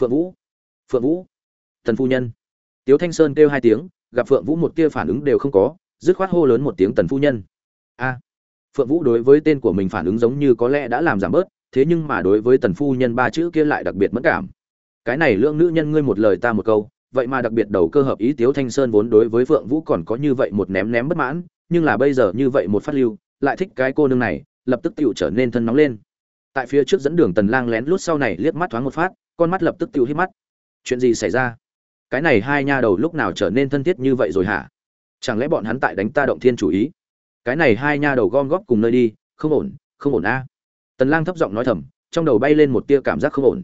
phượng vũ. Phượng vũ. Tần phu nhân. Tiếu thanh sơn kêu hai tiếng, gặp phượng vũ một tia phản ứng đều không có, dứt khoát hô lớn một tiếng tần phu nhân. A. Phượng vũ đối với tên của mình phản ứng giống như có lẽ đã làm giảm bớt, thế nhưng mà đối với tần phu nhân ba chữ kia lại đặc biệt mất cảm. Cái này lượng nữ nhân ngươi một lời ta một câu, vậy mà đặc biệt đầu cơ hợp ý tiếu thanh sơn vốn đối với phượng vũ còn có như vậy một ném ném bất mãn, nhưng là bây giờ như vậy một phát lưu, lại thích cái cô nương này, lập tức tựu trở nên thân nóng lên. Tại phía trước dẫn đường tần lang lén lút sau này liếc mắt thoáng một phát con mắt lập tức tiêu hít mắt. Chuyện gì xảy ra? Cái này hai nha đầu lúc nào trở nên thân thiết như vậy rồi hả? Chẳng lẽ bọn hắn tại đánh ta động thiên chủ ý? Cái này hai nha đầu gom góp cùng nơi đi, không ổn không ổn a. Tần lang thấp giọng nói thầm, trong đầu bay lên một tia cảm giác không ổn.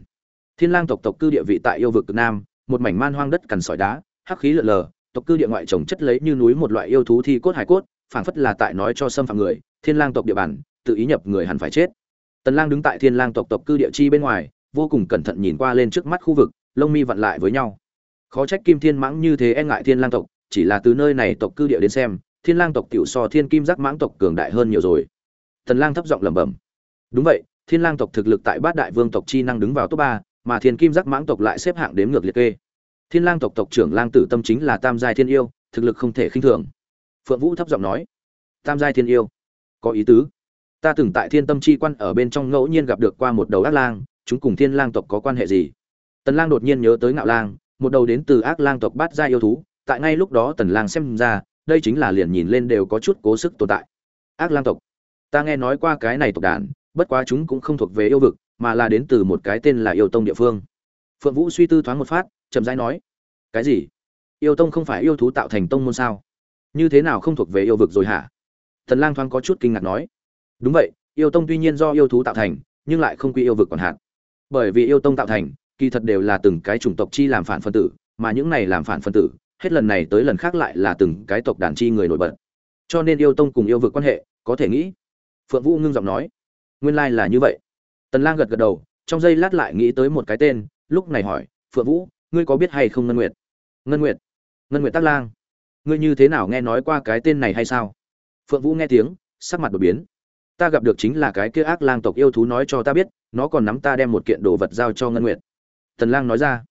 Thiên lang tộc tộc cư địa vị tại yêu vực cực nam, một mảnh man hoang đất cằn sỏi đá, hắc khí lượn lờ, tộc cư địa ngoại trồng chất lấy như núi một loại yêu thú thi cốt hải cốt, phảng phất là tại nói cho xâm phạm người, thiên lang tộc địa bàn, tự ý nhập người hẳn phải chết. Tần lang đứng tại thiên lang tộc tộc cư địa chi bên ngoài vô cùng cẩn thận nhìn qua lên trước mắt khu vực, lông mi vặn lại với nhau. Khó trách kim thiên mãng như thế e ngại thiên lang tộc, chỉ là từ nơi này tộc cư địa đến xem, thiên lang tộc tiểu so thiên kim giác mãng tộc cường đại hơn nhiều rồi. Thần lang thấp giọng lẩm bẩm. Đúng vậy, thiên lang tộc thực lực tại bát đại vương tộc chi năng đứng vào top ba, mà thiên kim giác mãng tộc lại xếp hạng đếm ngược liệt kê. Thiên lang tộc tộc trưởng lang tử tâm chính là tam giai thiên yêu, thực lực không thể khinh thường. Phượng vũ thấp giọng nói. Tam giai thiên yêu, có ý tứ. Ta từng tại thiên tâm chi quan ở bên trong ngẫu nhiên gặp được qua một đầu ác lang chúng cùng thiên lang tộc có quan hệ gì? Tần lang đột nhiên nhớ tới ngạo lang, một đầu đến từ ác lang tộc bát giai yêu thú, tại ngay lúc đó tần lang xem ra, đây chính là liền nhìn lên đều có chút cố sức tồn tại. Ác lang tộc, ta nghe nói qua cái này tộc đàn, bất quá chúng cũng không thuộc về yêu vực, mà là đến từ một cái tên là yêu tông địa phương. Phượng vũ suy tư thoáng một phát, chậm rãi nói, cái gì? Yêu tông không phải yêu thú tạo thành tông môn sao? Như thế nào không thuộc về yêu vực rồi hả? Tần lang thoáng có chút kinh ngạc nói, đúng vậy, yêu tông tuy nhiên do yêu thú tạo thành, nhưng lại không quy yêu vực còn hạn bởi vì yêu tông tạo thành, kỳ thật đều là từng cái chủng tộc chi làm phản phân tử, mà những này làm phản phân tử, hết lần này tới lần khác lại là từng cái tộc đàn chi người nổi bật. Cho nên yêu tông cùng yêu vực quan hệ, có thể nghĩ. Phượng vũ ngưng giọng nói, nguyên lai là như vậy. Tần lang gật gật đầu, trong giây lát lại nghĩ tới một cái tên, lúc này hỏi, phượng vũ, ngươi có biết hay không ngân nguyệt? Ngân nguyệt? Ngân nguyệt tác lang? Ngươi như thế nào nghe nói qua cái tên này hay sao? Phượng vũ nghe tiếng, sắc mặt đột biến. Ta gặp được chính là cái kia ác lang tộc yêu thú nói cho ta biết nó còn nắm ta đem một kiện đồ vật giao cho ngân nguyệt. Tần lang nói ra.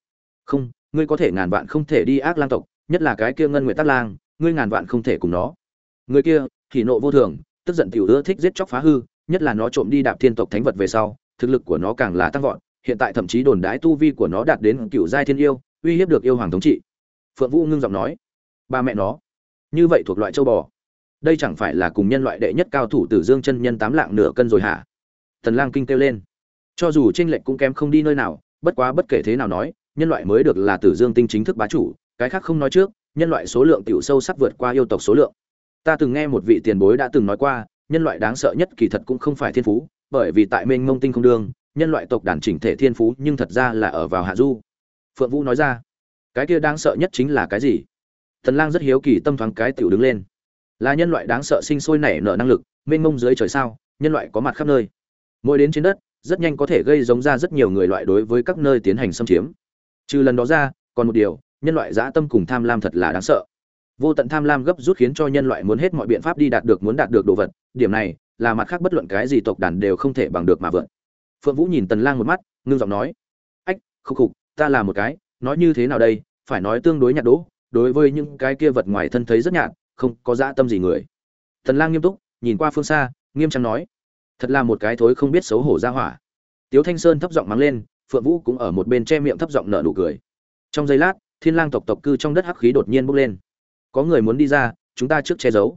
Không, ngươi có thể ngàn vạn không thể đi ác lang tộc, nhất là cái kia ngân nguyệt tác lang, ngươi ngàn vạn không thể cùng nó. Người kia thì nộ vô thường, tức giận tiểu ưa thích giết chóc phá hư, nhất là nó trộm đi đạp thiên tộc thánh vật về sau, thực lực của nó càng là tăng vọt, hiện tại thậm chí đồn đái tu vi của nó đạt đến cựu giai thiên yêu, uy hiếp được yêu hoàng thống trị. Phượng vũ ngưng giọng nói. Ba mẹ nó. Như vậy thuộc loại châu bò. Đây chẳng phải là cùng nhân loại đệ nhất cao thủ tử dương chân nhân tám lạng nửa cân rồi hả? Tần lang kinh kêu lên cho dù tranh lệch cũng kém không đi nơi nào, bất quá bất kể thế nào nói, nhân loại mới được là tử dương tinh chính thức bá chủ, cái khác không nói trước, nhân loại số lượng tiểu sâu sắc vượt qua yêu tộc số lượng. Ta từng nghe một vị tiền bối đã từng nói qua, nhân loại đáng sợ nhất kỳ thật cũng không phải thiên phú, bởi vì tại mênh mông tinh không đương nhân loại tộc đàn chỉnh thể thiên phú nhưng thật ra là ở vào hạ du. Phượng vũ nói ra, cái kia đáng sợ nhất chính là cái gì? Thần lang rất hiếu kỳ tâm thoáng cái tiểu đứng lên. Là nhân loại đáng sợ sinh sôi nảy nở năng lực, mênh mông dưới trời sao, nhân loại có mặt khắp nơi. Mỗi đến trên đất rất nhanh có thể gây giống ra rất nhiều người loại đối với các nơi tiến hành xâm chiếm. Trừ lần đó ra, còn một điều, nhân loại dã tâm cùng tham lam thật là đáng sợ. Vô tận tham lam gấp rút khiến cho nhân loại muốn hết mọi biện pháp đi đạt được muốn đạt được đồ vật, điểm này là mặt khác bất luận cái gì tộc đàn đều không thể bằng được mà vượn. Phượng vũ nhìn tần lang một mắt, ngưng giọng nói, ách, khục khục, ta là một cái, nói như thế nào đây, phải nói tương đối nhạt đỗ đối với những cái kia vật ngoài thân thấy rất nhạt, không có dã tâm gì người. Tần lang nghiêm túc, nhìn qua phương xa, nghiêm trang nói thật là một cái thối không biết xấu hổ ra hỏa. Tiếu thanh sơn thấp giọng mắng lên, phượng vũ cũng ở một bên che miệng thấp giọng nở nụ cười. Trong giây lát, thiên lang tộc tộc cư trong đất hắc khí đột nhiên bốc lên. Có người muốn đi ra, chúng ta trước che giấu.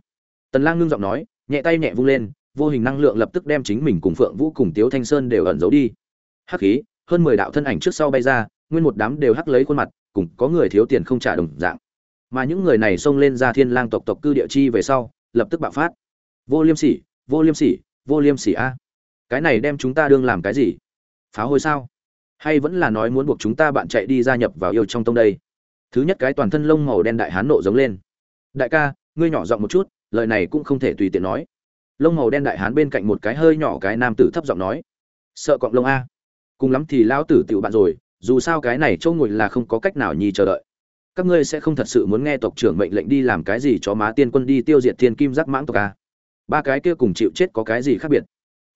Tần lang ngưng giọng nói, nhẹ tay nhẹ vung lên, vô hình năng lượng lập tức đem chính mình cùng phượng vũ cùng tiếu thanh sơn đều ẩn giấu đi. Hắc khí, hơn mười đạo thân ảnh trước sau bay ra, nguyên một đám đều hắc lấy khuôn mặt, cùng có người thiếu tiền không trả đồng dạng. Mà những người này xông lên ra thiên lang tộc tộc cư địa chi về sau, lập tức bạo phát. Vô liêm sỉ, vô liêm sỉ vô liêm sỉ a. Cái này đem chúng ta đương làm cái gì? Phá hôi sao? Hay vẫn là nói muốn buộc chúng ta bạn chạy đi gia nhập vào yêu trong tông đây? Thứ nhất cái toàn thân lông màu đen đại hán nộ giống lên. Đại ca, ngươi nhỏ giọng một chút, lời này cũng không thể tùy tiện nói. Lông màu đen đại hán bên cạnh một cái hơi nhỏ cái nam tử thấp giọng nói. Sợ cọng lông a. Cùng lắm thì lão tử tiểu bạn rồi, dù sao cái này châu ngồi là không có cách nào nhì chờ đợi. Các ngươi sẽ không thật sự muốn nghe tộc trưởng mệnh lệnh đi làm cái gì cho má tiên quân đi tiêu diệt thiên kim giác mãng tộc a ba cái kia cùng chịu chết có cái gì khác biệt?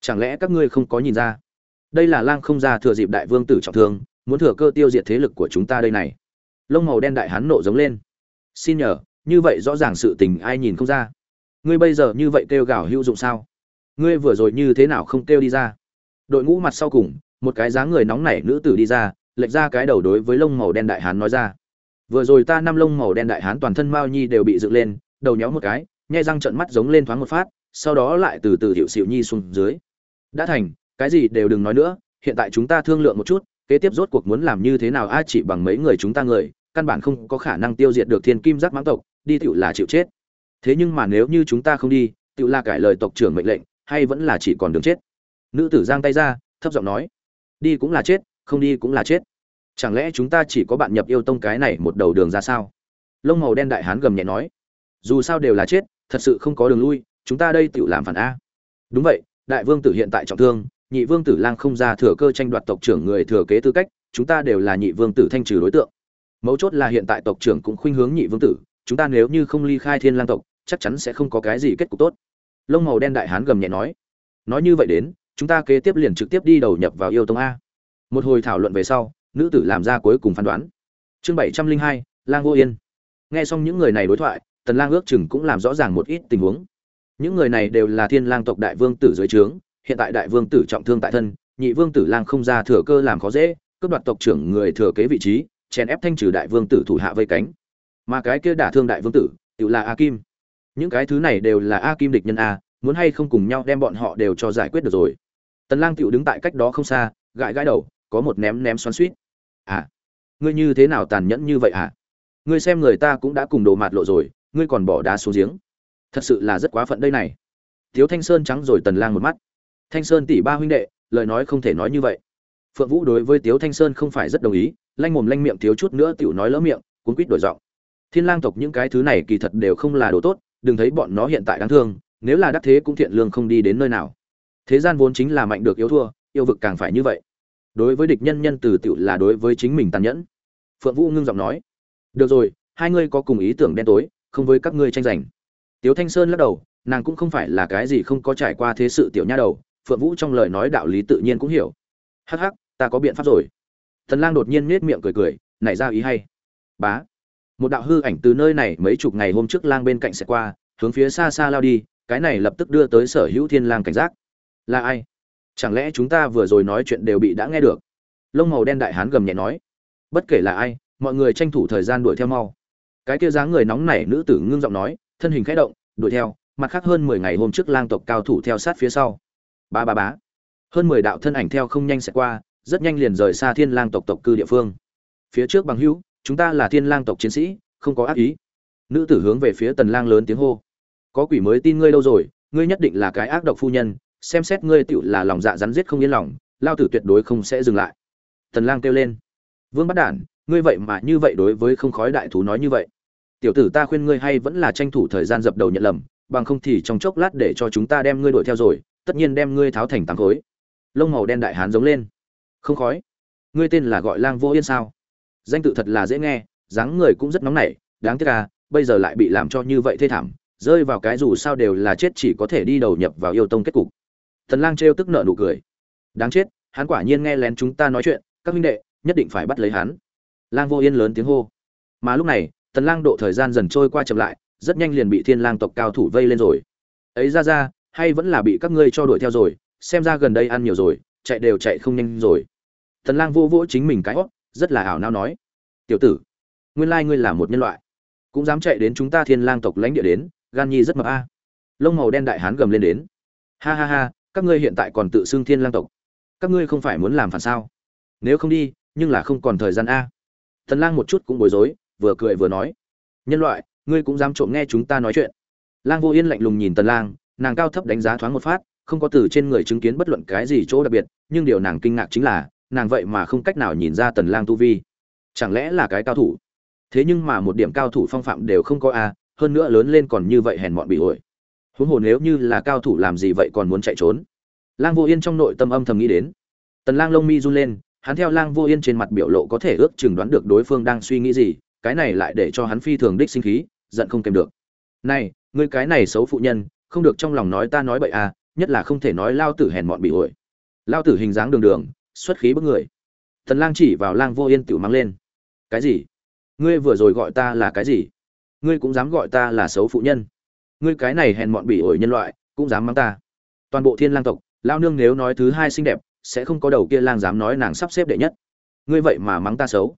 Chẳng lẽ các ngươi không có nhìn ra? Đây là lang không ra thừa dịp đại vương tử trọng thương, muốn thừa cơ tiêu diệt thế lực của chúng ta đây này. Lông màu đen đại hán nộ giống lên. Xin nhờ, như vậy rõ ràng sự tình ai nhìn không ra. Ngươi bây giờ như vậy kêu gào hữu dụng sao? Ngươi vừa rồi như thế nào không kêu đi ra? Đội ngũ mặt sau cùng, một cái dáng người nóng nảy nữ tử đi ra, lệch ra cái đầu đối với lông màu đen đại hán nói ra. Vừa rồi ta năm lông màu đen đại hán toàn thân mao nhi đều bị dựng lên, đầu nhéo một cái, nhai răng trợn mắt giống lên thoáng một phát sau đó lại từ từ hiệu xịu nhi xuống dưới. Đã thành, cái gì đều đừng nói nữa, hiện tại chúng ta thương lượng một chút, kế tiếp rốt cuộc muốn làm như thế nào, a, chỉ bằng mấy người chúng ta người, căn bản không có khả năng tiêu diệt được thiên kim giác mãng tộc, đi tựu là chịu chết. Thế nhưng mà nếu như chúng ta không đi, tựu là cải lời tộc trưởng mệnh lệnh, hay vẫn là chỉ còn đường chết? Nữ tử giang tay ra, thấp giọng nói, đi cũng là chết, không đi cũng là chết. Chẳng lẽ chúng ta chỉ có bạn nhập yêu tông cái này một đầu đường ra sao? Lông màu đen đại hán gầm nhẹ nói, dù sao đều là chết, thật sự không có đường lui chúng ta đây tự làm phản a. Đúng vậy, đại vương tử hiện tại trọng thương, nhị vương tử lang không ra thừa cơ tranh đoạt tộc trưởng người thừa kế tư cách, chúng ta đều là nhị vương tử thanh trừ đối tượng. Mấu chốt là hiện tại tộc trưởng cũng khuynh hướng nhị vương tử, chúng ta nếu như không ly khai thiên lang tộc, chắc chắn sẽ không có cái gì kết cục tốt. Lông màu đen đại hán gầm nhẹ nói. Nói như vậy đến, chúng ta kế tiếp liền trực tiếp đi đầu nhập vào yêu tông a. Một hồi thảo luận về sau, nữ tử làm ra cuối cùng phán đoán. Chương bảy trăm linh hai, lang vô yên. Nghe xong những người này đối thoại, tần lang ước chừng cũng làm rõ ràng một ít tình huống những người này đều là thiên lang tộc đại vương tử dưới trướng, hiện tại đại vương tử trọng thương tại thân, nhị vương tử lang không ra thừa cơ làm khó dễ, cướp đoạt tộc trưởng người thừa kế vị trí, chèn ép thanh trừ đại vương tử thủ hạ vây cánh. Mà cái kia đả thương đại vương tử tự là a kim những cái thứ này đều là a kim địch nhân a, muốn hay không cùng nhau đem bọn họ đều cho giải quyết được rồi. Tần lang tiểu đứng tại cách đó không xa, gãi gãi đầu, có một ném ném xoắn xuýt. À ngươi như thế nào tàn nhẫn như vậy à? Ngươi xem người ta cũng đã cùng đồ mạt lộ rồi, ngươi còn bỏ đá xuống giếng thật sự là rất quá phận đây này. Tiếu thanh sơn trắng rồi tần lang một mắt. Thanh sơn tỷ ba huynh đệ, lời nói không thể nói như vậy. Phượng vũ đối với tiếu thanh sơn không phải rất đồng ý, lanh mồm lanh miệng thiếu chút nữa tiểu nói lỡ miệng, cuốn quýt đổi giọng. Thiên lang tộc những cái thứ này kỳ thật đều không là đồ tốt, đừng thấy bọn nó hiện tại đáng thương, nếu là đắc thế cũng thiện lương không đi đến nơi nào. Thế gian vốn chính là mạnh được yếu thua, yêu vực càng phải như vậy. Đối với địch nhân nhân từ tiểu là đối với chính mình tàn nhẫn. Phượng vũ ngưng giọng nói. Được rồi, hai ngươi có cùng ý tưởng đen tối, không với các ngươi tranh giành tiếu thanh sơn lắc đầu, nàng cũng không phải là cái gì không có trải qua thế sự tiểu nha đầu, phượng vũ trong lời nói đạo lý tự nhiên cũng hiểu. Hắc hắc, ta có biện pháp rồi. Thần lang đột nhiên nết miệng cười cười, nảy ra ý hay. Bá. Một đạo hư ảnh từ nơi này mấy chục ngày hôm trước lang bên cạnh sẽ qua, hướng phía xa xa lao đi, cái này lập tức đưa tới sở hữu thiên lang cảnh giác. Là ai? Chẳng lẽ chúng ta vừa rồi nói chuyện đều bị đã nghe được? Lông màu đen đại hán gầm nhẹ nói. Bất kể là ai, mọi người tranh thủ thời gian đuổi theo mau. Cái kia dáng người nóng nảy nữ tử ngưng giọng nói thân hình khẽ động, đuổi theo, mặt khác hơn mười ngày hôm trước lang tộc cao thủ theo sát phía sau. Ba ba bá hơn mười đạo thân ảnh theo không nhanh sẽ qua, rất nhanh liền rời xa thiên lang tộc tộc cư địa phương. Phía trước bằng hữu, chúng ta là thiên lang tộc chiến sĩ, không có ác ý. Nữ tử hướng về phía tần lang lớn tiếng hô. Có quỷ mới tin ngươi đâu rồi, ngươi nhất định là cái ác độc phu nhân, xem xét ngươi tựu là lòng dạ rắn giết không yên lòng, lao tử tuyệt đối không sẽ dừng lại. Tần lang kêu lên. Vương bất đản, ngươi vậy mà như vậy đối với không khói đại thú nói như vậy tiểu tử ta khuyên ngươi hay vẫn là tranh thủ thời gian dập đầu nhận lầm bằng không thì trong chốc lát để cho chúng ta đem ngươi đuổi theo rồi tất nhiên đem ngươi tháo thành tám khối lông màu đen đại hán giống lên không khói ngươi tên là gọi lang vô yên sao danh tự thật là dễ nghe dáng người cũng rất nóng nảy đáng tiếc à bây giờ lại bị làm cho như vậy thê thảm rơi vào cái dù sao đều là chết chỉ có thể đi đầu nhập vào yêu tông kết cục Thần Lang trêu tức nợ nụ cười. Đáng chết, hắn quả nhiên nghe lén chúng ta nói chuyện, các huynh đệ, nhất định phải bắt lấy hắn. Lang Vô Yên lớn tiếng hô. Mà lúc này, Tần Lang độ thời gian dần trôi qua chậm lại, rất nhanh liền bị Thiên Lang tộc cao thủ vây lên rồi. Ấy ra ra, hay vẫn là bị các ngươi cho đuổi theo rồi, xem ra gần đây ăn nhiều rồi, chạy đều chạy không nhanh rồi. Tần Lang vô vỗ chính mình cái óc, rất là ảo não nói: "Tiểu tử, nguyên lai ngươi là một nhân loại, cũng dám chạy đến chúng ta Thiên Lang tộc lãnh địa đến, gan nhi rất mập a." Lông màu đen đại hán gầm lên đến: "Ha ha ha, các ngươi hiện tại còn tự xưng thiên lang tộc các ngươi không phải muốn làm phản sao nếu không đi nhưng là không còn thời gian a thần lang một chút cũng bối rối vừa cười vừa nói. Nhân loại, ngươi cũng dám trộm nghe chúng ta nói chuyện. Lang vô yên lạnh lùng nhìn tần lang, nàng cao thấp đánh giá thoáng một phát, không có từ trên người chứng kiến bất luận cái gì chỗ đặc biệt, nhưng điều nàng kinh ngạc chính là, nàng vậy mà không cách nào nhìn ra tần lang tu vi. Chẳng lẽ là cái cao thủ? Thế nhưng mà một điểm cao thủ phong phạm đều không có a, hơn nữa lớn lên còn như vậy hèn mọn bị ổi huống hồ nếu như là cao thủ làm gì vậy còn muốn chạy trốn? Lang vô yên trong nội tâm âm thầm nghĩ đến. Tần lang lông mi run lên, hắn theo lang vô yên trên mặt biểu lộ có thể ước chừng đoán được đối phương đang suy nghĩ gì cái này lại để cho hắn phi thường đích sinh khí, giận không kèm được. Này, ngươi cái này xấu phụ nhân, không được trong lòng nói ta nói bậy à nhất là không thể nói lao tử hèn mọn bị ổi lao tử hình dáng đường đường, xuất khí bức người. Thần lang chỉ vào lang vô yên tiểu mang lên. Cái gì? Ngươi vừa rồi gọi ta là cái gì? Ngươi cũng dám gọi ta là xấu phụ nhân. Ngươi cái này hèn mọn bỉ ổi nhân loại, cũng dám mắng ta. Toàn bộ thiên lang tộc, lao nương nếu nói thứ hai xinh đẹp, sẽ không có đầu kia lang dám nói nàng sắp xếp đệ nhất. Ngươi vậy mà mắng ta xấu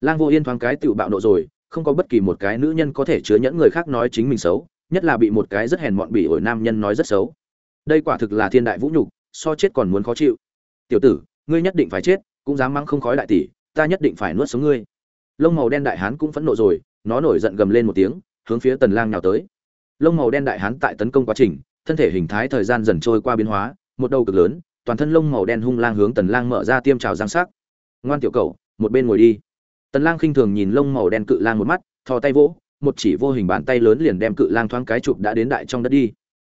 lang vô yên thoáng cái tự bạo nộ rồi, không có bất kỳ một cái nữ nhân có thể chứa nhẫn người khác nói chính mình xấu, nhất là bị một cái rất hèn mọn bỉ ổi nam nhân nói rất xấu. Đây quả thực là thiên đại vũ nhục, so chết còn muốn khó chịu. Tiểu tử, ngươi nhất định phải chết, cũng dám mắng không khói đại tỷ, ta nhất định phải nuốt sống ngươi. Lông màu đen đại hán cũng phẫn nộ rồi, nó nổi giận gầm lên một tiếng, hướng phía tần lang nhào tới. Lông màu đen đại hán tại tấn công quá trình, thân thể hình thái thời gian dần trôi qua biến hóa, một đầu cực lớn, toàn thân lông màu đen hung lang hướng tần lang mở ra tiêm trào giang sắc. Ngoan tiểu cầu một bên ngồi đi tần lang khinh thường nhìn lông màu đen cự lang một mắt, thò tay vỗ, một chỉ vô hình bàn tay lớn liền đem cự lang thoáng cái chụp đã đến đại trong đất đi.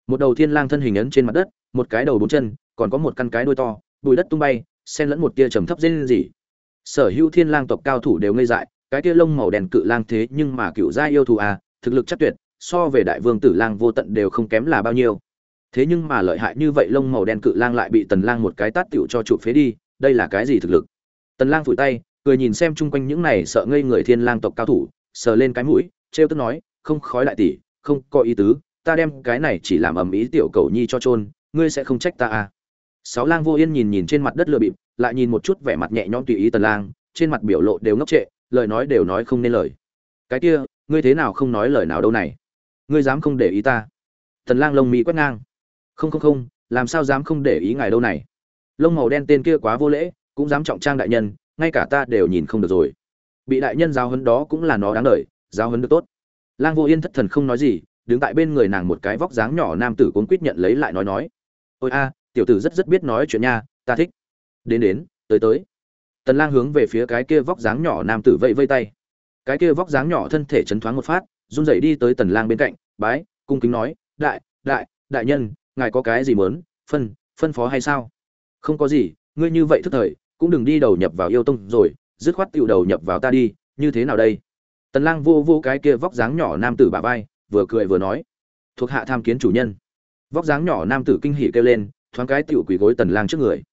Một đầu thiên lang thân hình ấn trên mặt đất, một cái đầu bốn chân, còn có một căn cái đuôi to, bụi đất tung bay, xen lẫn một tia trầm thấp rên rỉ. Sở hữu thiên lang tộc cao thủ đều ngây dại, cái tia lông màu đen cự lang thế nhưng mà cựu gia yêu thù à thực lực chắc tuyệt, so về đại vương tử lang vô tận đều không kém là bao nhiêu. Thế nhưng mà lợi hại như vậy lông màu đen cự lang lại bị tần lang một cái tát tiểu cho chụp phế đi, đây là cái gì thực lực? Tần lang phủi tay cười nhìn xem chung quanh những này sợ ngây người thiên lang tộc cao thủ, sờ lên cái mũi treo tức nói, không khói đại tỷ, không có ý tứ, ta đem cái này chỉ làm ầm ý tiểu cầu nhi cho trôn ngươi sẽ không trách ta à. Sáu lang vô yên nhìn nhìn trên mặt đất lừa bịp, lại nhìn một chút vẻ mặt nhẹ nhõm tùy ý tần lang, trên mặt biểu lộ đều ngốc trệ, lời nói đều nói không nên lời. Cái kia, ngươi thế nào không nói lời nào đâu này? Ngươi dám không để ý ta? Tần lang lông mỹ quét ngang. Không không không, làm sao dám không để ý ngài đâu này? Lông màu đen tên kia quá vô lễ, cũng dám trọng trang đại nhân ngay cả ta đều nhìn không được rồi. Bị đại nhân giáo huấn đó cũng là nó đáng đợi giáo huấn được tốt. Lang vô yên thất thần không nói gì, đứng tại bên người nàng một cái vóc dáng nhỏ nam tử cuốn quýt nhận lấy lại nói nói. Ôi a, tiểu tử rất rất biết nói chuyện nha, ta thích. Đến đến, tới tới. Tần lang hướng về phía cái kia vóc dáng nhỏ nam tử vẫy vây tay. Cái kia vóc dáng nhỏ thân thể chấn thoáng một phát, run rẩy đi tới tần lang bên cạnh, bái, cung kính nói, đại đại đại nhân, ngài có cái gì muốn, phân phân phó hay sao? Không có gì, ngươi như vậy thức thời cũng đừng đi đầu nhập vào yêu tông rồi, dứt khoát tiểu đầu nhập vào ta đi, như thế nào đây? Tần lang vô vô cái kia vóc dáng nhỏ nam tử bả vai, vừa cười vừa nói. Thuộc hạ tham kiến chủ nhân. Vóc dáng nhỏ nam tử kinh hỉ kêu lên, thoáng cái tiểu quỳ gối tần lang trước người.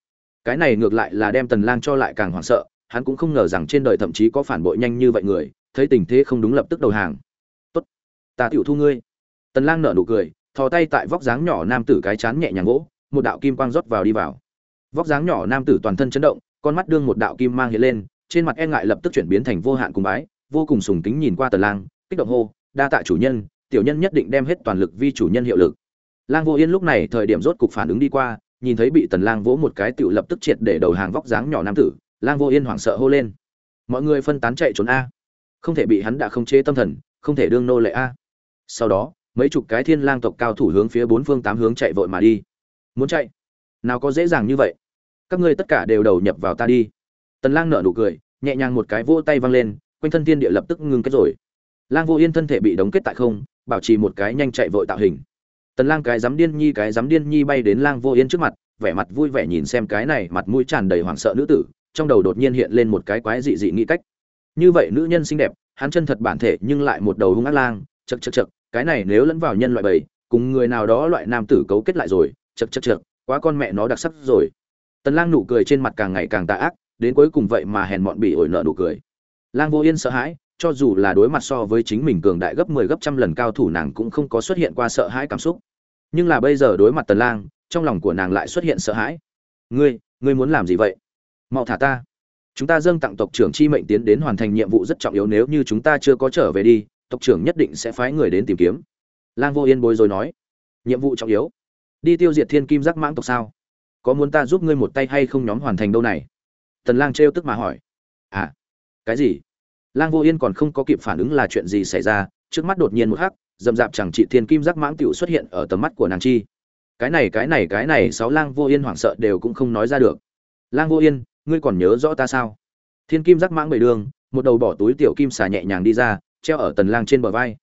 Cái này ngược lại là đem tần lang cho lại càng hoảng sợ, hắn cũng không ngờ rằng trên đời thậm chí có phản bội nhanh như vậy người, thấy tình thế không đúng lập tức đầu hàng. Tốt, ta tiểu thu ngươi. Tần lang nở nụ cười, thò tay tại vóc dáng nhỏ nam tử cái chán nhẹ nhàng gỗ một đạo kim quang rót vào đi vào. Vóc dáng nhỏ nam tử toàn thân chấn động con mắt đương một đạo kim mang hiện lên, trên mặt e ngại lập tức chuyển biến thành vô hạn cùng bái, vô cùng sùng kính nhìn qua tần lang, kích động hô, đa tạ chủ nhân, tiểu nhân nhất định đem hết toàn lực vi chủ nhân hiệu lực. Lang vô yên lúc này thời điểm rốt cục phản ứng đi qua, nhìn thấy bị tần lang vỗ một cái tiểu lập tức triệt để đầu hàng vóc dáng nhỏ nam tử, lang vô yên hoảng sợ hô lên, mọi người phân tán chạy trốn a. Không thể bị hắn đã không chế tâm thần, không thể đương nô lệ a. Sau đó, mấy chục cái thiên lang tộc cao thủ hướng phía bốn phương tám hướng chạy vội mà đi. Muốn chạy? Nào có dễ dàng như vậy các ngươi tất cả đều đầu nhập vào ta đi. Tần lang nở nụ cười, nhẹ nhàng một cái vỗ tay văng lên, quanh thân thiên địa lập tức ngưng kết rồi. Lang vô yên thân thể bị đóng kết tại không, bảo trì một cái nhanh chạy vội tạo hình. Tần lang cái dám điên nhi, cái dám điên nhi bay đến lang vô yên trước mặt, vẻ mặt vui vẻ nhìn xem cái này mặt mũi tràn đầy hoảng sợ nữ tử, trong đầu đột nhiên hiện lên một cái quái dị dị nghĩ cách. Như vậy nữ nhân xinh đẹp, hắn chân thật bản thể nhưng lại một đầu hung ác lang chật chật chật cái này nếu lẫn vào nhân loại bầy, cùng người nào đó loại nam tử cấu kết lại rồi chật chật chật quá con mẹ nó đặc sắc rồi tần lang nụ cười trên mặt càng ngày càng tà ác, đến cuối cùng vậy mà hèn mọn bị ổi nợ nụ cười. Lang vô yên sợ hãi, cho dù là đối mặt so với chính mình cường đại gấp 10 gấp trăm lần cao thủ nàng cũng không có xuất hiện qua sợ hãi cảm xúc. Nhưng là bây giờ đối mặt tần lang, trong lòng của nàng lại xuất hiện sợ hãi. Ngươi ngươi muốn làm gì vậy? Mau thả ta. Chúng ta dâng tặng tộc trưởng chi mệnh tiến đến hoàn thành nhiệm vụ rất trọng yếu, nếu như chúng ta chưa có trở về đi, tộc trưởng nhất định sẽ phái người đến tìm kiếm. Lang vô yên bối rối nói. Nhiệm vụ trọng yếu? Đi tiêu diệt thiên kim giác mãng tộc sao? Có muốn ta giúp ngươi một tay hay không nhóm hoàn thành đâu này? Tần lang trêu tức mà hỏi. À cái gì? Lang vô yên còn không có kịp phản ứng là chuyện gì xảy ra, trước mắt đột nhiên một hắc, dầm dạp chẳng chị thiên kim giác mãng tiểu xuất hiện ở tầm mắt của nàng chi. Cái này cái này cái này, sáu lang vô yên hoảng sợ đều cũng không nói ra được. Lang vô yên, ngươi còn nhớ rõ ta sao? Thiên kim giác mãng bầy đường, một đầu bỏ túi tiểu kim xà nhẹ nhàng đi ra, treo ở tần lang trên bờ vai.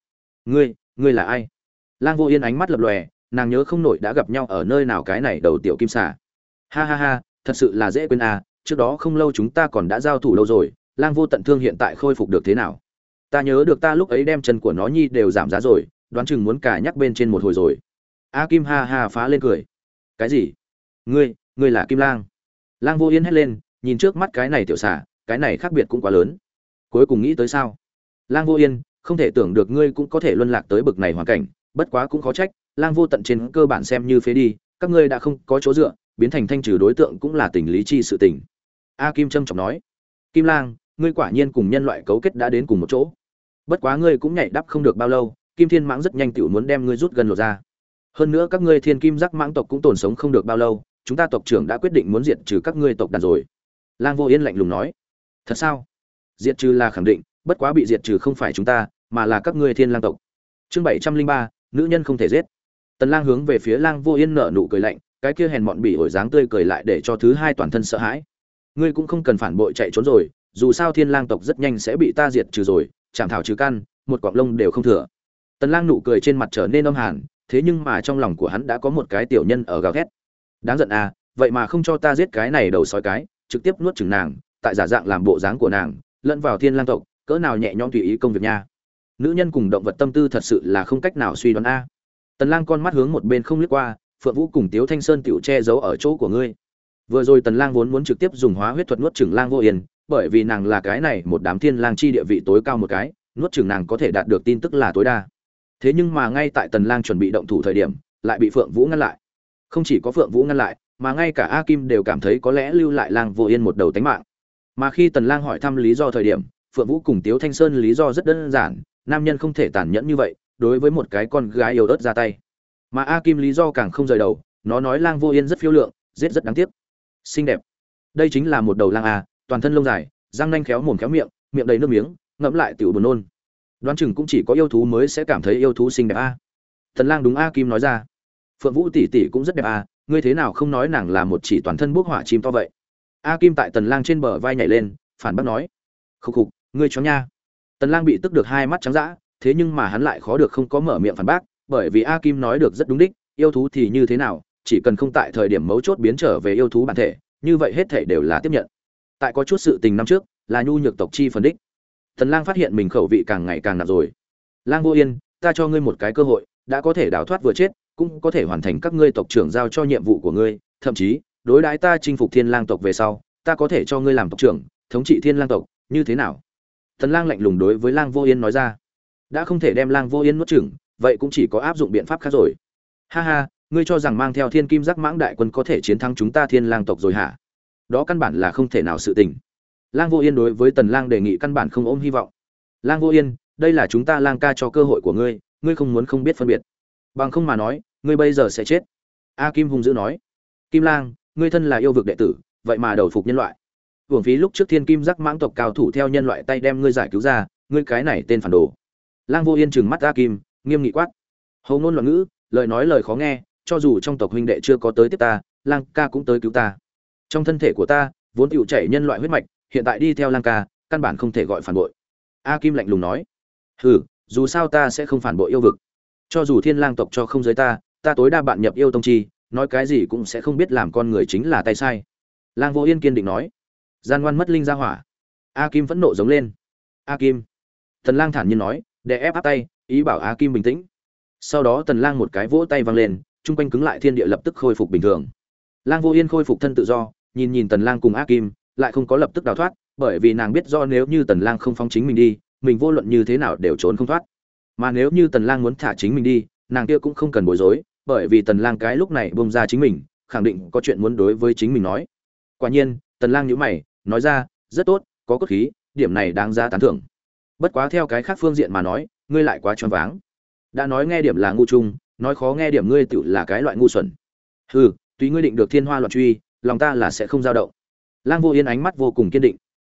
Ngươi ngươi là ai? Lang vô yên ánh mắt lập lòe, nàng nhớ không nổi đã gặp nhau ở nơi nào cái này đầu tiểu kim xà ha ha ha, thật sự là dễ quên à trước đó không lâu chúng ta còn đã giao thủ lâu rồi, lang vô tận thương hiện tại khôi phục được thế nào? Ta nhớ được ta lúc ấy đem chân của nó nhi đều giảm giá rồi, đoán chừng muốn cả nhắc bên trên một hồi rồi. A kim ha ha phá lên cười. Cái gì? Ngươi ngươi là kim lang. Lang vô yên hét lên, nhìn trước mắt cái này tiểu xà, cái này khác biệt cũng quá lớn. Cuối cùng nghĩ tới sao? Lang vô yên, không thể tưởng được ngươi cũng có thể luân lạc tới bực này hoàn cảnh, bất quá cũng khó trách, lang vô tận trên cơ bản xem như phế đi, các ngươi đã không có chỗ dựa biến thành thanh trừ đối tượng cũng là tình lý chi sự tình. A kim trâm trọng nói, kim lang, ngươi quả nhiên cùng nhân loại cấu kết đã đến cùng một chỗ. Bất quá ngươi cũng nhảy đắp không được bao lâu, kim thiên mãng rất nhanh tựu muốn đem ngươi rút gần lột ra. Hơn nữa các ngươi thiên kim giác mãng tộc cũng tồn sống không được bao lâu, chúng ta tộc trưởng đã quyết định muốn diệt trừ các ngươi tộc đàn rồi. Lang vô yên lạnh lùng nói, thật sao? Diệt trừ là khẳng định, bất quá bị diệt trừ không phải chúng ta, mà là các ngươi thiên lang tộc. Chương bảy trăm linh ba, nữ nhân không thể giết. Tần lang hướng về phía lang vô yên nở nụ cười lạnh cái kia hèn mọn bỉ ổi dáng tươi cười lại để cho thứ hai toàn thân sợ hãi. Ngươi cũng không cần phản bội chạy trốn rồi, dù sao thiên lang tộc rất nhanh sẽ bị ta diệt trừ rồi chạm thảo trừ căn, một quạng lông đều không thừa. Tần lang nụ cười trên mặt trở nên âm hàn, thế nhưng mà trong lòng của hắn đã có một cái tiểu nhân ở gào thét. Đáng giận à vậy mà không cho ta giết cái này đầu sói cái, trực tiếp nuốt chửng nàng, tại giả dạng làm bộ dáng của nàng, lẫn vào thiên lang tộc, cỡ nào nhẹ nhõm tùy ý công việc nha. Nữ nhân cùng động vật tâm tư thật sự là không cách nào suy đoán a. Tần lang con mắt hướng một bên không liếc qua phượng vũ cùng tiếu thanh sơn tựu che giấu ở chỗ của ngươi. Vừa rồi tần lang vốn muốn trực tiếp dùng hóa huyết thuật nuốt chửng lang vô yên, bởi vì nàng là cái này một đám thiên lang chi địa vị tối cao một cái, nuốt chửng nàng có thể đạt được tin tức là tối đa. Thế nhưng mà ngay tại tần lang chuẩn bị động thủ thời điểm, lại bị phượng vũ ngăn lại. Không chỉ có phượng vũ ngăn lại, mà ngay cả a kim đều cảm thấy có lẽ lưu lại lang vô yên một đầu tánh mạng. Mà khi tần lang hỏi thăm lý do thời điểm, phượng vũ cùng tiếu thanh sơn lý do rất đơn giản, nam nhân không thể tàn nhẫn như vậy, đối với một cái con gái yêu đất ra tay mà a kim lý do càng không rời đầu, nó nói lang vô yên rất phiêu lượng, giết rất đáng tiếc. Xinh đẹp. Đây chính là một đầu lang a, toàn thân lông dài, răng nanh khéo mồm khéo miệng miệng đầy nước miếng ngẫm lại tiểu buồn nôn. Đoán chừng cũng chỉ có yêu thú mới sẽ cảm thấy yêu thú xinh đẹp a. Thần lang đúng a kim nói ra. Phượng vũ tỷ tỷ cũng rất đẹp a, ngươi thế nào không nói nàng là một chỉ toàn thân bốc hỏa chim to vậy? A kim tại tần lang trên bờ vai nhảy lên, phản bác nói. Khục khục, ngươi chó nha. Tần lang bị tức được hai mắt trắng dã, thế nhưng mà hắn lại khó được không có mở miệng phản bác bởi vì a kim nói được rất đúng đích, yêu thú thì như thế nào, chỉ cần không tại thời điểm mấu chốt biến trở về yêu thú bản thể, như vậy hết thể đều là tiếp nhận. Tại có chút sự tình năm trước, là nhu nhược tộc chi phần đích. Thần lang phát hiện mình khẩu vị càng ngày càng nặng rồi. Lang vô yên, ta cho ngươi một cái cơ hội, đã có thể đào thoát vừa chết, cũng có thể hoàn thành các ngươi tộc trưởng giao cho nhiệm vụ của ngươi, thậm chí, đối đãi ta chinh phục thiên lang tộc về sau, ta có thể cho ngươi làm tộc trưởng, thống trị thiên lang tộc, như thế nào? Thần lang lạnh lùng đối với lang vô yên nói ra. Đã không thể đem lang vô yên nuốt chửng vậy cũng chỉ có áp dụng biện pháp khác rồi. Ha ha, ngươi cho rằng mang theo thiên kim giác mãng đại quân có thể chiến thắng chúng ta thiên lang tộc rồi hả? Đó căn bản là không thể nào sự tình. Lang vô yên đối với tần lang đề nghị căn bản không ôm hy vọng. Lang vô yên, đây là chúng ta lang ca cho cơ hội của ngươi ngươi không muốn không biết phân biệt. Bằng không mà nói, ngươi bây giờ sẽ chết. A kim hung dữ nói. Kim lang, ngươi thân là yêu vực đệ tử, vậy mà đầu phục nhân loại. Hưởng phí lúc trước thiên kim giác mãng tộc cao thủ theo nhân loại tay đem ngươi giải cứu ra, ngươi cái này tên phản đồ. Lang vô yên trừng mắt a kim nghiêm nghị quát. Hầu ngôn loạn ngữ, lời nói lời khó nghe, cho dù trong tộc huynh đệ chưa có tới tiếp ta, lang ca cũng tới cứu ta. Trong thân thể của ta, vốn tựu chảy nhân loại huyết mạch, hiện tại đi theo lang ca, căn bản không thể gọi phản bội. A kim lạnh lùng nói. Hừ, dù sao ta sẽ không phản bội yêu vực. Cho dù thiên lang tộc cho không giới ta ta tối đa bạn nhập yêu tông chi, nói cái gì cũng sẽ không biết làm con người chính là tay sai. Lang vô yên kiên định nói. Gian ngoan mất linh ra hỏa. A kim vẫn nộ giống lên. A kim. Thần lang thản nhiên nói để ép áp tay ý bảo a kim bình tĩnh. Sau đó tần lang một cái vỗ tay văng lên trung quanh cứng lại thiên địa lập tức khôi phục bình thường. Lang vô yên khôi phục thân tự do, nhìn nhìn tần lang cùng a kim, lại không có lập tức đào thoát, bởi vì nàng biết do nếu như tần lang không phóng chính mình đi, mình vô luận như thế nào đều trốn không thoát. Mà nếu như tần lang muốn thả chính mình đi, nàng kia cũng không cần bối rối, bởi vì tần lang cái lúc này bông ra chính mình, khẳng định có chuyện muốn đối với chính mình nói. Quả nhiên, tần lang nhíu mày, nói ra, rất tốt, có cốt khí, điểm này đáng ra tán thưởng. Bất quá theo cái khác phương diện mà nói ngươi lại quá choáng váng. Đã nói nghe điểm là ngu trung nói khó nghe điểm ngươi tự là cái loại ngu xuẩn. Hừ, tùy ngươi định được thiên hoa loạn truy, lòng ta là sẽ không dao động. Lang vô yên ánh mắt vô cùng kiên định.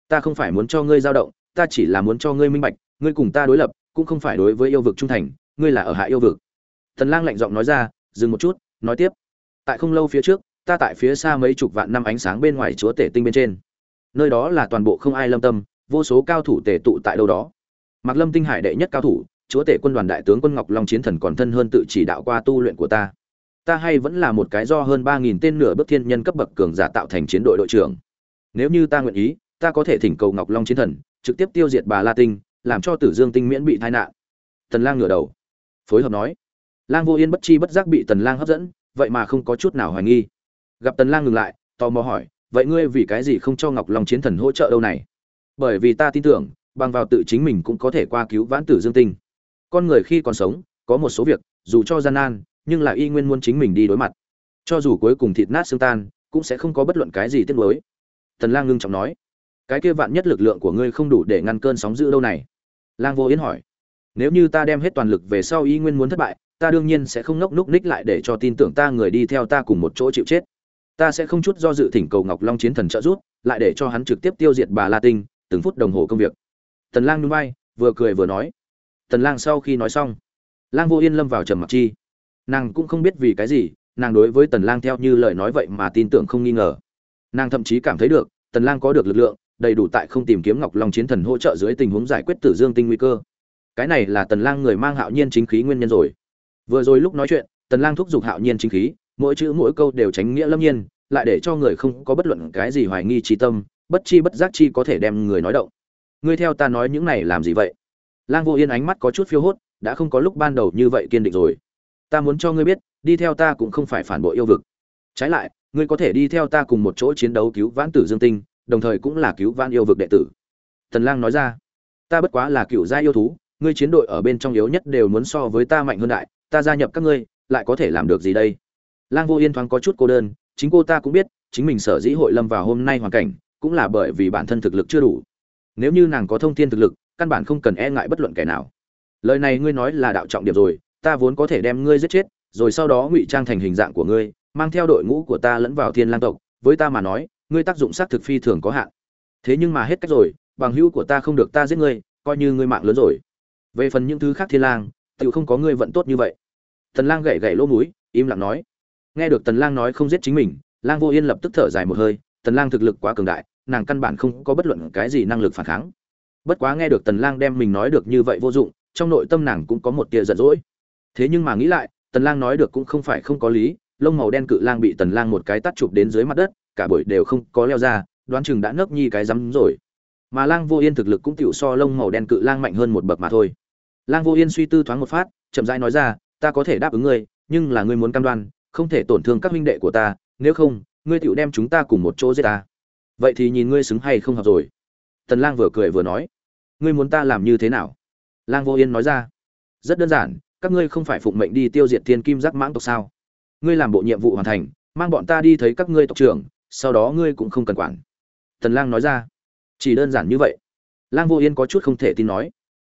Ta không phải muốn cho ngươi dao động, ta chỉ là muốn cho ngươi minh bạch, ngươi cùng ta đối lập, cũng không phải đối với yêu vực trung thành, ngươi là ở hạ yêu vực. Thần lang lạnh giọng nói ra, dừng một chút, nói tiếp. Tại không lâu phía trước, ta tại phía xa mấy chục vạn năm ánh sáng bên ngoài chúa tể tinh bên trên. Nơi đó là toàn bộ không ai lâm tâm, vô số cao thủ tề tụ tại đâu đó. Mạc Lâm tinh hải đệ nhất cao thủ, chúa tể quân đoàn đại tướng quân Ngọc Long chiến thần còn thân hơn tự chỉ đạo qua tu luyện của ta. Ta hay vẫn là một cái do hơn 3000 tên nửa bước thiên nhân cấp bậc cường giả tạo thành chiến đội đội trưởng. Nếu như ta nguyện ý, ta có thể thỉnh cầu Ngọc Long chiến thần trực tiếp tiêu diệt Bà La tinh, làm cho Tử Dương tinh miễn bị tai nạn. Tần Lang ngửa đầu, phối hợp nói. Lang Vô Yên bất chi bất giác bị Tần Lang hấp dẫn, vậy mà không có chút nào hoài nghi. Gặp Tần Lang ngừng lại, tò mò hỏi, vậy ngươi vì cái gì không cho ngọc long chiến thần hỗ trợ đâu này bởi vì ta tin tưởng bằng vào tự chính mình cũng có thể qua cứu vãn tử dương tinh. Con người khi còn sống, có một số việc, dù cho gian nan, nhưng là y nguyên muốn chính mình đi đối mặt. Cho dù cuối cùng thịt nát xương tan, cũng sẽ không có bất luận cái gì tiếc nuối. Tần lang ngưng trọng nói, cái kia vạn nhất lực lượng của ngươi không đủ để ngăn cơn sóng dữ đâu này. Lang vô yến hỏi, nếu như ta đem hết toàn lực về sau y nguyên muốn thất bại, ta đương nhiên sẽ không ngốc núc ních lại để cho tin tưởng ta người đi theo ta cùng một chỗ chịu chết. Ta sẽ không chút do dự thỉnh cầu ngọc long chiến thần trợ giúp, lại để cho hắn trực tiếp tiêu diệt bà la tinh, từng phút đồng hồ công việc tần lang nhún vai, vừa cười vừa nói. Tần lang sau khi nói xong, lang vô yên lâm vào trầm mặc chi. Nàng cũng không biết vì cái gì, nàng đối với tần lang theo như lời nói vậy mà tin tưởng không nghi ngờ. Nàng thậm chí cảm thấy được, tần lang có được lực lượng, đầy đủ tại không tìm kiếm ngọc long chiến thần hỗ trợ dưới tình huống giải quyết tử dương tinh nguy cơ. Cái này là tần lang người mang hạo nhiên chính khí nguyên nhân rồi. Vừa rồi lúc nói chuyện, tần lang thúc giục hạo nhiên chính khí, mỗi chữ mỗi câu đều tránh nghĩa lâm nhiên, lại để cho người không có bất luận cái gì hoài nghi trí tâm, bất chi bất giác chi có thể đem người nói động ngươi theo ta nói những này làm gì vậy? Lang vô yên ánh mắt có chút phiêu hốt, đã không có lúc ban đầu như vậy kiên định rồi. Ta muốn cho ngươi biết, đi theo ta cũng không phải phản bội yêu vực. Trái lại, ngươi có thể đi theo ta cùng một chỗ chiến đấu cứu vãn tử dương tinh, đồng thời cũng là cứu vãn yêu vực đệ tử. Tần lang nói ra, ta bất quá là cựu gia yêu thú, ngươi chiến đội ở bên trong yếu nhất đều muốn so với ta mạnh hơn đại, ta gia nhập các ngươi, lại có thể làm được gì đây? Lang vô yên thoáng có chút cô đơn, chính cô ta cũng biết, chính mình sở dĩ hội lâm vào hôm nay hoàn cảnh, cũng là bởi vì bản thân thực lực chưa đủ nếu như nàng có thông thiên thực lực, căn bản không cần e ngại bất luận kẻ nào. Lời này ngươi nói là đạo trọng điểm rồi, ta vốn có thể đem ngươi giết chết, rồi sau đó ngụy trang thành hình dạng của ngươi, mang theo đội ngũ của ta lẫn vào thiên lang tộc. Với ta mà nói, ngươi tác dụng sát thực phi thường có hạn. Thế nhưng mà hết cách rồi, bằng hữu của ta không được ta giết ngươi, coi như ngươi mạng lớn rồi. Về phần những thứ khác thiên lang tự không có ngươi vận tốt như vậy. Tần lang gậy gậy lỗ mũi, im lặng nói. Nghe được tần lang nói không giết chính mình, lang vô yên lập tức thở dài một hơi, tần lang thực lực quá cường đại nàng căn bản không có bất luận cái gì năng lực phản kháng. Bất quá nghe được tần lang đem mình nói được như vậy vô dụng, trong nội tâm nàng cũng có một tia giận dỗi. Thế nhưng mà nghĩ lại, tần lang nói được cũng không phải không có lý, lông màu đen cự lang bị tần lang một cái tát chụp đến dưới mặt đất, cả buổi đều không có leo ra, đoán chừng đã nấp nhi cái rắm rồi. Mà lang vô yên thực lực cũng tiểu so lông màu đen cự lang mạnh hơn một bậc mà thôi. Lang vô yên suy tư thoáng một phát, chậm rãi nói ra, ta có thể đáp ứng ngươi, nhưng là ngươi muốn cam đoan, không thể tổn thương các huynh đệ của ta, nếu không, ngươi tiểu đem chúng ta cùng một chỗ giết ta vậy thì nhìn ngươi xứng hay không hợp rồi. Tần lang vừa cười vừa nói. Ngươi muốn ta làm như thế nào? Lang vô yên nói ra. Rất đơn giản, các ngươi không phải phụng mệnh đi tiêu diệt thiên kim giác mãng tộc sao? Ngươi làm bộ nhiệm vụ hoàn thành, mang bọn ta đi thấy các ngươi tộc trưởng, sau đó ngươi cũng không cần quản. Tần lang nói ra. Chỉ đơn giản như vậy. Lang vô yên có chút không thể tin nói.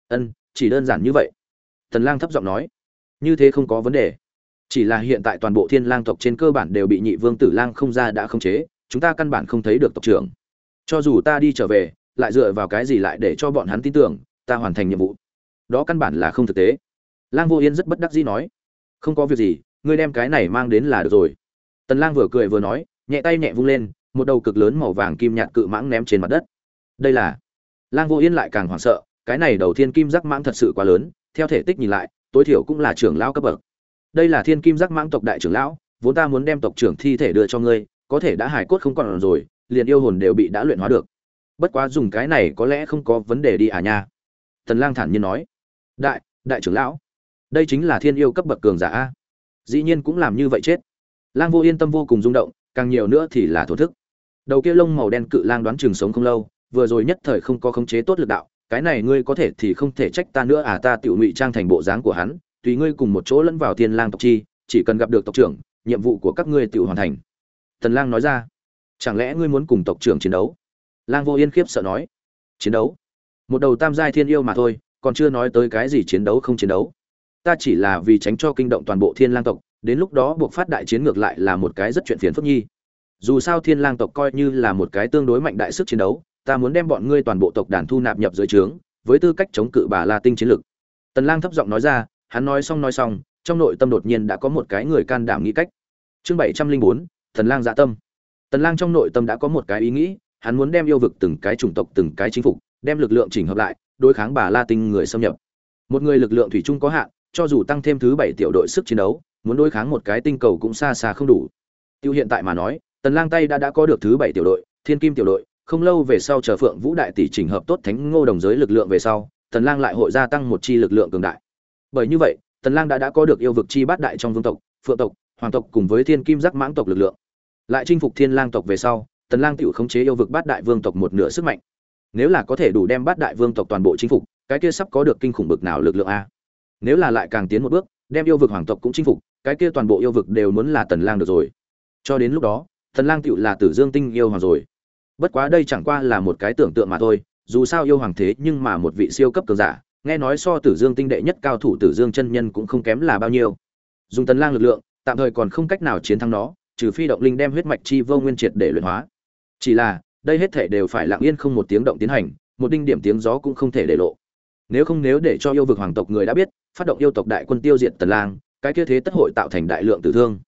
Ân, chỉ đơn giản như vậy. Tần lang thấp giọng nói. Như thế không có vấn đề. Chỉ là hiện tại toàn bộ thiên lang tộc trên cơ bản đều bị nhị vương tử lang không ra đã không chế chúng ta căn bản không thấy được tộc trưởng. Cho dù ta đi trở về, lại dựa vào cái gì lại để cho bọn hắn tin tưởng, ta hoàn thành nhiệm vụ. Đó căn bản là không thực tế. Lang vô yên rất bất đắc dĩ nói, không có việc gì, ngươi đem cái này mang đến là được rồi. Tần lang vừa cười vừa nói, nhẹ tay nhẹ vung lên, một đầu cực lớn màu vàng kim nhạt cự mãng ném trên mặt đất. Đây là lang vô yên lại càng hoảng sợ, cái này đầu thiên kim giác mãng thật sự quá lớn, theo thể tích nhìn lại, tối thiểu cũng là trưởng lão cấp bậc. Đây là thiên kim giác mãng tộc đại trưởng lão, vốn ta muốn đem tộc trưởng thi thể đưa cho ngươi có thể đã hải cốt không còn rồi, liền yêu hồn đều bị đã luyện hóa được. Bất quá dùng cái này có lẽ không có vấn đề đi à nha. Tần lang thản nhiên nói. Đại đại trưởng lão, đây chính là thiên yêu cấp bậc cường giả a. Dĩ nhiên cũng làm như vậy chết. Lang vô yên tâm vô cùng rung động, càng nhiều nữa thì là thổ thức. Đầu kia lông màu đen cự lang đoán chừng sống không lâu, vừa rồi nhất thời không có khống chế tốt lực đạo, cái này ngươi có thể thì không thể trách ta nữa à ta tiểu ngụy trang thành bộ dáng của hắn, tùy ngươi cùng một chỗ lẫn vào thiên lang tộc chi, chỉ cần gặp được tộc trưởng, nhiệm vụ của các ngươi tiểu hoàn thành tần lang nói ra. Chẳng lẽ ngươi muốn cùng tộc trưởng chiến đấu? Lang vô yên khiếp sợ nói. Chiến đấu? Một đầu tam giai thiên yêu mà thôi còn chưa nói tới cái gì chiến đấu không chiến đấu. Ta chỉ là vì tránh cho kinh động toàn bộ thiên lang tộc đến lúc đó buộc phát đại chiến ngược lại là một cái rất chuyện phiền phức nhi. Dù sao thiên lang tộc coi như là một cái tương đối mạnh đại sức chiến đấu ta muốn đem bọn ngươi toàn bộ tộc đàn thu nạp nhập dưới trướng với tư cách chống cự bà la tinh chiến lực. Tần lang thấp giọng nói ra hắn nói xong nói xong trong nội tâm đột nhiên đã có một cái người can đảm nghĩ cách. Chương 704, Thần lang dạ tâm. Tần lang trong nội tâm đã có một cái ý nghĩ, hắn muốn đem yêu vực từng cái chủng tộc, từng cái chính phục, đem lực lượng chỉnh hợp lại, đối kháng bà la tinh người xâm nhập. Một người lực lượng thủy chung có hạn, cho dù tăng thêm thứ bảy tiểu đội sức chiến đấu, muốn đối kháng một cái tinh cầu cũng xa xa không đủ. Tiêu hiện tại mà nói, tần lang tay đã đã có được thứ bảy tiểu đội, thiên kim tiểu đội, không lâu về sau chờ phượng vũ đại tỷ chỉnh hợp tốt thánh ngô đồng giới lực lượng về sau, tần lang lại hội gia tăng một chi lực lượng cường đại. Bởi như vậy, tần lang đã đã có được yêu vực chi bát đại trong vương tộc, phượng tộc, hoàng tộc cùng với thiên kim giác mãng tộc lực lượng lại chinh phục thiên lang tộc về sau, tần lang tiểu khống chế yêu vực bát đại vương tộc một nửa sức mạnh. Nếu là có thể đủ đem bát đại vương tộc toàn bộ chinh phục, cái kia sắp có được kinh khủng bực nào lực lượng a? Nếu là lại càng tiến một bước, đem yêu vực hoàng tộc cũng chinh phục, cái kia toàn bộ yêu vực đều muốn là tần lang được rồi. Cho đến lúc đó, tần lang tiểu là tử dương tinh yêu hoàng rồi. Bất quá đây chẳng qua là một cái tưởng tượng mà thôi, dù sao yêu hoàng thế nhưng mà một vị siêu cấp cường giả, nghe nói so tử dương tinh đệ nhất cao thủ tử dương chân nhân cũng không kém là bao nhiêu. Dùng tần lang lực lượng, tạm thời còn không cách nào chiến thắng nó trừ phi động linh đem huyết mạch chi vô nguyên triệt để luyện hóa. Chỉ là, đây hết thể đều phải lặng yên không một tiếng động tiến hành, một đinh điểm tiếng gió cũng không thể để lộ. Nếu không nếu để cho yêu vực hoàng tộc người đã biết, phát động yêu tộc đại quân tiêu diệt tần lang, cái kia thế tất hội tạo thành đại lượng tử thương.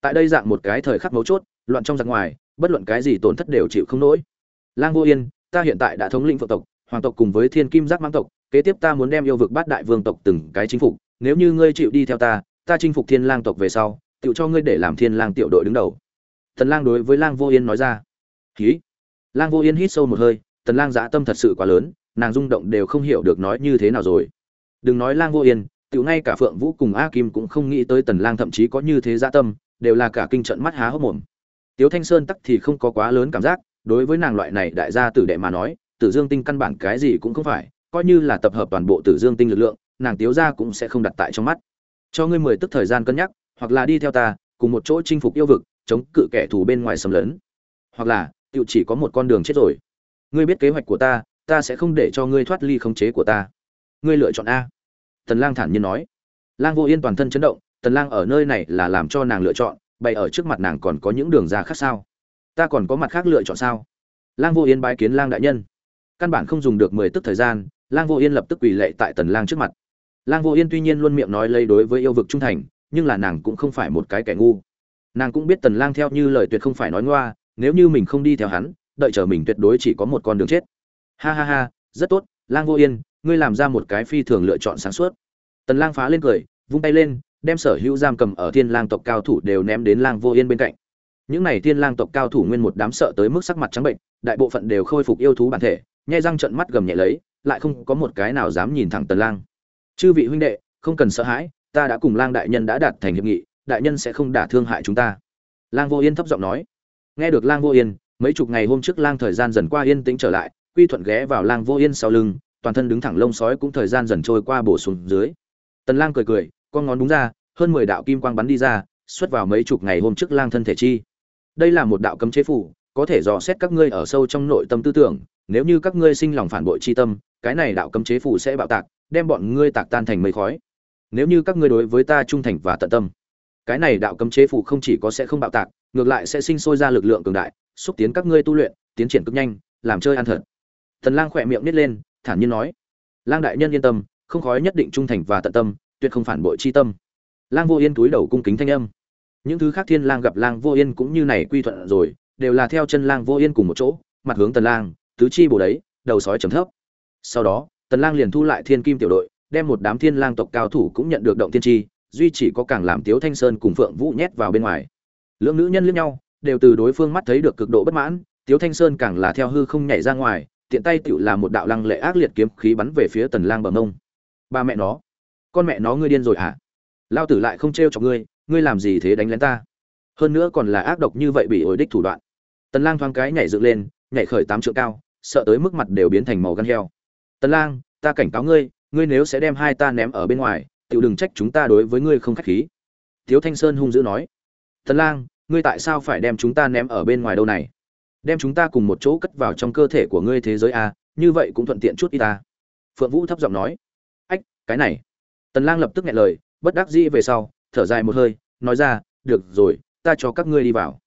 Tại đây dạng một cái thời khắc mấu chốt, loạn trong giặc ngoài, bất luận cái gì tổn thất đều chịu không nổi. Lang vô yên, ta hiện tại đã thống lĩnh phượng tộc, hoàng tộc cùng với thiên kim giác mãng tộc, kế tiếp ta muốn đem yêu vực bát đại vương tộc từng cái chính phục. Nếu như ngươi chịu đi theo ta ta chinh phục thiên lang tộc về sau tựu cho ngươi để làm thiên lang tiểu đội đứng đầu. Tần lang đối với lang vô yên nói ra. Hí. Lang vô yên hít sâu một hơi, tần lang dạ tâm thật sự quá lớn, nàng rung động đều không hiểu được nói như thế nào rồi. Đừng nói lang vô yên, tiểu ngay cả phượng vũ cùng a kim cũng không nghĩ tới tần lang thậm chí có như thế dạ tâm, đều là cả kinh trận mắt há hốc mồm. Tiếu thanh sơn tắc thì không có quá lớn cảm giác, đối với nàng loại này đại gia tử đệ mà nói, tử dương tinh căn bản cái gì cũng không phải, coi như là tập hợp toàn bộ tử dương tinh lực lượng, nàng tiếu gia cũng sẽ không đặt tại trong mắt. Cho ngươi mười tức thời gian cân nhắc hoặc là đi theo ta, cùng một chỗ chinh phục yêu vực, chống cự kẻ thù bên ngoài xâm lấn. Hoặc là tự chỉ có một con đường chết rồi. Ngươi biết kế hoạch của ta ta sẽ không để cho ngươi thoát ly khống chế của ta. Ngươi lựa chọn a. Tần lang thản nhiên nói. Lang vô yên toàn thân chấn động, tần lang ở nơi này là làm cho nàng lựa chọn, bày ở trước mặt nàng còn có những đường ra khác sao? Ta còn có mặt khác lựa chọn sao? Lang vô yên bái kiến lang đại nhân. Căn bản không dùng được mười tức thời gian, lang vô yên lập tức quỳ lệ tại tần lang trước mặt. Lang vô yên tuy nhiên luôn miệng nói lấy đối với yêu vực trung thành nhưng là nàng cũng không phải một cái kẻ ngu. Nàng cũng biết tần lang theo như lời tuyệt không phải nói ngoa, nếu như mình không đi theo hắn, đợi chờ mình tuyệt đối chỉ có một con đường chết. Ha ha ha, rất tốt, lang vô yên, ngươi làm ra một cái phi thường lựa chọn sáng suốt. Tần lang phá lên cười, vung tay lên, đem sở hữu giam cầm ở thiên lang tộc cao thủ đều ném đến lang vô yên bên cạnh. Những này thiên lang tộc cao thủ nguyên một đám sợ tới mức sắc mặt trắng bệnh, đại bộ phận đều khôi phục yêu thú bản thể, nhai răng trợn mắt gầm nhẹ lấy, lại không có một cái nào dám nhìn thẳng tần lang. Chư vị huynh đệ, không cần sợ hãi ta đã cùng lang đại nhân đã đạt thành hiệp nghị, đại nhân sẽ không đả thương hại chúng ta. Lang vô yên thấp giọng nói. Nghe được lang vô yên, mấy chục ngày hôm trước lang thời gian dần qua yên tĩnh trở lại, quy thuận ghé vào lang vô yên sau lưng, toàn thân đứng thẳng lông sói cũng thời gian dần trôi qua bổ sung dưới. Tần lang cười cười, con ngón đúng ra, hơn 10 đạo kim quang bắn đi ra, xuất vào mấy chục ngày hôm trước lang thân thể chi. Đây là một đạo cấm chế phủ, có thể dò xét các ngươi ở sâu trong nội tâm tư tưởng, nếu như các ngươi sinh lòng phản bội chi tâm, cái này đạo cấm chế phủ sẽ bạo tạc, đem bọn ngươi tạc tan thành mây khói nếu như các ngươi đối với ta trung thành và tận tâm, cái này đạo cấm chế phủ không chỉ có sẽ không bạo tạc, ngược lại sẽ sinh sôi ra lực lượng cường đại, xúc tiến các ngươi tu luyện, tiến triển cực nhanh, làm chơi ăn thật. Thần lang khỏe miệng nít lên, thản nhiên nói. Lang đại nhân yên tâm, không khói nhất định trung thành và tận tâm, tuyệt không phản bội chi tâm. Lang vô yên túi đầu cung kính thanh âm. Những thứ khác thiên lang gặp lang vô yên cũng như này quy thuận rồi, đều là theo chân lang vô yên cùng một chỗ, mặt hướng tần lang, tứ chi bổ đấy, đầu sói chấm thấp. Sau đó, tần lang liền thu lại thiên kim tiểu đội đem một đám thiên lang tộc cao thủ cũng nhận được động tiên tri duy chỉ có càng làm tiếu thanh sơn cùng phượng vũ nhét vào bên ngoài. Lưỡng nữ nhân liếc nhau, đều từ đối phương mắt thấy được cực độ bất mãn, tiếu thanh sơn càng là theo hư không nhảy ra ngoài, tiện tay tựu là một đạo lăng lệ ác liệt kiếm khí bắn về phía tần lang bờ mông. Ba mẹ nó, con mẹ nó ngươi điên rồi hả? Lao tử lại không trêu chọc ngươi ngươi làm gì thế đánh lén ta? Hơn nữa còn là ác độc như vậy bị ổi đích thủ đoạn. Tần lang thoáng cái nhảy dựng lên, nhảy khởi tám trượng cao, sợ tới mức mặt đều biến thành màu gan heo. Tần lang, ta cảnh cáo ngươi ngươi nếu sẽ đem hai ta ném ở bên ngoài tự đừng trách chúng ta đối với ngươi không khách khí. Thiếu thanh sơn hung dữ nói. Tần lang, ngươi tại sao phải đem chúng ta ném ở bên ngoài đâu này? Đem chúng ta cùng một chỗ cất vào trong cơ thể của ngươi thế giới a như vậy cũng thuận tiện chút ít ta. Phượng vũ thấp giọng nói. Ách, cái này. Tần lang lập tức nghe lời, bất đắc dĩ về sau, thở dài một hơi, nói ra, được rồi, ta cho các ngươi đi vào.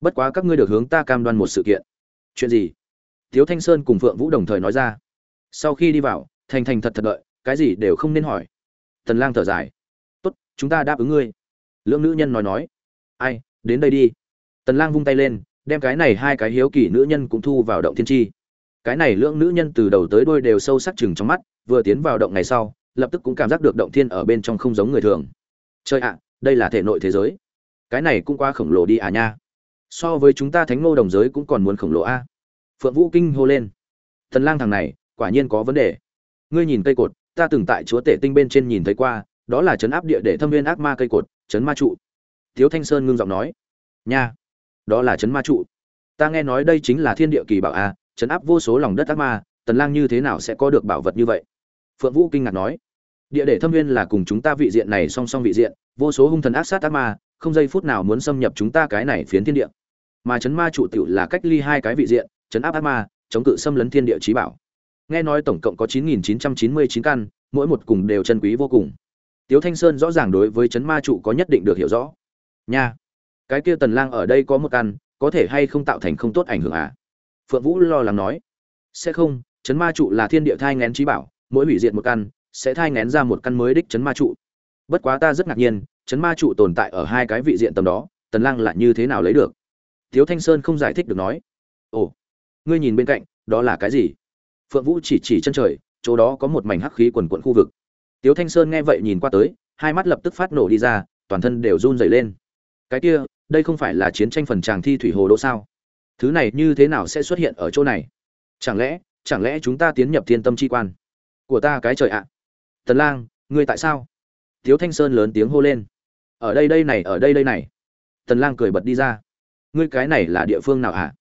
Bất quá các ngươi được hướng ta cam đoan một sự kiện. Chuyện gì? Tiếu thanh sơn cùng phượng vũ đồng thời nói ra. Sau khi đi vào, thành thành thật thật đợi cái gì đều không nên hỏi. Tần lang thở dài. Tốt, chúng ta đáp ứng ngươi. Lưỡng nữ nhân nói nói. Ai, đến đây đi. Tần lang vung tay lên, đem cái này hai cái hiếu kỳ nữ nhân cũng thu vào động thiên chi. Cái này lưỡng nữ nhân từ đầu tới đuôi đều sâu sắc chừng trong mắt, vừa tiến vào động ngày sau, lập tức cũng cảm giác được động thiên ở bên trong không giống người thường. Chơi ạ, đây là thể nội thế giới. Cái này cũng quá khổng lồ đi à nha. So với chúng ta thánh ngô đồng giới cũng còn muốn khổng lồ a. Phượng vũ kinh hô lên. Thần lang thằng này, quả nhiên có vấn đề. Ngươi nhìn cây cột ta từng tại chúa tể tinh bên trên nhìn thấy qua, đó là chấn áp địa để thâm viên ác ma cây cột chấn ma trụ. Thiếu thanh sơn ngưng giọng nói, nha, đó là chấn ma trụ. Ta nghe nói đây chính là thiên địa kỳ bảo a chấn áp vô số lòng đất ác ma, tần lang như thế nào sẽ có được bảo vật như vậy? Phượng vũ kinh ngạc nói, địa để thâm viên là cùng chúng ta vị diện này song song vị diện, vô số hung thần ác sát ác ma, không giây phút nào muốn xâm nhập chúng ta cái này phiến thiên địa. Mà chấn ma trụ tiểu là cách ly hai cái vị diện chấn áp ác ma, chống cự xâm lấn thiên địa trí bảo nghe nói tổng cộng có 9.999 căn, mỗi một cùng đều chân quý vô cùng. Tiếu thanh sơn rõ ràng đối với chấn ma trụ có nhất định được hiểu rõ. Nha, cái kia tần lang ở đây có một căn, có thể hay không tạo thành không tốt ảnh hưởng à? Phượng vũ lo lắng nói. Sẽ không, chấn ma trụ là thiên địa thai ngén trí bảo, mỗi hủy diệt một căn, sẽ thai ngén ra một căn mới đích chấn ma trụ. Bất quá ta rất ngạc nhiên, chấn ma trụ tồn tại ở hai cái vị diện tầm đó, tần lang lại như thế nào lấy được? Tiếu thanh sơn không giải thích được nói. Ồ, ngươi nhìn bên cạnh, đó là cái gì? Phượng vũ chỉ chỉ chân trời, chỗ đó có một mảnh hắc khí quần quận khu vực. Tiếu thanh sơn nghe vậy nhìn qua tới, hai mắt lập tức phát nổ đi ra, toàn thân đều run rẩy lên. Cái kia, đây không phải là chiến tranh phần tràng thi thủy hồ đỗ sao? Thứ này như thế nào sẽ xuất hiện ở chỗ này? Chẳng lẽ chẳng lẽ chúng ta tiến nhập thiên tâm chi quan? Của ta cái trời ạ. Tần lang, ngươi tại sao? Tiếu thanh sơn lớn tiếng hô lên. Ở đây đây này, ở đây đây này. Tần lang cười bật đi ra. Ngươi cái này là địa phương nào ạ?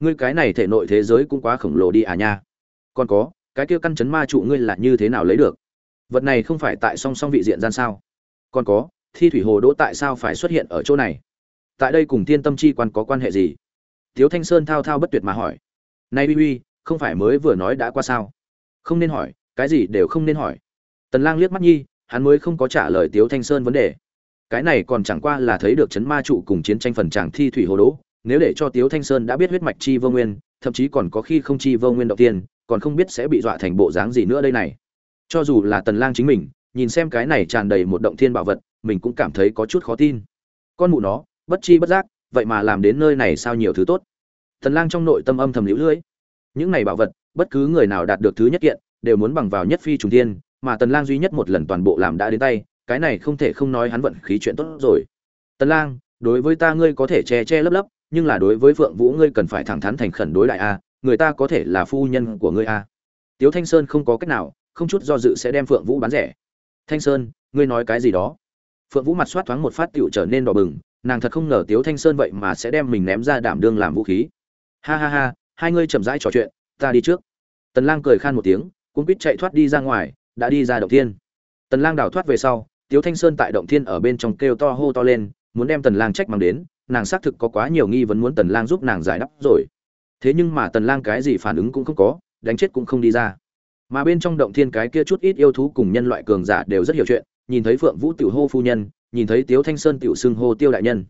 Ngươi cái này thể nội thế giới cũng quá khổng lồ đi à nha còn có, cái kia căn chấn ma trụ ngươi là như thế nào lấy được? Vật này không phải tại song song vị diện gian sao? Còn có, thi thủy hồ đỗ tại sao phải xuất hiện ở chỗ này? Tại đây cùng thiên tâm chi quan có quan hệ gì? Tiếu thanh sơn thao thao bất tuyệt mà hỏi. Nay uy uy, không phải mới vừa nói đã qua sao? Không nên hỏi, cái gì đều không nên hỏi. Tần lang liếc mắt nhi, hắn mới không có trả lời tiếu thanh sơn vấn đề. Cái này còn chẳng qua là thấy được chấn ma trụ cùng chiến tranh phần tràng thi thủy hồ đỗ, nếu để cho tiếu thanh sơn đã biết huyết mạch chi vô nguyên, thậm chí còn có khi không chi vô nguyên đầu tiên còn không biết sẽ bị dọa thành bộ dáng gì nữa đây này. Cho dù là tần lang chính mình, nhìn xem cái này tràn đầy một động thiên bảo vật, mình cũng cảm thấy có chút khó tin. Con mụ nó, bất chi bất giác, vậy mà làm đến nơi này sao nhiều thứ tốt. Tần lang trong nội tâm âm thầm liễu lưỡi. Những này bảo vật, bất cứ người nào đạt được thứ nhất kiện, đều muốn bằng vào nhất phi trùng thiên, mà tần lang duy nhất một lần toàn bộ làm đã đến tay, cái này không thể không nói hắn vận khí chuyện tốt rồi. Tần lang, đối với ta ngươi có thể che che lấp lấp, nhưng là đối với phượng vũ ngươi cần phải thẳng thắn thành khẩn đối lại a người ta có thể là phu nhân của ngươi à? tiếu thanh sơn không có cách nào, không chút do dự sẽ đem phượng vũ bán rẻ. Thanh sơn, ngươi nói cái gì đó? Phượng vũ mặt soát thoáng một phát tựu trở nên đỏ bừng, nàng thật không ngờ tiếu thanh sơn vậy mà sẽ đem mình ném ra đảm đương làm vũ khí. Ha ha ha, hai ngươi chậm rãi trò chuyện, ta đi trước. Tần lang cười khan một tiếng cũng quýt chạy thoát đi ra ngoài, đã đi ra động thiên. Tần lang đào thoát về sau, tiếu thanh sơn tại động thiên ở bên trong kêu to hô to lên, muốn đem tần lang trách mang đến, nàng xác thực có quá nhiều nghi vấn muốn tần lang giúp nàng giải đáp rồi thế nhưng mà tần lang cái gì phản ứng cũng không có, đánh chết cũng không đi ra. Mà bên trong động thiên cái kia chút ít yêu thú cùng nhân loại cường giả đều rất hiểu chuyện, nhìn thấy phượng vũ tiểu hô phu nhân, nhìn thấy tiếu thanh sơn tiểu xưng hô tiêu đại nhân.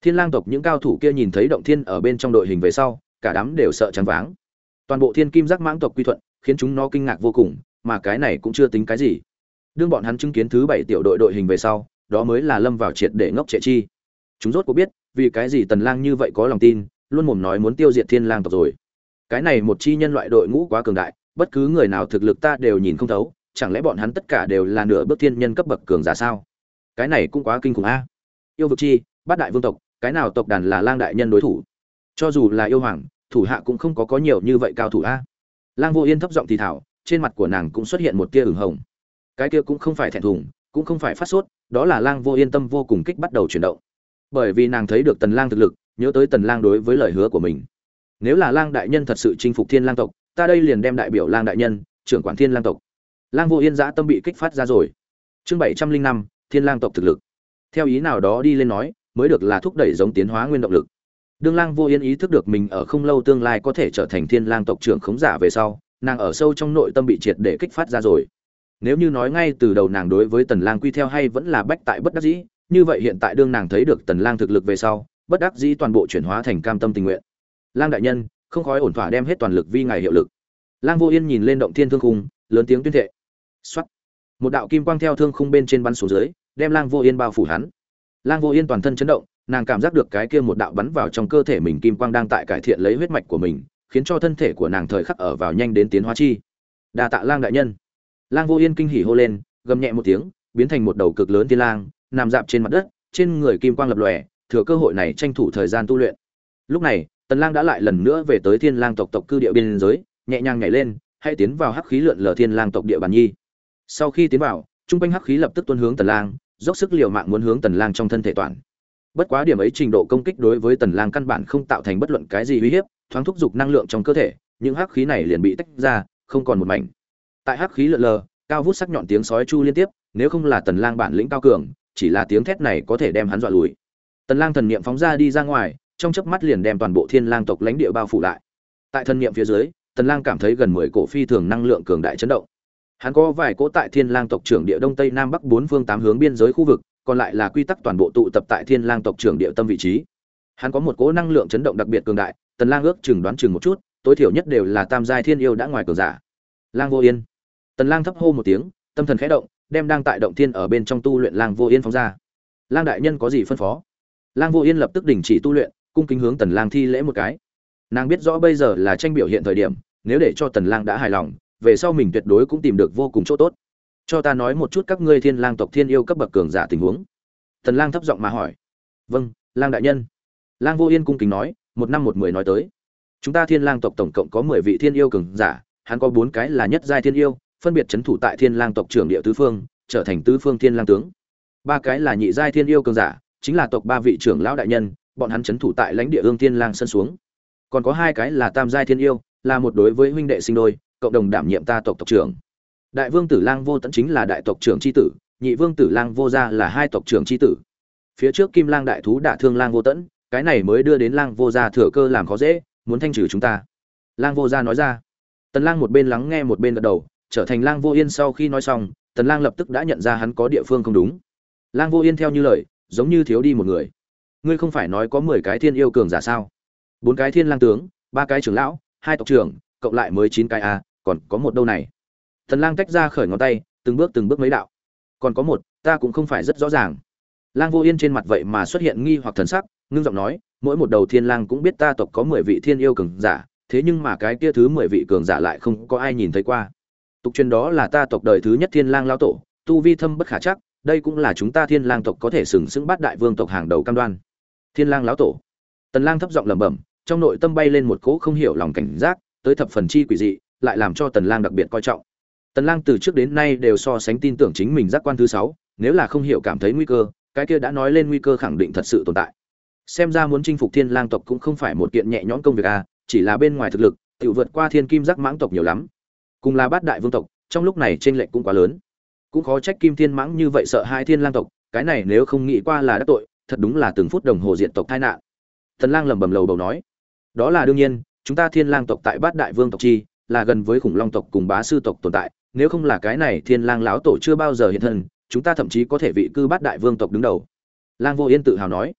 Thiên lang tộc những cao thủ kia nhìn thấy động thiên ở bên trong đội hình về sau, cả đám đều sợ trắng váng. Toàn bộ thiên kim giác mãng tộc quy thuận, khiến chúng nó kinh ngạc vô cùng, mà cái này cũng chưa tính cái gì. Đương bọn hắn chứng kiến thứ bảy tiểu đội đội hình về sau, đó mới là lâm vào triệt để ngốc trệ chi. Chúng rốt có biết, vì cái gì tần lang như vậy có lòng tin luôn mồm nói muốn tiêu diệt thiên lang tộc rồi. Cái này một chi nhân loại đội ngũ quá cường đại, bất cứ người nào thực lực ta đều nhìn không thấu, chẳng lẽ bọn hắn tất cả đều là nửa bước thiên nhân cấp bậc cường giả sao? Cái này cũng quá kinh khủng a. Yêu vực chi, bát đại vương tộc, cái nào tộc đàn là lang đại nhân đối thủ? Cho dù là yêu hoàng, thủ hạ cũng không có có nhiều như vậy cao thủ a. Lang vô yên thấp giọng thì thảo trên mặt của nàng cũng xuất hiện một tia ửng hồng. Cái kia cũng không phải thẹn thùng, cũng không phải phát sốt, đó là lang vô yên tâm vô cùng kích bắt đầu chuyển động. Bởi vì nàng thấy được tần lang thực lực nhớ tới tần lang đối với lời hứa của mình. Nếu là lang đại nhân thật sự chinh phục thiên lang tộc, ta đây liền đem đại biểu lang đại nhân, trưởng quản thiên lang tộc. Lang vô yên dã tâm bị kích phát ra rồi. Chương bảy trăm linh năm, thiên lang tộc thực lực. Theo ý nào đó đi lên nói, mới được là thúc đẩy giống tiến hóa nguyên động lực. Đương lang vô yên ý thức được mình ở không lâu tương lai có thể trở thành thiên lang tộc trưởng khống giả về sau, nàng ở sâu trong nội tâm bị triệt để kích phát ra rồi. Nếu như nói ngay từ đầu nàng đối với tần lang quy theo hay vẫn là bách tại bất đắc dĩ, như vậy hiện tại đương nàng thấy được tần lang thực lực về sau bất đắc dĩ toàn bộ chuyển hóa thành cam tâm tình nguyện. Lang đại nhân, không khói ổn thỏa đem hết toàn lực vi ngài hiệu lực. Lang vô yên nhìn lên động thiên thương khung, lớn tiếng tuyên thệ. Xuất một đạo kim quang theo thương khung bên trên bắn xuống dưới, đem lang vô yên bao phủ hắn. Lang vô yên toàn thân chấn động, nàng cảm giác được cái kia một đạo bắn vào trong cơ thể mình kim quang đang tại cải thiện lấy huyết mạch của mình, khiến cho thân thể của nàng thời khắc ở vào nhanh đến tiến hóa chi. Đa tạ lang đại nhân. Lang vô yên kinh hỉ hô lên, gầm nhẹ một tiếng, biến thành một đầu cực lớn thiên lang, nằm dạp trên mặt đất, trên người kim quang lập lòe thừa cơ hội này tranh thủ thời gian tu luyện. Lúc này, tần lang đã lại lần nữa về tới thiên lang tộc tộc cư địa biên giới, nhẹ nhàng nhảy lên, hãy tiến vào hắc khí lượn lờ thiên lang tộc địa bàn nhi. Sau khi tiến vào, trung quanh hắc khí lập tức tuôn hướng tần lang, dốc sức liều mạng muốn hướng tần lang trong thân thể toàn. Bất quá điểm ấy trình độ công kích đối với tần lang căn bản không tạo thành bất luận cái gì uy hiếp, thoáng thúc giục năng lượng trong cơ thể, những hắc khí này liền bị tách ra, không còn một mảnh. Tại hắc khí lượn lờ, cao vút sắc nhọn tiếng sói chu liên tiếp, nếu không là tần lang bản lĩnh cao cường, chỉ là tiếng thét này có thể đem hắn dọa lùi tần lang thần niệm phóng ra đi ra ngoài, trong chớp mắt liền đem toàn bộ thiên lang tộc lãnh địa bao phủ lại. Tại thần niệm phía dưới, tần lang cảm thấy gần 10 cổ phi thường năng lượng cường đại chấn động. Hắn có vài cỗ tại thiên lang tộc trưởng địa đông tây nam bắc bốn phương tám hướng biên giới khu vực, còn lại là quy tắc toàn bộ tụ tập tại thiên lang tộc trưởng địa tâm vị trí. Hắn có một cỗ năng lượng chấn động đặc biệt cường đại, tần lang ước chừng đoán chừng một chút, tối thiểu nhất đều là tam giai thiên yêu đã ngoài cường giả. Lang vô yên. Tần lang thấp hô một tiếng, tâm thần khẽ động, đem đang tại động thiên ở bên trong tu luyện lang vô yên phóng ra. Lang đại nhân có gì phân phó? Lang vô yên lập tức đình chỉ tu luyện, cung kính hướng tần lang thi lễ một cái. Nàng biết rõ bây giờ là tranh biểu hiện thời điểm, nếu để cho tần lang đã hài lòng, về sau mình tuyệt đối cũng tìm được vô cùng chỗ tốt. Cho ta nói một chút các ngươi thiên lang tộc thiên yêu cấp bậc cường giả tình huống. Tần lang thấp giọng mà hỏi. Vâng lang đại nhân. Lang vô yên cung kính nói, một năm một mười nói tới. Chúng ta thiên lang tộc tổng cộng có mười vị thiên yêu cường giả, hắn có bốn cái là nhất giai thiên yêu, phân biệt chấn thủ tại thiên lang tộc trưởng địa tứ phương, trở thành tứ phương thiên lang tướng. Ba cái là nhị giai thiên yêu cường giả chính là tộc ba vị trưởng lão đại nhân, bọn hắn chấn thủ tại lãnh địa ương tiên lang sân xuống. Còn có hai cái là tam giai thiên yêu, là một đối với huynh đệ sinh đôi, cộng đồng đảm nhiệm ta tộc tộc trưởng. Đại vương tử lang vô tận chính là đại tộc trưởng chi tử, nhị vương tử lang vô gia là hai tộc trưởng chi tử. Phía trước kim lang đại thú đả thương lang vô tẫn cái này mới đưa đến lang vô gia thừa cơ làm khó dễ, muốn thanh trừ chúng ta. Lang vô gia nói ra. Tần lang một bên lắng nghe một bên gật đầu, trở thành lang vô yên sau khi nói xong, tần lang lập tức đã nhận ra hắn có địa phương không đúng. Lang vô yên theo như lời giống như thiếu đi một người. Ngươi không phải nói có 10 cái thiên yêu cường giả sao? Bốn cái thiên lang tướng, ba cái trưởng lão, hai tộc trưởng, cộng lại mới chín cái a còn có một đâu này? Thần lang tách ra khởi ngón tay, từng bước từng bước mấy đạo. Còn có một, ta cũng không phải rất rõ ràng. Lang vô yên trên mặt vậy mà xuất hiện nghi hoặc thần sắc, ngưng giọng nói, mỗi một đầu thiên lang cũng biết ta tộc có 10 vị thiên yêu cường giả, thế nhưng mà cái kia thứ 10 vị cường giả lại không có ai nhìn thấy qua. Tục truyền đó là ta tộc đời thứ nhất thiên lang lão tổ, tu vi thâm bất khả chắc đây cũng là chúng ta thiên lang tộc có thể sừng sững bát đại vương tộc hàng đầu cam đoan. Thiên lang lão tổ. Tần lang thấp giọng lẩm bẩm, trong nội tâm bay lên một cỗ không hiểu lòng cảnh giác, tới thập phần chi quỷ dị, lại làm cho tần lang đặc biệt coi trọng. Tần lang từ trước đến nay đều so sánh tin tưởng chính mình giác quan thứ sáu, nếu là không hiểu cảm thấy nguy cơ, cái kia đã nói lên nguy cơ khẳng định thật sự tồn tại. Xem ra muốn chinh phục thiên lang tộc cũng không phải một kiện nhẹ nhõm công việc a chỉ là bên ngoài thực lực tự vượt qua thiên kim giác mãng tộc nhiều lắm. Cùng là bát đại vương tộc, trong lúc này trên lệnh cũng quá lớn cũng khó trách kim thiên mãng như vậy sợ hai thiên lang tộc, cái này nếu không nghĩ qua là đắc tội, thật đúng là từng phút đồng hồ diện tộc tai nạn. Thần lang lẩm bẩm lầu bầu nói, đó là đương nhiên, chúng ta thiên lang tộc tại bát đại vương tộc chi, là gần với khủng long tộc cùng bá sư tộc tồn tại, nếu không là cái này thiên lang lão tổ chưa bao giờ hiện thân, chúng ta thậm chí có thể vị cư bát đại vương tộc đứng đầu. Lang vô yên tự hào nói,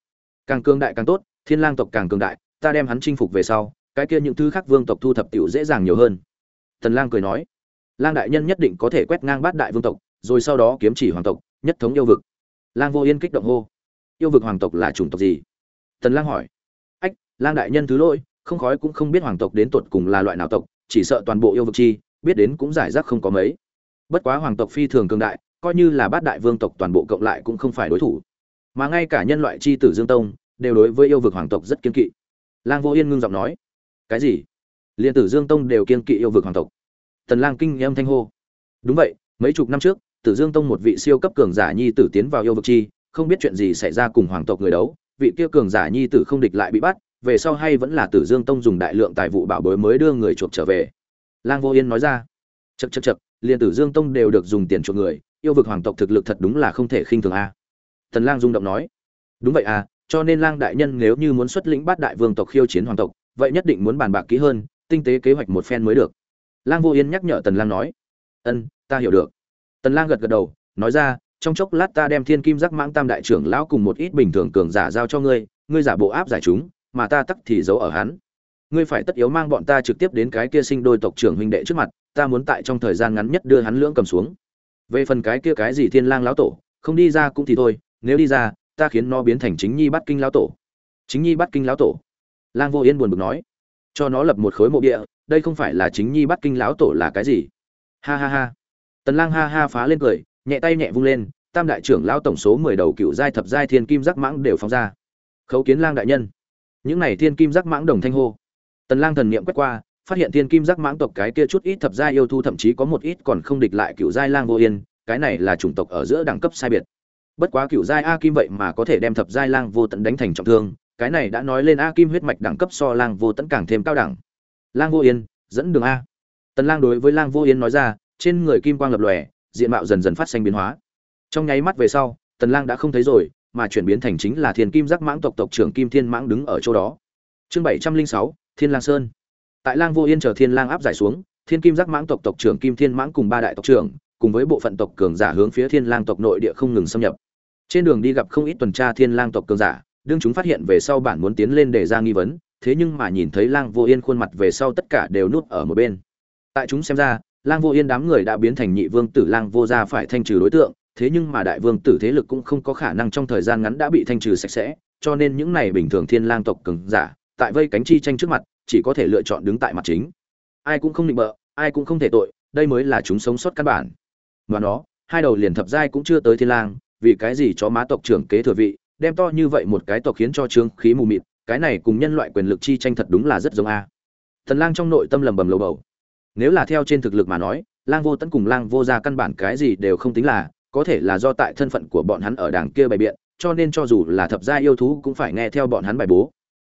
càng cường đại càng tốt, thiên lang tộc càng cường đại, ta đem hắn chinh phục về sau, cái kia những thứ khác vương tộc thu thập tiểu dễ dàng nhiều hơn. Thần lang cười nói, lang đại nhân nhất định có thể quét ngang bát đại vương tộc rồi sau đó kiếm chỉ hoàng tộc, nhất thống yêu vực. Lang vô yên kích động hô, yêu vực hoàng tộc là chủng tộc gì? Tần lang hỏi. Ách, lang đại nhân thứ lỗi, không khói cũng không biết hoàng tộc đến tột cùng là loại nào tộc, chỉ sợ toàn bộ yêu vực chi, biết đến cũng giải rác không có mấy. Bất quá hoàng tộc phi thường cường đại, coi như là bát đại vương tộc toàn bộ cộng lại cũng không phải đối thủ. Mà ngay cả nhân loại chi tử dương tông, đều đối với yêu vực hoàng tộc rất kiên kỵ. Lang vô yên ngưng giọng nói. Cái gì? Liên tử dương tông đều kiên kỵ yêu vực hoàng tộc? Tần lang kinh âm thanh hô. Đúng vậy, mấy chục năm trước tử dương tông một vị siêu cấp cường giả nhi tử tiến vào yêu vực chi không biết chuyện gì xảy ra cùng hoàng tộc người đấu vị kia cường giả nhi tử không địch lại bị bắt về sau hay vẫn là tử dương tông dùng đại lượng tài vụ bảo bối mới đưa người chuộc trở về. Lang vô yên nói ra Chậc chậc chậc, liền tử dương tông đều được dùng tiền chuộc người yêu vực hoàng tộc thực lực thật đúng là không thể khinh thường a. Tần lang rung động nói đúng vậy à cho nên lang đại nhân nếu như muốn xuất lĩnh bát đại vương tộc khiêu chiến hoàng tộc vậy nhất định muốn bàn bạc kỹ hơn tinh tế kế hoạch một phen mới được. Lang vô yên nhắc nhở tần lang nói ân ta hiểu được tần lang gật gật đầu, nói ra, trong chốc lát ta đem thiên kim giác mãng tam đại trưởng lão cùng một ít bình thường cường giả giao cho ngươi ngươi giả bộ áp giải chúng, mà ta tắc thì giấu ở hắn. Ngươi phải tất yếu mang bọn ta trực tiếp đến cái kia sinh đôi tộc trưởng huynh đệ trước mặt, ta muốn tại trong thời gian ngắn nhất đưa hắn lưỡng cầm xuống. Về phần cái kia cái gì thiên lang lão tổ, không đi ra cũng thì thôi, nếu đi ra, ta khiến nó biến thành chính nhi bắt kinh lão tổ. Chính nhi bắt kinh lão tổ? Lang vô yên buồn bực nói. Cho nó lập một khối mộ địa, đây không phải là chính nhi bắt kinh lão tổ là cái gì? Ha ha ha tần lang ha ha phá lên cười, nhẹ tay nhẹ vung lên, tam đại trưởng lão tổng số mười đầu cựu giai thập giai thiên kim giác mãng đều phóng ra. Khấu kiến lang đại nhân. Những này thiên kim giác mãng đồng thanh hô. Tần lang thần niệm quét qua, phát hiện thiên kim giác mãng tộc cái kia chút ít thập giai yêu thu thậm chí có một ít còn không địch lại cựu giai lang vô yên, cái này là chủng tộc ở giữa đẳng cấp sai biệt. Bất quá cựu giai a kim vậy mà có thể đem thập giai lang vô tận đánh thành trọng thương, cái này đã nói lên a kim huyết mạch đẳng cấp so lang vô tận càng thêm cao đẳng. Lang vô yên, dẫn đường a. Tần lang đối với lang vô yên nói ra trên người kim quang lập lòe diện mạo dần dần phát sinh biến hóa. Trong nháy mắt về sau tần lang đã không thấy rồi mà chuyển biến thành chính là thiên kim giác mãng tộc tộc trưởng kim thiên mãng đứng ở chỗ đó. Chương 706, thiên lang sơn. Tại lang vô yên chờ thiên lang áp giải xuống thiên kim giác mãng tộc tộc trưởng kim thiên mãng cùng ba đại tộc trưởng cùng với bộ phận tộc cường giả hướng phía thiên lang tộc nội địa không ngừng xâm nhập. Trên đường đi gặp không ít tuần tra thiên lang tộc cường giả đương chúng phát hiện về sau bản muốn tiến lên để ra nghi vấn thế nhưng mà nhìn thấy lang vô yên khuôn mặt về sau tất cả đều núp ở một bên. Tại chúng xem ra lang vô yên đám người đã biến thành nhị vương tử lang vô gia phải thanh trừ đối tượng, thế nhưng mà đại vương tử thế lực cũng không có khả năng trong thời gian ngắn đã bị thanh trừ sạch sẽ, cho nên những này bình thường thiên lang tộc cường giả, tại vây cánh chi tranh trước mặt, chỉ có thể lựa chọn đứng tại mặt chính. Ai cũng không định bợ, ai cũng không thể tội, đây mới là chúng sống sót căn bản. Và nó, hai đầu liền thập giai cũng chưa tới thiên lang, vì cái gì cho má tộc trưởng kế thừa vị, đem to như vậy một cái tộc khiến cho trương khí mù mịt, cái này cùng nhân loại quyền lực chi tranh thật đúng là rất giống a. Thần lang trong nội tâm lầm bầm lầu bầu nếu là theo trên thực lực mà nói, lang vô tấn cùng lang vô gia căn bản cái gì đều không tính là, có thể là do tại thân phận của bọn hắn ở đàng kia bày biện, cho nên cho dù là thập gia yêu thú cũng phải nghe theo bọn hắn bài bố.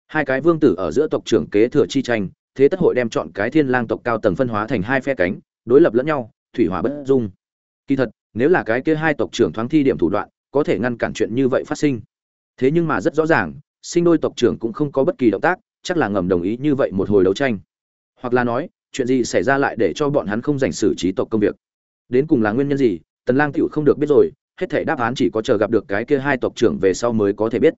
Hai cái vương tử ở giữa tộc trưởng kế thừa chi tranh, thế tất hội đem chọn cái thiên lang tộc cao tầng phân hóa thành hai phe cánh, đối lập lẫn nhau, thủy hỏa bất dung. Kỳ thật, nếu là cái kia hai tộc trưởng thoáng thi điểm thủ đoạn, có thể ngăn cản chuyện như vậy phát sinh. Thế nhưng mà rất rõ ràng, sinh đôi tộc trưởng cũng không có bất kỳ động tác, chắc là ngầm đồng ý như vậy một hồi đấu tranh. Hoặc là nói chuyện gì xảy ra lại để cho bọn hắn không dành xử trí tộc công việc? Đến cùng là nguyên nhân gì? Tần lang tiểu không được biết rồi, hết thể đáp án chỉ có chờ gặp được cái kia hai tộc trưởng về sau mới có thể biết.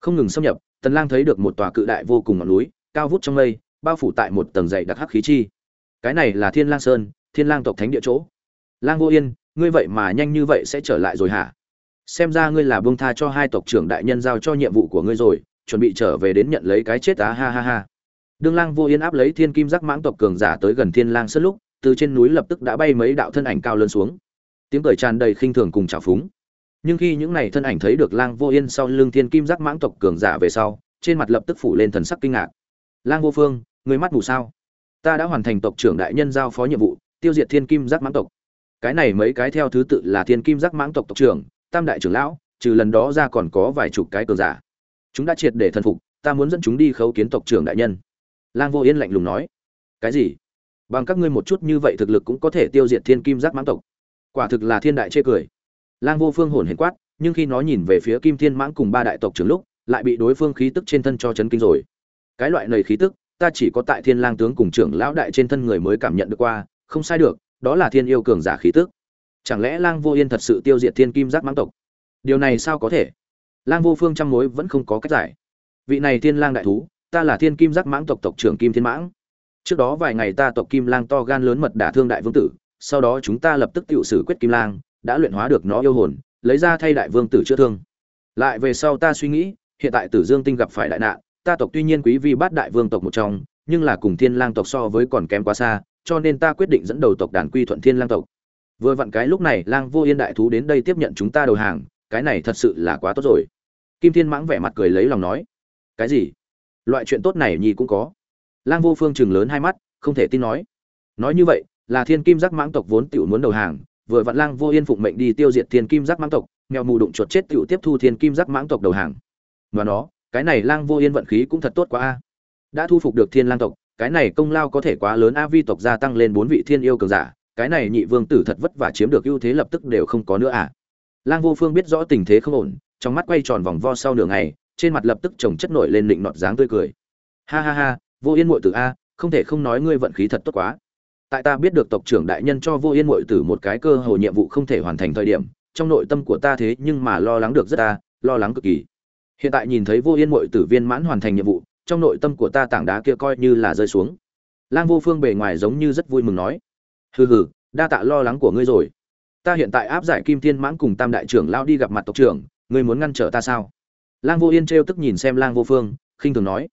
Không ngừng xâm nhập, tần lang thấy được một tòa cự đại vô cùng ngọn núi, cao vút trong mây, bao phủ tại một tầng dày đặc hắc khí chi. Cái này là thiên lang sơn, thiên lang tộc thánh địa chỗ. Lang vô yên, ngươi vậy mà nhanh như vậy sẽ trở lại rồi hả? Xem ra ngươi là buông tha cho hai tộc trưởng đại nhân giao cho nhiệm vụ của ngươi rồi, chuẩn bị trở về đến nhận lấy cái chết á ha ha ha đương lang vô yên áp lấy thiên kim giác mãng tộc cường giả tới gần thiên lang sơn lúc, từ trên núi lập tức đã bay mấy đạo thân ảnh cao lớn xuống. Tiếng cười tràn đầy khinh thường cùng trào phúng. Nhưng khi những này thân ảnh thấy được lang vô yên sau lưng thiên kim giác mãng tộc cường giả về sau, trên mặt lập tức phủ lên thần sắc kinh ngạc. Lang vô phương, người mắt mù sao? Ta đã hoàn thành tộc trưởng đại nhân giao phó nhiệm vụ, tiêu diệt thiên kim giác mãng tộc. Cái này mấy cái theo thứ tự là thiên kim giác mãng tộc tộc trưởng, tam đại trưởng lão, trừ lần đó ra còn có vài chục cái cường giả. Chúng đã triệt để thần phục, ta muốn dẫn chúng đi khấu kiến tộc trưởng đại nhân lang vô yên lạnh lùng nói, cái gì? Bằng các ngươi một chút như vậy thực lực cũng có thể tiêu diệt thiên kim giác mãng tộc. Quả thực là thiên đại chê cười. Lang vô phương hồn hển quát, nhưng khi nó nhìn về phía kim thiên mãng cùng ba đại tộc trưởng lúc, lại bị đối phương khí tức trên thân cho chấn kinh rồi. Cái loại này khí tức, ta chỉ có tại thiên lang tướng cùng trưởng lão đại trên thân người mới cảm nhận được qua, không sai được, đó là thiên yêu cường giả khí tức. Chẳng lẽ lang vô yên thật sự tiêu diệt thiên kim giác mãng tộc? Điều này sao có thể? Lang vô phương trăm mối vẫn không có cách giải. Vị này thiên lang đại thú ta là thiên kim giác mãng tộc tộc trưởng kim thiên mãng. Trước đó vài ngày ta tộc kim lang to gan lớn mật đả thương đại vương tử, sau đó chúng ta lập tức tự xử quyết kim lang, đã luyện hóa được nó yêu hồn, lấy ra thay đại vương tử chữa thương. Lại về sau ta suy nghĩ, hiện tại tử dương tinh gặp phải đại nạn, ta tộc tuy nhiên quý vi bát đại vương tộc một trong, nhưng là cùng thiên lang tộc so với còn kém quá xa, cho nên ta quyết định dẫn đầu tộc đàn quy thuận thiên lang tộc. Vừa vặn cái lúc này, lang vô yên đại thú đến đây tiếp nhận chúng ta đầu hàng, cái này thật sự là quá tốt rồi. Kim thiên mãng vẻ mặt cười lấy lòng nói, cái gì? Loại chuyện tốt này nhi cũng có. Lang vô phương chừng lớn hai mắt, không thể tin nói. Nói như vậy, là thiên kim giác mãng tộc vốn tiểu muốn đầu hàng, vừa vặn lang vô yên phụng mệnh đi tiêu diệt thiên kim giác mãng tộc mèo mù đụng chuột chết tiểu tiếp thu thiên kim giác mãng tộc đầu hàng. Và nó, cái này lang vô yên vận khí cũng thật tốt quá a. Đã thu phục được thiên lang tộc, cái này công lao có thể quá lớn, a vi tộc gia tăng lên bốn vị thiên yêu cường giả, cái này nhị vương tử thật vất vả chiếm được ưu thế lập tức đều không có nữa à. Lang vô phương biết rõ tình thế không ổn, trong mắt quay tròn vòng vo sau nửa ngày trên mặt lập tức chồng chất nổi lên định nọt dáng tươi cười. Ha ha ha, vô yên muội tử a, không thể không nói ngươi vận khí thật tốt quá. Tại ta biết được tộc trưởng đại nhân cho vô yên muội tử một cái cơ hội nhiệm vụ không thể hoàn thành thời điểm, trong nội tâm của ta thế nhưng mà lo lắng được rất ta lo lắng cực kỳ. Hiện tại nhìn thấy vô yên muội tử viên mãn hoàn thành nhiệm vụ, trong nội tâm của ta tảng đá kia coi như là rơi xuống. Lang vô phương bề ngoài giống như rất vui mừng nói. Hừ hừ, đa tạ lo lắng của ngươi rồi. Ta hiện tại áp giải kim thiên mãn cùng tam đại trưởng lao đi gặp mặt tộc trưởng, ngươi muốn ngăn trở ta sao? Lang vô yên trêu tức nhìn xem lang vô phương, khinh thường nói,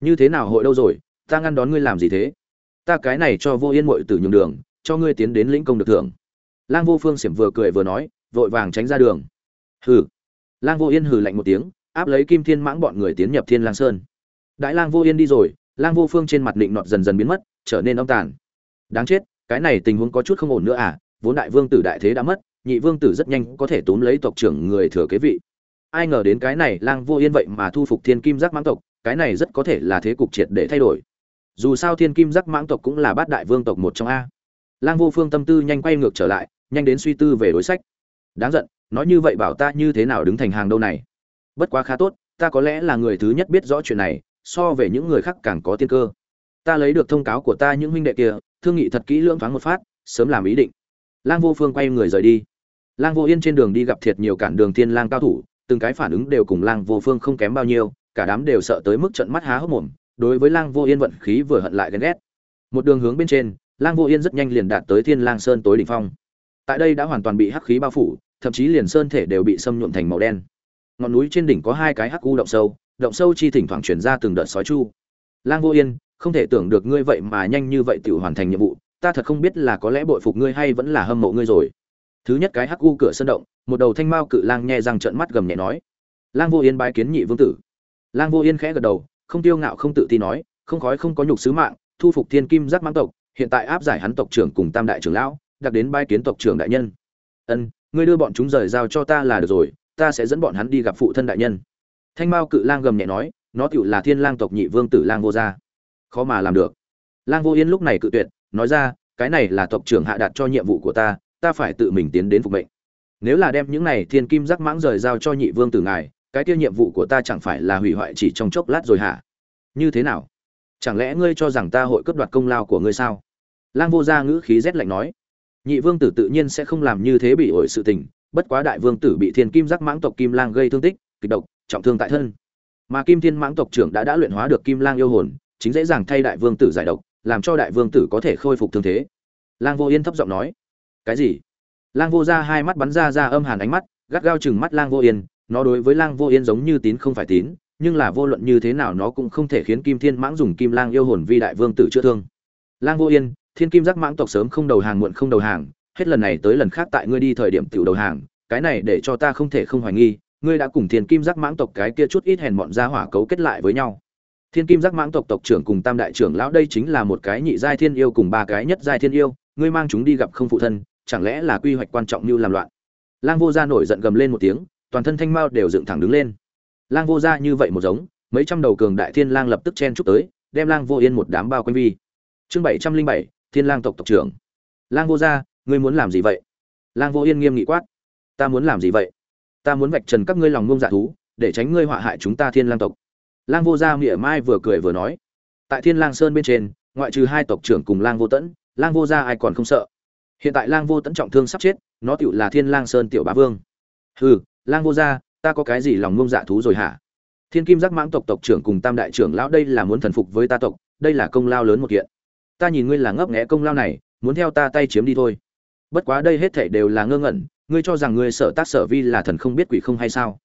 như thế nào hội đâu rồi? Ta ngăn đón ngươi làm gì thế? Ta cái này cho vô yên mội tử nhường đường, cho ngươi tiến đến lĩnh công được thưởng. Lang vô phương xiểm vừa cười vừa nói, vội vàng tránh ra đường. Hừ. Lang vô yên hừ lạnh một tiếng, áp lấy kim thiên mãng bọn người tiến nhập thiên lang sơn. Đại lang vô yên đi rồi, lang vô phương trên mặt định nọt dần dần biến mất, trở nên âm tàn. Đáng chết, cái này tình huống có chút không ổn nữa à vốn đại vương tử đại thế đã mất, nhị vương tử rất nhanh có thể túm lấy tộc trưởng người thừa kế vị ai ngờ đến cái này lang vô yên vậy mà thu phục thiên kim giác mãng tộc, cái này rất có thể là thế cục triệt để thay đổi. Dù sao thiên kim giác mãng tộc cũng là bát đại vương tộc một trong a. Lang vô phương tâm tư nhanh quay ngược trở lại, nhanh đến suy tư về đối sách. Đáng giận, nói như vậy bảo ta như thế nào đứng thành hàng đâu này? Bất quá khá tốt, ta có lẽ là người thứ nhất biết rõ chuyện này, so về những người khác càng có tiên cơ. Ta lấy được thông cáo của ta những huynh đệ kia, thương nghị thật kỹ lưỡng thoáng một phát, sớm làm ý định. Lang vô phương quay người rời đi. Lang vô yên trên đường đi gặp thiệt nhiều cản đường thiên lang cao thủ từng cái phản ứng đều cùng lang vô phương không kém bao nhiêu, cả đám đều sợ tới mức trận mắt há hốc mồm, đối với lang vô yên vận khí vừa hận lại ghen ghét. Một đường hướng bên trên, lang vô yên rất nhanh liền đạt tới thiên lang sơn tối đỉnh phong. Tại đây đã hoàn toàn bị hắc khí bao phủ, thậm chí liền sơn thể đều bị xâm nhuộm thành màu đen. Ngọn núi trên đỉnh có hai cái hắc u động sâu động sâu chi thỉnh thoảng chuyển ra từng đợt sói chu. Lang vô yên, không thể tưởng được ngươi vậy mà nhanh như vậy tự hoàn thành nhiệm vụ, ta thật không biết là có lẽ bội phục ngươi hay vẫn là hâm mộ ngươi rồi. Thứ nhất cái hắc u cửa sân động một đầu thanh mao cự lang nhẹ răng trợn mắt gầm nhẹ nói, lang vô yên bái kiến nhị vương tử. Lang vô yên khẽ gật đầu, không tiêu ngạo không tự ti nói, không khói không có nhục sứ mạng, thu phục thiên kim giác mãng tộc, hiện tại áp giải hắn tộc trưởng cùng tam đại trưởng lão, đặc đến bái kiến tộc trưởng đại nhân. Ân, ngươi đưa bọn chúng rời giao cho ta là được rồi, ta sẽ dẫn bọn hắn đi gặp phụ thân đại nhân. Thanh mao cự lang gầm nhẹ nói, nó tựu là thiên lang tộc nhị vương tử lang vô gia. Khó mà làm được. Lang vô yên lúc này cự tuyệt, nói ra, cái này là tộc trưởng hạ đạt cho nhiệm vụ của ta ta phải tự mình tiến đến phục mệnh nếu là đem những này thiên kim giác mãng rời giao cho nhị vương tử ngài, cái kia nhiệm vụ của ta chẳng phải là hủy hoại chỉ trong chốc lát rồi hả? Như thế nào? Chẳng lẽ ngươi cho rằng ta hội cướp đoạt công lao của ngươi sao? Lang vô gia ngữ khí rét lạnh nói. Nhị vương tử tự nhiên sẽ không làm như thế bị ổi sự tình, bất quá đại vương tử bị thiên kim giác mãng tộc kim lang gây thương tích, kịch độc, trọng thương tại thân. Mà kim thiên mãng tộc trưởng đã đã luyện hóa được kim lang yêu hồn, chính dễ dàng thay đại vương tử giải độc, làm cho đại vương tử có thể khôi phục thương thế. Lang vô yên thấp giọng nói. Cái gì? Lang vô ra hai mắt bắn ra ra âm hàn ánh mắt, gắt gao chừng mắt lang vô yên, nó đối với lang vô yên giống như tín không phải tín, nhưng là vô luận như thế nào nó cũng không thể khiến kim thiên mãng dùng kim lang yêu hồn vi đại vương tử chữa thương. Lang vô yên, thiên kim giác mãng tộc sớm không đầu hàng muộn không đầu hàng, hết lần này tới lần khác tại ngươi đi thời điểm tiểu đầu hàng, cái này để cho ta không thể không hoài nghi, ngươi đã cùng thiên kim giác mãng tộc cái kia chút ít hèn mọn ra hỏa cấu kết lại với nhau. Thiên kim giác mãng tộc tộc trưởng cùng tam đại trưởng lão đây chính là một cái nhị giai thiên yêu cùng ba cái nhất giai thiên yêu, ngươi mang chúng đi gặp không phụ thân chẳng lẽ là quy hoạch quan trọng như làm loạn? Lang vô gia nổi giận gầm lên một tiếng, toàn thân thanh mao đều dựng thẳng đứng lên. Lang vô gia như vậy một giống, mấy trăm đầu cường đại thiên lang lập tức chen chúc tới, đem lang vô yên một đám bao quanh vi. Chương bảy trăm linh bảy, thiên lang tộc tộc trưởng. Lang vô gia, ngươi muốn làm gì vậy? Lang vô yên nghiêm nghị quát. Ta muốn làm gì vậy? Ta muốn vạch trần các ngươi lòng ngông dạ thú, để tránh ngươi họa hại chúng ta thiên lang tộc. Lang vô gia mỉa mai vừa cười vừa nói. Tại thiên lang sơn bên trên, ngoại trừ hai tộc trưởng cùng lang vô tẫn, lang vô gia ai còn không sợ hiện tại lang vô tẫn trọng thương sắp chết, nó tựu là thiên lang sơn tiểu bá vương. Hừ, lang vô gia, ta có cái gì lòng ngông dạ thú rồi hả? Thiên kim giác mãng tộc tộc trưởng cùng tam đại trưởng lão đây là muốn thần phục với ta tộc, đây là công lao lớn một kiện. Ta nhìn ngươi là ngấp nghẽ công lao này, muốn theo ta tay chiếm đi thôi. Bất quá đây hết thảy đều là ngơ ngẩn, ngươi cho rằng ngươi sở tác sở vi là thần không biết quỷ không hay sao?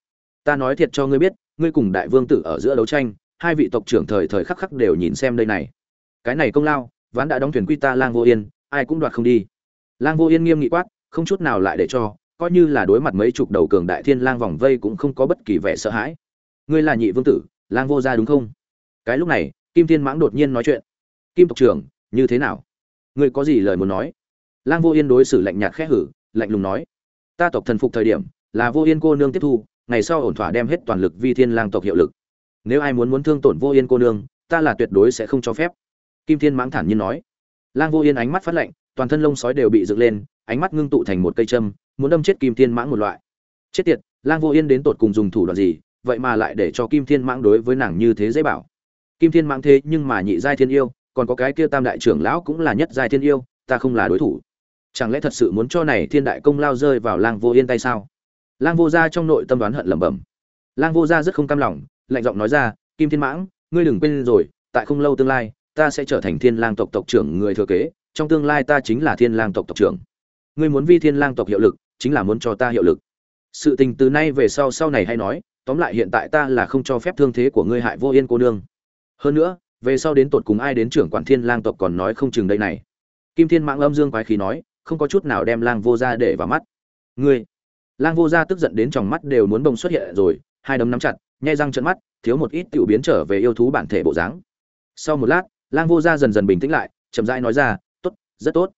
Ta nói thiệt cho ngươi biết, ngươi cùng đại vương tử ở giữa đấu tranh, hai vị tộc trưởng thời thời khắc khắc đều nhìn xem đây này. Cái này công lao, ván đã đóng thuyền quy ta lang vô yên, ai cũng đoạt không đi lang vô yên nghiêm nghị quát, không chút nào lại để cho, coi như là đối mặt mấy chục đầu cường đại thiên lang vòng vây cũng không có bất kỳ vẻ sợ hãi. Ngươi là nhị vương tử, lang vô gia đúng không? Cái lúc này, kim thiên mãng đột nhiên nói chuyện. Kim tộc trưởng, như thế nào? Ngươi có gì lời muốn nói? Lang vô yên đối xử lạnh nhạt khẽ hử, lạnh lùng nói. Ta tộc thần phục thời điểm, là vô yên cô nương tiếp thu, ngày sau ổn thỏa đem hết toàn lực vi thiên lang tộc hiệu lực. Nếu ai muốn muốn thương tổn vô yên cô nương, ta là tuyệt đối sẽ không cho phép. Kim thiên mãng thản nhiên nói. Lang vô yên ánh mắt phát lạnh toàn thân lông sói đều bị dựng lên, ánh mắt ngưng tụ thành một cây châm, muốn đâm chết kim thiên mãng một loại. Chết tiệt, lang vô yên đến tột cùng dùng thủ đoạn gì, vậy mà lại để cho kim thiên mãng đối với nàng như thế dễ bảo. Kim thiên mãng thế nhưng mà nhị giai thiên yêu, còn có cái kia tam đại trưởng lão cũng là nhất giai thiên yêu, ta không là đối thủ. Chẳng lẽ thật sự muốn cho này thiên đại công lao rơi vào lang vô yên tay sao? Lang vô gia trong nội tâm đoán hận lẩm bẩm. Lang vô gia rất không cam lòng, lạnh giọng nói ra, kim thiên mãng, ngươi đừng quên rồi, tại không lâu tương lai, ta sẽ trở thành thiên lang tộc tộc trưởng người thừa kế trong tương lai ta chính là thiên lang tộc tộc trưởng. Ngươi muốn vi thiên lang tộc hiệu lực, chính là muốn cho ta hiệu lực. Sự tình từ nay về sau sau này hay nói, tóm lại hiện tại ta là không cho phép thương thế của ngươi hại vô yên cô nương. Hơn nữa, về sau đến tột cùng ai đến trưởng quản thiên lang tộc còn nói không chừng đây này. Kim thiên mạng âm dương quái khí nói, không có chút nào đem lang vô ra để vào mắt. Ngươi, lang vô ra tức giận đến tròng mắt đều muốn bông xuất hiện rồi, hai đấm nắm chặt, nhai răng trận mắt, thiếu một ít tiểu biến trở về yêu thú bản thể bộ dáng. Sau một lát, lang vô ra dần dần bình tĩnh lại, chậm rãi nói ra rất tốt.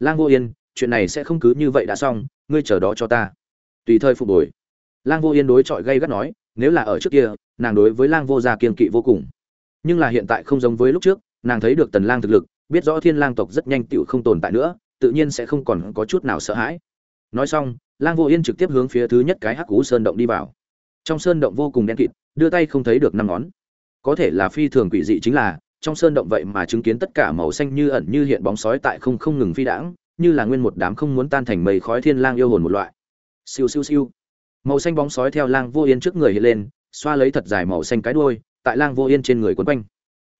Lang vô yên, chuyện này sẽ không cứ như vậy đã xong, ngươi chờ đó cho ta. Tùy thời phục hồi. Lang vô yên đối chọi gây gắt nói, nếu là ở trước kia, nàng đối với lang vô gia kiên kỵ vô cùng. Nhưng là hiện tại không giống với lúc trước, nàng thấy được tần lang thực lực, biết rõ thiên lang tộc rất nhanh tựu không tồn tại nữa, tự nhiên sẽ không còn có chút nào sợ hãi. Nói xong, lang vô yên trực tiếp hướng phía thứ nhất cái hắc cú sơn động đi vào. Trong sơn động vô cùng đen kịt, đưa tay không thấy được năm ngón. Có thể là phi thường quỷ dị chính là trong sơn động vậy mà chứng kiến tất cả màu xanh như ẩn như hiện bóng sói tại không không ngừng phi đãng, như là nguyên một đám không muốn tan thành mây khói thiên lang yêu hồn một loại. Siêu siêu siêu. Màu xanh bóng sói theo lang vô yên trước người hiện lên, xoa lấy thật dài màu xanh cái đuôi, tại lang vô yên trên người quấn quanh.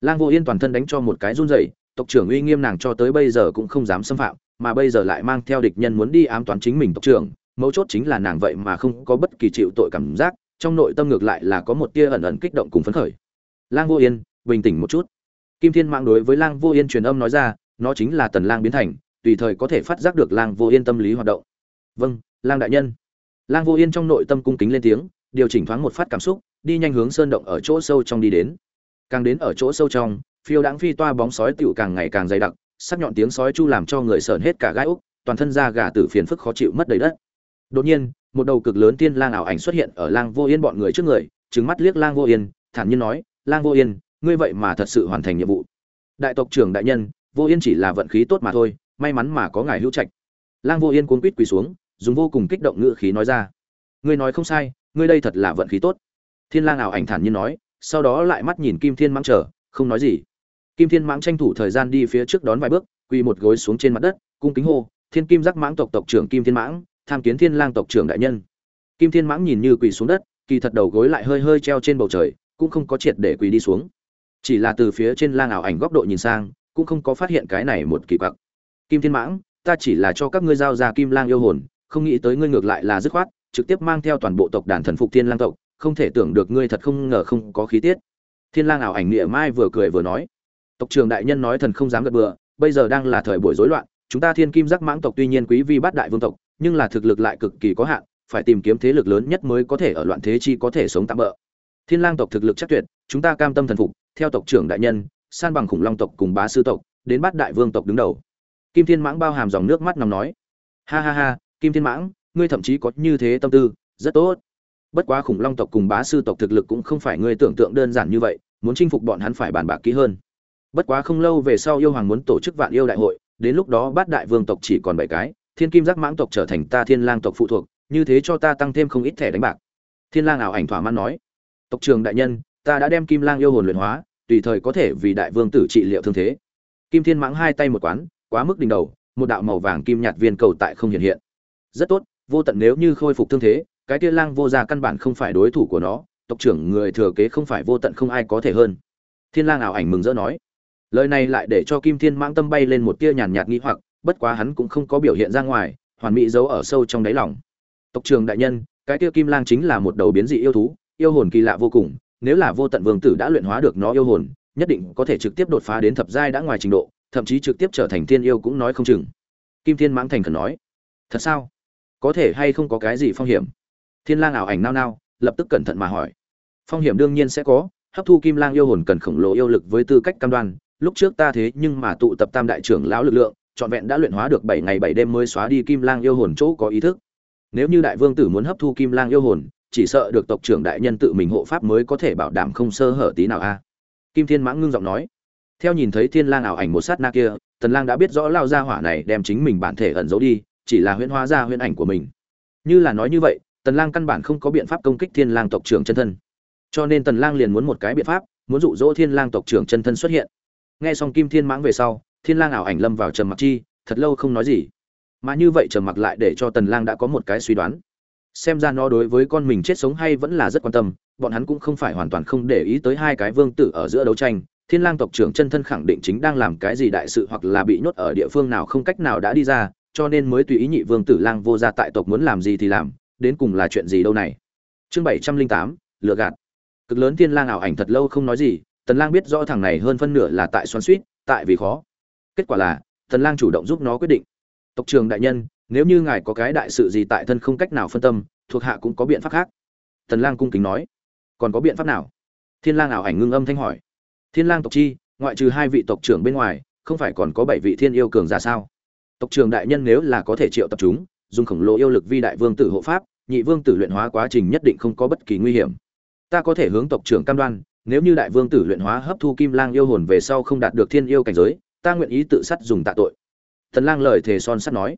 Lang vô yên toàn thân đánh cho một cái run rẩy, tộc trưởng uy nghiêm nàng cho tới bây giờ cũng không dám xâm phạm, mà bây giờ lại mang theo địch nhân muốn đi ám toán chính mình tộc trưởng, mấu chốt chính là nàng vậy mà không có bất kỳ chịu tội cảm giác, trong nội tâm ngược lại là có một tia ẩn ẩn kích động cùng phấn khởi. Lang vô yên, bình tĩnh một chút kim thiên mạng đối với lang vô yên truyền âm nói ra, nó chính là tần lang biến thành, tùy thời có thể phát giác được lang vô yên tâm lý hoạt động. Vâng lang đại nhân. Lang vô yên trong nội tâm cung kính lên tiếng, điều chỉnh thoáng một phát cảm xúc, đi nhanh hướng sơn động ở chỗ sâu trong đi đến. Càng đến ở chỗ sâu trong, phiêu đãng phi toa bóng sói tựu càng ngày càng dày đặc, sắc nhọn tiếng sói chu làm cho người sởn hết cả gai úc, toàn thân da gà tử phiền phức khó chịu mất đầy đất. Đột nhiên, một đầu cực lớn tiên lang ảo ảnh xuất hiện ở lang vô yên bọn người trước người, trừng mắt liếc lang vô yên, thản nhiên nói, lang vô yên ngươi vậy mà thật sự hoàn thành nhiệm vụ. Đại tộc trưởng đại nhân, vô yên chỉ là vận khí tốt mà thôi, may mắn mà có ngài hữu trạch. Lang vô yên cuốn quýt quỳ xuống, dùng vô cùng kích động ngữ khí nói ra. Ngươi nói không sai, ngươi đây thật là vận khí tốt. Thiên lang ảo ảnh thản nhiên nói, sau đó lại mắt nhìn kim thiên mãng trở không nói gì. Kim thiên mãng tranh thủ thời gian đi phía trước đón vài bước, quỳ một gối xuống trên mặt đất, cung kính hô, thiên kim giác mãng tộc tộc trưởng kim thiên mãng, tham kiến thiên lang tộc trưởng đại nhân. Kim thiên mãng nhìn như quỳ xuống đất, kỳ thật đầu gối lại hơi hơi treo trên bầu trời, cũng không có triệt để quỳ đi xuống chỉ là từ phía trên lang ảo ảnh góc độ nhìn sang, cũng không có phát hiện cái này một kỳ quặc. Kim thiên mãng, ta chỉ là cho các ngươi giao ra kim lang yêu hồn, không nghĩ tới ngươi ngược lại là dứt khoát, trực tiếp mang theo toàn bộ tộc đàn thần phục thiên lang tộc, không thể tưởng được ngươi thật không ngờ không có khí tiết. Thiên lang ảo ảnh nghĩa mai vừa cười vừa nói, tộc trưởng đại nhân nói thần không dám gật bừa, bây giờ đang là thời buổi rối loạn, chúng ta thiên kim giác mãng tộc tuy nhiên quý vi bát đại vương tộc, nhưng là thực lực lại cực kỳ có hạn, phải tìm kiếm thế lực lớn nhất mới có thể ở loạn thế chi có thể sống tạm bỡ. Thiên lang tộc thực lực chắc tuyệt chúng ta cam tâm thần phục, theo tộc trưởng đại nhân, san bằng khủng long tộc cùng bá sư tộc, đến bắt đại vương tộc đứng đầu. Kim thiên mãng bao hàm dòng nước mắt nằm nói. Ha ha ha, kim thiên mãng, ngươi thậm chí có như thế tâm tư, rất tốt. Bất quá khủng long tộc cùng bá sư tộc thực lực cũng không phải ngươi tưởng tượng đơn giản như vậy, muốn chinh phục bọn hắn phải bàn bạc kỹ hơn. Bất quá không lâu về sau yêu hoàng muốn tổ chức vạn yêu đại hội, đến lúc đó bát đại vương tộc chỉ còn bảy cái, thiên kim giác mãng tộc trở thành ta thiên lang tộc phụ thuộc, như thế cho ta tăng thêm không ít thẻ đánh bạc. Thiên lang ảo ảnh thỏa mãn nói. Tộc trường đại nhân ta đã đem kim lang yêu hồn luyện hóa, tùy thời có thể vì đại vương tử trị liệu thương thế. Kim thiên mãng hai tay một quán, quá mức đỉnh đầu, một đạo màu vàng kim nhạt viên cầu tại không hiện hiện. Rất tốt, vô tận nếu như khôi phục thương thế, cái kia lang vô gia căn bản không phải đối thủ của nó, tộc trưởng người thừa kế không phải vô tận không ai có thể hơn. Thiên lang ảo ảnh mừng rỡ nói. Lời này lại để cho kim thiên mãng tâm bay lên một tia nhàn nhạt nghi hoặc, bất quá hắn cũng không có biểu hiện ra ngoài, hoàn mỹ giấu ở sâu trong đáy lòng. Tộc trưởng đại nhân, cái kia kim lang chính là một đầu biến dị yêu thú, yêu hồn kỳ lạ vô cùng nếu là vô tận vương tử đã luyện hóa được nó yêu hồn, nhất định có thể trực tiếp đột phá đến thập giai đã ngoài trình độ, thậm chí trực tiếp trở thành thiên yêu cũng nói không chừng. Kim thiên mãng thành khẩn nói, thật sao? Có thể hay không có cái gì phong hiểm? Thiên lang ảo ảnh nao nao, lập tức cẩn thận mà hỏi. Phong hiểm đương nhiên sẽ có, hấp thu kim lang yêu hồn cần khổng lồ yêu lực với tư cách cam đoan, lúc trước ta thế nhưng mà tụ tập tam đại trưởng lão lực lượng, trọn vẹn đã luyện hóa được bảy ngày bảy đêm mới xóa đi kim lang yêu hồn chỗ có ý thức. Nếu như đại vương tử muốn hấp thu kim lang yêu hồn chỉ sợ được tộc trưởng đại nhân tự mình hộ pháp mới có thể bảo đảm không sơ hở tí nào a. Kim thiên mãng ngưng giọng nói. Theo nhìn thấy thiên lang ảo ảnh một sát na kia, tần lang đã biết rõ lao ra hỏa này đem chính mình bản thể ẩn giấu đi, chỉ là huyễn hóa ra huyễn ảnh của mình. Như là nói như vậy, tần lang căn bản không có biện pháp công kích thiên lang tộc trưởng chân thân. Cho nên tần lang liền muốn một cái biện pháp, muốn dụ dỗ thiên lang tộc trưởng chân thân xuất hiện. Nghe xong kim thiên mãng về sau, thiên lang ảo ảnh lâm vào trầm mặc chi, thật lâu không nói gì. Mà như vậy trầm mặc lại để cho tần lang đã có một cái suy đoán xem ra nó đối với con mình chết sống hay vẫn là rất quan tâm, bọn hắn cũng không phải hoàn toàn không để ý tới hai cái vương tử ở giữa đấu tranh. Thiên lang tộc trưởng chân thân khẳng định chính đang làm cái gì đại sự hoặc là bị nhốt ở địa phương nào không cách nào đã đi ra, cho nên mới tùy ý nhị vương tử lang vô gia tại tộc muốn làm gì thì làm, đến cùng là chuyện gì đâu này. Chương bảy trăm linh tám lựa gạt. Cực lớn thiên lang ảo ảnh thật lâu không nói gì, tần lang biết rõ thằng này hơn phân nửa là tại xoắn xuýt tại vì khó. Kết quả là, tần lang chủ động giúp nó quyết định. Tộc trưởng đại nhân nếu như ngài có cái đại sự gì tại thân không cách nào phân tâm, thuộc hạ cũng có biện pháp khác. Tần lang cung kính nói. Còn có biện pháp nào? Thiên lang ảo ảnh ngưng âm thanh hỏi. Thiên lang tộc chi, ngoại trừ hai vị tộc trưởng bên ngoài, không phải còn có bảy vị thiên yêu cường giả sao? Tộc trưởng đại nhân nếu là có thể triệu tập chúng, dùng khổng lồ yêu lực vi đại vương tử hộ pháp, nhị vương tử luyện hóa quá trình nhất định không có bất kỳ nguy hiểm. Ta có thể hướng tộc trưởng cam đoan, nếu như đại vương tử luyện hóa hấp thu kim lang yêu hồn về sau không đạt được thiên yêu cảnh giới, ta nguyện ý tự sát dùng tạ tội. Thần lang lời thề son sắt nói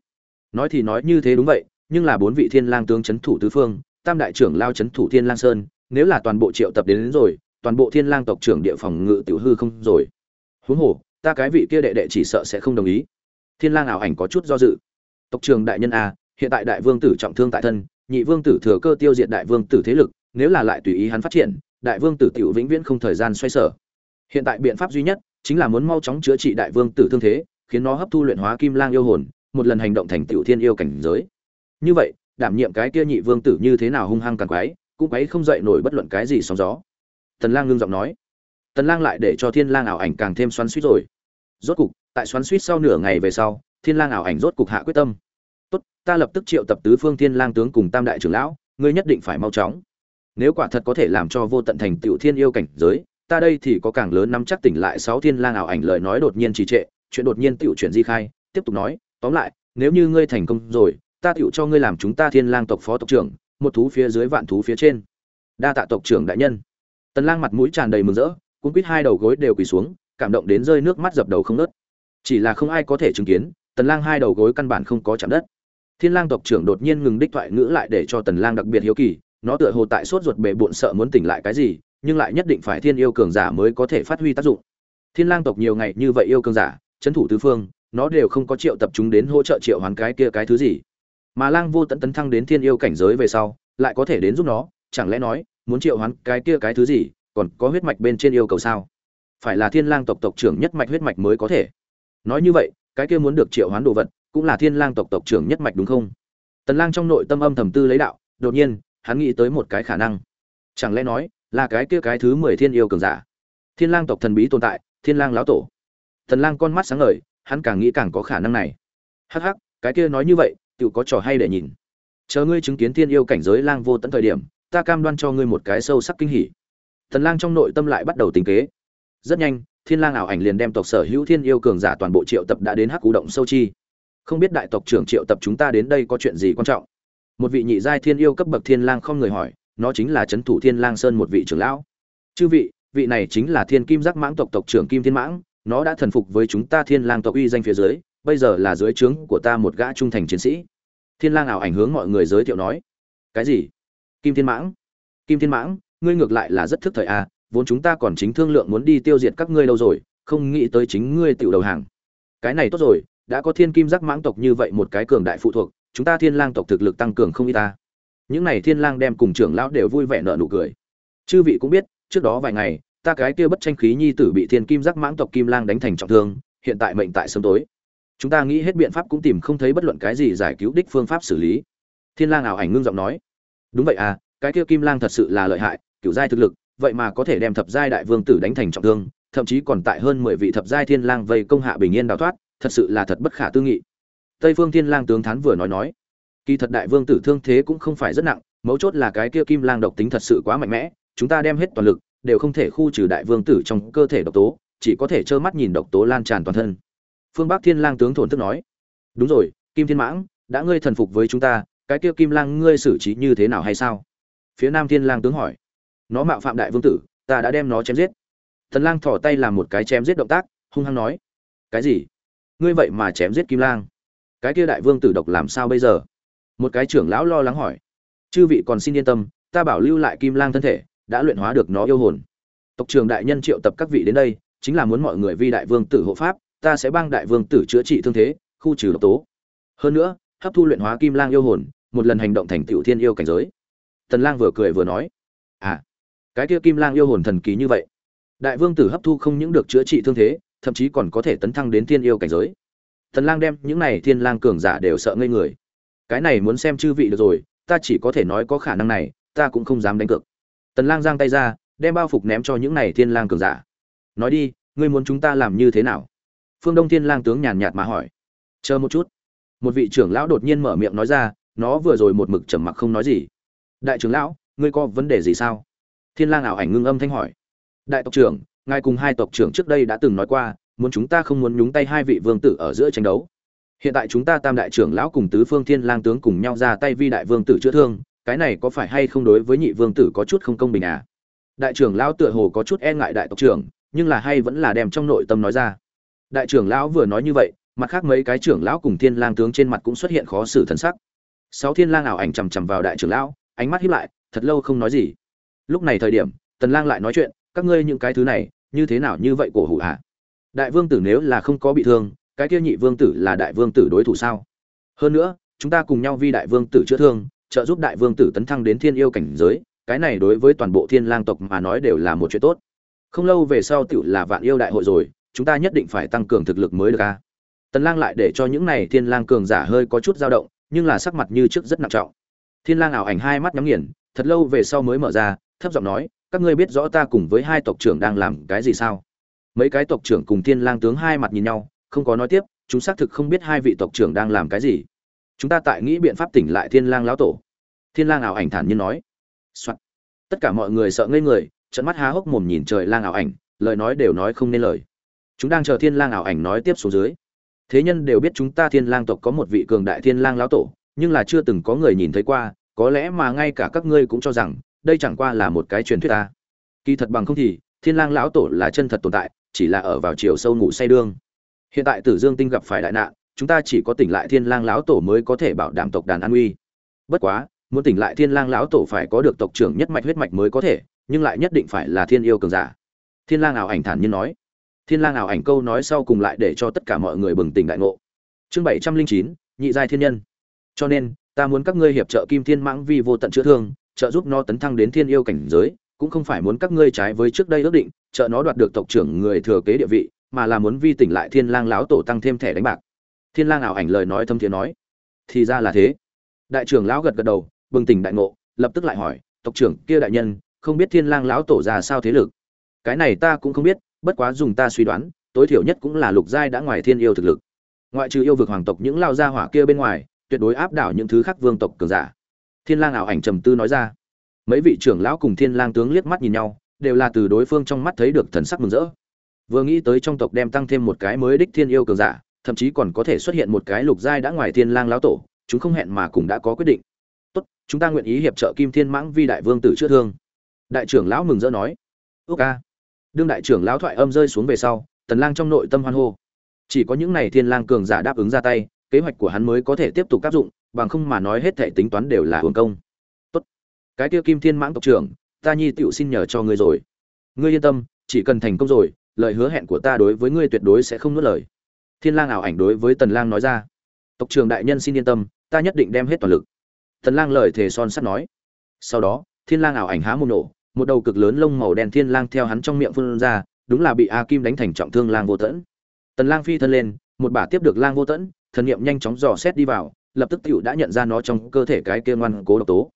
nói thì nói như thế đúng vậy nhưng là bốn vị thiên lang tướng chấn thủ tứ phương tam đại trưởng lao chấn thủ thiên lang sơn nếu là toàn bộ triệu tập đến, đến rồi toàn bộ thiên lang tộc trưởng địa phòng ngự tiểu hư không rồi. Huống hồ ta cái vị kia đệ đệ chỉ sợ sẽ không đồng ý. Thiên lang ảo ảnh có chút do dự. Tộc trưởng đại nhân a hiện tại đại vương tử trọng thương tại thân nhị vương tử thừa cơ tiêu diệt đại vương tử thế lực nếu là lại tùy ý hắn phát triển đại vương tử tiểu vĩnh viễn không thời gian xoay sở. Hiện tại biện pháp duy nhất chính là muốn mau chóng chữa trị đại vương tử thương thế khiến nó hấp thu luyện hóa kim lang yêu hồn một lần hành động thành tiểu thiên yêu cảnh giới. Như vậy, đảm nhiệm cái kia nhị vương tử như thế nào hung hăng càng quái, cũng quấy không dậy nổi bất luận cái gì sóng gió. Tần lang ngưng giọng nói. Tần lang lại để cho thiên lang ảo ảnh càng thêm xoắn xuýt rồi. Rốt cục, tại xoắn xuýt sau nửa ngày về sau, thiên lang ảo ảnh rốt cục hạ quyết tâm. Tốt, ta lập tức triệu tập tứ phương thiên lang tướng cùng tam đại trưởng lão, ngươi nhất định phải mau chóng. Nếu quả thật có thể làm cho vô tận thành tiểu thiên yêu cảnh giới, ta đây thì có càng lớn nắm chắc tỉnh lại sáu thiên lang ảo ảnh lời nói đột nhiên trì trệ, chuyện đột nhiên tiểu chuyển di khai, tiếp tục nói tóm lại, nếu như ngươi thành công rồi, ta tựu cho ngươi làm chúng ta thiên lang tộc phó tộc trưởng, một thú phía dưới vạn thú phía trên. Đa tạ tộc trưởng đại nhân. Tần lang mặt mũi tràn đầy mừng rỡ cũng quýt hai đầu gối đều quỳ xuống, cảm động đến rơi nước mắt dập đầu không nớt chỉ là không ai có thể chứng kiến, tần lang hai đầu gối căn bản không có chạm đất. Thiên lang tộc trưởng đột nhiên ngừng đích thoại ngữ lại để cho tần lang đặc biệt hiếu kỳ, nó tựa hồ tại sốt ruột bể buồn sợ muốn tỉnh lại cái gì, nhưng lại nhất định phải thiên yêu cường giả mới có thể phát huy tác dụng. Thiên lang tộc nhiều ngày như vậy yêu cường giả, chấn thủ tứ phương nó đều không có triệu tập chúng đến hỗ trợ triệu hoán cái kia cái thứ gì. Mà lang vô tận tấn thăng đến thiên yêu cảnh giới về sau, lại có thể đến giúp nó, chẳng lẽ nói, muốn triệu hoán cái kia cái thứ gì, còn có huyết mạch bên trên yêu cầu sao? Phải là thiên lang tộc tộc trưởng nhất mạch huyết mạch mới có thể. Nói như vậy, cái kia muốn được triệu hoán đồ vật, cũng là thiên lang tộc tộc trưởng nhất mạch đúng không? Tần lang trong nội tâm âm thầm tư lấy đạo, đột nhiên, hắn nghĩ tới một cái khả năng. Chẳng lẽ nói, là cái kia cái thứ mười thiên yêu cường giả? Thiên lang tộc thần bí tồn tại, thiên lang lão tổ. Tần lang con mắt sáng ngời hắn càng nghĩ càng có khả năng này. Hắc hắc, cái kia nói như vậy tự có trò hay để nhìn. Chờ ngươi chứng kiến thiên yêu cảnh giới lang vô tận thời điểm, ta cam đoan cho ngươi một cái sâu sắc kinh hỉ. Thần lang trong nội tâm lại bắt đầu tính kế. Rất nhanh, thiên lang ảo ảnh liền đem tộc sở hữu thiên yêu cường giả toàn bộ triệu tập đã đến hắc cú động sâu chi. Không biết đại tộc trưởng triệu tập chúng ta đến đây có chuyện gì quan trọng? Một vị nhị giai thiên yêu cấp bậc thiên lang không người hỏi, nó chính là chấn thủ thiên lang sơn một vị trưởng lão. Chư vị vị này chính là thiên kim giác mãng tộc tộc trưởng kim thiên mãng nó đã thần phục với chúng ta thiên lang tộc uy danh phía dưới, bây giờ là dưới trướng của ta một gã trung thành chiến sĩ. Thiên lang ảo ảnh hướng mọi người giới thiệu nói. Cái gì? Kim thiên mãng? Kim thiên mãng, ngươi ngược lại là rất thức thời à vốn chúng ta còn chính thương lượng muốn đi tiêu diệt các ngươi lâu rồi, không nghĩ tới chính ngươi tiểu đầu hàng. Cái này tốt rồi, đã có thiên kim giác mãng tộc như vậy một cái cường đại phụ thuộc, chúng ta thiên lang tộc thực lực tăng cường không ít ta. Những này thiên lang đem cùng trưởng lão đều vui vẻ nở nụ cười. Chư vị cũng biết, trước đó vài ngày ta cái kia bất tranh khí nhi tử bị thiên kim giác mãng tộc kim lang đánh thành trọng thương, hiện tại mệnh tại sớm tối. Chúng ta nghĩ hết biện pháp cũng tìm không thấy bất luận cái gì giải cứu đích phương pháp xử lý. Thiên lang ảo ảnh ngưng giọng nói. Đúng vậy à cái kia kim lang thật sự là lợi hại cửu giai thực lực, vậy mà có thể đem thập giai đại vương tử đánh thành trọng thương, thậm chí còn tại hơn mười vị thập giai thiên lang vây công hạ bình yên đào thoát, thật sự là thật bất khả tư nghị. Tây phương thiên lang tướng thán vừa nói nói. Kỳ thật đại vương tử thương thế cũng không phải rất nặng, mấu chốt là cái kia kim lang độc tính thật sự quá mạnh mẽ, chúng ta đem hết toàn lực đều không thể khu trừ đại vương tử trong cơ thể độc tố, chỉ có thể trơ mắt nhìn độc tố lan tràn toàn thân. Phương bắc thiên lang tướng thổn thức nói, đúng rồi, kim thiên mãng, đã ngươi thần phục với chúng ta, cái kia kim lang ngươi xử trí như thế nào hay sao? Phía nam thiên lang tướng hỏi, nó mạo phạm đại vương tử, ta đã đem nó chém giết. Thần lang thỏ tay làm một cái chém giết động tác, hung hăng nói, cái gì? Ngươi vậy mà chém giết kim lang? Cái kia đại vương tử độc làm sao bây giờ? Một cái trưởng lão lo lắng hỏi, chư vị còn xin yên tâm, ta bảo lưu lại kim lang thân thể đã luyện hóa được nó yêu hồn. Tộc trường đại nhân triệu tập các vị đến đây, chính là muốn mọi người vi đại vương tử hộ pháp, ta sẽ bang đại vương tử chữa trị thương thế, khu trừ độc tố. Hơn nữa, hấp thu luyện hóa kim lang yêu hồn, một lần hành động thành tiểu thiên yêu cảnh giới. Tần lang vừa cười vừa nói à cái kia kim lang yêu hồn thần kỳ như vậy, đại vương tử hấp thu không những được chữa trị thương thế, thậm chí còn có thể tấn thăng đến thiên yêu cảnh giới. Tần lang đem những này thiên lang cường giả đều sợ ngây người. Cái này muốn xem chư vị được rồi, ta chỉ có thể nói có khả năng này, ta cũng không dám đánh cược tần lang giang tay ra, đem bao phục ném cho những này thiên lang cường giả. Nói đi, ngươi muốn chúng ta làm như thế nào? Phương đông thiên lang tướng nhàn nhạt mà hỏi. Chờ một chút. Một vị trưởng lão đột nhiên mở miệng nói ra, nó vừa rồi một mực trầm mặc không nói gì. Đại trưởng lão, ngươi có vấn đề gì sao? Thiên lang ảo ảnh ngưng âm thanh hỏi. Đại tộc trưởng, ngài cùng hai tộc trưởng trước đây đã từng nói qua, muốn chúng ta không muốn nhúng tay hai vị vương tử ở giữa tranh đấu. Hiện tại chúng ta tam đại trưởng lão cùng tứ phương thiên lang tướng cùng nhau ra tay vi đại vương tử chữa thương cái này có phải hay không đối với nhị vương tử có chút không công bình à? Đại trưởng lão tựa hồ có chút e ngại đại tộc trưởng, nhưng là hay vẫn là đem trong nội tâm nói ra. Đại trưởng lão vừa nói như vậy, mặt khác mấy cái trưởng lão cùng thiên lang tướng trên mặt cũng xuất hiện khó xử thần sắc. Sáu thiên lang ảo ảnh chằm chằm vào đại trưởng lão, ánh mắt híp lại, thật lâu không nói gì. Lúc này thời điểm, tần lang lại nói chuyện, các ngươi những cái thứ này, như thế nào như vậy cổ hủ hả? Đại vương tử nếu là không có bị thương, cái kia nhị vương tử là đại vương tử đối thủ sao? Hơn nữa, chúng ta cùng nhau vi đại vương tử chữa thương trợ giúp đại vương tử tấn thăng đến thiên yêu cảnh giới, cái này đối với toàn bộ thiên lang tộc mà nói đều là một chuyện tốt. Không lâu về sau tiểu là vạn yêu đại hội rồi, chúng ta nhất định phải tăng cường thực lực mới được a. Tần lang lại để cho những này thiên lang cường giả hơi có chút dao động, nhưng là sắc mặt như trước rất nặng trọng. Thiên lang ảo ảnh hai mắt nhắm nghiền, thật lâu về sau mới mở ra, thấp giọng nói, các ngươi biết rõ ta cùng với hai tộc trưởng đang làm cái gì sao? Mấy cái tộc trưởng cùng thiên lang tướng hai mặt nhìn nhau, không có nói tiếp, chúng xác thực không biết hai vị tộc trưởng đang làm cái gì chúng ta tại nghĩ biện pháp tỉnh lại thiên lang lão tổ. Thiên lang ảo ảnh thản nhiên nói. Soạn. tất cả mọi người sợ ngây người trận mắt há hốc mồm nhìn trời lang ảo ảnh, lời nói đều nói không nên lời. Chúng đang chờ thiên lang ảo ảnh nói tiếp xuống dưới. Thế nhân đều biết chúng ta thiên lang tộc có một vị cường đại thiên lang lão tổ, nhưng là chưa từng có người nhìn thấy qua, có lẽ mà ngay cả các ngươi cũng cho rằng, đây chẳng qua là một cái truyền thuyết ta. Kỳ thật bằng không thì, thiên lang lão tổ là chân thật tồn tại, chỉ là ở vào chiều sâu ngủ say đương. Hiện tại tử dương tinh gặp phải đại nạn chúng ta chỉ có tỉnh lại thiên lang lão tổ mới có thể bảo đảm tộc đàn an uy. Bất quá, muốn tỉnh lại thiên lang lão tổ phải có được tộc trưởng nhất mạch huyết mạch mới có thể, nhưng lại nhất định phải là thiên yêu cường giả. Thiên lang ảo ảnh thản nhiên nói. Thiên lang ảo ảnh câu nói sau cùng lại để cho tất cả mọi người bừng tỉnh đại ngộ. Chương bảy trăm linh chín, nhị giai thiên nhân. Cho nên, ta muốn các ngươi hiệp trợ kim thiên mãng vi vô tận chữa thương, trợ giúp nó tấn thăng đến thiên yêu cảnh giới, cũng không phải muốn các ngươi trái với trước đây ước định, trợ nó đoạt được tộc trưởng người thừa kế địa vị, mà là muốn vi tỉnh lại thiên lang lão tổ tăng thêm thẻ đánh bạc thiên lang ảo ảnh lời nói thâm thiế nói, thì ra là thế. Đại trưởng lão gật gật đầu, bừng tỉnh đại ngộ, lập tức lại hỏi, tộc trưởng, kia đại nhân, không biết thiên lang lão tổ ra sao thế lực? Cái này ta cũng không biết, bất quá dùng ta suy đoán, tối thiểu nhất cũng là lục giai đã ngoài thiên yêu thực lực. Ngoại trừ yêu vực hoàng tộc những lao gia hỏa kia bên ngoài, tuyệt đối áp đảo những thứ khác vương tộc cường giả. Thiên lang ảo ảnh trầm tư nói ra. Mấy vị trưởng lão cùng thiên lang tướng liếc mắt nhìn nhau, đều là từ đối phương trong mắt thấy được thần sắc mừng rỡ. Vừa nghĩ tới trong tộc đem tăng thêm một cái mới đích thiên yêu cường giả thậm chí còn có thể xuất hiện một cái lục giai đã ngoài thiên lang lão tổ, chúng không hẹn mà cũng đã có quyết định. Tốt, chúng ta nguyện ý hiệp trợ kim thiên mãng vi đại vương tử chữa thương. Đại trưởng lão mừng rỡ nói. Ước đương đại trưởng lão thoại âm rơi xuống về sau, tần lang trong nội tâm hoan hô. Chỉ có những này thiên lang cường giả đáp ứng ra tay, kế hoạch của hắn mới có thể tiếp tục áp dụng, bằng không mà nói hết thảy tính toán đều là uổng công. Tốt. Cái kia kim thiên mãng tộc trưởng, ta nhi tiểu xin nhờ cho ngươi rồi. Ngươi yên tâm, chỉ cần thành công rồi, lời hứa hẹn của ta đối với ngươi tuyệt đối sẽ không nuốt lời thiên lang ảo ảnh đối với tần lang nói ra. Tộc trưởng đại nhân xin yên tâm, ta nhất định đem hết toàn lực. Tần lang lời thề son sắt nói. Sau đó, thiên lang ảo ảnh há mồm nổ, một đầu cực lớn lông màu đen thiên lang theo hắn trong miệng phun ra, đúng là bị a kim đánh thành trọng thương lang vô tẫn. Tần lang phi thân lên, một bả tiếp được lang vô tẫn, thần niệm nhanh chóng dò xét đi vào, lập tức tiểu đã nhận ra nó trong cơ thể cái kia ngoan cố độc tố.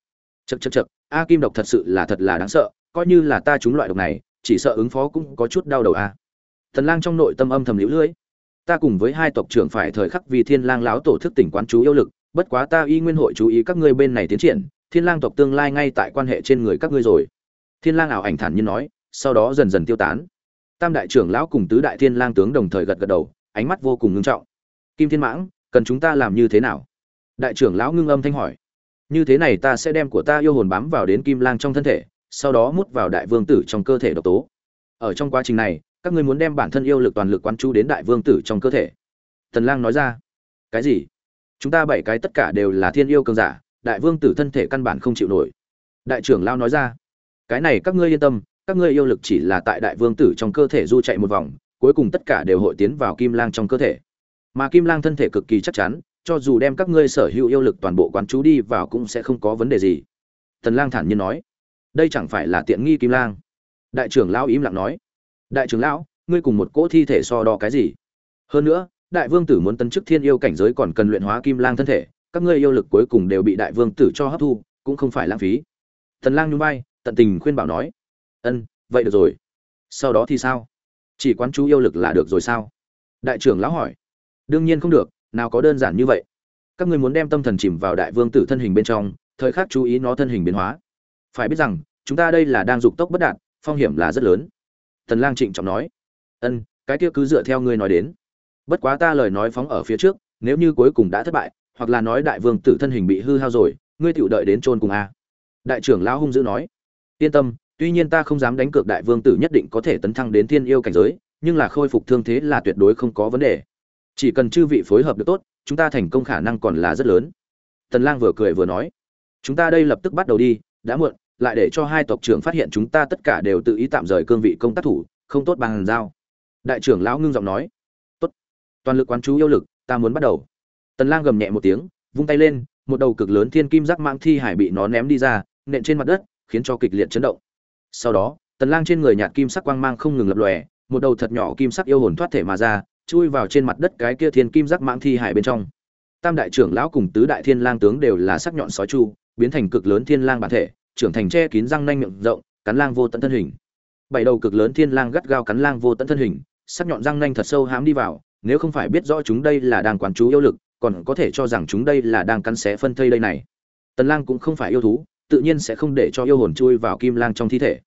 Chật chật chật a kim độc thật sự là thật là đáng sợ, coi như là ta trúng loại độc này, chỉ sợ ứng phó cũng có chút đau đầu a. Tần lang trong nội tâm âm thầm liễu lưỡi ta cùng với hai tộc trưởng phải thời khắc vì thiên lang lão tổ thức tỉnh quán chú yêu lực, bất quá ta y nguyên hội chú ý các ngươi bên này tiến triển, thiên lang tộc tương lai ngay tại quan hệ trên người các ngươi rồi. Thiên lang ảo ảnh thản nhiên nói, sau đó dần dần tiêu tán. Tam đại trưởng lão cùng tứ đại thiên lang tướng đồng thời gật gật đầu, ánh mắt vô cùng ngưng trọng. Kim thiên mãng, cần chúng ta làm như thế nào? Đại trưởng lão ngưng âm thanh hỏi. Như thế này ta sẽ đem của ta yêu hồn bám vào đến kim lang trong thân thể, sau đó mút vào đại vương tử trong cơ thể độc tố. Ở trong quá trình này các ngươi muốn đem bản thân yêu lực toàn lực quán chú đến đại vương tử trong cơ thể. Tần lang nói ra. Cái gì? Chúng ta bảy cái tất cả đều là thiên yêu cường giả, đại vương tử thân thể căn bản không chịu nổi. Đại trưởng lão nói ra. Cái này các ngươi yên tâm, các ngươi yêu lực chỉ là tại đại vương tử trong cơ thể du chạy một vòng, cuối cùng tất cả đều hội tiến vào kim lang trong cơ thể. Mà kim lang thân thể cực kỳ chắc chắn, cho dù đem các ngươi sở hữu yêu lực toàn bộ quán chú đi vào cũng sẽ không có vấn đề gì. Tần lang thản nhiên nói. Đây chẳng phải là tiện nghi kim lang. Đại trưởng lão im lặng nói đại trưởng lão, ngươi cùng một cỗ thi thể so đo cái gì? Hơn nữa, đại vương tử muốn tấn chức thiên yêu cảnh giới còn cần luyện hóa kim lang thân thể, các ngươi yêu lực cuối cùng đều bị đại vương tử cho hấp thu, cũng không phải lãng phí. Thần lang nhún vai, tận tình khuyên bảo nói, ân, vậy được rồi. Sau đó thì sao? Chỉ quán chú yêu lực là được rồi sao? Đại trưởng lão hỏi. Đương nhiên không được, nào có đơn giản như vậy. Các ngươi muốn đem tâm thần chìm vào đại vương tử thân hình bên trong, thời khắc chú ý nó thân hình biến hóa. Phải biết rằng, chúng ta đây là đang dục tốc bất đạt, phong hiểm là rất lớn tần lang trịnh trọng nói. Ân, cái kia cứ dựa theo ngươi nói đến. Bất quá ta lời nói phóng ở phía trước, nếu như cuối cùng đã thất bại, hoặc là nói đại vương tử thân hình bị hư hao rồi, ngươi tiểu đợi đến chôn cùng a. Đại trưởng lão hung dữ nói. Yên tâm, tuy nhiên ta không dám đánh cược đại vương tử nhất định có thể tấn thăng đến thiên yêu cảnh giới, nhưng là khôi phục thương thế là tuyệt đối không có vấn đề. Chỉ cần chư vị phối hợp được tốt, chúng ta thành công khả năng còn là rất lớn. Tần lang vừa cười vừa nói. Chúng ta đây lập tức bắt đầu đi, đã muộn lại để cho hai tộc trưởng phát hiện chúng ta tất cả đều tự ý tạm rời cương vị công tác thủ, không tốt bằng giao. Đại trưởng lão ngưng giọng nói. Tốt, toàn lực quán chú yêu lực, ta muốn bắt đầu. Tần lang gầm nhẹ một tiếng, vung tay lên, một đầu cực lớn thiên kim giác mang thi hải bị nó ném đi ra, nện trên mặt đất, khiến cho kịch liệt chấn động. Sau đó, tần lang trên người nhạt kim sắc quang mang không ngừng lập lòe, một đầu thật nhỏ kim sắc yêu hồn thoát thể mà ra, chui vào trên mặt đất cái kia thiên kim giác mạng thi hải bên trong. Tam đại trưởng lão cùng tứ đại thiên lang tướng đều là sắc nhọn sói chu, biến thành cực lớn thiên lang bản thể trưởng thành che kín răng nanh miệng rộng, cắn lang vô tận thân hình. Bảy đầu cực lớn thiên lang gắt gao cắn lang vô tận thân hình, sắc nhọn răng nanh thật sâu hám đi vào, nếu không phải biết rõ chúng đây là đang quán chú yêu lực, còn có thể cho rằng chúng đây là đang cắn xé phân thây đây này. Tần lang cũng không phải yêu thú, tự nhiên sẽ không để cho yêu hồn chui vào kim lang trong thi thể.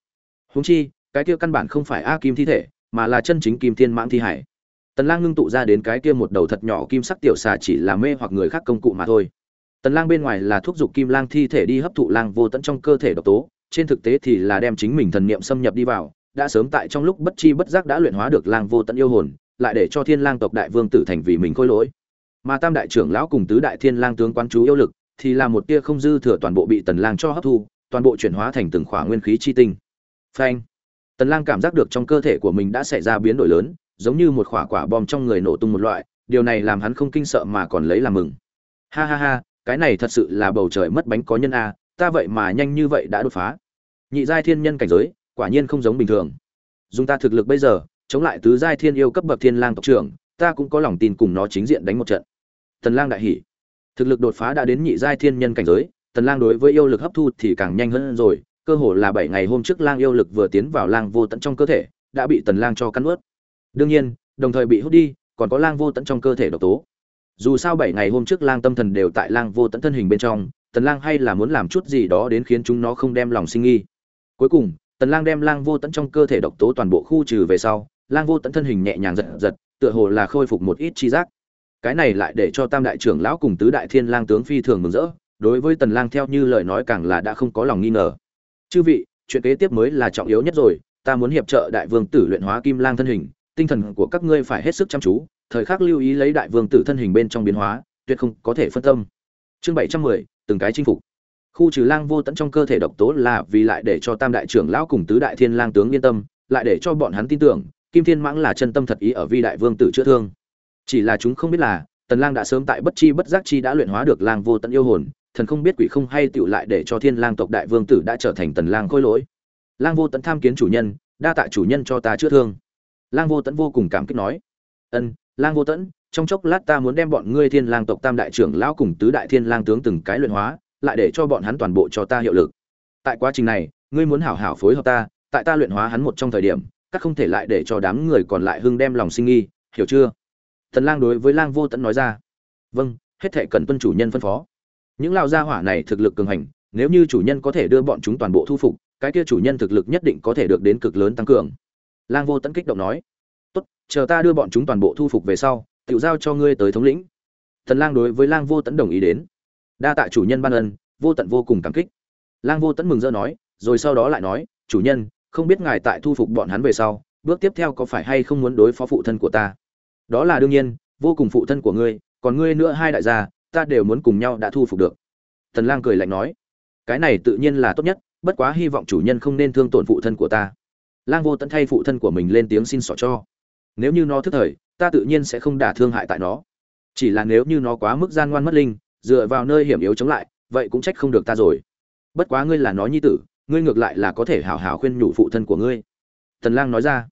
Huống chi, cái kia căn bản không phải a kim thi thể, mà là chân chính kim thiên mãng thi hải. Tần lang ngưng tụ ra đến cái kia một đầu thật nhỏ kim sắc tiểu xà chỉ là mê hoặc người khác công cụ mà thôi tần lang bên ngoài là thúc giục kim lang thi thể đi hấp thụ lang vô tận trong cơ thể độc tố, trên thực tế thì là đem chính mình thần niệm xâm nhập đi vào, đã sớm tại trong lúc bất chi bất giác đã luyện hóa được lang vô tận yêu hồn, lại để cho thiên lang tộc đại vương tử thành vì mình khôi lỗi. Mà tam đại trưởng lão cùng tứ đại thiên lang tướng quan chú yêu lực, thì là một tia không dư thừa toàn bộ bị tần lang cho hấp thu, toàn bộ chuyển hóa thành từng khỏa nguyên khí chi tinh. Phanh! Tần lang cảm giác được trong cơ thể của mình đã xảy ra biến đổi lớn, giống như một quả quả bom trong người nổ tung một loại, điều này làm hắn không kinh sợ mà còn lấy làm mừng. Ha ha ha cái này thật sự là bầu trời mất bánh có nhân a, ta vậy mà nhanh như vậy đã đột phá. Nhị giai thiên nhân cảnh giới, quả nhiên không giống bình thường. Dùng ta thực lực bây giờ, chống lại tứ giai thiên yêu cấp bậc thiên lang tộc trưởng, ta cũng có lòng tin cùng nó chính diện đánh một trận. Tần lang đại hỉ. Thực lực đột phá đã đến nhị giai thiên nhân cảnh giới tần lang đối với yêu lực hấp thu thì càng nhanh hơn rồi, cơ hồ là 7 ngày hôm trước lang yêu lực vừa tiến vào lang vô tận trong cơ thể, đã bị tần lang cho cắn nuốt. Đương nhiên, đồng thời bị hút đi, còn có lang vô tận trong cơ thể độc tố dù sao bảy ngày hôm trước lang tâm thần đều tại lang vô tận thân hình bên trong, tần lang hay là muốn làm chút gì đó đến khiến chúng nó không đem lòng sinh nghi. Cuối cùng, tần lang đem lang vô tận trong cơ thể độc tố toàn bộ khu trừ về sau, lang vô tận thân hình nhẹ nhàng giật giật, tựa hồ là khôi phục một ít chi giác. Cái này lại để cho tam đại trưởng lão cùng tứ đại thiên lang tướng phi thường mừng rỡ, đối với tần lang theo như lời nói càng là đã không có lòng nghi ngờ. Chư vị, chuyện kế tiếp mới là trọng yếu nhất rồi, ta muốn hiệp trợ đại vương tử luyện hóa kim lang thân hình, tinh thần của các ngươi phải hết sức chăm chú thời khắc lưu ý lấy đại vương tử thân hình bên trong biến hóa tuyệt không có thể phân tâm. Chương 710, từng cái chinh phục. Khu trừ lang vô tận trong cơ thể độc tố là vì lại để cho tam đại trưởng lão cùng tứ đại thiên lang tướng yên tâm lại để cho bọn hắn tin tưởng kim thiên mãng là chân tâm thật ý ở vi đại vương tử chữa thương. Chỉ là chúng không biết là tần lang đã sớm tại bất chi bất giác chi đã luyện hóa được lang vô tận yêu hồn thần không biết quỷ không hay tựu lại để cho thiên lang tộc đại vương tử đã trở thành tần lang khôi lỗi. Lang vô tận tham kiến chủ nhân đa tạ chủ nhân cho ta chữa thương. Lang vô tận vô cùng cảm kích nói ân lang vô tận trong chốc lát ta muốn đem bọn ngươi thiên lang tộc tam đại trưởng lão cùng tứ đại thiên lang tướng từng cái luyện hóa, lại để cho bọn hắn toàn bộ cho ta hiệu lực. Tại quá trình này, ngươi muốn hảo hảo phối hợp ta, tại ta luyện hóa hắn một trong thời điểm, các không thể lại để cho đám người còn lại hưng đem lòng sinh nghi, hiểu chưa? Thần lang đối với lang vô tận nói ra. Vâng hết thệ cần tuân chủ nhân phân phó. Những lao gia hỏa này thực lực cường hành, nếu như chủ nhân có thể đưa bọn chúng toàn bộ thu phục, cái kia chủ nhân thực lực nhất định có thể được đến cực lớn tăng cường. Lang vô tận kích động nói chờ ta đưa bọn chúng toàn bộ thu phục về sau tự giao cho ngươi tới thống lĩnh. Thần lang đối với lang vô tận đồng ý đến. Đa tạ chủ nhân ban ân, vô tận vô cùng cảm kích. Lang vô tận mừng rỡ nói, rồi sau đó lại nói, chủ nhân, không biết ngài tại thu phục bọn hắn về sau, bước tiếp theo có phải hay không muốn đối phó phụ thân của ta? Đó là đương nhiên, vô cùng phụ thân của ngươi, còn ngươi nữa hai đại gia, ta đều muốn cùng nhau đã thu phục được. Thần lang cười lạnh nói, cái này tự nhiên là tốt nhất, bất quá hy vọng chủ nhân không nên thương tổn phụ thân của ta. Lang vô tận thay phụ thân của mình lên tiếng xin xỏ cho nếu như nó thức thời, ta tự nhiên sẽ không đả thương hại tại nó. Chỉ là nếu như nó quá mức gian ngoan mất linh, dựa vào nơi hiểm yếu chống lại, vậy cũng trách không được ta rồi. Bất quá ngươi là nó nhi tử, ngươi ngược lại là có thể hảo hảo khuyên nhủ phụ thân của ngươi. Tần lang nói ra.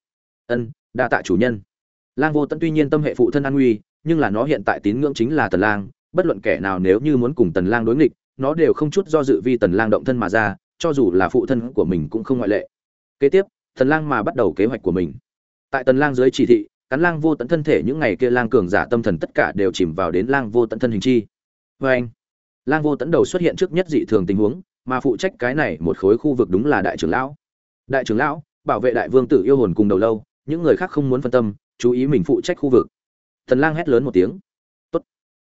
Ân, đa tạ chủ nhân. Lang vô tận tuy nhiên tâm hệ phụ thân an nguy, nhưng là nó hiện tại tín ngưỡng chính là tần lang, bất luận kẻ nào nếu như muốn cùng tần lang đối nghịch, nó đều không chút do dự vì tần lang động thân mà ra, cho dù là phụ thân của mình cũng không ngoại lệ. Kế tiếp, tần lang mà bắt đầu kế hoạch của mình tại tần lang dưới chỉ thị, cắn lang vô tận thân thể những ngày kia lang cường giả tâm thần tất cả đều chìm vào đến lang vô tận thân hình chi. Với anh, lang vô tận đầu xuất hiện trước nhất dị thường tình huống, mà phụ trách cái này một khối khu vực đúng là đại trưởng lão. Đại trưởng lão, bảo vệ đại vương tử yêu hồn cùng đầu lâu, những người khác không muốn phân tâm, chú ý mình phụ trách khu vực. Tần lang hét lớn một tiếng. Tốt.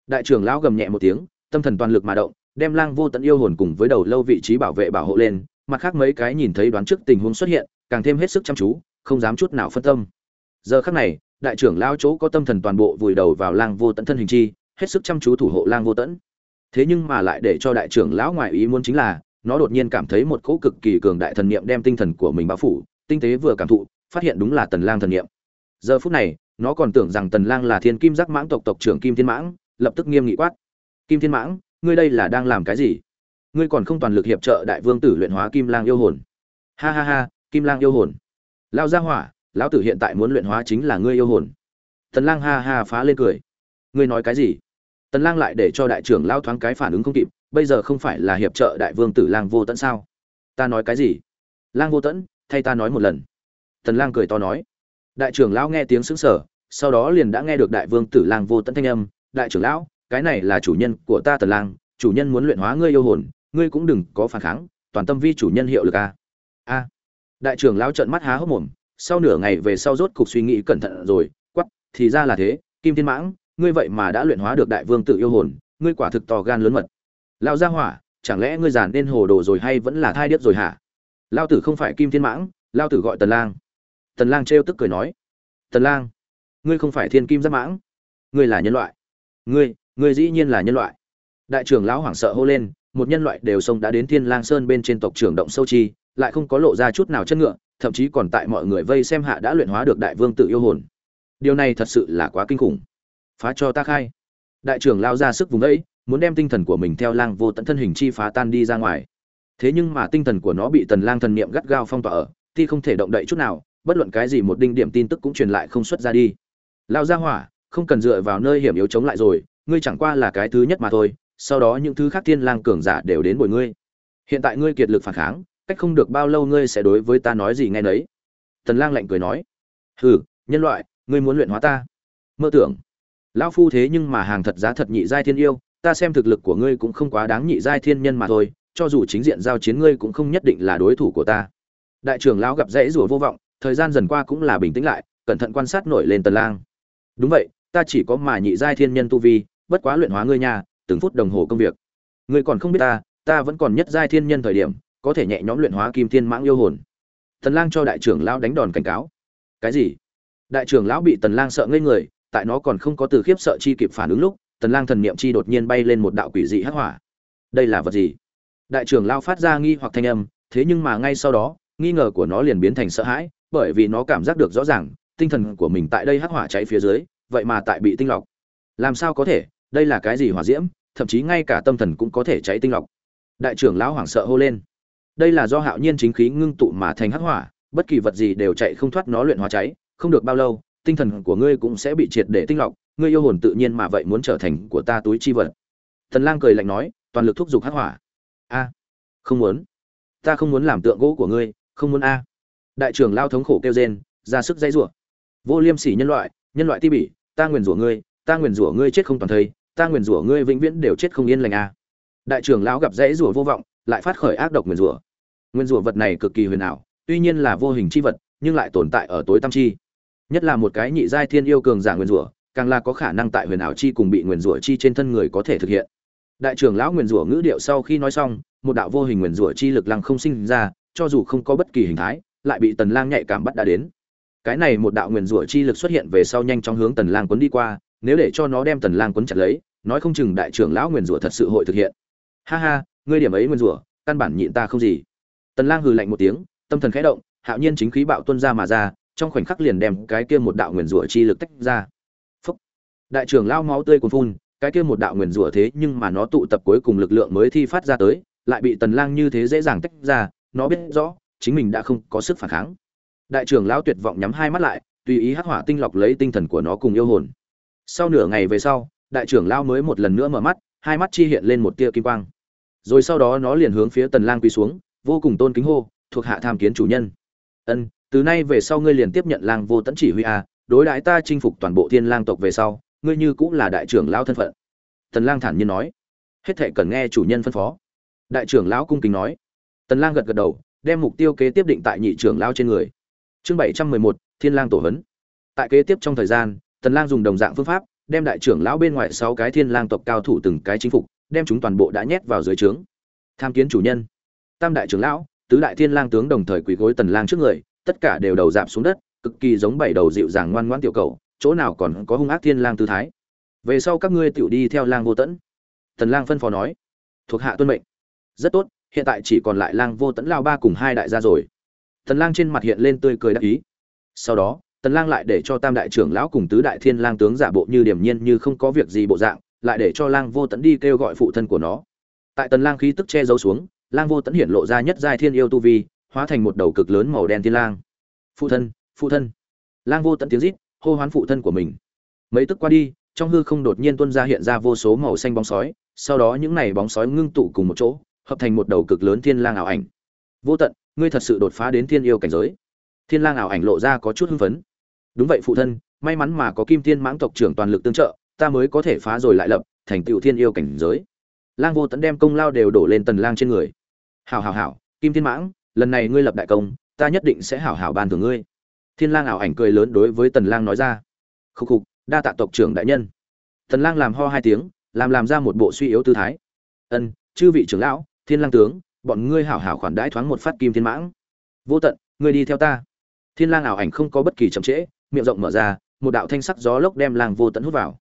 Đại trưởng lão gầm nhẹ một tiếng, tâm thần toàn lực mà động, đem lang vô tận yêu hồn cùng với đầu lâu vị trí bảo vệ bảo hộ lên, mặt khác mấy cái nhìn thấy đoán trước tình huống xuất hiện, càng thêm hết sức chăm chú không dám chút nào phân tâm. Giờ khắc này, đại trưởng lão chỗ có tâm thần toàn bộ vùi đầu vào lang vô tận thân hình chi, hết sức chăm chú thủ hộ lang vô tận thế nhưng mà lại để cho đại trưởng lão ngoại ý muốn chính là, nó đột nhiên cảm thấy một cỗ cực kỳ cường đại thần niệm đem tinh thần của mình bao phủ, tinh tế vừa cảm thụ, phát hiện đúng là tần lang thần niệm. Giờ phút này, nó còn tưởng rằng tần lang là thiên kim giác mãng tộc tộc trưởng kim thiên mãng, lập tức nghiêm nghị quát. Kim thiên mãng, ngươi đây là đang làm cái gì? Ngươi còn không toàn lực hiệp trợ đại vương tử luyện hóa kim lang yêu hồn. Ha ha ha, kim lang yêu hồn lao ra hỏa, lão tử hiện tại muốn luyện hóa chính là ngươi yêu hồn. Tần lang ha ha phá lên cười. Ngươi nói cái gì? Tần lang lại để cho đại trưởng lao thoáng cái phản ứng không kịp, bây giờ không phải là hiệp trợ đại vương tử lang vô tận sao? Ta nói cái gì? Lang vô tận thay ta nói một lần. Tần lang cười to nói. Đại trưởng lão nghe tiếng sững sờ, sau đó liền đã nghe được đại vương tử lang vô tận thanh âm. Đại trưởng lão, cái này là chủ nhân của ta tần lang, chủ nhân muốn luyện hóa ngươi yêu hồn, ngươi cũng đừng có phản kháng, toàn tâm vi chủ nhân hiệu lực à? a a đại trưởng lão trợn mắt há hốc mồm, sau nửa ngày về sau rốt cục suy nghĩ cẩn thận rồi quắp thì ra là thế, kim thiên mãng, ngươi vậy mà đã luyện hóa được đại vương Tự yêu hồn, ngươi quả thực to gan lớn mật. Lão gia hỏa, chẳng lẽ ngươi giàn nên hồ đồ rồi hay vẫn là thai điếc rồi hả? Lao tử không phải kim thiên mãng lao tử gọi tần lang. Tần lang trêu tức cười nói, tần lang, ngươi không phải thiên kim giáp mãng, ngươi là nhân loại. Ngươi ngươi dĩ nhiên là nhân loại. Đại trưởng lão hoảng sợ hô lên, một nhân loại đều xông đã đến thiên lang sơn bên trên tộc trưởng động sâu chi lại không có lộ ra chút nào chân ngựa, thậm chí còn tại mọi người vây xem hạ đã luyện hóa được đại vương tự yêu hồn. Điều này thật sự là quá kinh khủng. Phá cho ta khai. Đại trưởng lao ra sức vùng đấy muốn đem tinh thần của mình theo lang vô tận thân hình chi phá tan đi ra ngoài. Thế nhưng mà tinh thần của nó bị tần lang thần niệm gắt gao phong tỏa ở, thì không thể động đậy chút nào, bất luận cái gì một đinh điểm tin tức cũng truyền lại không xuất ra đi. Lao ra hỏa, không cần dựa vào nơi hiểm yếu chống lại rồi, ngươi chẳng qua là cái thứ nhất mà thôi, sau đó những thứ khác thiên lang cường giả đều đến bồi ngươi. Hiện tại ngươi kiệt lực phản kháng cách không được bao lâu ngươi sẽ đối với ta nói gì nghe nấy. Tần lang lạnh cười nói, hừ, nhân loại, ngươi muốn luyện hóa ta? Mơ tưởng. Lão phu thế nhưng mà hàng thật giá thật nhị giai thiên yêu, ta xem thực lực của ngươi cũng không quá đáng nhị giai thiên nhân mà thôi, cho dù chính diện giao chiến ngươi cũng không nhất định là đối thủ của ta. Đại trưởng lão gặp dãy rủa vô vọng, thời gian dần qua cũng là bình tĩnh lại, cẩn thận quan sát nổi lên tần lang. Đúng vậy, ta chỉ có mà nhị giai thiên nhân tu vi, bất quá luyện hóa ngươi nha, từng phút đồng hồ công việc. Ngươi còn không biết ta ta vẫn còn nhất giai thiên nhân thời điểm có thể nhẹ nhõm luyện hóa kim thiên mãng yêu hồn. Tần lang cho đại trưởng lão đánh đòn cảnh cáo. Cái gì? Đại trưởng lão bị tần lang sợ ngây người, tại nó còn không có từ khiếp sợ chi kịp phản ứng lúc, tần lang thần niệm chi đột nhiên bay lên một đạo quỷ dị hắc hỏa. Đây là vật gì? Đại trưởng lão phát ra nghi hoặc thanh âm, thế nhưng mà ngay sau đó, nghi ngờ của nó liền biến thành sợ hãi, bởi vì nó cảm giác được rõ ràng, tinh thần của mình tại đây hắc hỏa cháy phía dưới, vậy mà tại bị tinh lọc. Làm sao có thể? Đây là cái gì hỏa diễm? Thậm chí ngay cả tâm thần cũng có thể cháy tinh lọc. Đại trưởng lão hoảng sợ hô lên đây là do hạo nhiên chính khí ngưng tụ mà thành hắc hỏa, bất kỳ vật gì đều chạy không thoát nó luyện hóa cháy, không được bao lâu, tinh thần của ngươi cũng sẽ bị triệt để tinh lọc, ngươi yêu hồn tự nhiên mà vậy muốn trở thành của ta túi chi vật. Thần lang cười lạnh nói, toàn lực thúc giục hắc hỏa. A, không muốn. Ta không muốn làm tượng gỗ của ngươi, không muốn a. Đại trưởng lao thống khổ kêu rên, ra sức dây rủa. Vô liêm sỉ nhân loại nhân loại ti bỉ, ta nguyền rủa ngươi, ta nguyền rủa ngươi chết không toàn thây ta nguyền rủa ngươi vĩnh viễn đều chết không yên lành a. Đại trưởng lão gặp dãy rủa vô vọng lại phát khởi ác độc nguyên rủa. Nguyên rủa vật này cực kỳ huyền ảo, tuy nhiên là vô hình chi vật, nhưng lại tồn tại ở tối tâm chi. Nhất là một cái nhị giai thiên yêu cường giả nguyên rủa, càng là có khả năng tại huyền ảo chi cùng bị nguyên rủa chi trên thân người có thể thực hiện. Đại trưởng lão nguyên rủa ngữ điệu sau khi nói xong, một đạo vô hình nguyên rủa chi lực lăng không sinh ra, cho dù không có bất kỳ hình thái, lại bị tần lang nhạy cảm bắt đã đến. Cái này một đạo nguyên rủa chi lực xuất hiện về sau nhanh chóng hướng tần lang cuốn đi qua, nếu để cho nó đem tần lang cuốn chặt lấy, nói không chừng đại trưởng lão nguyên rủa thật sự hội thực hiện. Ha ha ngươi điểm ấy nguyên rủa, căn bản nhịn ta không gì. Tần lang hừ lạnh một tiếng, tâm thần khẽ động, hạo nhiên chính khí bạo tuôn ra mà ra, trong khoảnh khắc liền đem cái kia một đạo nguyên rủa chi lực tách ra. Phúc. đại trưởng lao máu tươi cuồn phun, cái kia một đạo nguyên rủa thế nhưng mà nó tụ tập cuối cùng lực lượng mới thi phát ra tới, lại bị tần lang như thế dễ dàng tách ra, nó biết rõ, chính mình đã không có sức phản kháng. Đại trưởng lão tuyệt vọng nhắm hai mắt lại, tùy ý hắc hỏa tinh lọc lấy tinh thần của nó cùng yêu hồn. Sau nửa ngày về sau, đại trưởng lão mới một lần nữa mở mắt, hai mắt chi hiện lên một tia kim quang rồi sau đó nó liền hướng phía tần lang quỳ xuống vô cùng tôn kính hô thuộc hạ tham kiến chủ nhân. Ân từ nay về sau ngươi liền tiếp nhận lang vô tận chỉ huy a đối đãi ta chinh phục toàn bộ thiên lang tộc về sau ngươi như cũng là đại trưởng lão thân phận. Tần lang thản nhiên nói. Hết thệ cần nghe chủ nhân phân phó. Đại trưởng lão cung kính nói. Tần lang gật gật đầu đem mục tiêu kế tiếp định tại nhị trưởng lão trên người. Chương 711, thiên lang tổ hấn tại kế tiếp trong thời gian tần lang dùng đồng dạng phương pháp đem đại trưởng lão bên ngoài sáu cái thiên lang tộc cao thủ từng cái chính phục đem chúng toàn bộ đã nhét vào dưới trướng. Tham kiến chủ nhân. Tam đại trưởng lão, tứ đại thiên lang tướng đồng thời quỳ gối tần lang trước người, tất cả đều đầu dạp xuống đất, cực kỳ giống bảy đầu dịu dàng ngoan ngoãn tiểu cầu, chỗ nào còn có hung ác thiên lang tư thái. Về sau các ngươi tiểu đi theo lang vô tẫn. Tần lang phân phó nói. Thuộc hạ tuân mệnh. Rất tốt, hiện tại chỉ còn lại lang vô tẫn lao ba cùng hai đại gia rồi. Tần lang trên mặt hiện lên tươi cười đắc ý. Sau đó, tần lang lại để cho tam đại trưởng lão cùng tứ đại thiên lang tướng giả bộ như điềm nhiên như không có việc gì bộ dạng lại để cho lang vô tẫn đi kêu gọi phụ thân của nó. Tại tần lang khí tức che giấu xuống, lang vô tẫn hiển lộ ra nhất giai thiên yêu tu vi, hóa thành một đầu cực lớn màu đen thiên lang. Phụ thân phụ thân. Lang vô tận tiếng rít, hô hoán phụ thân của mình. Mấy tức qua đi, trong hư không đột nhiên tuôn ra hiện ra vô số màu xanh bóng sói, sau đó những này bóng sói ngưng tụ cùng một chỗ, hợp thành một đầu cực lớn thiên lang ảo ảnh. Vô tận, ngươi thật sự đột phá đến thiên yêu cảnh giới. Thiên lang ảo ảnh lộ ra có chút hưng phấn. Đúng vậy, phụ thân, may mắn mà có kim thiên mãng tộc trưởng toàn lực tương trợ ta mới có thể phá rồi lại lập, thành tựu thiên yêu cảnh giới. Lang vô tận đem công lao đều đổ lên tần lang trên người. Hảo hảo hảo, kim thiên mãng, lần này ngươi lập đại công, ta nhất định sẽ hảo hảo ban thưởng ngươi. Thiên lang ảo ảnh cười lớn đối với tần lang nói ra. Khục khục, đa tạ tộc trưởng đại nhân. Tần lang làm ho hai tiếng, làm làm ra một bộ suy yếu tư thái. Ân, chư vị trưởng lão, thiên lang tướng, bọn ngươi hảo hảo khoản đãi thoáng một phát kim thiên mãng. Vô tận, ngươi đi theo ta. Thiên lang ảo ảnh không có bất kỳ chậm trễ, miệng rộng mở ra, một đạo thanh sắc gió lốc đem lang vô tận hút vào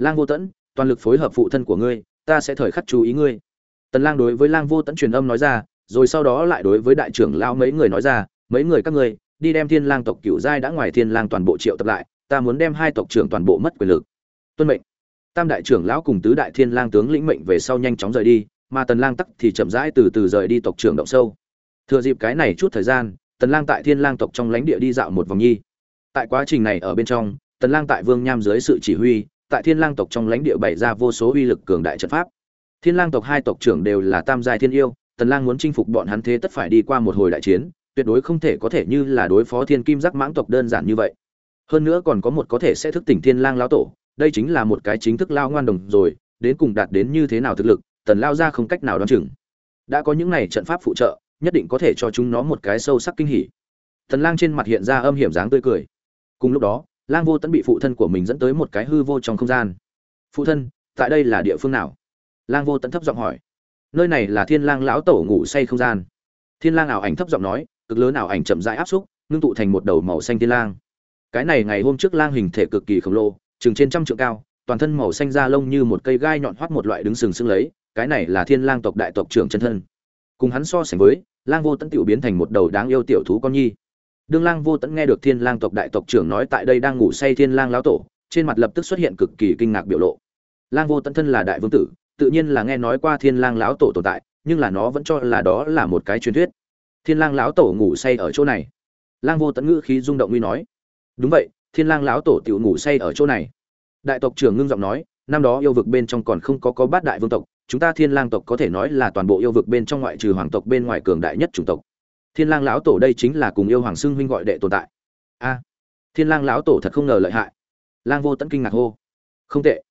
lang vô tận toàn lực phối hợp phụ thân của ngươi, ta sẽ thời khắc chú ý ngươi. Tần lang đối với lang vô tận truyền âm nói ra, rồi sau đó lại đối với đại trưởng lão mấy người nói ra, mấy người các ngươi, đi đem thiên lang tộc cửu giai đã ngoài thiên lang toàn bộ triệu tập lại, ta muốn đem hai tộc trưởng toàn bộ mất quyền lực. Tuân mệnh. Tam đại trưởng lão cùng tứ đại thiên lang tướng lĩnh mệnh về sau nhanh chóng rời đi, mà tần lang tắc thì chậm rãi từ từ rời đi tộc trưởng động sâu. Thừa dịp cái này chút thời gian, tần lang tại thiên lang tộc trong lãnh địa đi dạo một vòng nhi. Tại quá trình này ở bên trong, tần lang tại vương nham dưới sự chỉ huy tại thiên lang tộc trong lãnh địa bày ra vô số uy lực cường đại trận pháp. Thiên lang tộc hai tộc trưởng đều là tam giai thiên yêu, tần lang muốn chinh phục bọn hắn thế tất phải đi qua một hồi đại chiến, tuyệt đối không thể có thể như là đối phó thiên kim giác mãng tộc đơn giản như vậy. Hơn nữa còn có một có thể sẽ thức tỉnh thiên lang lão tổ, đây chính là một cái chính thức lao ngoan đồng rồi, đến cùng đạt đến như thế nào thực lực, tần lao ra không cách nào đoán chừng. Đã có những này trận pháp phụ trợ, nhất định có thể cho chúng nó một cái sâu sắc kinh hỉ. Tần lang trên mặt hiện ra âm hiểm dáng tươi cười. Cùng lúc đó lang vô tẫn bị phụ thân của mình dẫn tới một cái hư vô trong không gian. Phụ thân, tại đây là địa phương nào? Lang vô tẫn thấp giọng hỏi. Nơi này là thiên lang lão tổ ngủ say không gian. Thiên lang ảo ảnh thấp giọng nói, cực lớn ảo ảnh chậm rãi áp xúc, ngưng tụ thành một đầu màu xanh thiên lang. Cái này ngày hôm trước lang hình thể cực kỳ khổng lồ, chừng trên trăm trượng cao, toàn thân màu xanh da lông như một cây gai nhọn hoắt một loại đứng sừng sững lấy, cái này là thiên lang tộc đại tộc trưởng chân thân. Cùng hắn so sánh với, lang vô tẫn tiểu biến thành một đầu đáng yêu tiểu thú con nhi đương lang vô tẫn nghe được thiên lang tộc đại tộc trưởng nói tại đây đang ngủ say thiên lang lão tổ, trên mặt lập tức xuất hiện cực kỳ kinh ngạc biểu lộ. Lang vô tẫn thân là đại vương tử, tự nhiên là nghe nói qua thiên lang lão tổ tồn tại, nhưng là nó vẫn cho là đó là một cái truyền thuyết. Thiên lang lão tổ ngủ say ở chỗ này. Lang vô tận ngữ khí rung động nguy nói. Đúng vậy, thiên lang lão tổ tiểu ngủ say ở chỗ này. Đại tộc trưởng ngưng giọng nói, năm đó yêu vực bên trong còn không có có bát đại vương tộc, chúng ta thiên lang tộc có thể nói là toàn bộ yêu vực bên trong ngoại trừ hoàng tộc bên ngoài cường đại nhất chủng tộc thiên lang lão tổ đây chính là cùng yêu hoàng xưng huynh gọi đệ tồn tại. A à, thiên lang lão tổ thật không ngờ lợi hại. Lang vô tận kinh ngạc hô. Không tệ.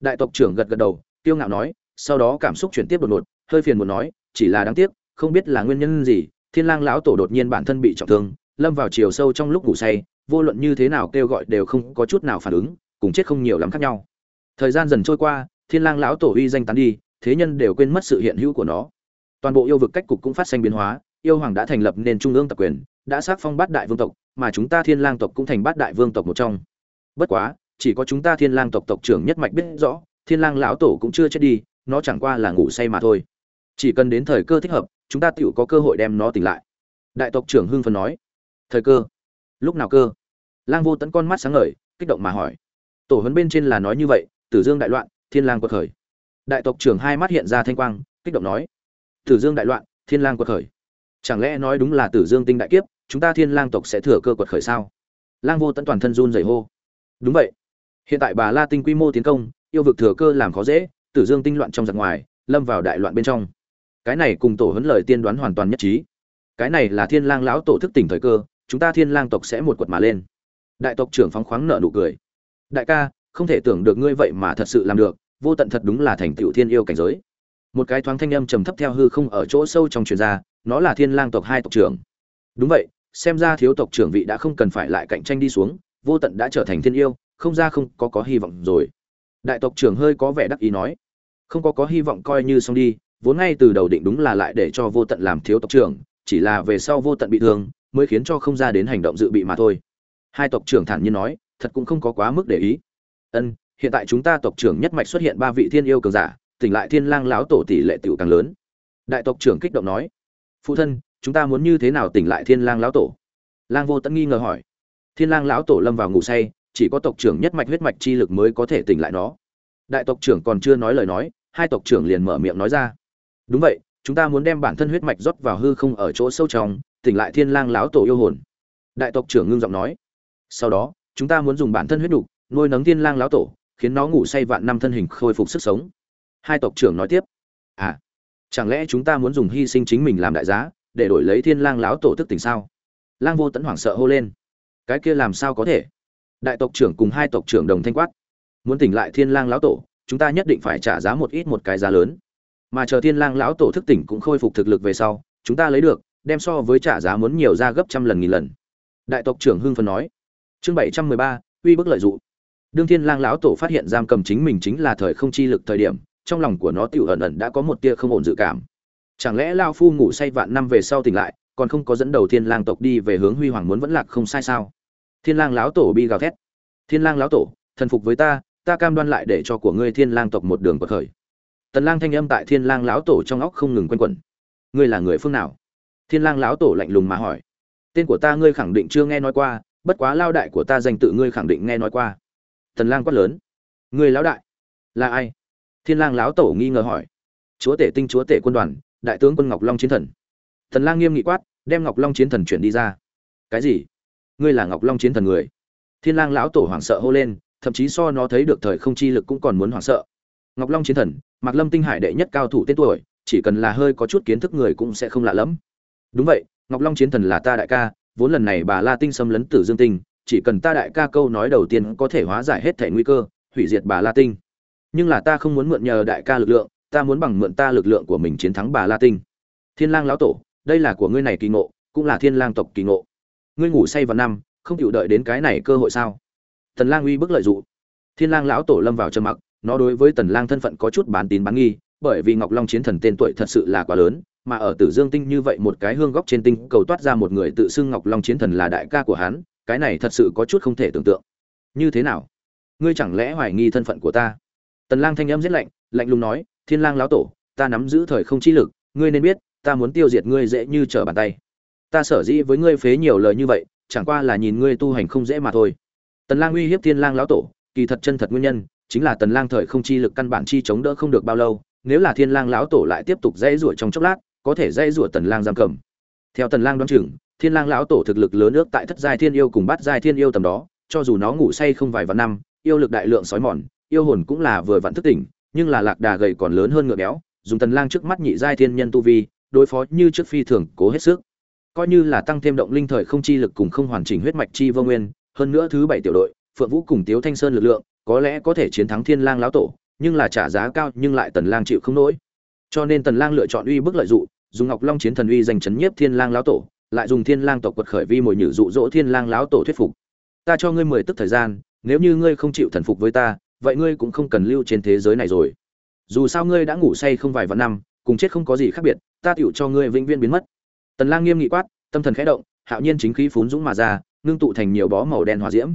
Đại tộc trưởng gật gật đầu tiêu ngạo nói, sau đó cảm xúc chuyển tiếp đột ngột, hơi phiền muốn nói, chỉ là đáng tiếc, không biết là nguyên nhân gì, thiên lang lão tổ đột nhiên bản thân bị trọng thương, lâm vào chiều sâu trong lúc ngủ say, vô luận như thế nào kêu gọi đều không có chút nào phản ứng, cùng chết không nhiều lắm khác nhau. Thời gian dần trôi qua, thiên lang lão tổ uy danh tán đi, thế nhân đều quên mất sự hiện hữu của nó. Toàn bộ yêu vực cách cục cũng phát sinh biến hóa yêu hoàng đã thành lập nên trung ương tập quyền, đã xác phong bát đại vương tộc, mà chúng ta thiên lang tộc cũng thành bát đại vương tộc một trong. Bất quá, chỉ có chúng ta thiên lang tộc tộc trưởng nhất mạch biết rõ, thiên lang lão tổ cũng chưa chết đi, nó chẳng qua là ngủ say mà thôi. Chỉ cần đến thời cơ thích hợp, chúng ta tựu có cơ hội đem nó tỉnh lại. Đại tộc trưởng hưng phấn nói. Thời cơ? Lúc nào cơ? Lang vô tẫn con mắt sáng ngời, kích động mà hỏi. Tổ huấn bên trên là nói như vậy, tử dương đại loạn, thiên lang quật khởi. Đại tộc trưởng hai mắt hiện ra thanh quang, kích động nói. Tử dương đại loạn, thiên lang quật khởi chẳng lẽ nói đúng là tử dương tinh đại kiếp, chúng ta thiên lang tộc sẽ thừa cơ quật khởi sao? Lang vô tận toàn thân run rẩy hô. Đúng vậy. Hiện tại bà la tinh quy mô tiến công, yêu vực thừa cơ làm khó dễ, tử dương tinh loạn trong giặc ngoài, lâm vào đại loạn bên trong. Cái này cùng tổ huấn lời tiên đoán hoàn toàn nhất trí. Cái này là thiên lang lão tổ thức tỉnh thời cơ, chúng ta thiên lang tộc sẽ một quật mà lên. Đại tộc trưởng phóng khoáng nợ nụ cười. Đại ca, không thể tưởng được ngươi vậy mà thật sự làm được, vô tận thật đúng là thành tựu thiên yêu cảnh giới. Một cái thoáng thanh âm trầm thấp theo hư không ở chỗ sâu trong truyền gia nó là thiên lang tộc hai tộc trưởng. Đúng vậy, xem ra thiếu tộc trưởng vị đã không cần phải lại cạnh tranh đi xuống, vô tận đã trở thành thiên yêu, không ra không có có hy vọng rồi. Đại tộc trưởng hơi có vẻ đắc ý nói, không có có hy vọng coi như xong đi, vốn ngay từ đầu định đúng là lại để cho vô tận làm thiếu tộc trưởng, chỉ là về sau vô tận bị thương, mới khiến cho không ra đến hành động dự bị mà thôi. Hai tộc trưởng thản nhiên nói, thật cũng không có quá mức để ý. Ân, hiện tại chúng ta tộc trưởng nhất mạch xuất hiện ba vị thiên yêu cường giả, tỉnh lại thiên lang lão tổ tỷ lệ tiểu càng lớn. Đại tộc trưởng kích động nói phụ thân, chúng ta muốn như thế nào tỉnh lại thiên lang lão tổ? Lang vô tận nghi ngờ hỏi. Thiên lang lão tổ lâm vào ngủ say, chỉ có tộc trưởng nhất mạch huyết mạch chi lực mới có thể tỉnh lại nó. Đại tộc trưởng còn chưa nói lời nói, hai tộc trưởng liền mở miệng nói ra. Đúng vậy, chúng ta muốn đem bản thân huyết mạch rót vào hư không ở chỗ sâu trong, tỉnh lại thiên lang lão tổ yêu hồn. Đại tộc trưởng ngưng giọng nói. Sau đó, chúng ta muốn dùng bản thân huyết đủ nuôi nấng thiên lang lão tổ, khiến nó ngủ say vạn năm thân hình khôi phục sức sống. Hai tộc trưởng nói tiếp chẳng lẽ chúng ta muốn dùng hy sinh chính mình làm đại giá, để đổi lấy thiên lang lão tổ thức tỉnh sao? Lang vô tẫn hoảng sợ hô lên. Cái kia làm sao có thể? Đại tộc trưởng cùng hai tộc trưởng đồng thanh quát. Muốn tỉnh lại thiên lang lão tổ, chúng ta nhất định phải trả giá một ít một cái giá lớn. Mà chờ thiên lang lão tổ thức tỉnh cũng khôi phục thực lực về sau, chúng ta lấy được, đem so với trả giá muốn nhiều ra gấp trăm lần nghìn lần. Đại tộc trưởng hưng phấn nói. Chương bảy trăm mười ba, uy bức lợi dụng. Đương thiên lang lão tổ phát hiện giam cầm chính mình chính là thời không chi lực thời điểm trong lòng của nó tiểu ẩn ẩn đã có một tia không ổn dự cảm. Chẳng lẽ lao phu ngủ say vạn năm về sau tỉnh lại, còn không có dẫn đầu thiên lang tộc đi về hướng huy hoàng muốn vẫn lạc không sai sao? Thiên lang lão tổ bi gào thét. Thiên lang lão tổ, thần phục với ta ta cam đoan lại để cho của ngươi thiên lang tộc một đường bậc khởi. Tần lang thanh âm tại thiên lang lão tổ trong óc không ngừng quanh quẩn. Ngươi là người phương nào? Thiên lang lão tổ lạnh lùng mà hỏi. Tên của ta ngươi khẳng định chưa nghe nói qua, bất quá lao đại của ta danh tự ngươi khẳng định nghe nói qua. Tần lang quát lớn. Ngươi lão đại? Là ai? Thiên lang lão tổ nghi ngờ hỏi. Chúa tể tinh chúa tể quân đoàn, đại tướng quân ngọc long chiến thần. Thần lang nghiêm nghị quát, đem ngọc long chiến thần chuyển đi ra. Cái gì? Ngươi là ngọc long chiến thần người? Thiên lang lão tổ hoảng sợ hô lên, thậm chí so nó thấy được thời không chi lực cũng còn muốn hoảng sợ. Ngọc long chiến thần, mạc lâm tinh hải đệ nhất cao thủ tên tuổi, chỉ cần là hơi có chút kiến thức người cũng sẽ không lạ lẫm. Đúng vậy, ngọc long chiến thần là ta đại ca, vốn lần này bà la tinh xâm lấn tử dương tinh, chỉ cần ta đại ca câu nói đầu tiên có thể hóa giải hết thể nguy cơ, hủy diệt bà la tinh nhưng là ta không muốn mượn nhờ đại ca lực lượng, ta muốn bằng mượn ta lực lượng của mình chiến thắng bà la tinh. Thiên lang lão tổ, đây là của ngươi này kỳ ngộ, cũng là thiên lang tộc kỳ ngộ. Ngươi ngủ say vào năm, không chịu đợi đến cái này cơ hội sao? Tần lang uy bức lợi dụng. Thiên lang lão tổ lâm vào trầm mặc, nó đối với tần lang thân phận có chút bán tín bán nghi, bởi vì ngọc long chiến thần tên tuổi thật sự là quá lớn, mà ở tử dương tinh như vậy một cái hương góc trên tinh cầu toát ra một người tự xưng ngọc long chiến thần là đại ca của hắn, cái này thật sự có chút không thể tưởng tượng. Như thế nào? Ngươi chẳng lẽ hoài nghi thân phận của ta? Tần lang thanh âm rất lạnh lạnh lùng nói, thiên lang lão tổ, ta nắm giữ thời không chi lực, ngươi nên biết, ta muốn tiêu diệt ngươi dễ như trở bàn tay. Ta sở dĩ với ngươi phế nhiều lời như vậy, chẳng qua là nhìn ngươi tu hành không dễ mà thôi. Tần lang uy hiếp thiên lang lão tổ, kỳ thật chân thật nguyên nhân chính là tần lang thời không chi lực căn bản chi chống đỡ không được bao lâu, nếu là thiên lang lão tổ lại tiếp tục dễ rủa trong chốc lát, có thể dễ rủa tần lang giam cầm. Theo tần lang đoán chừng, thiên lang lão tổ thực lực lớn nước tại thất giai thiên yêu cùng bát giai thiên yêu tầm đó, cho dù nó ngủ say không vài vạn năm, yêu lực đại lượng sói mòn yêu hồn cũng là vừa vặn thức tỉnh, nhưng là lạc đà gầy còn lớn hơn ngựa béo, dùng tần lang trước mắt nhị giai thiên nhân tu vi, đối phó như trước phi thường cố hết sức. Coi như là tăng thêm động linh thời không chi lực cùng không hoàn chỉnh huyết mạch chi vô nguyên, hơn nữa thứ bảy tiểu đội, phượng vũ cùng tiếu thanh sơn lực lượng, có lẽ có thể chiến thắng thiên lang lão tổ, nhưng là trả giá cao nhưng lại tần lang chịu không nổi. Cho nên tần lang lựa chọn uy bức lợi dụng dùng ngọc long chiến thần uy giành chấn nhiếp thiên lang lão tổ, lại dùng thiên lang tộc quật khởi vi mồi nhử dụ dỗ thiên lang lão tổ thuyết phục. Ta cho ngươi mười tức thời gian, nếu như ngươi không chịu thần phục với ta vậy ngươi cũng không cần lưu trên thế giới này rồi. Dù sao ngươi đã ngủ say không vài vạn năm, cùng chết không có gì khác biệt, ta tựu cho ngươi vĩnh viễn biến mất. Tần lang nghiêm nghị quát, tâm thần khẽ động, hạo nhiên chính khí phún dũng mà ra, ngưng tụ thành nhiều bó màu đen hỏa diễm.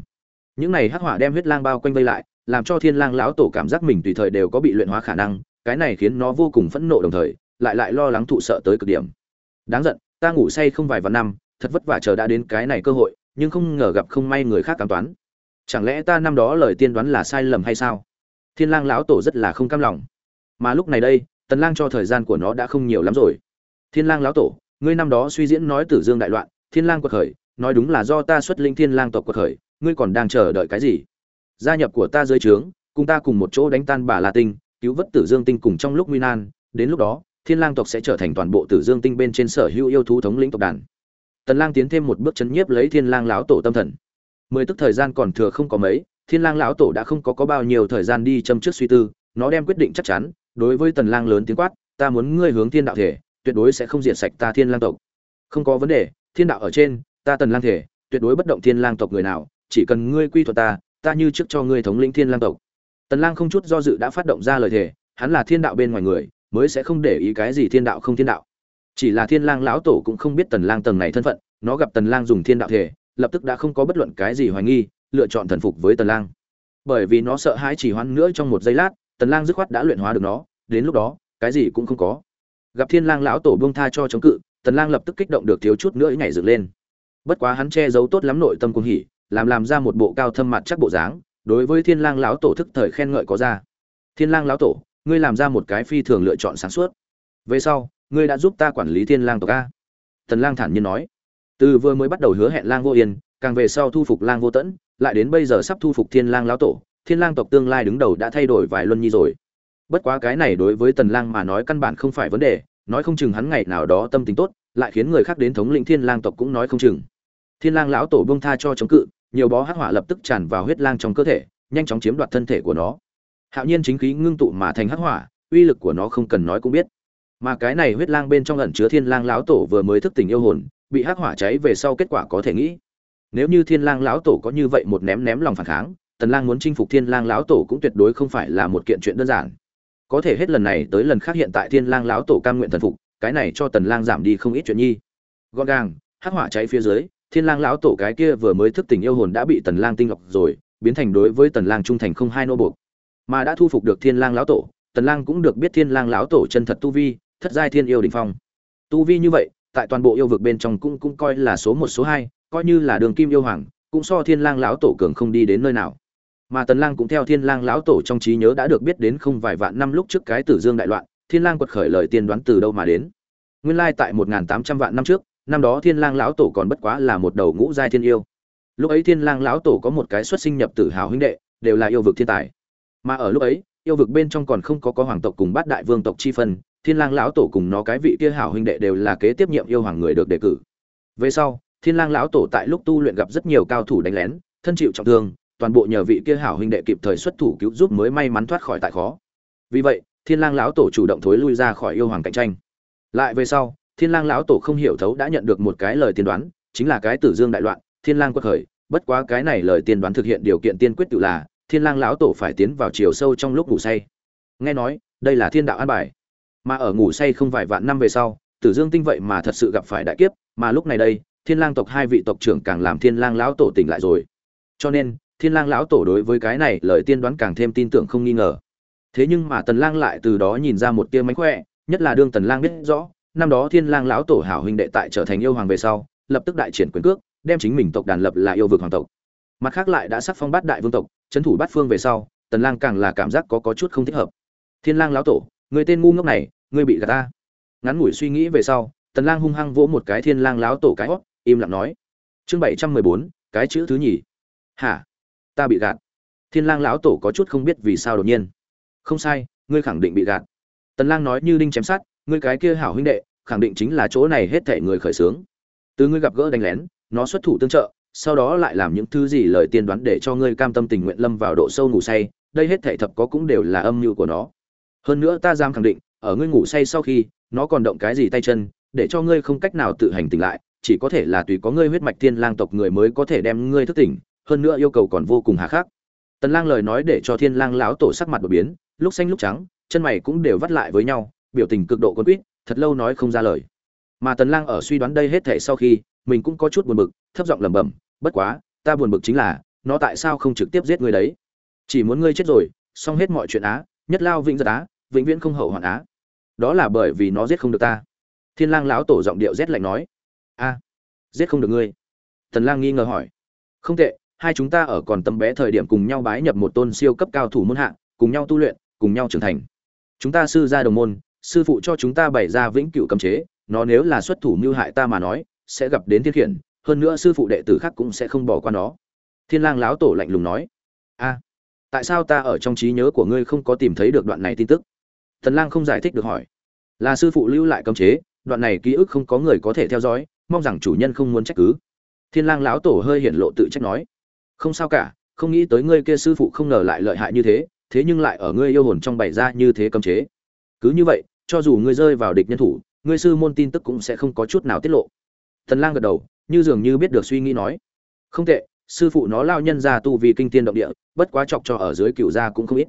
Những này hắc hỏa đem huyết lang bao quanh vây lại, làm cho thiên lang lão tổ cảm giác mình tùy thời đều có bị luyện hóa khả năng, cái này khiến nó vô cùng phẫn nộ đồng thời, lại lại lo lắng thụ sợ tới cực điểm. Đáng giận, ta ngủ say không vài vạn năm, thật vất vả chờ đã đến cái này cơ hội, nhưng không ngờ gặp không may người khác cảm toán chẳng lẽ ta năm đó lời tiên đoán là sai lầm hay sao? Thiên lang lão tổ rất là không cam lòng. Mà lúc này đây, tần lang cho thời gian của nó đã không nhiều lắm rồi. Thiên lang lão tổ, ngươi năm đó suy diễn nói tử dương đại loạn, thiên lang quật khởi, nói đúng là do ta xuất linh thiên lang tộc quật khởi, ngươi còn đang chờ đợi cái gì? Gia nhập của ta dưới trướng, cùng ta cùng một chỗ đánh tan bà la tinh, cứu vớt tử dương tinh cùng trong lúc nguy nan. Đến lúc đó, thiên lang tộc sẽ trở thành toàn bộ tử dương tinh bên trên sở hữu yêu thú thống lĩnh tộc đàn. Tần lang tiến thêm một bước chấn nhiếp lấy thiên lang lão tổ tâm thần mười tức thời gian còn thừa không có mấy thiên lang lão tổ đã không có có bao nhiêu thời gian đi châm trước suy tư nó đem quyết định chắc chắn đối với tần lang lớn tiếng quát ta muốn ngươi hướng thiên đạo thể tuyệt đối sẽ không diệt sạch ta thiên lang tộc. Không có vấn đề thiên đạo ở trên ta tần lang thể tuyệt đối bất động thiên lang tộc người nào chỉ cần ngươi quy thuận ta ta như trước cho ngươi thống lĩnh thiên lang tộc. Tần lang không chút do dự đã phát động ra lời thể, hắn là thiên đạo bên ngoài người mới sẽ không để ý cái gì thiên đạo không thiên đạo. Chỉ là thiên lang lão tổ cũng không biết tần lang tầng này thân phận nó gặp tần lang dùng thiên đạo thể lập tức đã không có bất luận cái gì hoài nghi, lựa chọn thần phục với tần lang. Bởi vì nó sợ hãi chỉ hoãn nữa trong một giây lát, tần lang dứt khoát đã luyện hóa được nó, đến lúc đó, cái gì cũng không có. Gặp thiên lang lão tổ buông tha cho chống cự, tần lang lập tức kích động được thiếu chút nữa nhảy dựng lên. Bất quá hắn che giấu tốt lắm nội tâm cung hỉ, làm làm ra một bộ cao thâm mặt chắc bộ dáng, đối với thiên lang lão tổ thức thời khen ngợi có ra. Thiên lang lão tổ, ngươi làm ra một cái phi thường lựa chọn sáng suốt. Về sau, ngươi đã giúp ta quản lý thiên lang tộc a. Tần lang thản nhiên nói từ vừa mới bắt đầu hứa hẹn lang vô yên, càng về sau thu phục lang vô tẫn, lại đến bây giờ sắp thu phục thiên lang lão tổ, thiên lang tộc tương lai đứng đầu đã thay đổi vài luân nhi rồi. Bất quá cái này đối với tần lang mà nói căn bản không phải vấn đề, nói không chừng hắn ngày nào đó tâm tình tốt, lại khiến người khác đến thống lĩnh thiên lang tộc cũng nói không chừng. Thiên lang lão tổ buông tha cho chống cự, nhiều bó hắc hỏa lập tức tràn vào huyết lang trong cơ thể, nhanh chóng chiếm đoạt thân thể của nó. Hạo nhiên chính khí ngưng tụ mà thành hắc hỏa, uy lực của nó không cần nói cũng biết. Mà cái này huyết lang bên trong ẩn chứa thiên lang lão tổ vừa mới thức tỉnh yêu hồn bị hắc hỏa cháy về sau kết quả có thể nghĩ. Nếu như thiên lang lão tổ có như vậy một ném ném lòng phản kháng, tần lang muốn chinh phục thiên lang lão tổ cũng tuyệt đối không phải là một kiện chuyện đơn giản. Có thể hết lần này tới lần khác hiện tại thiên lang lão tổ cam nguyện thần phục, cái này cho tần lang giảm đi không ít chuyện nhi. Gọn gàng, hắc hỏa cháy phía dưới, thiên lang lão tổ cái kia vừa mới thức tỉnh yêu hồn đã bị tần lang tinh lọc rồi, biến thành đối với tần lang trung thành không hai nô buộc. Mà đã thu phục được thiên lang lão tổ, tần lang cũng được biết thiên lang lão tổ chân thật tu vi, thất giai thiên yêu đỉnh phong. Tu vi như vậy tại toàn bộ yêu vực bên trong cũng cũng coi là số một, số hai, coi như là đường kim yêu hoàng, cũng so thiên lang lão tổ cường không đi đến nơi nào. Mà tần lang cũng theo thiên lang lão tổ trong trí nhớ đã được biết đến không vài vạn năm lúc trước cái tử dương đại loạn, thiên lang quật khởi lời tiên đoán từ đâu mà đến. Nguyên lai tại 1.800 vạn năm trước, năm đó thiên lang lão tổ còn bất quá là một đầu ngũ giai thiên yêu. Lúc ấy thiên lang lão tổ có một cái xuất sinh nhập tử hào huynh đệ, đều là yêu vực thiên tài. Mà ở lúc ấy, yêu vực bên trong còn không có có hoàng tộc cùng bát đại vương tộc chi phân thiên lang lão tổ cùng nó cái vị kia hảo huynh đệ đều là kế tiếp nhiệm yêu hoàng người được đề cử. Về sau, thiên lang lão tổ tại lúc tu luyện gặp rất nhiều cao thủ đánh lén, thân chịu trọng thương, toàn bộ nhờ vị kia hảo huynh đệ kịp thời xuất thủ cứu giúp mới may mắn thoát khỏi tại khó. Vì vậy, thiên lang lão tổ chủ động thối lui ra khỏi yêu hoàng cạnh tranh. Lại về sau, thiên lang lão tổ không hiểu thấu đã nhận được một cái lời tiên đoán, chính là cái tử dương đại loạn, thiên lang quật khởi, bất quá cái này lời tiên đoán thực hiện điều kiện tiên quyết tự là, thiên lang lão tổ phải tiến vào chiều sâu trong lúc ngủ say. Nghe nói, đây là thiên đạo an bài mà ở ngủ say không vài vạn năm về sau, tử dương tinh vậy mà thật sự gặp phải đại kiếp, mà lúc này đây, thiên lang tộc hai vị tộc trưởng càng làm thiên lang lão tổ tỉnh lại rồi. Cho nên, thiên lang lão tổ đối với cái này lời tiên đoán càng thêm tin tưởng không nghi ngờ. Thế nhưng mà tần lang lại từ đó nhìn ra một tia mánh khỏe, nhất là đương tần lang biết rõ, năm đó thiên lang lão tổ hảo huynh đệ tại trở thành yêu hoàng về sau, lập tức đại triển quyền cước, đem chính mình tộc đàn lập là yêu vực hoàng tộc. Mặt khác lại đã sắc phong bát đại vương tộc, chấn thủ bát phương về sau, tần lang càng là cảm giác có có chút không thích hợp. Thiên lang lão tổ người tên ngu ngốc này ngươi bị gạt ta. Ngắn ngủi suy nghĩ về sau tần lang hung hăng vỗ một cái thiên lang lão tổ cái hót im lặng nói. Chương 714, cái chữ thứ nhì. Hả? Ta bị gạt. Thiên lang lão tổ có chút không biết vì sao đột nhiên. Không sai ngươi khẳng định bị gạt. Tần lang nói như đinh chém sát ngươi cái kia hảo huynh đệ khẳng định chính là chỗ này hết thảy người khởi sướng từ ngươi gặp gỡ đánh lén nó xuất thủ tương trợ sau đó lại làm những thứ gì lời tiên đoán để cho ngươi cam tâm tình nguyện lâm vào độ sâu ngủ say đây hết thảy thập có cũng đều là âm mưu của nó hơn nữa ta dám khẳng định, ở ngươi ngủ say sau khi, nó còn động cái gì tay chân, để cho ngươi không cách nào tự hành tỉnh lại, chỉ có thể là tùy có ngươi huyết mạch thiên lang tộc người mới có thể đem ngươi thức tỉnh, hơn nữa yêu cầu còn vô cùng hà khắc. Tần lang lời nói để cho thiên lang lão tổ sắc mặt đổi biến, lúc xanh lúc trắng, chân mày cũng đều vắt lại với nhau, biểu tình cực độ quân quýt, thật lâu nói không ra lời. Mà tần lang ở suy đoán đây hết thảy sau khi, mình cũng có chút buồn bực, thấp giọng lẩm bẩm, bất quá, ta buồn bực chính là, nó tại sao không trực tiếp giết ngươi đấy? Chỉ muốn ngươi chết rồi, xong hết mọi chuyện á, nhất lao vĩnh giật á vĩnh viễn không hậu hoạn á. Đó là bởi vì nó giết không được ta. Thiên lang lão tổ giọng điệu rét lạnh nói. A, giết không được ngươi. Thần lang nghi ngờ hỏi. Không tệ, hai chúng ta ở còn tâm bé thời điểm cùng nhau bái nhập một tôn siêu cấp cao thủ môn hạ, cùng nhau tu luyện, cùng nhau trưởng thành. Chúng ta sư gia đồng môn, sư phụ cho chúng ta bày ra vĩnh cửu cấm chế, nó nếu là xuất thủ mưu hại ta mà nói, sẽ gặp đến thiên khiển, hơn nữa sư phụ đệ tử khác cũng sẽ không bỏ qua nó. Thiên lang lão tổ lạnh lùng nói. A, tại sao ta ở trong trí nhớ của ngươi không có tìm thấy được đoạn này tin tức? Tần lang không giải thích được hỏi. Là sư phụ lưu lại cấm chế, đoạn này ký ức không có người có thể theo dõi, mong rằng chủ nhân không muốn trách cứ. Thiên lang lão tổ hơi hiển lộ tự trách nói. Không sao cả, không nghĩ tới ngươi kia sư phụ không ngờ lại lợi hại như thế thế nhưng lại ở ngươi yêu hồn trong bày ra như thế cấm chế. Cứ như vậy, cho dù ngươi rơi vào địch nhân thủ, ngươi sư môn tin tức cũng sẽ không có chút nào tiết lộ. Tần lang gật đầu, như dường như biết được suy nghĩ nói. Không tệ, sư phụ nó lao nhân ra tu vì kinh thiên động địa, bất quá chọc cho ở dưới cửu gia cũng không ít.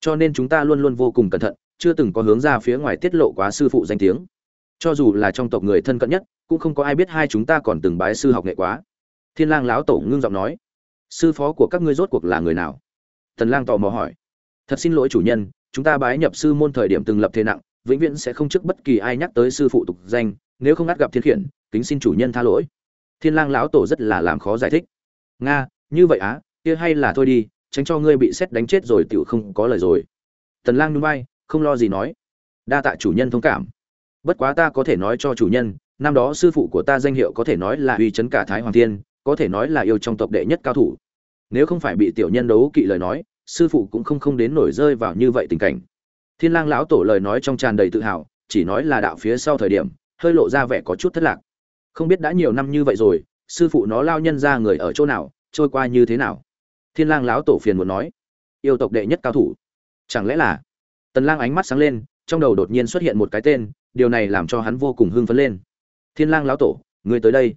Cho nên chúng ta luôn luôn vô cùng cẩn thận chưa từng có hướng ra phía ngoài tiết lộ quá sư phụ danh tiếng. Cho dù là trong tộc người thân cận nhất, cũng không có ai biết hai chúng ta còn từng bái sư học nghệ quá. Thiên lang lão tổ ngưng giọng nói, sư phó của các ngươi rốt cuộc là người nào? Tần lang tò mò hỏi. Thật xin lỗi chủ nhân, chúng ta bái nhập sư môn thời điểm từng lập thế nặng, vĩnh viễn sẽ không trước bất kỳ ai nhắc tới sư phụ tục danh, nếu không ngắt gặp thiên khiển, kính xin chủ nhân tha lỗi. Thiên lang lão tổ rất là làm khó giải thích. Nga, như vậy á, kia hay là thôi đi, tránh cho ngươi bị xét đánh chết rồi tiểu không có lời rồi. Tần lang nhún vai không lo gì nói. Đa tạ chủ nhân thông cảm. Bất quá ta có thể nói cho chủ nhân, năm đó sư phụ của ta danh hiệu có thể nói là uy chấn cả thái hoàng thiên, có thể nói là yêu trong tộc đệ nhất cao thủ. Nếu không phải bị tiểu nhân đấu kỵ lời nói, sư phụ cũng không không đến nổi rơi vào như vậy tình cảnh. Thiên lang lão tổ lời nói trong tràn đầy tự hào, chỉ nói là đạo phía sau thời điểm, hơi lộ ra vẻ có chút thất lạc. Không biết đã nhiều năm như vậy rồi, sư phụ nó lao nhân ra người ở chỗ nào, trôi qua như thế nào? Thiên lang lão tổ phiền muốn nói. Yêu tộc đệ nhất cao thủ. Chẳng lẽ là tần lang ánh mắt sáng lên, trong đầu đột nhiên xuất hiện một cái tên, điều này làm cho hắn vô cùng hưng phấn lên. Thiên lang lão tổ ngươi tới đây.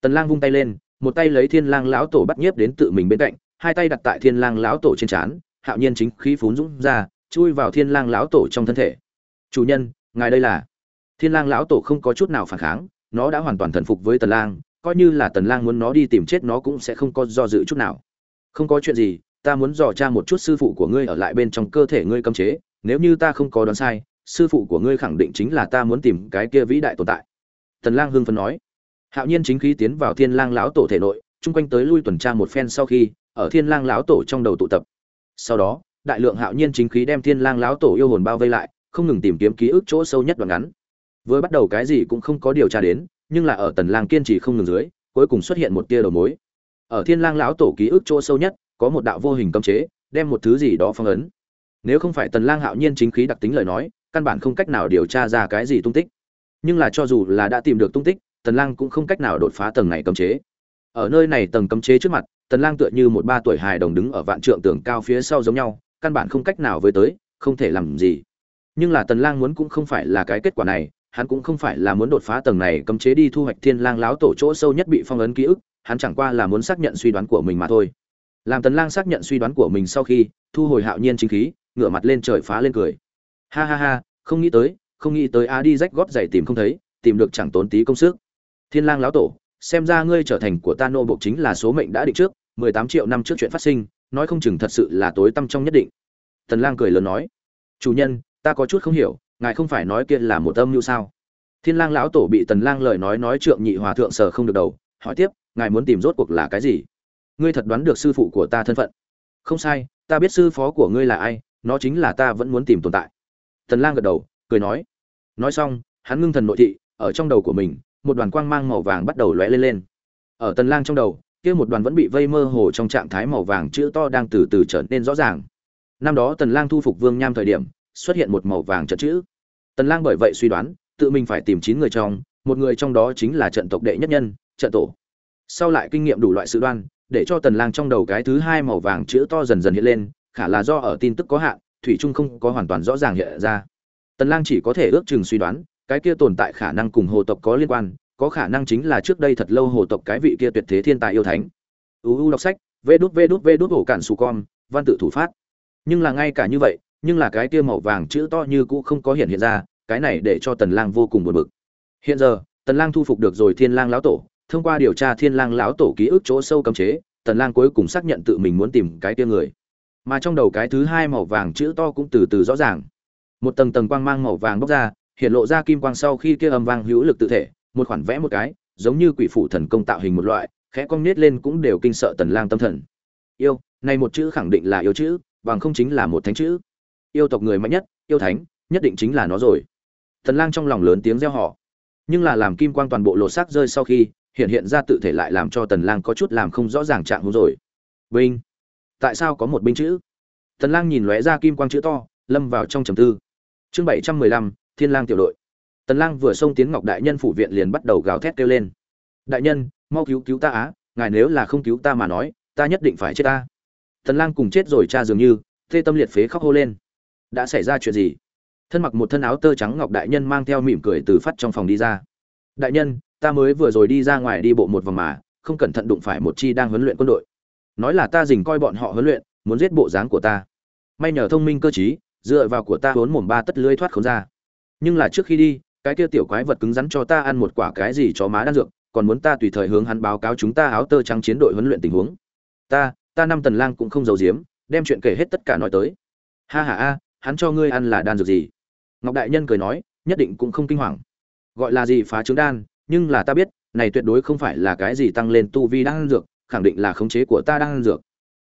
Tần lang vung tay lên, một tay lấy thiên lang lão tổ bắt nhiếp đến tự mình bên cạnh, hai tay đặt tại thiên lang lão tổ trên trán, hạo nhiên chính khí phún dũng ra, chui vào thiên lang lão tổ trong thân thể. Chủ nhân, ngài đây là? Thiên lang lão tổ không có chút nào phản kháng, nó đã hoàn toàn thần phục với tần lang, coi như là tần lang muốn nó đi tìm chết nó cũng sẽ không có do dự chút nào. Không có chuyện gì, ta muốn dò tra một chút sư phụ của ngươi ở lại bên trong cơ thể ngươi cấm chế nếu như ta không có đoán sai, sư phụ của ngươi khẳng định chính là ta muốn tìm cái kia vĩ đại tồn tại. Tần lang hưng phấn nói. Hạo nhiên chính khí tiến vào thiên lang lão tổ thể nội, chung quanh tới lui tuần tra một phen sau khi, ở thiên lang lão tổ trong đầu tụ tập. Sau đó, đại lượng hạo nhiên chính khí đem thiên lang lão tổ yêu hồn bao vây lại, không ngừng tìm kiếm ký ức chỗ sâu nhất đoạn ngắn. Vừa bắt đầu cái gì cũng không có điều tra đến, nhưng là ở tần lang kiên trì không ngừng dưới, cuối cùng xuất hiện một tia đầu mối. Ở thiên lang lão tổ ký ức chỗ sâu nhất, có một đạo vô hình cấm chế, đem một thứ gì đó phong ấn nếu không phải tần lang hạo nhiên chính khí đặc tính lời nói, căn bản không cách nào điều tra ra cái gì tung tích. Nhưng là cho dù là đã tìm được tung tích, tần lang cũng không cách nào đột phá tầng này cấm chế. Ở nơi này tầng cấm chế trước mặt, tần lang tựa như một ba tuổi hài đồng đứng ở vạn trượng tường cao phía sau giống nhau, căn bản không cách nào với tới, không thể làm gì. Nhưng là tần lang muốn cũng không phải là cái kết quả này, hắn cũng không phải là muốn đột phá tầng này cấm chế đi thu hoạch thiên lang láo tổ chỗ sâu nhất bị phong ấn ký ức, hắn chẳng qua là muốn xác nhận suy đoán của mình mà thôi. Làm tần lang xác nhận suy đoán của mình sau khi, thu hồi hạo nhiên chính khí ngửa mặt lên trời phá lên cười. Ha ha ha, không nghĩ tới, không nghĩ tới a đi rách góp giày tìm không thấy, tìm được chẳng tốn tí công sức. Thiên lang lão tổ, xem ra ngươi trở thành của ta nô bộc chính là số mệnh đã định trước 18 triệu năm trước chuyện phát sinh, nói không chừng thật sự là tối tâm trong nhất định. Tần lang cười lớn nói, chủ nhân, ta có chút không hiểu, ngài không phải nói kia là một âm mưu sao? Thiên lang lão tổ bị tần lang lời nói nói trượng nhị hòa thượng sở không được đầu, hỏi tiếp, ngài muốn tìm rốt cuộc là cái gì? Ngươi thật đoán được sư phụ của ta thân phận? Không sai, ta biết sư phó của ngươi là ai nó chính là ta vẫn muốn tìm tồn tại. Tần lang gật đầu, cười nói. Nói xong, hắn ngưng thần nội thị, ở trong đầu của mình, một đoàn quang mang màu vàng bắt đầu lóe lên lên. Ở tần lang trong đầu, kia một đoàn vẫn bị vây mơ hồ trong trạng thái màu vàng chữ to đang từ từ trở nên rõ ràng. Năm đó tần lang thu phục vương nham thời điểm, xuất hiện một màu vàng trận chữ. Tần lang bởi vậy suy đoán, tự mình phải tìm chín người trong, một người trong đó chính là trận tộc đệ nhất nhân, trận tổ. Sau lại kinh nghiệm đủ loại sự đoan, để cho tần lang trong đầu cái thứ hai màu vàng chữ to dần dần hiện lên khả là do ở tin tức có hạn, thủy trung không có hoàn toàn rõ ràng hiện ra. Tần lang chỉ có thể ước chừng suy đoán, cái kia tồn tại khả năng cùng hồ tộc có liên quan, có khả năng chính là trước đây thật lâu hồ tộc cái vị kia tuyệt thế thiên tài yêu thánh. Uu đọc sách, vê đút vê đút vê đút, hổ cản sù con văn tự thủ phát. Nhưng là ngay cả như vậy, nhưng là cái kia màu vàng chữ to như cũ không có hiện hiện ra, cái này để cho tần lang vô cùng buồn bực. Hiện giờ, tần lang thu phục được rồi thiên lang lão tổ, thông qua điều tra thiên lang lão tổ ký ức chỗ sâu cấm chế, tần lang cuối cùng xác nhận tự mình muốn tìm cái kia người mà trong đầu cái thứ hai màu vàng chữ to cũng từ từ rõ ràng. Một tầng tầng quang mang màu vàng bốc ra, hiện lộ ra kim quang sau khi kia âm vang hữu lực tự thể, một khoản vẽ một cái, giống như quỷ phủ thần công tạo hình một loại, khẽ cong nết lên cũng đều kinh sợ tần lang tâm thần. Yêu, này một chữ khẳng định là yêu chữ bằng không chính là một thánh chữ. Yêu tộc người mạnh nhất, yêu thánh, nhất định chính là nó rồi. Tần lang trong lòng lớn tiếng reo hò. Nhưng là làm kim quang toàn bộ lột xác rơi sau khi, hiện hiện ra tự thể lại làm cho tần lang có chút làm không rõ ràng trạng huống rồi. Binh tại sao có một binh chữ? Tần lang nhìn lóe ra kim quang chữ to lâm vào trong trầm tư. Chương 715, thiên lang tiểu đội. Tần lang vừa xông tiến ngọc đại nhân phủ viện liền bắt đầu gào thét kêu lên. Đại nhân mau cứu cứu ta á ngài nếu là không cứu ta mà nói ta nhất định phải chết ta. Tần lang cùng chết rồi cha dường như Thê tâm liệt phế khóc hô lên. Đã xảy ra chuyện gì? Thân mặc một thân áo tơ trắng ngọc đại nhân mang theo mỉm cười từ phát trong phòng đi ra. Đại nhân ta mới vừa rồi đi ra ngoài đi bộ một vòng mà không cẩn thận đụng phải một chi đang huấn luyện quân đội nói là ta dình coi bọn họ huấn luyện, muốn giết bộ dáng của ta. May nhờ thông minh cơ trí, dựa vào của ta vốn mồm ba tất lưới thoát khốn ra. Nhưng là trước khi đi, cái kia tiểu quái vật cứng rắn cho ta ăn một quả cái gì cho má đan dược, còn muốn ta tùy thời hướng hắn báo cáo chúng ta áo tơ trắng chiến đội huấn luyện tình huống. Ta ta năm tần lang cũng không giấu giếm, đem chuyện kể hết tất cả nói tới. Ha ha a hắn cho ngươi ăn là đan dược gì? Ngọc đại nhân cười nói, nhất định cũng không kinh hoàng. Gọi là gì phá trứng đan, nhưng là ta biết, này tuyệt đối không phải là cái gì tăng lên tu vi đan dược khẳng định là khống chế của ta đang ăn dược.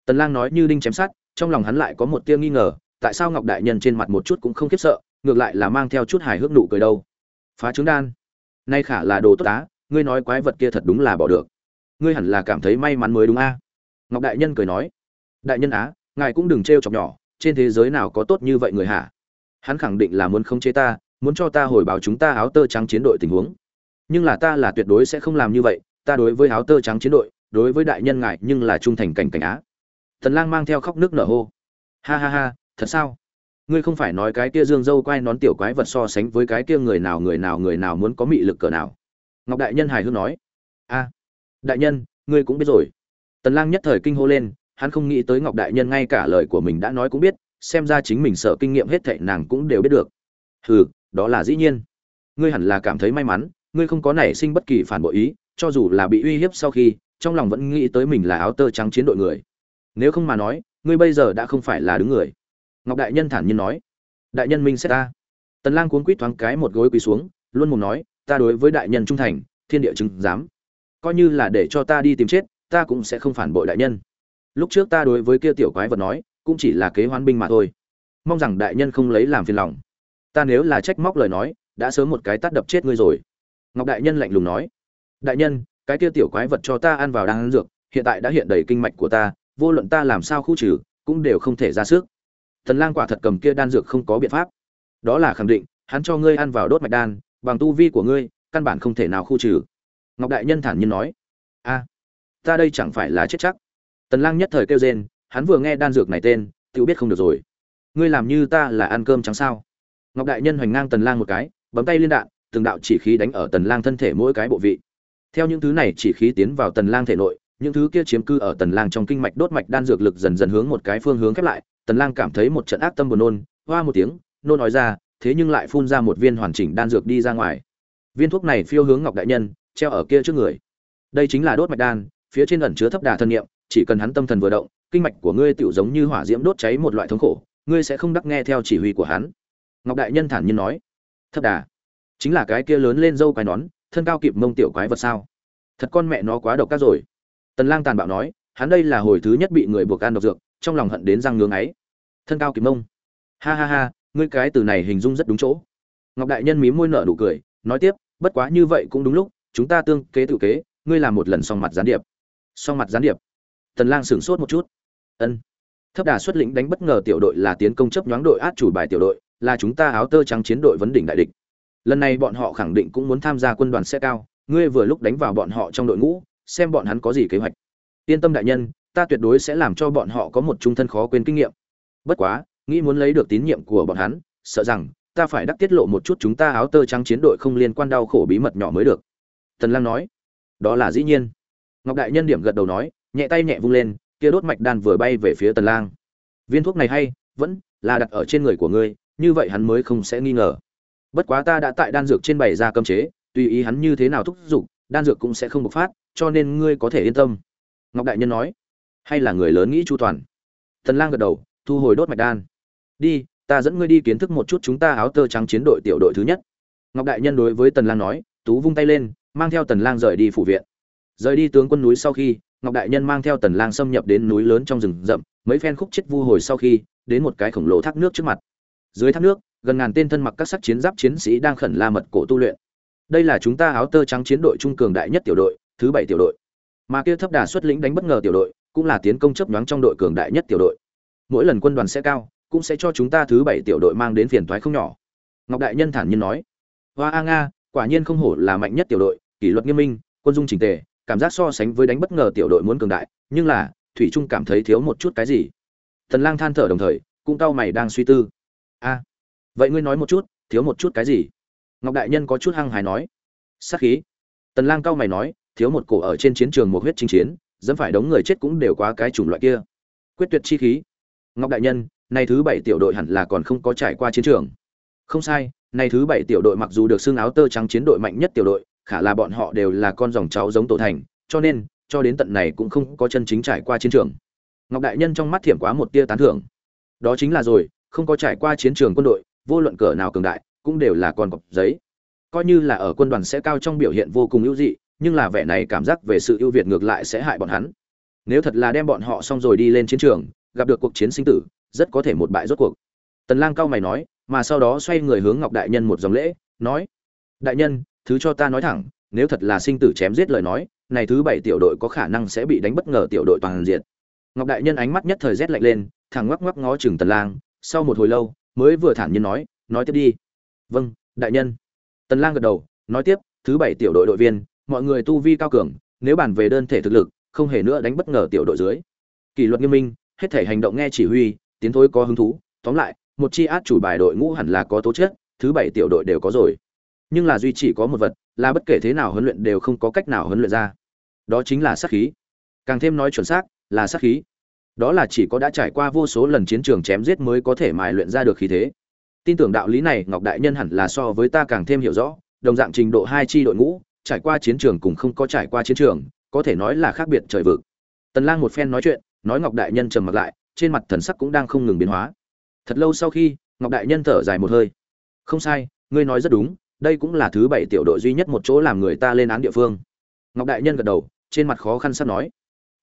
Tần lang nói như đinh chém sắt, trong lòng hắn lại có một tia nghi ngờ, tại sao ngọc đại nhân trên mặt một chút cũng không khiếp sợ, ngược lại là mang theo chút hài hước nụ cười đâu. Phá trứng đan. Nay khả là đồ tốt á, ngươi nói quái vật kia thật đúng là bỏ được. Ngươi hẳn là cảm thấy may mắn mới đúng a. Ngọc đại nhân cười nói. Đại nhân á, ngài cũng đừng trêu chọc nhỏ, trên thế giới nào có tốt như vậy người hả? Hắn khẳng định là muốn khống chế ta, muốn cho ta hồi báo chúng ta áo tơ trắng chiến đội tình huống. Nhưng là ta là tuyệt đối sẽ không làm như vậy, ta đối với áo tơ trắng chiến đội đối với đại nhân ngài nhưng là trung thành cảnh cảnh á. Thần lang mang theo khóc nước nở hô. Ha ha ha, thật sao? Ngươi không phải nói cái kia dương dâu quay nón tiểu quái vật so sánh với cái kia người nào người nào người nào muốn có mị lực cỡ nào? Ngọc đại nhân hài hước nói. A, đại nhân, ngươi cũng biết rồi. Tần lang nhất thời kinh hô lên, hắn không nghĩ tới ngọc đại nhân ngay cả lời của mình đã nói cũng biết, xem ra chính mình sợ kinh nghiệm hết thảy nàng cũng đều biết được. Hừ, đó là dĩ nhiên. Ngươi hẳn là cảm thấy may mắn, ngươi không có nảy sinh bất kỳ phản bội ý, cho dù là bị uy hiếp sau khi trong lòng vẫn nghĩ tới mình là áo tơ trắng chiến đội người. Nếu không mà nói, ngươi bây giờ đã không phải là đứng người. Ngọc đại nhân thản nhiên nói. Đại nhân minh xét ta. Tần lang cuống quýt thoáng cái một gối quỳ xuống, luôn mồm nói, ta đối với đại nhân trung thành, thiên địa chứng dám coi như là để cho ta đi tìm chết, ta cũng sẽ không phản bội đại nhân. Lúc trước ta đối với kia tiểu quái vật nói, cũng chỉ là kế hoán binh mà thôi. Mong rằng đại nhân không lấy làm phiền lòng. Ta nếu là trách móc lời nói, đã sớm một cái tát đập chết ngươi rồi. Ngọc đại nhân lạnh lùng nói. Đại nhân cái kia tiểu quái vật cho ta ăn vào đang ăn dược, hiện tại đã hiện đầy kinh mạch của ta, vô luận ta làm sao khu trừ, cũng đều không thể ra sức. Thần lang quả thật cầm kia đan dược không có biện pháp. Đó là khẳng định, hắn cho ngươi ăn vào đốt mạch đan, bằng tu vi của ngươi, căn bản không thể nào khu trừ. Ngọc đại nhân thản nhiên nói, a, ta đây chẳng phải là chết chắc. Tần lang nhất thời kêu rên, hắn vừa nghe đan dược này tên, tự biết không được rồi. Ngươi làm như ta là ăn cơm trắng sao? Ngọc đại nhân hoành ngang tần lang một cái, bấm tay liên đạn, từng đạo chỉ khí đánh ở tần lang thân thể mỗi cái bộ vị theo những thứ này chỉ khí tiến vào tần lang thể nội, những thứ kia chiếm cư ở tần lang trong kinh mạch đốt mạch đan dược lực dần dần hướng một cái phương hướng khép lại, tần lang cảm thấy một trận ác tâm buồn nôn, hoa một tiếng nôn nói ra, thế nhưng lại phun ra một viên hoàn chỉnh đan dược đi ra ngoài. Viên thuốc này phiêu hướng ngọc đại nhân, treo ở kia trước người. Đây chính là đốt mạch đan, phía trên ẩn chứa thấp đà thân niệm, chỉ cần hắn tâm thần vừa động, kinh mạch của ngươi tựu giống như hỏa diễm đốt cháy một loại thống khổ, ngươi sẽ không đắc nghe theo chỉ huy của hắn. Ngọc đại nhân thản nhiên nói, thấp đà, chính là cái kia lớn lên dâu quai nón thân cao kịp mông tiểu quái vật sao? Thật con mẹ nó quá độc các rồi. Tần lang tàn bạo nói, hắn đây là hồi thứ nhất bị người buộc ăn độc dược, trong lòng hận đến răng ngưỡng ấy thân cao kịp mông. Ha ha ha, ngươi cái từ này hình dung rất đúng chỗ. Ngọc đại nhân mí môi nở nụ cười, nói tiếp, bất quá như vậy cũng đúng lúc, chúng ta tương kế tự kế, ngươi làm một lần song mặt gián điệp. Song mặt gián điệp. Tần lang sửng sốt một chút. Ân. Thấp đà xuất lĩnh đánh bất ngờ tiểu đội là tiến công chấp nhoáng đội át chủ bài tiểu đội, là chúng ta áo tơ trắng chiến đội vấn đỉnh đại địch lần này bọn họ khẳng định cũng muốn tham gia quân đoàn xe cao, ngươi vừa lúc đánh vào bọn họ trong đội ngũ, xem bọn hắn có gì kế hoạch. Yên tâm đại nhân, ta tuyệt đối sẽ làm cho bọn họ có một trung thân khó quên kinh nghiệm. Bất quá, nghĩ muốn lấy được tín nhiệm của bọn hắn, sợ rằng, ta phải đắc tiết lộ một chút chúng ta áo tơ trắng chiến đội không liên quan đau khổ bí mật nhỏ mới được. Tần lang nói, đó là dĩ nhiên. Ngọc đại nhân điểm gật đầu nói, nhẹ tay nhẹ vung lên, kia đốt mạch đan vừa bay về phía tần lang. Viên thuốc này hay, vẫn là đặt ở trên người của ngươi, như vậy hắn mới không sẽ nghi ngờ bất quá ta đã tại đan dược trên bày ra cấm chế, tùy ý hắn như thế nào thúc giục, đan dược cũng sẽ không bộc phát, cho nên ngươi có thể yên tâm. Ngọc đại nhân nói. Hay là người lớn nghĩ chu toàn? Tần lang gật đầu, thu hồi đốt mạch đan. Đi, ta dẫn ngươi đi kiến thức một chút chúng ta áo tơ trắng chiến đội tiểu đội thứ nhất. Ngọc đại nhân đối với tần lang nói, tú vung tay lên, mang theo tần lang rời đi phủ viện. Rời đi tướng quân núi sau khi, ngọc đại nhân mang theo tần lang xâm nhập đến núi lớn trong rừng rậm, mấy phen khúc chết vu hồi sau khi, đến một cái khổng lồ thác nước trước mặt. Dưới thác nước gần ngàn tên thân mặc các sắc chiến giáp chiến sĩ đang khẩn la mật cổ tu luyện. Đây là chúng ta áo tơ trắng chiến đội trung cường đại nhất tiểu đội, thứ bảy tiểu đội. Mà kia thấp đà xuất lĩnh đánh bất ngờ tiểu đội, cũng là tiến công chấp nhoáng trong đội cường đại nhất tiểu đội. Mỗi lần quân đoàn sẽ cao, cũng sẽ cho chúng ta thứ bảy tiểu đội mang đến phiền toái không nhỏ. Ngọc đại nhân thản nhiên nói. Hoa a nga, quả nhiên không hổ là mạnh nhất tiểu đội, kỷ luật nghiêm minh, quân dung chỉnh tề, cảm giác so sánh với đánh bất ngờ tiểu đội muốn cường đại, nhưng là, thủy trung cảm thấy thiếu một chút cái gì. Thần lang than thở đồng thời, cũng cao mày đang suy tư. A vậy ngươi nói một chút, thiếu một chút cái gì? Ngọc đại nhân có chút hăng hài nói. Sát khí. Tần lang cao mày nói, thiếu một cổ ở trên chiến trường một huyết chinh chiến, dẫm phải đống người chết cũng đều quá cái chủng loại kia. Quyết tuyệt chi khí. Ngọc đại nhân này thứ bảy tiểu đội hẳn là còn không có trải qua chiến trường. Không sai này thứ bảy tiểu đội mặc dù được xương áo tơ trắng chiến đội mạnh nhất tiểu đội, khả là bọn họ đều là con dòng cháu giống tổ thành, cho nên, cho đến tận này cũng không có chân chính trải qua chiến trường. Ngọc đại nhân trong mắt thiểm quá một tia tán thưởng. Đó chính là rồi, không có trải qua chiến trường quân đội vô luận cỡ nào cường đại, cũng đều là con cọp giấy. Coi như là ở quân đoàn sẽ cao trong biểu hiện vô cùng ưu dị, nhưng là vẻ này cảm giác về sự ưu việt ngược lại sẽ hại bọn hắn. Nếu thật là đem bọn họ xong rồi đi lên chiến trường, gặp được cuộc chiến sinh tử, rất có thể một bại rốt cuộc. Tần lang cao mày nói, mà sau đó xoay người hướng ngọc đại nhân một dòng lễ, nói, đại nhân, thứ cho ta nói thẳng, nếu thật là sinh tử chém giết lời nói, này thứ bảy tiểu đội có khả năng sẽ bị đánh bất ngờ tiểu đội toàn diện. Ngọc đại nhân ánh mắt nhất thời rét lạnh lên, thẳng ngoắc ngoắc ngó chừng tần lang, sau một hồi lâu mới vừa thản nhiên nói nói tiếp đi. Vâng đại nhân. Tần lang gật đầu, nói tiếp, thứ bảy tiểu đội đội viên, mọi người tu vi cao cường, nếu bàn về đơn thể thực lực, không hề nữa đánh bất ngờ tiểu đội dưới. Kỷ luật nghiêm minh, hết thể hành động nghe chỉ huy, tiến thối có hứng thú. Tóm lại, một chi át chủ bài đội ngũ hẳn là có tố chất, thứ bảy tiểu đội đều có rồi. Nhưng là duy chỉ có một vật, là bất kể thế nào huấn luyện đều không có cách nào huấn luyện ra. Đó chính là sát khí. Càng thêm nói chuẩn xác, là sát khí đó là chỉ có đã trải qua vô số lần chiến trường chém giết mới có thể mài luyện ra được khí thế. Tin tưởng đạo lý này, ngọc đại nhân hẳn là so với ta càng thêm hiểu rõ, đồng dạng trình độ hai chi đội ngũ, trải qua chiến trường cùng không có trải qua chiến trường, có thể nói là khác biệt trời vực. Tần lang một phen nói chuyện, nói ngọc đại nhân trầm mặt lại, trên mặt thần sắc cũng đang không ngừng biến hóa. Thật lâu sau khi, ngọc đại nhân thở dài một hơi. Không sai, ngươi nói rất đúng, đây cũng là thứ bảy tiểu đội duy nhất một chỗ làm người ta lên án địa phương. Ngọc đại nhân gật đầu, trên mặt khó khăn sắp nói.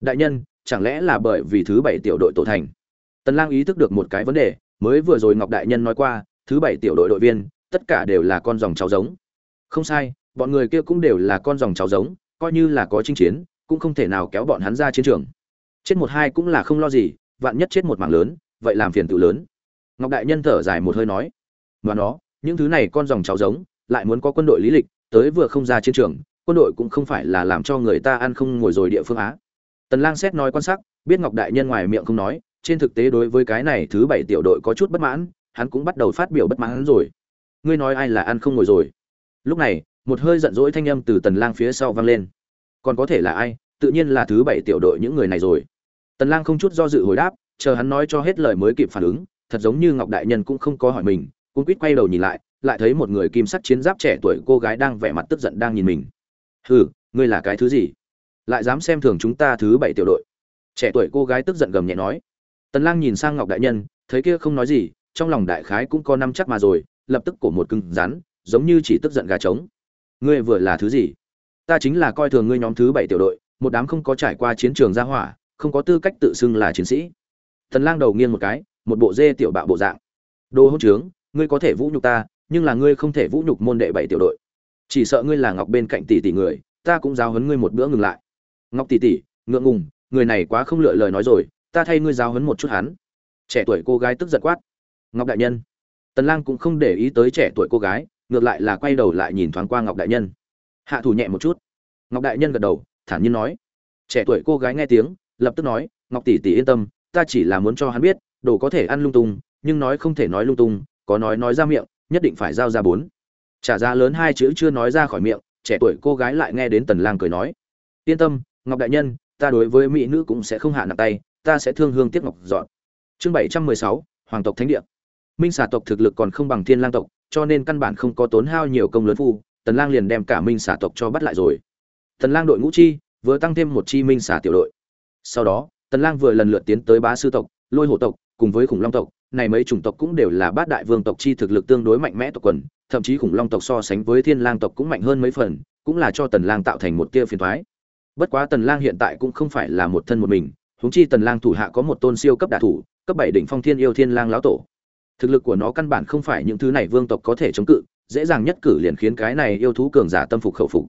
Đại nhân chẳng lẽ là bởi vì thứ bảy tiểu đội tổ thành? Tần lang ý thức được một cái vấn đề, mới vừa rồi ngọc đại nhân nói qua, thứ bảy tiểu đội đội viên, tất cả đều là con dòng cháu giống. Không sai, bọn người kia cũng đều là con dòng cháu giống, coi như là có chinh chiến, cũng không thể nào kéo bọn hắn ra chiến trường. Chết một hai cũng là không lo gì, vạn nhất chết một mảng lớn, vậy làm phiền tự lớn. Ngọc đại nhân thở dài một hơi nói và nó, những thứ này con dòng cháu giống, lại muốn có quân đội lý lịch, tới vừa không ra chiến trường, quân đội cũng không phải là làm cho người ta ăn không ngồi rồi địa phương á tần lang xét nói quan sát biết ngọc đại nhân ngoài miệng không nói, trên thực tế đối với cái này thứ bảy tiểu đội có chút bất mãn, hắn cũng bắt đầu phát biểu bất mãn rồi. Ngươi nói ai là ăn không ngồi rồi? Lúc này, một hơi giận dỗi thanh âm từ tần lang phía sau vang lên. Còn có thể là ai? Tự nhiên là thứ bảy tiểu đội những người này rồi. Tần lang không chút do dự hồi đáp, chờ hắn nói cho hết lời mới kịp phản ứng, thật giống như ngọc đại nhân cũng không có hỏi mình, cũng quýt quay đầu nhìn lại lại thấy một người kim sắc chiến giáp trẻ tuổi cô gái đang vẻ mặt tức giận đang nhìn mình. Hừ, ngươi là cái thứ gì? Lại dám xem thường chúng ta thứ bảy tiểu đội. Trẻ tuổi cô gái tức giận gầm nhẹ nói. Tần lang nhìn sang ngọc đại nhân, thấy kia không nói gì, trong lòng đại khái cũng có năm chắc mà rồi, lập tức cổ một cưng rắn, giống như chỉ tức giận gà trống. Ngươi vừa là thứ gì? Ta chính là coi thường ngươi nhóm thứ bảy tiểu đội, một đám không có trải qua chiến trường gia hỏa, không có tư cách tự xưng là chiến sĩ. Tần lang đầu nghiêng một cái, một bộ dê tiểu bạo bộ dạng. Đồ hỗn trướng, ngươi có thể vũ nhục ta, nhưng là ngươi không thể vũ nhục môn đệ bảy tiểu đội. Chỉ sợ ngươi là ngọc bên cạnh tỷ tỷ người, ta cũng giáo huấn ngươi một bữa ngừng lại ngọc tỷ tỷ, ngượng ngùng, người này quá không lựa lời nói rồi, ta thay ngươi giáo huấn một chút hắn. Trẻ tuổi cô gái tức giận quát. Ngọc đại nhân. Tần lang cũng không để ý tới trẻ tuổi cô gái, ngược lại là quay đầu lại nhìn thoáng qua ngọc đại nhân. Hạ thủ nhẹ một chút. Ngọc đại nhân gật đầu, thản nhiên nói. Trẻ tuổi cô gái nghe tiếng, lập tức nói, ngọc tỷ tỷ yên tâm, ta chỉ là muốn cho hắn biết, đồ có thể ăn lung tung, nhưng nói không thể nói lung tung, có nói nói ra miệng, nhất định phải giao ra bốn. Trả giá lớn hai chữ chưa nói ra khỏi miệng, trẻ tuổi cô gái lại nghe đến tần lang cười nói. Yên tâm ngọc đại nhân ta đối với mỹ nữ cũng sẽ không hạ nặng tay ta sẽ thương hương tiếc ngọc dọn. Chương 716, hoàng tộc thánh địa. Minh xà tộc thực lực còn không bằng thiên lang tộc cho nên căn bản không có tốn hao nhiều công lớn phu tần lang liền đem cả minh xà tộc cho bắt lại rồi. Tần lang đội ngũ chi vừa tăng thêm một chi minh xà tiểu đội. Sau đó tần lang vừa lần lượt tiến tới bá sư tộc lôi hổ tộc cùng với khủng long tộc này mấy chủng tộc cũng đều là bát đại vương tộc chi thực lực tương đối mạnh mẽ tộc quần thậm chí khủng long tộc so sánh với thiên lang tộc cũng mạnh hơn mấy phần cũng là cho tần lang tạo thành một tia phiền toái bất quá tần lang hiện tại cũng không phải là một thân một mình, huống chi tần lang thủ hạ có một tôn siêu cấp đả thủ, cấp bảy đỉnh phong thiên yêu thiên lang lão tổ. Thực lực của nó căn bản không phải những thứ này vương tộc có thể chống cự, dễ dàng nhất cử liền khiến cái này yêu thú cường giả tâm phục khẩu phục.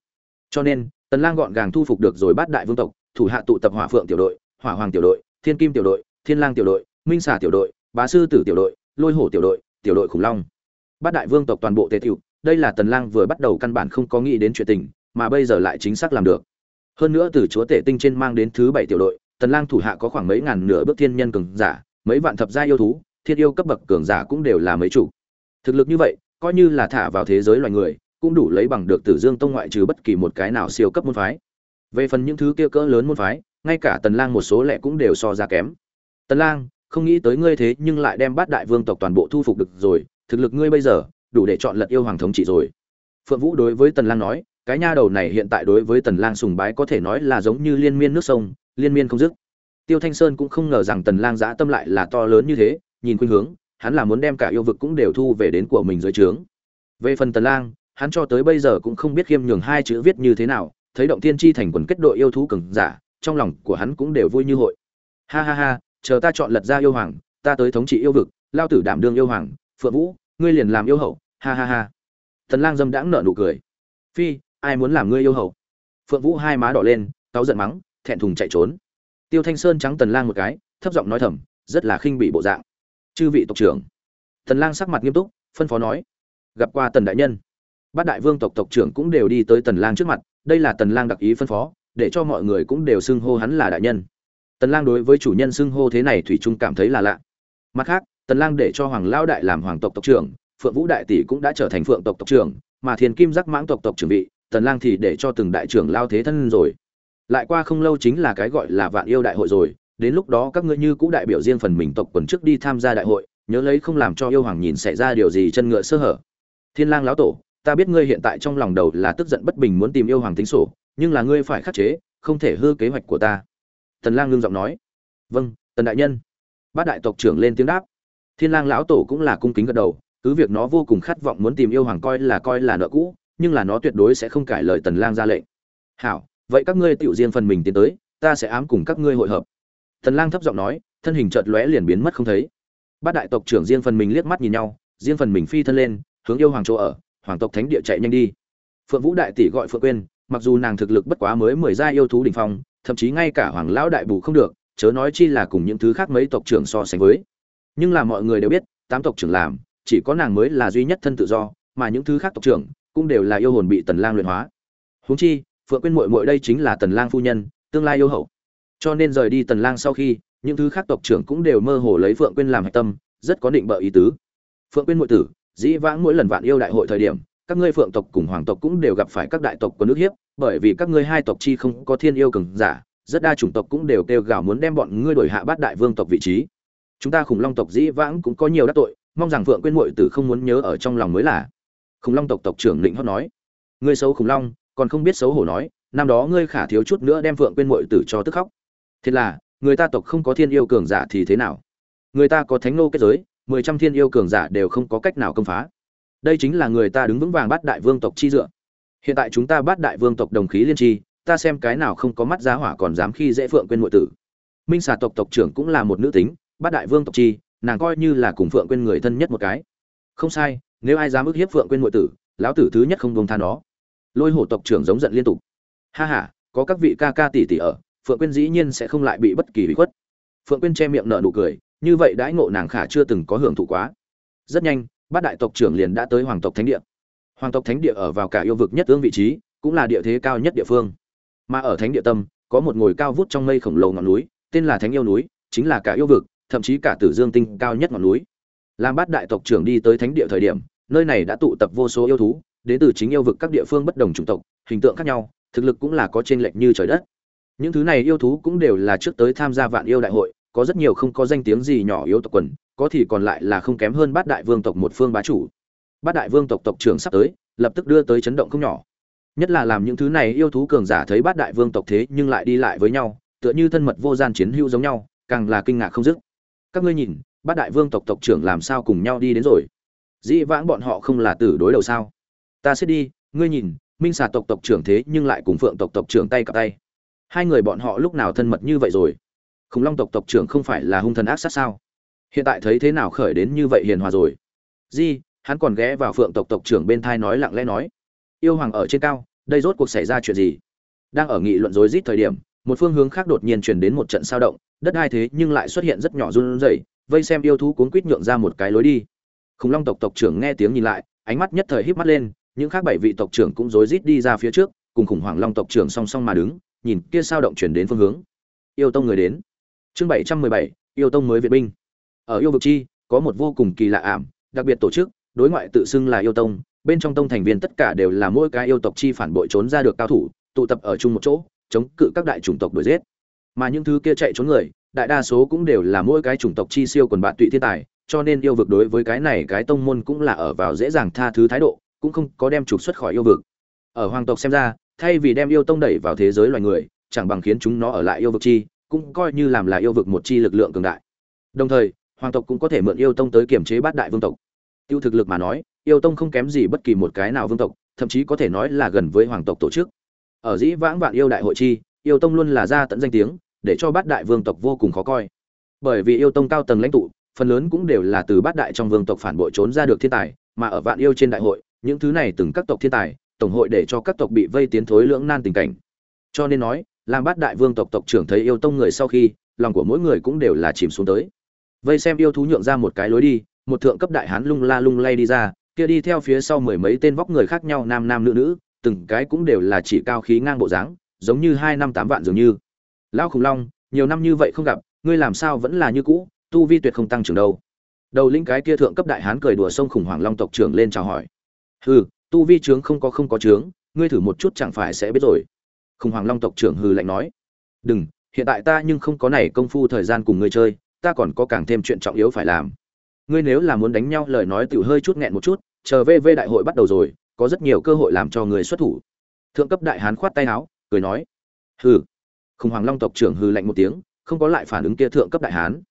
Cho nên, tần lang gọn gàng thu phục được rồi bắt đại vương tộc, thủ hạ tụ tập hỏa phượng tiểu đội, hỏa hoàng tiểu đội, thiên kim tiểu đội, thiên lang tiểu đội, minh xà tiểu đội, bá sư tử tiểu đội, lôi hổ tiểu đội tiểu đội khủng long. Bát đại vương tộc toàn bộ tề tiểu đây là tần lang vừa bắt đầu căn bản không có nghĩ đến chuyện tình, mà bây giờ lại chính xác làm được hơn nữa từ chúa tể tinh trên mang đến thứ bảy tiểu đội, tần lang thủ hạ có khoảng mấy ngàn nửa bước thiên nhân cường giả, mấy vạn thập gia yêu thú, thiên yêu cấp bậc cường giả cũng đều là mấy chủ thực lực như vậy, coi như là thả vào thế giới loài người, cũng đủ lấy bằng được tử dương tông ngoại trừ bất kỳ một cái nào siêu cấp môn phái. Về phần những thứ kia cỡ lớn môn phái, ngay cả tần lang một số lẻ cũng đều so ra kém. Tần lang, không nghĩ tới ngươi thế nhưng lại đem bát đại vương tộc toàn bộ thu phục được rồi, thực lực ngươi bây giờ, đủ để chọn lật yêu hoàng thống trị rồi. Phượng vũ đối với tần lang nói cái nha đầu này hiện tại đối với tần lang sùng bái có thể nói là giống như liên miên nước sông, liên miên không dứt. Tiêu thanh sơn cũng không ngờ rằng tần lang dã tâm lại là to lớn như thế, nhìn khuynh hướng, hắn là muốn đem cả yêu vực cũng đều thu về đến của mình dưới trướng. Về phần tần lang, hắn cho tới bây giờ cũng không biết khiêm nhường hai chữ viết như thế nào, thấy động thiên chi thành quần kết đội yêu thú cường giả, trong lòng của hắn cũng đều vui như hội. Ha ha ha, chờ ta chọn lật ra yêu hoàng, ta tới thống trị yêu vực, lao tử đảm đương yêu hoàng, phượng vũ, ngươi liền làm yêu hậu, ha ha ha. Tần lang dâm đãng nở nụ cười. Phi ai muốn làm ngươi yêu hậu phượng vũ hai má đỏ lên, cáu giận mắng, thẹn thùng chạy trốn. Tiêu thanh sơn trắng tần lang một cái, thấp giọng nói thầm, rất là khinh bị bộ dạng. Chư vị tộc trưởng. Tần lang sắc mặt nghiêm túc, phân phó nói, gặp qua tần đại nhân. Bát đại vương tộc tộc trưởng cũng đều đi tới tần lang trước mặt, đây là tần lang đặc ý phân phó, để cho mọi người cũng đều xưng hô hắn là đại nhân. Tần lang đối với chủ nhân xưng hô thế này thủy trung cảm thấy là lạ. Mặt khác, tần lang để cho hoàng lao đại làm hoàng tộc tộc trưởng, phượng vũ đại tỷ cũng đã trở thành phượng tộc tộc trưởng, mà thiền kim giác mãng tộc tộc trưởng vị tần lang thì để cho từng đại trưởng lao thế thân rồi. Lại qua không lâu chính là cái gọi là vạn yêu đại hội rồi. Đến lúc đó các ngươi như cũ đại biểu riêng phần mình tộc quần trước đi tham gia đại hội, nhớ lấy không làm cho yêu hoàng nhìn xảy ra điều gì chân ngựa sơ hở. Thiên lang lão tổ, ta biết ngươi hiện tại trong lòng đầu là tức giận bất bình muốn tìm yêu hoàng tính sổ, nhưng là ngươi phải khắc chế, không thể hư kế hoạch của ta. Tần lang ngưng giọng nói. Vâng tần đại nhân. Bát đại tộc trưởng lên tiếng đáp. Thiên lang lão tổ cũng là cung kính gật đầu, cứ việc nó vô cùng khát vọng muốn tìm yêu hoàng coi là coi là nợ cũ nhưng là nó tuyệt đối sẽ không cải lời tần lang ra lệnh. Hảo, vậy các ngươi tiểu riêng phần mình tiến tới, ta sẽ ám cùng các ngươi hội hợp. Tần lang thấp giọng nói, thân hình chợt lóe liền biến mất không thấy. Bát đại tộc trưởng riêng phần mình liếc mắt nhìn nhau, riêng phần mình phi thân lên, hướng yêu hoàng chỗ ở, hoàng tộc thánh địa chạy nhanh đi. Phượng vũ đại tỷ gọi phượng quên mặc dù nàng thực lực bất quá mới mười gia yêu thú đỉnh phong, thậm chí ngay cả hoàng lão đại bù không được, chớ nói chi là cùng những thứ khác mấy tộc trưởng so sánh với. Nhưng là mọi người đều biết, tám tộc trưởng làm, chỉ có nàng mới là duy nhất thân tự do, mà những thứ khác tộc trưởng cũng đều là yêu hồn bị tần lang luyện hóa. Huống chi, phượng quyên muội muội đây chính là tần lang phu nhân, tương lai yêu hậu. Cho nên rời đi tần lang sau khi, những thứ khác tộc trưởng cũng đều mơ hồ lấy phượng quyên làm hạch tâm, rất có định bợ ý tứ. Phượng quyên muội tử, dĩ vãng mỗi lần vạn yêu đại hội thời điểm, các ngươi phượng tộc cùng hoàng tộc cũng đều gặp phải các đại tộc của nước hiếp, bởi vì các ngươi hai tộc chi không có thiên yêu cường giả, rất đa chủng tộc cũng đều kêu gào muốn đem bọn ngươi đổi hạ bát đại vương tộc vị trí. Chúng ta khủng long tộc dĩ vãng cũng có nhiều đắc tội, mong rằng phượng quyên muội tử không muốn nhớ ở trong lòng mới là khủng long tộc tộc trưởng lĩnh hót nói. Ngươi xấu khủng long, còn không biết xấu hổ nói, năm đó ngươi khả thiếu chút nữa đem phượng quên mội tử cho tức khóc. Thế là, người ta tộc không có thiên yêu cường giả thì thế nào? Người ta có thánh nô kết giới, mười trăm thiên yêu cường giả đều không có cách nào công phá. Đây chính là người ta đứng vững vàng bắt đại vương tộc chi dựa. Hiện tại chúng ta bắt đại vương tộc đồng khí liên tri, ta xem cái nào không có mắt giá hỏa còn dám khi dễ phượng quên nội tử. Minh xà tộc tộc trưởng cũng là một nữ tính bắt đại vương tộc chi, nàng coi như là cùng phượng quên người thân nhất một cái. Không sai nếu ai dám ức hiếp phượng quên nội tử, lão tử thứ nhất không bông tha nó. Lôi hổ tộc trưởng giống giận liên tục. Ha ha, có các vị ca ca tỷ tỷ ở, phượng quên dĩ nhiên sẽ không lại bị bất kỳ bị khuất. Phượng quên che miệng nở nụ cười, như vậy đãi ngộ nàng khả chưa từng có hưởng thụ quá. Rất nhanh, bát đại tộc trưởng liền đã tới hoàng tộc thánh địa. Hoàng tộc thánh địa ở vào cả yêu vực nhất tương vị trí, cũng là địa thế cao nhất địa phương. Mà ở thánh địa tâm, có một ngồi cao vút trong mây khổng lồ ngọn núi, tên là thánh yêu núi, chính là cả yêu vực, thậm chí cả tử dương tinh cao nhất ngọn núi làm bát đại tộc trưởng đi tới thánh địa thời điểm, nơi này đã tụ tập vô số yêu thú đến từ chính yêu vực các địa phương bất đồng chủng tộc, hình tượng khác nhau, thực lực cũng là có trên lệch như trời đất. Những thứ này yêu thú cũng đều là trước tới tham gia vạn yêu đại hội, có rất nhiều không có danh tiếng gì nhỏ yếu tộc quần, có thì còn lại là không kém hơn bát đại vương tộc một phương bá chủ. Bát đại vương tộc tộc trưởng sắp tới, lập tức đưa tới chấn động không nhỏ. Nhất là làm những thứ này yêu thú cường giả thấy bát đại vương tộc thế nhưng lại đi lại với nhau, tựa như thân mật vô gian chiến hữu giống nhau, càng là kinh ngạc không dứt. Các ngươi nhìn bát đại vương tộc tộc trưởng làm sao cùng nhau đi đến rồi? Dĩ vãng bọn họ không là tử đối đầu sao? Ta sẽ đi, ngươi nhìn, minh xà tộc tộc trưởng thế nhưng lại cùng phượng tộc tộc trưởng tay cặp tay. Hai người bọn họ lúc nào thân mật như vậy rồi? Khủng long tộc tộc trưởng không phải là hung thần ác sát sao? Hiện tại thấy thế nào khởi đến như vậy hiền hòa rồi? Di, hắn còn ghé vào phượng tộc tộc trưởng bên thai nói lặng lẽ nói. Yêu hoàng ở trên cao, đây rốt cuộc xảy ra chuyện gì? Đang ở nghị luận rối rít thời điểm, một phương hướng khác đột nhiên truyền đến một trận sao động, đất ai thế nhưng lại xuất hiện rất nhỏ run rẩy vây xem yêu thú cuốn quýt nhượng ra một cái lối đi. Khủng long tộc tộc trưởng nghe tiếng nhìn lại, ánh mắt nhất thời híp mắt lên, những khác bảy vị tộc trưởng cũng rối rít đi ra phía trước, cùng khủng hoảng long tộc trưởng song song mà đứng, nhìn kia sao động chuyển đến phương hướng. Yêu tông người đến. Chương bảy trăm mười bảy, yêu tông mới việt binh. Ở yêu vực chi, có một vô cùng kỳ lạ ảm, đặc biệt tổ chức, đối ngoại tự xưng là yêu tông, bên trong tông thành viên tất cả đều là mỗi cái yêu tộc chi phản bội trốn ra được cao thủ, tụ tập ở chung một chỗ, chống cự các đại chủng tộc đuổi giết. Mà những thứ kia chạy trốn người đại đa số cũng đều là mỗi cái chủng tộc chi siêu quần bạn tụy thiên tài, cho nên yêu vực đối với cái này cái tông môn cũng là ở vào dễ dàng tha thứ thái độ, cũng không có đem trục xuất khỏi yêu vực. Ở hoàng tộc xem ra, thay vì đem yêu tông đẩy vào thế giới loài người, chẳng bằng khiến chúng nó ở lại yêu vực chi, cũng coi như làm là yêu vực một chi lực lượng cường đại. Đồng thời, hoàng tộc cũng có thể mượn yêu tông tới kiểm chế bát đại vương tộc. Tiêu thực lực mà nói, yêu tông không kém gì bất kỳ một cái nào vương tộc, thậm chí có thể nói là gần với hoàng tộc tổ chức. Ở dĩ vãng vạn yêu đại hội chi, yêu tông luôn là ra tận danh tiếng để cho bát đại vương tộc vô cùng khó coi. Bởi vì yêu tông cao tầng lãnh tụ, phần lớn cũng đều là từ bát đại trong vương tộc phản bội trốn ra được thiên tài, mà ở vạn yêu trên đại hội, những thứ này từng các tộc thiên tài, tổng hội để cho các tộc bị vây tiến thối lưỡng nan tình cảnh. Cho nên nói, làm bát đại vương tộc tộc trưởng thấy yêu tông người sau khi, lòng của mỗi người cũng đều là chìm xuống tới. Vây xem yêu thú nhượng ra một cái lối đi, một thượng cấp đại hán lung la lung lay đi ra, kia đi theo phía sau mười mấy tên vóc người khác nhau nam nam nữ nữ, từng cái cũng đều là chỉ cao khí ngang bộ dáng, giống như hai năm tám vạn dường như lão khủng long, nhiều năm như vậy không gặp, ngươi làm sao vẫn là như cũ, tu vi tuyệt không tăng trưởng đâu. Đầu linh cái kia thượng cấp đại hán cười đùa sông khủng hoảng long tộc trưởng lên chào hỏi. Hừ, tu vi trướng không có không có trướng, ngươi thử một chút chẳng phải sẽ biết rồi. Khủng hoảng long tộc trưởng hừ lạnh nói. Đừng, hiện tại ta nhưng không có này công phu thời gian cùng ngươi chơi, ta còn có càng thêm chuyện trọng yếu phải làm. Ngươi nếu là muốn đánh nhau lời nói tiểu hơi chút nghẹn một chút, chờ vv đại hội bắt đầu rồi, có rất nhiều cơ hội làm cho người xuất thủ. Thượng cấp đại hán khoát tay áo, cười nói. Hừ khủng hoảng long tộc trưởng hư lạnh một tiếng, không có lại phản ứng kia thượng cấp đại hán.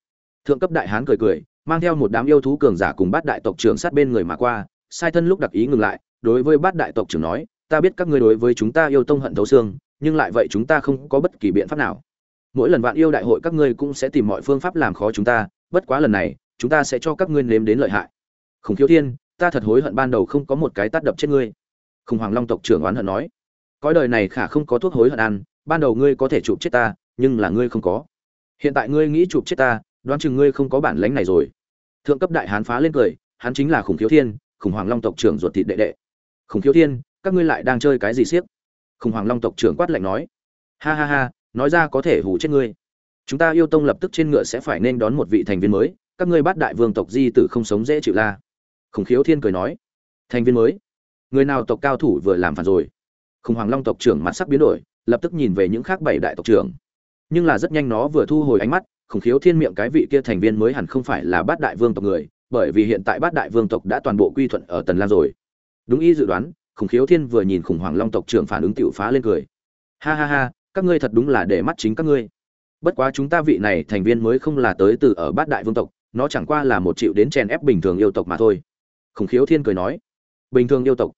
Thượng cấp đại hán cười cười, mang theo một đám yêu thú cường giả cùng bát đại tộc trưởng sát bên người mà qua, sai thân lúc đặc ý ngừng lại, đối với bát đại tộc trưởng nói, ta biết các ngươi đối với chúng ta yêu tông hận thấu xương, nhưng lại vậy chúng ta không có bất kỳ biện pháp nào. Mỗi lần vạn yêu đại hội các ngươi cũng sẽ tìm mọi phương pháp làm khó chúng ta, bất quá lần này, chúng ta sẽ cho các ngươi nếm đến lợi hại. Khủng khiếu thiên, ta thật hối hận ban đầu không có một cái tát đập chết ngươi. Khủng hoàng long tộc trưởng oán hận nói. Cõi đời này khả không có thuốc hối hận ăn ban đầu ngươi có thể chụp chết ta, nhưng là ngươi không có. Hiện tại ngươi nghĩ chụp chết ta, đoán chừng ngươi không có bản lánh này rồi. Thượng cấp đại hán phá lên cười, hắn chính là khủng khiếu thiên, khủng hoàng long tộc trưởng ruột thịt đệ đệ. Khủng khiếu thiên, các ngươi lại đang chơi cái gì siếc? Khủng hoàng long tộc trưởng quát lạnh nói. Ha ha ha, nói ra có thể hủ chết ngươi. Chúng ta yêu tông lập tức trên ngựa sẽ phải nên đón một vị thành viên mới, các ngươi bắt đại vương tộc di tử không sống dễ chịu la. Khủng khiếu thiên cười nói. Thành viên mới. Người nào tộc cao thủ vừa làm phản rồi? Khủng hoàng long tộc trưởng mặt sắc biến đổi lập tức nhìn về những khác bảy đại tộc trưởng. Nhưng là rất nhanh nó vừa thu hồi ánh mắt, khủng khiếu thiên miệng cái vị kia thành viên mới hẳn không phải là bát đại vương tộc người, bởi vì hiện tại bát đại vương tộc đã toàn bộ quy thuận ở tần lan rồi. Đúng y dự đoán, khủng khiếu thiên vừa nhìn khủng hoàng long tộc trưởng phản ứng tiểu phá lên cười. Ha ha ha, các ngươi thật đúng là để mắt chính các ngươi. Bất quá chúng ta vị này thành viên mới không là tới từ ở bát đại vương tộc, nó chẳng qua là một triệu đến chèn ép bình thường yêu tộc mà thôi. Khủng khiếu thiên cười nói. Bình thường yêu tộc.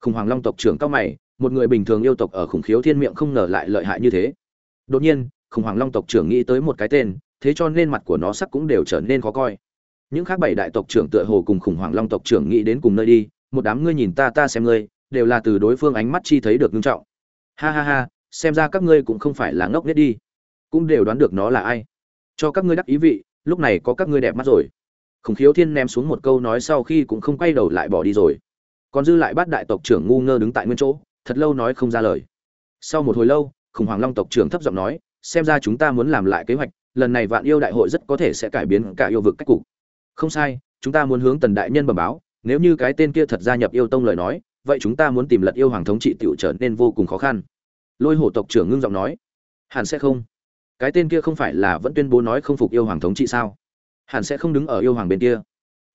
Khủng hoàng long tộc trưởng cao mày một người bình thường yêu tộc ở khủng khiếu thiên miệng không ngờ lại lợi hại như thế. Đột nhiên, khủng hoàng long tộc trưởng nghĩ tới một cái tên, thế cho nên mặt của nó sắc cũng đều trở nên khó coi. Những khác bảy đại tộc trưởng tựa hồ cùng khủng hoảng long tộc trưởng nghĩ đến cùng nơi đi, một đám ngươi nhìn ta ta xem ngươi, đều là từ đối phương ánh mắt chi thấy được nghiêm trọng. Ha ha ha, xem ra các ngươi cũng không phải là ngốc nghếch đi. Cũng đều đoán được nó là ai. Cho các ngươi đắc ý vị, lúc này có các ngươi đẹp mắt rồi. Khủng khiếu thiên ném xuống một câu nói sau khi cũng không quay đầu lại bỏ đi rồi. Còn dư lại bát đại tộc trưởng ngu ngơ đứng tại nguyên chỗ thật lâu nói không ra lời. Sau một hồi lâu, khủng hoảng long tộc trưởng thấp giọng nói, xem ra chúng ta muốn làm lại kế hoạch, lần này vạn yêu đại hội rất có thể sẽ cải biến cả yêu vực cách cục. Không sai, chúng ta muốn hướng tần đại nhân bẩm báo, nếu như cái tên kia thật gia nhập yêu tông lời nói, vậy chúng ta muốn tìm lật yêu hoàng thống trị tiểu trở nên vô cùng khó khăn. Lôi hổ tộc trưởng ngưng giọng nói, hẳn sẽ không. Cái tên kia không phải là vẫn tuyên bố nói không phục yêu hoàng thống trị sao? Hẳn sẽ không đứng ở yêu hoàng bên kia.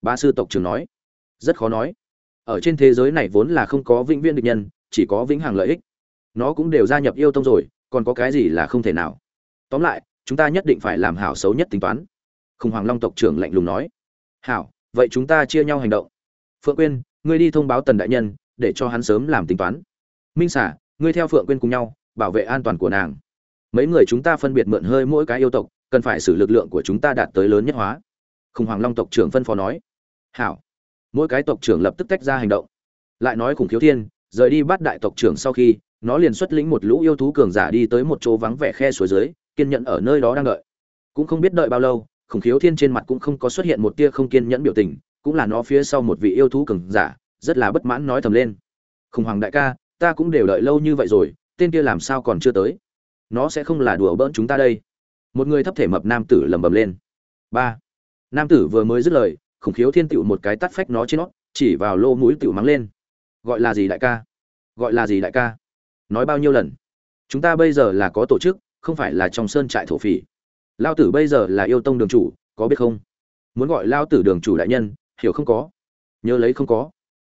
Ba sư tộc trưởng nói, rất khó nói. Ở trên thế giới này vốn là không có vĩnh viễn địch nhân chỉ có vĩnh hằng lợi ích. Nó cũng đều gia nhập yêu tông rồi, còn có cái gì là không thể nào? Tóm lại, chúng ta nhất định phải làm hảo xấu nhất tính toán. Khủng hoàng long tộc trưởng lạnh lùng nói. Hảo, vậy chúng ta chia nhau hành động. Phượng quyên, ngươi đi thông báo tần đại nhân, để cho hắn sớm làm tính toán. Minh xả ngươi theo phượng quyên cùng nhau, bảo vệ an toàn của nàng. Mấy người chúng ta phân biệt mượn hơi mỗi cái yêu tộc, cần phải xử lực lượng của chúng ta đạt tới lớn nhất hóa. Khủng hoàng long tộc trưởng phân phó nói. Hảo. Mỗi cái tộc trưởng lập tức tách ra hành động. Lại nói khủng khiếu thiên rời đi bắt đại tộc trưởng sau khi, nó liền xuất lĩnh một lũ yêu thú cường giả đi tới một chỗ vắng vẻ khe suối dưới, kiên nhẫn ở nơi đó đang đợi. Cũng không biết đợi bao lâu, khủng khiếu thiên trên mặt cũng không có xuất hiện một tia không kiên nhẫn biểu tình, cũng là nó phía sau một vị yêu thú cường giả, rất là bất mãn nói thầm lên. Khủng hoàng đại ca, ta cũng đều đợi lâu như vậy rồi, tên kia làm sao còn chưa tới? Nó sẽ không là đùa bỡn chúng ta đây. Một người thấp thể mập nam tử lầm bầm lên. Ba. Nam tử vừa mới dứt lời, khủng khiếu thiên tựu một cái tắt phách nó trên nó, chỉ vào lô mũi tựu mắng lên gọi là gì đại ca? Gọi là gì đại ca? Nói bao nhiêu lần? Chúng ta bây giờ là có tổ chức, không phải là trong sơn trại thổ phỉ. Lao tử bây giờ là yêu tông đường chủ, có biết không? Muốn gọi lao tử đường chủ đại nhân, hiểu không có? Nhớ lấy không có?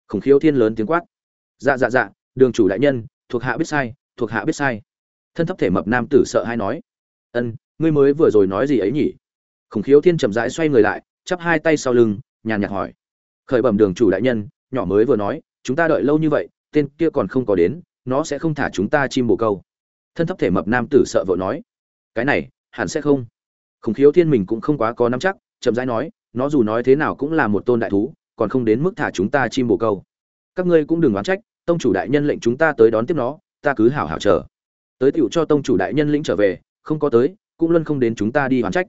Khủng khiếu thiên lớn tiếng quát. Dạ dạ dạ đường chủ đại nhân, thuộc hạ biết sai, thuộc hạ biết sai. Thân thấp thể mập nam tử sợ hay nói. Ân, ngươi mới vừa rồi nói gì ấy nhỉ? Khủng khiếu thiên chậm rãi xoay người lại, chắp hai tay sau lưng, nhàn nhạt hỏi. Khởi bẩm đường chủ đại nhân, nhỏ mới vừa nói chúng ta đợi lâu như vậy, tên kia còn không có đến, nó sẽ không thả chúng ta chim bồ câu. Thân thấp thể mập nam tử sợ vội nói. Cái này, hẳn sẽ không. Khủng khiếu thiên mình cũng không quá có nắm chắc, chậm rãi nói, nó dù nói thế nào cũng là một tôn đại thú, còn không đến mức thả chúng ta chim bồ câu. Các ngươi cũng đừng oán trách, tông chủ đại nhân lệnh chúng ta tới đón tiếp nó, ta cứ hảo hảo chờ. Tới tựu cho tông chủ đại nhân lĩnh trở về, không có tới, cũng luôn không đến chúng ta đi oán trách.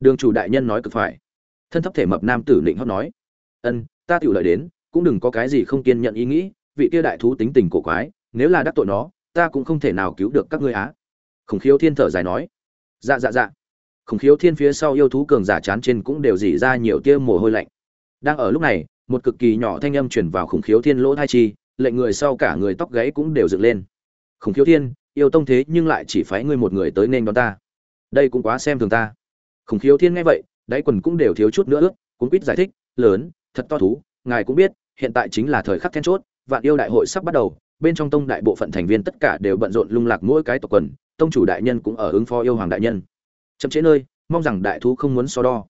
Đường chủ đại nhân nói cực phải. Thân thấp thể mập nam tử định hót nói. Ân, ta tựu lợi đến cũng đừng có cái gì không kiên nhận ý nghĩ, vị kia đại thú tính tình cổ quái, nếu là đắc tội nó, ta cũng không thể nào cứu được các ngươi á. Khủng khiếu thiên thở dài nói. Dạ dạ dạ. Khủng khiếu thiên phía sau yêu thú cường giả chán trên cũng đều dỉ ra nhiều tia mồ hôi lạnh. Đang ở lúc này, một cực kỳ nhỏ thanh âm chuyển vào khủng khiếu thiên lỗ thai chi, lệnh người sau cả người tóc gáy cũng đều dựng lên. Khủng khiếu thiên, yêu tông thế nhưng lại chỉ phái ngươi một người tới nên đón ta. Đây cũng quá xem thường ta. Khủng khiếu thiên nghe vậy, đáy quần cũng đều thiếu chút nữa ước cũng quýt giải thích, lớn, thật to thú ngài cũng biết, hiện tại chính là thời khắc then chốt, vạn yêu đại hội sắp bắt đầu, bên trong tông đại bộ phận thành viên tất cả đều bận rộn lung lạc mỗi cái tộc quần, tông chủ đại nhân cũng ở ứng phó yêu hoàng đại nhân. Chậm chế nơi, mong rằng đại thú không muốn so đo.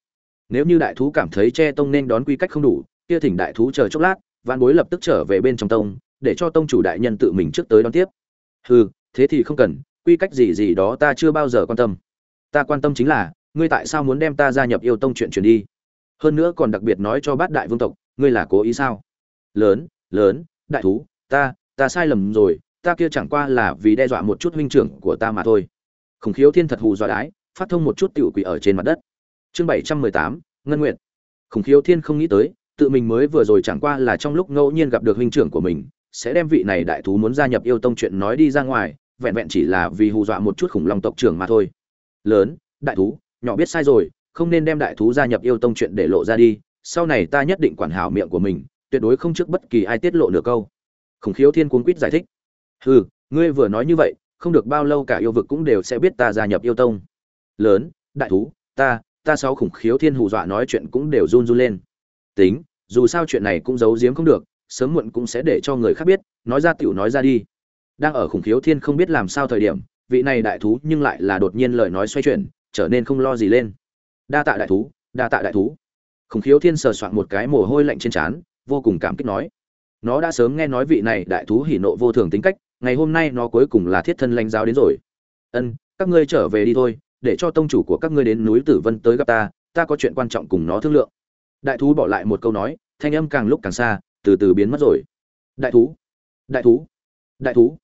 Nếu như đại thú cảm thấy che tông nên đón quy cách không đủ, kia thỉnh đại thú chờ chốc lát, vạn bối lập tức trở về bên trong tông, để cho tông chủ đại nhân tự mình trước tới đón tiếp. Hừ, thế thì không cần, quy cách gì gì đó ta chưa bao giờ quan tâm. Ta quan tâm chính là, ngươi tại sao muốn đem ta gia nhập yêu tông chuyện truyền đi? Hơn nữa còn đặc biệt nói cho bát đại vương tộc ngươi là cố ý sao? Lớn lớn, đại thú, ta ta sai lầm rồi, ta kia chẳng qua là vì đe dọa một chút huynh trưởng của ta mà thôi. Khủng khiếu thiên thật hù dọa đái, phát thông một chút tiểu quỷ ở trên mặt đất. Chương bảy trăm mười tám, ngân nguyện khủng khiếu thiên không nghĩ tới, tự mình mới vừa rồi chẳng qua là trong lúc ngẫu nhiên gặp được huynh trưởng của mình, sẽ đem vị này đại thú muốn gia nhập yêu tông chuyện nói đi ra ngoài, vẹn vẹn chỉ là vì hù dọa một chút khủng long tộc trưởng mà thôi. Lớn, đại thú, nhỏ biết sai rồi, không nên đem đại thú gia nhập yêu tông chuyện để lộ ra đi sau này ta nhất định quản hảo miệng của mình, tuyệt đối không trước bất kỳ ai tiết lộ nửa câu. Khủng khiếu thiên cuốn quýt giải thích. Hừ, ngươi vừa nói như vậy, không được bao lâu cả yêu vực cũng đều sẽ biết ta gia nhập yêu tông. Lớn, đại thú, ta ta sáu khủng khiếu thiên hù dọa nói chuyện cũng đều run run lên. Tính, dù sao chuyện này cũng giấu giếm không được, sớm muộn cũng sẽ để cho người khác biết, nói ra tiểu nói ra đi. Đang ở khủng khiếu thiên không biết làm sao thời điểm, vị này đại thú nhưng lại là đột nhiên lời nói xoay chuyển, trở nên không lo gì lên. Đa tạ đại thú, đa tạ đại thú khủng khiếu thiên sờ soạn một cái mồ hôi lạnh trên trán, vô cùng cảm kích nói. Nó đã sớm nghe nói vị này đại thú hỉ nộ vô thường tính cách, ngày hôm nay nó cuối cùng là thiết thân lãnh giáo đến rồi. Ân, các ngươi trở về đi thôi, để cho tông chủ của các ngươi đến núi tử vân tới gặp ta ta có chuyện quan trọng cùng nó thương lượng. Đại thú bỏ lại một câu nói, thanh âm càng lúc càng xa, từ từ biến mất rồi. Đại thú đại thú đại thú.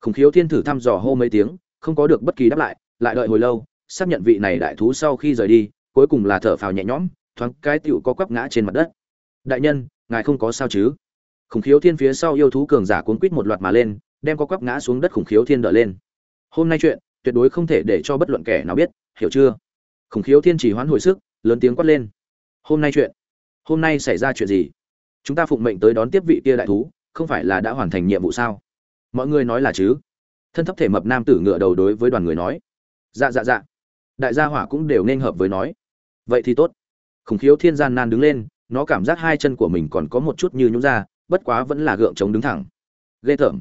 Khủng khiếu thiên thử thăm dò hô mấy tiếng, không có được bất kỳ đáp lại lại đợi hồi lâu, xác nhận vị này đại thú sau khi rời đi, cuối cùng là thở phào nhẹ nhõm thoáng cái tựu có quắp ngã trên mặt đất. Đại nhân, ngài không có sao chứ? Khủng khiếu thiên phía sau yêu thú cường giả cuốn quít một loạt mà lên, đem có quắp ngã xuống đất khủng khiếu thiên đỡ lên. Hôm nay chuyện, tuyệt đối không thể để cho bất luận kẻ nào biết, hiểu chưa? Khủng khiếu thiên chỉ hoán hồi sức, lớn tiếng quát lên. Hôm nay chuyện, hôm nay xảy ra chuyện gì? Chúng ta phụng mệnh tới đón tiếp vị kia đại thú, không phải là đã hoàn thành nhiệm vụ sao? Mọi người nói là chứ? Thân thấp thể mập nam tử ngựa đầu đối với đoàn người nói. Dạ dạ dạ. Đại gia hỏa cũng đều nên hợp với nói. Vậy thì tốt khủng khiếu thiên gian nan đứng lên, nó cảm giác hai chân của mình còn có một chút như nhúng ra, bất quá vẫn là gượng chống đứng thẳng. Ghê tởm.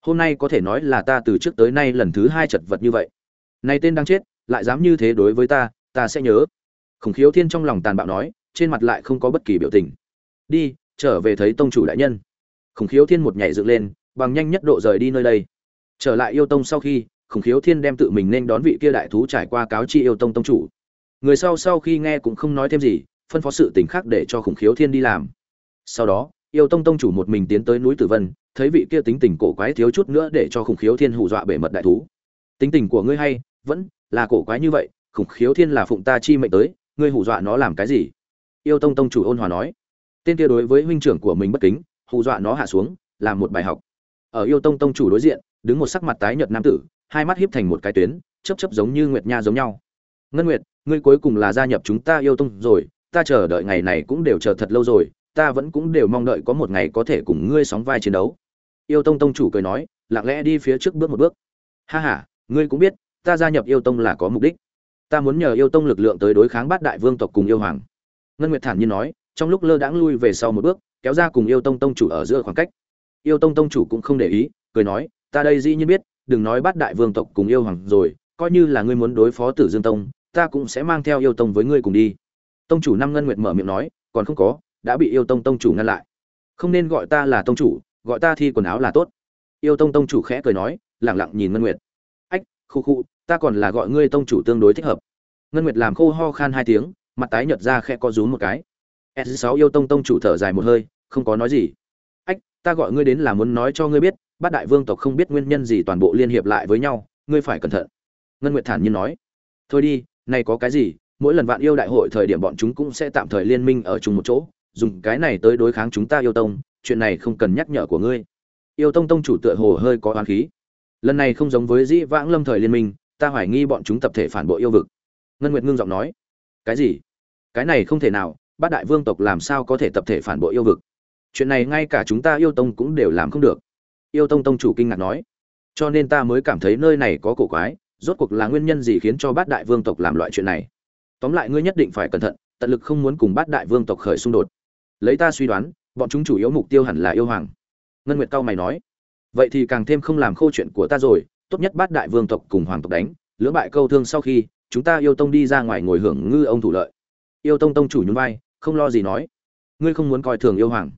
Hôm nay có thể nói là ta từ trước tới nay lần thứ hai chật vật như vậy. Này tên đang chết, lại dám như thế đối với ta ta sẽ nhớ. Khủng khiếu thiên trong lòng tàn bạo nói, trên mặt lại không có bất kỳ biểu tình. Đi, trở về thấy tông chủ đại nhân. Khủng khiếu thiên một nhảy dựng lên, bằng nhanh nhất độ rời đi nơi đây. Trở lại yêu tông sau khi, khủng khiếu thiên đem tự mình nên đón vị kia đại thú trải qua cáo chi yêu tông tông chủ người sau sau khi nghe cũng không nói thêm gì, phân phó sự tình khác để cho khủng khiếu thiên đi làm. Sau đó, yêu tông tông chủ một mình tiến tới núi tử vân, thấy vị kia tính tình cổ quái thiếu chút nữa để cho khủng khiếu thiên hù dọa bể mật đại thú. Tính tình của ngươi hay, vẫn là cổ quái như vậy, khủng khiếu thiên là phụng ta chi mệnh tới, ngươi hù dọa nó làm cái gì? Yêu tông tông chủ ôn hòa nói. Tên kia đối với huynh trưởng của mình bất kính, hù dọa nó hạ xuống, làm một bài học. Ở yêu tông tông chủ đối diện, đứng một sắc mặt tái nhợt nam tử, hai mắt híp thành một cái tuyến chấp chấp giống như nguyệt nha giống nhau ngân nguyệt, ngươi cuối cùng là gia nhập chúng ta yêu tông rồi, ta chờ đợi ngày này cũng đều chờ thật lâu rồi, ta vẫn cũng đều mong đợi có một ngày có thể cùng ngươi sóng vai chiến đấu. Yêu tông tông chủ cười nói, lặng lẽ đi phía trước bước một bước. Ha ha, ngươi cũng biết, ta gia nhập yêu tông là có mục đích. Ta muốn nhờ yêu tông lực lượng tới đối kháng bát đại vương tộc cùng yêu hoàng. Ngân nguyệt thản nhiên nói, trong lúc lơ đãng lui về sau một bước, kéo ra cùng yêu tông tông chủ ở giữa khoảng cách. Yêu tông tông chủ cũng không để ý, cười nói, ta đây dĩ nhiên biết, đừng nói bát đại vương tộc cùng yêu hoàng rồi, coi như là ngươi muốn đối phó tử dương tông ta cũng sẽ mang theo yêu tông với ngươi cùng đi. Tông chủ năm ngân nguyệt mở miệng nói, còn không có, đã bị yêu tông tông chủ ngăn lại. Không nên gọi ta là tông chủ, gọi ta thi quần áo là tốt. Yêu tông tông chủ khẽ cười nói lẳng lặng nhìn ngân nguyệt. Ách, khu khu, ta còn là gọi ngươi tông chủ tương đối thích hợp. Ngân nguyệt làm khô ho khan hai tiếng, mặt tái nhợt ra khẽ co rúm một cái. S sáu yêu tông tông chủ thở dài một hơi, không có nói gì. Ách, ta gọi ngươi đến là muốn nói cho ngươi biết, bát đại vương tộc không biết nguyên nhân gì toàn bộ liên hiệp lại với nhau, ngươi phải cẩn thận. Ngân nguyệt thản nhiên nói. Thôi đi này có cái gì, mỗi lần vạn yêu đại hội thời điểm bọn chúng cũng sẽ tạm thời liên minh ở chung một chỗ, dùng cái này tới đối kháng chúng ta yêu tông, chuyện này không cần nhắc nhở của ngươi. Yêu tông tông chủ tựa hồ hơi có oán khí. Lần này không giống với dĩ vãng lâm thời liên minh, ta hoài nghi bọn chúng tập thể phản bội yêu vực. Ngân nguyệt ngưng giọng nói. Cái gì? Cái này không thể nào, bát đại vương tộc làm sao có thể tập thể phản bội yêu vực? Chuyện này ngay cả chúng ta yêu tông cũng đều làm không được. Yêu tông tông chủ kinh ngạc nói. Cho nên ta mới cảm thấy nơi này có cổ quái rốt cuộc là nguyên nhân gì khiến cho bát đại vương tộc làm loại chuyện này? Tóm lại ngươi nhất định phải cẩn thận, tận lực không muốn cùng bát đại vương tộc khởi xung đột. Lấy ta suy đoán, bọn chúng chủ yếu mục tiêu hẳn là yêu hoàng. Ngân nguyệt cao mày nói. Vậy thì càng thêm không làm khâu chuyện của ta rồi, tốt nhất bát đại vương tộc cùng hoàng tộc đánh, lưỡng bại câu thương sau khi, chúng ta yêu tông đi ra ngoài ngồi hưởng ngư ông thủ lợi. Yêu tông tông chủ nhún vai, không lo gì nói. Ngươi không muốn coi thường yêu hoàng.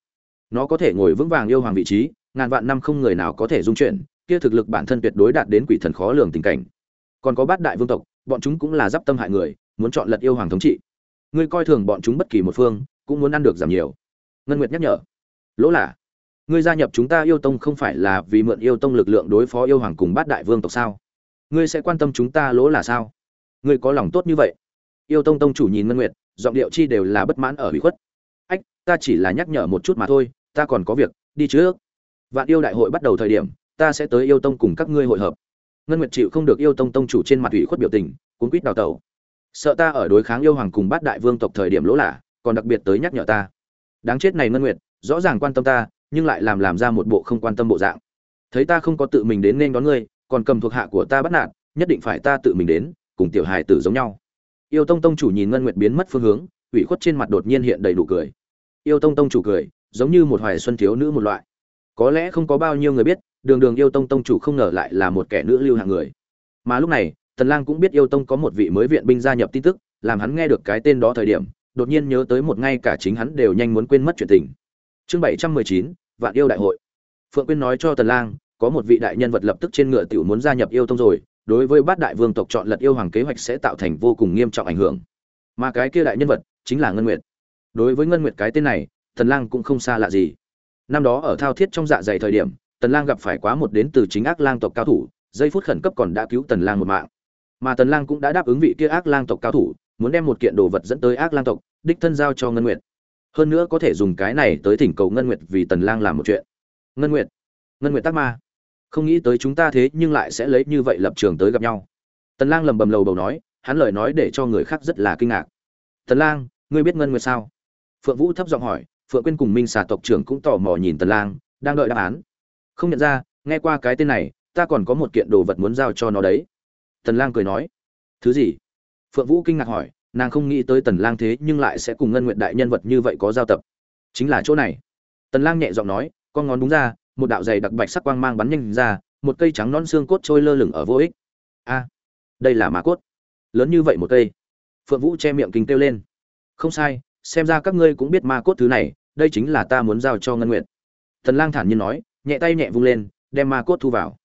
Nó có thể ngồi vững vàng yêu hoàng vị trí, ngàn vạn năm không người nào có thể dung chuyển, kia thực lực bản thân tuyệt đối đạt đến quỷ thần khó lường tình cảnh còn có bát đại vương tộc, bọn chúng cũng là d tâm hại người, muốn chọn lật yêu hoàng thống trị. Ngươi coi thường bọn chúng bất kỳ một phương, cũng muốn ăn được giảm nhiều. Ngân nguyệt nhắc nhở. Lỗ là ngươi gia nhập chúng ta yêu tông không phải là vì mượn yêu tông lực lượng đối phó yêu hoàng cùng bát đại vương tộc sao? Ngươi sẽ quan tâm chúng ta lỗ là sao? Ngươi có lòng tốt như vậy? Yêu tông tông chủ nhìn ngân nguyệt, giọng điệu chi đều là bất mãn ở bị khuất. Ách, ta chỉ là nhắc nhở một chút mà thôi, ta còn có việc, đi trước. Vạn yêu đại hội bắt đầu thời điểm, ta sẽ tới yêu tông cùng các ngươi hội hợp ngân nguyệt chịu không được yêu tông tông chủ trên mặt ủy khuất biểu tình, cuốn quýt đào tẩu. Sợ ta ở đối kháng yêu hoàng cùng bát đại vương tộc thời điểm lỗ lạ, còn đặc biệt tới nhắc nhở ta. Đáng chết này ngân nguyệt, rõ ràng quan tâm ta, nhưng lại làm làm ra một bộ không quan tâm bộ dạng. Thấy ta không có tự mình đến nên đón ngươi, còn cầm thuộc hạ của ta bắt nạt, nhất định phải ta tự mình đến, cùng tiểu hài tử giống nhau. Yêu tông tông chủ nhìn ngân nguyệt biến mất phương hướng, ủy khuất trên mặt đột nhiên hiện đầy đủ cười. Yêu tông tông chủ cười, giống như một hoài xuân thiếu nữ một loại có lẽ không có bao nhiêu người biết đường đường yêu tông tông chủ không ngờ lại là một kẻ nữ lưu hạng người. Mà lúc này tần lang cũng biết yêu tông có một vị mới viện binh gia nhập tin tức làm hắn nghe được cái tên đó thời điểm đột nhiên nhớ tới một ngay cả chính hắn đều nhanh muốn quên mất chuyện tình. Chương 719, vạn yêu đại hội. Phượng quyên nói cho tần lang có một vị đại nhân vật lập tức trên ngựa tiểu muốn gia nhập yêu tông rồi đối với bát đại vương tộc chọn lật yêu hoàng kế hoạch sẽ tạo thành vô cùng nghiêm trọng ảnh hưởng. Mà cái kia đại nhân vật chính là ngân nguyệt. Đối với ngân nguyệt cái tên này tần lang cũng không xa lạ gì năm đó ở thao thiết trong dạ dày thời điểm, tần lang gặp phải quá một đến từ chính ác lang tộc cao thủ, giây phút khẩn cấp còn đã cứu tần lang một mạng. Mà tần lang cũng đã đáp ứng vị kia ác lang tộc cao thủ, muốn đem một kiện đồ vật dẫn tới ác lang tộc, đích thân giao cho ngân nguyệt. Hơn nữa có thể dùng cái này tới thỉnh cầu ngân nguyệt vì tần lang làm một chuyện. Ngân nguyệt ngân nguyệt tác ma. Không nghĩ tới chúng ta thế nhưng lại sẽ lấy như vậy lập trường tới gặp nhau. Tần lang lầm bầm lầu bầu nói, hắn lời nói để cho người khác rất là kinh ngạc. Tần lang, ngươi biết ngân nguyệt sao? Phượng vũ thấp giọng hỏi phượng quyên cùng minh xà tộc trưởng cũng tò mò nhìn tần lang, đang đợi đáp án. Không nhận ra, nghe qua cái tên này, ta còn có một kiện đồ vật muốn giao cho nó đấy. Tần lang cười nói. Thứ gì? Phượng vũ kinh ngạc hỏi, nàng không nghĩ tới tần lang thế nhưng lại sẽ cùng ngân nguyện đại nhân vật như vậy có giao tập. Chính là chỗ này. Tần lang nhẹ giọng nói, con ngón đúng ra, một đạo dày đặc bạch sắc quang mang bắn nhanh ra, một cây trắng non xương cốt trôi lơ lửng ở vô ích. A, đây là mã cốt. Lớn như vậy một cây. Phượng vũ che miệng kinh kêu lên. Không sai xem ra các ngươi cũng biết ma cốt thứ này, đây chính là ta muốn giao cho ngân nguyện thần lang thản nhiên nói, nhẹ tay nhẹ vung lên, đem ma cốt thu vào.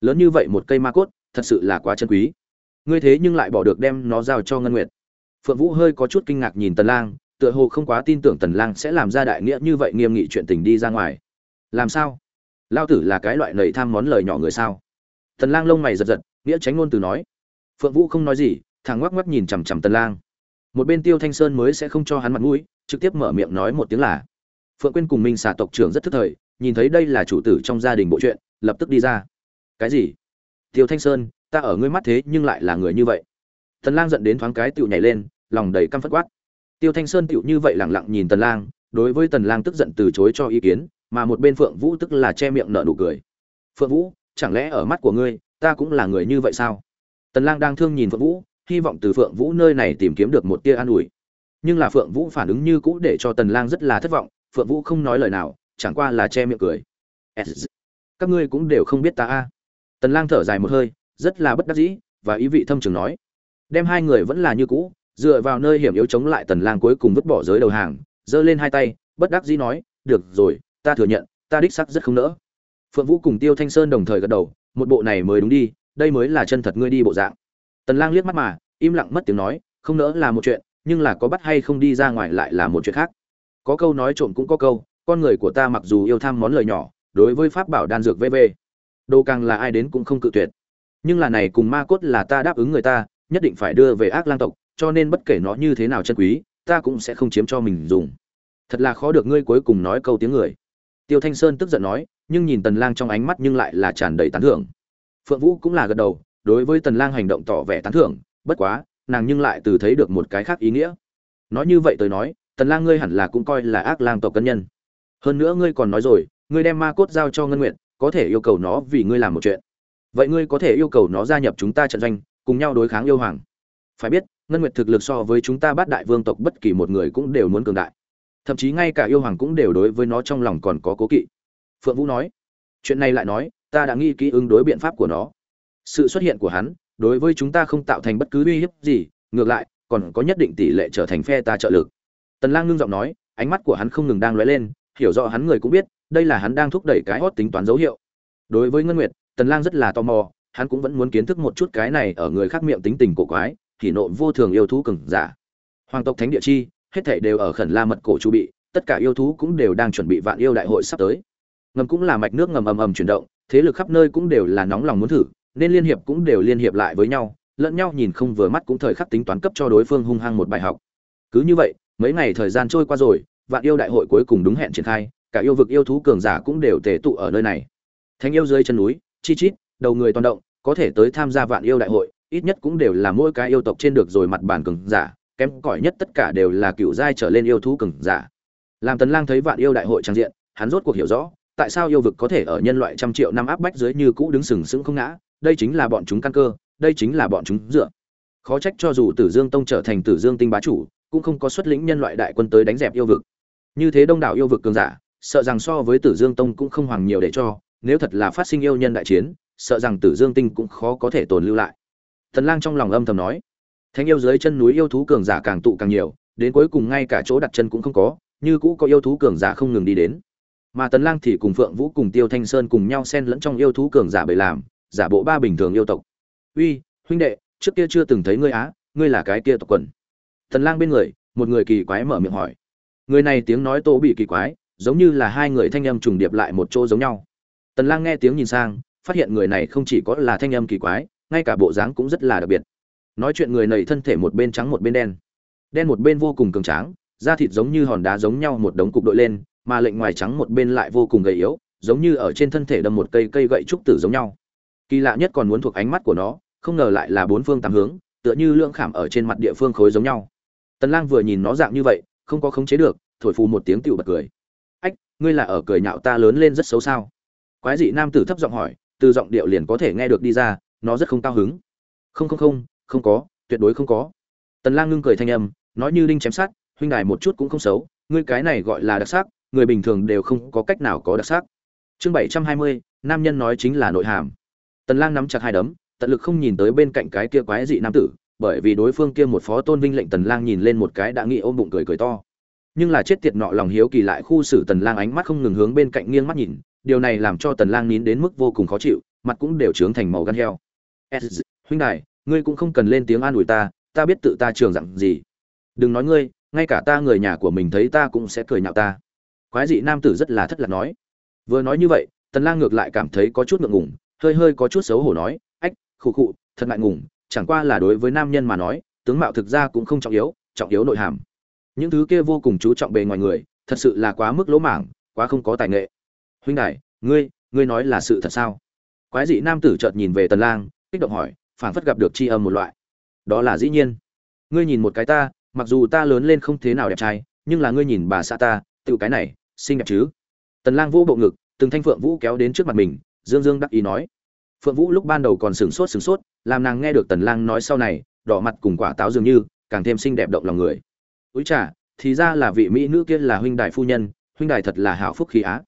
Lớn như vậy một cây ma cốt, thật sự là quá chân quý. Ngươi thế nhưng lại bỏ được đem nó giao cho ngân nguyện phượng vũ hơi có chút kinh ngạc nhìn tần lang, tựa hồ không quá tin tưởng tần lang sẽ làm ra đại nghĩa như vậy nghiêm nghị chuyện tình đi ra ngoài. Làm sao? Lao tử là cái loại lời tham món lời nhỏ người sao? Tần lang lông mày giật giật, nghĩa tránh ngôn từ nói. Phượng vũ không nói gì thằng ngoắc ngoắc nhìn chằm chằm tần lang một bên tiêu thanh sơn mới sẽ không cho hắn mặt mũi, trực tiếp mở miệng nói một tiếng là, phượng quyên cùng minh xà tộc trưởng rất thức thời, nhìn thấy đây là chủ tử trong gia đình bộ chuyện, lập tức đi ra. Cái gì? Tiêu thanh sơn, ta ở ngươi mắt thế nhưng lại là người như vậy. Tần lang giận đến thoáng cái tựu nhảy lên, lòng đầy căm phẫn quát. Tiêu thanh sơn tựu như vậy lẳng lặng nhìn tần lang, đối với tần lang tức giận từ chối cho ý kiến, mà một bên phượng vũ tức là che miệng nở nụ cười. Phượng vũ, chẳng lẽ ở mắt của ngươi, ta cũng là người như vậy sao? Tần lang đang thương nhìn phượng vũ hy vọng từ phượng vũ nơi này tìm kiếm được một tia an ủi. Nhưng là phượng vũ phản ứng như cũ để cho tần lang rất là thất vọng, phượng vũ không nói lời nào, chẳng qua là che miệng cười. Các ngươi cũng đều không biết ta a. Tần lang thở dài một hơi, rất là bất đắc dĩ, và ý vị thâm trường nói. Đem hai người vẫn là như cũ, dựa vào nơi hiểm yếu chống lại tần lang cuối cùng vứt bỏ giới đầu hàng, giơ lên hai tay, bất đắc dĩ nói, được rồi, ta thừa nhận, ta đích xác rất không nỡ. Phượng vũ cùng tiêu thanh sơn đồng thời gật đầu, một bộ này mới đúng đi, đây mới là chân thật ngươi đi bộ dạng tần lang liếc mắt mà, im lặng mất tiếng nói, không nỡ là một chuyện, nhưng là có bắt hay không đi ra ngoài lại là một chuyện khác. Có câu nói trộm cũng có câu, con người của ta mặc dù yêu tham món lời nhỏ, đối với pháp bảo đan dược vv đồ càng là ai đến cũng không cự tuyệt. Nhưng là này cùng ma cốt là ta đáp ứng người ta, nhất định phải đưa về ác lang tộc, cho nên bất kể nó như thế nào chân quý, ta cũng sẽ không chiếm cho mình dùng. Thật là khó được ngươi cuối cùng nói câu tiếng người. Tiêu thanh sơn tức giận nói, nhưng nhìn tần lang trong ánh mắt nhưng lại là tràn đầy tán thưởng. Phượng vũ cũng là gật đầu đối với tần lang hành động tỏ vẻ tán thưởng, bất quá, nàng nhưng lại từ thấy được một cái khác ý nghĩa. Nói như vậy tôi nói, tần lang ngươi hẳn là cũng coi là ác lang tộc cân nhân. Hơn nữa ngươi còn nói rồi, ngươi đem ma cốt giao cho ngân nguyện có thể yêu cầu nó vì ngươi làm một chuyện. Vậy ngươi có thể yêu cầu nó gia nhập chúng ta trận doanh, cùng nhau đối kháng yêu hoàng. Phải biết, ngân nguyệt thực lực so với chúng ta bát đại vương tộc bất kỳ một người cũng đều muốn cường đại. Thậm chí ngay cả yêu hoàng cũng đều đối với nó trong lòng còn có cố kỵ. Phượng vũ nói, chuyện này lại nói, ta đã nghi kỹ ứng đối biện pháp của nó sự xuất hiện của hắn, đối với chúng ta không tạo thành bất cứ uy hiếp gì, ngược lại, còn có nhất định tỷ lệ trở thành phe ta trợ lực. Tần lang ngưng giọng nói, ánh mắt của hắn không ngừng đang lóe lên, hiểu rõ hắn người cũng biết, đây là hắn đang thúc đẩy cái hot tính toán dấu hiệu. Đối với ngân nguyệt, tần lang rất là tò mò, hắn cũng vẫn muốn kiến thức một chút cái này ở người khác miệng tính tình cổ quái, thì nộ vô thường yêu thú cường giả. Hoàng tộc thánh địa chi, hết thảy đều ở khẩn la mật cổ chu bị, tất cả yêu thú cũng đều đang chuẩn bị vạn yêu đại hội sắp tới. Ngầm cũng là mạch nước ngầm ầm ầm chuyển động, thế lực khắp nơi cũng đều là nóng lòng muốn thử nên liên hiệp cũng đều liên hiệp lại với nhau, lẫn nhau nhìn không vừa mắt cũng thời khắc tính toán cấp cho đối phương hung hăng một bài học. Cứ như vậy, mấy ngày thời gian trôi qua rồi, vạn yêu đại hội cuối cùng đúng hẹn triển khai, cả yêu vực yêu thú cường giả cũng đều tề tụ ở nơi này. Thánh yêu dưới chân núi, chi chít, đầu người toàn động, có thể tới tham gia vạn yêu đại hội, ít nhất cũng đều là mỗi cái yêu tộc trên được rồi mặt bàn cường giả, kém cỏi nhất tất cả đều là cựu giai trở lên yêu thú cường giả. Làm tần lang thấy vạn yêu đại hội trang diện, hắn rốt cuộc hiểu rõ, tại sao yêu vực có thể ở nhân loại trăm triệu năm áp bách dưới như cũ đứng sừng sững không ngã đây chính là bọn chúng căn cơ, đây chính là bọn chúng dựa. Khó trách cho dù tử dương tông trở thành tử dương tinh bá chủ, cũng không có xuất lĩnh nhân loại đại quân tới đánh dẹp yêu vực. Như thế đông đảo yêu vực cường giả, sợ rằng so với tử dương tông cũng không hoàng nhiều để cho, nếu thật là phát sinh yêu nhân đại chiến, sợ rằng tử dương tinh cũng khó có thể tồn lưu lại. Tần lang trong lòng âm thầm nói, thánh yêu dưới chân núi yêu thú cường giả càng tụ càng nhiều, đến cuối cùng ngay cả chỗ đặt chân cũng không có, như cũ có yêu thú cường giả không ngừng đi đến. Mà tần lang thì cùng phượng vũ cùng tiêu thanh sơn cùng nhau xen lẫn trong yêu thú cường giả bầy làm giả bộ ba bình thường yêu tộc. Uy, huynh đệ, trước kia chưa từng thấy ngươi á, ngươi là cái kia tộc quần. Tần lang bên người, một người kỳ quái mở miệng hỏi. Người này tiếng nói tô bị kỳ quái, giống như là hai người thanh âm trùng điệp lại một chỗ giống nhau. Tần lang nghe tiếng nhìn sang, phát hiện người này không chỉ có là thanh âm kỳ quái, ngay cả bộ dáng cũng rất là đặc biệt. Nói chuyện người này thân thể một bên trắng một bên đen. Đen một bên vô cùng cường tráng, da thịt giống như hòn đá giống nhau một đống cục đội lên, mà lệnh ngoài trắng một bên lại vô cùng gầy yếu, giống như ở trên thân thể đâm một cây cây gậy trúc tử giống nhau kỳ lạ nhất còn muốn thuộc ánh mắt của nó không ngờ lại là bốn phương tám hướng tựa như lưỡng khảm ở trên mặt địa phương khối giống nhau. Tần lang vừa nhìn nó dạng như vậy không có khống chế được thổi phù một tiếng tiểu bật cười. Ách ngươi là ở cười nhạo ta lớn lên rất xấu sao? Quái dị nam tử thấp giọng hỏi từ giọng điệu liền có thể nghe được đi ra nó rất không cao hứng. Không không không không có tuyệt đối không có. Tần lang ngưng cười thanh âm nói như đinh chém sát huynh đài một chút cũng không xấu ngươi cái này gọi là đặc sắc người bình thường đều không có cách nào có đặc sắc. Chương 720, nam nhân nói chính là nội hàm tần lang nắm chặt hai đấm, tận lực không nhìn tới bên cạnh cái kia quái dị nam tử, bởi vì đối phương kia một phó tôn vinh lệnh tần lang nhìn lên một cái đã nghĩ ôm bụng cười cười to. Nhưng là chết tiệt nọ lòng hiếu kỳ lại khu xử tần lang ánh mắt không ngừng hướng bên cạnh nghiêng mắt nhìn, điều này làm cho tần lang nín đến mức vô cùng khó chịu, mặt cũng đều trướng thành màu gan heo. Huynh đài, ngươi cũng không cần lên tiếng an ủi ta ta biết tự ta trưởng dặn gì. Đừng nói ngươi, ngay cả ta người nhà của mình thấy ta cũng sẽ cười nhạo ta. Quái dị nam tử rất là thất lạc nói. Vừa nói như vậy, tần lang ngược lại cảm thấy có chút ngượng ngùng hơi hơi có chút xấu hổ nói, ách, khụ khụ, thật ngại ngùng, chẳng qua là đối với nam nhân mà nói, tướng mạo thực ra cũng không trọng yếu trọng yếu nội hàm. Những thứ kia vô cùng chú trọng bề ngoài người, thật sự là quá mức lỗ mảng, quá không có tài nghệ. Huynh đại ngươi ngươi nói là sự thật sao? Quái dị nam tử chợt nhìn về tần lang, kích động hỏi, phảng phất gặp được chi âm một loại. Đó là dĩ nhiên. Ngươi nhìn một cái ta, mặc dù ta lớn lên không thế nào đẹp trai, nhưng là ngươi nhìn bà xã ta tự cái này, xinh đẹp chứ? Tần lang vũ bộ ngực, từng thanh phượng vũ kéo đến trước mặt mình dương dương đắc ý nói. Phượng vũ lúc ban đầu còn sửng sốt sửng sốt, làm nàng nghe được tần lang nói sau này, đỏ mặt cùng quả táo dường như, càng thêm xinh đẹp động lòng người. Úi chà, thì ra là vị mỹ nữ kia là huynh đài phu nhân, huynh đài thật là hảo phúc khí á.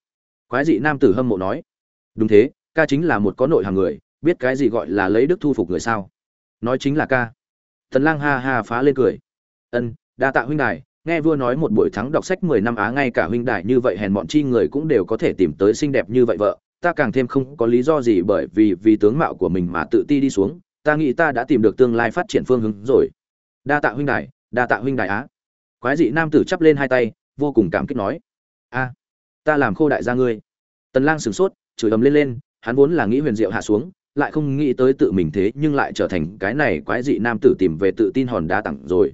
Quái dị nam tử hâm mộ nói. Đúng thế, ca chính là một có nội hàng người, biết cái gì gọi là lấy đức thu phục người sao? Nói chính là ca. Tần lang ha ha phá lên cười. Ân, đa tạ huynh đài, nghe vua nói một buổi thắng đọc sách 10 năm á, ngay cả huynh đài như vậy hèn bọn chi người cũng đều có thể tìm tới xinh đẹp như vậy vợ ta càng thêm không có lý do gì bởi vì vì tướng mạo của mình mà tự ti đi xuống. Ta nghĩ ta đã tìm được tương lai phát triển phương hướng rồi. Đa tạ huynh đại, đa tạ huynh đại á. Quái dị nam tử chắp lên hai tay vô cùng cảm kích nói. A ta làm khô đại gia ngươi. Tần lang sửng sốt chửi ầm lên lên hắn vốn là nghĩ huyền diệu hạ xuống lại không nghĩ tới tự mình thế nhưng lại trở thành cái này quái dị nam tử tìm về tự tin hòn đá tặng rồi.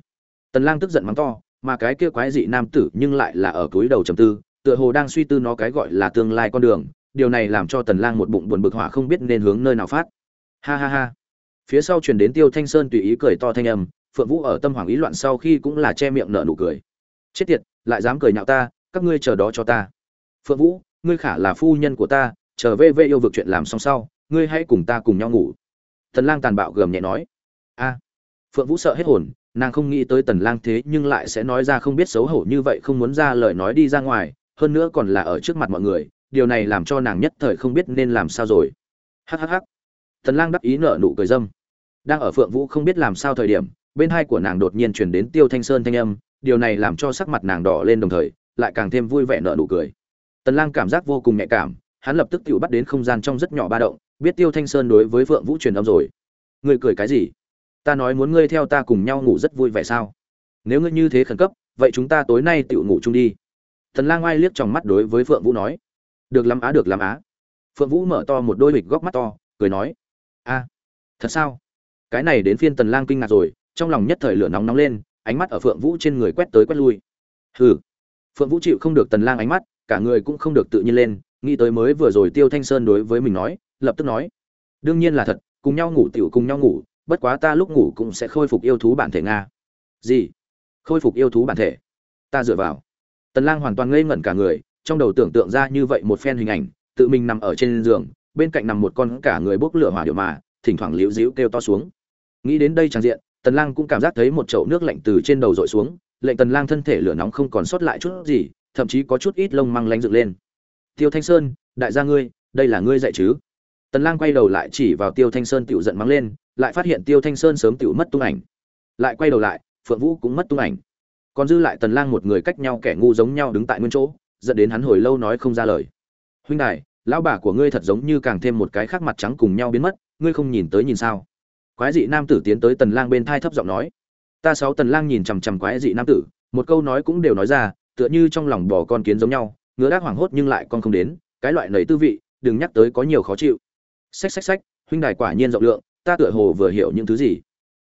Tần lang tức giận mắng to mà cái kia quái dị nam tử nhưng lại là ở cúi đầu trầm tư tựa hồ đang suy tư nó cái gọi là tương lai con đường điều này làm cho tần lang một bụng buồn bực hỏa không biết nên hướng nơi nào phát. Ha ha ha. Phía sau truyền đến tiêu thanh sơn tùy ý cười to thanh âm, phượng vũ ở tâm hoàng ý loạn sau khi cũng là che miệng nở nụ cười. Chết tiệt, lại dám cười nhạo ta, các ngươi chờ đó cho ta. Phượng vũ, ngươi khả là phu nhân của ta, chờ về về yêu vực chuyện làm xong sau, ngươi hãy cùng ta cùng nhau ngủ. Tần lang tàn bạo gầm nhẹ nói. A. Phượng vũ sợ hết hồn, nàng không nghĩ tới tần lang thế nhưng lại sẽ nói ra không biết xấu hổ như vậy không muốn ra lời nói đi ra ngoài, hơn nữa còn là ở trước mặt mọi người điều này làm cho nàng nhất thời không biết nên làm sao rồi. Hắc hắc hắc. Tần lang đắc ý nở nụ cười dâm. Đang ở phượng vũ không biết làm sao thời điểm, bên hai của nàng đột nhiên truyền đến tiêu thanh sơn thanh âm, điều này làm cho sắc mặt nàng đỏ lên đồng thời, lại càng thêm vui vẻ nở nụ cười. Tần lang cảm giác vô cùng nhạy cảm, hắn lập tức tự bắt đến không gian trong rất nhỏ ba động, biết tiêu thanh sơn đối với phượng vũ truyền âm rồi. Ngươi cười cái gì? Ta nói muốn ngươi theo ta cùng nhau ngủ rất vui vẻ sao? Nếu ngươi như thế khẩn cấp, vậy chúng ta tối nay tự ngủ chung đi. Tần lang oai liếc trong mắt đối với phượng vũ nói được lắm á, được lắm á. Phượng vũ mở to một đôi bịch góc mắt to, cười nói, a, thật sao? Cái này đến phiên tần lang kinh ngạc rồi, trong lòng nhất thời lửa nóng nóng lên, ánh mắt ở phượng vũ trên người quét tới quét lui. Hừ. Phượng vũ chịu không được tần lang ánh mắt, cả người cũng không được tự nhiên lên, nghĩ tới mới vừa rồi tiêu thanh sơn đối với mình nói, lập tức nói, đương nhiên là thật, cùng nhau ngủ tiểu cùng nhau ngủ, bất quá ta lúc ngủ cũng sẽ khôi phục yêu thú bản thể nga. Gì? Khôi phục yêu thú bản thể? Ta dựa vào. Tần lang hoàn toàn ngây ngẩn cả người trong đầu tưởng tượng ra như vậy một phen hình ảnh, tự mình nằm ở trên giường, bên cạnh nằm một con cả người bốc lửa hỏa điệu mà, thỉnh thoảng liễu díu kêu to xuống. Nghĩ đến đây chẳng diện, tần lang cũng cảm giác thấy một chậu nước lạnh từ trên đầu dội xuống, lệnh tần lang thân thể lửa nóng không còn sót lại chút gì, thậm chí có chút ít lông măng lánh dựng lên. Tiêu thanh sơn, đại gia ngươi, đây là ngươi dạy chứ? Tần lang quay đầu lại chỉ vào tiêu thanh sơn tiểu giận mắng lên, lại phát hiện tiêu thanh sơn sớm tiểu mất tung ảnh. Lại quay đầu lại, phượng vũ cũng mất tung ảnh. Còn dư lại tần lang một người cách nhau kẻ ngu giống nhau đứng tại nguyên chỗ dẫn đến hắn hồi lâu nói không ra lời. Huynh đài, lão bà của ngươi thật giống như càng thêm một cái khác mặt trắng cùng nhau biến mất, ngươi không nhìn tới nhìn sao? Quái dị nam tử tiến tới tần lang bên thai thấp giọng nói. Ta sáu tần lang nhìn chằm chằm quái dị nam tử, một câu nói cũng đều nói ra, tựa như trong lòng bò con kiến giống nhau, ngứa đác hoảng hốt nhưng lại con không đến, cái loại nầy tư vị, đừng nhắc tới có nhiều khó chịu. Xách xách xách, huynh đài quả nhiên rộng lượng, ta tựa hồ vừa hiểu những thứ gì.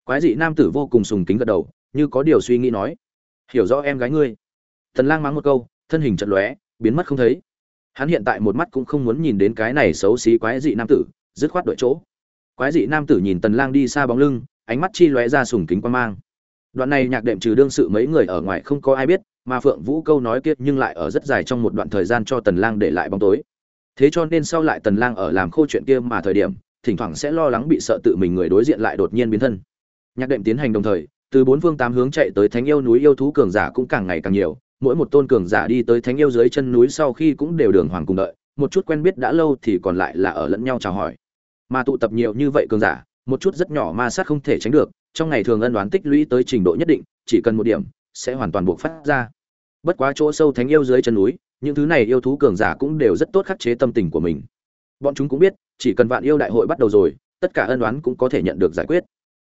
Quái dị nam tử vô cùng sùng kính gật đầu, như có điều suy nghĩ nói. Hiểu rõ em gái ngươi. Tần lang mắng một câu thân hình chật lóe, biến mất không thấy. Hắn hiện tại một mắt cũng không muốn nhìn đến cái này xấu xí quái dị nam tử, dứt khoát đội chỗ. Quái dị nam tử nhìn tần lang đi xa bóng lưng, ánh mắt chi lóe ra sùng kính quan mang. Đoạn này nhạc đệm trừ đương sự mấy người ở ngoài không có ai biết, mà phượng vũ câu nói kia nhưng lại ở rất dài trong một đoạn thời gian cho tần lang để lại bóng tối. Thế cho nên sau lại tần lang ở làm khô chuyện kia mà thời điểm, thỉnh thoảng sẽ lo lắng bị sợ tự mình người đối diện lại đột nhiên biến thân. Nhạc đệm tiến hành đồng thời, từ bốn phương tám hướng chạy tới thánh yêu núi yêu thú cường giả cũng càng ngày càng nhiều mỗi một tôn cường giả đi tới thánh yêu dưới chân núi sau khi cũng đều đường hoàng cùng đợi, một chút quen biết đã lâu thì còn lại là ở lẫn nhau chào hỏi. Mà tụ tập nhiều như vậy cường giả, một chút rất nhỏ ma sát không thể tránh được, trong ngày thường ân đoán tích lũy tới trình độ nhất định, chỉ cần một điểm, sẽ hoàn toàn buộc phát ra. Bất quá chỗ sâu thánh yêu dưới chân núi, những thứ này yêu thú cường giả cũng đều rất tốt khắc chế tâm tình của mình. Bọn chúng cũng biết, chỉ cần vạn yêu đại hội bắt đầu rồi, tất cả ân đoán cũng có thể nhận được giải quyết.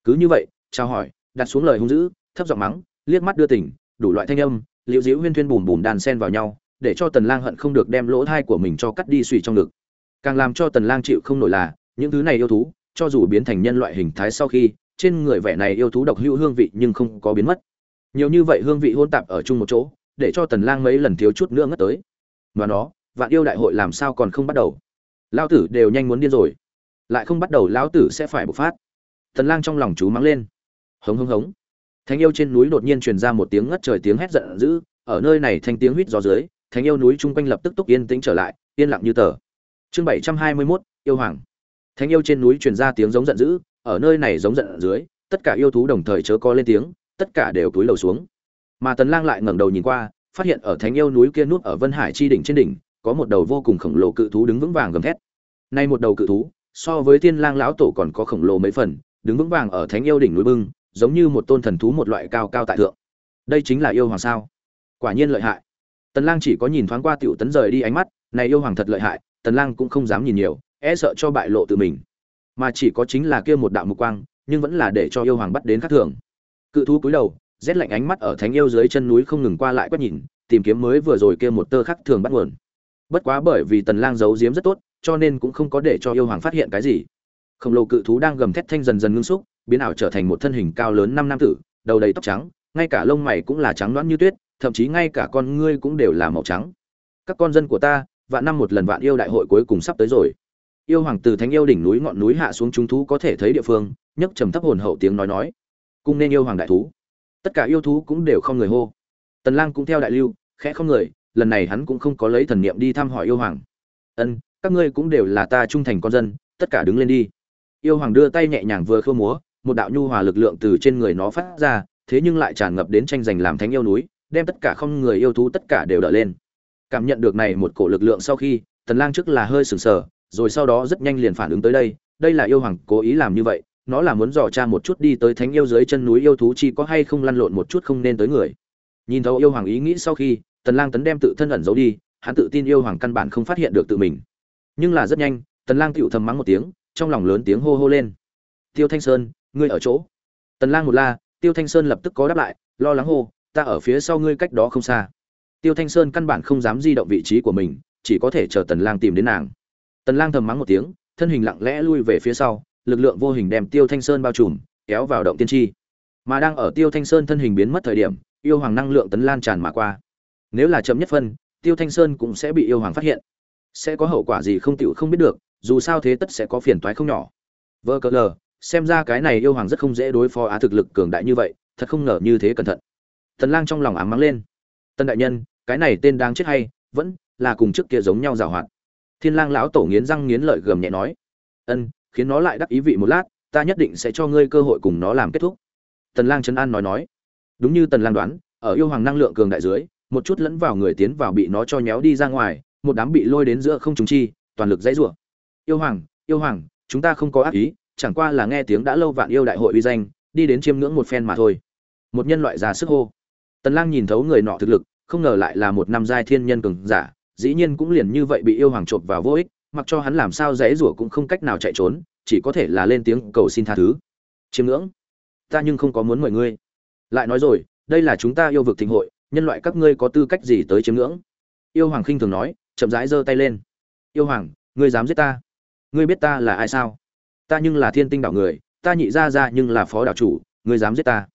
Cứ như vậy, chào hỏi, đặt xuống lời hung dữ, thấp giọng mắng, liếc mắt đưa tỉnh đủ loại thanh âm liễu diễu huyên thuyên bùm bùm đàn sen vào nhau, để cho tần lang hận không được đem lỗ thai của mình cho cắt đi suy trong ngực. Càng làm cho tần lang chịu không nổi là, những thứ này yêu thú, cho dù biến thành nhân loại hình thái sau khi, trên người vẻ này yêu thú độc hữu hương vị nhưng không có biến mất. Nhiều như vậy hương vị hôn tạp ở chung một chỗ, để cho tần lang mấy lần thiếu chút nữa ngất tới. Và nó, vạn yêu đại hội làm sao còn không bắt đầu? Lão tử đều nhanh muốn điên rồi. Lại không bắt đầu, lão tử sẽ phải bộc phát. Tần lang trong lòng chú mắng lên. Hống hống hống thánh yêu trên núi đột nhiên truyền ra một tiếng ngất trời tiếng hét giận dữ ở nơi này thanh tiếng huýt gió dưới thánh yêu núi chung quanh lập tức túc yên tĩnh trở lại yên lặng như tờ. Chương 721, yêu hoàng. Thánh yêu trên núi truyền ra tiếng giống giận dữ ở nơi này giống giận dưới tất cả yêu thú đồng thời chớ có lên tiếng tất cả đều cúi đầu xuống. Mà tần lang lại ngẩng đầu nhìn qua phát hiện ở thánh yêu núi kia nút ở vân hải chi đỉnh trên đỉnh có một đầu vô cùng khổng lồ cự thú đứng vững vàng gầm thét. Nay một đầu cự thú so với thiên lang lão tổ còn có khổng lồ mấy phần đứng vững vàng ở thánh yêu đỉnh núi bưng giống như một tôn thần thú một loại cao cao tại thượng. Đây chính là yêu hoàng sao? Quả nhiên lợi hại. Tần lang chỉ có nhìn thoáng qua tiểu tấn rời đi ánh mắt, này yêu hoàng thật lợi hại, tần lang cũng không dám nhìn nhiều e sợ cho bại lộ tự mình. Mà chỉ có chính là kia một đạo mục quang, nhưng vẫn là để cho yêu hoàng bắt đến khắc thường. Cự thú cúi đầu, rét lạnh ánh mắt ở thánh yêu dưới chân núi không ngừng qua lại quét nhìn, tìm kiếm mới vừa rồi kia một tơ khắc thường bắt nguồn. Bất quá bởi vì tần lang giấu giếm rất tốt, cho nên cũng không có để cho yêu hoàng phát hiện cái gì. Khổng lồ cự thú đang gầm thét thanh dần dần ngưng xúc biến ảo trở thành một thân hình cao lớn năm nam tử, đầu đầy tóc trắng, ngay cả lông mày cũng là trắng loãng như tuyết, thậm chí ngay cả con ngươi cũng đều là màu trắng. Các con dân của ta, vạn năm một lần vạn yêu đại hội cuối cùng sắp tới rồi. Yêu hoàng từ thánh yêu đỉnh núi ngọn núi hạ xuống chúng thú có thể thấy địa phương, nhấc trầm thấp hồn hậu tiếng nói nói. Cung nên yêu hoàng đại thú. Tất cả yêu thú cũng đều không người hô. Tần lang cũng theo đại lưu, khẽ không người, lần này hắn cũng không có lấy thần niệm đi thăm hỏi yêu hoàng. Ân, các ngươi cũng đều là ta trung thành con dân, tất cả đứng lên đi. Yêu hoàng đưa tay nhẹ nhàng vừa khơ múa một đạo nhu hòa lực lượng từ trên người nó phát ra, thế nhưng lại tràn ngập đến tranh giành làm thánh yêu núi, đem tất cả không người yêu thú tất cả đều đỡ lên. Cảm nhận được này một cổ lực lượng sau khi, tần lang trước là hơi sừng sờ, rồi sau đó rất nhanh liền phản ứng tới đây đây là yêu hoàng cố ý làm như vậy, nó là muốn dò tra một chút đi tới thánh yêu dưới chân núi yêu thú chi có hay không lăn lộn một chút không nên tới người. Nhìn thấu yêu hoàng ý nghĩ sau khi, tần lang tấn đem tự thân ẩn giấu đi, hắn tự tin yêu hoàng căn bản không phát hiện được tự mình. Nhưng là rất nhanh, tần lang tiểu thầm mắng một tiếng, trong lòng lớn tiếng hô hô lên. Tiêu thanh sơn ngươi ở chỗ. Tần lang một la, tiêu thanh sơn lập tức có đáp lại, lo lắng hô, ta ở phía sau ngươi cách đó không xa. Tiêu thanh sơn căn bản không dám di động vị trí của mình, chỉ có thể chờ tần lang tìm đến nàng. Tần lang thầm mắng một tiếng, thân hình lặng lẽ lui về phía sau, lực lượng vô hình đem tiêu thanh sơn bao trùm, kéo vào động tiên tri. Mà đang ở tiêu thanh sơn thân hình biến mất thời điểm, yêu hoàng năng lượng tấn lan tràn mà qua. Nếu là chậm nhất phân, tiêu thanh sơn cũng sẽ bị yêu hoàng phát hiện. Sẽ có hậu quả gì không tiểu không biết được, dù sao thế tất sẽ có phiền toái không nhỏ. Vơ cờ lờ xem ra cái này yêu hoàng rất không dễ đối phó á thực lực cường đại như vậy, thật không ngờ như thế cẩn thận. Tần lang trong lòng ám mắng lên. Tân đại nhân, cái này tên đáng chết hay, vẫn là cùng trước kia giống nhau dào hoạt. Thiên lang lão tổ nghiến răng nghiến lợi gầm nhẹ nói. Ân, khiến nó lại đắc ý vị một lát, ta nhất định sẽ cho ngươi cơ hội cùng nó làm kết thúc. Tần lang trấn an nói nói. Đúng như tần lang đoán, ở yêu hoàng năng lượng cường đại dưới, một chút lẫn vào người tiến vào bị nó cho nhéo đi ra ngoài, một đám bị lôi đến giữa không trùng chi, toàn lực dãy rủa. Yêu hoàng yêu hoàng, chúng ta không có ác ý chẳng qua là nghe tiếng đã lâu vạn yêu đại hội uy danh, đi đến chiêm ngưỡng một phen mà thôi. Một nhân loại già sức hô. Tần lang nhìn thấu người nọ thực lực, không ngờ lại là một năm giai thiên nhân cường giả, dĩ nhiên cũng liền như vậy bị yêu hoàng trộm vào vô ích, mặc cho hắn làm sao dễ rủa cũng không cách nào chạy trốn, chỉ có thể là lên tiếng cầu xin tha thứ. Chiêm ngưỡng, ta nhưng không có muốn mời ngươi. Lại nói rồi, đây là chúng ta yêu vực thịnh hội, nhân loại các ngươi có tư cách gì tới chiêm ngưỡng? Yêu hoàng khinh thường nói, chậm rãi giơ tay lên. Yêu hoàng, ngươi dám giết ta? Ngươi biết ta là ai sao? Ta nhưng là thiên tinh đảo người, ta nhị ra ra nhưng là phó đảo chủ, ngươi dám giết ta.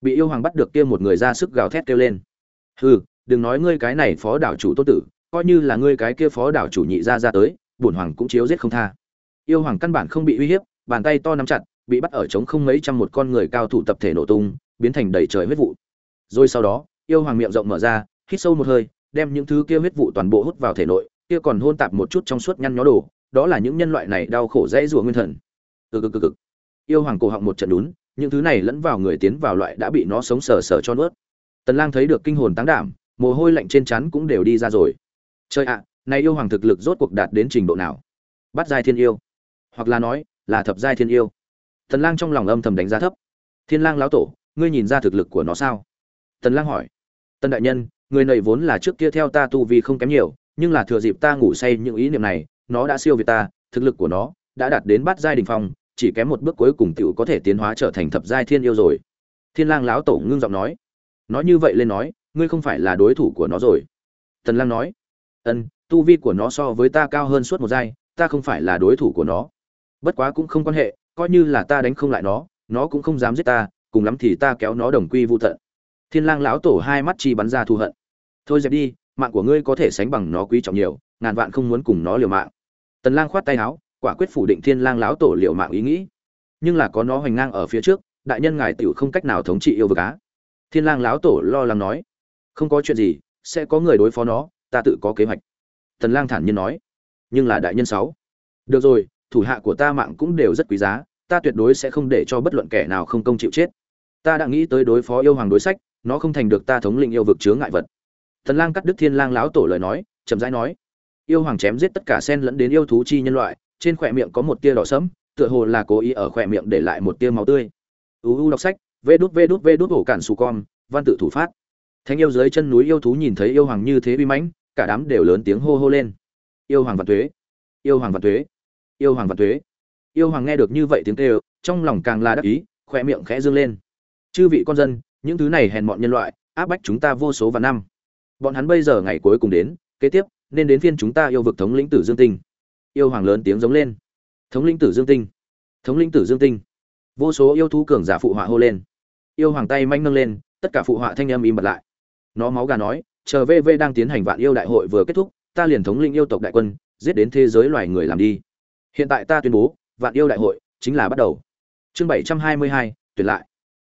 Bị yêu hoàng bắt được kia một người ra sức gào thét kêu lên. Hừ, đừng nói ngươi cái này phó đảo chủ tốt tử, coi như là ngươi cái kia phó đảo chủ nhị ra ra tới, bổn hoàng cũng chiếu giết không tha. Yêu hoàng căn bản không bị uy hiếp, bàn tay to nắm chặt, bị bắt ở trống không mấy trăm một con người cao thủ tập thể nổ tung, biến thành đầy trời huyết vụ. Rồi sau đó, yêu hoàng miệng rộng mở ra, hít sâu một hơi, đem những thứ kia huyết vụ toàn bộ hút vào thể nội, kia còn hôn tạp một chút trong suốt nhăn nhó đồ, đó là những nhân loại này đau khổ dễ rủa nguyên thần cực cực cực yêu hoàng cổ họng một trận đún, những thứ này lẫn vào người tiến vào loại đã bị nó sống sờ sờ cho nuốt. Tần lang thấy được kinh hồn táng đảm, mồ hôi lạnh trên trán cũng đều đi ra rồi. Chơi ạ, này yêu hoàng thực lực rốt cuộc đạt đến trình độ nào? Bắt giai thiên yêu. Hoặc là nói, là thập giai thiên yêu. Tần lang trong lòng âm thầm đánh giá thấp. Thiên lang lão tổ, ngươi nhìn ra thực lực của nó sao? Tần lang hỏi. Tần đại nhân, người này vốn là trước kia theo ta tu vi không kém nhiều, nhưng là thừa dịp ta ngủ say những ý niệm này, nó đã siêu việt ta, thực lực của nó đã đạt đến bát giai đỉnh phong chỉ kém một bước cuối cùng tiểu có thể tiến hóa trở thành thập giai thiên yêu rồi. Thiên lang lão tổ ngưng giọng nói. Nói như vậy lên nói, ngươi không phải là đối thủ của nó rồi. Tần lang nói. Ân, tu vi của nó so với ta cao hơn suốt một giai, ta không phải là đối thủ của nó. Bất quá cũng không quan hệ, coi như là ta đánh không lại nó nó cũng không dám giết ta, cùng lắm thì ta kéo nó đồng quy vu tận. Thiên lang lão tổ hai mắt chi bắn ra thù hận. Thôi dẹp đi, mạng của ngươi có thể sánh bằng nó quý trọng nhiều, ngàn vạn không muốn cùng nó liều mạng. Tần lang khoát tay áo quả quyết phủ định thiên lang lão tổ liệu mạng ý nghĩ. Nhưng là có nó hoành ngang ở phía trước, đại nhân ngài tiểu không cách nào thống trị yêu vực á. Thiên lang lão tổ lo lắng nói, không có chuyện gì, sẽ có người đối phó nó, ta tự có kế hoạch. Tần lang thản nhiên nói, nhưng là đại nhân sáu, được rồi, thủ hạ của ta mạng cũng đều rất quý giá, ta tuyệt đối sẽ không để cho bất luận kẻ nào không công chịu chết. Ta đã nghĩ tới đối phó yêu hoàng đối sách, nó không thành được ta thống lĩnh yêu vực chướng ngại vật. Thần lang cắt đứt thiên lang lão tổ lời nói, chậm rãi nói, yêu hoàng chém giết tất cả sen lẫn đến yêu thú chi nhân loại trên khỏe miệng có một tia đỏ sẫm, tựa hồ là cố ý ở khỏe miệng để lại một tia máu tươi. Uu đọc sách, vê đút vê đút vê đút ổ cản su con, văn tự thủ phát. Thánh yêu dưới chân núi yêu thú nhìn thấy yêu hoàng như thế uy mãnh, cả đám đều lớn tiếng hô hô lên. Yêu hoàng vạn tuế, yêu hoàng vạn tuế, yêu hoàng vạn tuế. Yêu hoàng nghe được như vậy tiếng kêu, trong lòng càng là đắc ý, khỏe miệng khẽ dương lên. Chư vị con dân, những thứ này hèn mọn nhân loại, áp bách chúng ta vô số và năm. Bọn hắn bây giờ ngày cuối cùng đến, kế tiếp, nên đến phiên chúng ta yêu vực thống lĩnh tử dương tinh yêu hoàng lớn tiếng giống lên. Thống lĩnh tử dương tinh. Thống lĩnh tử dương tinh. Vô số yêu thú cường giả phụ họa hô lên. Yêu hoàng tay manh nâng lên, tất cả phụ họa thanh âm im bật lại. Nó máu gà nói, chờ vv đang tiến hành vạn yêu đại hội vừa kết thúc, ta liền thống lĩnh yêu tộc đại quân, giết đến thế giới loài người làm đi. Hiện tại ta tuyên bố, vạn yêu đại hội chính là bắt đầu. Chương bảy trăm hai mươi hai, tuyển lại.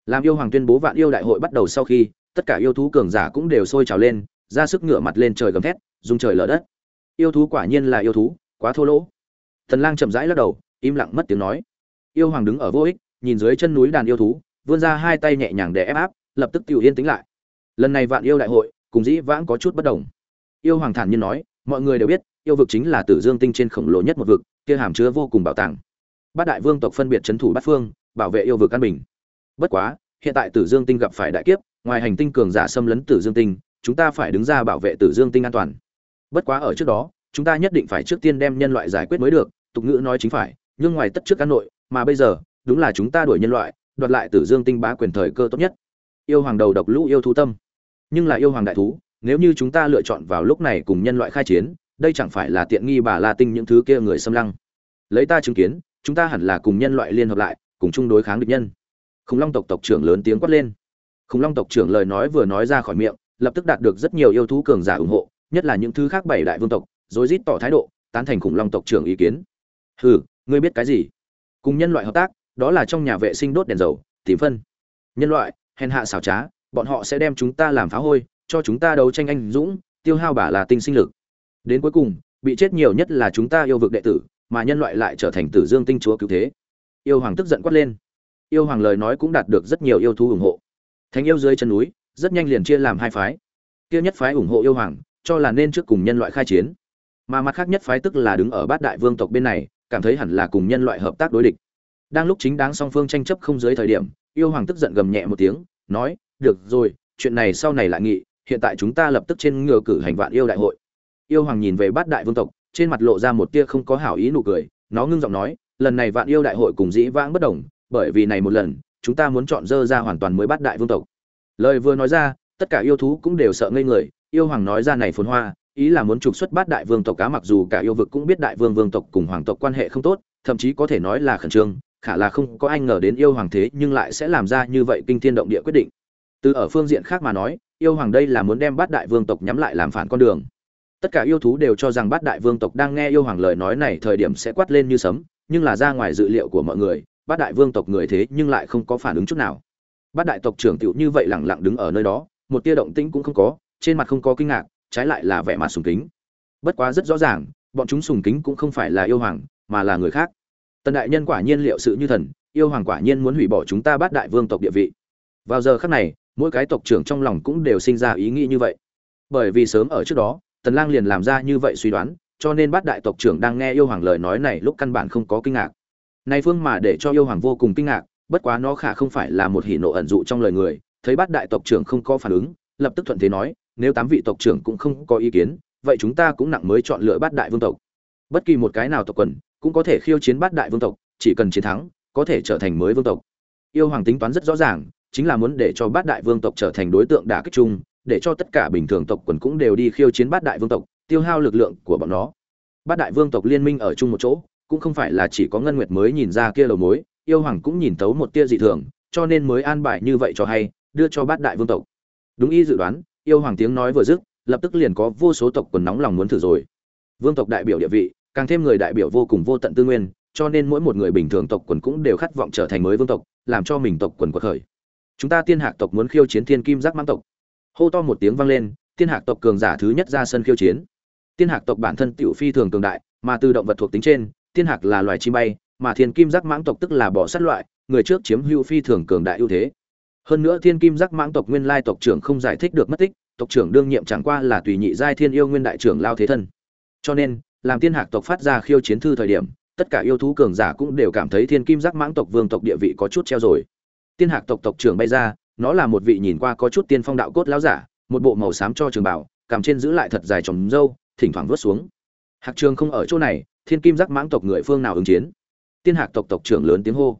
Làm yêu hoàng tuyên bố vạn yêu đại hội bắt đầu sau khi, tất cả yêu thú cường giả cũng đều sôi trào lên, ra sức ngửa mặt lên trời gầm thét, dùng trời lở đất. Yêu thú quả nhiên là yêu thú quá thô lỗ. Thần lang chậm rãi lắc đầu, im lặng mất tiếng nói. Yêu hoàng đứng ở vô ích, nhìn dưới chân núi đàn yêu thú, vươn ra hai tay nhẹ nhàng để ép áp, lập tức tiêu yên tĩnh lại. Lần này vạn yêu đại hội, cùng dĩ vãng có chút bất đồng. Yêu hoàng thản nhiên nói, mọi người đều biết, yêu vực chính là tử dương tinh trên khổng lồ nhất một vực, kia hàm chứa vô cùng bảo tàng. Bát đại vương tộc phân biệt trấn thủ bát phương, bảo vệ yêu vực an bình. Bất quá, hiện tại tử dương tinh gặp phải đại kiếp, ngoài hành tinh cường giả xâm lấn tử dương tinh, chúng ta phải đứng ra bảo vệ tử dương tinh an toàn. Bất quá ở trước đó chúng ta nhất định phải trước tiên đem nhân loại giải quyết mới được, tục ngữ nói chính phải, nhưng ngoài tất trước cán nội, mà bây giờ, đúng là chúng ta đuổi nhân loại, đoạt lại tử dương tinh bá quyền thời cơ tốt nhất. Yêu hoàng đầu độc lũ yêu thú tâm. Nhưng là yêu hoàng đại thú, nếu như chúng ta lựa chọn vào lúc này cùng nhân loại khai chiến, đây chẳng phải là tiện nghi bà la tinh những thứ kia người xâm lăng. Lấy ta chứng kiến, chúng ta hẳn là cùng nhân loại liên hợp lại, cùng chung đối kháng địch nhân. Khủng long tộc tộc trưởng lớn tiếng quát lên. Khủng long tộc trưởng lời nói vừa nói ra khỏi miệng, lập tức đạt được rất nhiều yêu thú cường giả ủng hộ, nhất là những thứ khác bảy đại vương tộc rồi rít tỏ thái độ, tán thành khủng long tộc trưởng ý kiến. Hừ, ngươi biết cái gì? Cùng nhân loại hợp tác, đó là trong nhà vệ sinh đốt đèn dầu, tìm phân. Nhân loại, hèn hạ xảo trá, bọn họ sẽ đem chúng ta làm phá hôi, cho chúng ta đấu tranh anh dũng, tiêu hao bả là tinh sinh lực. Đến cuối cùng, bị chết nhiều nhất là chúng ta yêu vực đệ tử, mà nhân loại lại trở thành tử dương tinh chúa cứu thế. Yêu hoàng tức giận quát lên. Yêu hoàng lời nói cũng đạt được rất nhiều yêu thú ủng hộ. Thánh yêu dưới chân núi, rất nhanh liền chia làm hai phái. Kia nhất phái ủng hộ yêu hoàng, cho là nên trước cùng nhân loại khai chiến mà mặt khác nhất phái tức là đứng ở bát đại vương tộc bên này, cảm thấy hẳn là cùng nhân loại hợp tác đối địch. Đang lúc chính đáng song phương tranh chấp không dưới thời điểm, yêu hoàng tức giận gầm nhẹ một tiếng, nói, được rồi, chuyện này sau này lại nghị, hiện tại chúng ta lập tức trên ngựa cử hành vạn yêu đại hội. Yêu hoàng nhìn về bát đại vương tộc, trên mặt lộ ra một tia không có hảo ý nụ cười, nó ngưng giọng nói, lần này vạn yêu đại hội cùng dĩ vãng bất đồng, bởi vì này một lần, chúng ta muốn chọn dơ ra hoàn toàn mới bát đại vương tộc. Lời vừa nói ra, tất cả yêu thú cũng đều sợ ngây người, yêu hoàng nói ra này phồn hoa ý là muốn trục xuất bát đại vương tộc cá, mặc dù cả yêu vực cũng biết đại vương vương tộc cùng hoàng tộc quan hệ không tốt, thậm chí có thể nói là khẩn trương, khả là không có ai ngờ đến yêu hoàng thế nhưng lại sẽ làm ra như vậy kinh thiên động địa quyết định. Từ ở phương diện khác mà nói, yêu hoàng đây là muốn đem bát đại vương tộc nhắm lại làm phản con đường. Tất cả yêu thú đều cho rằng bát đại vương tộc đang nghe yêu hoàng lời nói này thời điểm sẽ quát lên như sấm, nhưng là ra ngoài dự liệu của mọi người, bát đại vương tộc người thế nhưng lại không có phản ứng chút nào. Bát đại tộc trưởng tựu như vậy lẳng lặng đứng ở nơi đó, một tia động tĩnh cũng không có, trên mặt không có kinh ngạc trái lại là vẻ mặt sùng kính. Bất quá rất rõ ràng, bọn chúng sùng kính cũng không phải là yêu hoàng, mà là người khác. Tần đại nhân quả nhiên liệu sự như thần, yêu hoàng quả nhiên muốn hủy bỏ chúng ta bát đại vương tộc địa vị. Vào giờ khắc này, mỗi cái tộc trưởng trong lòng cũng đều sinh ra ý nghĩ như vậy. Bởi vì sớm ở trước đó, tần lang liền làm ra như vậy suy đoán, cho nên bát đại tộc trưởng đang nghe yêu hoàng lời nói này lúc căn bản không có kinh ngạc. Nay phương mà để cho yêu hoàng vô cùng kinh ngạc, bất quá nó khả không phải là một hỉ nộ ẩn dụ trong lời người, thấy bát đại tộc trưởng không có phản ứng, lập tức thuận thế nói nếu tám vị tộc trưởng cũng không có ý kiến, vậy chúng ta cũng nặng mới chọn lựa bát đại vương tộc. Bất kỳ một cái nào tộc quần cũng có thể khiêu chiến bát đại vương tộc, chỉ cần chiến thắng, có thể trở thành mới vương tộc. Yêu hoàng tính toán rất rõ ràng, chính là muốn để cho bát đại vương tộc trở thành đối tượng đả kích chung, để cho tất cả bình thường tộc quần cũng đều đi khiêu chiến bát đại vương tộc, tiêu hao lực lượng của bọn nó. Bát đại vương tộc liên minh ở chung một chỗ, cũng không phải là chỉ có ngân nguyệt mới nhìn ra kia lầu mối, yêu hoàng cũng nhìn tấu một tia dị thường, cho nên mới an bài như vậy cho hay, đưa cho bát đại vương tộc. Đúng y dự đoán yêu hoàng tiếng nói vừa dứt, lập tức liền có vô số tộc quần nóng lòng muốn thử rồi. Vương tộc đại biểu địa vị, càng thêm người đại biểu vô cùng vô tận tư nguyên, cho nên mỗi một người bình thường tộc quần cũng đều khát vọng trở thành mới vương tộc, làm cho mình tộc quần quật khởi. Chúng ta tiên hạc tộc muốn khiêu chiến thiên kim giác mãng tộc. Hô to một tiếng vang lên, tiên hạc tộc cường giả thứ nhất ra sân khiêu chiến. Tiên hạc tộc bản thân tiểu phi thường cường đại, mà từ động vật thuộc tính trên, tiên hạc là loài chim bay, mà thiên kim giác mãng tộc tức là bỏ sát loại, người trước chiếm hữu phi thường cường đại ưu thế hơn nữa thiên kim giác mãng tộc nguyên lai tộc trưởng không giải thích được mất tích, tộc trưởng đương nhiệm chẳng qua là tùy nhị giai thiên yêu nguyên đại trưởng lao thế thân. Cho nên, làm tiên hạc tộc phát ra khiêu chiến thư thời điểm, tất cả yêu thú cường giả cũng đều cảm thấy thiên kim giác mãng tộc vương tộc địa vị có chút treo rồi. Tiên hạc tộc tộc trưởng bay ra, nó là một vị nhìn qua có chút tiên phong đạo cốt lão giả, một bộ màu xám cho trường bảo, cằm trên giữ lại thật dài trồng râu, thỉnh thoảng vớt xuống. Hạc trường không ở chỗ này, thiên kim giác mãng tộc người phương nào ứng chiến? Tiên hạc tộc tộc trưởng lớn tiếng hô.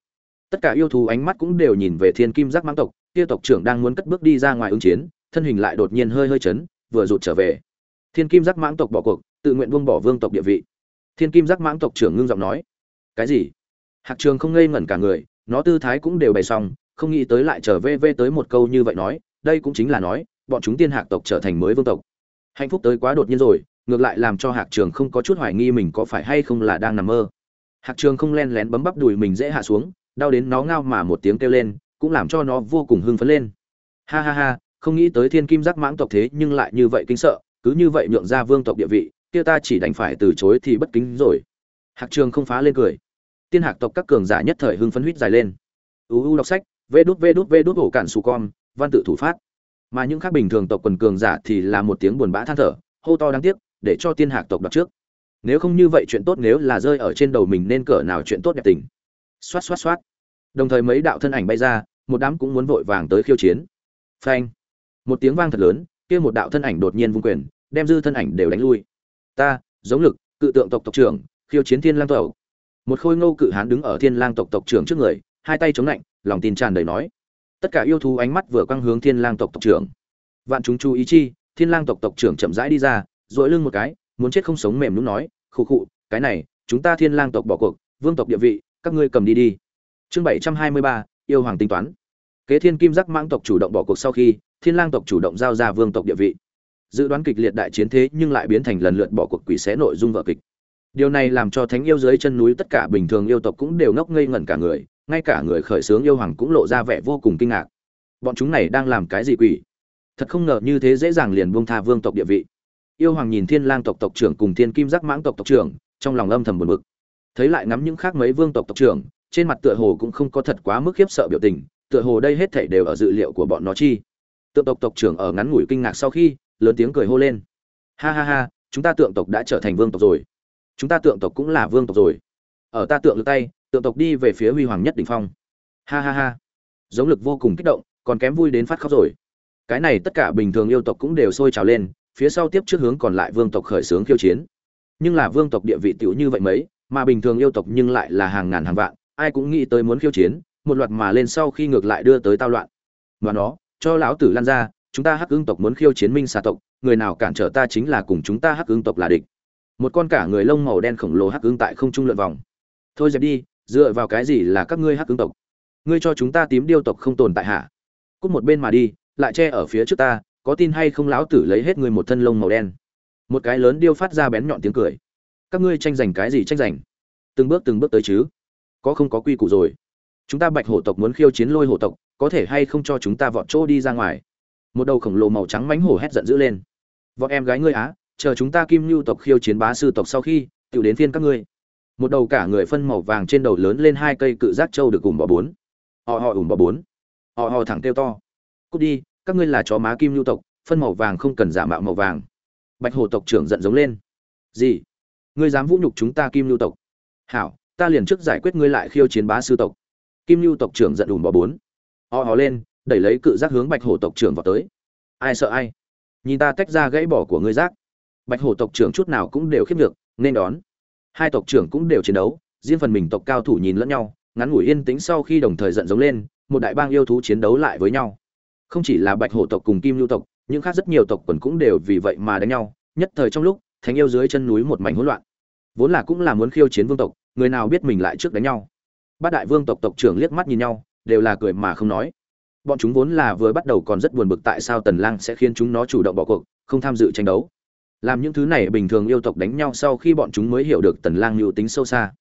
Tất cả yêu thú ánh mắt cũng đều nhìn về thiên kim giác mãng tộc kia tộc trưởng đang muốn cất bước đi ra ngoài ứng chiến, thân hình lại đột nhiên hơi hơi chấn, vừa rụt trở về. Thiên kim giác mãng tộc bỏ cuộc, tự nguyện buông bỏ vương tộc địa vị. Thiên kim giác mãng tộc trưởng ngưng giọng nói, cái gì? Hạc trường không ngây ngẩn cả người, nó tư thái cũng đều bày xong, không nghĩ tới lại trở về về tới một câu như vậy nói, đây cũng chính là nói, bọn chúng tiên hạc tộc trở thành mới vương tộc. Hạnh phúc tới quá đột nhiên rồi, ngược lại làm cho hạc trường không có chút hoài nghi mình có phải hay không là đang nằm mơ. Hạc trường không len lén bấm bắp đùi mình dễ hạ xuống, đau đến nó ngao mà một tiếng kêu lên cũng làm cho nó vô cùng hưng phấn lên. Ha ha ha, không nghĩ tới thiên kim giác mãng tộc thế nhưng lại như vậy kinh sợ, cứ như vậy nhượng ra vương tộc địa vị, kia ta chỉ đành phải từ chối thì bất kính rồi. Hạc trường không phá lên cười. Tiên hạc tộc các cường giả nhất thời hưng phấn huýt dài lên. Uu đọc sách, vê đút vê đút vê đút ổ cản sù con, văn tự thủ phát. Mà những khác bình thường tộc quần cường giả thì là một tiếng buồn bã than thở, hô to đáng tiếc, để cho tiên hạc tộc đoạt trước. Nếu không như vậy chuyện tốt nếu là rơi ở trên đầu mình nên cỡ nào chuyện tốt đẹp tình. Xoát xoát xoát. Đồng thời mấy đạo thân ảnh bay ra một đám cũng muốn vội vàng tới khiêu chiến. Phanh. Một tiếng vang thật lớn, kia một đạo thân ảnh đột nhiên vung quyền, đem dư thân ảnh đều đánh lui. Ta, giống lực, cự tượng tộc tộc trưởng, khiêu chiến thiên lang tộc. Một khôi ngô cự hán đứng ở thiên lang tộc tộc trưởng trước người, hai tay chống lạnh, lòng tin tràn đầy nói. Tất cả yêu thú ánh mắt vừa quang hướng thiên lang tộc tộc trưởng. Vạn chúng chú ý chi, thiên lang tộc tộc trưởng chậm rãi đi ra dội lưng một cái, muốn chết không sống mềm lúc nói, khụ khụ, cái này, chúng ta thiên lang tộc bỏ cuộc, vương tộc địa vị, các ngươi cầm đi đi. Chương bảy trăm hai mươi ba, yêu hoàng tính toán kế thiên kim giác mãng tộc chủ động bỏ cuộc sau khi, thiên lang tộc chủ động giao ra vương tộc địa vị. Dự đoán kịch liệt đại chiến thế nhưng lại biến thành lần lượt bỏ cuộc quỷ xé nội dung vở kịch. Điều này làm cho thánh yêu dưới chân núi tất cả bình thường yêu tộc cũng đều ngốc ngây ngẩn cả người, ngay cả người khởi sướng yêu hoàng cũng lộ ra vẻ vô cùng kinh ngạc. Bọn chúng này đang làm cái gì quỷ? Thật không ngờ như thế dễ dàng liền buông tha vương tộc địa vị. Yêu hoàng nhìn thiên lang tộc tộc trưởng cùng thiên kim giác mãng tộc tộc trưởng, trong lòng âm thầm buồn bực. Thấy lại ngắm những khác mấy vương tộc tộc trưởng, trên mặt tựa hồ cũng không có thật quá mức khiếp sợ biểu tình tựa hồ đây hết thảy đều ở dự liệu của bọn nó chi. Tượng tộc tộc trưởng ở ngắn ngủi kinh ngạc sau khi, lớn tiếng cười hô lên. Ha ha ha, chúng ta tượng tộc đã trở thành vương tộc rồi. Chúng ta tượng tộc cũng là vương tộc rồi. Ở ta tượng lực tay, tượng tộc đi về phía huy hoàng nhất đỉnh phong. Ha ha ha. Giống lực vô cùng kích động, còn kém vui đến phát khóc rồi. Cái này tất cả bình thường yêu tộc cũng đều sôi trào lên, phía sau tiếp trước hướng còn lại vương tộc khởi xướng khiêu chiến. Nhưng là vương tộc địa vị tiểu như vậy mấy, mà bình thường yêu tộc nhưng lại là hàng ngàn hàng vạn, ai cũng nghĩ tới muốn khiêu chiến một loạt mà lên sau khi ngược lại đưa tới tao loạn. Và nó, cho lão tử lan ra, chúng ta hắc ương tộc muốn khiêu chiến minh xà tộc, người nào cản trở ta chính là cùng chúng ta hắc ương tộc là địch. Một con cả người lông màu đen khổng lồ hắc ương tại không trung lượn vòng. Thôi dẹp đi, dựa vào cái gì là các ngươi hắc ương tộc? Ngươi cho chúng ta tím điêu tộc không tồn tại hạ cút một bên mà đi, lại che ở phía trước ta, có tin hay không lão tử lấy hết ngươi một thân lông màu đen. Một cái lớn điêu phát ra bén nhọn tiếng cười. Các ngươi tranh giành cái gì tranh giành? Từng bước từng bước tới chứ? Có không có quy củ rồi? Chúng ta bạch hổ tộc muốn khiêu chiến lôi hổ tộc, có thể hay không cho chúng ta vọt chỗ đi ra ngoài? Một đầu khổng lồ màu trắng mánh hổ hét giận dữ lên. Vọt em gái ngươi á, chờ chúng ta kim nhu tộc khiêu chiến bá sư tộc sau khi tự đến phiên các ngươi. Một đầu cả người phân màu vàng trên đầu lớn lên hai cây cự giác trâu được cùng bỏ bốn. Họ họ ủn bỏ bốn. Họ họ thẳng kêu to. Cút đi, các ngươi là chó má kim nhu tộc, phân màu vàng không cần giả mạo màu vàng. Bạch hổ tộc trưởng giận giống lên. Gì? Ngươi dám vũ nhục chúng ta kim nhu tộc? Hảo, ta liền trước giải quyết ngươi lại khiêu chiến bá sư tộc kim lưu tộc trưởng giận đùm bò bốn. O họ lên, đẩy lấy cự giác hướng bạch hổ tộc trưởng vào tới. Ai sợ ai? Nhìn ta tách ra gãy bỏ của ngươi giác. Bạch hổ tộc trưởng chút nào cũng đều khiếp được, nên đón. Hai tộc trưởng cũng đều chiến đấu, riêng phần mình tộc cao thủ nhìn lẫn nhau, ngắn ngủi yên tĩnh sau khi đồng thời giận giống lên, một đại bang yêu thú chiến đấu lại với nhau. Không chỉ là bạch hổ tộc cùng kim lưu tộc, những khác rất nhiều tộc quần cũng đều vì vậy mà đánh nhau, nhất thời trong lúc, thánh yêu dưới chân núi một mảnh hỗn loạn. Vốn là cũng là muốn khiêu chiến vương tộc, người nào biết mình lại trước đánh nhau bát đại vương tộc tộc trưởng liếc mắt nhìn nhau, đều là cười mà không nói. Bọn chúng vốn là vừa bắt đầu còn rất buồn bực tại sao tần lang sẽ khiến chúng nó chủ động bỏ cuộc, không tham dự tranh đấu. Làm những thứ này bình thường yêu tộc đánh nhau sau khi bọn chúng mới hiểu được tần lang lưu tính sâu xa.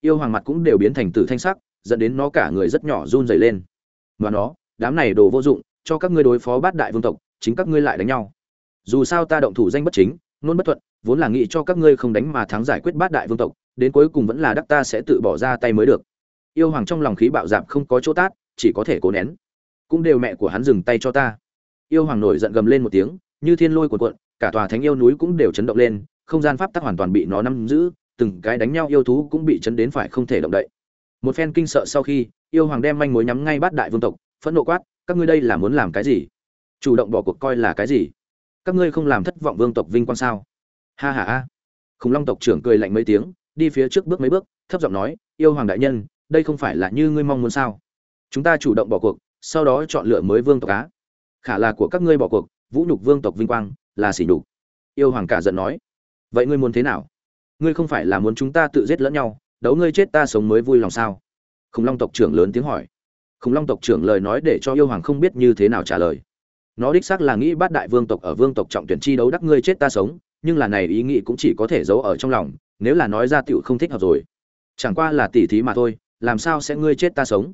Yêu hoàng mặt cũng đều biến thành tử thanh sắc, dẫn đến nó cả người rất nhỏ run rẩy lên. Và nó, đám này đồ vô dụng, cho các ngươi đối phó bát đại vương tộc, chính các ngươi lại đánh nhau. Dù sao ta động thủ danh bất chính luôn bất thuận, vốn là nghĩ cho các ngươi không đánh mà thắng giải quyết bát đại vương tộc, đến cuối cùng vẫn là đắc ta sẽ tự bỏ ra tay mới được yêu hoàng trong lòng khí bạo dạp không có chỗ tát, chỉ có thể cố nén. Cũng đều mẹ của hắn dừng tay cho ta. Yêu hoàng nổi giận gầm lên một tiếng, như thiên lôi cuộn cuộn, cả tòa thánh yêu núi cũng đều chấn động lên, không gian pháp tắc hoàn toàn bị nó nắm giữ, từng cái đánh nhau yêu thú cũng bị chấn đến phải không thể động đậy. Một phen kinh sợ sau khi, yêu hoàng đem manh mối nhắm ngay bát đại vương tộc, phẫn nộ quát, các ngươi đây là muốn làm cái gì? Chủ động bỏ cuộc coi là cái gì? Các ngươi không làm thất vọng vương tộc vinh quang sao? Ha ha ha. Khủng long tộc trưởng cười lạnh mấy tiếng, đi phía trước bước mấy bước, thấp giọng nói, yêu hoàng đại nhân đây không phải là như ngươi mong muốn sao? Chúng ta chủ động bỏ cuộc, sau đó chọn lựa mới vương tộc á. Khả là của các ngươi bỏ cuộc, vũ nhục vương tộc vinh quang, là sỉ nhục. Yêu hoàng cả giận nói. Vậy ngươi muốn thế nào? Ngươi không phải là muốn chúng ta tự giết lẫn nhau, đấu ngươi chết ta sống mới vui lòng sao? Khủng long tộc trưởng lớn tiếng hỏi. Khủng long tộc trưởng lời nói để cho yêu hoàng không biết như thế nào trả lời. Nó đích xác là nghĩ bát đại vương tộc ở vương tộc trọng tuyển chi đấu đắc ngươi chết ta sống, nhưng là này ý nghĩ cũng chỉ có thể giấu ở trong lòng, nếu là nói ra tựu không thích hợp rồi. Chẳng qua là tỉ thí mà thôi làm sao sẽ ngươi chết ta sống?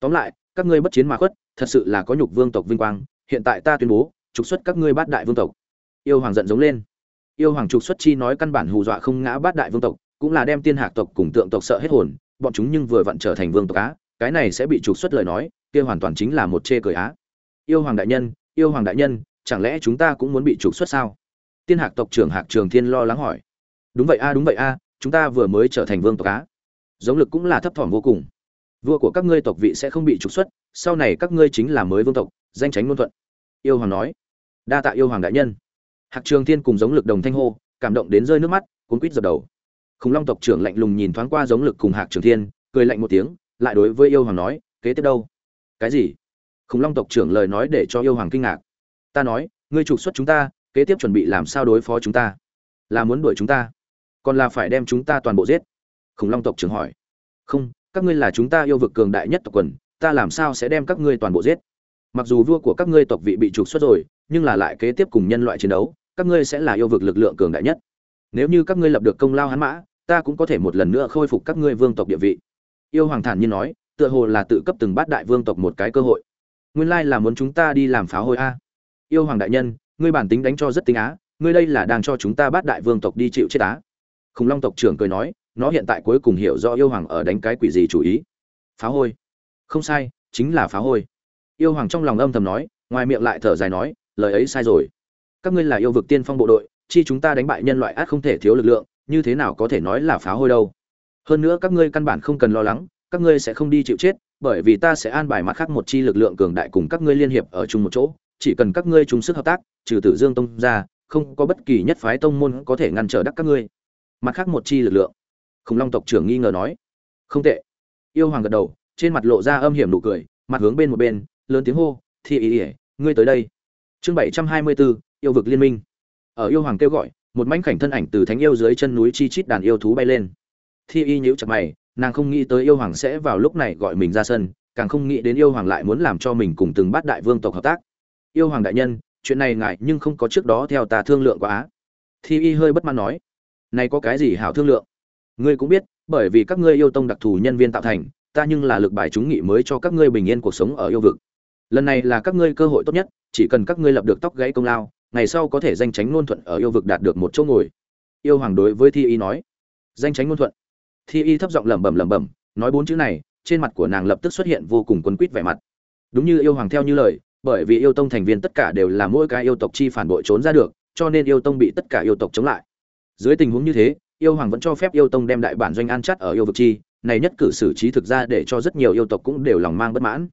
Tóm lại, các ngươi bất chiến mà khuất, thật sự là có nhục vương tộc vinh quang, hiện tại ta tuyên bố, trục xuất các ngươi bát đại vương tộc. Yêu hoàng giận giống lên. Yêu hoàng trục xuất chi nói căn bản hù dọa không ngã bát đại vương tộc, cũng là đem tiên hạc tộc cùng tượng tộc sợ hết hồn, bọn chúng nhưng vừa vặn trở thành vương tộc á, cái này sẽ bị trục xuất lời nói, kia hoàn toàn chính là một chê cười á. Yêu hoàng đại nhân, yêu hoàng đại nhân, chẳng lẽ chúng ta cũng muốn bị trục xuất sao? Tiên hạc tộc trưởng hạc trường thiên lo lắng hỏi. Đúng vậy a, đúng vậy a, chúng ta vừa mới trở thành vương tộc á giống lực cũng là thấp thỏm vô cùng. Vua của các ngươi tộc vị sẽ không bị trục xuất, sau này các ngươi chính là mới vương tộc, danh tránh ngôn thuận. Yêu hoàng nói. Đa tạ yêu hoàng đại nhân. Hạc trường thiên cùng giống lực đồng thanh hô, cảm động đến rơi nước mắt, cuốn quýt dập đầu. Khủng long tộc trưởng lạnh lùng nhìn thoáng qua giống lực cùng hạc trường thiên, cười lạnh một tiếng, lại đối với yêu hoàng nói, kế tiếp đâu? Cái gì? Khủng long tộc trưởng lời nói để cho yêu hoàng kinh ngạc. Ta nói, ngươi trục xuất chúng ta, kế tiếp chuẩn bị làm sao đối phó chúng ta? Là muốn đuổi chúng ta? Còn là phải đem chúng ta toàn bộ giết? Khủng long tộc trưởng hỏi. Không, các ngươi là chúng ta yêu vực cường đại nhất tộc quần, ta làm sao sẽ đem các ngươi toàn bộ giết? Mặc dù vua của các ngươi tộc vị bị trục xuất rồi, nhưng là lại kế tiếp cùng nhân loại chiến đấu, các ngươi sẽ là yêu vực lực lượng cường đại nhất. Nếu như các ngươi lập được công lao hắn mã, ta cũng có thể một lần nữa khôi phục các ngươi vương tộc địa vị. Yêu hoàng thản nhiên nói, tựa hồ là tự cấp từng bát đại vương tộc một cái cơ hội. Nguyên lai là muốn chúng ta đi làm phá hôi a. Yêu hoàng đại nhân, ngươi bản tính đánh cho rất tính á, ngươi đây là đang cho chúng ta bát đại vương tộc đi chịu chết á. Khủng long tộc trưởng cười nói nó hiện tại cuối cùng hiểu rõ yêu hoàng ở đánh cái quỷ gì chủ ý. Phá hôi. Không sai, chính là phá hôi. Yêu hoàng trong lòng âm thầm nói, ngoài miệng lại thở dài nói, lời ấy sai rồi. Các ngươi là yêu vực tiên phong bộ đội, chi chúng ta đánh bại nhân loại ác không thể thiếu lực lượng, như thế nào có thể nói là phá hôi đâu? Hơn nữa các ngươi căn bản không cần lo lắng, các ngươi sẽ không đi chịu chết, bởi vì ta sẽ an bài mặt khác một chi lực lượng cường đại cùng các ngươi liên hiệp ở chung một chỗ. Chỉ cần các ngươi chung sức hợp tác, trừ tử dương tông ra, không có bất kỳ nhất phái tông môn có thể ngăn trở đắc các ngươi. Mặt khác một chi lực lượng khủng long tộc trưởng nghi ngờ nói. Không tệ. Yêu hoàng gật đầu, trên mặt lộ ra âm hiểm nụ cười, mặt hướng bên một bên, lớn tiếng hô, thi ý ỉa ngươi tới đây. Chương bảy trăm hai mươi bốn yêu vực liên minh. Ở yêu hoàng kêu gọi, một mảnh cảnh thân ảnh từ thánh yêu dưới chân núi chi chít đàn yêu thú bay lên. Thi y nhíu chặt mày, nàng không nghĩ tới yêu hoàng sẽ vào lúc này gọi mình ra sân, càng không nghĩ đến yêu hoàng lại muốn làm cho mình cùng từng bát đại vương tộc hợp tác. Yêu hoàng đại nhân, chuyện này ngại nhưng không có trước đó theo ta thương lượng quá. Thi y hơi bất mãn nói, này có cái gì hảo thương lượng? Ngươi cũng biết, bởi vì các ngươi yêu tông đặc thù nhân viên tạo thành, ta nhưng là lực bài chúng nghị mới cho các ngươi bình yên cuộc sống ở yêu vực. Lần này là các ngươi cơ hội tốt nhất, chỉ cần các ngươi lập được tóc gãy công lao, ngày sau có thể danh tránh ngôn thuận ở yêu vực đạt được một chỗ ngồi. Yêu hoàng đối với thi y nói. Danh tránh ngôn thuận. Thi y thấp giọng lẩm bẩm lẩm bẩm, nói bốn chữ này, trên mặt của nàng lập tức xuất hiện vô cùng quấn quýt vẻ mặt. Đúng như yêu hoàng theo như lời, bởi vì yêu tông thành viên tất cả đều là mỗi cái yêu tộc chi phản bội trốn ra được, cho nên yêu tông bị tất cả yêu tộc chống lại. Dưới tình huống như thế yêu hoàng vẫn cho phép yêu tông đem đại bản doanh an chắt ở yêu vực chi, này nhất cử xử trí thực ra để cho rất nhiều yêu tộc cũng đều lòng mang bất mãn.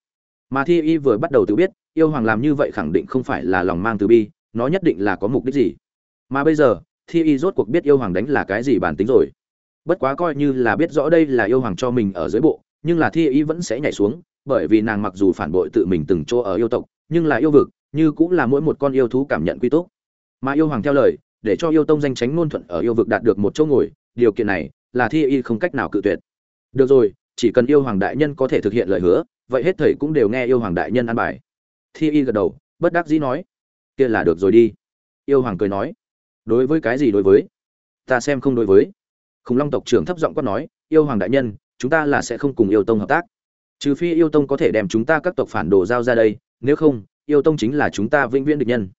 Mà thi y vừa bắt đầu tự biết, yêu hoàng làm như vậy khẳng định không phải là lòng mang từ bi, nó nhất định là có mục đích gì. Mà bây giờ, thi y rốt cuộc biết yêu hoàng đánh là cái gì bản tính rồi. Bất quá coi như là biết rõ đây là yêu hoàng cho mình ở dưới bộ, nhưng là thi y vẫn sẽ nhảy xuống, bởi vì nàng mặc dù phản bội tự mình từng chỗ ở yêu tộc, nhưng là yêu vực, như cũng là mỗi một con yêu thú cảm nhận quy tốt mà yêu hoàng theo lời để cho yêu tông danh tránh ngôn thuận ở yêu vực đạt được một chỗ ngồi, điều kiện này là thi y không cách nào cự tuyệt. Được rồi, chỉ cần yêu hoàng đại nhân có thể thực hiện lời hứa, vậy hết thầy cũng đều nghe yêu hoàng đại nhân an bài. Thi y gật đầu, bất đắc dĩ nói, kia là được rồi đi. Yêu hoàng cười nói, đối với cái gì đối với? Ta xem không đối với. Khủng long tộc trưởng thấp giọng quát nói, yêu hoàng đại nhân, chúng ta là sẽ không cùng yêu tông hợp tác. Trừ phi yêu tông có thể đem chúng ta các tộc phản đồ giao ra đây, nếu không, yêu tông chính là chúng ta vĩnh viễn địch nhân.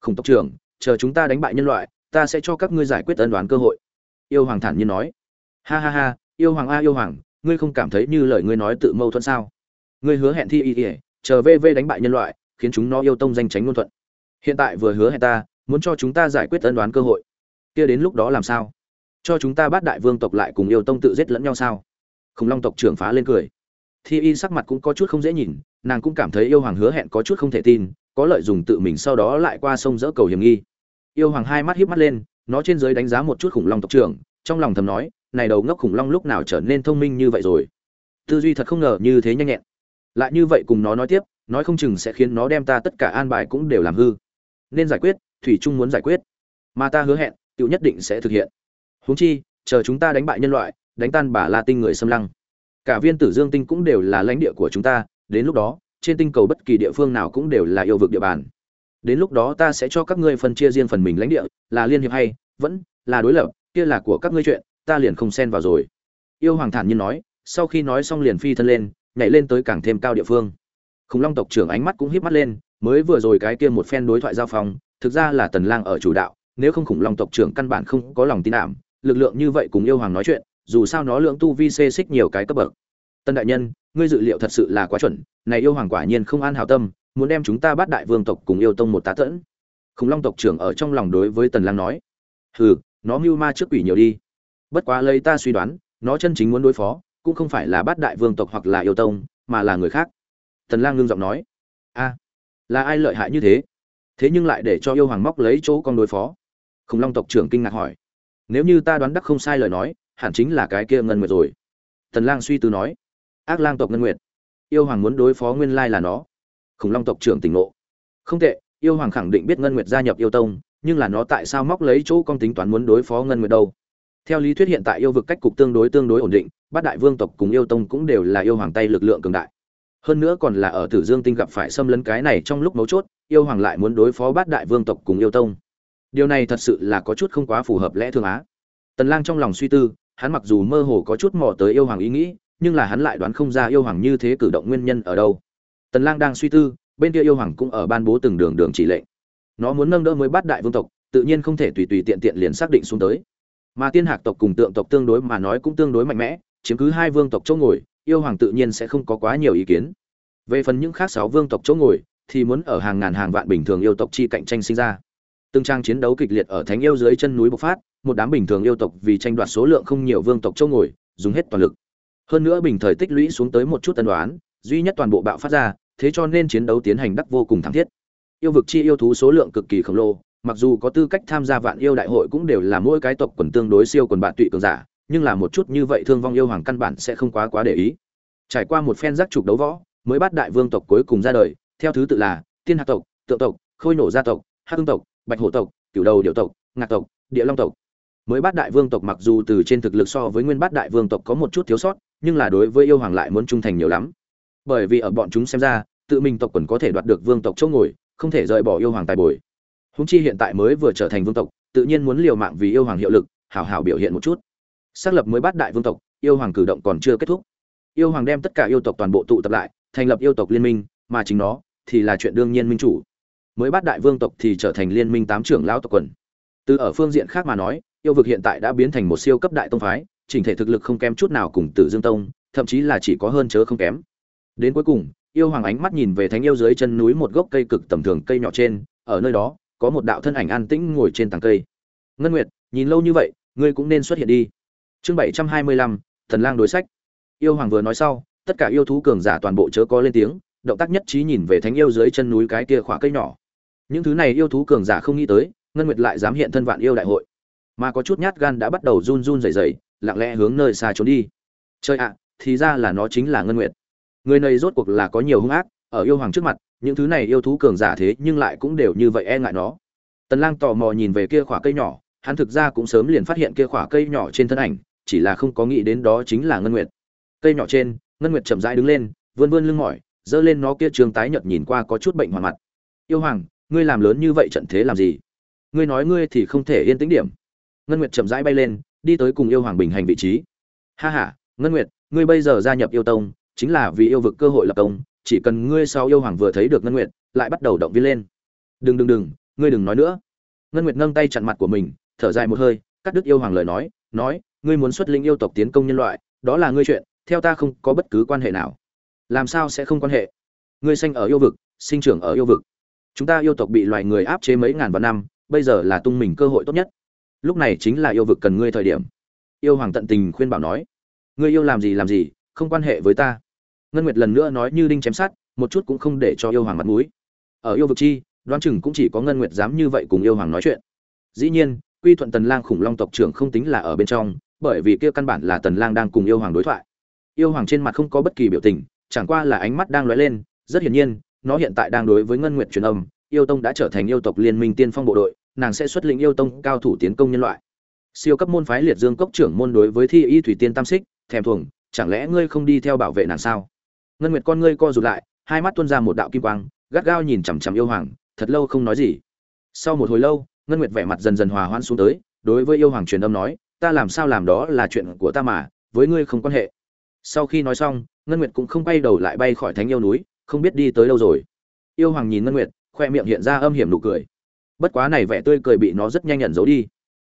Khủng tộc trưởng chờ chúng ta đánh bại nhân loại, ta sẽ cho các ngươi giải quyết ân đoán cơ hội. Yêu hoàng thản nhiên nói. Ha ha ha, yêu hoàng a, yêu hoàng, ngươi không cảm thấy như lời ngươi nói tự mâu thuẫn sao? Ngươi hứa hẹn thi y ỉa chờ vv đánh bại nhân loại, khiến chúng nó yêu tông danh tránh ngôn thuận. Hiện tại vừa hứa hẹn ta, muốn cho chúng ta giải quyết ân đoán cơ hội. Kia đến lúc đó làm sao? Cho chúng ta bắt đại vương tộc lại cùng yêu tông tự giết lẫn nhau sao? Khủng long tộc trưởng phá lên cười. Thi y sắc mặt cũng có chút không dễ nhìn, nàng cũng cảm thấy yêu hoàng hứa hẹn có chút không thể tin, có lợi dùng tự mình sau đó lại qua sông dỡ cầu hiểm nghi yêu hoàng hai mắt híp mắt lên, nó trên dưới đánh giá một chút khủng long tộc trưởng, trong lòng thầm nói, này đầu ngốc khủng long lúc nào trở nên thông minh như vậy rồi? Tư duy thật không ngờ như thế nhanh nhẹn. Lại như vậy cùng nó nói tiếp, nói không chừng sẽ khiến nó đem ta tất cả an bài cũng đều làm hư. Nên giải quyết, thủy trung muốn giải quyết. Mà ta hứa hẹn tự nhất định sẽ thực hiện. Huống chi, chờ chúng ta đánh bại nhân loại, đánh tan bả la tinh người xâm lăng. Cả viên tử dương tinh cũng đều là lãnh địa của chúng ta, đến lúc đó, trên tinh cầu bất kỳ địa phương nào cũng đều là yêu vực địa bàn đến lúc đó ta sẽ cho các ngươi phân chia riêng phần mình lãnh địa, là liên hiệp hay, vẫn là đối lập, kia là của các ngươi chuyện, ta liền không xen vào rồi. Yêu hoàng thản nhiên nói, sau khi nói xong liền phi thân lên, nhảy lên tới càng thêm cao địa phương. Khủng long tộc trưởng ánh mắt cũng híp mắt lên, mới vừa rồi cái kia một phen đối thoại giao phong, thực ra là tần lang ở chủ đạo, nếu không khủng long tộc trưởng căn bản không có lòng tin ảm, lực lượng như vậy cùng yêu hoàng nói chuyện, dù sao nó lượng tu vi xê xích nhiều cái cấp bậc. Tân đại nhân, ngươi dự liệu thật sự là quá chuẩn, này yêu hoàng quả nhiên không an hảo tâm muốn đem chúng ta bắt đại vương tộc cùng yêu tông một tá tẫn. Khủng long tộc trưởng ở trong lòng đối với tần lang nói, hừ, nó mưu ma trước quỷ nhiều đi. Bất quá lấy ta suy đoán, nó chân chính muốn đối phó, cũng không phải là bát đại vương tộc hoặc là yêu tông, mà là người khác. Tần lang ngưng giọng nói, a, là ai lợi hại như thế? Thế nhưng lại để cho yêu hoàng móc lấy chỗ con đối phó. Khủng long tộc trưởng kinh ngạc hỏi, nếu như ta đoán đắc không sai lời nói, hẳn chính là cái kia ngân nguyệt rồi. Tần lang suy tư nói, ác lang tộc ngân nguyệt, yêu hoàng muốn đối phó nguyên lai là nó khủng long tộc trưởng tỉnh ngộ. Không tệ, yêu hoàng khẳng định biết ngân nguyệt gia nhập yêu tông, nhưng là nó tại sao móc lấy chỗ con tính toán muốn đối phó ngân nguyệt đâu? Theo lý thuyết hiện tại yêu vực cách cục tương đối tương đối ổn định, bát đại vương tộc cùng yêu tông cũng đều là yêu hoàng tay lực lượng cường đại. Hơn nữa còn là ở tử dương tinh gặp phải xâm lấn cái này trong lúc mấu chốt, yêu hoàng lại muốn đối phó bát đại vương tộc cùng yêu tông. Điều này thật sự là có chút không quá phù hợp lẽ thường á. Tần lang trong lòng suy tư, hắn mặc dù mơ hồ có chút mò tới yêu hoàng ý nghĩ, nhưng là hắn lại đoán không ra yêu hoàng như thế cử động nguyên nhân ở đâu tần lang đang suy tư, bên kia yêu hoàng cũng ở ban bố từng đường đường chỉ lệnh. Nó muốn nâng đỡ mới bắt đại vương tộc, tự nhiên không thể tùy tùy tiện tiện liền xác định xuống tới. Mà tiên hạc tộc cùng tượng tộc tương đối mà nói cũng tương đối mạnh mẽ, chiếm cứ hai vương tộc chỗ ngồi, yêu hoàng tự nhiên sẽ không có quá nhiều ý kiến. Về phần những khác sáu vương tộc chỗ ngồi, thì muốn ở hàng ngàn hàng vạn bình thường yêu tộc chi cạnh tranh sinh ra. Từng trang chiến đấu kịch liệt ở thánh yêu dưới chân núi bộc phát, một đám bình thường yêu tộc vì tranh đoạt số lượng không nhiều vương tộc chỗ ngồi, dùng hết toàn lực. Hơn nữa bình thời tích lũy xuống tới một chút tân đoán, duy nhất toàn bộ bạo phát ra thế cho nên chiến đấu tiến hành đắc vô cùng thảm thiết. Yêu vực chi yêu thú số lượng cực kỳ khổng lồ, mặc dù có tư cách tham gia vạn yêu đại hội cũng đều là mỗi cái tộc quần tương đối siêu quần bạn tụy cường giả, nhưng là một chút như vậy thương vong yêu hoàng căn bản sẽ không quá quá để ý. Trải qua một phen giác trục đấu võ, mới bắt đại vương tộc cuối cùng ra đời, theo thứ tự là tiên hạc tộc, tượng tộc, khôi nổ gia tộc, Hắc tương tộc, bạch hổ tộc, cửu đầu điểu tộc, ngạc tộc, địa long tộc. Mới bát đại vương tộc mặc dù từ trên thực lực so với nguyên bát đại vương tộc có một chút thiếu sót, nhưng là đối với yêu hoàng lại muốn trung thành nhiều lắm bởi vì ở bọn chúng xem ra, tự mình tộc quần có thể đoạt được vương tộc chỗ ngồi, không thể rời bỏ yêu hoàng tài bồi. Húng chi hiện tại mới vừa trở thành vương tộc, tự nhiên muốn liều mạng vì yêu hoàng hiệu lực, hảo hảo biểu hiện một chút. Xác lập mới bát đại vương tộc, yêu hoàng cử động còn chưa kết thúc. Yêu hoàng đem tất cả yêu tộc toàn bộ tụ tập lại, thành lập yêu tộc liên minh, mà chính nó thì là chuyện đương nhiên minh chủ. Mới bát đại vương tộc thì trở thành liên minh tám trưởng lão tộc quần. Từ ở phương diện khác mà nói, yêu vực hiện tại đã biến thành một siêu cấp đại tông phái, chỉnh thể thực lực không kém chút nào cùng tử dương tông, thậm chí là chỉ có hơn chớ không kém đến cuối cùng, yêu hoàng ánh mắt nhìn về thánh yêu dưới chân núi một gốc cây cực tầm thường cây nhỏ trên, ở nơi đó, có một đạo thân ảnh an tĩnh ngồi trên tàng cây. Ngân nguyệt, nhìn lâu như vậy, ngươi cũng nên xuất hiện đi. Chương bảy trăm hai mươi lăm, thần lang đối sách. Yêu hoàng vừa nói sau, tất cả yêu thú cường giả toàn bộ chớ có lên tiếng, động tác nhất trí nhìn về thánh yêu dưới chân núi cái kia khỏa cây nhỏ. Những thứ này yêu thú cường giả không nghĩ tới, ngân nguyệt lại dám hiện thân vạn yêu đại hội. Mà có chút nhát gan đã bắt đầu run run rẩy rẩy, lặng lẽ hướng nơi xa trốn đi. Chơi ạ, thì ra là nó chính là ngân nguyệt người này rốt cuộc là có nhiều hung ác, ở yêu hoàng trước mặt, những thứ này yêu thú cường giả thế nhưng lại cũng đều như vậy e ngại nó. Tần lang tò mò nhìn về kia khỏa cây nhỏ, hắn thực ra cũng sớm liền phát hiện kia khỏa cây nhỏ trên thân ảnh, chỉ là không có nghĩ đến đó chính là ngân nguyệt. Cây nhỏ trên, ngân nguyệt chậm rãi đứng lên, vươn vươn lưng mỏi dơ lên nó kia trường tái nhợt nhìn qua có chút bệnh hoàn mặt. Yêu hoàng, ngươi làm lớn như vậy trận thế làm gì? Ngươi nói ngươi thì không thể yên tĩnh điểm. Ngân nguyệt chậm rãi bay lên, đi tới cùng yêu hoàng bình hành vị trí. Ha ha, ngân nguyệt, ngươi bây giờ gia nhập yêu tông chính là vì yêu vực cơ hội lập công, chỉ cần ngươi sau yêu hoàng vừa thấy được ngân nguyệt, lại bắt đầu động viên lên. Đừng đừng đừng, ngươi đừng nói nữa. Ngân nguyệt nâng tay chặn mặt của mình, thở dài một hơi, cắt đứt yêu hoàng lời nói nói, ngươi muốn xuất linh yêu tộc tiến công nhân loại, đó là ngươi chuyện, theo ta không có bất cứ quan hệ nào. Làm sao sẽ không quan hệ? Ngươi sinh ở yêu vực, sinh trưởng ở yêu vực. Chúng ta yêu tộc bị loài người áp chế mấy ngàn vạn năm, bây giờ là tung mình cơ hội tốt nhất. Lúc này chính là yêu vực cần ngươi thời điểm. Yêu hoàng tận tình khuyên bảo nói, ngươi yêu làm gì làm gì không quan hệ với ta. Ngân nguyệt lần nữa nói như đinh chém sát, một chút cũng không để cho yêu hoàng mặt mũi. Ở yêu vực chi, đoán chừng cũng chỉ có ngân nguyệt dám như vậy cùng yêu hoàng nói chuyện. Dĩ nhiên, quy thuận tần lang khủng long tộc trưởng không tính là ở bên trong, bởi vì kia căn bản là tần lang đang cùng yêu hoàng đối thoại. Yêu hoàng trên mặt không có bất kỳ biểu tình, chẳng qua là ánh mắt đang lóe lên, rất hiển nhiên, nó hiện tại đang đối với ngân nguyệt truyền âm, yêu tông đã trở thành yêu tộc liên minh tiên phong bộ đội, nàng sẽ xuất lĩnh yêu tông cao thủ tiến công nhân loại. Siêu cấp môn phái liệt dương cốc trưởng môn đối với thi y thủy tiên tam xích, thèm thuồng chẳng lẽ ngươi không đi theo bảo vệ nàng sao? Ngân nguyệt con ngươi co rụt lại, hai mắt tuôn ra một đạo kim quang, gắt gao nhìn chằm chằm yêu hoàng, thật lâu không nói gì. Sau một hồi lâu, ngân nguyệt vẻ mặt dần dần hòa hoãn xuống tới, đối với yêu hoàng truyền âm nói, ta làm sao làm đó là chuyện của ta mà, với ngươi không quan hệ. Sau khi nói xong, ngân nguyệt cũng không bay đầu lại bay khỏi thánh yêu núi, không biết đi tới đâu rồi. Yêu hoàng nhìn ngân nguyệt, khoe miệng hiện ra âm hiểm nụ cười. Bất quá này vẻ tươi cười bị nó rất nhanh nhận giấu đi.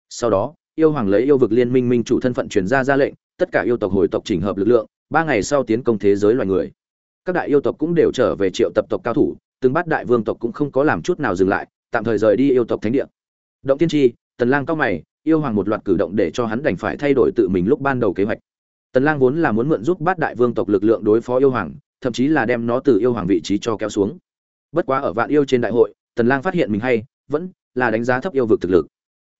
Sau đó, yêu hoàng lấy yêu vực liên minh minh chủ thân phận truyền ra ra lệnh tất cả yêu tộc hồi tộc chỉnh hợp lực lượng, ba ngày sau tiến công thế giới loài người. Các đại yêu tộc cũng đều trở về triệu tập tộc cao thủ, từng bát đại vương tộc cũng không có làm chút nào dừng lại, tạm thời rời đi yêu tộc thánh địa. Động tiên tri, tần lang cao mày, yêu hoàng một loạt cử động để cho hắn đành phải thay đổi tự mình lúc ban đầu kế hoạch. Tần lang vốn là muốn mượn giúp bát đại vương tộc lực lượng đối phó yêu hoàng, thậm chí là đem nó từ yêu hoàng vị trí cho kéo xuống. Bất quá ở vạn yêu trên đại hội, tần lang phát hiện mình hay, vẫn là đánh giá thấp yêu vực thực lực.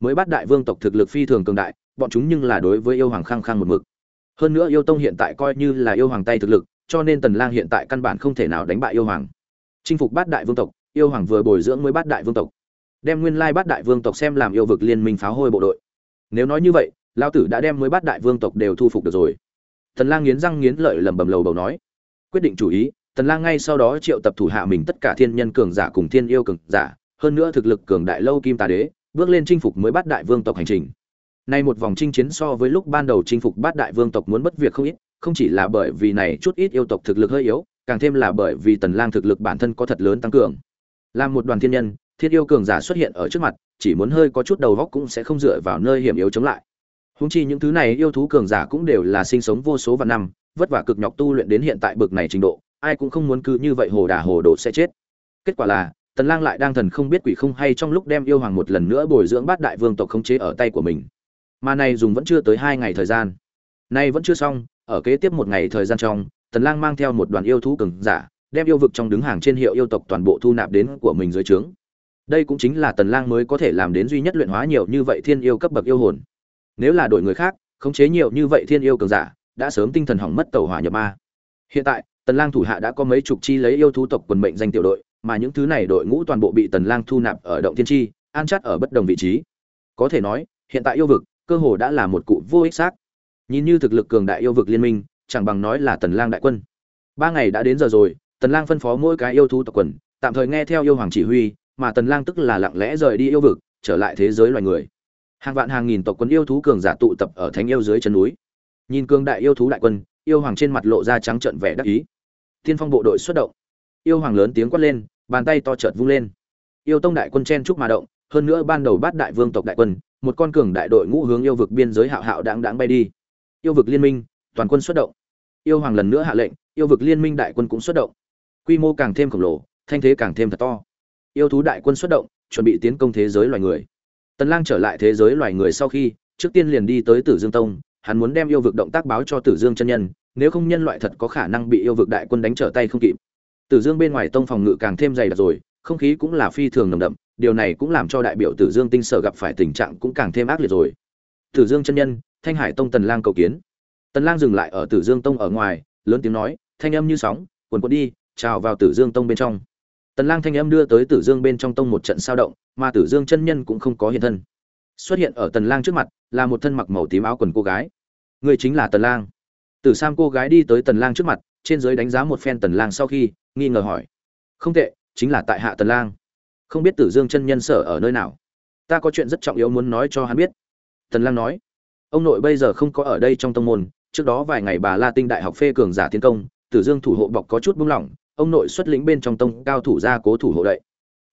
Mới bát đại vương tộc thực lực phi thường cường đại, bọn chúng nhưng là đối với yêu hoàng khăng khăng một mực hơn nữa yêu tông hiện tại coi như là yêu hoàng tay thực lực, cho nên tần lang hiện tại căn bản không thể nào đánh bại yêu hoàng. Chinh phục bát đại vương tộc, yêu hoàng vừa bồi dưỡng mới bát đại vương tộc. Đem nguyên lai bát đại vương tộc xem làm yêu vực liên minh pháo hôi bộ đội. Nếu nói như vậy lao tử đã đem mới bát đại vương tộc đều thu phục được rồi. Tần lang nghiến răng nghiến lợi lẩm bẩm lầu bầu nói. Quyết định chủ ý, tần lang ngay sau đó triệu tập thủ hạ mình tất cả thiên nhân cường giả cùng thiên yêu cường giả, hơn nữa thực lực cường đại lâu kim tà đế, bước lên chinh phục mới bát đại vương tộc hành trình nay một vòng chinh chiến so với lúc ban đầu chinh phục bát đại vương tộc muốn bất việc không ít, không chỉ là bởi vì này chút ít yêu tộc thực lực hơi yếu, càng thêm là bởi vì tần lang thực lực bản thân có thật lớn tăng cường. Làm một đoàn thiên nhân, thiên yêu cường giả xuất hiện ở trước mặt, chỉ muốn hơi có chút đầu óc cũng sẽ không dựa vào nơi hiểm yếu chống lại. Huống chi những thứ này yêu thú cường giả cũng đều là sinh sống vô số vạn năm, vất vả cực nhọc tu luyện đến hiện tại bực này trình độ, ai cũng không muốn cứ như vậy hồ đà hồ đồ sẽ chết. Kết quả là, tần lang lại đang thần không biết quỷ không hay trong lúc đem yêu hoàng một lần nữa bồi dưỡng bát đại vương tộc khống chế ở tay của mình mà này dùng vẫn chưa tới hai ngày thời gian. Nay vẫn chưa xong, ở kế tiếp một ngày thời gian trong, tần lang mang theo một đoàn yêu thú cường giả, đem yêu vực trong đứng hàng trên hiệu yêu tộc toàn bộ thu nạp đến của mình dưới trướng. Đây cũng chính là tần lang mới có thể làm đến duy nhất luyện hóa nhiều như vậy thiên yêu cấp bậc yêu hồn. Nếu là đổi người khác, khống chế nhiều như vậy thiên yêu cường giả, đã sớm tinh thần hỏng mất tẩu hỏa nhập ma. Hiện tại, tần lang thủ hạ đã có mấy chục chi lấy yêu thú tộc quần mệnh danh tiểu đội, mà những thứ này đội ngũ toàn bộ bị tần lang thu nạp ở động thiên chi, an chắt ở bất đồng vị trí. Có thể nói, hiện tại yêu vực cơ hồ đã là một cụ vô ích xác. Nhìn như thực lực cường đại yêu vực liên minh, chẳng bằng nói là tần lang đại quân. Ba ngày đã đến giờ rồi, tần lang phân phó mỗi cái yêu thú tộc quần, tạm thời nghe theo yêu hoàng chỉ huy, mà tần lang tức là lặng lẽ rời đi yêu vực, trở lại thế giới loài người. Hàng vạn hàng nghìn tộc quân yêu thú cường giả tụ tập ở thánh yêu dưới chân núi. Nhìn cường đại yêu thú đại quân, yêu hoàng trên mặt lộ ra trắng trợn vẻ đắc ý. Tiên phong bộ đội xuất động. Yêu hoàng lớn tiếng quát lên, bàn tay to chợt vung lên. Yêu tông đại quân chen chúc mà động hơn nữa ban đầu bắt đại vương tộc đại quân, một con cường đại đội ngũ hướng yêu vực biên giới hạo hạo đáng đáng bay đi. Yêu vực liên minh, toàn quân xuất động. Yêu hoàng lần nữa hạ lệnh, yêu vực liên minh đại quân cũng xuất động. Quy mô càng thêm khổng lồ, thanh thế càng thêm thật to. Yêu thú đại quân xuất động, chuẩn bị tiến công thế giới loài người. Tần lang trở lại thế giới loài người sau khi, trước tiên liền đi tới tử dương tông, hắn muốn đem yêu vực động tác báo cho tử dương chân nhân, nếu không nhân loại thật có khả năng bị yêu vực đại quân đánh trở tay không kịp. Tử dương bên ngoài tông phòng ngự càng thêm dày đặc rồi, không khí cũng là phi thường nồng đậm điều này cũng làm cho đại biểu tử dương tinh sở gặp phải tình trạng cũng càng thêm ác liệt rồi. Tử dương chân nhân, thanh hải tông tần lang cầu kiến. Tần lang dừng lại ở tử dương tông ở ngoài, lớn tiếng nói, thanh âm như sóng, cuồn cuộn đi chào vào tử dương tông bên trong. Tần lang thanh âm đưa tới tử dương bên trong tông một trận sao động, mà tử dương chân nhân cũng không có hiện thân. Xuất hiện ở tần lang trước mặt, là một thân mặc màu tím áo quần cô gái. Người chính là tần lang. Tử sam cô gái đi tới tần lang trước mặt, trên dưới đánh giá một phen tần lang sau khi, nghi ngờ hỏi, không tệ, chính là tại hạ tần lang không biết tử dương chân nhân sở ở nơi nào. Ta có chuyện rất trọng yếu muốn nói cho hắn biết. Tần lang nói. Ông nội bây giờ không có ở đây trong tông môn, trước đó vài ngày bà la tinh đại học phê cường giả tiến công, tử dương thủ hộ bọc có chút buông lỏng, ông nội xuất lĩnh bên trong tông cao thủ ra cố thủ hộ đậy.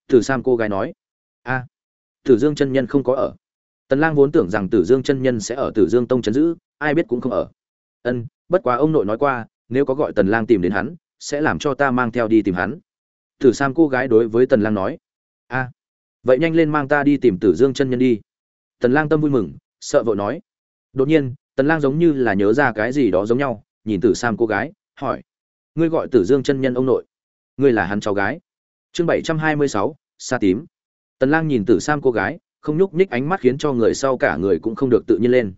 Tử sam cô gái nói. A, tử dương chân nhân không có ở. Tần lang vốn tưởng rằng tử dương chân nhân sẽ ở tử dương tông chấn giữ, ai biết cũng không ở. Ân, bất quá ông nội nói qua, nếu có gọi tần lang tìm đến hắn, sẽ làm cho ta mang theo đi tìm hắn. Tử sam cô gái đối với tần lang nói a vậy nhanh lên mang ta đi tìm tử dương chân nhân đi. Tần lang tâm vui mừng sợ vội nói. Đột nhiên tần lang giống như là nhớ ra cái gì đó giống nhau nhìn tử sam cô gái hỏi. Ngươi gọi tử dương chân nhân ông nội. Ngươi là hắn cháu gái. Chương 726, sa tím. Tần lang nhìn tử sam cô gái không nhúc nhích ánh mắt khiến cho người sau cả người cũng không được tự nhiên lên.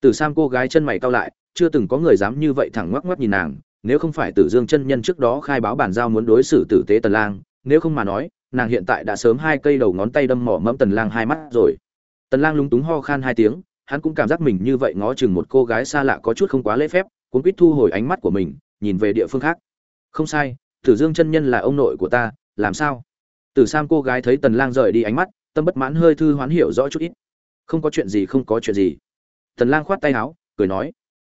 Tử sam cô gái chân mày cau lại chưa từng có người dám như vậy thẳng ngoắc ngoắc nhìn nàng. Nếu không phải tử dương chân nhân trước đó khai báo bản giao muốn đối xử tử tế tần lang nếu không mà nói nàng hiện tại đã sớm hai cây đầu ngón tay đâm mỏ mẫm tần lang hai mắt rồi. Tần lang lúng túng ho khan hai tiếng, hắn cũng cảm giác mình như vậy ngó chừng một cô gái xa lạ có chút không quá lễ phép, cuốn quýt thu hồi ánh mắt của mình, nhìn về địa phương khác. Không sai, tử dương chân nhân là ông nội của ta, làm sao? Tử sam cô gái thấy tần lang rời đi ánh mắt, tâm bất mãn hơi thư hoán hiểu rõ chút ít. Không có chuyện gì, không có chuyện gì. Tần lang khoát tay áo, cười nói.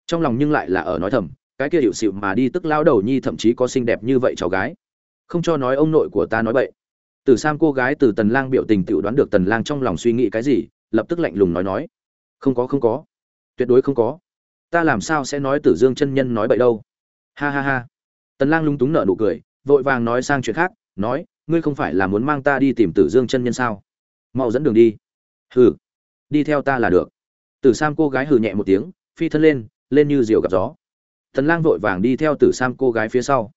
Trong lòng nhưng lại là ở nói thầm, cái kia hiểu xịu mà đi tức lao đầu nhi thậm chí có xinh đẹp như vậy cháu gái. Không cho nói ông nội của ta nói bậy từ sam cô gái từ tần lang biểu tình tự đoán được tần lang trong lòng suy nghĩ cái gì, lập tức lạnh lùng nói nói. Không có không có. Tuyệt đối không có. Ta làm sao sẽ nói tử dương chân nhân nói bậy đâu? Ha ha ha. Tần lang lung túng nở nụ cười, vội vàng nói sang chuyện khác, nói, ngươi không phải là muốn mang ta đi tìm tử dương chân nhân sao? Mau dẫn đường đi. Hừ. Đi theo ta là được. Tử sam cô gái hừ nhẹ một tiếng, phi thân lên lên như diều gặp gió. Tần lang vội vàng đi theo tử sam cô gái phía sau.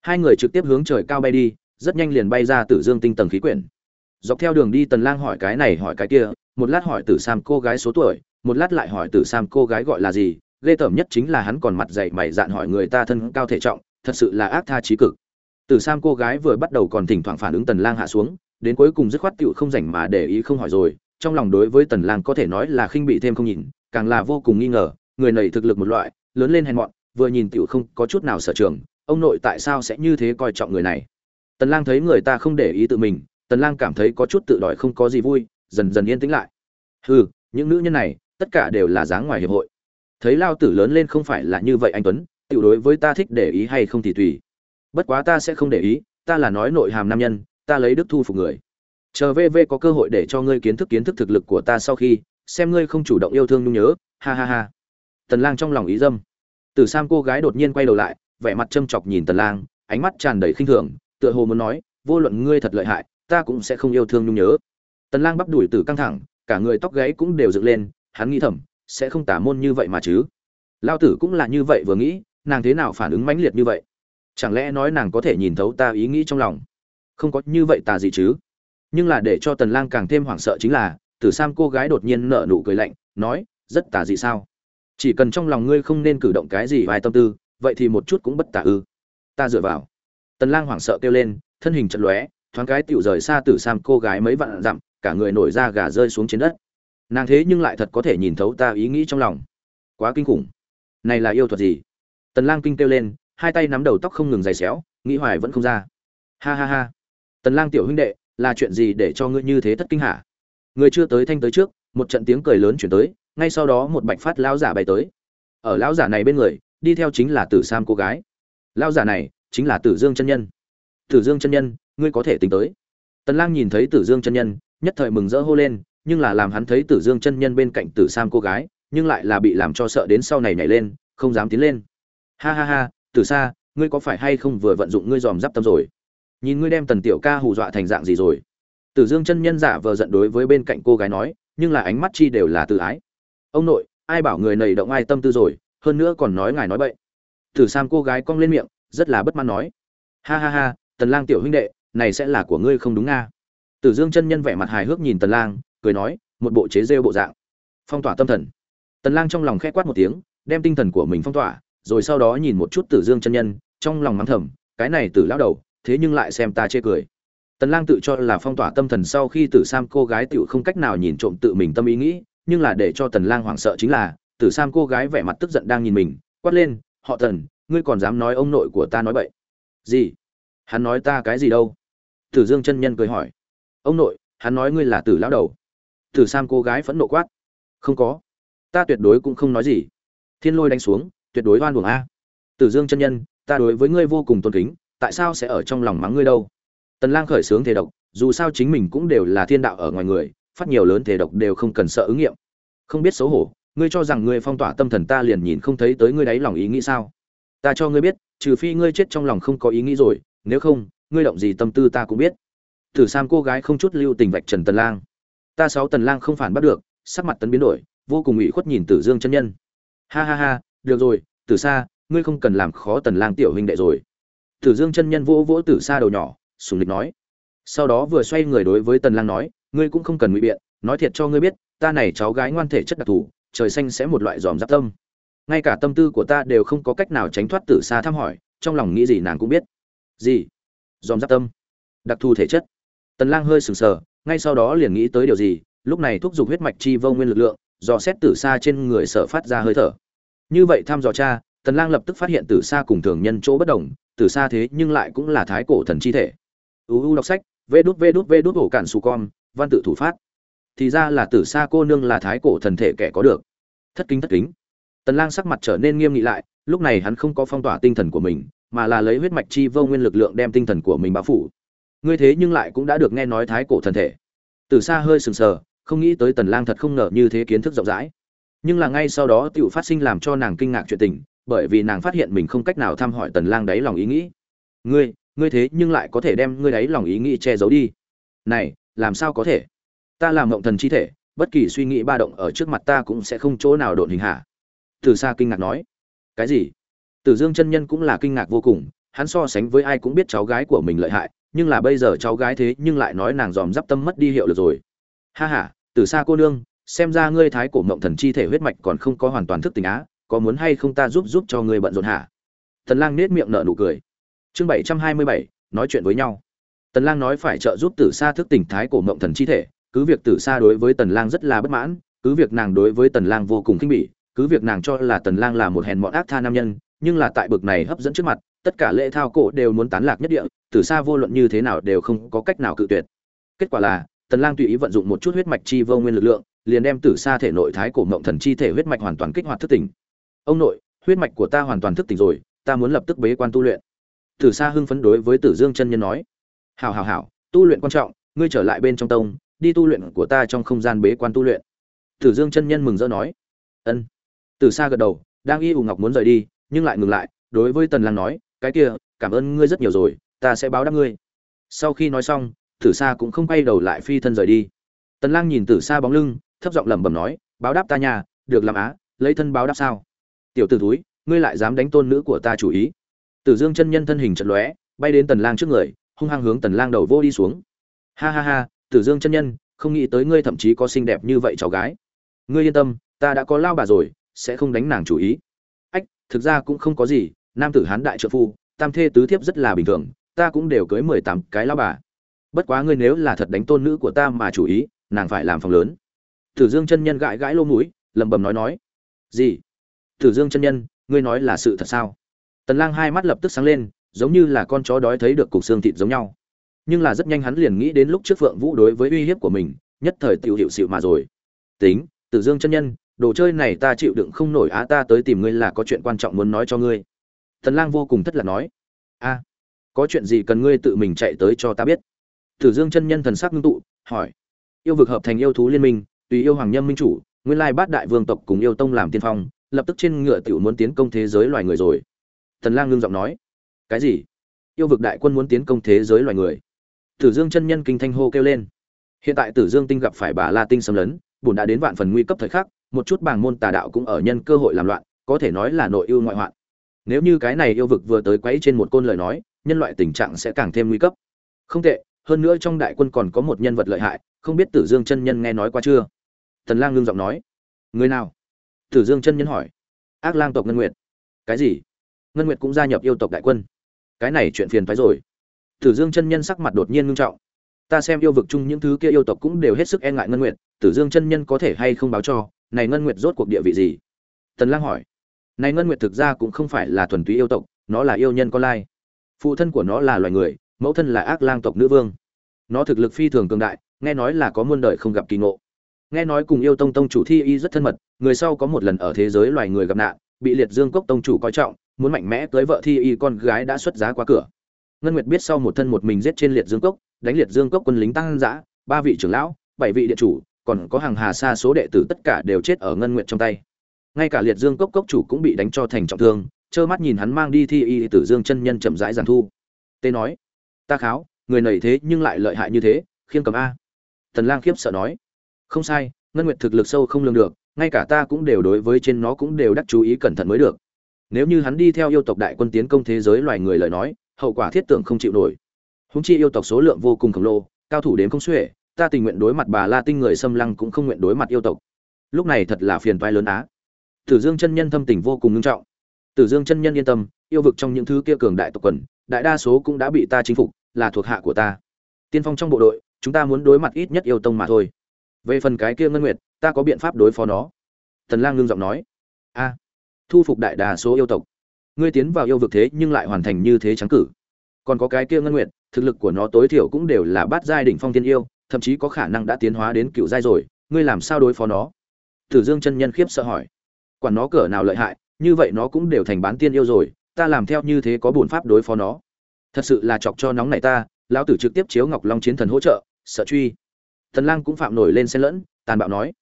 Hai người trực tiếp hướng trời cao bay đi rất nhanh liền bay ra tử dương tinh tầng khí quyển. Dọc theo đường đi tần lang hỏi cái này hỏi cái kia, một lát hỏi tử sam cô gái số tuổi, một lát lại hỏi tử sam cô gái gọi là gì, ghê tởm nhất chính là hắn còn mặt dày mày dạn hỏi người ta thân cao thể trọng, thật sự là ác tha trí cực. Tử sam cô gái vừa bắt đầu còn thỉnh thoảng phản ứng tần lang hạ xuống, đến cuối cùng dứt khoát tựu không rảnh mà để ý không hỏi rồi, trong lòng đối với tần lang có thể nói là khinh bị thêm không nhìn, càng là vô cùng nghi ngờ, người này thực lực một loại, lớn lên hèn mọn, vừa nhìn tiểu không có chút nào sở trường, ông nội tại sao sẽ như thế coi trọng người này? Tần lang thấy người ta không để ý tự mình, tần lang cảm thấy có chút tự đòi không có gì vui, dần dần yên tĩnh lại. Hừ, những nữ nhân này, tất cả đều là dáng ngoài hiệp hội. Thấy lao tử lớn lên không phải là như vậy anh tuấn, tiểu đối với ta thích để ý hay không thì tùy. Bất quá ta sẽ không để ý, ta là nói nội hàm nam nhân, ta lấy đức thu phục người. Chờ vv có cơ hội để cho ngươi kiến thức kiến thức thực lực của ta sau khi, xem ngươi không chủ động yêu thương nhung nhớ, ha ha ha. Tần lang trong lòng ý dâm. Từ sam cô gái đột nhiên quay đầu lại, vẻ mặt châm chọc nhìn tần lang, ánh mắt tràn đầy khinh thường tựa hồ muốn nói, vô luận ngươi thật lợi hại, ta cũng sẽ không yêu thương nhung nhớ. Tần lang bắp đuổi tử căng thẳng, cả người tóc gáy cũng đều dựng lên, hắn nghĩ thầm, sẽ không tả môn như vậy mà chứ. Lao tử cũng là như vậy vừa nghĩ, nàng thế nào phản ứng mãnh liệt như vậy? Chẳng lẽ nói nàng có thể nhìn thấu ta ý nghĩ trong lòng? Không có như vậy tà gì chứ? Nhưng là để cho tần lang càng thêm hoảng sợ chính là, tử sam cô gái đột nhiên nở nụ cười lạnh, nói, rất tà dị sao? Chỉ cần trong lòng ngươi không nên cử động cái gì vài tâm tư, vậy thì một chút cũng bất tà ư. Ta dựa vào tần lang hoảng sợ kêu lên, thân hình chật lóe, thoáng cái tiểu rời xa tử sam cô gái mấy vạn dặm, cả người nổi da gà rơi xuống trên đất. Nàng thế nhưng lại thật có thể nhìn thấu ta ý nghĩ trong lòng. Quá kinh khủng. Này là yêu thuật gì? Tần lang kinh kêu lên, hai tay nắm đầu tóc không ngừng giày xéo, nghĩ hoài vẫn không ra. Ha ha ha. Tần lang tiểu huynh đệ, là chuyện gì để cho ngươi như thế thất kinh hả? Người chưa tới thanh tới trước, một trận tiếng cười lớn chuyển tới, ngay sau đó một bạch phát lão giả bay tới. Ở lão giả này bên người, đi theo chính là tử sam cô gái. Lão giả này chính là tử dương chân nhân. Tử dương chân nhân, ngươi có thể tính tới. Tần lang nhìn thấy tử dương chân nhân, nhất thời mừng rỡ hô lên, nhưng là làm hắn thấy tử dương chân nhân bên cạnh tử sam cô gái, nhưng lại là bị làm cho sợ đến sau này nhảy lên, không dám tiến lên. Ha ha ha, tử sa, ngươi có phải hay không vừa vận dụng ngươi dòm giáp tâm rồi? Nhìn ngươi đem tần tiểu ca hù dọa thành dạng gì rồi? Tử dương chân nhân giả vờ giận đối với bên cạnh cô gái nói, nhưng là ánh mắt chi đều là tự ái. Ông nội, ai bảo người này động ai tâm tư rồi, hơn nữa còn nói ngài nói bậy. Tử sam cô gái cong lên miệng rất là bất mãn nói. Ha ha ha, tần lang tiểu huynh đệ, này sẽ là của ngươi không đúng nga. Tử dương chân nhân vẻ mặt hài hước nhìn tần lang, cười nói, một bộ chế rêu bộ dạng. Phong tỏa tâm thần. Tần lang trong lòng khẽ quát một tiếng, đem tinh thần của mình phong tỏa, rồi sau đó nhìn một chút tử dương chân nhân, trong lòng mắng thầm, cái này tử lão đầu, thế nhưng lại xem ta chê cười. Tần lang tự cho là phong tỏa tâm thần sau khi tử sam cô gái tiểu không cách nào nhìn trộm tự mình tâm ý nghĩ, nhưng là để cho tần lang hoảng sợ chính là, tử sam cô gái vẻ mặt tức giận đang nhìn mình, quát lên, họ tần ngươi còn dám nói ông nội của ta nói bậy? Gì? Hắn nói ta cái gì đâu? Tử dương chân nhân cười hỏi. Ông nội, hắn nói ngươi là tử lão đầu. Tử sam cô gái phẫn nộ quát. Không có. Ta tuyệt đối cũng không nói gì. Thiên lôi đánh xuống, tuyệt đối oan uổng a. Tử dương chân nhân, ta đối với ngươi vô cùng tôn kính, tại sao sẽ ở trong lòng mắng ngươi đâu? Tần lang khởi sướng thể độc, dù sao chính mình cũng đều là thiên đạo ở ngoài người, phát nhiều lớn thể độc đều không cần sợ ứng nghiệm. Không biết xấu hổ, ngươi cho rằng ngươi phong tỏa tâm thần ta liền nhìn không thấy tới ngươi đáy lòng ý nghĩ sao? Ta cho ngươi biết trừ phi ngươi chết trong lòng không có ý nghĩ rồi nếu không ngươi động gì tâm tư ta cũng biết Tử Sam cô gái không chút lưu tình vạch Trần Tần Lang. Ta sáu Tần Lang không phản bắt được, sắc mặt tấn biến đổi, vô cùng ủy khuất nhìn Tử Dương chân nhân. Ha ha ha, được rồi, Tử Sa, ngươi không cần làm khó Tần Lang tiểu huynh đệ rồi. Tử Dương chân nhân vỗ vỗ Tử Sa đầu nhỏ, sùng lịch nói. Sau đó vừa xoay người đối với Tần Lang nói, ngươi cũng không cần ngụy biện, nói thiệt cho ngươi biết, ta này cháu gái ngoan thể chất đặc thù, trời xanh sẽ một loại giòm giáp tâm. Ngay cả tâm tư của ta đều không có cách nào tránh thoát Tử Sa thăm hỏi, trong lòng nghĩ gì nàng cũng biết. Gì? dòm giáp tâm? Đặc thù thể chất? Tần Lang hơi sừng sờ, ngay sau đó liền nghĩ tới điều gì, lúc này thúc giục huyết mạch chi vô nguyên lực lượng, dò xét Tử Sa trên người sở phát ra hơi thở. Như vậy thăm dò cha, Tần Lang lập tức phát hiện Tử Sa cùng thường nhân chỗ bất đồng, Tử Sa thế nhưng lại cũng là thái cổ thần chi thể. UU đọc sách, vê đút vê đút vê đút ổ cản su con, văn tự thủ phát. Thì ra là Tử Sa cô nương là thái cổ thần thể kẻ có được. Thất kính thất kính. Tần Lang sắc mặt trở nên nghiêm nghị lại, lúc này hắn không có phong tỏa tinh thần của mình, mà là lấy huyết mạch chi vô nguyên lực lượng đem tinh thần của mình bao phủ, ngươi thế nhưng lại cũng đã được nghe nói thái cổ thần thể. Từ xa hơi sừng sờ không nghĩ tới tần lang thật không ngờ như thế kiến thức rộng rãi. Nhưng là ngay sau đó tiểu phát sinh làm cho nàng kinh ngạc chuyện tình bởi vì nàng phát hiện mình không cách nào thăm hỏi tần lang đáy lòng ý nghĩ. Ngươi ngươi thế nhưng lại có thể đem ngươi đáy lòng ý nghĩ che giấu đi. Này làm sao có thể? Ta làm ngộng thần chi thể bất kỳ suy nghĩ ba động ở trước mặt ta cũng sẽ không chỗ nào độn hình hạ từ xa kinh ngạc nói. Cái gì? Tử dương chân nhân cũng là kinh ngạc vô cùng, hắn so sánh với ai cũng biết cháu gái của mình lợi hại, nhưng là bây giờ cháu gái thế nhưng lại nói nàng dòm d tâm mất đi hiệu lực rồi. Ha h a từ xa cô nương, xem ra ngươi thái cổ mộng thần chi thể huyết mạch còn không có hoàn toàn thức tình á, có muốn hay không ta giúp giúp cho ngươi bận rộn hả? Tần lang nết miệng nở nụ cười. Chương bảy trăm hai mươi bảy, nói chuyện với nhau. Tần lang nói phải trợ giúp tử sa thức tỉnh thái cổ mộng thần chi thể, cứ việc tử sa đối với tần lang rất là bất mãn, cứ việc nàng đối với tần lang vô cùng kinh bỉ cứ việc nàng cho là tần lang là một hèn mọn ác tha nam nhân, nhưng là tại bực này hấp dẫn trước mặt, tất cả lễ thao cổ đều muốn tán lạc nhất địa, từ xa vô luận như thế nào đều không có cách nào cự tuyệt. Kết quả là, tần lang tùy ý vận dụng một chút huyết mạch chi vô nguyên lực lượng, liền đem tử xa thể nội thái cổ mộng thần chi thể huyết mạch hoàn toàn kích hoạt thức tỉnh. Ông nội, huyết mạch của ta hoàn toàn thức tỉnh rồi, ta muốn lập tức bế quan tu luyện. Tử xa hưng phấn đối với tử dương chân nhân nói. Hảo hảo hảo, tu luyện quan trọng, ngươi trở lại bên trong tông, đi tu luyện của ta trong không gian bế quan tu luyện. Tử dương chân nhân mừng rỡ nói. Ân. Từ xa gật đầu, đang y ù ngọc muốn rời đi, nhưng lại ngừng lại, đối với tần lang nói, cái kia, cảm ơn ngươi rất nhiều rồi, ta sẽ báo đáp ngươi. Sau khi nói xong, tử sa cũng không quay đầu lại phi thân rời đi. Tần lang nhìn tử sa bóng lưng, thấp giọng lẩm bẩm nói, báo đáp ta nhà được làm á, lấy thân báo đáp sao? Tiểu tử túi ngươi lại dám đánh tôn nữ của ta chủ ý. Tử dương chân nhân thân hình chật lóe, bay đến tần lang trước người, hung hăng hướng tần lang đầu vô đi xuống. Ha ha ha, tử dương chân nhân, không nghĩ tới ngươi thậm chí có xinh đẹp như vậy cháu gái. Ngươi yên tâm, ta đã có lao bà rồi sẽ không đánh nàng chủ ý. Ách, thực ra cũng không có gì, nam tử hán đại trợ phu, tam thê tứ thiếp rất là bình thường, ta cũng đều cưới mười tám cái lao bà. Bất quá ngươi nếu là thật đánh tôn nữ của ta mà chủ ý, nàng phải làm phòng lớn. Tử dương chân nhân gãi gãi lô mũi, lẩm bẩm nói nói. Gì? Tử dương chân nhân, ngươi nói là sự thật sao? Tần lang hai mắt lập tức sáng lên, giống như là con chó đói thấy được cục xương thịt giống nhau. Nhưng là rất nhanh hắn liền nghĩ đến lúc trước phượng vũ đối với uy hiếp của mình, nhất thời tiểu hiệu xịu mà rồi. Tính, tử dương chân nhân đồ chơi này ta chịu đựng không nổi á, ta tới tìm ngươi là có chuyện quan trọng muốn nói cho ngươi. Tần lang vô cùng thất lạc nói. A, có chuyện gì cần ngươi tự mình chạy tới cho ta biết. Tử dương chân nhân thần sắc ngưng tụ, hỏi. Yêu vực hợp thành yêu thú liên minh, tùy yêu hoàng nhâm minh chủ, nguyên lai bát đại vương tộc cùng yêu tông làm tiên phong, lập tức trên ngựa tiểu muốn tiến công thế giới loài người rồi. Tần lang ngưng giọng nói. Cái gì? Yêu vực đại quân muốn tiến công thế giới loài người. Tử dương chân nhân kinh thanh hô kêu lên. Hiện tại tử dương tinh gặp phải bà la tinh xâm lấn, bùn đã đến vạn phần nguy cấp thời khắc một chút bảng môn tà đạo cũng ở nhân cơ hội làm loạn, có thể nói là nội ưu ngoại hoạn. Nếu như cái này yêu vực vừa tới quấy trên một côn lời nói, nhân loại tình trạng sẽ càng thêm nguy cấp. Không tệ, hơn nữa trong đại quân còn có một nhân vật lợi hại, không biết tử dương chân nhân nghe nói qua chưa? Tần lang ngưng giọng nói. Người nào? Tử dương chân nhân hỏi. Ác lang tộc ngân nguyệt. Cái gì? Ngân nguyệt cũng gia nhập yêu tộc đại quân. Cái này chuyện phiền phái rồi. Tử dương chân nhân sắc mặt đột nhiên ngưng trọng. Ta xem yêu vực chung những thứ kia yêu tộc cũng đều hết sức e ngại ngân nguyệt, tử dương chân nhân có thể hay không báo cho? Này ngân nguyệt rốt cuộc địa vị gì? Tần lang hỏi. Này ngân nguyệt thực ra cũng không phải là thuần túy yêu tộc, nó là yêu nhân con lai. Phụ thân của nó là loài người, mẫu thân là ác lang tộc nữ vương. Nó thực lực phi thường cường đại, nghe nói là có muôn đời không gặp kỳ ngộ. Nghe nói cùng yêu tông tông chủ thi y rất thân mật, người sau có một lần ở thế giới loài người gặp nạn, bị liệt dương cốc tông chủ coi trọng, muốn mạnh mẽ cưới vợ thi y con gái đã xuất giá qua cửa. Ngân nguyệt biết sau một thân một mình giết trên liệt dương cốc, đánh liệt dương cốc quân lính tăng giã ba vị trưởng lão, bảy vị điện chủ còn có hàng hà xa số đệ tử tất cả đều chết ở ngân nguyện trong tay. Ngay cả liệt dương cốc cốc chủ cũng bị đánh cho thành trọng thương, trơ mắt nhìn hắn mang đi thi y tử dương chân nhân chậm rãi giàn thu. Tê nói, ta kháo, người nầy thế nhưng lại lợi hại như thế khiêng cầm a. Tần lang khiếp sợ nói, không sai, ngân nguyệt thực lực sâu không lường được, ngay cả ta cũng đều đối với trên nó cũng đều đắc chú ý cẩn thận mới được. Nếu như hắn đi theo yêu tộc đại quân tiến công thế giới loài người lời nói, hậu quả thiết tưởng không chịu nổi. Húng chi yêu tộc số lượng vô cùng khổng lồ, cao thủ đến không xuể ta tình nguyện đối mặt bà la tinh người xâm lăng cũng không nguyện đối mặt yêu tộc. Lúc này thật là phiền toái lớn á. Tử dương chân nhân thâm tình vô cùng nghiêm trọng. Tử dương chân nhân yên tâm, yêu vực trong những thứ kia cường đại tộc quần, đại đa số cũng đã bị ta chinh phục, là thuộc hạ của ta. Tiên phong trong bộ đội, chúng ta muốn đối mặt ít nhất yêu tông mà thôi. Về phần cái kia ngân nguyệt, ta có biện pháp đối phó nó. Tần lang ngưng giọng nói. A, thu phục đại đa số yêu tộc. Ngươi tiến vào yêu vực thế nhưng lại hoàn thành như thế trắng cử. Còn có cái kia ngân nguyệt, thực lực của nó tối thiểu cũng đều là bát giai đỉnh phong tiên yêu thậm chí có khả năng đã tiến hóa đến cựu giai rồi, ngươi làm sao đối phó nó? Tử dương chân nhân khiếp sợ hỏi. Quản nó cỡ nào lợi hại, như vậy nó cũng đều thành bán tiên yêu rồi, ta làm theo như thế có bổn pháp đối phó nó. Thật sự là chọc cho nóng này ta, lão tử trực tiếp chiếu ngọc long chiến thần hỗ trợ, sợ truy. Thần lang cũng phạm nổi lên xen lẫn, tàn bạo nói.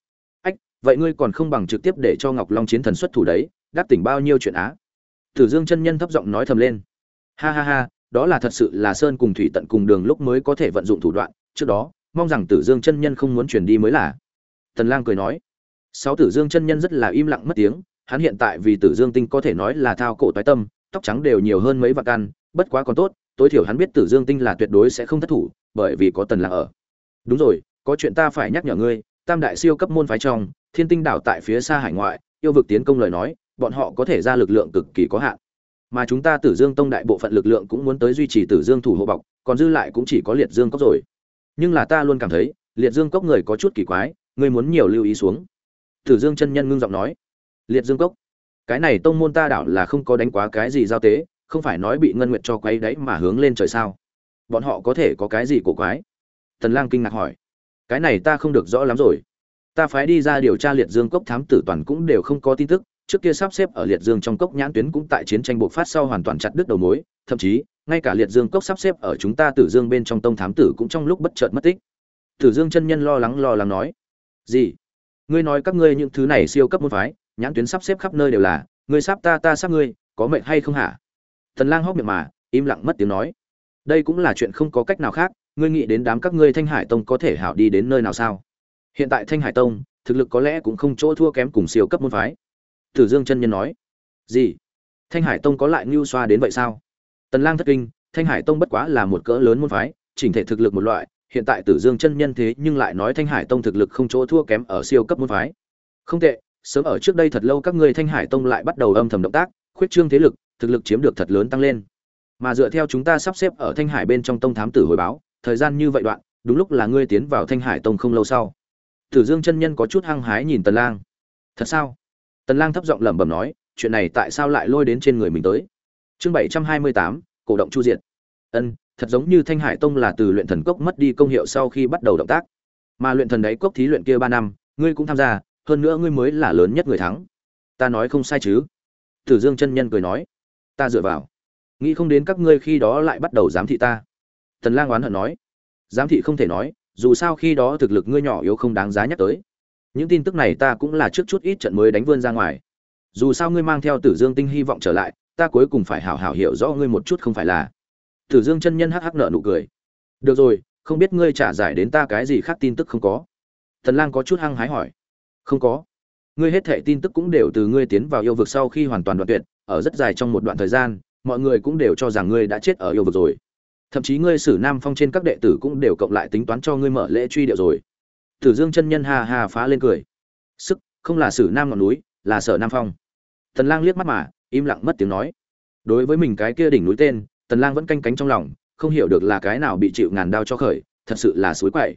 Ách, vậy ngươi còn không bằng trực tiếp để cho ngọc long chiến thần xuất thủ đấy, đáp tỉnh bao nhiêu chuyện á? Tử dương chân nhân thấp giọng nói thầm lên. Ha ha ha, đó là thật sự là sơn cùng thủy tận cùng đường lúc mới có thể vận dụng thủ đoạn, trước đó mong rằng tử dương chân nhân không muốn truyền đi mới là. Tần lang cười nói. Sáu tử dương chân nhân rất là im lặng mất tiếng, hắn hiện tại vì tử dương tinh có thể nói là thao cổ toái tâm, tóc trắng đều nhiều hơn mấy vạn căn, bất quá còn tốt, tối thiểu hắn biết tử dương tinh là tuyệt đối sẽ không thất thủ, bởi vì có tần lang ở. Đúng rồi, có chuyện ta phải nhắc nhở ngươi, tam đại siêu cấp môn phái trong, thiên tinh đảo tại phía xa hải ngoại, yêu vực tiến công lời nói, bọn họ có thể ra lực lượng cực kỳ có hạn. Mà chúng ta tử dương tông đại bộ phận lực lượng cũng muốn tới duy trì tử dương thủ hộ bọc, còn dư lại cũng chỉ có liệt dương cốc rồi nhưng là ta luôn cảm thấy, liệt dương cốc người có chút kỳ quái, ngươi muốn nhiều lưu ý xuống. Tử dương chân nhân ngưng giọng nói. Liệt dương cốc, cái này tông môn ta đảo là không có đánh quá cái gì giao tế, không phải nói bị ngân nguyệt cho quấy đấy mà hướng lên trời sao? Bọn họ có thể có cái gì cổ quái? Tần lang kinh ngạc hỏi. Cái này ta không được rõ lắm rồi. Ta phái đi ra điều tra liệt dương cốc thám tử toàn cũng đều không có tin tức, trước kia sắp xếp ở liệt dương trong cốc nhãn tuyến cũng tại chiến tranh bộc phát sau hoàn toàn chặt đứt đầu mối, thậm chí ngay cả liệt dương cốc sắp xếp ở chúng ta tử dương bên trong tông thám tử cũng trong lúc bất chợt mất tích. Tử dương chân nhân lo lắng lo lắng nói, gì? Ngươi nói các ngươi những thứ này siêu cấp môn phái, nhãn tuyến sắp xếp khắp nơi đều là, ngươi sắp ta ta sắp ngươi, có mệnh hay không hả? Thần lang hốc miệng mà, im lặng mất tiếng nói, đây cũng là chuyện không có cách nào khác, ngươi nghĩ đến đám các ngươi thanh hải tông có thể hảo đi đến nơi nào sao? Hiện tại thanh hải tông, thực lực có lẽ cũng không chỗ thua kém cùng siêu cấp môn phái. Tử dương chân nhân nói, gì? Thanh hải tông có lại ngưu xoa đến vậy sao? Tần lang thất kinh, thanh hải tông bất quá là một cỡ lớn môn phái, chỉnh thể thực lực một loại, hiện tại tử dương chân nhân thế nhưng lại nói thanh hải tông thực lực không chỗ thua kém ở siêu cấp môn phái. Không tệ, sớm ở trước đây thật lâu các ngươi thanh hải tông lại bắt đầu âm thầm động tác, khuyết trương thế lực, thực lực chiếm được thật lớn tăng lên. Mà dựa theo chúng ta sắp xếp ở thanh hải bên trong tông thám tử hồi báo, thời gian như vậy đoạn, đúng lúc là ngươi tiến vào thanh hải tông không lâu sau. Tử dương chân nhân có chút hăng hái nhìn tần lang. Thật sao? Tần lang thấp giọng lẩm bẩm nói, chuyện này tại sao lại lôi đến trên người mình tới? Chương 728, cổ động chu diệt. Ân thật giống như thanh hải tông là từ luyện thần cốc mất đi công hiệu sau khi bắt đầu động tác. Mà luyện thần đáy cốc thí luyện kia ba năm ngươi cũng tham gia hơn nữa ngươi mới là lớn nhất người thắng. Ta nói không sai chứ? Tử dương chân nhân cười nói. Ta dựa vào. Nghĩ không đến các ngươi khi đó lại bắt đầu giám thị ta. Tần lang oán hận nói. Giám thị không thể nói dù sao khi đó thực lực ngươi nhỏ yếu không đáng giá nhắc tới. Những tin tức này ta cũng là trước chút ít trận mới đánh vươn ra ngoài. Dù sao ngươi mang theo tử dương tinh hy vọng trở lại ta cuối cùng phải hảo hảo hiểu rõ ngươi một chút không phải là. Tử dương chân nhân hắc hắc nở nụ cười. Được rồi, không biết ngươi trả giải đến ta cái gì khác tin tức không có? Thần lang có chút hăng hái hỏi. Không có. Ngươi hết thệ tin tức cũng đều từ ngươi tiến vào yêu vực sau khi hoàn toàn đoạn tuyệt, ở rất dài trong một đoạn thời gian, mọi người cũng đều cho rằng ngươi đã chết ở yêu vực rồi. Thậm chí ngươi sử nam phong trên các đệ tử cũng đều cộng lại tính toán cho ngươi mở lễ truy điệu rồi. Tử dương chân nhân ha ha phá lên cười. Sức, không là sử nam ngọn núi, là sở nam phong. Thần lang liếc mắt mà im lặng mất tiếng nói. Đối với mình cái kia đỉnh núi tên, tần lang vẫn canh cánh trong lòng, không hiểu được là cái nào bị chịu ngàn đao cho khởi, thật sự là suối quậy.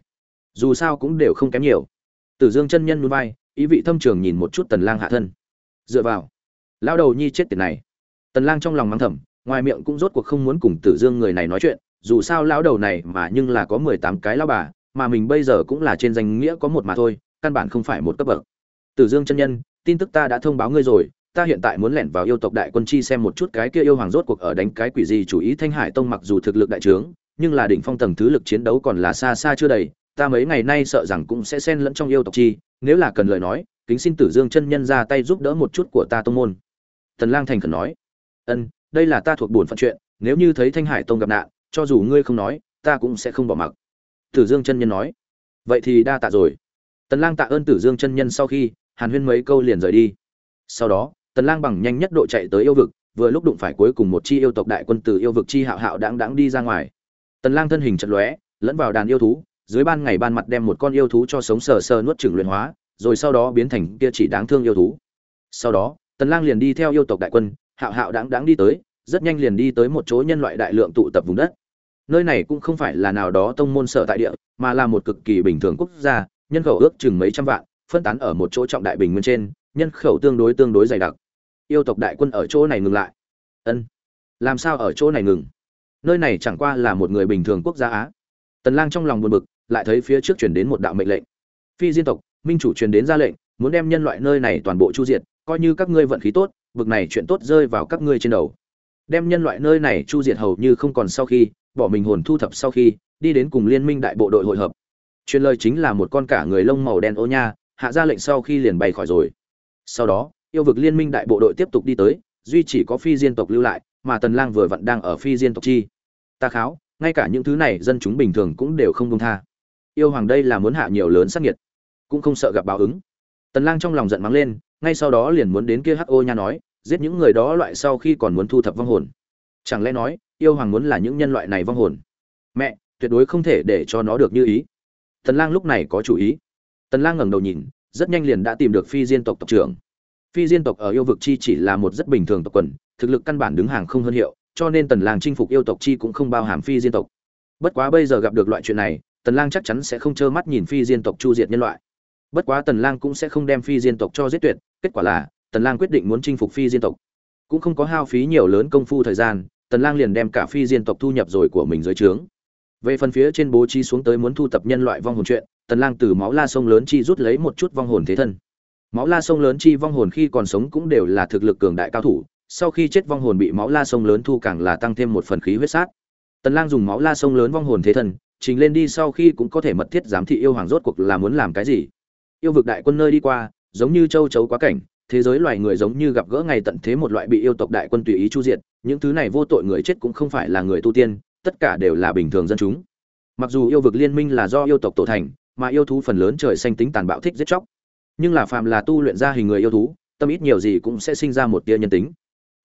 Dù sao cũng đều không kém nhiều. Tử dương chân nhân núi vai, ý vị thâm trường nhìn một chút tần lang hạ thân. Dựa vào, lão đầu nhi chết tiệt này. Tần lang trong lòng mắng thầm, ngoài miệng cũng rốt cuộc không muốn cùng tử dương người này nói chuyện, dù sao lão đầu này mà nhưng là có 18 cái lão bà, mà mình bây giờ cũng là trên danh nghĩa có một mà thôi, căn bản không phải một cấp bậc. Tử dương chân nhân, tin tức ta đã thông báo ngươi rồi ta hiện tại muốn lẻn vào yêu tộc đại quân chi xem một chút cái kia yêu hoàng rốt cuộc ở đánh cái quỷ gì chủ ý. Thanh hải tông mặc dù thực lực đại trướng, nhưng là đỉnh phong tầng thứ lực chiến đấu còn là xa xa chưa đầy. Ta mấy ngày nay sợ rằng cũng sẽ xen lẫn trong yêu tộc chi. Nếu là cần lời nói, kính xin tử dương chân nhân ra tay giúp đỡ một chút của ta tông môn. Tần lang thành khẩn nói. Ân, đây là ta thuộc buồn phận chuyện. Nếu như thấy thanh hải tông gặp nạn, cho dù ngươi không nói, ta cũng sẽ không bỏ mặc. Tử dương chân nhân nói. Vậy thì đa tạ rồi. Tần lang tạ ơn tử dương chân nhân sau khi, hàn huyên mấy câu liền rời đi. Sau đó tần lang bằng nhanh nhất độ chạy tới yêu vực, vừa lúc đụng phải cuối cùng một chi yêu tộc đại quân từ yêu vực chi hạo hạo đãng đãng đi ra ngoài. Tần lang thân hình chật lóe, lẫn vào đàn yêu thú, dưới ban ngày ban mặt đem một con yêu thú cho sống sờ sờ nuốt chửng luyện hóa, rồi sau đó biến thành kia chỉ đáng thương yêu thú. Sau đó, tần lang liền đi theo yêu tộc đại quân, hạo hạo đãng đãng đi tới, rất nhanh liền đi tới một chỗ nhân loại đại lượng tụ tập vùng đất. Nơi này cũng không phải là nào đó tông môn sở tại địa, mà là một cực kỳ bình thường quốc gia, nhân khẩu ước chừng mấy trăm vạn, phân tán ở một chỗ trọng đại bình nguyên trên, nhân khẩu tương đối tương đối dày đặc yêu tộc đại quân ở chỗ này ngừng lại. Ân. Làm sao ở chỗ này ngừng? Nơi này chẳng qua là một người bình thường quốc gia á. Tần lang trong lòng buồn bực, lại thấy phía trước truyền đến một đạo mệnh lệnh. Phi diên tộc, minh chủ truyền đến ra lệnh, muốn đem nhân loại nơi này toàn bộ chu diệt, coi như các ngươi vận khí tốt, vực này chuyện tốt rơi vào các ngươi trên đầu. Đem nhân loại nơi này chu diệt hầu như không còn sau khi, bỏ mình hồn thu thập sau khi, đi đến cùng liên minh đại bộ đội hội hợp. Truyền lời chính là một con cả người lông màu đen ô nha, hạ ra lệnh sau khi liền bay khỏi rồi. Sau đó yêu vực liên minh đại bộ đội tiếp tục đi tới, duy chỉ có phi diên tộc lưu lại, mà tần lang vừa vặn đang ở phi diên tộc chi. Ta kháo, ngay cả những thứ này dân chúng bình thường cũng đều không công tha. Yêu hoàng đây là muốn hạ nhiều lớn sát nhiệt cũng không sợ gặp báo ứng. Tần lang trong lòng giận mắng lên, ngay sau đó liền muốn đến kia hắc ô nha nói, giết những người đó loại sau khi còn muốn thu thập vong hồn. Chẳng lẽ nói, yêu hoàng muốn là những nhân loại này vong hồn? Mẹ, tuyệt đối không thể để cho nó được như ý. Tần lang lúc này có chủ ý. Tần lang ngẩng đầu nhìn, rất nhanh liền đã tìm được phi diên tộc tộc trưởng phi diên tộc ở yêu vực chi chỉ là một rất bình thường tộc quần, thực lực căn bản đứng hàng không hơn hiệu, cho nên tần lang chinh phục yêu tộc chi cũng không bao hàm phi diên tộc. Bất quá bây giờ gặp được loại chuyện này, tần lang chắc chắn sẽ không trơ mắt nhìn phi diên tộc chu diệt nhân loại. Bất quá tần lang cũng sẽ không đem phi diên tộc cho giết tuyệt, kết quả là, tần lang quyết định muốn chinh phục phi diên tộc. Cũng không có hao phí nhiều lớn công phu thời gian, tần lang liền đem cả phi diên tộc thu nhập rồi của mình dưới trướng. Về phần phía trên bố trí xuống tới muốn thu tập nhân loại vong hồn chuyện, tần lang từ máu la sông lớn chi rút lấy một chút vong hồn thế thân máu la sông lớn chi vong hồn khi còn sống cũng đều là thực lực cường đại cao thủ sau khi chết vong hồn bị máu la sông lớn thu càng là tăng thêm một phần khí huyết sát. Tần lang dùng máu la sông lớn vong hồn thế thần, trình lên đi sau khi cũng có thể mật thiết giám thị yêu hoàng rốt cuộc là muốn làm cái gì. Yêu vực đại quân nơi đi qua giống như châu chấu quá cảnh thế giới loài người giống như gặp gỡ ngày tận thế một loại bị yêu tộc đại quân tùy ý chu diệt những thứ này vô tội người chết cũng không phải là người tu tiên tất cả đều là bình thường dân chúng. Mặc dù yêu vực liên minh là do yêu tộc tổ thành mà yêu thú phần lớn trời xanh tính tàn bạo thích giết chóc nhưng là phàm là tu luyện ra hình người yêu thú, tâm ít nhiều gì cũng sẽ sinh ra một tia nhân tính.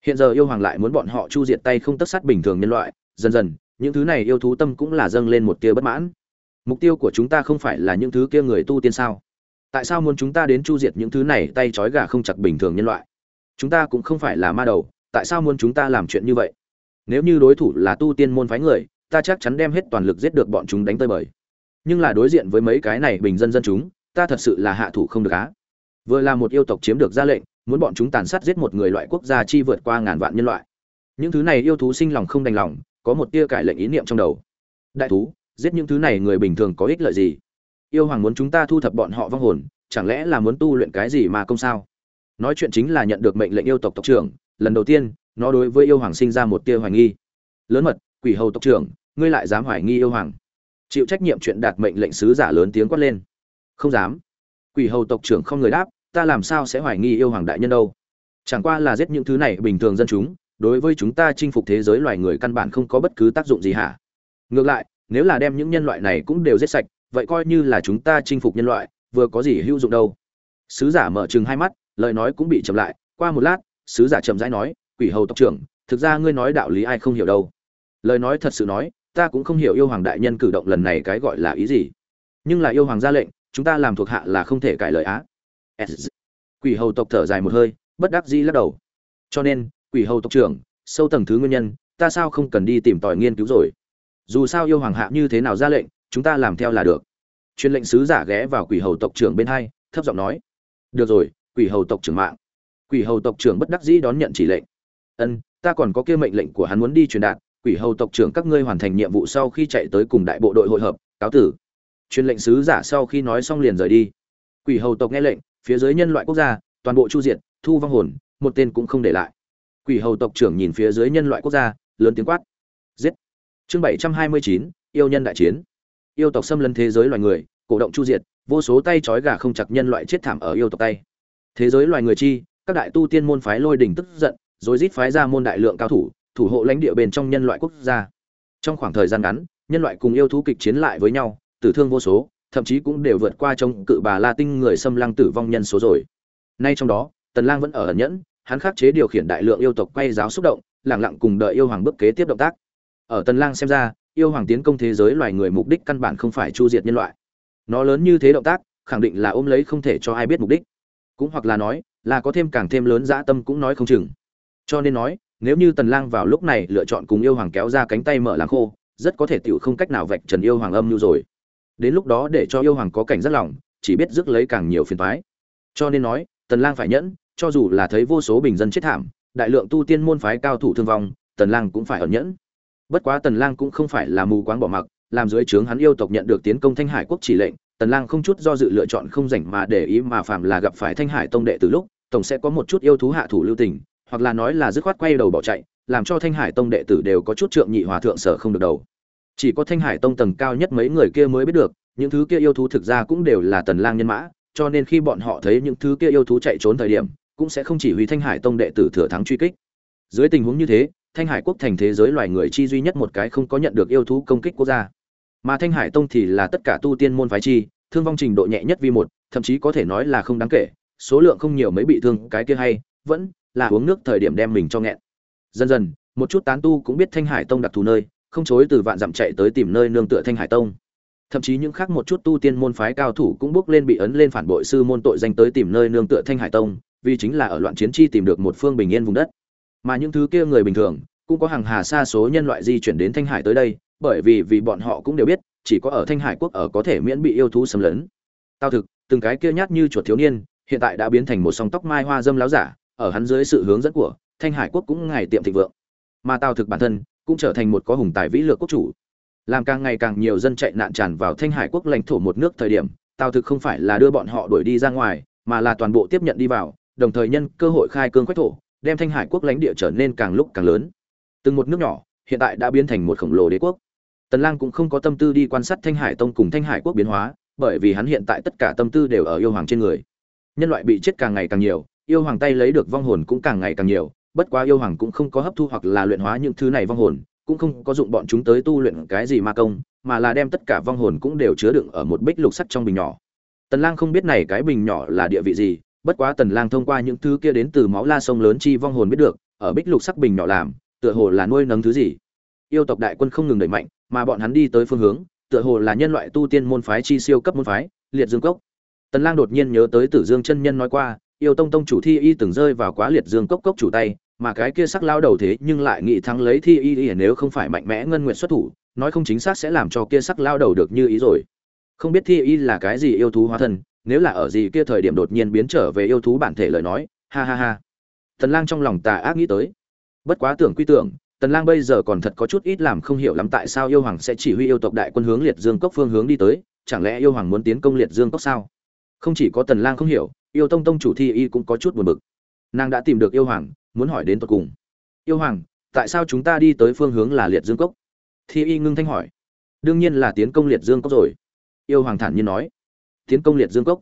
Hiện giờ yêu hoàng lại muốn bọn họ chu diệt tay không tất sát bình thường nhân loại, dần dần, những thứ này yêu thú tâm cũng là dâng lên một tia bất mãn. Mục tiêu của chúng ta không phải là những thứ kia người tu tiên sao? Tại sao muốn chúng ta đến chu diệt những thứ này tay trói gà không chặt bình thường nhân loại? Chúng ta cũng không phải là ma đầu, tại sao muốn chúng ta làm chuyện như vậy? Nếu như đối thủ là tu tiên môn phái người, ta chắc chắn đem hết toàn lực giết được bọn chúng đánh tơi bời. Nhưng là đối diện với mấy cái này bình dân dân chúng ta thật sự là hạ thủ không được á. Vừa là một yêu tộc chiếm được ra lệnh, muốn bọn chúng tàn sát giết một người loại quốc gia chi vượt qua ngàn vạn nhân loại. Những thứ này yêu thú sinh lòng không đành lòng, có một tia cải lệnh ý niệm trong đầu. Đại thú, giết những thứ này người bình thường có ích lợi gì? Yêu hoàng muốn chúng ta thu thập bọn họ vong hồn, chẳng lẽ là muốn tu luyện cái gì mà công sao? Nói chuyện chính là nhận được mệnh lệnh yêu tộc tộc trưởng, lần đầu tiên, nó đối với yêu hoàng sinh ra một tia hoài nghi. Lớn mật, quỷ hầu tộc trưởng, ngươi lại dám hoài nghi yêu hoàng. Chịu trách nhiệm chuyện đạt mệnh lệnh sứ giả lớn tiếng quát lên không dám. Quỷ hầu tộc trưởng không người đáp, ta làm sao sẽ hoài nghi yêu hoàng đại nhân đâu? Chẳng qua là giết những thứ này bình thường dân chúng, đối với chúng ta chinh phục thế giới loài người căn bản không có bất cứ tác dụng gì hả? Ngược lại, nếu là đem những nhân loại này cũng đều giết sạch, vậy coi như là chúng ta chinh phục nhân loại, vừa có gì hữu dụng đâu? Sứ giả mở chừng hai mắt, lời nói cũng bị chậm lại. Qua một lát, sứ giả chậm rãi nói, quỷ hầu tộc trưởng, thực ra ngươi nói đạo lý ai không hiểu đâu. Lời nói thật sự nói, ta cũng không hiểu yêu hoàng đại nhân cử động lần này cái gọi là ý gì. Nhưng là yêu hoàng ra lệnh chúng ta làm thuộc hạ là không thể cải lời á. Quỷ hầu tộc thở dài một hơi, bất đắc dĩ lắc đầu. Cho nên, quỷ hầu tộc trưởng, sâu tầng thứ nguyên nhân, ta sao không cần đi tìm tòi nghiên cứu rồi? Dù sao yêu hoàng hạ như thế nào ra lệnh, chúng ta làm theo là được. Truyền lệnh sứ giả ghé vào quỷ hầu tộc trưởng bên hai, thấp giọng nói. Được rồi, quỷ hầu tộc trưởng mạng. Quỷ hầu tộc trưởng bất đắc dĩ đón nhận chỉ lệnh. Ân, ta còn có kia mệnh lệnh của hắn muốn đi truyền đạt. Quỷ hầu tộc trưởng các ngươi hoàn thành nhiệm vụ sau khi chạy tới cùng đại bộ đội hội hợp, cáo tử truyền lệnh sứ giả sau khi nói xong liền rời đi. Quỷ hầu tộc nghe lệnh, phía dưới nhân loại quốc gia, toàn bộ chu diệt, thu vong hồn, một tên cũng không để lại. Quỷ hầu tộc trưởng nhìn phía dưới nhân loại quốc gia, lớn tiếng quát. Giết. Chương bảy trăm hai mươi chín, yêu nhân đại chiến. Yêu tộc xâm lấn thế giới loài người, cổ động chu diệt, vô số tay trói gà không chặt nhân loại chết thảm ở yêu tộc tay. Thế giới loài người chi, các đại tu tiên môn phái lôi đỉnh tức giận, rồi rít phái ra môn đại lượng cao thủ thủ hộ lãnh địa bên trong nhân loại quốc gia. Trong khoảng thời gian ngắn, nhân loại cùng yêu thú kịch chiến lại với nhau tử thương vô số, thậm chí cũng đều vượt qua trong cự bà la tinh người xâm lăng tử vong nhân số rồi. Nay trong đó, tần lang vẫn ở ẩn nhẫn, hắn khắc chế điều khiển đại lượng yêu tộc quay giáo xúc động, lặng lặng cùng đợi yêu hoàng bước kế tiếp động tác. Ở tần lang xem ra, yêu hoàng tiến công thế giới loài người mục đích căn bản không phải chu diệt nhân loại. Nó lớn như thế động tác, khẳng định là ôm lấy không thể cho ai biết mục đích. Cũng hoặc là nói, là có thêm càng thêm lớn dã tâm cũng nói không chừng. Cho nên nói, nếu như tần lang vào lúc này lựa chọn cùng yêu hoàng kéo ra cánh tay mở làng khô, rất có thể tiểu không cách nào vạch trần yêu hoàng âm như rồi đến lúc đó để cho yêu hoàng có cảnh rất lòng, chỉ biết rước lấy càng nhiều phiền toái. Cho nên nói, tần lang phải nhẫn, cho dù là thấy vô số bình dân chết thảm, đại lượng tu tiên môn phái cao thủ thương vong, tần lang cũng phải ẩn nhẫn. Bất quá tần lang cũng không phải là mù quáng bỏ mặc, làm dưới trướng hắn yêu tộc nhận được tiến công thanh hải quốc chỉ lệnh, tần lang không chút do dự lựa chọn không rảnh mà để ý mà phạm là gặp phải thanh hải tông đệ từ lúc, tổng sẽ có một chút yêu thú hạ thủ lưu tình, hoặc là nói là dứt khoát quay đầu bỏ chạy, làm cho thanh hải tông đệ tử đều có chút trượng nhị hòa thượng sở không được đầu chỉ có thanh hải tông tầng cao nhất mấy người kia mới biết được, những thứ kia yêu thú thực ra cũng đều là tần lang nhân mã, cho nên khi bọn họ thấy những thứ kia yêu thú chạy trốn thời điểm, cũng sẽ không chỉ huy thanh hải tông đệ tử thừa thắng truy kích. Dưới tình huống như thế, thanh hải quốc thành thế giới loài người chi duy nhất một cái không có nhận được yêu thú công kích quốc gia. Mà thanh hải tông thì là tất cả tu tiên môn phái chi, thương vong trình độ nhẹ nhất vi một, thậm chí có thể nói là không đáng kể, số lượng không nhiều mấy bị thương, cái kia hay, vẫn là uống nước thời điểm đem mình cho nghẹn. Dần dần, một chút tán tu cũng biết thanh hải tông đặc thù nơi không chối từ vạn dặm chạy tới tìm nơi nương tựa thanh hải tông. Thậm chí những khác một chút tu tiên môn phái cao thủ cũng bước lên bị ấn lên phản bội sư môn tội danh tới tìm nơi nương tựa thanh hải tông, vì chính là ở loạn chiến chi tìm được một phương bình yên vùng đất. Mà những thứ kia người bình thường, cũng có hàng hà xa số nhân loại di chuyển đến thanh hải tới đây, bởi vì vì bọn họ cũng đều biết, chỉ có ở thanh hải quốc ở có thể miễn bị yêu thú xâm lấn. Tao thực, từng cái kia nhát như chuột thiếu niên, hiện tại đã biến thành một song tóc mai hoa dâm láo giả, ở hắn dưới sự hướng dẫn của thanh hải quốc cũng ngày tiệm thịnh vượng. Mà tao thực bản thân cũng trở thành một có hùng tài vĩ lược quốc chủ. Làm càng ngày càng nhiều dân chạy nạn tràn vào thanh hải quốc lãnh thổ một nước thời điểm, tào thực không phải là đưa bọn họ đuổi đi ra ngoài, mà là toàn bộ tiếp nhận đi vào, đồng thời nhân cơ hội khai cương quách thổ, đem thanh hải quốc lãnh địa trở nên càng lúc càng lớn. Từng một nước nhỏ, hiện tại đã biến thành một khổng lồ đế quốc. Tần lang cũng không có tâm tư đi quan sát thanh hải tông cùng thanh hải quốc biến hóa, bởi vì hắn hiện tại tất cả tâm tư đều ở yêu hoàng trên người. Nhân loại bị chết càng ngày càng nhiều, yêu hoàng tay lấy được vong hồn cũng càng ngày càng nhiều bất quá yêu hoàng cũng không có hấp thu hoặc là luyện hóa những thứ này vong hồn, cũng không có dụng bọn chúng tới tu luyện cái gì ma công, mà là đem tất cả vong hồn cũng đều chứa đựng ở một bích lục sắt trong bình nhỏ. Tần lang không biết này cái bình nhỏ là địa vị gì, bất quá tần lang thông qua những thứ kia đến từ máu la sông lớn chi vong hồn biết được, ở bích lục sắc bình nhỏ làm, tựa hồ là nuôi nấng thứ gì. Yêu tộc đại quân không ngừng đẩy mạnh, mà bọn hắn đi tới phương hướng, tựa hồ là nhân loại tu tiên môn phái chi siêu cấp môn phái, liệt dương cốc. Tần lang đột nhiên nhớ tới tử dương chân nhân nói qua, yêu tông tông chủ thi y từng rơi vào quá liệt dương cốc cốc chủ tay mà cái kia sắc lao đầu thế nhưng lại nghĩ thắng lấy thi y nếu không phải mạnh mẽ ngân nguyện xuất thủ, nói không chính xác sẽ làm cho kia sắc lao đầu được như ý rồi. Không biết thi y là cái gì yêu thú hóa thân, nếu là ở gì kia thời điểm đột nhiên biến trở về yêu thú bản thể lời nói, ha ha ha. Tần lang trong lòng tà ác nghĩ tới. Bất quá tưởng quy tưởng, tần lang bây giờ còn thật có chút ít làm không hiểu lắm tại sao yêu hoàng sẽ chỉ huy yêu tộc đại quân hướng liệt dương cốc phương hướng đi tới, chẳng lẽ yêu hoàng muốn tiến công liệt dương cốc sao? Không chỉ có tần lang không hiểu, yêu tông tông chủ thi y cũng có chút buồn bực. Nàng đã tìm được yêu hoàng muốn hỏi đến tận cùng. Yêu hoàng, tại sao chúng ta đi tới phương hướng là liệt dương cốc? Thi y ngưng thanh hỏi. Đương nhiên là tiến công liệt dương cốc rồi. Yêu hoàng thản nhiên nói. Tiến công liệt dương cốc?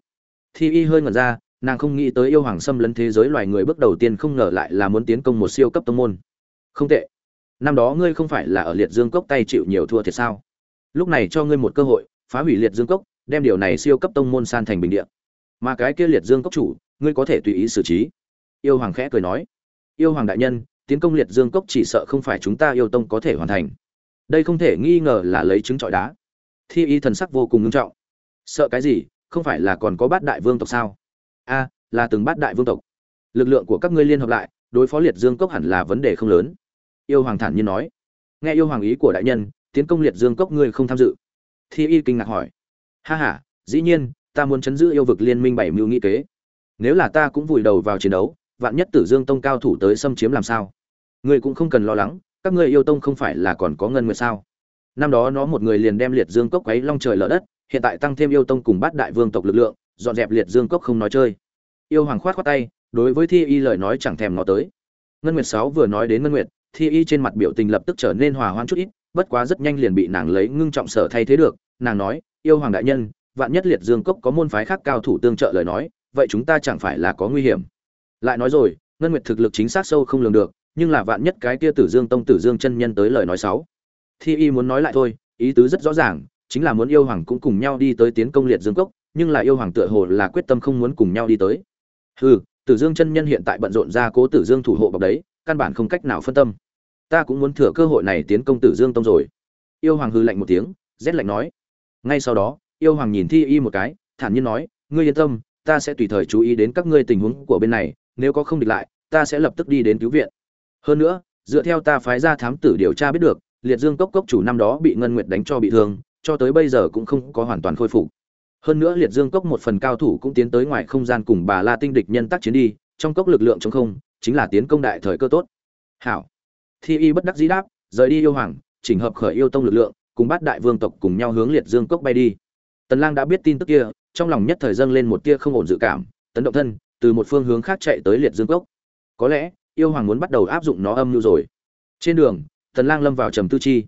Thi y hơi ngẩn ra, nàng không nghĩ tới yêu hoàng xâm lấn thế giới loài người bước đầu tiên không ngờ lại là muốn tiến công một siêu cấp tông môn. Không tệ. Năm đó ngươi không phải là ở liệt dương cốc tay chịu nhiều thua thiệt sao? Lúc này cho ngươi một cơ hội, phá hủy liệt dương cốc, đem điều này siêu cấp tông môn san thành bình địa. Mà cái kia liệt dương cốc chủ, ngươi có thể tùy ý xử trí. Yêu hoàng khẽ cười nói yêu hoàng đại nhân, tiến công liệt dương cốc chỉ sợ không phải chúng ta yêu tông có thể hoàn thành. Đây không thể nghi ngờ là lấy trứng trọi đá. Thi y thần sắc vô cùng nghiêm trọng. Sợ cái gì? Không phải là còn có bát đại vương tộc sao? A, là từng bát đại vương tộc. Lực lượng của các ngươi liên hợp lại, đối phó liệt dương cốc hẳn là vấn đề không lớn. Yêu hoàng thản nhiên nói. Nghe yêu hoàng ý của đại nhân, tiến công liệt dương cốc ngươi không tham dự. Thi y kinh ngạc hỏi. Ha ha, dĩ nhiên, ta muốn chấn giữ yêu vực liên minh bảy mưu nghĩ kế. Nếu là ta cũng vùi đầu vào chiến đấu vạn nhất tử dương tông cao thủ tới xâm chiếm làm sao? Ngươi cũng không cần lo lắng, các ngươi yêu tông không phải là còn có ngân nguyệt sao? Năm đó nó một người liền đem liệt dương cốc quấy long trời lở đất, hiện tại tăng thêm yêu tông cùng bát đại vương tộc lực lượng, dọn dẹp liệt dương cốc không nói chơi. Yêu hoàng khoát khoát tay, đối với thi y lời nói chẳng thèm nó tới. Ngân nguyệt sáu vừa nói đến ngân nguyệt, thi y trên mặt biểu tình lập tức trở nên hòa hoãn chút ít, bất quá rất nhanh liền bị nàng lấy ngưng trọng sở thay thế được. Nàng nói, yêu hoàng đại nhân, vạn nhất liệt dương cốc có môn phái khác cao thủ tương trợ lời nói, vậy chúng ta chẳng phải là có nguy hiểm lại nói rồi, ngân nguyệt thực lực chính xác sâu không lường được, nhưng là vạn nhất cái kia tử dương tông, tử dương chân nhân tới lời nói sáu thi y muốn nói lại thôi, ý tứ rất rõ ràng, chính là muốn yêu hoàng cũng cùng nhau đi tới tiến công liệt dương cốc, nhưng là yêu hoàng tựa hồ là quyết tâm không muốn cùng nhau đi tới. Hừ, tử dương chân nhân hiện tại bận rộn ra cố tử dương thủ hộ bọc đấy, căn bản không cách nào phân tâm. Ta cũng muốn thừa cơ hội này tiến công tử dương tông rồi. Yêu hoàng hư lạnh một tiếng, rét lạnh nói. Ngay sau đó, yêu hoàng nhìn thi y một cái, thản nhiên nói, ngươi yên tâm ta sẽ tùy thời chú ý đến các ngươi tình huống của bên này, nếu có không địch lại, ta sẽ lập tức đi đến cứu viện. Hơn nữa, dựa theo ta phái ra thám tử điều tra biết được, liệt dương cốc cốc chủ năm đó bị ngân nguyệt đánh cho bị thương, cho tới bây giờ cũng không có hoàn toàn khôi phục. Hơn nữa liệt dương cốc một phần cao thủ cũng tiến tới ngoài không gian cùng bà la tinh địch nhân tác chiến đi, trong cốc lực lượng chống không, chính là tiến công đại thời cơ tốt. Hảo. Thi y bất đắc dĩ đáp, rời đi yêu hoàng, chỉnh hợp khởi yêu tông lực lượng, cùng bát đại vương tộc cùng nhau hướng liệt dương cốc bay đi. Tần lang đã biết tin tức kia trong lòng nhất thời dâng lên một tia không ổn dự cảm tấn động thân từ một phương hướng khác chạy tới liệt dương cốc. Có lẽ yêu hoàng muốn bắt đầu áp dụng nó âm mưu rồi. Trên đường tần lang lâm vào trầm tư chi.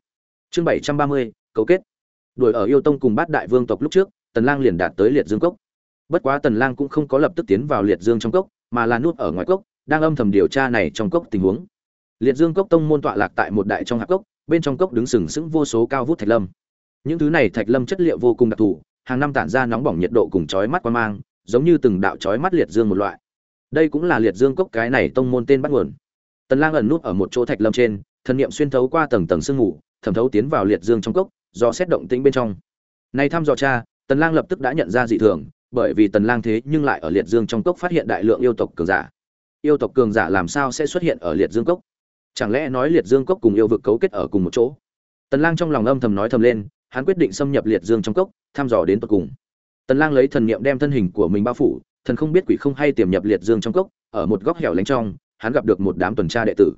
Chương 730, cấu kết. Đuổi ở yêu tông cùng bát đại vương tộc lúc trước tần lang liền đạt tới liệt dương cốc. Bất quá tần lang cũng không có lập tức tiến vào liệt dương trong cốc mà là nuốt ở ngoài cốc đang âm thầm điều tra này trong cốc tình huống. Liệt dương cốc tông môn tọa lạc tại một đại trong hạp cốc bên trong cốc đứng sừng sững vô số cao vút thạch lâm. Những thứ này thạch lâm chất liệu vô cùng đặc thù hàng năm tản ra nóng bỏng nhiệt độ cùng chói mắt qua mang, giống như từng đạo chói mắt liệt dương một loại. Đây cũng là liệt dương cốc cái này tông môn tên bắt nguồn. Tần lang ẩn nút ở một chỗ thạch lâm trên, thần niệm xuyên thấu qua tầng tầng sương mù, thẩm thấu tiến vào liệt dương trong cốc, do xét động tĩnh bên trong. Nay thăm dò cha, tần lang lập tức đã nhận ra dị thường, bởi vì tần lang thế nhưng lại ở liệt dương trong cốc phát hiện đại lượng yêu tộc cường giả. Yêu tộc cường giả làm sao sẽ xuất hiện ở liệt dương cốc? Chẳng lẽ nói liệt dương cốc cùng yêu vực cấu kết ở cùng một chỗ? Tần lang trong lòng âm thầm nói thầm lên hắn quyết định xâm nhập liệt dương trong cốc, thăm dò đến tận cùng. Tần lang lấy thần niệm đem thân hình của mình bao phủ, thần không biết quỷ không hay tiềm nhập liệt dương trong cốc, ở một góc hẻo lánh trong, hắn gặp được một đám tuần tra đệ tử.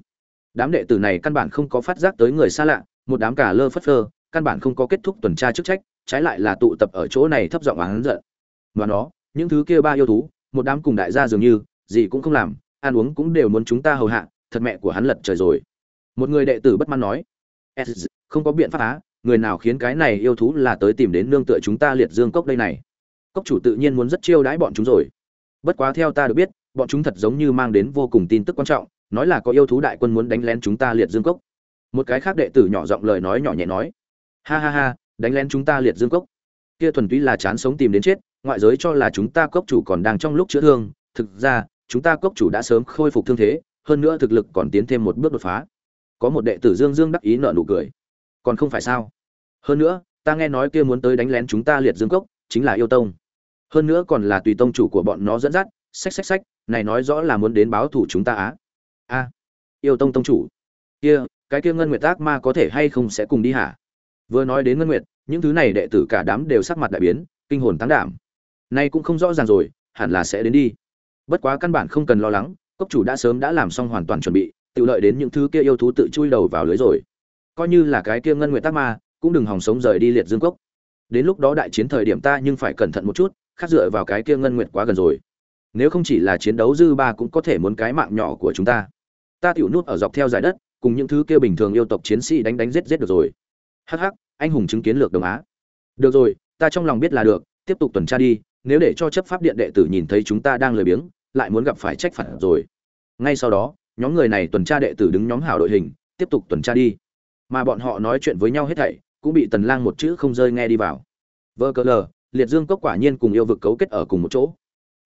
Đám đệ tử này căn bản không có phát giác tới người xa lạ, một đám cả lơ phất phơ, căn bản không có kết thúc tuần tra chức trách, trái lại là tụ tập ở chỗ này thấp giọng hắn giận. Và nó, những thứ kia ba yêu thú, một đám cùng đại gia dường như, gì cũng không làm, ăn uống cũng đều muốn chúng ta hầu hạ, thật mẹ của hắn lật trời rồi. Một người đệ tử bất mãn nói không có biện pháp á người nào khiến cái này yêu thú là tới tìm đến nương tựa chúng ta liệt dương cốc đây này? Cốc chủ tự nhiên muốn rất chiêu đãi bọn chúng rồi. Bất quá theo ta được biết, bọn chúng thật giống như mang đến vô cùng tin tức quan trọng, nói là có yêu thú đại quân muốn đánh lén chúng ta liệt dương cốc. Một cái khác đệ tử nhỏ giọng lời nói nhỏ nhẹ nói, ha ha ha, đánh lén chúng ta liệt dương cốc? Kia thuần túy là chán sống tìm đến chết, ngoại giới cho là chúng ta cốc chủ còn đang trong lúc chữa thương, thực ra, chúng ta cốc chủ đã sớm khôi phục thương thế, hơn nữa thực lực còn tiến thêm một bước đột phá. Có một đệ tử dương dương đắc ý nợ nụ cười còn không phải sao? Hơn nữa, ta nghe nói kia muốn tới đánh lén chúng ta liệt dương cốc, chính là yêu tông. Hơn nữa còn là tùy tông chủ của bọn nó dẫn dắt, xách xách xách, này nói rõ là muốn đến báo thủ chúng ta á. A, yêu tông tông chủ. Kia, cái kia ngân nguyệt ác ma có thể hay không sẽ cùng đi hả? Vừa nói đến ngân nguyệt, những thứ này đệ tử cả đám đều sắc mặt đại biến, kinh hồn tăng đảm. Nay cũng không rõ ràng rồi, hẳn là sẽ đến đi. Bất quá căn bản không cần lo lắng, cốc chủ đã sớm đã làm xong hoàn toàn chuẩn bị, tự lợi đến những thứ kia yêu thú tự chui đầu vào lưới rồi coi như là cái kia ngân nguyệt tác ma, cũng đừng hòng sống rời đi liệt dương cốc. Đến lúc đó đại chiến thời điểm ta nhưng phải cẩn thận một chút, khác dựa vào cái kia ngân nguyệt quá gần rồi. Nếu không chỉ là chiến đấu dư ba cũng có thể muốn cái mạng nhỏ của chúng ta. Ta tiểu nút ở dọc theo giải đất, cùng những thứ kia bình thường yêu tộc chiến sĩ đánh đánh giết giết được rồi. Hắc hắc, anh hùng chứng kiến lược đồng á. Được rồi, ta trong lòng biết là được, tiếp tục tuần tra đi, nếu để cho chấp pháp điện đệ tử nhìn thấy chúng ta đang lười biếng, lại muốn gặp phải trách phạt rồi. Ngay sau đó, nhóm người này tuần tra đệ tử đứng nhóm hảo đội hình, tiếp tục tuần tra đi mà bọn họ nói chuyện với nhau hết thảy, cũng bị tần lang một chữ không rơi nghe đi vào. Vơ cờ lờ, liệt dương cốc quả nhiên cùng yêu vực cấu kết ở cùng một chỗ.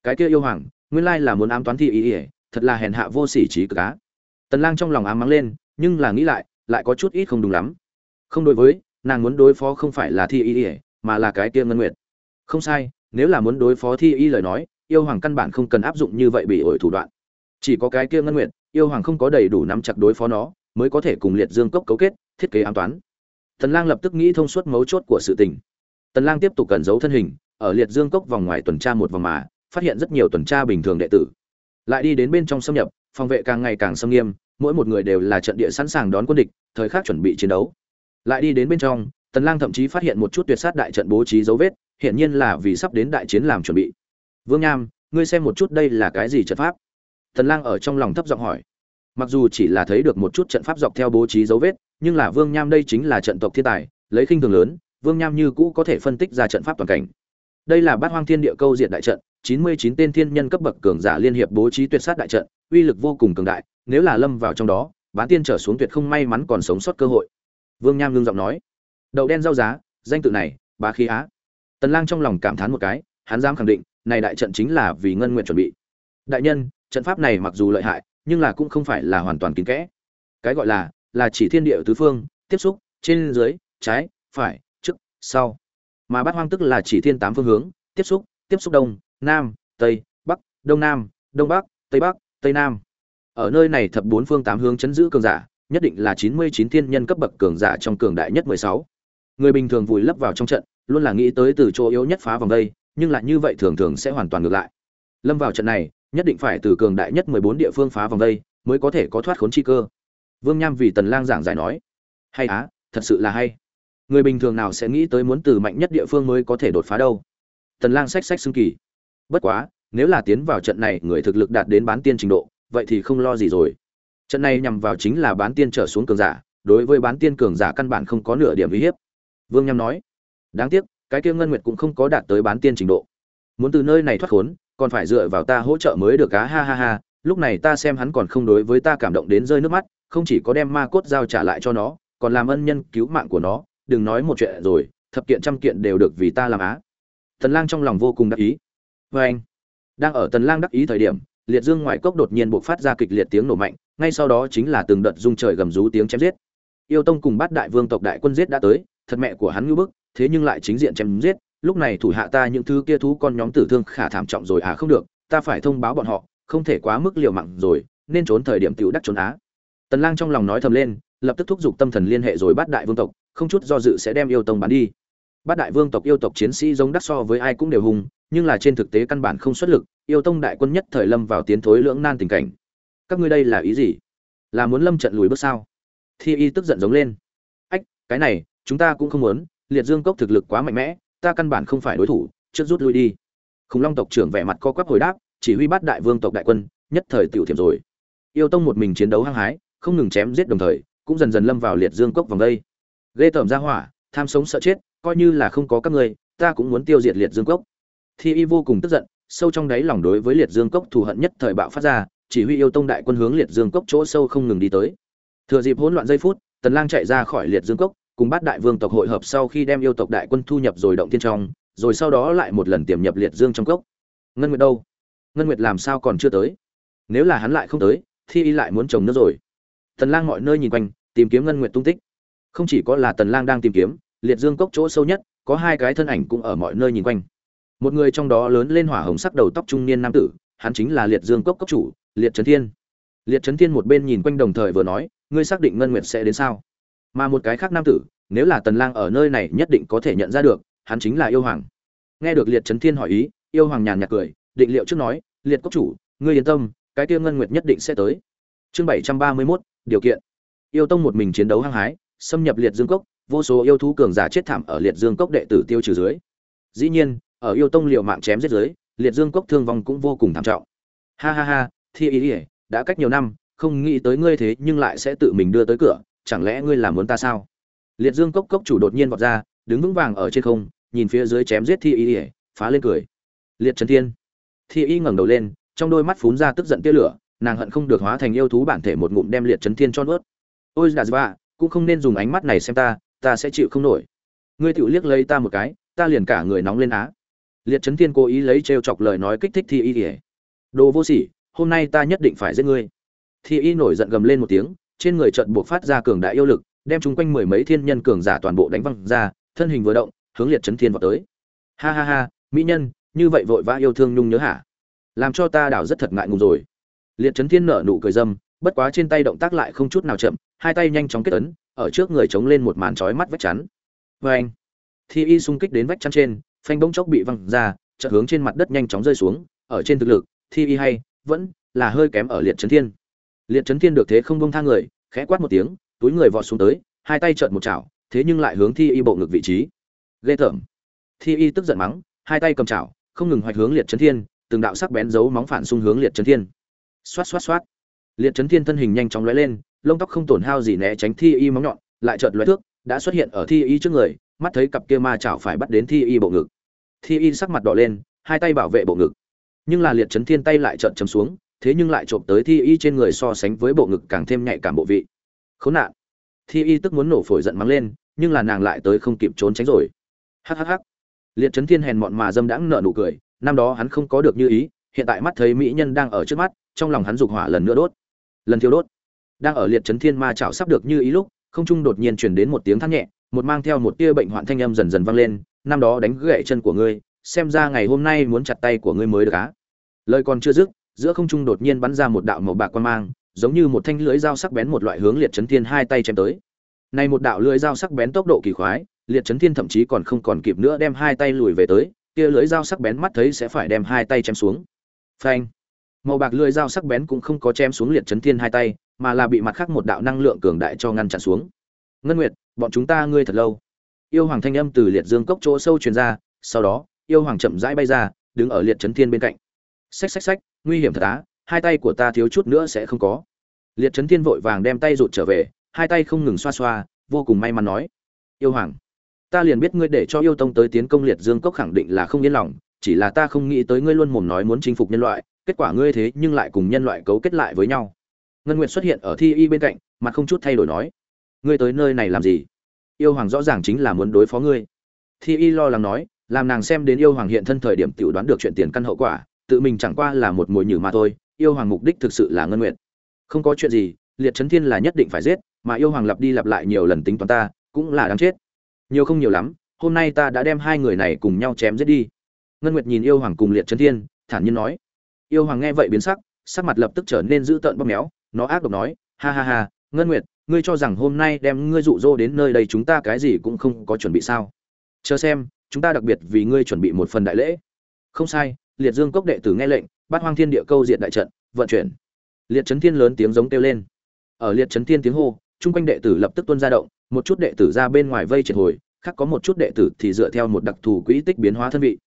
Cái kia yêu hoàng, nguyên lai là muốn ám toán thi ý ỉa thật là hèn hạ vô sỉ trí cực cá tần lang trong lòng ám mắng lên, nhưng là nghĩ lại lại có chút ít không đúng lắm. Không đối với, nàng muốn đối phó không phải là thi ý ỉa mà là cái kia ngân nguyệt. Không sai, nếu là muốn đối phó thi y lời nói, yêu hoàng căn bản không cần áp dụng như vậy bị ổi thủ đoạn. Chỉ có cái kia ngân nguyệt, yêu hoàng không có đầy đủ nắm chặt đối phó nó mới có thể cùng liệt dương cốc cấu kết, thiết kế an toán. Tần lang lập tức nghĩ thông suốt mấu chốt của sự tình. Tần lang tiếp tục cẩn giấu thân hình, ở liệt dương cốc vòng ngoài tuần tra một vòng mà, phát hiện rất nhiều tuần tra bình thường đệ tử. Lại đi đến bên trong xâm nhập, phòng vệ càng ngày càng xâm nghiêm, mỗi một người đều là trận địa sẵn sàng đón quân địch, thời khắc chuẩn bị chiến đấu. Lại đi đến bên trong, tần lang thậm chí phát hiện một chút tuyệt sát đại trận bố trí dấu vết hiện nhiên là vì sắp đến đại chiến làm chuẩn bị. Vương nham, ngươi xem một chút đây là cái gì trận pháp? Tần lang ở trong lòng thấp giọng hỏi mặc dù chỉ là thấy được một chút trận pháp dọc theo bố trí dấu vết, nhưng là vương nham đây chính là trận tộc thiên tài, lấy khinh thường lớn, vương nham như cũ có thể phân tích ra trận pháp toàn cảnh. Đây là bát hoang thiên địa câu diện đại trận, chín mươi chín tên thiên nhân cấp bậc cường giả liên hiệp bố trí tuyệt sát đại trận, uy lực vô cùng cường đại, nếu là lâm vào trong đó, bán tiên trở xuống tuyệt không may mắn còn sống sót cơ hội. Vương nham ngưng giọng nói, đậu đen rau giá, danh tự này, bá khí á. Tần lang trong lòng cảm thán một cái, hắn dám khẳng định, này đại trận chính là vì ngân nguyện chuẩn bị. Đại nhân, trận pháp này mặc dù lợi hại nhưng là cũng không phải là hoàn toàn kín kẽ. Cái gọi là là chỉ thiên địa tứ phương, tiếp xúc, trên dưới, trái, phải, trước, sau. Mà bát hoang tức là chỉ thiên tám phương hướng, tiếp xúc tiếp xúc đông, nam, tây, bắc, đông nam, đông bắc, tây bắc, tây nam. Ở nơi này thập bốn phương tám hướng chấn giữ cường giả, nhất định là chín mươi chín thiên nhân cấp bậc cường giả trong cường đại nhất mười sáu. Người bình thường vùi lấp vào trong trận, luôn là nghĩ tới từ chỗ yếu nhất phá vòng đây, nhưng lại như vậy thường thường sẽ hoàn toàn ngược lại lâm vào trận này, nhất định phải từ cường đại nhất mười bốn địa phương phá vòng đây, mới có thể có thoát khốn chi cơ. Vương nham vì tần lang giảng giải nói. Hay á, thật sự là hay. Người bình thường nào sẽ nghĩ tới muốn từ mạnh nhất địa phương mới có thể đột phá đâu? Tần lang sách sách xưng kỳ. Bất quá, nếu là tiến vào trận này, người thực lực đạt đến bán tiên trình độ, vậy thì không lo gì rồi. Trận này nhằm vào chính là bán tiên trở xuống cường giả, đối với bán tiên cường giả căn bản không có nửa điểm uy hiếp. Vương nham nói. Đáng tiếc, cái kia ngân nguyệt cũng không có đạt tới bán tiên trình độ. Muốn từ nơi này thoát khốn còn phải dựa vào ta hỗ trợ mới được cá ha ha ha. Lúc này ta xem hắn còn không đối với ta cảm động đến rơi nước mắt, không chỉ có đem ma cốt giao trả lại cho nó, còn làm ân nhân cứu mạng của nó. Đừng nói một chuyện rồi, thập kiện trăm kiện đều được vì ta làm á. Tần lang trong lòng vô cùng đắc ý. Với anh, đang ở tần lang đắc ý thời điểm, liệt dương ngoại cốc đột nhiên bộc phát ra kịch liệt tiếng nổ mạnh, ngay sau đó chính là từng đợt rung trời gầm rú tiếng chém giết. Yêu tông cùng bát đại vương tộc đại quân giết đã tới, thật mẹ của hắn ngưu bức, thế nhưng lại chính diện chém giết lúc này thủ hạ ta những thứ kia thú con nhóm tử thương khả thảm trọng rồi à không được, ta phải thông báo bọn họ, không thể quá mức liều mạng rồi, nên trốn thời điểm tiểu đắc trốn á. Tần lang trong lòng nói thầm lên, lập tức thúc giục tâm thần liên hệ rồi bắt đại vương tộc, không chút do dự sẽ đem yêu tông bán đi. Bắt đại vương tộc yêu tộc chiến sĩ giống đắc so với ai cũng đều hùng, nhưng là trên thực tế căn bản không xuất lực, yêu tông đại quân nhất thời lâm vào tiến thối lưỡng nan tình cảnh. Các ngươi đây là ý gì? Là muốn lâm trận lùi bước sao? Thi y tức giận giống lên. Ách, cái này, chúng ta cũng không muốn, liệt dương cốc thực lực quá mạnh mẽ ta căn bản không phải đối thủ, trước rút lui đi. Khủng long tộc trưởng vẻ mặt co quắp hồi đáp, chỉ huy bắt đại vương tộc đại quân, nhất thời tiểu thiểm rồi. Yêu tông một mình chiến đấu hăng hái, không ngừng chém giết đồng thời, cũng dần dần lâm vào liệt dương cốc vòng đây. Ghê tởm ra hỏa, tham sống sợ chết, coi như là không có các ngươi, ta cũng muốn tiêu diệt liệt dương cốc. Thi y vô cùng tức giận, sâu trong đáy lòng đối với liệt dương cốc thù hận nhất thời bạo phát ra, chỉ huy yêu tông đại quân hướng liệt dương cốc chỗ sâu không ngừng đi tới. Thừa dịp hỗn loạn giây phút, tần lang chạy ra khỏi liệt dương cốc cùng bát đại vương tộc hội hợp sau khi đem yêu tộc đại quân thu nhập rồi động thiên trong, rồi sau đó lại một lần tiềm nhập liệt dương trong cốc. Ngân nguyệt đâu? Ngân nguyệt làm sao còn chưa tới? Nếu là hắn lại không tới thi y lại muốn trồng nước rồi. Tần lang mọi nơi nhìn quanh, tìm kiếm ngân nguyệt tung tích. Không chỉ có là tần lang đang tìm kiếm, liệt dương cốc chỗ sâu nhất, có hai cái thân ảnh cũng ở mọi nơi nhìn quanh. Một người trong đó lớn lên hỏa hồng sắc đầu tóc trung niên nam tử, hắn chính là liệt dương cốc cốc chủ, liệt trấn thiên. Liệt trấn thiên một bên nhìn quanh đồng thời vừa nói, ngươi xác định ngân nguyệt sẽ đến sao? Mà một cái khác nam tử nếu là tần lang ở nơi này nhất định có thể nhận ra được hắn chính là yêu hoàng. Nghe được liệt chấn thiên hỏi ý yêu hoàng nhàn nhạt cười định liệu trước nói liệt quốc chủ ngươi yên tâm cái kia ngân nguyệt nhất định sẽ tới. Chương 731, điều kiện. Yêu tông một mình chiến đấu hăng hái xâm nhập liệt dương cốc vô số yêu thú cường giả chết thảm ở liệt dương cốc đệ tử tiêu trừ dưới. Dĩ nhiên ở yêu tông liều mạng chém giết dưới liệt dương cốc thương vong cũng vô cùng thảm trọng. Ha ha ha thi ý ỉa đã cách nhiều năm không nghĩ tới ngươi thế nhưng lại sẽ tự mình đưa tới cửa chẳng lẽ ngươi làm muốn ta sao? Liệt dương cốc cốc chủ đột nhiên vọt ra đứng vững vàng ở trên không nhìn phía dưới chém giết thi y, ỉa phá lên cười. Liệt trần thiên. Thi y ngẩng đầu lên trong đôi mắt phún ra tức giận tia lửa nàng hận không được hóa thành yêu thú bản thể một ngụm đem liệt trấn thiên cho nuốt. Ôi đà dva cũng không nên dùng ánh mắt này xem ta ta sẽ chịu không nổi. Ngươi tự liếc lấy ta một cái ta liền cả người nóng lên á. Liệt trấn thiên cố ý lấy trêu chọc lời nói kích thích thi y ỉa đồ vô sỉ hôm nay ta nhất định phải giết ngươi. Thi y nổi giận gầm lên một tiếng trên người trận buộc phát ra cường đại yêu lực, đem chúng quanh mười mấy thiên nhân cường giả toàn bộ đánh văng ra, thân hình vừa động, hướng liệt chấn thiên vào tới. Ha ha ha, mỹ nhân, như vậy vội vã yêu thương nhung nhớ hả? Làm cho ta đảo rất thật ngại ngùng rồi. Liệt chấn thiên nở nụ cười dâm, bất quá trên tay động tác lại không chút nào chậm, hai tay nhanh chóng kết ấn, ở trước người chống lên một màn trói mắt vách chắn. Vê anh thi y xung kích đến vách chắn trên, phanh bỗng chốc bị văng ra, chợt hướng trên mặt đất nhanh chóng rơi xuống, ở trên thực lực, thi y hay, vẫn là hơi kém ở liệt trấn thiên liệt trấn thiên được thế không bông thang người, khẽ quát một tiếng, túi người vọt xuống tới, hai tay trợn một chảo, thế nhưng lại hướng thi y bộ ngực vị trí. Ghê tởm. Thi y tức giận mắng, hai tay cầm chảo, không ngừng hoạch hướng liệt trấn thiên, từng đạo sắc bén giấu móng phản xung hướng liệt trấn thiên. Xoát xoát xoát. Liệt trấn thiên thân hình nhanh chóng lóe lên, lông tóc không tổn hao gì né tránh thi y móng nhọn, lại chợt lóe thước, đã xuất hiện ở thi y trước người, mắt thấy cặp kia ma chảo phải bắt đến thi y bộ ngực. Thi y sắc mặt đỏ lên, hai tay bảo vệ bộ ngực. Nhưng là liệt Trấn thiên tay lại trợn chấm xuống thế nhưng lại trộm tới thi y trên người so sánh với bộ ngực càng thêm nhạy cảm bộ vị. Khốn nạn. Thi y tức muốn nổ phổi giận mắng lên, nhưng là nàng lại tới không kịp trốn tránh rồi. Hhh liệt Trấn thiên hèn mọn mà dâm đãng nợ nụ cười, năm đó hắn không có được như ý, hiện tại mắt thấy mỹ nhân đang ở trước mắt, trong lòng hắn dục hỏa lần nữa đốt. Lần thiêu đốt. Đang ở liệt Trấn thiên ma chảo sắp được như ý lúc, không trung đột nhiên truyền đến một tiếng thắt nhẹ, một mang theo một tia bệnh hoạn thanh âm dần dần vang lên, năm đó đánh gãy chân của ngươi, xem ra ngày hôm nay muốn chặt tay của ngươi mới được á. Lời còn chưa dứt giữa không trung đột nhiên bắn ra một đạo màu bạc quan mang, giống như một thanh lưới dao sắc bén một loại hướng liệt chấn thiên hai tay chém tới. Nay một đạo lưới dao sắc bén tốc độ kỳ khoái, liệt chấn thiên thậm chí còn không còn kịp nữa đem hai tay lùi về tới, kia lưới dao sắc bén mắt thấy sẽ phải đem hai tay chém xuống. Phanh! Màu bạc lưới dao sắc bén cũng không có chém xuống liệt chấn thiên hai tay, mà là bị mặt khác một đạo năng lượng cường đại cho ngăn chặn xuống. Ngân nguyệt, bọn chúng ta ngươi thật lâu. Yêu hoàng thanh âm từ liệt dương cốc chỗ sâu truyền ra, sau đó, yêu hoàng chậm rãi bay ra, đứng ở liệt chấn thiên bên cạnh xách xách xách, nguy hiểm thật á, hai tay của ta thiếu chút nữa sẽ không có. Liệt chấn thiên vội vàng đem tay rụt trở về, hai tay không ngừng xoa xoa, vô cùng may mắn nói. Yêu hoàng, ta liền biết ngươi để cho yêu tông tới tiến công liệt dương cốc khẳng định là không yên lòng, chỉ là ta không nghĩ tới ngươi luôn mồm nói muốn chinh phục nhân loại, kết quả ngươi thế nhưng lại cùng nhân loại cấu kết lại với nhau. Ngân nguyệt xuất hiện ở thi y bên cạnh, mặt không chút thay đổi nói. Ngươi tới nơi này làm gì? Yêu hoàng rõ ràng chính là muốn đối phó ngươi. Thi y lo lắng nói, làm nàng xem đến yêu hoàng hiện thân thời điểm tự đoán được chuyện tiền căn hậu quả tự mình chẳng qua là một mồi nhử mà thôi, yêu hoàng mục đích thực sự là ngân nguyện. Không có chuyện gì, liệt chấn thiên là nhất định phải giết, mà yêu hoàng lặp đi lặp lại nhiều lần tính toán ta, cũng là đáng chết. Nhiều không nhiều lắm, hôm nay ta đã đem hai người này cùng nhau chém giết đi. Ngân nguyệt nhìn yêu hoàng cùng liệt chấn thiên, thản nhiên nói. Yêu hoàng nghe vậy biến sắc sắc mặt lập tức trở nên dữ tợn bóp méo, nó ác độc nói, ha ha ha, ngân nguyệt, ngươi cho rằng hôm nay đem ngươi dụ dỗ đến nơi đây chúng ta cái gì cũng không có chuẩn bị sao? Chờ xem, chúng ta đặc biệt vì ngươi chuẩn bị một phần đại lễ. Không sai liệt dương cốc đệ tử nghe lệnh, bắt hoang thiên địa câu diện đại trận, vận chuyển. Liệt trấn thiên lớn tiếng giống kêu lên. Ở liệt trấn thiên tiếng hô, chung quanh đệ tử lập tức tuân ra động, một chút đệ tử ra bên ngoài vây triệt hồi, khác có một chút đệ tử thì dựa theo một đặc thù quỹ tích biến hóa thân vị.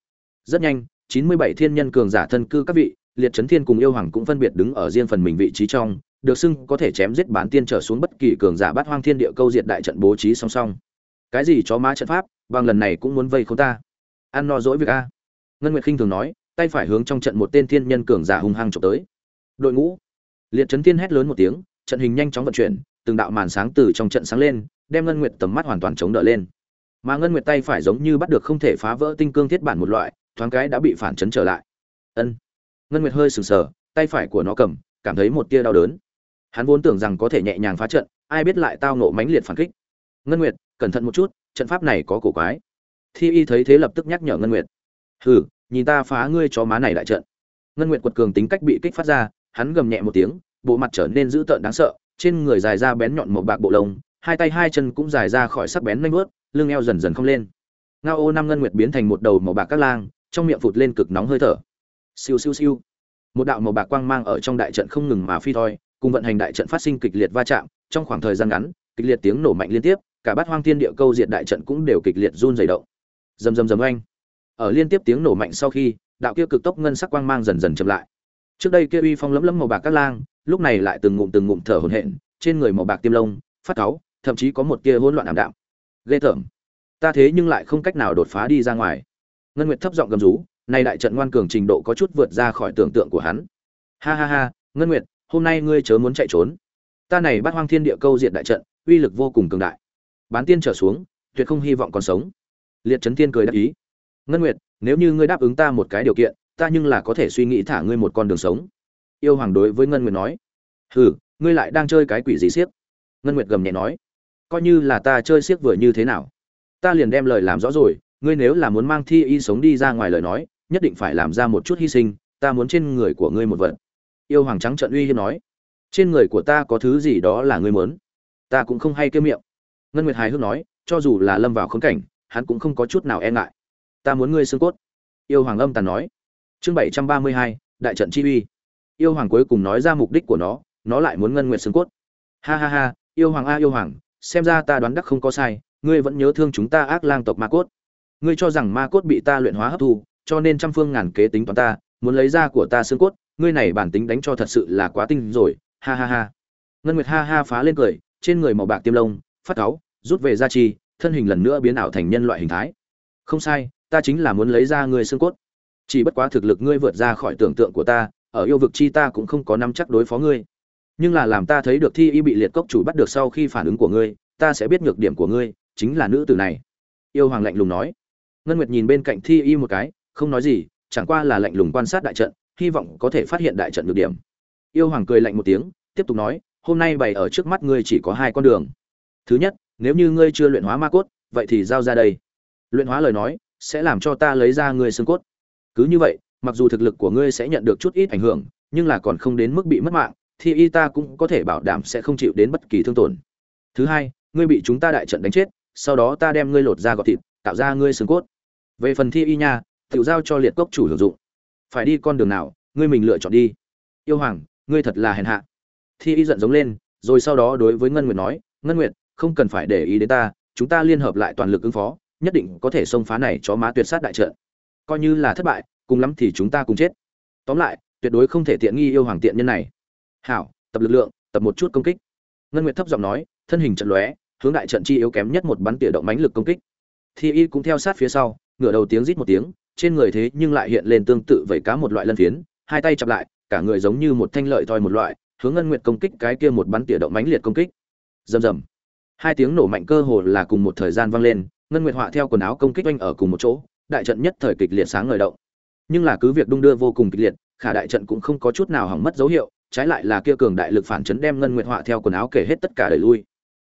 Rất nhanh, chín mươi bảy thiên nhân cường giả thân cư các vị, liệt trấn thiên cùng yêu hoàng cũng phân biệt đứng ở riêng phần mình vị trí trong, được xưng có thể chém giết bán tiên trở xuống bất kỳ cường giả bát hoang thiên địa câu diệt đại trận bố trí song song. Cái gì chó má trận pháp, bằng lần này cũng muốn vây không ta. Ăn no dỗi việc a. Ngân nguyệt khinh thường nói tay phải hướng trong trận một tên thiên nhân cường giả hung hăng chụp tới. Đội ngũ. Liệt chấn thiên hét lớn một tiếng, trận hình nhanh chóng vận chuyển, từng đạo màn sáng từ trong trận sáng lên, đem ngân nguyệt tầm mắt hoàn toàn chống đỡ lên. Mà ngân nguyệt tay phải giống như bắt được không thể phá vỡ tinh cương thiết bản một loại, thoáng cái đã bị phản chấn trở lại. Ân. Ngân nguyệt hơi sừng sờ, tay phải của nó cầm, cảm thấy một tia đau đớn. Hắn vốn tưởng rằng có thể nhẹ nhàng phá trận, ai biết lại tao ngộ mãnh liệt phản kích. Ngân nguyệt, cẩn thận một chút, trận pháp này có cổ quái. Thi y thấy thế lập tức nhắc nhở ngân nguyệt. Hừ nhìn ta phá ngươi chó má này đại trận. Ngân nguyệt quật cường tính cách bị kích phát ra, hắn gầm nhẹ một tiếng, bộ mặt trở nên dữ tợn đáng sợ, trên người dài ra bén nhọn một bạc bộ lông, hai tay hai chân cũng dài ra khỏi sắc bén nanh vớt lưng eo dần dần không lên. Ngao ô năm ngân nguyệt biến thành một đầu màu bạc các lang, trong miệng phụt lên cực nóng hơi thở. Siêu siêu siêu. Một đạo màu bạc quang mang ở trong đại trận không ngừng mà phi thoi, cùng vận hành đại trận phát sinh kịch liệt va chạm, trong khoảng thời gian ngắn, kịch liệt tiếng nổ mạnh liên tiếp, cả bát hoang thiên địa câu diệt đại trận cũng đều kịch liệt run rẩy động. Rầm rầm rầm oanh ở liên tiếp tiếng nổ mạnh sau khi, đạo kia cực tốc ngân sắc quang mang dần dần chậm lại. Trước đây kia uy phong lấm lấm màu bạc cát lang, lúc này lại từng ngụm từng ngụm thở hổn hển, trên người màu bạc tiêm lông, phát cáu, thậm chí có một tia hỗn loạn ảm đạm. Ghê tởm. Ta thế nhưng lại không cách nào đột phá đi ra ngoài. Ngân nguyệt thấp giọng gầm rú, nay đại trận ngoan cường trình độ có chút vượt ra khỏi tưởng tượng của hắn. Ha ha ha, ngân nguyệt, hôm nay ngươi chớ muốn chạy trốn. Ta này bắt hoang thiên địa câu diện đại trận, uy lực vô cùng cường đại. Bán tiên trở xuống, tuyệt không hy vọng còn sống. Liệt trấn tiên cười đáp ý ngân nguyệt, nếu như ngươi đáp ứng ta một cái điều kiện, ta nhưng là có thể suy nghĩ thả ngươi một con đường sống. Yêu hoàng đối với ngân nguyệt nói. Hừ, ngươi lại đang chơi cái quỷ gì siếc? Ngân nguyệt gầm nhẹ nói. Coi như là ta chơi siếc vừa như thế nào? Ta liền đem lời làm rõ rồi, ngươi nếu là muốn mang thi y sống đi ra ngoài lời nói, nhất định phải làm ra một chút hy sinh, ta muốn trên người của ngươi một vật. Yêu hoàng trắng trận uy hiếp nói. Trên người của ta có thứ gì đó là ngươi muốn? Ta cũng không hay kêu miệng. Ngân nguyệt hài hước nói, cho dù là lâm vào khốn cảnh, hắn cũng không có chút nào e ngại ta muốn ngươi xương cốt. Yêu hoàng âm tàn nói. Chương bảy trăm ba mươi hai, đại trận chi uy. Yêu hoàng cuối cùng nói ra mục đích của nó nó lại muốn ngân nguyệt xương cốt. Ha ha ha, yêu hoàng a, yêu hoàng, xem ra ta đoán đắc không có sai, ngươi vẫn nhớ thương chúng ta ác lang tộc ma cốt. Ngươi cho rằng ma cốt bị ta luyện hóa hấp thu, cho nên trăm phương ngàn kế tính toán ta, muốn lấy ra của ta xương cốt, ngươi này bản tính đánh cho thật sự là quá tinh rồi, ha ha ha. Ngân nguyệt ha ha phá lên cười, trên người màu bạc tiêm lông, phát cáu rút về gia chi thân hình lần nữa biến ảo thành nhân loại hình thái. Không sai ta chính là muốn lấy ra ngươi xương cốt. Chỉ bất quá thực lực ngươi vượt ra khỏi tưởng tượng của ta, ở yêu vực chi ta cũng không có nắm chắc đối phó ngươi. Nhưng là làm ta thấy được thi y bị liệt cốc chủ bắt được sau khi phản ứng của ngươi, ta sẽ biết nhược điểm của ngươi, chính là nữ tử này. Yêu hoàng lạnh lùng nói. Ngân nguyệt nhìn bên cạnh thi y một cái, không nói gì, chẳng qua là lạnh lùng quan sát đại trận, hy vọng có thể phát hiện đại trận nhược điểm. Yêu hoàng cười lạnh một tiếng, tiếp tục nói, hôm nay bày ở trước mắt ngươi chỉ có hai con đường. Thứ nhất, nếu như ngươi chưa luyện hóa ma cốt, vậy thì giao ra đây. Luyện hóa lời nói sẽ làm cho ta lấy ra ngươi xương cốt. Cứ như vậy, mặc dù thực lực của ngươi sẽ nhận được chút ít ảnh hưởng, nhưng là còn không đến mức bị mất mạng, thì y ta cũng có thể bảo đảm sẽ không chịu đến bất kỳ thương tổn. Thứ hai, ngươi bị chúng ta đại trận đánh chết, sau đó ta đem ngươi lột ra gọt thịt, tạo ra ngươi xương cốt. Về phần thi y nha tự giao cho liệt cốc chủ hưởng dụng. Phải đi con đường nào, ngươi mình lựa chọn đi. Yêu hoàng, ngươi thật là hèn hạ. Thi y giận giống lên, rồi sau đó đối với ngân nguyệt nói, ngân nguyệt, không cần phải để ý đến ta, chúng ta liên hợp lại toàn lực ứng phó nhất định có thể xông phá này cho má tuyệt sát đại trận. Coi như là thất bại, cùng lắm thì chúng ta cùng chết. Tóm lại, tuyệt đối không thể tiện nghi yêu hoàng tiện nhân này. Hảo, tập lực lượng, tập một chút công kích. Ngân nguyệt thấp giọng nói, thân hình trận lóe, hướng đại trận chi yếu kém nhất một bắn tỉa động mãnh lực công kích. Thi y cũng theo sát phía sau, ngửa đầu tiếng rít một tiếng, trên người thế nhưng lại hiện lên tương tự vẩy cá một loại lân phiến, hai tay chặp lại, cả người giống như một thanh lợi thoi một loại, hướng ngân nguyệt công kích cái kia một bắn tỉa động mãnh liệt công kích. Rầm rầm. Hai tiếng nổ mạnh cơ hồ là cùng một thời gian vang lên ngân nguyệt họa theo quần áo công kích oanh ở cùng một chỗ, đại trận nhất thời kịch liệt sáng ngời động. Nhưng là cứ việc đung đưa vô cùng kịch liệt, khả đại trận cũng không có chút nào hỏng mất dấu hiệu, trái lại là kia cường đại lực phản chấn đem ngân nguyệt họa theo quần áo kể hết tất cả đẩy lui.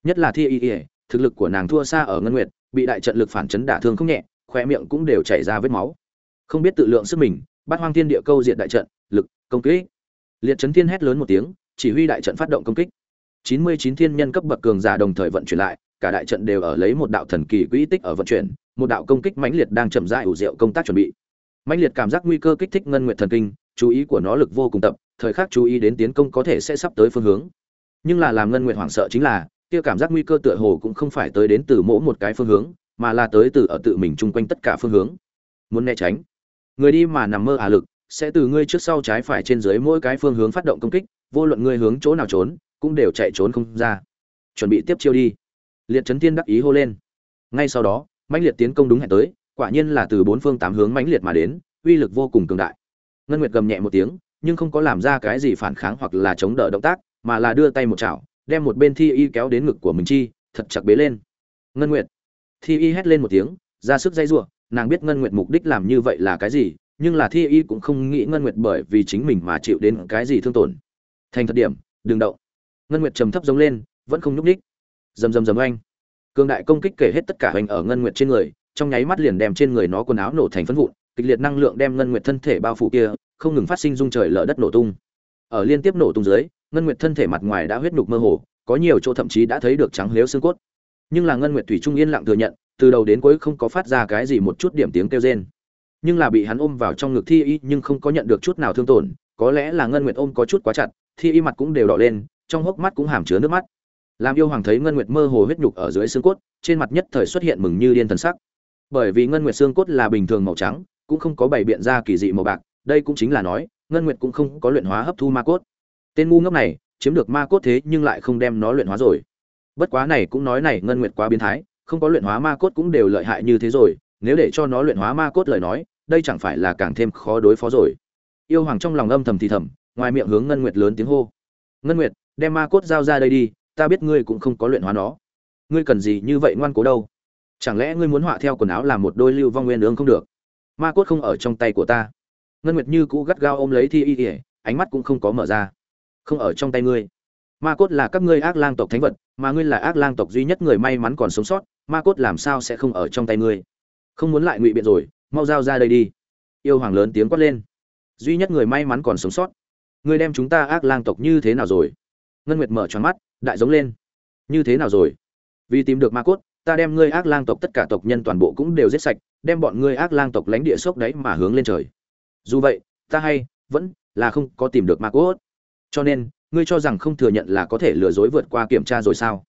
Nhất là thi y y, thực lực của nàng thua xa ở ngân nguyệt, bị đại trận lực phản chấn đả thương không nhẹ khoe miệng cũng đều chảy ra vết máu. Không biết tự lượng sức mình bắt hoang thiên địa câu diện đại trận, lực, công kích. Liệt chấn thiên hét lớn một tiếng, chỉ huy đại trận phát động công kích. 99 thiên nhân cấp bậc cường giả đồng thời vận chuyển lại cả đại trận đều ở lấy một đạo thần kỳ quỹ tích ở vận chuyển, một đạo công kích mãnh liệt đang chậm rãi ủ rượu công tác chuẩn bị. Mãnh liệt cảm giác nguy cơ kích thích ngân nguyện thần kinh, chú ý của nó lực vô cùng tập, thời khắc chú ý đến tiến công có thể sẽ sắp tới phương hướng. Nhưng là làm ngân nguyện hoảng sợ chính là, kia cảm giác nguy cơ tựa hồ cũng không phải tới đến từ mỗi một cái phương hướng, mà là tới từ ở tự mình chung quanh tất cả phương hướng. Muốn né tránh, người đi mà nằm mơ ả lực, sẽ từ ngươi trước sau trái phải trên dưới mỗi cái phương hướng phát động công kích, vô luận ngươi hướng chỗ nào trốn, cũng đều chạy trốn không ra. Chuẩn bị tiếp chiêu đi liệt trấn Thiên đắc ý hô lên. Ngay sau đó, mãnh liệt tiến công đúng hẹn tới, quả nhiên là từ bốn phương tám hướng mãnh liệt mà đến, uy lực vô cùng cường đại. Ngân nguyệt gầm nhẹ một tiếng, nhưng không có làm ra cái gì phản kháng hoặc là chống đỡ động tác, mà là đưa tay một chảo, đem một bên thi y kéo đến ngực của mình chi, thật chặt bế lên. Ngân nguyệt. Thi y hét lên một tiếng, ra sức dây giụa, nàng biết ngân nguyệt mục đích làm như vậy là cái gì, nhưng là thi y cũng không nghĩ ngân nguyệt bởi vì chính mình mà chịu đến cái gì thương tổn. Thành thật điểm, đừng động. Ngân nguyệt trầm thấp giống lên, vẫn không nhúc ních rầm rầm rầm oanh. Cường đại công kích kể hết tất cả hoành ở ngân nguyệt trên người, trong nháy mắt liền đem trên người nó quần áo nổ thành phấn vụn, kịch liệt năng lượng đem ngân nguyệt thân thể bao phủ kia, không ngừng phát sinh rung trời lở đất nổ tung. Ở liên tiếp nổ tung dưới, ngân nguyệt thân thể mặt ngoài đã huyết nhục mơ hồ, có nhiều chỗ thậm chí đã thấy được trắng lếu xương cốt. Nhưng là ngân nguyệt thủy trung yên lặng thừa nhận, từ đầu đến cuối không có phát ra cái gì một chút điểm tiếng kêu rên. Nhưng là bị hắn ôm vào trong ngực thi y nhưng không có nhận được chút nào thương tổn, có lẽ là ngân nguyệt ôm có chút quá chặt, thi y mặt cũng đều đỏ lên, trong hốc mắt cũng hàm chứa nước mắt làm yêu hoàng thấy ngân nguyệt mơ hồ huyết nhục ở dưới xương cốt, trên mặt nhất thời xuất hiện mừng như điên thần sắc. Bởi vì ngân nguyệt xương cốt là bình thường màu trắng, cũng không có bày biện ra kỳ dị màu bạc, đây cũng chính là nói, ngân nguyệt cũng không có luyện hóa hấp thu ma cốt. Tên ngu ngốc này, chiếm được ma cốt thế nhưng lại không đem nó luyện hóa rồi. Bất quá này cũng nói này, ngân nguyệt quá biến thái, không có luyện hóa ma cốt cũng đều lợi hại như thế rồi, nếu để cho nó luyện hóa ma cốt lời nói, đây chẳng phải là càng thêm khó đối phó rồi. Yêu hoàng trong lòng âm thầm thì thầm, ngoài miệng hướng ngân nguyệt lớn tiếng hô. Ngân nguyệt, đem ma cốt giao ra đây đi ta biết ngươi cũng không có luyện hóa nó. Ngươi cần gì như vậy ngoan cố đâu? Chẳng lẽ ngươi muốn họa theo quần áo làm một đôi lưu vong nguyên ương không được? Ma cốt không ở trong tay của ta. Ngân nguyệt như cũ gắt gao ôm lấy thi y ỉa ánh mắt cũng không có mở ra. Không ở trong tay ngươi. Ma cốt là các ngươi ác lang tộc thánh vật, mà ngươi là ác lang tộc duy nhất người may mắn còn sống sót, ma cốt làm sao sẽ không ở trong tay ngươi? Không muốn lại ngụy biện rồi, mau giao ra đây đi. Yêu hoàng lớn tiếng quát lên. Duy nhất người may mắn còn sống sót. Ngươi đem chúng ta ác lang tộc như thế nào rồi? Ngân nguyệt mở tròn mắt đại giống lên. Như thế nào rồi? Vì tìm được ma cốt, ta đem ngươi ác lang tộc tất cả tộc nhân toàn bộ cũng đều giết sạch, đem bọn ngươi ác lang tộc lánh địa sốc đấy mà hướng lên trời. Dù vậy, ta hay, vẫn là không có tìm được ma cốt. Cho nên, ngươi cho rằng không thừa nhận là có thể lừa dối vượt qua kiểm tra rồi sao?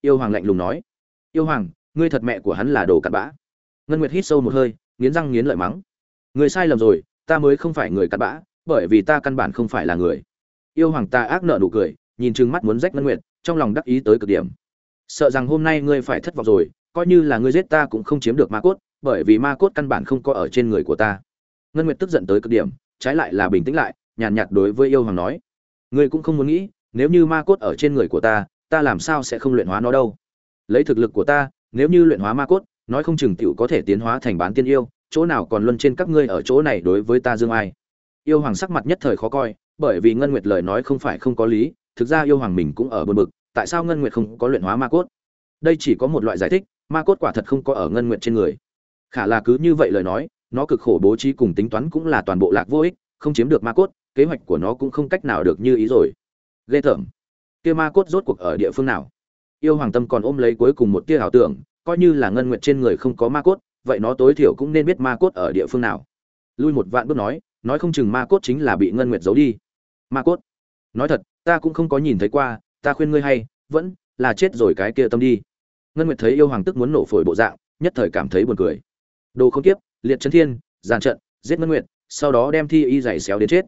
Yêu hoàng lạnh lùng nói. Yêu hoàng, ngươi thật mẹ của hắn là đồ cặn bã. Ngân nguyệt hít sâu một hơi, nghiến răng nghiến lợi mắng. Người sai lầm rồi, ta mới không phải người cặn bã, bởi vì ta căn bản không phải là người. Yêu hoàng ta ác nợ nụ cười, nhìn chừng mắt muốn rách ngân nguyệt trong lòng đắc ý tới cực điểm. Sợ rằng hôm nay ngươi phải thất vọng rồi coi như là ngươi giết ta cũng không chiếm được ma cốt bởi vì ma cốt căn bản không có ở trên người của ta. Ngân nguyệt tức giận tới cực điểm trái lại là bình tĩnh lại nhàn nhạt, nhạt đối với yêu hoàng nói ngươi cũng không muốn nghĩ nếu như ma cốt ở trên người của ta ta làm sao sẽ không luyện hóa nó đâu? Lấy thực lực của ta nếu như luyện hóa ma cốt nói không chừng tiểu có thể tiến hóa thành bán tiên yêu chỗ nào còn luân trên các ngươi ở chỗ này đối với ta dương ai? Yêu hoàng sắc mặt nhất thời khó coi bởi vì ngân nguyệt lời nói không phải không có lý thực ra yêu hoàng mình cũng ở bờ bực, tại sao ngân nguyệt không có luyện hóa ma cốt? Đây chỉ có một loại giải thích, ma cốt quả thật không có ở ngân nguyệt trên người. Khả là cứ như vậy lời nói, nó cực khổ bố trí cùng tính toán cũng là toàn bộ lạc vô ích, không chiếm được ma cốt, kế hoạch của nó cũng không cách nào được như ý rồi. Ghê tởm. Kia ma cốt rốt cuộc ở địa phương nào? Yêu hoàng tâm còn ôm lấy cuối cùng một tia ảo tưởng, coi như là ngân nguyệt trên người không có ma cốt, vậy nó tối thiểu cũng nên biết ma cốt ở địa phương nào. Lui một vạn bước nói nói không chừng ma cốt chính là bị ngân nguyệt giấu đi. Ma cốt. Nói thật ta cũng không có nhìn thấy qua, ta khuyên ngươi hay, vẫn là chết rồi cái kia tâm đi. Ngân nguyệt thấy yêu hoàng tức muốn nổ phổi bộ dạng, nhất thời cảm thấy buồn cười. Đồ không tiếp liệt chấn thiên, giàn trận, giết ngân nguyệt, sau đó đem thi y giày xéo đến chết.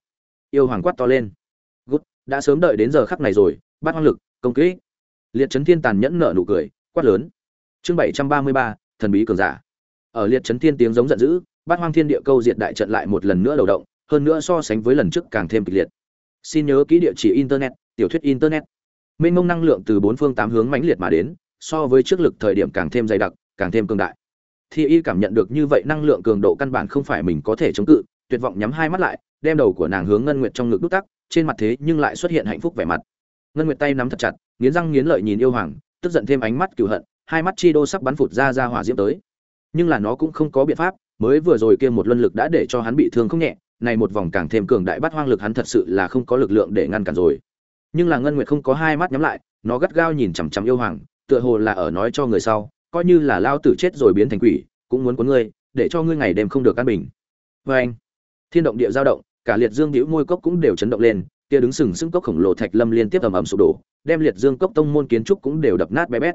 Yêu hoàng quát to lên. Gút, đã sớm đợi đến giờ khắc này rồi, bắt hoang lực, công kỹ liệt chấn thiên tàn nhẫn nở nụ cười, quát lớn. Chương bảy trăm ba mươi ba, thần bí cường giả. Ở liệt chấn thiên tiếng giống giận dữ, bát hoang thiên địa câu diệt đại trận lại một lần nữa đầu động, hơn nữa so sánh với lần trước càng thêm kịch liệt xin nhớ kỹ địa chỉ internet, tiểu thuyết internet. Mênh mông năng lượng từ bốn phương tám hướng mãnh liệt mà đến, so với trước lực thời điểm càng thêm dày đặc, càng thêm cường đại. Thi y cảm nhận được như vậy năng lượng cường độ căn bản không phải mình có thể chống cự, tuyệt vọng nhắm hai mắt lại, đem đầu của nàng hướng ngân nguyệt trong ngực đút tắc, trên mặt thế nhưng lại xuất hiện hạnh phúc vẻ mặt. Ngân nguyệt tay nắm thật chặt, nghiến răng nghiến lợi nhìn yêu hoàng, tức giận thêm ánh mắt cựu hận, hai mắt chi đô sắp bắn phụt ra ra hỏa diễm tới. Nhưng là nó cũng không có biện pháp, mới vừa rồi kia một luân lực đã để cho hắn bị thương không nhẹ này một vòng càng thêm cường đại bắt hoang lực hắn thật sự là không có lực lượng để ngăn cản rồi. Nhưng là ngân nguyệt không có hai mắt nhắm lại, nó gắt gao nhìn chằm chằm yêu hoàng, tựa hồ là ở nói cho người sau, coi như là lao tử chết rồi biến thành quỷ, cũng muốn cuốn ngươi, để cho ngươi ngày đêm không được căn bình. Vê anh, thiên động địa giao động, cả liệt dương hữu môi cốc cũng đều chấn động lên, kia đứng sừng sững cốc khổng lồ thạch lâm liên tiếp ầm ầm sụp đổ, đem liệt dương cốc tông môn kiến trúc cũng đều đập nát bé bét.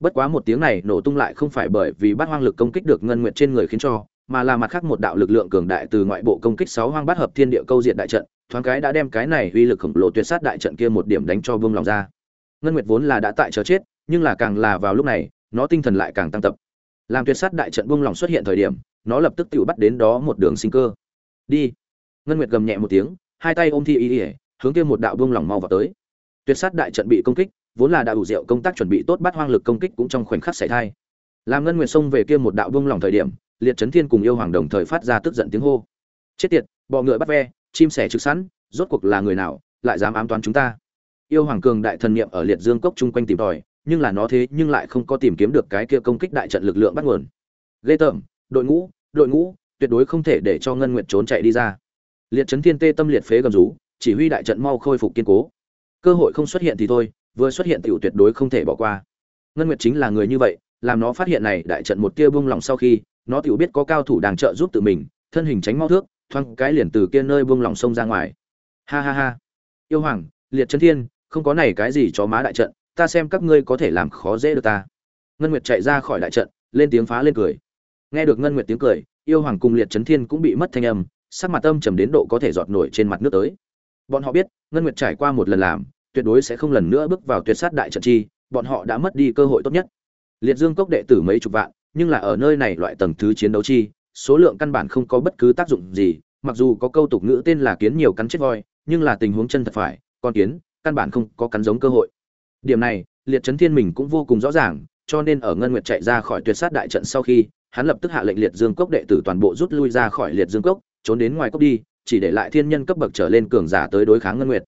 Bất quá một tiếng này nổ tung lại không phải bởi vì bát hoang lực công kích được ngân nguyệt trên người khiến cho mà là mặt khác một đạo lực lượng cường đại từ ngoại bộ công kích sáu hoang bát hợp thiên địa câu diện đại trận, thoáng cái đã đem cái này uy lực khổng lồ tuyệt sát đại trận kia một điểm đánh cho vương lòng ra. Ngân nguyệt vốn là đã tại chờ chết, nhưng là càng là vào lúc này, nó tinh thần lại càng tăng tập. Làm tuyệt sát đại trận vương lòng xuất hiện thời điểm, nó lập tức tự bắt đến đó một đường sinh cơ. Đi. Ngân nguyệt gầm nhẹ một tiếng, hai tay ôm thi y ỉa hướng kia một đạo vương lòng mau vào tới. Tuyệt sát đại trận bị công kích, vốn là đã đủ rượu công tác chuẩn bị tốt bắt hoang lực công kích cũng trong khoảnh khắc xảy thai. Làm ngân nguyệt xông về kia một đạo vương lòng thời điểm liệt Trấn thiên cùng yêu hoàng đồng thời phát ra tức giận tiếng hô. Chết tiệt, bọ ngựa bắt ve, chim sẻ trực sẵn, rốt cuộc là người nào, lại dám ám toán chúng ta? Yêu hoàng cường đại thần niệm ở liệt dương cốc chung quanh tìm tòi, nhưng là nó thế nhưng lại không có tìm kiếm được cái kia công kích đại trận lực lượng bắt nguồn. Ghê tởm, đội ngũ đội ngũ, tuyệt đối không thể để cho ngân nguyệt trốn chạy đi ra. Liệt Trấn thiên tê tâm liệt phế gầm rú, chỉ huy đại trận mau khôi phục kiên cố. Cơ hội không xuất hiện thì thôi, vừa xuất hiện tiểu tuyệt đối không thể bỏ qua. Ngân nguyệt chính là người như vậy, làm nó phát hiện này đại trận một tia buông lỏng sau khi nó tiểu biết có cao thủ đang trợ giúp tự mình, thân hình tránh mau thước thoang cái liền từ kia nơi buông lỏng sông ra ngoài. Ha ha ha. Yêu hoàng, liệt chân thiên, không có này cái gì chó má đại trận, ta xem các ngươi có thể làm khó dễ được ta. Ngân nguyệt chạy ra khỏi đại trận, lên tiếng phá lên cười. Nghe được ngân nguyệt tiếng cười, yêu hoàng cùng liệt chấn thiên cũng bị mất thanh âm, sắc mặt âm trầm đến độ có thể giọt nổi trên mặt nước tới. Bọn họ biết, ngân nguyệt trải qua một lần làm, tuyệt đối sẽ không lần nữa bước vào tuyệt sát đại trận chi, bọn họ đã mất đi cơ hội tốt nhất. Liệt dương cốc đệ tử mấy chục vạn nhưng là ở nơi này loại tầng thứ chiến đấu chi, số lượng căn bản không có bất cứ tác dụng gì, mặc dù có câu tục ngữ tên là kiến nhiều cắn chết voi, nhưng là tình huống chân thật phải, con kiến, căn bản không có cắn giống cơ hội. Điểm này, liệt chấn thiên mình cũng vô cùng rõ ràng, cho nên ở ngân nguyệt chạy ra khỏi tuyệt sát đại trận sau khi, hắn lập tức hạ lệnh liệt dương cốc đệ tử toàn bộ rút lui ra khỏi liệt dương cốc, trốn đến ngoài cốc đi, chỉ để lại thiên nhân cấp bậc trở lên cường giả tới đối kháng ngân nguyệt.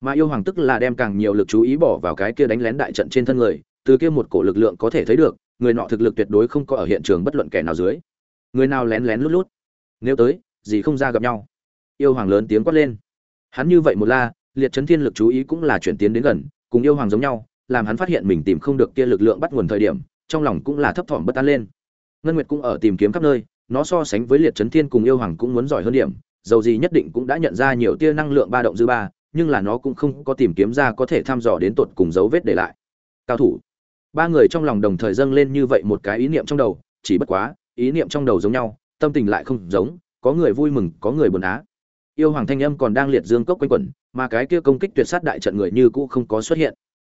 Mà yêu hoàng tức là đem càng nhiều lực chú ý bỏ vào cái kia đánh lén đại trận trên thân người, từ kia một cổ lực lượng có thể thấy được người nọ thực lực tuyệt đối không có ở hiện trường bất luận kẻ nào dưới. Người nào lén lén lút lút. Nếu tới, gì không ra gặp nhau. Yêu hoàng lớn tiếng quát lên. Hắn như vậy một la, liệt chấn thiên lực chú ý cũng là chuyển tiến đến gần, cùng yêu hoàng giống nhau, làm hắn phát hiện mình tìm không được kia lực lượng bắt nguồn thời điểm, trong lòng cũng là thấp thỏm bất an lên. Ngân nguyệt cũng ở tìm kiếm khắp nơi, nó so sánh với liệt chấn thiên cùng yêu hoàng cũng muốn giỏi hơn điểm, dầu gì nhất định cũng đã nhận ra nhiều tia năng lượng ba động dư ba, nhưng là nó cũng không có tìm kiếm ra có thể thăm dò đến tột cùng dấu vết để lại. Cao thủ ba người trong lòng đồng thời dâng lên như vậy một cái ý niệm trong đầu, chỉ bất quá, ý niệm trong đầu giống nhau, tâm tình lại không giống, có người vui mừng, có người buồn á. Yêu hoàng thanh âm còn đang liệt dương cốc quanh quẩn, mà cái kia công kích tuyệt sát đại trận người như cũ không có xuất hiện.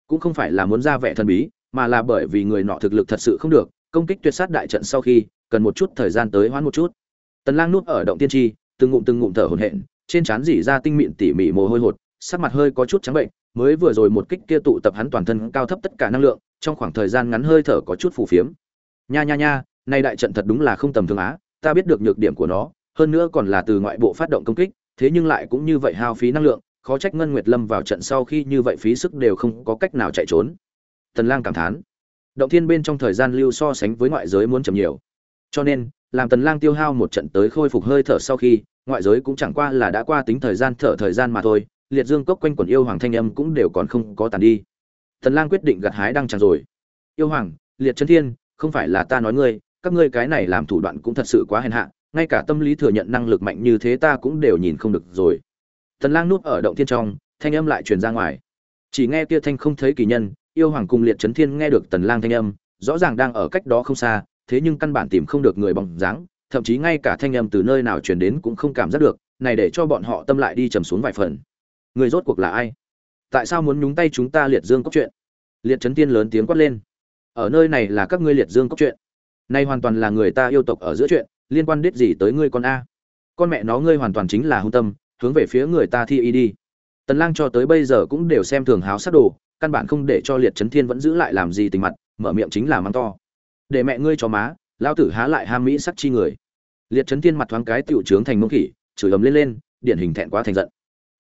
Cũng không phải là muốn ra vẻ thần bí, mà là bởi vì người nọ thực lực thật sự không được, công kích tuyệt sát đại trận sau khi, cần một chút thời gian tới hoãn một chút. Tần lang nuốt ở động tiên tri, từng ngụm từng ngụm thở hổn hển, trên trán dỉ ra tinh mịn tỉ mỉ mồ hôi hột, sắc mặt hơi có chút trắng bệnh mới vừa rồi một kích kia tụ tập hắn toàn thân cao thấp tất cả năng lượng, trong khoảng thời gian ngắn hơi thở có chút phù phiếm. Nha nha nha, nay đại trận thật đúng là không tầm thường á, ta biết được nhược điểm của nó, hơn nữa còn là từ ngoại bộ phát động công kích, thế nhưng lại cũng như vậy hao phí năng lượng, khó trách ngân nguyệt lâm vào trận sau khi như vậy phí sức đều không có cách nào chạy trốn. Tần lang cảm thán. Động thiên bên trong thời gian lưu so sánh với ngoại giới muốn chậm nhiều. Cho nên, làm tần lang tiêu hao một trận tới khôi phục hơi thở sau khi, ngoại giới cũng chẳng qua là đã qua tính thời gian thở thời gian mà thôi liệt dương cốc quanh quần yêu hoàng thanh âm cũng đều còn không có tàn đi. Thần lang quyết định gặt hái đăng tràn rồi. Yêu hoàng, liệt trấn thiên, không phải là ta nói ngươi, các ngươi cái này làm thủ đoạn cũng thật sự quá hèn hạ, ngay cả tâm lý thừa nhận năng lực mạnh như thế ta cũng đều nhìn không được rồi. Thần lang núp ở động thiên trong, thanh âm lại truyền ra ngoài. Chỉ nghe kia thanh không thấy kỳ nhân, yêu hoàng cùng liệt chấn thiên nghe được tần lang thanh âm, rõ ràng đang ở cách đó không xa, thế nhưng căn bản tìm không được người bóng dáng, thậm chí ngay cả thanh âm từ nơi nào truyền đến cũng không cảm giác được, này để cho bọn họ tâm lại đi trầm xuống vài phần người rốt cuộc là ai? Tại sao muốn nhúng tay chúng ta liệt dương cốc chuyện? Liệt Trấn Tiên lớn tiếng quát lên. Ở nơi này là các ngươi liệt dương cốc chuyện. Nay hoàn toàn là người ta yêu tộc ở giữa chuyện, liên quan đích gì tới ngươi con a? Con mẹ nó ngươi hoàn toàn chính là hung tâm, hướng về phía người ta thi y đi. Tần lang cho tới bây giờ cũng đều xem thường háo sát đồ, căn bản không để cho liệt Trấn thiên vẫn giữ lại làm gì tình mặt, mở miệng chính là mắng to. Để mẹ ngươi cho má lao tử há lại ham mỹ sắc chi người. Liệt Trấn thiên mặt thoáng cái tiểu trướng thành mông khỉ, chửi ầm lên lên, điển hình thẹn quá thành giận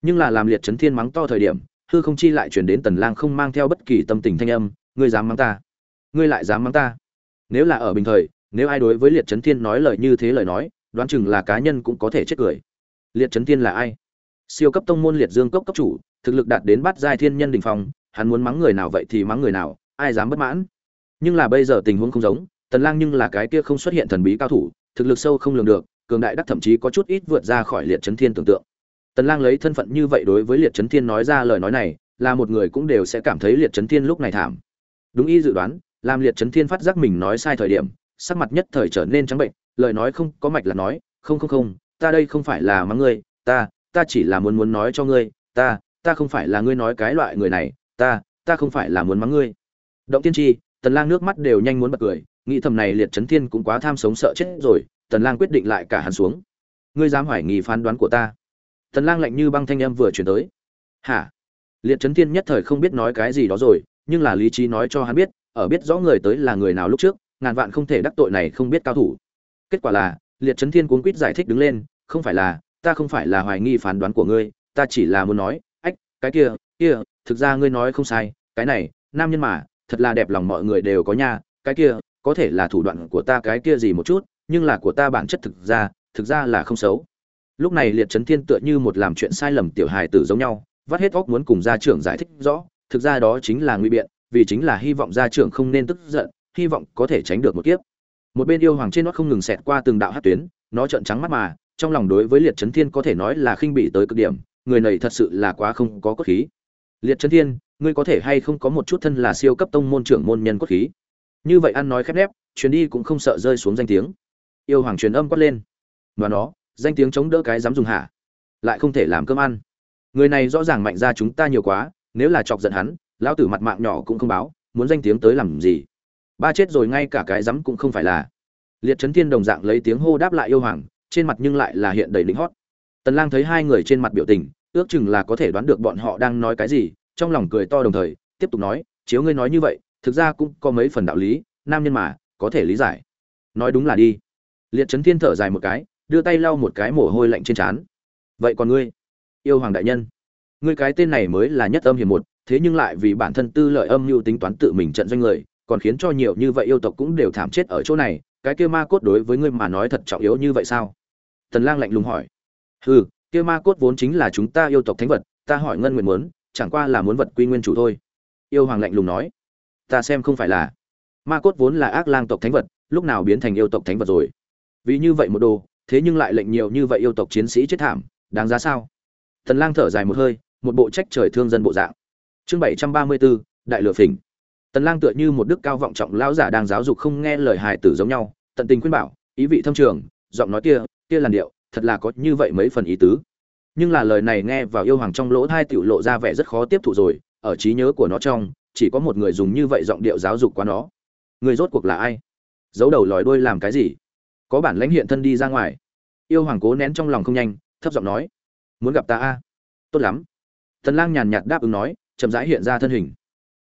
nhưng là làm liệt chấn thiên mắng to thời điểm, hư không chi lại truyền đến tần lang không mang theo bất kỳ tâm tình thanh âm, ngươi dám mắng ta? Ngươi lại dám mắng ta? Nếu là ở bình thời, nếu ai đối với liệt chấn thiên nói lời như thế lời nói, đoán chừng là cá nhân cũng có thể chết cười. Liệt chấn thiên là ai? Siêu cấp tông môn liệt dương cốc cấp chủ, thực lực đạt đến bát giai thiên nhân đỉnh phong, hắn muốn mắng người nào vậy thì mắng người nào, ai dám bất mãn? Nhưng là bây giờ tình huống không giống, tần lang nhưng là cái kia không xuất hiện thần bí cao thủ, thực lực sâu không lường được, cường đại đắc thậm chí có chút ít vượt ra khỏi liệt chấn thiên tưởng tượng tần lang lấy thân phận như vậy đối với liệt chấn thiên nói ra lời nói này, là một người cũng đều sẽ cảm thấy liệt chấn thiên lúc này thảm. Đúng y dự đoán, làm liệt chấn thiên phát giác mình nói sai thời điểm, sắc mặt nhất thời trở nên trắng bệnh, lời nói không có mạch là nói, không không không, ta đây không phải là mắng ngươi, ta ta chỉ là muốn muốn nói cho ngươi, ta ta không phải là ngươi nói cái loại người này, ta ta không phải là muốn mắng ngươi. Động tiên tri, tần lang nước mắt đều nhanh muốn bật cười, nghĩ thầm này liệt chấn thiên cũng quá tham sống sợ chết rồi, tần lang quyết định lại cả hắn xuống. Ngươi dám hoài nghi phán đoán của ta? Tần lang lạnh như băng thanh âm vừa truyền tới. Hả? Liệt chấn thiên nhất thời không biết nói cái gì đó rồi, nhưng là lý trí nói cho hắn biết, ở biết rõ người tới là người nào lúc trước, ngàn vạn không thể đắc tội này không biết cao thủ. Kết quả là, liệt chấn thiên cuốn quýt giải thích đứng lên, không phải là, ta không phải là hoài nghi phán đoán của ngươi, ta chỉ là muốn nói, ách, cái kia kia, thực ra ngươi nói không sai, cái này, nam nhân mà, thật là đẹp lòng mọi người đều có nha, cái kia, có thể là thủ đoạn của ta cái kia gì một chút, nhưng là của ta bản chất thực ra thực ra là không xấu lúc này liệt trấn thiên tựa như một làm chuyện sai lầm tiểu hài tử giống nhau, vắt hết óc muốn cùng gia trưởng giải thích rõ, thực ra đó chính là nguy biện, vì chính là hy vọng gia trưởng không nên tức giận, hy vọng có thể tránh được một kiếp. Một bên yêu hoàng trên nó không ngừng xẹt qua từng đạo hát tuyến, nó trợn trắng mắt mà, trong lòng đối với liệt trấn thiên có thể nói là khinh bị tới cực điểm, người này thật sự là quá không có cốt khí. Liệt trấn thiên, ngươi có thể hay không có một chút thân là siêu cấp tông môn trưởng môn nhân cốt khí? Như vậy ăn nói khép nép, chuyến đi cũng không sợ rơi xuống danh tiếng. Yêu hoàng truyền âm quát lên. Và nó danh tiếng chống đỡ cái dám dùng hạ lại không thể làm cơm ăn. Người này rõ ràng mạnh ra chúng ta nhiều quá, nếu là chọc giận hắn, lão tử mặt mạng nhỏ cũng không báo, muốn danh tiếng tới làm gì? Ba chết rồi ngay cả cái dám cũng không phải là. Liệt trấn thiên đồng dạng lấy tiếng hô đáp lại yêu hoàng, trên mặt nhưng lại là hiện đầy lính hót. Tần lang thấy hai người trên mặt biểu tình, ước chừng là có thể đoán được bọn họ đang nói cái gì, trong lòng cười to đồng thời, tiếp tục nói, chiếu ngươi nói như vậy, thực ra cũng có mấy phần đạo lý, nam nhân mà, có thể lý giải. Nói đúng là đi. Liệt trấn thiên thở dài một cái đưa tay lau một cái mồ hôi lạnh trên trán. Vậy còn ngươi? Yêu hoàng đại nhân, ngươi cái tên này mới là nhất âm hiểm một, thế nhưng lại vì bản thân tư lợi âm mưu tính toán tự mình trận doanh người, còn khiến cho nhiều như vậy yêu tộc cũng đều thảm chết ở chỗ này, cái kia ma cốt đối với ngươi mà nói thật trọng yếu như vậy sao? Tần lang lạnh lùng hỏi. Hừ, kia ma cốt vốn chính là chúng ta yêu tộc thánh vật, ta hỏi ngân nguyện muốn, chẳng qua là muốn vật quy nguyên chủ thôi. Yêu hoàng lạnh lùng nói. Ta xem không phải là. Ma cốt vốn là ác lang tộc thánh vật, lúc nào biến thành yêu tộc thánh vật rồi? Vì như vậy một đồ thế nhưng lại lệnh nhiều như vậy yêu tộc chiến sĩ chết thảm đáng giá sao? Thần lang thở dài một hơi một bộ trách trời thương dân bộ dạng. Chương bảy trăm ba mươi 734, đại lửa phỉnh. Tần lang tựa như một đức cao vọng trọng lão giả đang giáo dục không nghe lời hài tử giống nhau tận tình khuyên bảo ý vị thâm trường giọng nói kia kia làn điệu thật là có như vậy mấy phần ý tứ. Nhưng là lời này nghe vào yêu hoàng trong lỗ thai tiểu lộ ra vẻ rất khó tiếp thụ rồi ở trí nhớ của nó trong chỉ có một người dùng như vậy giọng điệu giáo dục qua nó. Người rốt cuộc là ai? Giấu đầu lòi đuôi làm cái gì? Có bản lãnh hiện thân đi ra ngoài. Yêu hoàng cố nén trong lòng không nhanh, thấp giọng nói, muốn gặp ta a? Tốt lắm. Tần lang nhàn nhạt đáp ứng nói, chậm rãi hiện ra thân hình.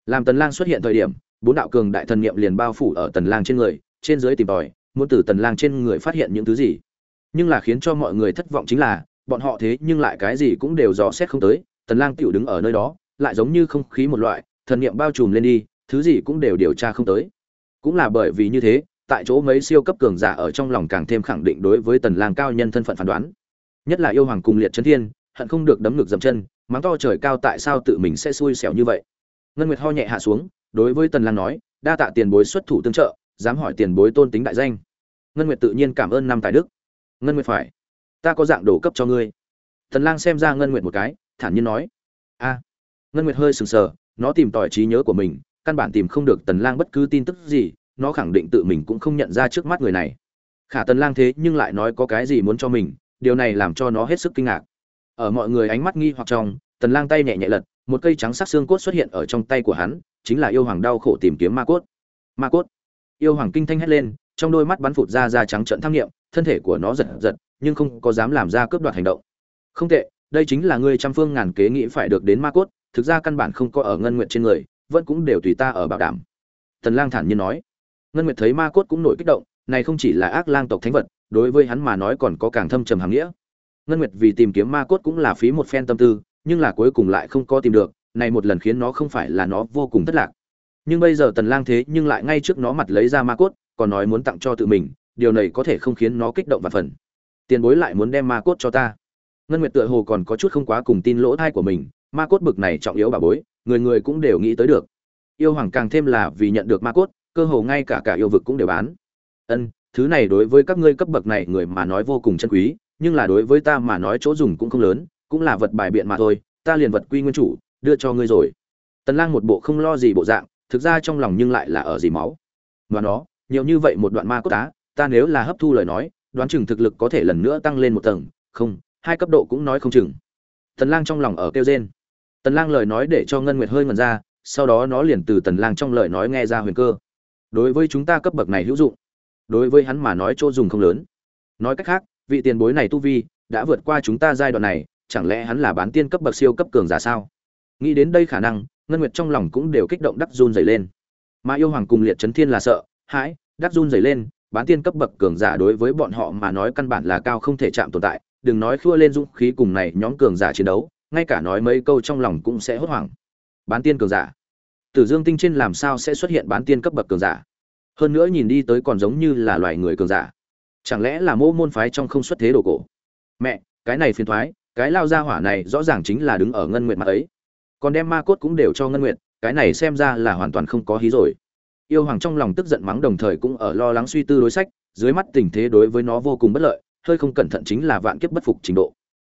Làm tần lang xuất hiện thời điểm, bốn đạo cường đại thần niệm liền bao phủ ở tần lang trên người, trên dưới tìm tòi, muốn từ tần lang trên người phát hiện những thứ gì. Nhưng là khiến cho mọi người thất vọng chính là, bọn họ thế nhưng lại cái gì cũng đều dò xét không tới, tần lang tiểu đứng ở nơi đó, lại giống như không khí một loại, thần niệm bao trùm lên đi, thứ gì cũng đều điều tra không tới. Cũng là bởi vì như thế tại chỗ mấy siêu cấp cường giả ở trong lòng càng thêm khẳng định đối với tần lang cao nhân thân phận phán đoán. Nhất là yêu hoàng cùng liệt chấn thiên, hận không được đấm ngực dậm chân, mắng to trời cao tại sao tự mình sẽ xui xẻo như vậy. Ngân nguyệt ho nhẹ hạ xuống, đối với tần lang nói, đa tạ tiền bối xuất thủ tương trợ, dám hỏi tiền bối tôn tính đại danh. Ngân nguyệt tự nhiên cảm ơn năm tài đức. Ngân nguyệt phải, ta có dạng đổ cấp cho ngươi. Tần lang xem ra ngân nguyệt một cái, thản nhiên nói. A. Ngân nguyệt hơi sừng sờ, nó tìm tòi trí nhớ của mình, căn bản tìm không được tần lang bất cứ tin tức gì nó khẳng định tự mình cũng không nhận ra trước mắt người này. Khả tần lang thế nhưng lại nói có cái gì muốn cho mình, điều này làm cho nó hết sức kinh ngạc. Ở mọi người ánh mắt nghi hoặc trong, tần lang tay nhẹ nhẹ lật, một cây trắng sắc xương cốt xuất hiện ở trong tay của hắn, chính là yêu hoàng đau khổ tìm kiếm ma cốt. Ma cốt. Yêu hoàng kinh thanh hét lên, trong đôi mắt bắn phụt ra ra trắng trợn tham nghiệm, thân thể của nó giật giật, nhưng không có dám làm ra cướp đoạt hành động. Không tệ, đây chính là ngươi trăm phương ngàn kế nghĩ phải được đến ma cốt, thực ra căn bản không có ở ngân nguyện trên người, vẫn cũng đều tùy ta ở bảo đảm. Tần lang thản nhiên nói ngân nguyệt thấy ma cốt cũng nổi kích động, này không chỉ là ác lang tộc thánh vật, đối với hắn mà nói còn có càng thâm trầm hàm nghĩa. Ngân nguyệt vì tìm kiếm ma cốt cũng là phí một phen tâm tư, nhưng là cuối cùng lại không có tìm được, này một lần khiến nó không phải là nó vô cùng thất lạc. Nhưng bây giờ tần lang thế nhưng lại ngay trước nó mặt lấy ra ma cốt, còn nói muốn tặng cho tự mình, điều này có thể không khiến nó kích động và phần. Tiền bối lại muốn đem ma cốt cho ta. Ngân nguyệt tựa hồ còn có chút không quá cùng tin lỗ thai của mình, ma cốt bực này trọng yếu bà bối, người người cũng đều nghĩ tới được. Yêu hoàng càng thêm là vì nhận được ma cốt cơ hồ ngay cả cả yêu vực cũng đều bán. Ân, thứ này đối với các ngươi cấp bậc này người mà nói vô cùng chân quý, nhưng là đối với ta mà nói chỗ dùng cũng không lớn, cũng là vật bài biện mà thôi, ta liền vật quy nguyên chủ, đưa cho ngươi rồi. Tần lang một bộ không lo gì bộ dạng, thực ra trong lòng nhưng lại là ở gì máu. Và nó, nhiều như vậy một đoạn ma cốt tá ta nếu là hấp thu lời nói, đoán chừng thực lực có thể lần nữa tăng lên một tầng, không, hai cấp độ cũng nói không chừng. Tần lang trong lòng ở kêu rên. Tần lang lời nói để cho ngân nguyệt hơi ngẩn ra, sau đó nó liền từ tần lang trong lời nói nghe ra huyền cơ đối với chúng ta cấp bậc này hữu dụng. Đối với hắn mà nói chỗ dùng không lớn. Nói cách khác, vị tiền bối này tu vi đã vượt qua chúng ta giai đoạn này, chẳng lẽ hắn là bán tiên cấp bậc siêu cấp cường giả sao? Nghĩ đến đây khả năng, ngân nguyệt trong lòng cũng đều kích động đắc run dày lên. Mà yêu hoàng cùng liệt chấn thiên là sợ, hãi, đắc run dày lên, bán tiên cấp bậc cường giả đối với bọn họ mà nói căn bản là cao không thể chạm tồn tại, đừng nói khua lên dũng khí cùng này nhóm cường giả chiến đấu, ngay cả nói mấy câu trong lòng cũng sẽ hốt hoảng. Bán tiên cường giả tử dương tinh trên làm sao sẽ xuất hiện bán tiên cấp bậc cường giả? Hơn nữa nhìn đi tới còn giống như là loài người cường giả. Chẳng lẽ là mô môn phái trong không xuất thế đồ cổ? Mẹ, cái này phiền thoái, cái lao ra hỏa này rõ ràng chính là đứng ở ngân nguyện mặt ấy. Còn đem ma cốt cũng đều cho ngân nguyện cái này xem ra là hoàn toàn không có hí rồi. Yêu hoàng trong lòng tức giận mắng đồng thời cũng ở lo lắng suy tư đối sách, dưới mắt tình thế đối với nó vô cùng bất lợi, hơi không cẩn thận chính là vạn kiếp bất phục trình độ.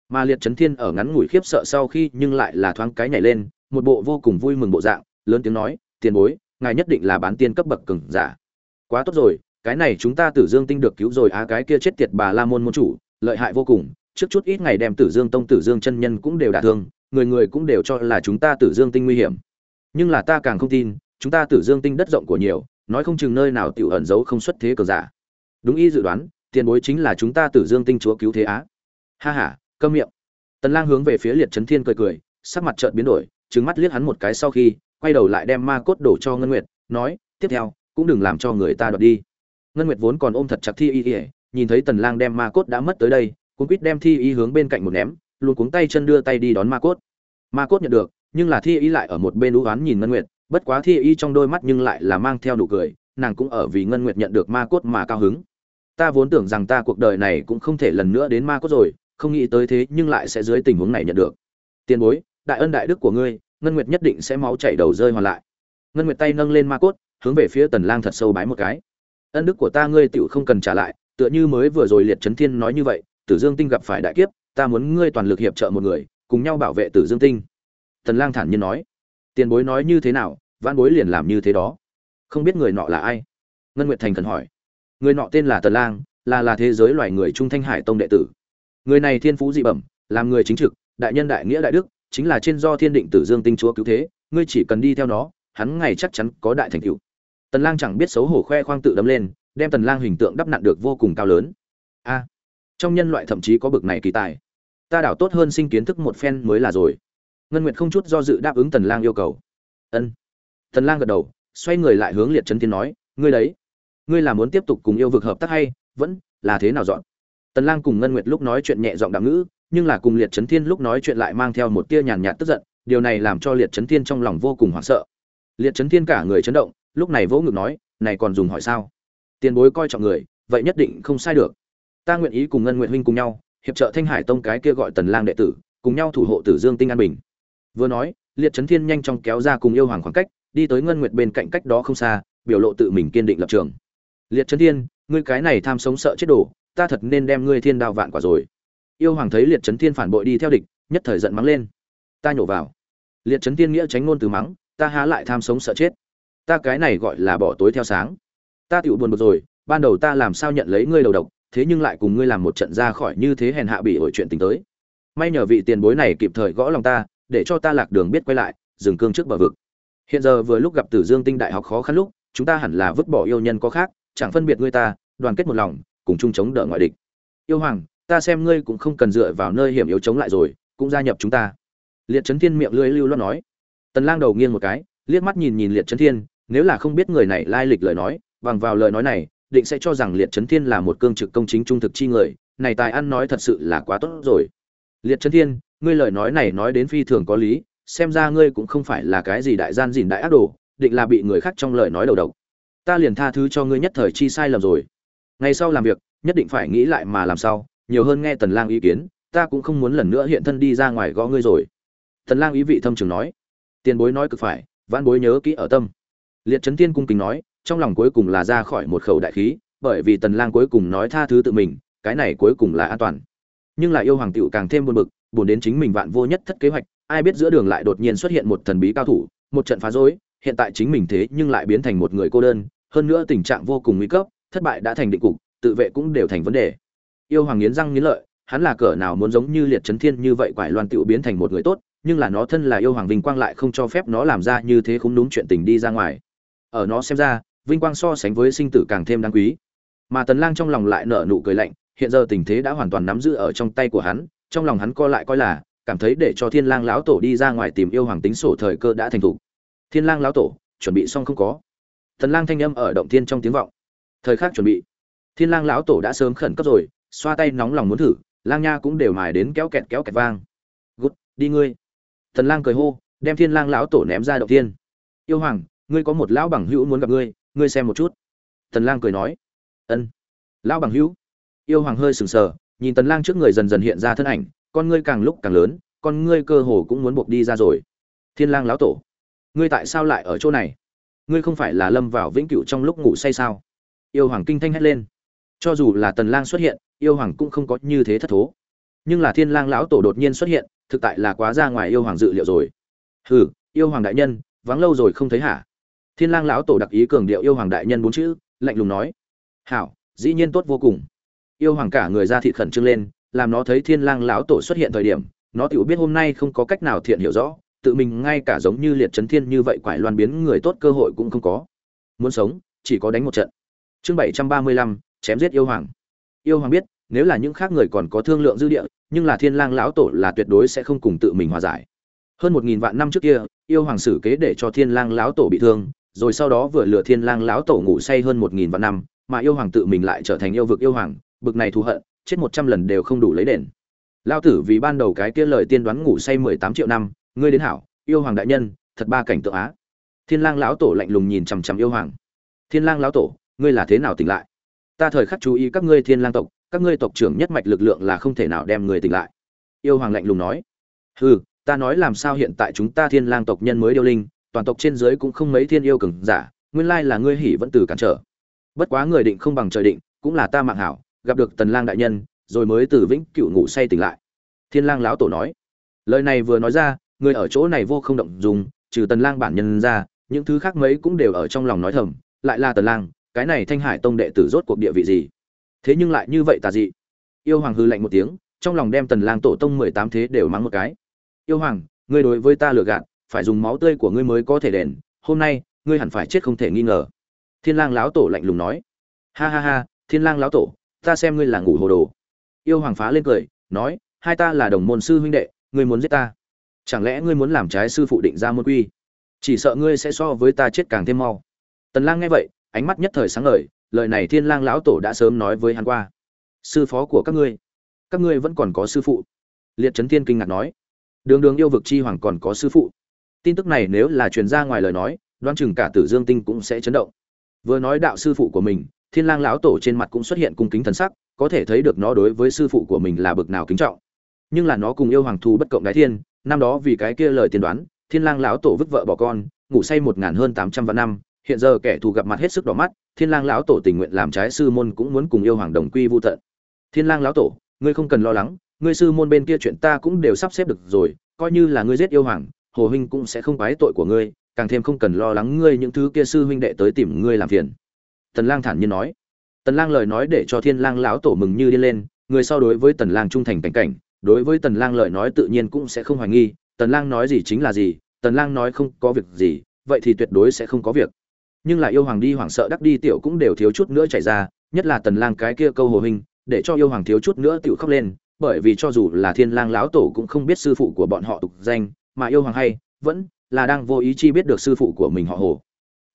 Mà liệt chấn thiên ở ngắn ngủi khiếp sợ sau khi nhưng lại là thoáng cái nhảy lên, một bộ vô cùng vui mừng bộ dạng lớn tiếng nói, tiền bối, ngài nhất định là bán tiên cấp bậc cường giả. Quá tốt rồi, cái này chúng ta tử dương tinh được cứu rồi, á, cái kia chết tiệt bà la môn môn chủ, lợi hại vô cùng. Trước chút ít ngày đem tử dương tông, tử dương chân nhân cũng đều đả thương, người người cũng đều cho là chúng ta tử dương tinh nguy hiểm. Nhưng là ta càng không tin, chúng ta tử dương tinh đất rộng của nhiều, nói không chừng nơi nào tiểu ẩn giấu không xuất thế cờ giả. Đúng y dự đoán, tiền bối chính là chúng ta tử dương tinh chúa cứu thế á. Ha ha, câm miệng. Tần lang hướng về phía liệt chấn thiên cười cười, sắc mặt chợt biến đổi, trừng mắt liếc hắn một cái sau khi quay đầu lại đem ma cốt đổ cho ngân nguyệt, nói, tiếp theo, cũng đừng làm cho người ta đoạt đi. Ngân nguyệt vốn còn ôm thật chặt thi y ỉa nhìn thấy tần lang đem ma cốt đã mất tới đây cũng quýt đem thi y hướng bên cạnh một ném, luôn cuống tay chân đưa tay đi đón ma cốt. Ma cốt nhận được, nhưng là thi y lại ở một bên ú oán nhìn ngân nguyệt, bất quá thi y trong đôi mắt nhưng lại là mang theo nụ cười, nàng cũng ở vì ngân nguyệt nhận được ma cốt mà cao hứng. Ta vốn tưởng rằng ta cuộc đời này cũng không thể lần nữa đến ma cốt rồi, không nghĩ tới thế nhưng lại sẽ dưới tình huống này nhận được. Tiền bối, đại ân đại đức của ngươi ngân nguyệt nhất định sẽ máu chảy đầu rơi hoàn lại. Ngân nguyệt tay nâng lên ma cốt, hướng về phía tần lang thật sâu bái một cái. Ân đức của ta ngươi tựu không cần trả lại, tựa như mới vừa rồi liệt chấn thiên nói như vậy, tử dương tinh gặp phải đại kiếp, ta muốn ngươi toàn lực hiệp trợ một người, cùng nhau bảo vệ tử dương tinh. Tần lang thản nhiên nói. Tiền bối nói như thế nào, vãn bối liền làm như thế đó. Không biết người nọ là ai? Ngân nguyệt thành thần hỏi. Người nọ tên là tần lang, là là thế giới loài người trung thanh hải tông đệ tử. Người này thiên phú dị bẩm, làm người chính trực, đại nhân đại nghĩa đại đức chính là trên do thiên định tử dương tinh chúa cứu thế, ngươi chỉ cần đi theo nó, hắn ngày chắc chắn có đại thành tựu. Tần lang chẳng biết xấu hổ khoe khoang tự đấm lên, đem tần lang hình tượng đắp nặn được vô cùng cao lớn. A, trong nhân loại thậm chí có bực này kỳ tài. Ta đảo tốt hơn sinh kiến thức một phen mới là rồi. Ngân nguyệt không chút do dự đáp ứng tần lang yêu cầu. Ân. Tần lang gật đầu, xoay người lại hướng liệt chấn thiên nói, ngươi đấy, ngươi là muốn tiếp tục cùng yêu vực hợp tác hay vẫn là thế nào dọn? Tần lang cùng ngân nguyệt lúc nói chuyện nhẹ giọng đạm ngữ nhưng là cùng liệt chấn thiên lúc nói chuyện lại mang theo một tia nhàn nhạt tức giận, điều này làm cho liệt chấn thiên trong lòng vô cùng hoảng sợ. Liệt chấn thiên cả người chấn động, lúc này vỗ ngực nói, này còn dùng hỏi sao? Tiền bối coi trọng người, vậy nhất định không sai được. Ta nguyện ý cùng ngân nguyện huynh cùng nhau, hiệp trợ thanh hải tông cái kia gọi tần lang đệ tử, cùng nhau thủ hộ tử dương tinh an bình. Vừa nói, liệt chấn thiên nhanh chóng kéo ra cùng yêu hoàng khoảng cách, đi tới ngân nguyệt bên cạnh cách đó không xa, biểu lộ tự mình kiên định lập trường. Liệt chấn thiên, ngươi cái này tham sống sợ chết đổ ta thật nên đem ngươi thiên đao vạn quả rồi yêu hoàng thấy liệt Trấn thiên phản bội đi theo địch, nhất thời giận mắng lên. Ta nhổ vào. Liệt Trấn thiên nghĩa tránh ngôn từ mắng, ta há lại tham sống sợ chết. Ta cái này gọi là bỏ tối theo sáng. Ta tựu buồn bực rồi, ban đầu ta làm sao nhận lấy ngươi đầu độc, thế nhưng lại cùng ngươi làm một trận ra khỏi như thế hèn hạ bị ổi chuyện tình tới. May nhờ vị tiền bối này kịp thời gõ lòng ta, để cho ta lạc đường biết quay lại, dừng cương trước bờ vực. Hiện giờ vừa lúc gặp tử dương tinh đại học khó khăn lúc, chúng ta hẳn là vứt bỏ yêu nhân có khác, chẳng phân biệt ngươi ta, đoàn kết một lòng, cùng chung chống đỡ ngoại địch. Yêu hoàng ta xem ngươi cũng không cần dựa vào nơi hiểm yếu chống lại rồi, cũng gia nhập chúng ta. Liệt trấn thiên miệng lưỡi lưu loát nói. Tần lang đầu nghiêng một cái, liếc mắt nhìn nhìn liệt trấn thiên, nếu là không biết người này lai lịch lời nói, bằng vào lời nói này, định sẽ cho rằng liệt trấn thiên là một cương trực công chính trung thực chi người, này tài ăn nói thật sự là quá tốt rồi. Liệt trấn thiên, ngươi lời nói này nói đến phi thường có lý, xem ra ngươi cũng không phải là cái gì đại gian dìn đại ác đồ, định là bị người khác trong lời nói đầu độc. Ta liền tha thứ cho ngươi nhất thời chi sai lầm rồi. Ngày sau làm việc, nhất định phải nghĩ lại mà làm sao nhiều hơn nghe tần lang ý kiến, ta cũng không muốn lần nữa hiện thân đi ra ngoài gõ ngươi rồi. Tần lang ý vị thâm trường nói. Tiền bối nói cực phải, vãn bối nhớ kỹ ở tâm. Liệt trấn tiên cung kính nói, trong lòng cuối cùng là ra khỏi một khẩu đại khí, bởi vì tần lang cuối cùng nói tha thứ tự mình, cái này cuối cùng là an toàn. Nhưng lại yêu hoàng tiểu càng thêm buồn bực, buồn đến chính mình vạn vô nhất thất kế hoạch, ai biết giữa đường lại đột nhiên xuất hiện một thần bí cao thủ, một trận phá rối, hiện tại chính mình thế nhưng lại biến thành một người cô đơn, hơn nữa tình trạng vô cùng nguy cấp, thất bại đã thành định cục, tự vệ cũng đều thành vấn đề yêu hoàng nghiến răng nghiến lợi, hắn là cỡ nào muốn giống như liệt chấn thiên như vậy quải loan tựu biến thành một người tốt, nhưng là nó thân là yêu hoàng vinh quang lại không cho phép nó làm ra như thế không đúng chuyện tình đi ra ngoài. Ở nó xem ra, vinh quang so sánh với sinh tử càng thêm đáng quý. Mà tần lang trong lòng lại nở nụ cười lạnh, hiện giờ tình thế đã hoàn toàn nắm giữ ở trong tay của hắn, trong lòng hắn co lại coi là, cảm thấy để cho thiên lang lão tổ đi ra ngoài tìm yêu hoàng tính sổ thời cơ đã thành thủ thiên lang lão tổ, chuẩn bị xong không có? Tần lang thanh âm ở động thiên trong tiếng vọng. Thời khắc chuẩn bị. Thiên lang lão tổ đã sớm khẩn cấp rồi xoa tay nóng lòng muốn thử, lang nha cũng đều mài đến kéo kẹt kéo kẹt vang. Gút, đi ngươi. Tần lang cười hô, đem thiên lang lão tổ ném ra động tiên. yêu hoàng, ngươi có một lão bằng hữu muốn gặp ngươi ngươi xem một chút. Tần lang cười nói. Ân. Lão bằng hữu? Yêu hoàng hơi sừng sờ, nhìn tần lang trước người dần dần hiện ra thân ảnh, con ngươi càng lúc càng lớn, con ngươi cơ hồ cũng muốn buộc đi ra rồi. Thiên lang lão tổ, ngươi tại sao lại ở chỗ này? Ngươi không phải là lâm vào vĩnh cửu trong lúc ngủ say sao? Yêu hoàng kinh thanh hét lên cho dù là tần lang xuất hiện, yêu hoàng cũng không có như thế thất thố. Nhưng là thiên lang lão tổ đột nhiên xuất hiện, thực tại là quá ra ngoài yêu hoàng dự liệu rồi. Hừ, yêu hoàng đại nhân, vắng lâu rồi không thấy hả? Thiên lang lão tổ đặc ý cường điệu yêu hoàng đại nhân bốn chữ, lạnh lùng nói. Hảo, dĩ nhiên tốt vô cùng. Yêu hoàng cả người ra thị khẩn trương lên, làm nó thấy thiên lang lão tổ xuất hiện thời điểm, nó tự biết hôm nay không có cách nào thiện hiểu rõ, tự mình ngay cả giống như liệt chấn thiên như vậy quải loan biến người tốt cơ hội cũng không có. Muốn sống, chỉ có đánh một trận. Chương bảy trăm ba mươi lăm chém giết yêu hoàng. Yêu hoàng biết, nếu là những khác người còn có thương lượng dư địa, nhưng là thiên lang lão tổ là tuyệt đối sẽ không cùng tự mình hòa giải. Hơn một nghìn vạn năm trước kia, yêu hoàng xử kế để cho thiên lang lão tổ bị thương, rồi sau đó vừa lừa thiên lang lão tổ ngủ say hơn một nghìn vạn năm, mà yêu hoàng tự mình lại trở thành yêu vực yêu hoàng, bực này thù hận, chết một trăm lần đều không đủ lấy đền. Lao tử vì ban đầu cái kia lời tiên đoán ngủ say mười tám triệu năm, ngươi đến hảo, yêu hoàng đại nhân, thật ba cảnh tượng á. Thiên lang lão tổ lạnh lùng nhìn chằm chằm yêu hoàng. Thiên lang lão tổ, ngươi là thế nào tỉnh lại? Ta thời khắc chú ý các ngươi thiên lang tộc, các ngươi tộc trưởng nhất mạch lực lượng là không thể nào đem người tỉnh lại. Yêu hoàng lạnh lùng nói. Hừ, ta nói làm sao hiện tại chúng ta thiên lang tộc nhân mới điêu linh, toàn tộc trên dưới cũng không mấy thiên yêu cường giả, nguyên lai là ngươi hỉ vẫn từ cản trở. Bất quá người định không bằng trời định, cũng là ta mạng hảo, gặp được tần lang đại nhân, rồi mới từ vĩnh cửu ngủ say tỉnh lại. Thiên lang lão tổ nói. Lời này vừa nói ra, người ở chỗ này vô không động dùng, trừ tần lang bản nhân ra, những thứ khác mấy cũng đều ở trong lòng nói thầm, lại là tần lang cái này thanh hải tông đệ tử rốt cuộc địa vị gì? Thế nhưng lại như vậy tà dị. Yêu hoàng hư lạnh một tiếng, trong lòng đem tần lang tổ tông 18 thế đều mắng một cái. Yêu hoàng, ngươi đối với ta lừa gạt, phải dùng máu tươi của ngươi mới có thể đền, hôm nay, ngươi hẳn phải chết không thể nghi ngờ. Thiên lang lão tổ lạnh lùng nói. Ha ha ha, thiên lang lão tổ, ta xem ngươi là ngủ hồ đồ. Yêu hoàng phá lên cười, nói, hai ta là đồng môn sư huynh đệ, ngươi muốn giết ta. Chẳng lẽ ngươi muốn làm trái sư phụ định ra môn quy? Chỉ sợ ngươi sẽ so với ta chết càng thêm mau. Tần lang nghe vậy ánh mắt nhất thời sáng ngời, lời này thiên lang lão tổ đã sớm nói với hắn qua. Sư phó của các ngươi các ngươi vẫn còn có sư phụ? Liệt trấn thiên kinh ngạc nói. Đường đường yêu vực chi hoàng còn có sư phụ? Tin tức này nếu là truyền ra ngoài lời nói, đoán chừng cả tử dương tinh cũng sẽ chấn động. Vừa nói đạo sư phụ của mình, thiên lang lão tổ trên mặt cũng xuất hiện cung kính thần sắc, có thể thấy được nó đối với sư phụ của mình là bực nào kính trọng. Nhưng là nó cùng yêu hoàng thù bất cộng đái thiên, năm đó vì cái kia lời tiên đoán, thiên lang lão tổ vứt vợ bỏ con, ngủ say một ngàn hơn tám trăm vạn năm hiện giờ kẻ thù gặp mặt hết sức đỏ mắt, thiên lang lão tổ tình nguyện làm trái sư môn cũng muốn cùng yêu hoàng đồng quy vu tận. Thiên lang lão tổ, ngươi không cần lo lắng, ngươi sư môn bên kia chuyện ta cũng đều sắp xếp được rồi, coi như là ngươi giết yêu hoàng, hồ huynh cũng sẽ không quái tội của ngươi, càng thêm không cần lo lắng ngươi những thứ kia sư huynh đệ tới tìm ngươi làm phiền. Tần lang thản nhiên nói. Tần lang lời nói để cho thiên lang lão tổ mừng như điên lên, người sau đối với tần lang trung thành cảnh cảnh, đối với tần lang lời nói tự nhiên cũng sẽ không hoài nghi, tần lang nói gì chính là gì, tần lang nói không có việc gì, vậy thì tuyệt đối sẽ không có việc nhưng lại yêu hoàng đi hoảng sợ đắc đi tiểu cũng đều thiếu chút nữa chảy ra, nhất là tần lang cái kia câu hồ hình, để cho yêu hoàng thiếu chút nữa tiểu khóc lên, bởi vì cho dù là thiên lang lão tổ cũng không biết sư phụ của bọn họ tục danh, mà yêu hoàng hay, vẫn là đang vô ý chi biết được sư phụ của mình họ hồ.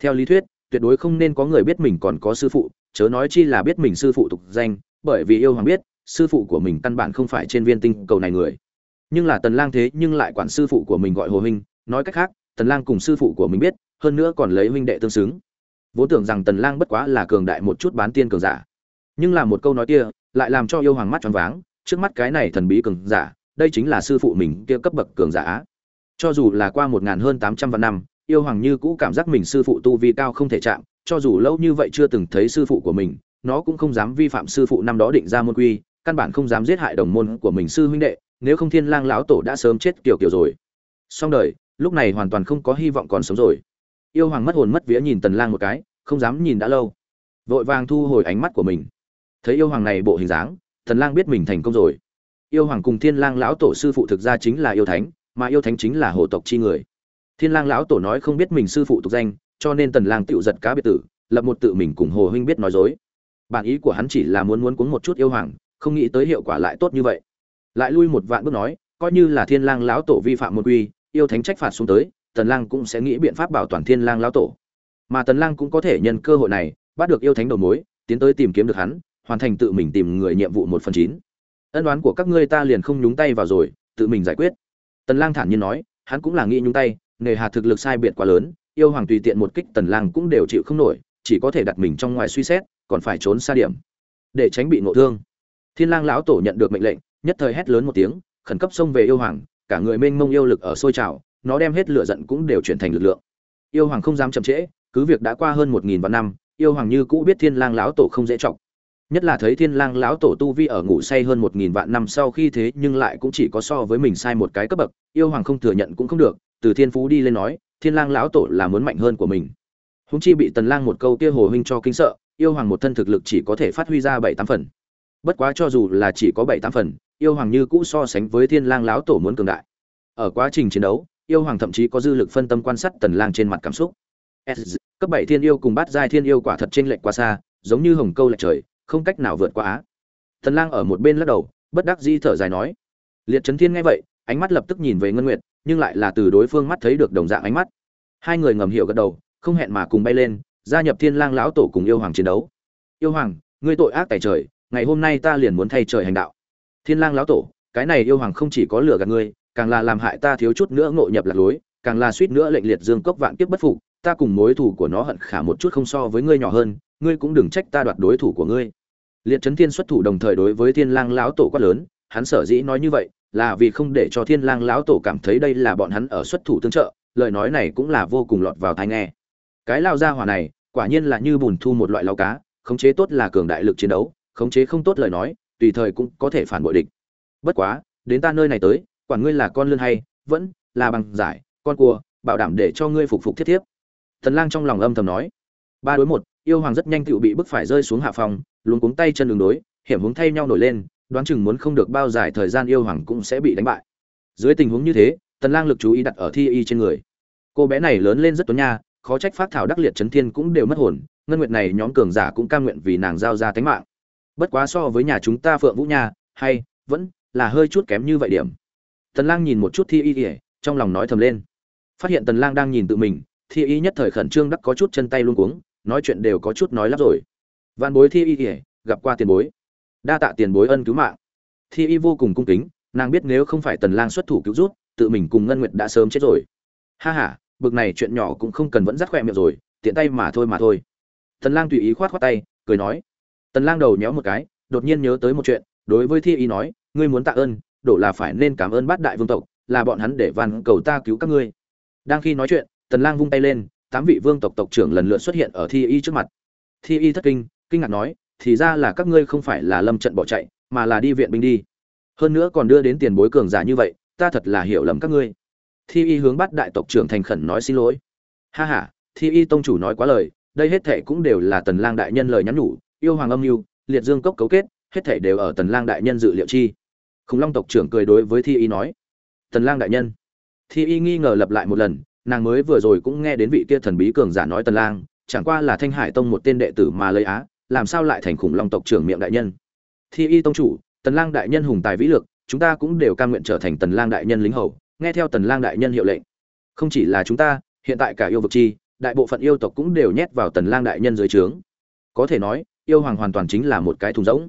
Theo lý thuyết, tuyệt đối không nên có người biết mình còn có sư phụ, chớ nói chi là biết mình sư phụ tục danh, bởi vì yêu hoàng biết, sư phụ của mình căn bản không phải trên viên tinh cầu này người. Nhưng là tần lang thế nhưng lại quản sư phụ của mình gọi hồ hình, nói cách khác, tần lang cùng sư phụ của mình biết hơn nữa còn lấy huynh đệ tương xứng. Vốn tưởng rằng tần lang bất quá là cường đại một chút bán tiên cường giả. Nhưng là một câu nói kia lại làm cho yêu hoàng mắt tròn váng, trước mắt cái này thần bí cường giả, đây chính là sư phụ mình kia cấp bậc cường giả. Cho dù là qua một ngàn hơn tám trăm vạn năm, yêu hoàng như cũ cảm giác mình sư phụ tu vi cao không thể chạm, cho dù lâu như vậy chưa từng thấy sư phụ của mình, nó cũng không dám vi phạm sư phụ năm đó định ra môn quy, căn bản không dám giết hại đồng môn của mình sư huynh đệ, nếu không thiên lang lão tổ đã sớm chết kiểu kiểu rồi. Xong đời, lúc này hoàn toàn không có hy vọng còn sống rồi yêu hoàng mất hồn mất vía nhìn tần lang một cái, không dám nhìn đã lâu. Vội vàng thu hồi ánh mắt của mình. Thấy yêu hoàng này bộ hình dáng, tần lang biết mình thành công rồi. Yêu hoàng cùng thiên lang lão tổ sư phụ thực ra chính là yêu thánh, mà yêu thánh chính là hồ tộc chi người. Thiên lang lão tổ nói không biết mình sư phụ tục danh, cho nên tần lang tự giật cá biệt tử, lập một tự mình cùng hồ huynh biết nói dối. Bản ý của hắn chỉ là muốn muốn cuốn một chút yêu hoàng, không nghĩ tới hiệu quả lại tốt như vậy. Lại lui một vạn bước nói, coi như là thiên lang lão tổ vi phạm một quy, yêu thánh trách phạt xuống tới tần lang cũng sẽ nghĩ biện pháp bảo toàn thiên lang lão tổ. Mà tần lang cũng có thể nhân cơ hội này, bắt được yêu thánh đầu mối, tiến tới tìm kiếm được hắn, hoàn thành tự mình tìm người nhiệm vụ một phần chín. Ân đoán của các ngươi ta liền không nhúng tay vào rồi, tự mình giải quyết. Tần lang thản nhiên nói, hắn cũng là nghĩ nhúng tay, nghề hà thực lực sai biệt quá lớn, yêu hoàng tùy tiện một kích tần lang cũng đều chịu không nổi, chỉ có thể đặt mình trong ngoài suy xét, còn phải trốn xa điểm. Để tránh bị ngộ thương. Thiên lang lão tổ nhận được mệnh lệnh, nhất thời hét lớn một tiếng, khẩn cấp xông về yêu hoàng, cả người mênh mông yêu lực ở sôi trào nó đem hết lửa giận cũng đều chuyển thành lực lượng. Yêu hoàng không dám chậm trễ, cứ việc đã qua hơn một nghìn vạn năm, yêu hoàng như cũ biết thiên lang lão tổ không dễ trọng nhất là thấy thiên lang lão tổ tu vi ở ngủ say hơn một nghìn vạn năm sau khi thế nhưng lại cũng chỉ có so với mình sai một cái cấp bậc, yêu hoàng không thừa nhận cũng không được, từ thiên phú đi lên nói, thiên lang lão tổ là muốn mạnh hơn của mình. Húng chi bị tần lang một câu kia hồ huynh cho kinh sợ, yêu hoàng một thân thực lực chỉ có thể phát huy ra bảy tám phần. Bất quá cho dù là chỉ có bảy tám phần, yêu hoàng như cũ so sánh với thiên lang lão tổ muốn cường đại. Ở quá trình chiến đấu yêu hoàng thậm chí có dư lực phân tâm quan sát tần lang trên mặt cảm xúc. S, cấp bảy thiên yêu cùng bát giai thiên yêu quả thật trên lệch quá xa giống như hồng câu lệch trời không cách nào vượt qua á. Tần lang ở một bên lắc đầu bất đắc dĩ thở dài nói. Liệt chấn thiên nghe vậy ánh mắt lập tức nhìn về ngân nguyệt nhưng lại là từ đối phương mắt thấy được đồng dạng ánh mắt. Hai người ngầm hiểu gật đầu không hẹn mà cùng bay lên gia nhập thiên lang lão tổ cùng yêu hoàng chiến đấu. Yêu hoàng ngươi tội ác tại trời ngày hôm nay ta liền muốn thay trời hành đạo. Thiên lang lão tổ cái này yêu hoàng không chỉ có lừa gạt ngươi càng là làm hại ta thiếu chút nữa ngộ nhập lạc lối, càng là suýt nữa lệnh liệt dương cốc vạn kiếp bất phục, ta cùng mối thủ của nó hận khả một chút không so với ngươi nhỏ hơn, ngươi cũng đừng trách ta đoạt đối thủ của ngươi. Liệt trấn thiên xuất thủ đồng thời đối với thiên lang lão tổ quát lớn, hắn sở dĩ nói như vậy, là vì không để cho thiên lang lão tổ cảm thấy đây là bọn hắn ở xuất thủ tương trợ, lời nói này cũng là vô cùng lọt vào tai nghe. Cái lao ra hỏa này, quả nhiên là như bùn thu một loại lao cá, khống chế tốt là cường đại lực chiến đấu, khống chế không tốt lời nói, tùy thời cũng có thể phản bội địch. Bất quá, đến ta nơi này tới quản ngươi là con lươn hay, vẫn là bằng giải, con cua, bảo đảm để cho ngươi phục phục thiết thiếp. Thần lang trong lòng âm thầm nói. Ba đối một, yêu hoàng rất nhanh tựu bị bức phải rơi xuống hạ phòng, luống cuống tay chân đường đối, hiểm hướng thay nhau nổi lên, đoán chừng muốn không được bao dài thời gian yêu hoàng cũng sẽ bị đánh bại. Dưới tình huống như thế tần lang lực chú ý đặt ở thi y trên người. Cô bé này lớn lên rất tuấn nha, khó trách phát thảo đắc liệt chấn thiên cũng đều mất hồn, ngân nguyệt này nhóm cường giả cũng cam nguyện vì nàng giao ra tánh mạng. Bất quá so với nhà chúng ta phượng vũ nha, hay, vẫn là hơi chút kém như vậy điểm tần lang nhìn một chút thi y ỉa trong lòng nói thầm lên. Phát hiện tần lang đang nhìn tự mình, thi y nhất thời khẩn trương đắc có chút chân tay luôn cuống, nói chuyện đều có chút nói lắp rồi. Văn bối thi y ỉa gặp qua tiền bối. Đa tạ tiền bối ân cứu mạng. Thi y vô cùng cung kính, nàng biết nếu không phải tần lang xuất thủ cứu rút, tự mình cùng ngân nguyệt đã sớm chết rồi. Ha ha, bực này chuyện nhỏ cũng không cần vẫn dắt khỏe miệng rồi, tiện tay mà thôi mà thôi. Tần lang tùy ý khoát khoát tay, cười nói. Tần lang đầu nhéo một cái, đột nhiên nhớ tới một chuyện, đối với thi y nói, ngươi muốn tạ ơn đổ là phải nên cảm ơn bát đại vương tộc, là bọn hắn để van cầu ta cứu các ngươi. Đang khi nói chuyện, tần lang vung tay lên, tám vị vương tộc tộc trưởng lần lượt xuất hiện ở thi y trước mặt. Thi y thất kinh kinh ngạc nói, thì ra là các ngươi không phải là lâm trận bỏ chạy, mà là đi viện binh đi. Hơn nữa còn đưa đến tiền bối cường giả như vậy, ta thật là hiểu lầm các ngươi. Thi y hướng bắt đại tộc trưởng thành khẩn nói xin lỗi. Ha ha, thi y tông chủ nói quá lời, đây hết thệ cũng đều là tần lang đại nhân lời nhắn nhủ, yêu hoàng âm lưu liệt dương cốc cấu kết, hết thảy đều ở tần lang đại nhân dự liệu chi khủng long tộc trưởng cười đối với thi y nói tần lang đại nhân. Thi y nghi ngờ lặp lại một lần, nàng mới vừa rồi cũng nghe đến vị kia thần bí cường giả nói tần lang, chẳng qua là thanh hải tông một tên đệ tử mà lấy á, làm sao lại thành khủng long tộc trưởng miệng đại nhân? Thi y tông chủ tần lang đại nhân hùng tài vĩ lực, chúng ta cũng đều cam nguyện trở thành tần lang đại nhân lính hầu, nghe theo tần lang đại nhân hiệu lệnh. Không chỉ là chúng ta, hiện tại cả yêu vực chi, đại bộ phận yêu tộc cũng đều nhét vào tần lang đại nhân dưới trướng. Có thể nói, yêu hoàng hoàn toàn chính là một cái thùng rỗng.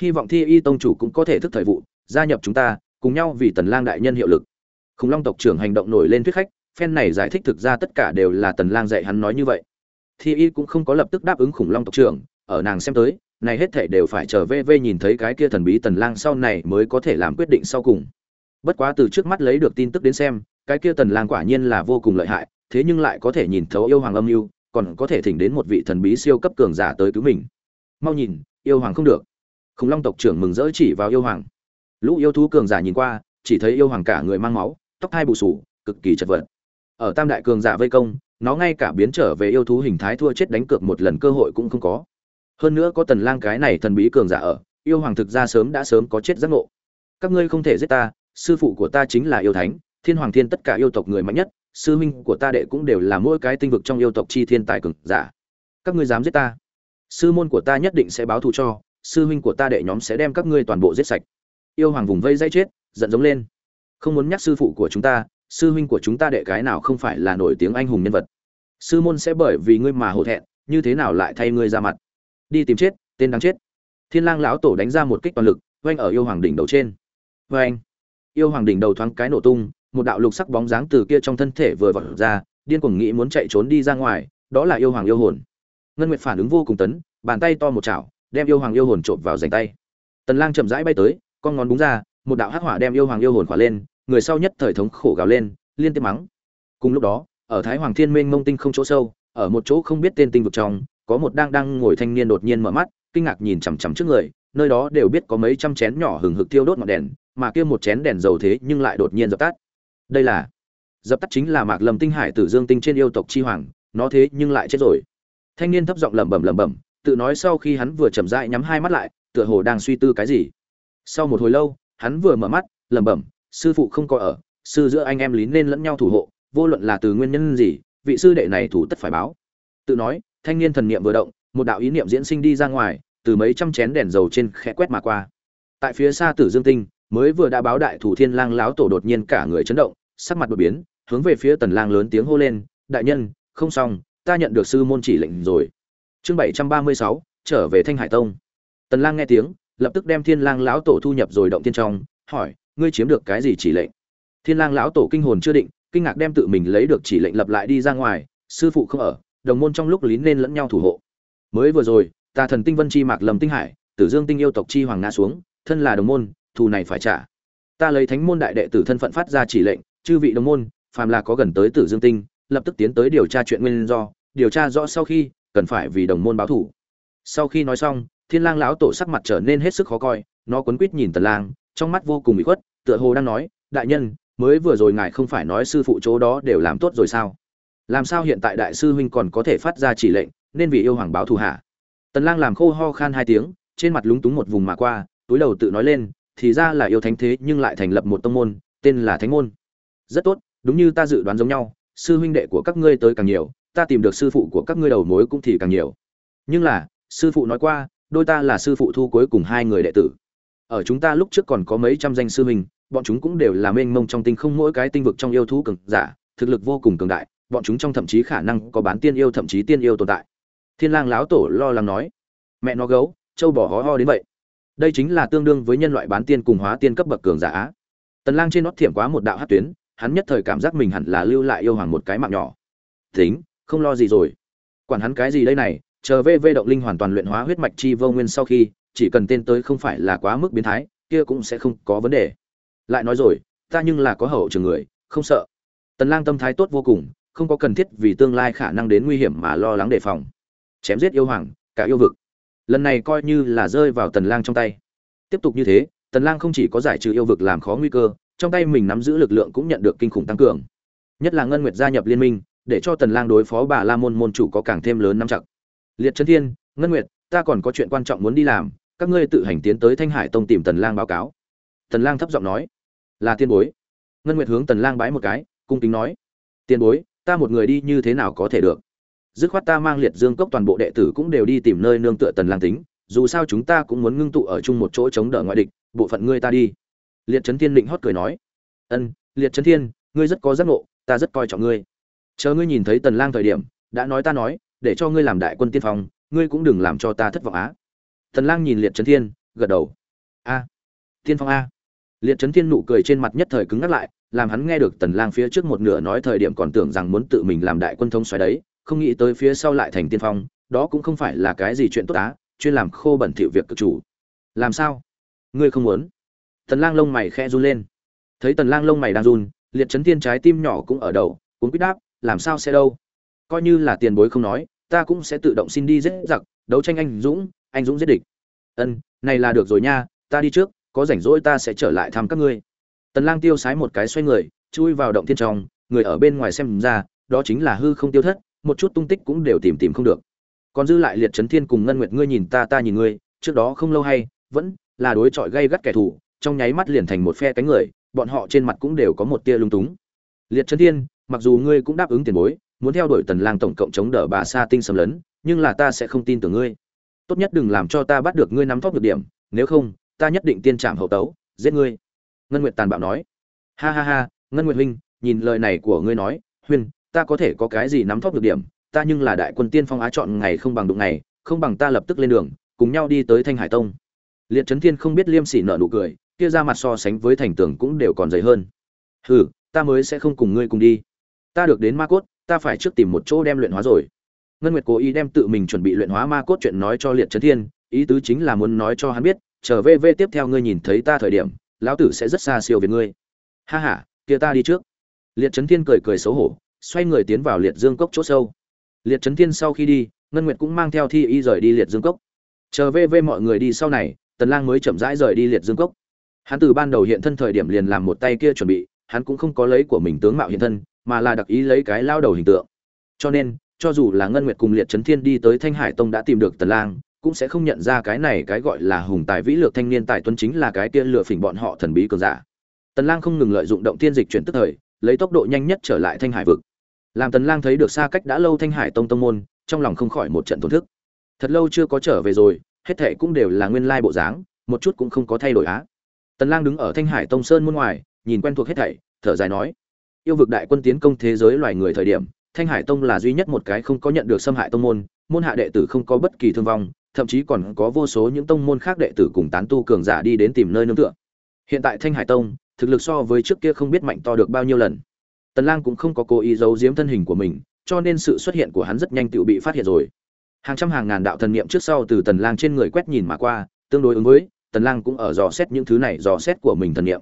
Hy vọng thi y tông chủ cũng có thể thức thời vụ gia nhập chúng ta, cùng nhau vì tần lang đại nhân hiệu lực. Khủng long tộc trưởng hành động nổi lên thuyết khách, phen này giải thích thực ra tất cả đều là tần lang dạy hắn nói như vậy. Thi y cũng không có lập tức đáp ứng khủng long tộc trưởng, ở nàng xem tới, này hết thảy đều phải chờ về về nhìn thấy cái kia thần bí tần lang sau này mới có thể làm quyết định sau cùng. Bất quá từ trước mắt lấy được tin tức đến xem, cái kia tần lang quả nhiên là vô cùng lợi hại, thế nhưng lại có thể nhìn thấu yêu hoàng âm mưu, còn có thể thỉnh đến một vị thần bí siêu cấp cường giả tới cứu mình. Mau nhìn, yêu hoàng không được. Khủng long tộc trưởng mừng rỡ chỉ vào yêu hoàng lũ yêu thú cường giả nhìn qua, chỉ thấy yêu hoàng cả người mang máu, tóc hai bù sù, cực kỳ chật vật. Ở tam đại cường giả vây công, nó ngay cả biến trở về yêu thú hình thái thua chết đánh cược một lần cơ hội cũng không có. Hơn nữa có tần lang cái này thần bí cường giả ở, yêu hoàng thực ra sớm đã sớm có chết giác ngộ. Các ngươi không thể giết ta, sư phụ của ta chính là yêu thánh, thiên hoàng thiên tất cả yêu tộc người mạnh nhất, sư huynh của ta đệ cũng đều là mỗi cái tinh vực trong yêu tộc chi thiên tài cường giả. Các ngươi dám giết ta? Sư môn của ta nhất định sẽ báo thù cho, sư huynh của ta đệ nhóm sẽ đem các ngươi toàn bộ giết sạch yêu hoàng vùng vây dây chết, giận giống lên. Không muốn nhắc sư phụ của chúng ta, sư huynh của chúng ta đệ cái nào không phải là nổi tiếng anh hùng nhân vật. Sư môn sẽ bởi vì ngươi mà hổ thẹn, như thế nào lại thay ngươi ra mặt? Đi tìm chết, tên đáng chết. Thiên lang lão tổ đánh ra một kích toàn lực, vang ở yêu hoàng đỉnh đầu trên. Vang yêu hoàng đỉnh đầu thoáng cái nổ tung, một đạo lục sắc bóng dáng từ kia trong thân thể vừa vọt ra, điên cuồng nghĩ muốn chạy trốn đi ra ngoài, đó là yêu hoàng yêu hồn. Ngân nguyệt phản ứng vô cùng tấn, bàn tay to một chảo, đem yêu hoàng yêu hồn trộm vào dành tay. Tần lang chậm rãi bay tới con ngón búng ra, một đạo hắc hỏa đem yêu hoàng yêu hồn khỏa lên, người sau nhất thời thống khổ gào lên, liên tiếp mắng. Cùng lúc đó, ở thái hoàng thiên minh mông tinh không chỗ sâu, ở một chỗ không biết tên tinh vực trong, có một đang đang ngồi thanh niên đột nhiên mở mắt, kinh ngạc nhìn chằm chằm trước người, nơi đó đều biết có mấy trăm chén nhỏ hừng hực tiêu đốt ngọn đèn, mà kia một chén đèn dầu thế nhưng lại đột nhiên dập tắt. Đây là, dập tắt chính là mạc lầm tinh hải tử dương tinh trên yêu tộc chi hoàng, nó thế nhưng lại chết rồi. Thanh niên thấp giọng lẩm bẩm lẩm bẩm, tự nói sau khi hắn vừa chậm rãi nhắm hai mắt lại, tựa hồ đang suy tư cái gì sau một hồi lâu hắn vừa mở mắt lẩm bẩm sư phụ không có ở sư giữa anh em lý nên lẫn nhau thủ hộ vô luận là từ nguyên nhân gì vị sư đệ này thủ tất phải báo. Tự nói thanh niên thần niệm vừa động một đạo ý niệm diễn sinh đi ra ngoài từ mấy trăm chén đèn dầu trên khẽ quét mà qua. Tại phía xa tử dương tinh mới vừa đã báo đại thủ thiên lang láo tổ đột nhiên cả người chấn động sắc mặt đột biến hướng về phía tần lang lớn tiếng hô lên đại nhân không xong ta nhận được sư môn chỉ lệnh rồi. Chương 736, trở về thanh hải tông. Tần lang nghe tiếng lập tức đem thiên lang lão tổ thu nhập rồi động thiên trong, hỏi, ngươi chiếm được cái gì chỉ lệnh? Thiên lang lão tổ kinh hồn chưa định, kinh ngạc đem tự mình lấy được chỉ lệnh lập lại đi ra ngoài, sư phụ không ở, đồng môn trong lúc lín nên lẫn nhau thủ hộ. Mới vừa rồi, tà thần tinh vân chi mạc lầm tinh hải, tử dương tinh yêu tộc chi hoàng ngã xuống, thân là đồng môn, thù này phải trả. Ta lấy thánh môn đại đệ tử thân phận phát ra chỉ lệnh, chư vị đồng môn, phàm là có gần tới tử dương tinh, lập tức tiến tới điều tra chuyện nguyên do, điều tra rõ sau khi cần phải vì đồng môn báo thủ sau khi nói xong thiên lang lão tổ sắc mặt trở nên hết sức khó coi, nó quấn quít nhìn tần lang, trong mắt vô cùng bị khuất, tựa hồ đang nói, đại nhân, mới vừa rồi ngài không phải nói sư phụ chỗ đó đều làm tốt rồi sao? Làm sao hiện tại đại sư huynh còn có thể phát ra chỉ lệnh, nên vì yêu hoàng báo thù hạ tần lang làm khô ho khan hai tiếng, trên mặt lúng túng một vùng mà qua, túi đầu tự nói lên, thì ra là yêu thánh thế nhưng lại thành lập một tông môn, tên là thánh môn. Rất tốt, đúng như ta dự đoán giống nhau, sư huynh đệ của các ngươi tới càng nhiều, ta tìm được sư phụ của các ngươi đầu mối cũng thì càng nhiều. Nhưng là, sư phụ nói qua đôi ta là sư phụ thu cuối cùng hai người đệ tử. Ở chúng ta lúc trước còn có mấy trăm danh sư huynh, bọn chúng cũng đều là mênh mông trong tinh không mỗi cái tinh vực trong yêu thú cường giả, thực lực vô cùng cường đại, bọn chúng trong thậm chí khả năng có bán tiên yêu, thậm chí tiên yêu tồn tại. Thiên lang lão tổ lo lắng nói, mẹ nó gấu châu bò hó ho đến vậy. Đây chính là tương đương với nhân loại bán tiên cùng hóa tiên cấp bậc cường giả á. Tần lang trên nót thiểm quá một đạo hắc tuyến, hắn nhất thời cảm giác mình hẳn là lưu lại yêu hoàng một cái mạng nhỏ. Tính, không lo gì rồi. Quản hắn cái gì đây này chờ vv động linh hoàn toàn luyện hóa huyết mạch chi vô nguyên sau khi, chỉ cần tên tới không phải là quá mức biến thái, kia cũng sẽ không có vấn đề. Lại nói rồi, ta nhưng là có hậu trường người, không sợ. Tần lang tâm thái tốt vô cùng, không có cần thiết vì tương lai khả năng đến nguy hiểm mà lo lắng đề phòng. Chém giết yêu hoàng, cả yêu vực. Lần này coi như là rơi vào tần lang trong tay. Tiếp tục như thế, tần lang không chỉ có giải trừ yêu vực làm khó nguy cơ, trong tay mình nắm giữ lực lượng cũng nhận được kinh khủng tăng cường. Nhất là ngân nguyệt gia nhập liên minh, để cho tần lang đối phó bà la môn môn chủ có càng thêm lớn nắm chặt liệt chân thiên, ngân nguyệt, ta còn có chuyện quan trọng muốn đi làm, các ngươi tự hành tiến tới thanh hải tông tìm tần lang báo cáo. Tần lang thấp giọng nói. Là tiên bối. Ngân nguyệt hướng tần lang bái một cái, cung kính nói. Tiên bối, ta một người đi như thế nào có thể được? Dứt khoát ta mang liệt dương cốc toàn bộ đệ tử cũng đều đi tìm nơi nương tựa tần lang tính, dù sao chúng ta cũng muốn ngưng tụ ở chung một chỗ chống đỡ ngoại địch, bộ phận ngươi ta đi. Liệt trấn thiên định hót cười nói. Ân, liệt trấn thiên, ngươi rất có giác ngộ, ta rất coi trọng ngươi. Chờ ngươi nhìn thấy tần lang thời điểm, đã nói ta nói để cho ngươi làm đại quân tiên phong, ngươi cũng đừng làm cho ta thất vọng á. Thần lang nhìn liệt trấn thiên, gật đầu. A, tiên phong a. Liệt trấn thiên nụ cười trên mặt nhất thời cứng ngắt lại, làm hắn nghe được tần lang phía trước một nửa nói thời điểm còn tưởng rằng muốn tự mình làm đại quân thông xoáy đấy, không nghĩ tới phía sau lại thành tiên phong, đó cũng không phải là cái gì chuyện tốt á, chuyên làm khô bẩn thỉu việc cực chủ. Làm sao? Ngươi không muốn? Tần lang lông mày khẽ run lên. Thấy tần lang lông mày đang run, liệt chấn thiên trái tim nhỏ cũng ở đầu cũng quyết đáp, làm sao sẽ đâu? Coi như là tiền bối không nói, ta cũng sẽ tự động xin đi giết giặc, đấu tranh anh dũng anh dũng giết địch. Ân, này là được rồi nha, ta đi trước, có rảnh rỗi ta sẽ trở lại thăm các ngươi. Tần lang tiêu sái một cái xoay người, chui vào động thiên trong, người ở bên ngoài xem ra, đó chính là hư không tiêu thất, một chút tung tích cũng đều tìm tìm không được. Còn dư lại liệt chấn thiên cùng ngân nguyệt, ngươi nhìn ta ta nhìn ngươi, trước đó không lâu hay, vẫn là đối chọi gây gắt kẻ thù, trong nháy mắt liền thành một phe cánh người, bọn họ trên mặt cũng đều có một tia lung túng. Liệt chấn thiên, mặc dù ngươi cũng đáp ứng tiền bối muốn theo đuổi tần lang tổng cộng chống đỡ bà sa tinh sầm lớn nhưng là ta sẽ không tin tưởng ngươi. Tốt nhất đừng làm cho ta bắt được ngươi nắm thóp được điểm, nếu không, ta nhất định tiên trạm hậu tấu, giết ngươi. Ngân nguyệt tàn bạo nói. Ha ha ha, ngân nguyệt huynh, nhìn lời này của ngươi nói huyên ta có thể có cái gì nắm thóp được điểm, ta nhưng là đại quân tiên phong á chọn ngày không bằng đụng ngày, không bằng ta lập tức lên đường, cùng nhau đi tới thanh hải tông. Liệt trấn thiên không biết liêm sỉ nợ nụ cười, kia ra mặt so sánh với thành tường cũng đều còn dày hơn. Hừ, ta mới sẽ không cùng ngươi cùng đi. Ta được đến ma cốt ta phải trước tìm một chỗ đem luyện hóa rồi. Ngân nguyệt cố ý đem tự mình chuẩn bị luyện hóa ma cốt chuyện nói cho liệt trấn thiên, ý tứ chính là muốn nói cho hắn biết trở về về tiếp theo ngươi nhìn thấy ta thời điểm, lão tử sẽ rất xa siêu về ngươi. Ha ha, kia ta đi trước. Liệt trấn thiên cười cười xấu hổ, xoay người tiến vào liệt dương cốc chỗ sâu. Liệt trấn thiên sau khi đi, ngân nguyệt cũng mang theo thi y rời đi liệt dương cốc. Chờ về về mọi người đi sau này, tần lang mới chậm rãi rời đi liệt dương cốc. Hắn từ ban đầu hiện thân thời điểm liền làm một tay kia chuẩn bị, hắn cũng không có lấy của mình tướng mạo hiện thân mà là đặc ý lấy cái lao đầu hình tượng. Cho nên, cho dù là ngân nguyệt cùng liệt trấn thiên đi tới thanh hải tông đã tìm được tần lang, cũng sẽ không nhận ra cái này cái gọi là hùng tài vĩ lược thanh niên tài tuấn chính là cái kia lừa phỉnh bọn họ thần bí cường giả. Tần lang không ngừng lợi dụng động thiên dịch chuyển tức thời, lấy tốc độ nhanh nhất trở lại thanh hải vực. Làm tần lang thấy được xa cách đã lâu thanh hải tông tông môn, trong lòng không khỏi một trận thổn thức. Thật lâu chưa có trở về rồi, hết thệ cũng đều là nguyên lai bộ dáng, một chút cũng không có thay đổi á. Tần lang đứng ở thanh hải tông sơn môn ngoài, nhìn quen thuộc hết thảy, thở dài nói yêu vực đại quân tiến công thế giới loài người thời điểm, thanh hải tông là duy nhất một cái không có nhận được xâm hại tông môn môn hạ đệ tử không có bất kỳ thương vong, thậm chí còn có vô số những tông môn khác đệ tử cùng tán tu cường giả đi đến tìm nơi nương tựa. Hiện tại thanh hải tông, thực lực so với trước kia không biết mạnh to được bao nhiêu lần. Tần lang cũng không có cố ý giấu giếm thân hình của mình, cho nên sự xuất hiện của hắn rất nhanh tự bị phát hiện rồi. Hàng trăm hàng ngàn đạo thần niệm trước sau từ tần lang trên người quét nhìn mà qua, tương đối ứng với, tần lang cũng ở dò xét những thứ này, dò xét của mình thần niệm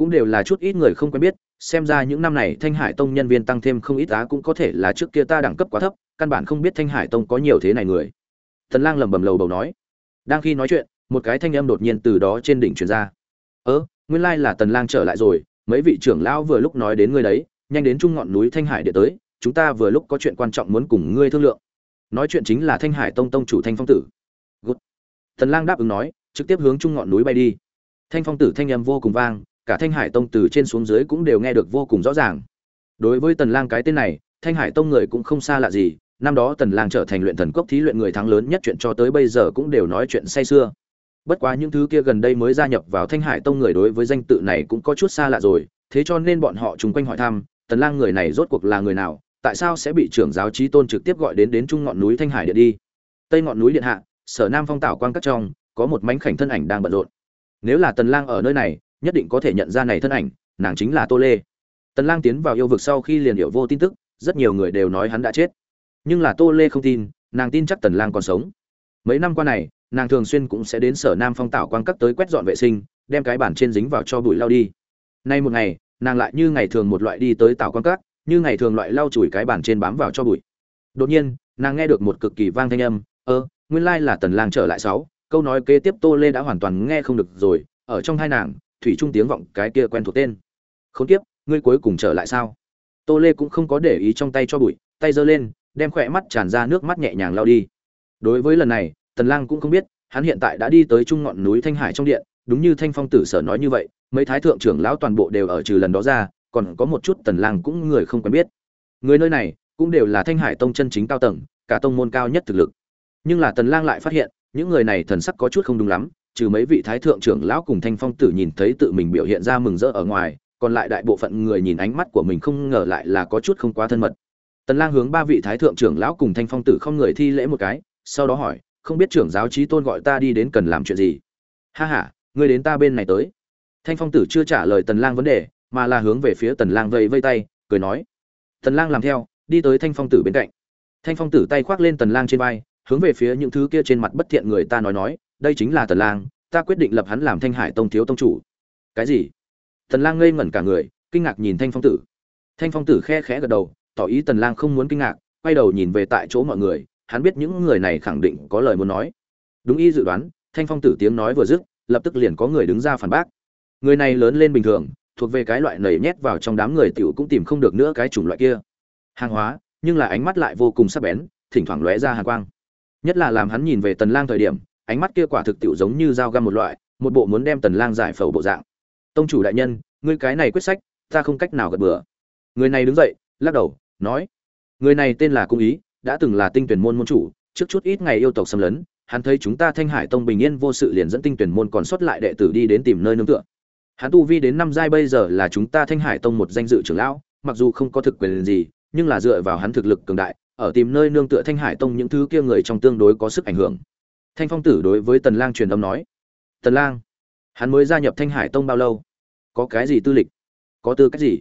cũng đều là chút ít người không quen biết, xem ra những năm này thanh hải tông nhân viên tăng thêm không ít á cũng có thể là trước kia ta đẳng cấp quá thấp, căn bản không biết thanh hải tông có nhiều thế này người. Tần lang lẩm bẩm lầu bầu nói. Đang khi nói chuyện, một cái thanh âm đột nhiên từ đó trên đỉnh truyền ra. Ơ, nguyên lai là tần lang trở lại rồi, mấy vị trưởng lão vừa lúc nói đến ngươi đấy, nhanh đến trung ngọn núi thanh hải để tới, chúng ta vừa lúc có chuyện quan trọng muốn cùng ngươi thương lượng. Nói chuyện chính là thanh hải tông tông chủ thanh phong tử. Good. tần lang đáp ứng nói, trực tiếp hướng trung ngọn núi bay đi. Thanh phong tử thanh âm vô cùng vang cả thanh hải tông từ trên xuống dưới cũng đều nghe được vô cùng rõ ràng. Đối với tần lang cái tên này, thanh hải tông người cũng không xa lạ gì, năm đó tần lang trở thành luyện thần cốc thí luyện người thắng lớn nhất chuyện cho tới bây giờ cũng đều nói chuyện say xưa bất quá những thứ kia gần đây mới gia nhập vào thanh hải tông người đối với danh tự này cũng có chút xa lạ rồi, thế cho nên bọn họ chung quanh hỏi thăm, tần lang người này rốt cuộc là người nào, tại sao sẽ bị trưởng giáo trí tôn trực tiếp gọi đến đến trung ngọn núi thanh hải điện đi? Tây ngọn núi điện hạ, sở nam phong tảo quang các trong, có một mảnh khảnh thân ảnh đang bận rộn. Nếu là tần lang ở nơi này nhất định có thể nhận ra này thân ảnh, nàng chính là tô lê. Tần lang tiến vào yêu vực sau khi liền hiểu vô tin tức, rất nhiều người đều nói hắn đã chết. Nhưng là tô lê không tin, nàng tin chắc tần lang còn sống. Mấy năm qua này, nàng thường xuyên cũng sẽ đến sở nam phong tảo quang các tới quét dọn vệ sinh, đem cái bản trên dính vào cho bụi lau đi. Nay một ngày, nàng lại như ngày thường một loại đi tới tảo quang các, như ngày thường loại lau chùi cái bản trên bám vào cho bụi. Đột nhiên, nàng nghe được một cực kỳ vang thanh âm, ơ, nguyên lai là tần lang trở lại sáu, câu nói kế tiếp tô lê đã hoàn toàn nghe không được rồi, ở trong hai nàng thủy trung tiếng vọng cái kia quen thuộc tên. Không tiếp ngươi cuối cùng trở lại sao? Tô lê cũng không có để ý trong tay cho bụi, tay giơ lên, đem khỏe mắt tràn ra nước mắt nhẹ nhàng lao đi. Đối với lần này, tần lang cũng không biết, hắn hiện tại đã đi tới trung ngọn núi thanh hải trong điện, đúng như thanh phong tử sở nói như vậy, mấy thái thượng trưởng lão toàn bộ đều ở trừ lần đó ra, còn có một chút tần lang cũng người không quen biết. Người nơi này cũng đều là thanh hải tông chân chính cao tầng, cả tông môn cao nhất thực lực. Nhưng là tần lang lại phát hiện, những người này thần sắc có chút không đúng lắm trừ mấy vị thái thượng trưởng lão cùng thanh phong tử nhìn thấy tự mình biểu hiện ra mừng rỡ ở ngoài, còn lại đại bộ phận người nhìn ánh mắt của mình không ngờ lại là có chút không quá thân mật. Tần lang hướng ba vị thái thượng trưởng lão cùng thanh phong tử không người thi lễ một cái, sau đó hỏi, không biết trưởng giáo trí tôn gọi ta đi đến cần làm chuyện gì? Ha ha, ngươi đến ta bên này tới. Thanh phong tử chưa trả lời tần lang vấn đề, mà là hướng về phía tần lang vây vây tay, cười nói, tần lang làm theo, đi tới thanh phong tử bên cạnh. Thanh phong tử tay khoác lên tần lang trên vai, hướng về phía những thứ kia trên mặt bất thiện người ta nói nói đây chính là tần lang, ta quyết định lập hắn làm thanh hải tông thiếu tông chủ. Cái gì? Tần lang ngây ngẩn cả người, kinh ngạc nhìn thanh phong tử. Thanh phong tử khe khẽ gật đầu, tỏ ý tần lang không muốn kinh ngạc, quay đầu nhìn về tại chỗ mọi người, hắn biết những người này khẳng định có lời muốn nói. Đúng y dự đoán, thanh phong tử tiếng nói vừa dứt, lập tức liền có người đứng ra phản bác. Người này lớn lên bình thường, thuộc về cái loại nảy nhét vào trong đám người tiểu cũng tìm không được nữa cái chủng loại kia. Hàng hóa, nhưng là ánh mắt lại vô cùng sắc bén, thỉnh thoảng lóe ra hàn quang. Nhất là làm hắn nhìn về tần lang thời điểm ánh mắt kia quả thực tiểu giống như dao găm một loại, một bộ muốn đem tần lang giải phẫu bộ dạng. Tông chủ đại nhân, ngươi cái này quyết sách, ta không cách nào gật bừa. Người này đứng dậy, lắc đầu, nói, người này tên là cung ý, đã từng là tinh tuyển môn môn chủ, trước chút ít ngày yêu tộc xâm lấn, hắn thấy chúng ta thanh hải tông bình yên vô sự liền dẫn tinh tuyển môn còn sót lại đệ tử đi đến tìm nơi nương tựa. Hắn tu vi đến năm giai bây giờ là chúng ta thanh hải tông một danh dự trưởng lão, mặc dù không có thực quyền gì, nhưng là dựa vào hắn thực lực cường đại, ở tìm nơi nương tựa thanh hải tông những thứ kia người trong tương đối có sức ảnh hưởng thanh phong tử đối với tần lang truyền âm nói, tần lang, hắn mới gia nhập thanh hải tông bao lâu? Có cái gì tư lịch? Có tư cách gì?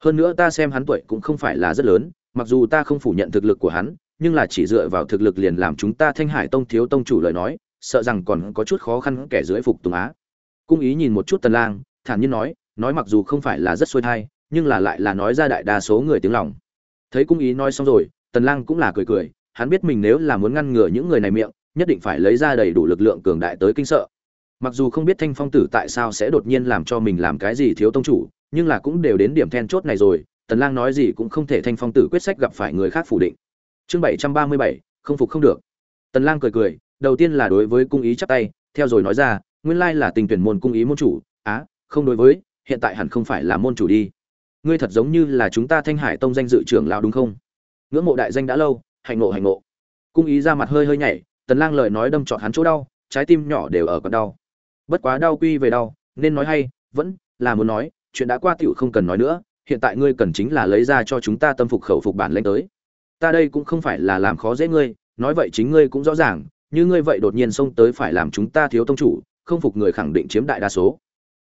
Hơn nữa ta xem hắn tuổi cũng không phải là rất lớn, mặc dù ta không phủ nhận thực lực của hắn, nhưng là chỉ dựa vào thực lực liền làm chúng ta thanh hải tông thiếu tông chủ lời nói, sợ rằng còn có chút khó khăn kẻ dưới phục tùng á. Cung ý nhìn một chút tần lang, thản nhiên nói nói mặc dù không phải là rất xuôi thai, nhưng là lại là nói ra đại đa số người tiếng lòng. Thấy cung ý nói xong rồi, tần lang cũng là cười cười, hắn biết mình nếu là muốn ngăn ngừa những người này miệng nhất định phải lấy ra đầy đủ lực lượng cường đại tới kinh sợ. Mặc dù không biết thanh phong tử tại sao sẽ đột nhiên làm cho mình làm cái gì thiếu tông chủ nhưng là cũng đều đến điểm then chốt này rồi tần lang nói gì cũng không thể thanh phong tử quyết sách gặp phải người khác phủ định. Chương 737, không phục không được. Tần lang cười cười đầu tiên là đối với cung ý chắp tay theo rồi nói ra nguyên lai là tình tuyển môn cung ý môn chủ á không đối với hiện tại hẳn không phải là môn chủ đi. Ngươi thật giống như là chúng ta thanh hải tông danh dự trưởng lão đúng không? Ngưỡng mộ đại danh đã lâu hạnh ngộ hạnh ngộ. Cung ý ra mặt hơi hơi nhảy tần lang lời nói đâm trọn hắn chỗ đau, trái tim nhỏ đều ở còn đau. Bất quá đau quy về đau, nên nói hay, vẫn là muốn nói, chuyện đã qua tiểu không cần nói nữa, hiện tại ngươi cần chính là lấy ra cho chúng ta tâm phục khẩu phục bản lĩnh tới. Ta đây cũng không phải là làm khó dễ ngươi, nói vậy chính ngươi cũng rõ ràng, như ngươi vậy đột nhiên xông tới phải làm chúng ta thiếu tông chủ, không phục người khẳng định chiếm đại đa số.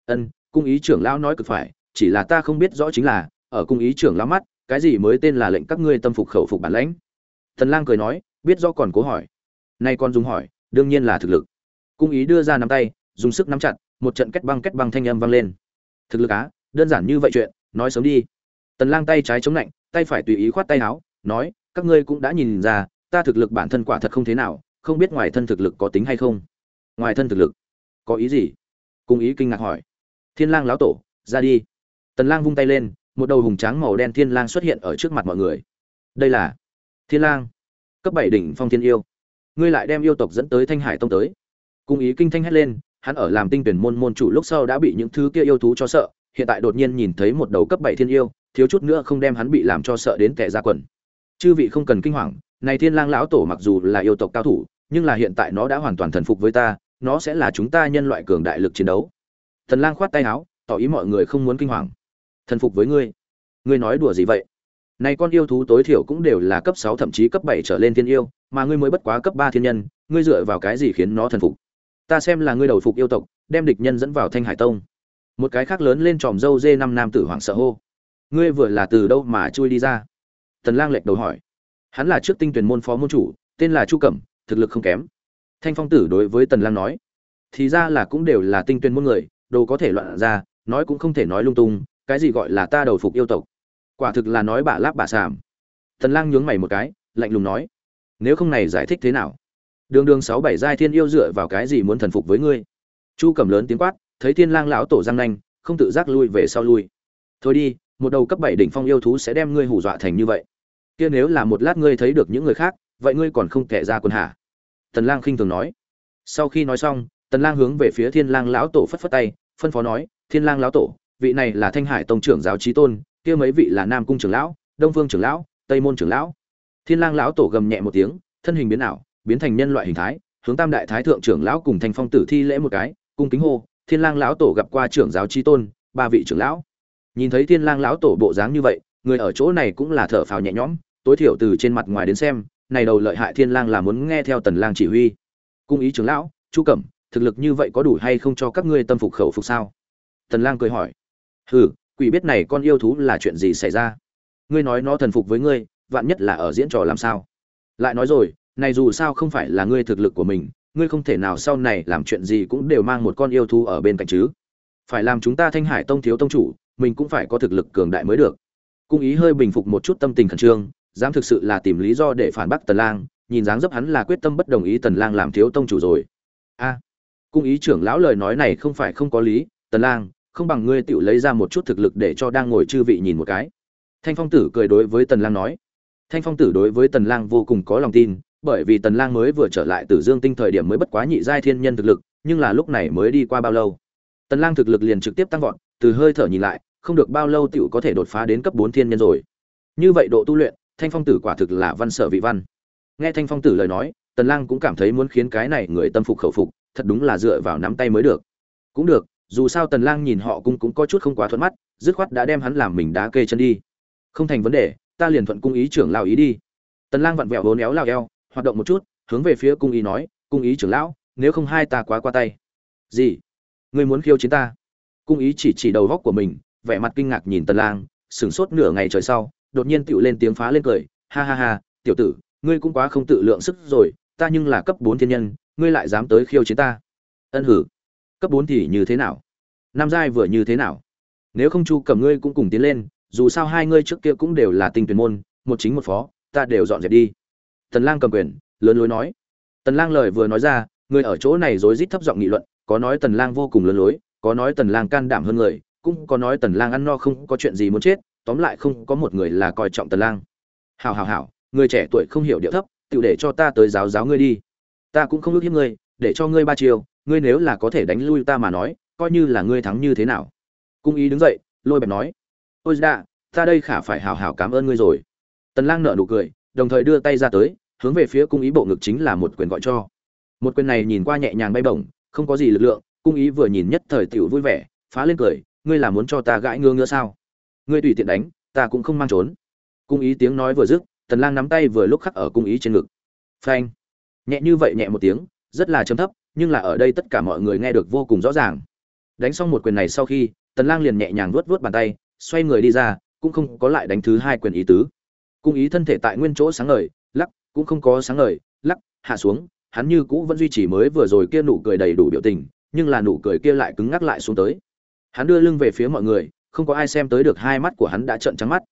Ân, cung ý trưởng lão nói cực phải, chỉ là ta không biết rõ chính là, ở cung ý trưởng lão mắt, cái gì mới tên là lệnh các ngươi tâm phục khẩu phục bản lãnh? Tần lang cười nói, biết rõ còn cố hỏi nay con dùng hỏi, đương nhiên là thực lực. Cung ý đưa ra nắm tay, dùng sức nắm chặt, một trận kết băng kết băng thanh âm vang lên. Thực lực á, đơn giản như vậy chuyện, nói sớm đi. Tần lang tay trái chống lạnh, tay phải tùy ý khoát tay áo, nói, các ngươi cũng đã nhìn ra, ta thực lực bản thân quả thật không thế nào, không biết ngoài thân thực lực có tính hay không. Ngoài thân thực lực, có ý gì? Cung ý kinh ngạc hỏi. Thiên lang lão tổ, ra đi. Tần lang vung tay lên, một đầu hùng tráng màu đen thiên lang xuất hiện ở trước mặt mọi người. Đây là thiên lang, cấp bảy đỉnh phong thiên yêu ngươi lại đem yêu tộc dẫn tới thanh hải tông tới. Cung ý kinh thanh hét lên, hắn ở làm tinh tuyển môn môn chủ lúc sau đã bị những thứ kia yêu thú cho sợ, hiện tại đột nhiên nhìn thấy một đầu cấp bảy thiên yêu, thiếu chút nữa không đem hắn bị làm cho sợ đến kẻ ra quần. Chư vị không cần kinh hoàng, này thiên lang lão tổ mặc dù là yêu tộc cao thủ, nhưng là hiện tại nó đã hoàn toàn thần phục với ta, nó sẽ là chúng ta nhân loại cường đại lực chiến đấu. Thần lang khoát tay áo, tỏ ý mọi người không muốn kinh hoàng. Thần phục với ngươi. Ngươi nói đùa gì vậy? Này con yêu thú tối thiểu cũng đều là cấp 6 thậm chí cấp 7 trở lên thiên yêu, mà ngươi mới bất quá cấp 3 thiên nhân, ngươi dựa vào cái gì khiến nó thần phục? Ta xem là ngươi đầu phục yêu tộc, đem địch nhân dẫn vào Thanh Hải Tông. Một cái khác lớn lên tròm dâu dê năm nam tử hoảng sợ hô. Ngươi vừa là từ đâu mà chui đi ra? Tần Lang lệch đầu hỏi. Hắn là trước tinh tuyển môn phó môn chủ, tên là Chu Cẩm, thực lực không kém. Thanh Phong tử đối với Tần Lang nói, thì ra là cũng đều là tinh tuyển môn người, đồ có thể loạn ra, nói cũng không thể nói lung tung, cái gì gọi là ta đầu phục yêu tộc? Quả thực là nói bà láp bà sàm. Tần lang nhướng mày một cái, lạnh lùng nói, nếu không này giải thích thế nào? Đường đường sáu bảy giai thiên yêu dựa vào cái gì muốn thần phục với ngươi? Chu cầm lớn tiếng quát, thấy thiên lang lão tổ răng nanh, không tự giác lui về sau lui. Thôi đi, một đầu cấp bảy đỉnh phong yêu thú sẽ đem ngươi hù dọa thành như vậy. Kia nếu là một lát ngươi thấy được những người khác, vậy ngươi còn không kẻ ra quân hả? Tần lang khinh thường nói. Sau khi nói xong tần lang hướng về phía thiên lang lão tổ phất phất tay, phân phó nói, thiên lang lão tổ, vị này là thanh hải tông trưởng giáo trí tôn kia mấy vị là nam cung trưởng lão, đông phương trưởng lão, tây môn trưởng lão. Thiên lang lão tổ gầm nhẹ một tiếng, thân hình biến ảo, biến thành nhân loại hình thái, hướng tam đại thái thượng trưởng lão cùng thanh phong tử thi lễ một cái, cung kính hô, thiên lang lão tổ gặp qua trưởng giáo chi tôn, ba vị trưởng lão. Nhìn thấy thiên lang lão tổ bộ dáng như vậy, người ở chỗ này cũng là thở phào nhẹ nhõm, tối thiểu từ trên mặt ngoài đến xem, này đầu lợi hại thiên lang là muốn nghe theo tần lang chỉ huy. Cung ý trưởng lão, chu cẩm, thực lực như vậy có đủ hay không cho các ngươi tâm phục khẩu phục sao? Tần lang cười hỏi. Hừ quỷ biết này con yêu thú là chuyện gì xảy ra? Ngươi nói nó thần phục với ngươi, vạn nhất là ở diễn trò làm sao? Lại nói rồi, này dù sao không phải là ngươi thực lực của mình, ngươi không thể nào sau này làm chuyện gì cũng đều mang một con yêu thú ở bên cạnh chứ. Phải làm chúng ta thanh hải tông thiếu tông chủ, mình cũng phải có thực lực cường đại mới được. Cung ý hơi bình phục một chút tâm tình khẩn trương, dám thực sự là tìm lý do để phản bác tần lang, nhìn dáng dấp hắn là quyết tâm bất đồng ý tần lang làm thiếu tông chủ rồi. A. Cung ý trưởng lão lời nói này không phải không có lý, tần lang không bằng ngươi tự lấy ra một chút thực lực để cho đang ngồi chư vị nhìn một cái. Thanh phong tử cười đối với tần lang nói. Thanh phong tử đối với tần lang vô cùng có lòng tin, bởi vì tần lang mới vừa trở lại từ dương tinh thời điểm mới bất quá nhị giai thiên nhân thực lực, nhưng là lúc này mới đi qua bao lâu. Tần lang thực lực liền trực tiếp tăng vọt, từ hơi thở nhìn lại, không được bao lâu tiểu có thể đột phá đến cấp 4 thiên nhân rồi. Như vậy độ tu luyện, thanh phong tử quả thực là văn sở vị văn. Nghe thanh phong tử lời nói, tần lang cũng cảm thấy muốn khiến cái này người tâm phục khẩu phục, thật đúng là dựa vào nắm tay mới được. Cũng được dù sao tần lang nhìn họ cung cũng có chút không quá thuận mắt, dứt khoát đã đem hắn làm mình đá kê chân đi. Không thành vấn đề, ta liền thuận cung ý trưởng lão ý đi. Tần lang vặn vẹo vốn éo lao eo, hoạt động một chút, hướng về phía cung ý nói, cung ý trưởng lão, nếu không hai ta quá qua tay. Gì? Ngươi muốn khiêu chiến ta? Cung ý chỉ chỉ đầu góc của mình, vẻ mặt kinh ngạc nhìn tần lang sừng sốt nửa ngày trời sau, đột nhiên tựu lên tiếng phá lên cười, ha ha ha, tiểu tử, ngươi cũng quá không tự lượng sức rồi, ta nhưng là cấp 4 thiên nhân, ngươi lại dám tới khiêu chiến ta. Ân hử cấp bốn thì như thế nào? Nam giai vừa như thế nào? Nếu không chu cầm ngươi cũng cùng tiến lên, dù sao hai ngươi trước kia cũng đều là tinh tuyển môn, một chính một phó, ta đều dọn dẹp đi. Tần lang cầm quyền, lớn lối nói. Tần lang lời vừa nói ra, người ở chỗ này rối rít thấp giọng nghị luận, có nói tần lang vô cùng lớn lối, có nói tần lang can đảm hơn người, cũng có nói tần lang ăn no không có chuyện gì muốn chết, tóm lại không có một người là coi trọng tần lang. Hảo hảo hảo, người trẻ tuổi không hiểu điệu thấp tự để cho ta tới giáo giáo ngươi đi. Ta cũng không ước hiếp ngươi, để cho ngươi ba chiều ngươi nếu là có thể đánh lui ta mà nói, coi như là ngươi thắng như thế nào. Cung ý đứng dậy, lôi bẹp nói, ôi ra ta đây khả phải hào hào cảm ơn ngươi rồi. Tần lang nở nụ cười, đồng thời đưa tay ra tới, hướng về phía cung ý bộ ngực chính là một quyền gọi cho. Một quyền này nhìn qua nhẹ nhàng bay bổng, không có gì lực lượng, cung ý vừa nhìn nhất thời tiểu vui vẻ, phá lên cười, ngươi là muốn cho ta gãi ngứa ngứa sao? Ngươi tùy tiện đánh, ta cũng không mang trốn. Cung ý tiếng nói vừa dứt, tần lang nắm tay vừa lúc khắc ở cung ý trên ngực. Phanh. Nhẹ như vậy nhẹ một tiếng, rất là trầm thấp nhưng là ở đây tất cả mọi người nghe được vô cùng rõ ràng. Đánh xong một quyền này sau khi, tần lang liền nhẹ nhàng vuốt vuốt bàn tay, xoay người đi ra, cũng không có lại đánh thứ hai quyền ý tứ. Cung ý thân thể tại nguyên chỗ sáng ngời, lắc, cũng không có sáng ngời, lắc, hạ xuống, hắn như cũ vẫn duy trì mới vừa rồi kia nụ cười đầy đủ biểu tình, nhưng là nụ cười kia lại cứng ngắc lại xuống tới. Hắn đưa lưng về phía mọi người, không có ai xem tới được hai mắt của hắn đã trợn trắng mắt.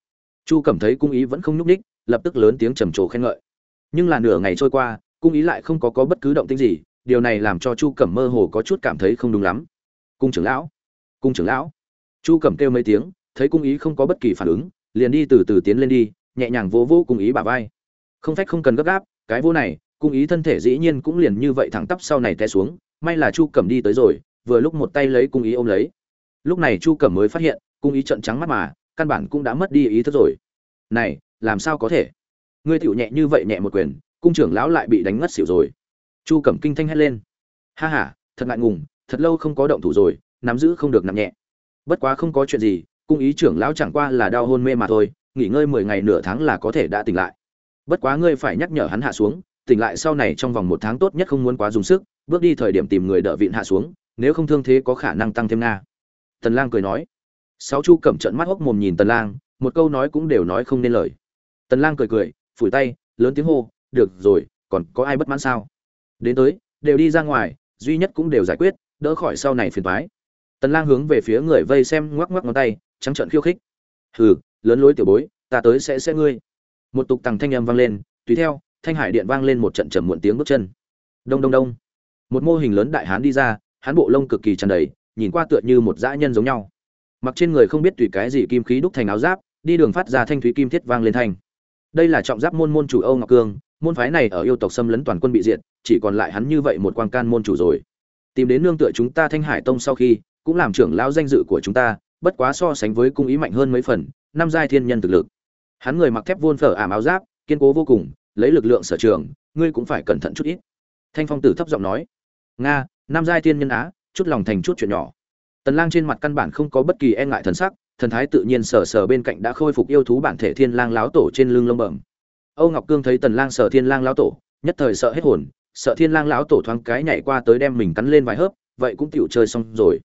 Chu cảm thấy cung ý vẫn không nhúc ních lập tức lớn tiếng trầm trồ khen ngợi. Nhưng là nửa ngày trôi qua, cung ý lại không có có bất cứ động tĩnh gì điều này làm cho chu cẩm mơ hồ có chút cảm thấy không đúng lắm. Cung trưởng lão, cung trưởng lão. Chu cẩm kêu mấy tiếng, thấy cung ý không có bất kỳ phản ứng, liền đi từ từ tiến lên đi, nhẹ nhàng vỗ vỗ cung ý bả vai. Không phách không cần gấp gáp, cái vô này, cung ý thân thể dĩ nhiên cũng liền như vậy thẳng tắp sau này té xuống, may là chu cẩm đi tới rồi, vừa lúc một tay lấy cung ý ôm lấy. Lúc này chu cẩm mới phát hiện, cung ý trận trắng mắt mà, căn bản cũng đã mất đi ý thức rồi. Này, làm sao có thể? Ngươi tiểu nhẹ như vậy nhẹ một quyền, cung trưởng lão lại bị đánh ngất xỉu rồi chu cẩm kinh thanh hét lên. Ha ha, thật ngại ngùng, thật lâu không có động thủ rồi, nắm giữ không được nặng nhẹ. Bất quá không có chuyện gì, cung ý trưởng lão chẳng qua là đau hôn mê mà thôi, nghỉ ngơi mười ngày nửa tháng là có thể đã tỉnh lại. Bất quá ngươi phải nhắc nhở hắn hạ xuống, tỉnh lại sau này trong vòng một tháng tốt nhất không muốn quá dùng sức, bước đi thời điểm tìm người đỡ vịn hạ xuống, nếu không thương thế có khả năng tăng thêm nga. Tần lang cười nói. Sáu chu cẩm trận mắt hốc mồm nhìn tần lang, một câu nói cũng đều nói không nên lời. Tần lang cười cười, phủi tay, lớn tiếng hô, được rồi, còn có ai bất mãn sao? Đến tới, đều đi ra ngoài, duy nhất cũng đều giải quyết, đỡ khỏi sau này phiền toái. Tần lang hướng về phía người vây xem ngoắc ngoắc ngón tay, trắng trợn khiêu khích. Hừ, lớn lối tiểu bối, ta tới sẽ sẽ ngươi. Một tục tằng thanh âm vang lên, tùy theo, thanh hải điện vang lên một trận trầm muộn tiếng bước chân. Đông đông đông. Một mô hình lớn đại hán đi ra, hán bộ lông cực kỳ tràn đầy, nhìn qua tựa như một dã nhân giống nhau. Mặc trên người không biết tùy cái gì kim khí đúc thành áo giáp, đi đường phát ra thanh thúy kim thiết vang lên thành đây là trọng giáp môn môn chủ âu ngọc cương, môn phái này ở yêu tộc xâm lấn toàn quân bị diệt, chỉ còn lại hắn như vậy một quan can môn chủ rồi. Tìm đến nương tựa chúng ta thanh hải tông sau khi, cũng làm trưởng lão danh dự của chúng ta, bất quá so sánh với cung ý mạnh hơn mấy phần, năm giai thiên nhân thực lực. Hắn người mặc thép vuông phở ảm áo giáp, kiên cố vô cùng, lấy lực lượng sở trường, ngươi cũng phải cẩn thận chút ít. Thanh phong tử thấp giọng nói, nga, năm giai thiên nhân á, chút lòng thành chút chuyện nhỏ. Tần lang trên mặt căn bản không có bất kỳ e ngại thần sắc thần thái tự nhiên sờ sờ bên cạnh đã khôi phục yêu thú bản thể thiên lang láo tổ trên lưng lông bẩm. Âu ngọc cương thấy tần lang sờ thiên lang láo tổ, nhất thời sợ hết hồn, sợ thiên lang láo tổ thoáng cái nhảy qua tới đem mình cắn lên vài hớp, vậy cũng tiểu chơi xong rồi.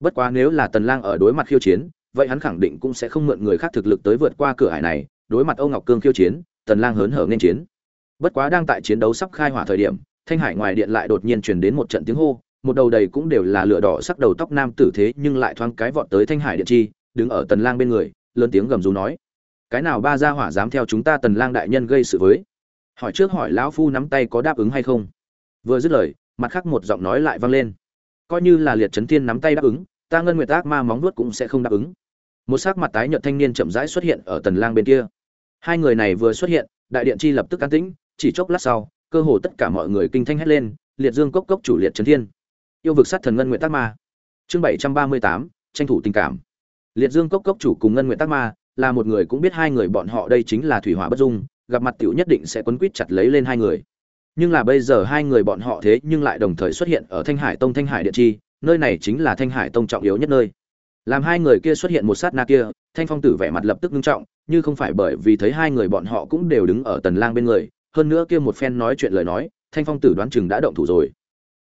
Bất quá nếu là tần lang ở đối mặt khiêu chiến, vậy hắn khẳng định cũng sẽ không mượn người khác thực lực tới vượt qua cửa hải này, đối mặt âu ngọc cương khiêu chiến, tần lang hớn hở nên chiến. Bất quá đang tại chiến đấu sắp khai hỏa thời điểm, thanh hải ngoài điện lại đột nhiên truyền đến một trận tiếng hô, một đầu đầy cũng đều là lửa đỏ sắc đầu tóc nam tử thế nhưng lại thoáng cái vọt tới thanh hải điện chi đứng ở tần lang bên người lớn tiếng gầm rú nói cái nào ba gia hỏa dám theo chúng ta tần lang đại nhân gây sự với? Hỏi trước hỏi lão phu nắm tay có đáp ứng hay không. Vừa dứt lời mặt khác một giọng nói lại vang lên. Coi như là liệt chấn thiên nắm tay đáp ứng ta ngân nguyệt ác ma móng vuốt cũng sẽ không đáp ứng. Một sắc mặt tái nhợt thanh niên chậm rãi xuất hiện ở tần lang bên kia. Hai người này vừa xuất hiện đại điện chi lập tức an tĩnh chỉ chốc lát sau cơ hồ tất cả mọi người kinh thanh hét lên liệt dương cốc cốc chủ liệt chấn thiên yêu vực sát thần ngân nguyệt tác ma. Chương 738, tranh thủ tình cảm liệt dương cốc cốc chủ cùng ngân nguyệt tác ma, là một người cũng biết hai người bọn họ đây chính là thủy hỏa bất dung, gặp mặt tiểu nhất định sẽ quấn quýt chặt lấy lên hai người. Nhưng là bây giờ hai người bọn họ thế nhưng lại đồng thời xuất hiện ở thanh hải tông thanh hải điện chi, nơi này chính là thanh hải tông trọng yếu nhất nơi. Làm hai người kia xuất hiện một sát na kia, thanh phong tử vẻ mặt lập tức nghiêm trọng, như không phải bởi vì thấy hai người bọn họ cũng đều đứng ở tần lang bên người, hơn nữa kia một phen nói chuyện lời nói, thanh phong tử đoán chừng đã động thủ rồi.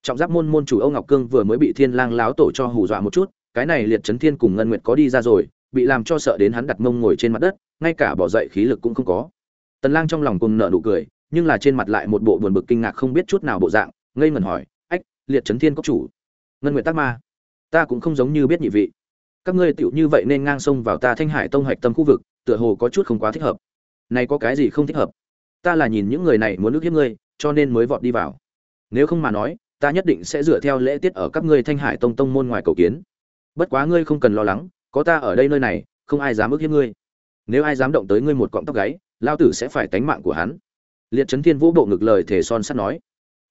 Trọng giáp môn môn chủ âu ngọc cương vừa mới bị thiên lang láo tổ cho hù dọa một chút cái này liệt chấn thiên cùng ngân nguyệt có đi ra rồi, bị làm cho sợ đến hắn đặt mông ngồi trên mặt đất, ngay cả bỏ dậy khí lực cũng không có. Tần lang trong lòng cùng nợ nụ cười, nhưng là trên mặt lại một bộ buồn bực kinh ngạc không biết chút nào bộ dạng, ngây ngẩn hỏi, ách, liệt chấn thiên cốc chủ, ngân nguyệt tác ma, ta cũng không giống như biết nhị vị. Các ngươi tiểu như vậy nên ngang sông vào ta thanh hải tông hạch tâm khu vực, tựa hồ có chút không quá thích hợp. Này có cái gì không thích hợp? Ta là nhìn những người này muốn nước hiếp ngươi, cho nên mới vọt đi vào. Nếu không mà nói, ta nhất định sẽ dựa theo lễ tiết ở các ngươi thanh hải tông tông môn ngoài cầu kiến bất quá ngươi không cần lo lắng, có ta ở đây nơi này, không ai dám ức hiếp ngươi. Nếu ai dám động tới ngươi một cọng tóc gáy lao tử sẽ phải tánh mạng của hắn. Liệt trấn thiên vũ bộ ngực lời thể son sắt nói.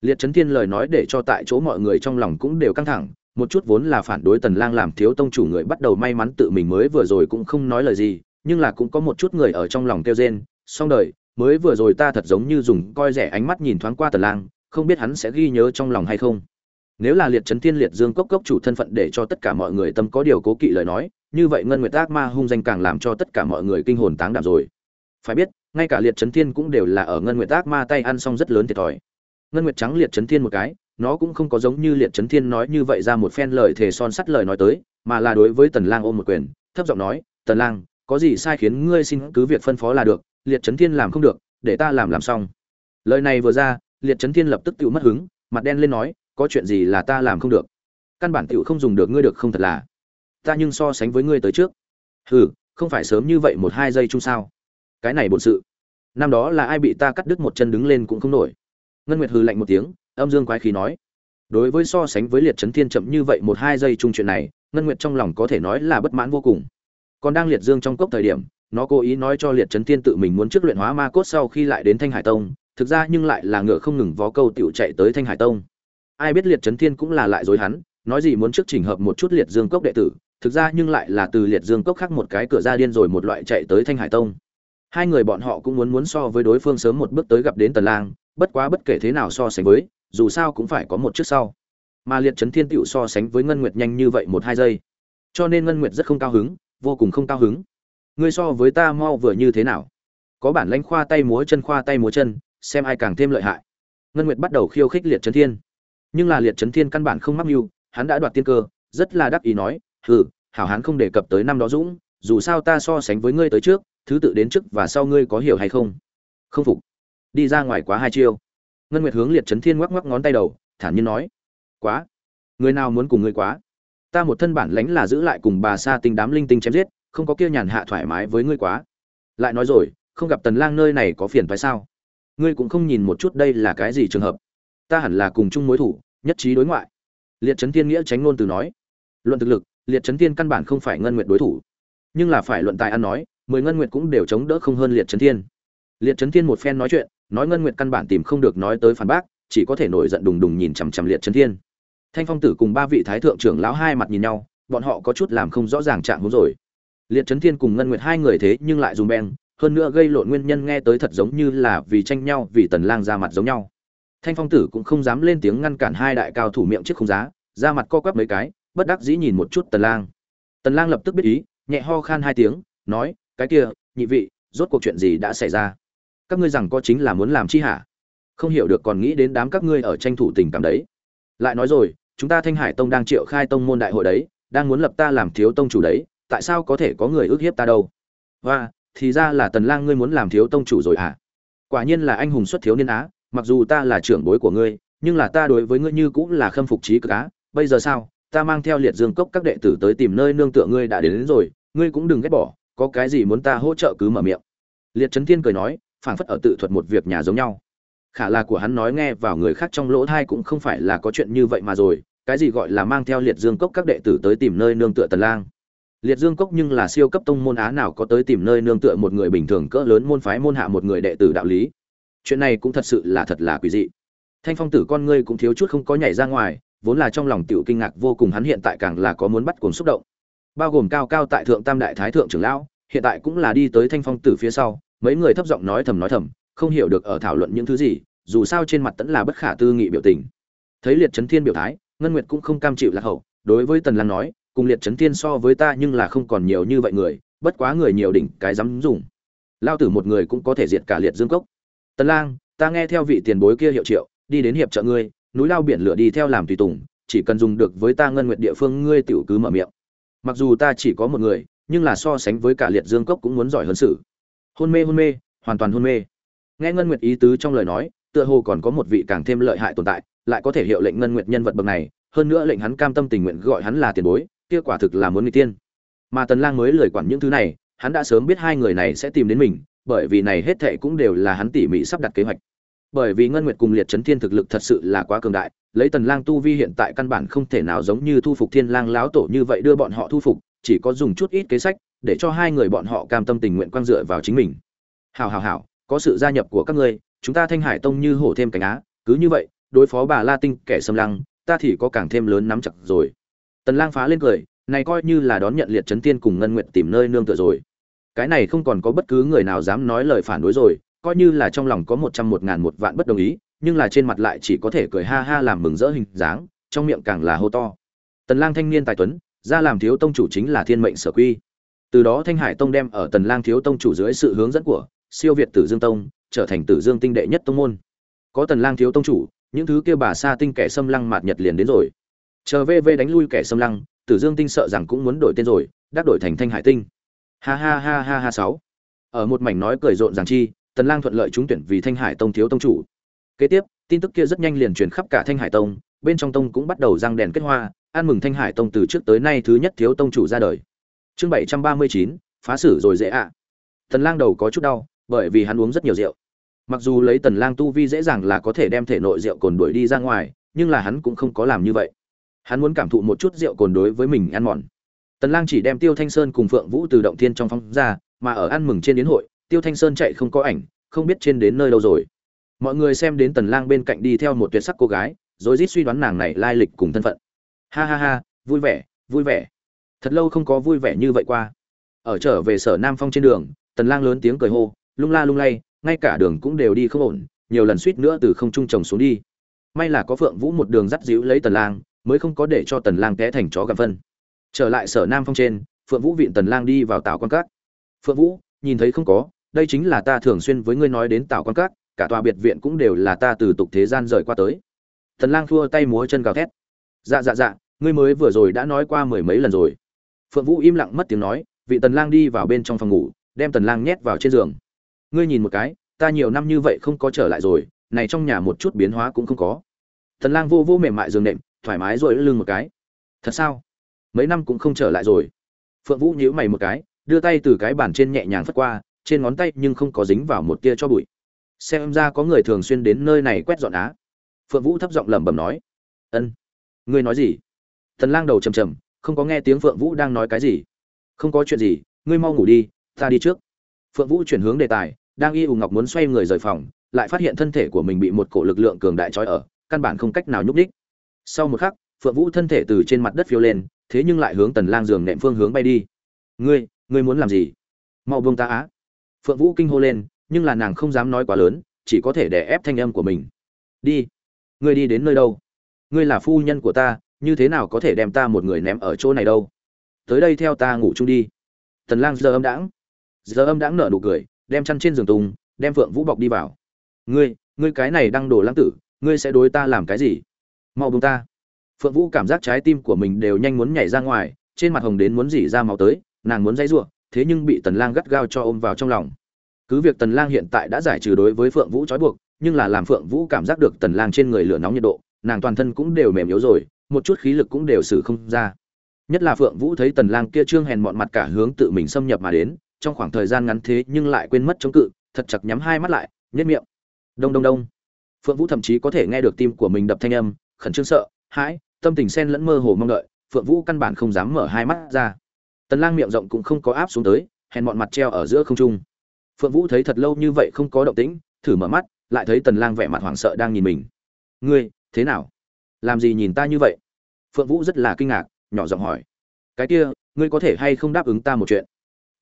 Liệt trấn thiên lời nói để cho tại chỗ mọi người trong lòng cũng đều căng thẳng, một chút vốn là phản đối tần lang làm thiếu tông chủ người bắt đầu may mắn tự mình mới vừa rồi cũng không nói lời gì, nhưng là cũng có một chút người ở trong lòng kêu rên Song đời, mới vừa rồi ta thật giống như dùng coi rẻ ánh mắt nhìn thoáng qua tần lang, không biết hắn sẽ ghi nhớ trong lòng hay không nếu là liệt trấn thiên liệt dương cốc cốc chủ thân phận để cho tất cả mọi người tâm có điều cố kỵ lời nói, như vậy ngân nguyệt ác ma hung danh càng làm cho tất cả mọi người kinh hồn táng đảm rồi. Phải biết, ngay cả liệt trấn thiên cũng đều là ở ngân nguyệt ác ma tay ăn xong rất lớn thiệt thòi. Ngân nguyệt trắng liệt trấn thiên một cái, nó cũng không có giống như liệt trấn thiên nói như vậy ra một phen lời thề son sắt lời nói tới, mà là đối với tần lang ôm một quyền, thấp giọng nói, tần lang, có gì sai khiến ngươi xin cứ việc phân phó là được, liệt trấn thiên làm không được, để ta làm làm xong. Lời này vừa ra, liệt trấn thiên lập tức tự mất hứng, mặt đen lên nói có chuyện gì là ta làm không được? Căn bản tiểu không dùng được ngươi được không thật là? Ta nhưng so sánh với ngươi tới trước. Hừ, không phải sớm như vậy một hai giây chung sao? Cái này bổn sự. Năm đó là ai bị ta cắt đứt một chân đứng lên cũng không nổi. Ngân nguyệt hừ lạnh một tiếng, âm dương quái khí nói. Đối với so sánh với liệt chấn thiên chậm như vậy một hai giây chung chuyện này, ngân nguyệt trong lòng có thể nói là bất mãn vô cùng. Còn đang liệt dương trong cốc thời điểm, nó cố ý nói cho liệt chấn thiên tự mình muốn trước luyện hóa ma cốt sau khi lại đến thanh hải tông, thực ra nhưng lại là ngựa không ngừng vó câu tiểu chạy tới thanh hải tông ai biết liệt chấn thiên cũng là lại dối hắn, nói gì muốn trước chỉnh hợp một chút liệt dương cốc đệ tử, thực ra nhưng lại là từ liệt dương cốc khác một cái cửa ra điên rồi một loại chạy tới thanh hải tông. Hai người bọn họ cũng muốn muốn so với đối phương sớm một bước tới gặp đến tần lang, bất quá bất kể thế nào so sánh với, dù sao cũng phải có một trước sau. Mà liệt chấn thiên tựu so sánh với ngân nguyệt nhanh như vậy một hai giây. Cho nên ngân nguyệt rất không cao hứng, vô cùng không cao hứng. Ngươi so với ta mau vừa như thế nào? Có bản lãnh khoa tay múa chân, khoa tay múa chân, xem ai càng thêm lợi hại. Ngân nguyệt bắt đầu khiêu khích liệt chấn thiên nhưng là liệt chấn thiên căn bản không mắc mưu, hắn đã đoạt tiên cơ, rất là đắc ý nói, hừ, hảo hán không đề cập tới năm đó dũng, dù sao ta so sánh với ngươi tới trước, thứ tự đến trước và sau ngươi có hiểu hay không? Không phục. Đi ra ngoài quá hai chiêu. Ngân nguyệt hướng liệt chấn thiên ngoắc ngoắc ngón tay đầu, thản nhiên nói, quá, người nào muốn cùng ngươi quá? Ta một thân bản lãnh là giữ lại cùng bà sa tinh đám linh tinh chém giết, không có kia nhàn hạ thoải mái với ngươi quá. Lại nói rồi, không gặp tần lang nơi này có phiền phải sao? Ngươi cũng không nhìn một chút đây là cái gì trường hợp ta hẳn là cùng chung mối thủ, nhất trí đối ngoại. Liệt trấn thiên nghĩa tránh ngôn từ nói, luận thực lực, liệt trấn thiên căn bản không phải ngân nguyệt đối thủ. Nhưng là phải luận tài ăn nói, mười ngân nguyệt cũng đều chống đỡ không hơn liệt trấn thiên. Liệt trấn thiên một phen nói chuyện, nói ngân nguyệt căn bản tìm không được nói tới phản bác, chỉ có thể nổi giận đùng đùng nhìn chằm chằm liệt trấn thiên. Thanh phong tử cùng ba vị thái thượng trưởng lão hai mặt nhìn nhau, bọn họ có chút làm không rõ ràng trạng huống rồi. Liệt trấn thiên cùng ngân nguyệt hai người thế nhưng lại dùng beng, hơn nữa gây lộn nguyên nhân nghe tới thật giống như là vì tranh nhau, vì tần lang ra mặt giống nhau thanh phong tử cũng không dám lên tiếng ngăn cản hai đại cao thủ miệng trước không giá ra mặt co quắp mấy cái, bất đắc dĩ nhìn một chút tần lang. Tần lang lập tức biết ý, nhẹ ho khan hai tiếng, nói, cái kia, nhị vị, rốt cuộc chuyện gì đã xảy ra? Các ngươi rằng có chính là muốn làm chi hả? Không hiểu được còn nghĩ đến đám các ngươi ở tranh thủ tình cảm đấy. Lại nói rồi, chúng ta thanh hải tông đang triệu khai tông môn đại hội đấy, đang muốn lập ta làm thiếu tông chủ đấy, tại sao có thể có người ước hiếp ta đâu? Và thì ra là tần lang ngươi muốn làm thiếu tông chủ rồi à quả nhiên là anh hùng xuất thiếu niên á mặc dù ta là trưởng bối của ngươi nhưng là ta đối với ngươi như cũng là khâm phục trí cực á. Bây giờ sao? Ta mang theo liệt dương cốc các đệ tử tới tìm nơi nương tựa ngươi đã đến, đến rồi. Ngươi cũng đừng ghét bỏ. Có cái gì muốn ta hỗ trợ cứ mở miệng. Liệt trấn thiên cười nói phảng phất ở tự thuật một việc nhà giống nhau. Khả là của hắn nói nghe vào người khác trong lỗ thai cũng không phải là có chuyện như vậy mà rồi. Cái gì gọi là mang theo liệt dương cốc các đệ tử tới tìm nơi nương tựa tần lang? Liệt dương cốc nhưng là siêu cấp tông môn á nào có tới tìm nơi nương tựa một người bình thường cỡ lớn môn phái môn hạ một người đệ tử đạo lý chuyện này cũng thật sự là thật là quỷ dị. Thanh phong tử con ngươi cũng thiếu chút không có nhảy ra ngoài, vốn là trong lòng tiểu kinh ngạc vô cùng hắn hiện tại càng là có muốn bắt cuồng xúc động. Bao gồm cao cao tại thượng tam đại thái thượng trưởng lão, hiện tại cũng là đi tới thanh phong tử phía sau, mấy người thấp giọng nói thầm nói thầm, không hiểu được ở thảo luận những thứ gì, dù sao trên mặt tẫn là bất khả tư nghị biểu tình. Thấy liệt trấn thiên biểu thái, ngân nguyệt cũng không cam chịu lạc hậu, đối với tần lan nói, cùng liệt trấn thiên so với ta nhưng là không còn nhiều như vậy người, bất quá người nhiều đỉnh cái dám dùng. Lao tử một người cũng có thể diệt cả liệt dương cốc tần lang, ta nghe theo vị tiền bối kia hiệu triệu, đi đến hiệp trợ ngươi, núi lao biển lửa đi theo làm tùy tùng, chỉ cần dùng được với ta ngân nguyệt địa phương ngươi tiểu cứ mở miệng. Mặc dù ta chỉ có một người, nhưng là so sánh với cả liệt dương cốc cũng muốn giỏi hơn sự. Hôn mê hôn mê, hoàn toàn hôn mê. Nghe ngân nguyệt ý tứ trong lời nói, tựa hồ còn có một vị càng thêm lợi hại tồn tại, lại có thể hiệu lệnh ngân nguyệt nhân vật bậc này, hơn nữa lệnh hắn cam tâm tình nguyện gọi hắn là tiền bối, kia quả thực là muốn người tiên. Mà tần lang mới lời quản những thứ này, hắn đã sớm biết hai người này sẽ tìm đến mình bởi vì này hết thệ cũng đều là hắn tỉ mỉ sắp đặt kế hoạch. Bởi vì ngân nguyệt cùng liệt chấn thiên thực lực thật sự là quá cường đại, lấy tần lang tu vi hiện tại căn bản không thể nào giống như thu phục thiên lang láo tổ như vậy đưa bọn họ thu phục, chỉ có dùng chút ít kế sách để cho hai người bọn họ cam tâm tình nguyện quang dựa vào chính mình. Hảo hảo hảo, có sự gia nhập của các ngươi, chúng ta thanh hải tông như hổ thêm cánh á, cứ như vậy, đối phó bà la tinh, kẻ xâm lăng, ta thì có càng thêm lớn nắm chặt rồi. Tần lang phá lên cười, này coi như là đón nhận liệt chấn thiên cùng ngân nguyệt tìm nơi nương tựa rồi cái này không còn có bất cứ người nào dám nói lời phản đối rồi, coi như là trong lòng có một trăm một ngàn một vạn bất đồng ý, nhưng là trên mặt lại chỉ có thể cười ha ha làm mừng rỡ hình dáng, trong miệng càng là hô to. Tần lang thanh niên tài tuấn, ra làm thiếu tông chủ chính là thiên mệnh sở quy. Từ đó thanh hải tông đem ở tần lang thiếu tông chủ dưới sự hướng dẫn của siêu việt tử dương tông, trở thành tử dương tinh đệ nhất tông môn. Có tần lang thiếu tông chủ, những thứ kia bà sa tinh kẻ xâm lăng mạt nhật liền đến rồi. Chờ vv đánh lui kẻ xâm lăng, tử dương tinh sợ rằng cũng muốn đổi tên rồi, đắc đổi thành thanh hải tinh ha ha ha ha ha sáu. Ở một mảnh nói cười rộn ràng chi tần lang thuận lợi trúng tuyển vì thanh hải tông thiếu tông chủ. Kế tiếp tin tức kia rất nhanh liền truyền khắp cả thanh hải tông bên trong tông cũng bắt đầu răng đèn kết hoa ăn mừng thanh hải tông từ trước tới nay thứ nhất thiếu tông chủ ra đời. Chương 739, phá sử rồi dễ ạ. Tần lang đầu có chút đau bởi vì hắn uống rất nhiều rượu. Mặc dù lấy tần lang tu vi dễ dàng là có thể đem thể nội rượu cồn đuổi đi ra ngoài nhưng là hắn cũng không có làm như vậy. Hắn muốn cảm thụ một chút rượu cồn đối với mình ăn mòn tần lang chỉ đem tiêu thanh sơn cùng phượng vũ từ động thiên trong phòng ra, mà ở ăn mừng trên đến hội, tiêu thanh sơn chạy không có ảnh, không biết trên đến nơi đâu rồi. Mọi người xem đến tần lang bên cạnh đi theo một tuyệt sắc cô gái, rồi rít suy đoán nàng này lai lịch cùng thân phận. Ha ha ha, vui vẻ vui vẻ. Thật lâu không có vui vẻ như vậy qua. Ở trở về sở nam phong trên đường, tần lang lớn tiếng cười hô, lung la lung lay, ngay cả đường cũng đều đi không ổn, nhiều lần suýt nữa từ không trung trồng xuống đi. May là có phượng vũ một đường dắt díu lấy tần lang, mới không có để cho tần lang té thành chó gặm phân trở lại sở nam phong trên, phượng vũ viện tần lang đi vào tảo quan cát phượng vũ, nhìn thấy không có, đây chính là ta thường xuyên với ngươi nói đến tảo quan cát cả tòa biệt viện cũng đều là ta từ tục thế gian rời qua tới. Tần lang thua tay múa chân gào thét. Dạ dạ dạ ngươi mới vừa rồi đã nói qua mười mấy lần rồi. Phượng vũ im lặng mất tiếng nói vị tần lang đi vào bên trong phòng ngủ, đem tần lang nhét vào trên giường. Ngươi nhìn một cái, ta nhiều năm như vậy không có trở lại rồi, này trong nhà một chút biến hóa cũng không có. Tần lang vô vô mềm mại giường nệm, thoải mái rồi lưng một cái. Thật sao? Mấy năm cũng không trở lại rồi. Phượng vũ nhíu mày một cái, đưa tay từ cái bàn trên nhẹ nhàng phất qua, trên ngón tay nhưng không có dính vào một tia cho bụi. Xem ra có người thường xuyên đến nơi này quét dọn á. Phượng vũ thấp giọng lẩm bẩm nói. Ân, ngươi nói gì? Tần lang đầu trầm trầm, không có nghe tiếng phượng vũ đang nói cái gì. Không có chuyện gì, ngươi mau ngủ đi, ta đi trước. Phượng vũ chuyển hướng đề tài, đang y ù ngọc muốn xoay người rời phòng, lại phát hiện thân thể của mình bị một cổ lực lượng cường đại trói ở, căn bản không cách nào nhúc đích sau một khắc, phượng vũ thân thể từ trên mặt đất phiêu lên thế nhưng lại hướng tần lang giường nệm phương hướng bay đi. Ngươi ngươi muốn làm gì? Mau buông ta á. Phượng vũ kinh hô lên, nhưng là nàng không dám nói quá lớn, chỉ có thể đè ép thanh âm của mình. Đi. Ngươi đi đến nơi đâu? Ngươi là phu nhân của ta, như thế nào có thể đem ta một người ném ở chỗ này đâu? Tới đây theo ta ngủ chung đi. Tần lang giờ âm đãng. Giờ âm đãng nở nụ cười, đem chăn trên giường tùng, đem phượng vũ bọc đi vào. Ngươi ngươi cái này đang đổ lãng tử, ngươi sẽ đối ta làm cái gì? Mau buông ta phượng vũ cảm giác trái tim của mình đều nhanh muốn nhảy ra ngoài, trên mặt hồng đến muốn dỉ ra máu tới, nàng muốn dãy giụa thế nhưng bị tần lang gắt gao cho ôm vào trong lòng. Cứ việc tần lang hiện tại đã giải trừ đối với phượng vũ trói buộc, nhưng là làm phượng vũ cảm giác được tần lang trên người lửa nóng nhiệt độ, nàng toàn thân cũng đều mềm yếu rồi, một chút khí lực cũng đều xử không ra. Nhất là phượng vũ thấy tần lang kia trương hèn mọn mặt cả hướng tự mình xâm nhập mà đến, trong khoảng thời gian ngắn thế nhưng lại quên mất chống cự, thật chặt nhắm hai mắt lại, nhếch miệng. Đông đông đông. Phượng vũ thậm chí có thể nghe được tim của mình đập thanh âm, khẩn trương sợ hãi, tâm tình xen lẫn mơ hồ mong đợi, phượng vũ căn bản không dám mở hai mắt ra. Tần lang miệng rộng cũng không có áp xuống tới, hèn mọn mặt treo ở giữa không trung. Phượng vũ thấy thật lâu như vậy không có động tĩnh, thử mở mắt, lại thấy tần lang vẻ mặt hoảng sợ đang nhìn mình. Ngươi, thế nào? Làm gì nhìn ta như vậy? Phượng vũ rất là kinh ngạc, nhỏ giọng hỏi. Cái kia, ngươi có thể hay không đáp ứng ta một chuyện?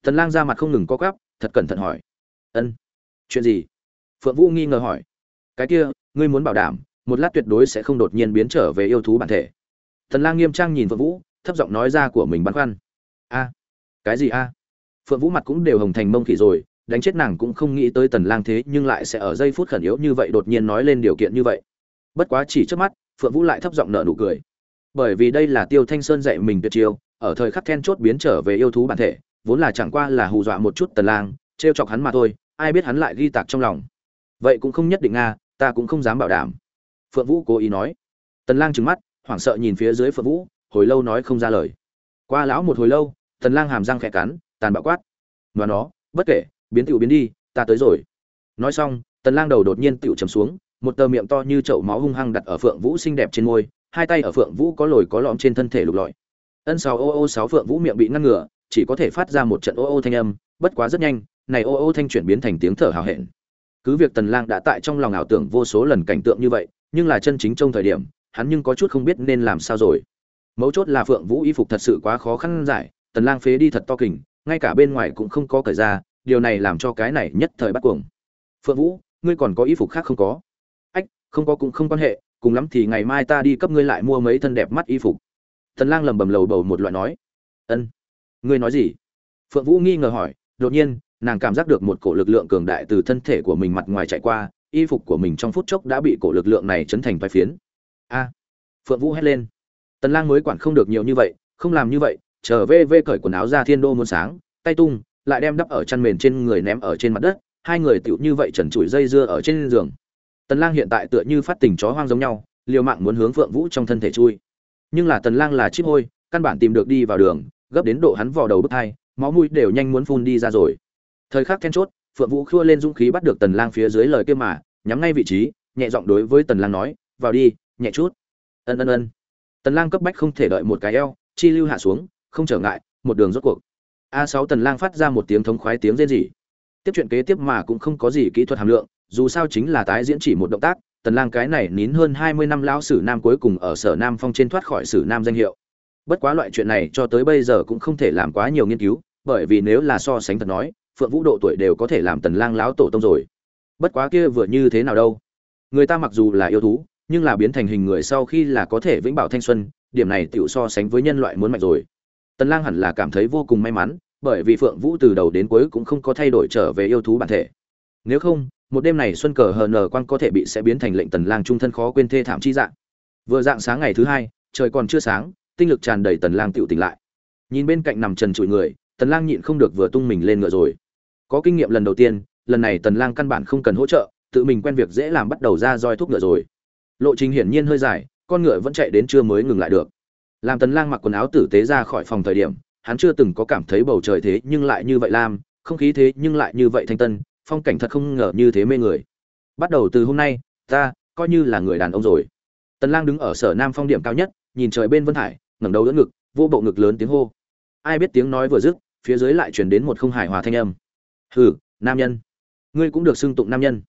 Tần lang ra mặt không ngừng co quắp, thật cẩn thận hỏi. Ân. Chuyện gì? Phượng vũ nghi ngờ hỏi. Cái kia, ngươi muốn bảo đảm một lát tuyệt đối sẽ không đột nhiên biến trở về yêu thú bản thể. Thần lang nghiêm trang nhìn phượng vũ, thấp giọng nói ra của mình băn khoăn. A, cái gì a? Phượng vũ mặt cũng đều hồng thành mông khỉ rồi, đánh chết nàng cũng không nghĩ tới tần lang thế nhưng lại sẽ ở giây phút khẩn yếu như vậy đột nhiên nói lên điều kiện như vậy. Bất quá chỉ trước mắt, phượng vũ lại thấp giọng nở nụ cười. Bởi vì đây là tiêu thanh sơn dạy mình tuyệt chiêu, ở thời khắc then chốt biến trở về yêu thú bản thể, vốn là chẳng qua là hù dọa một chút tần lang, trêu chọc hắn mà thôi, ai biết hắn lại ghi tạc trong lòng. Vậy cũng không nhất định nga ta cũng không dám bảo đảm phượng vũ cố ý nói. Tần lang trừng mắt, hoảng sợ nhìn phía dưới phượng vũ, hồi lâu nói không ra lời. Qua lão một hồi lâu, tần lang hàm răng khẽ cắn, tàn bạo quát. Và nó, bất kể, biến tiểu biến đi, ta tới rồi. Nói xong, tần lang đầu đột nhiên tiểu trầm xuống, một tờ miệng to như chậu máu hung hăng đặt ở phượng vũ xinh đẹp trên môi, hai tay ở phượng vũ có lồi có lõm trên thân thể lục lọi. Ân sáu ô ô sáu phượng vũ miệng bị ngăn ngừa, chỉ có thể phát ra một trận ô ô thanh âm, bất quá rất nhanh, này ô ô thanh chuyển biến thành tiếng thở hào hẹn. Cứ việc tần lang đã tại trong lòng ảo tưởng vô số lần cảnh tượng như vậy nhưng là chân chính trong thời điểm, hắn nhưng có chút không biết nên làm sao rồi. Mấu chốt là phượng vũ y phục thật sự quá khó khăn giải, tần lang phế đi thật to kình, ngay cả bên ngoài cũng không có cởi ra, điều này làm cho cái này nhất thời bắt cuồng. Phượng vũ, ngươi còn có y phục khác không có? Ách, không có cũng không quan hệ, cùng lắm thì ngày mai ta đi cấp ngươi lại mua mấy thân đẹp mắt y phục. Tần lang lầm bầm lầu bầu một loại nói. Ân, ngươi nói gì? Phượng vũ nghi ngờ hỏi, đột nhiên, nàng cảm giác được một cổ lực lượng cường đại từ thân thể của mình mặt ngoài chạy qua y phục của mình trong phút chốc đã bị cổ lực lượng này chấn thành vài phiến. A, phượng vũ hét lên. Tần lang mới quản không được nhiều như vậy, không làm như vậy, trở về vê cởi quần áo ra thiên đô muôn sáng, tay tung, lại đem đắp ở chăn mền trên người ném ở trên mặt đất, hai người tiểu như vậy trần trụi dây dưa ở trên giường. Tần lang hiện tại tựa như phát tình chó hoang giống nhau, liều mạng muốn hướng phượng vũ trong thân thể chui. Nhưng là tần lang là chip hôi, căn bản tìm được đi vào đường, gấp đến độ hắn vò đầu bứt hai, máu mũi đều nhanh muốn phun đi ra rồi. Thời khắc then chốt phượng vũ khua lên dũng khí bắt được tần lang phía dưới lời kia mà, nhắm ngay vị trí, nhẹ giọng đối với tần lang nói, vào đi, nhẹ chút. Ân ân ân. Tần lang cấp bách không thể đợi một cái eo, chi lưu hạ xuống, không trở ngại, một đường rốt cuộc. A 6 tần lang phát ra một tiếng thống khoái tiếng rên rỉ. Tiếp chuyện kế tiếp mà cũng không có gì kỹ thuật hàm lượng, dù sao chính là tái diễn chỉ một động tác, tần lang cái này nín hơn 20 năm lão sử nam cuối cùng ở sở nam phong trên thoát khỏi sử nam danh hiệu. Bất quá loại chuyện này cho tới bây giờ cũng không thể làm quá nhiều nghiên cứu, bởi vì nếu là so sánh thật nói phượng vũ độ tuổi đều có thể làm tần lang láo tổ tông rồi. Bất quá kia vừa như thế nào đâu? Người ta mặc dù là yêu thú, nhưng là biến thành hình người sau khi là có thể vĩnh bảo thanh xuân, điểm này tiểu so sánh với nhân loại muốn mạnh rồi. Tần lang hẳn là cảm thấy vô cùng may mắn, bởi vì phượng vũ từ đầu đến cuối cũng không có thay đổi trở về yêu thú bản thể. Nếu không, một đêm này xuân cờ hờ nờ quan có thể bị sẽ biến thành lệnh tần lang trung thân khó quên thê thảm chi dạng. Vừa dạng sáng ngày thứ hai, trời còn chưa sáng, tinh lực tràn đầy tần lang tiểu tỉnh lại. Nhìn bên cạnh nằm trần trụi người, tần lang nhịn không được vừa tung mình lên ngựa rồi có kinh nghiệm lần đầu tiên, lần này tần lang căn bản không cần hỗ trợ, tự mình quen việc dễ làm bắt đầu ra roi thuốc ngựa rồi. Lộ trình hiển nhiên hơi dài, con ngựa vẫn chạy đến chưa mới ngừng lại được. Làm tần lang mặc quần áo tử tế ra khỏi phòng thời điểm, hắn chưa từng có cảm thấy bầu trời thế nhưng lại như vậy lam, không khí thế nhưng lại như vậy thanh tân, phong cảnh thật không ngờ như thế mê người. Bắt đầu từ hôm nay, ta coi như là người đàn ông rồi. Tần lang đứng ở sở nam phong điểm cao nhất, nhìn trời bên vân hải, ngẩng đầu đỡ ngực, vô bộ ngực lớn tiếng hô. Ai biết tiếng nói vừa dứt, phía dưới lại truyền đến một không hài hòa thanh âm hừ, nam nhân. Ngươi cũng được xưng tụng nam nhân.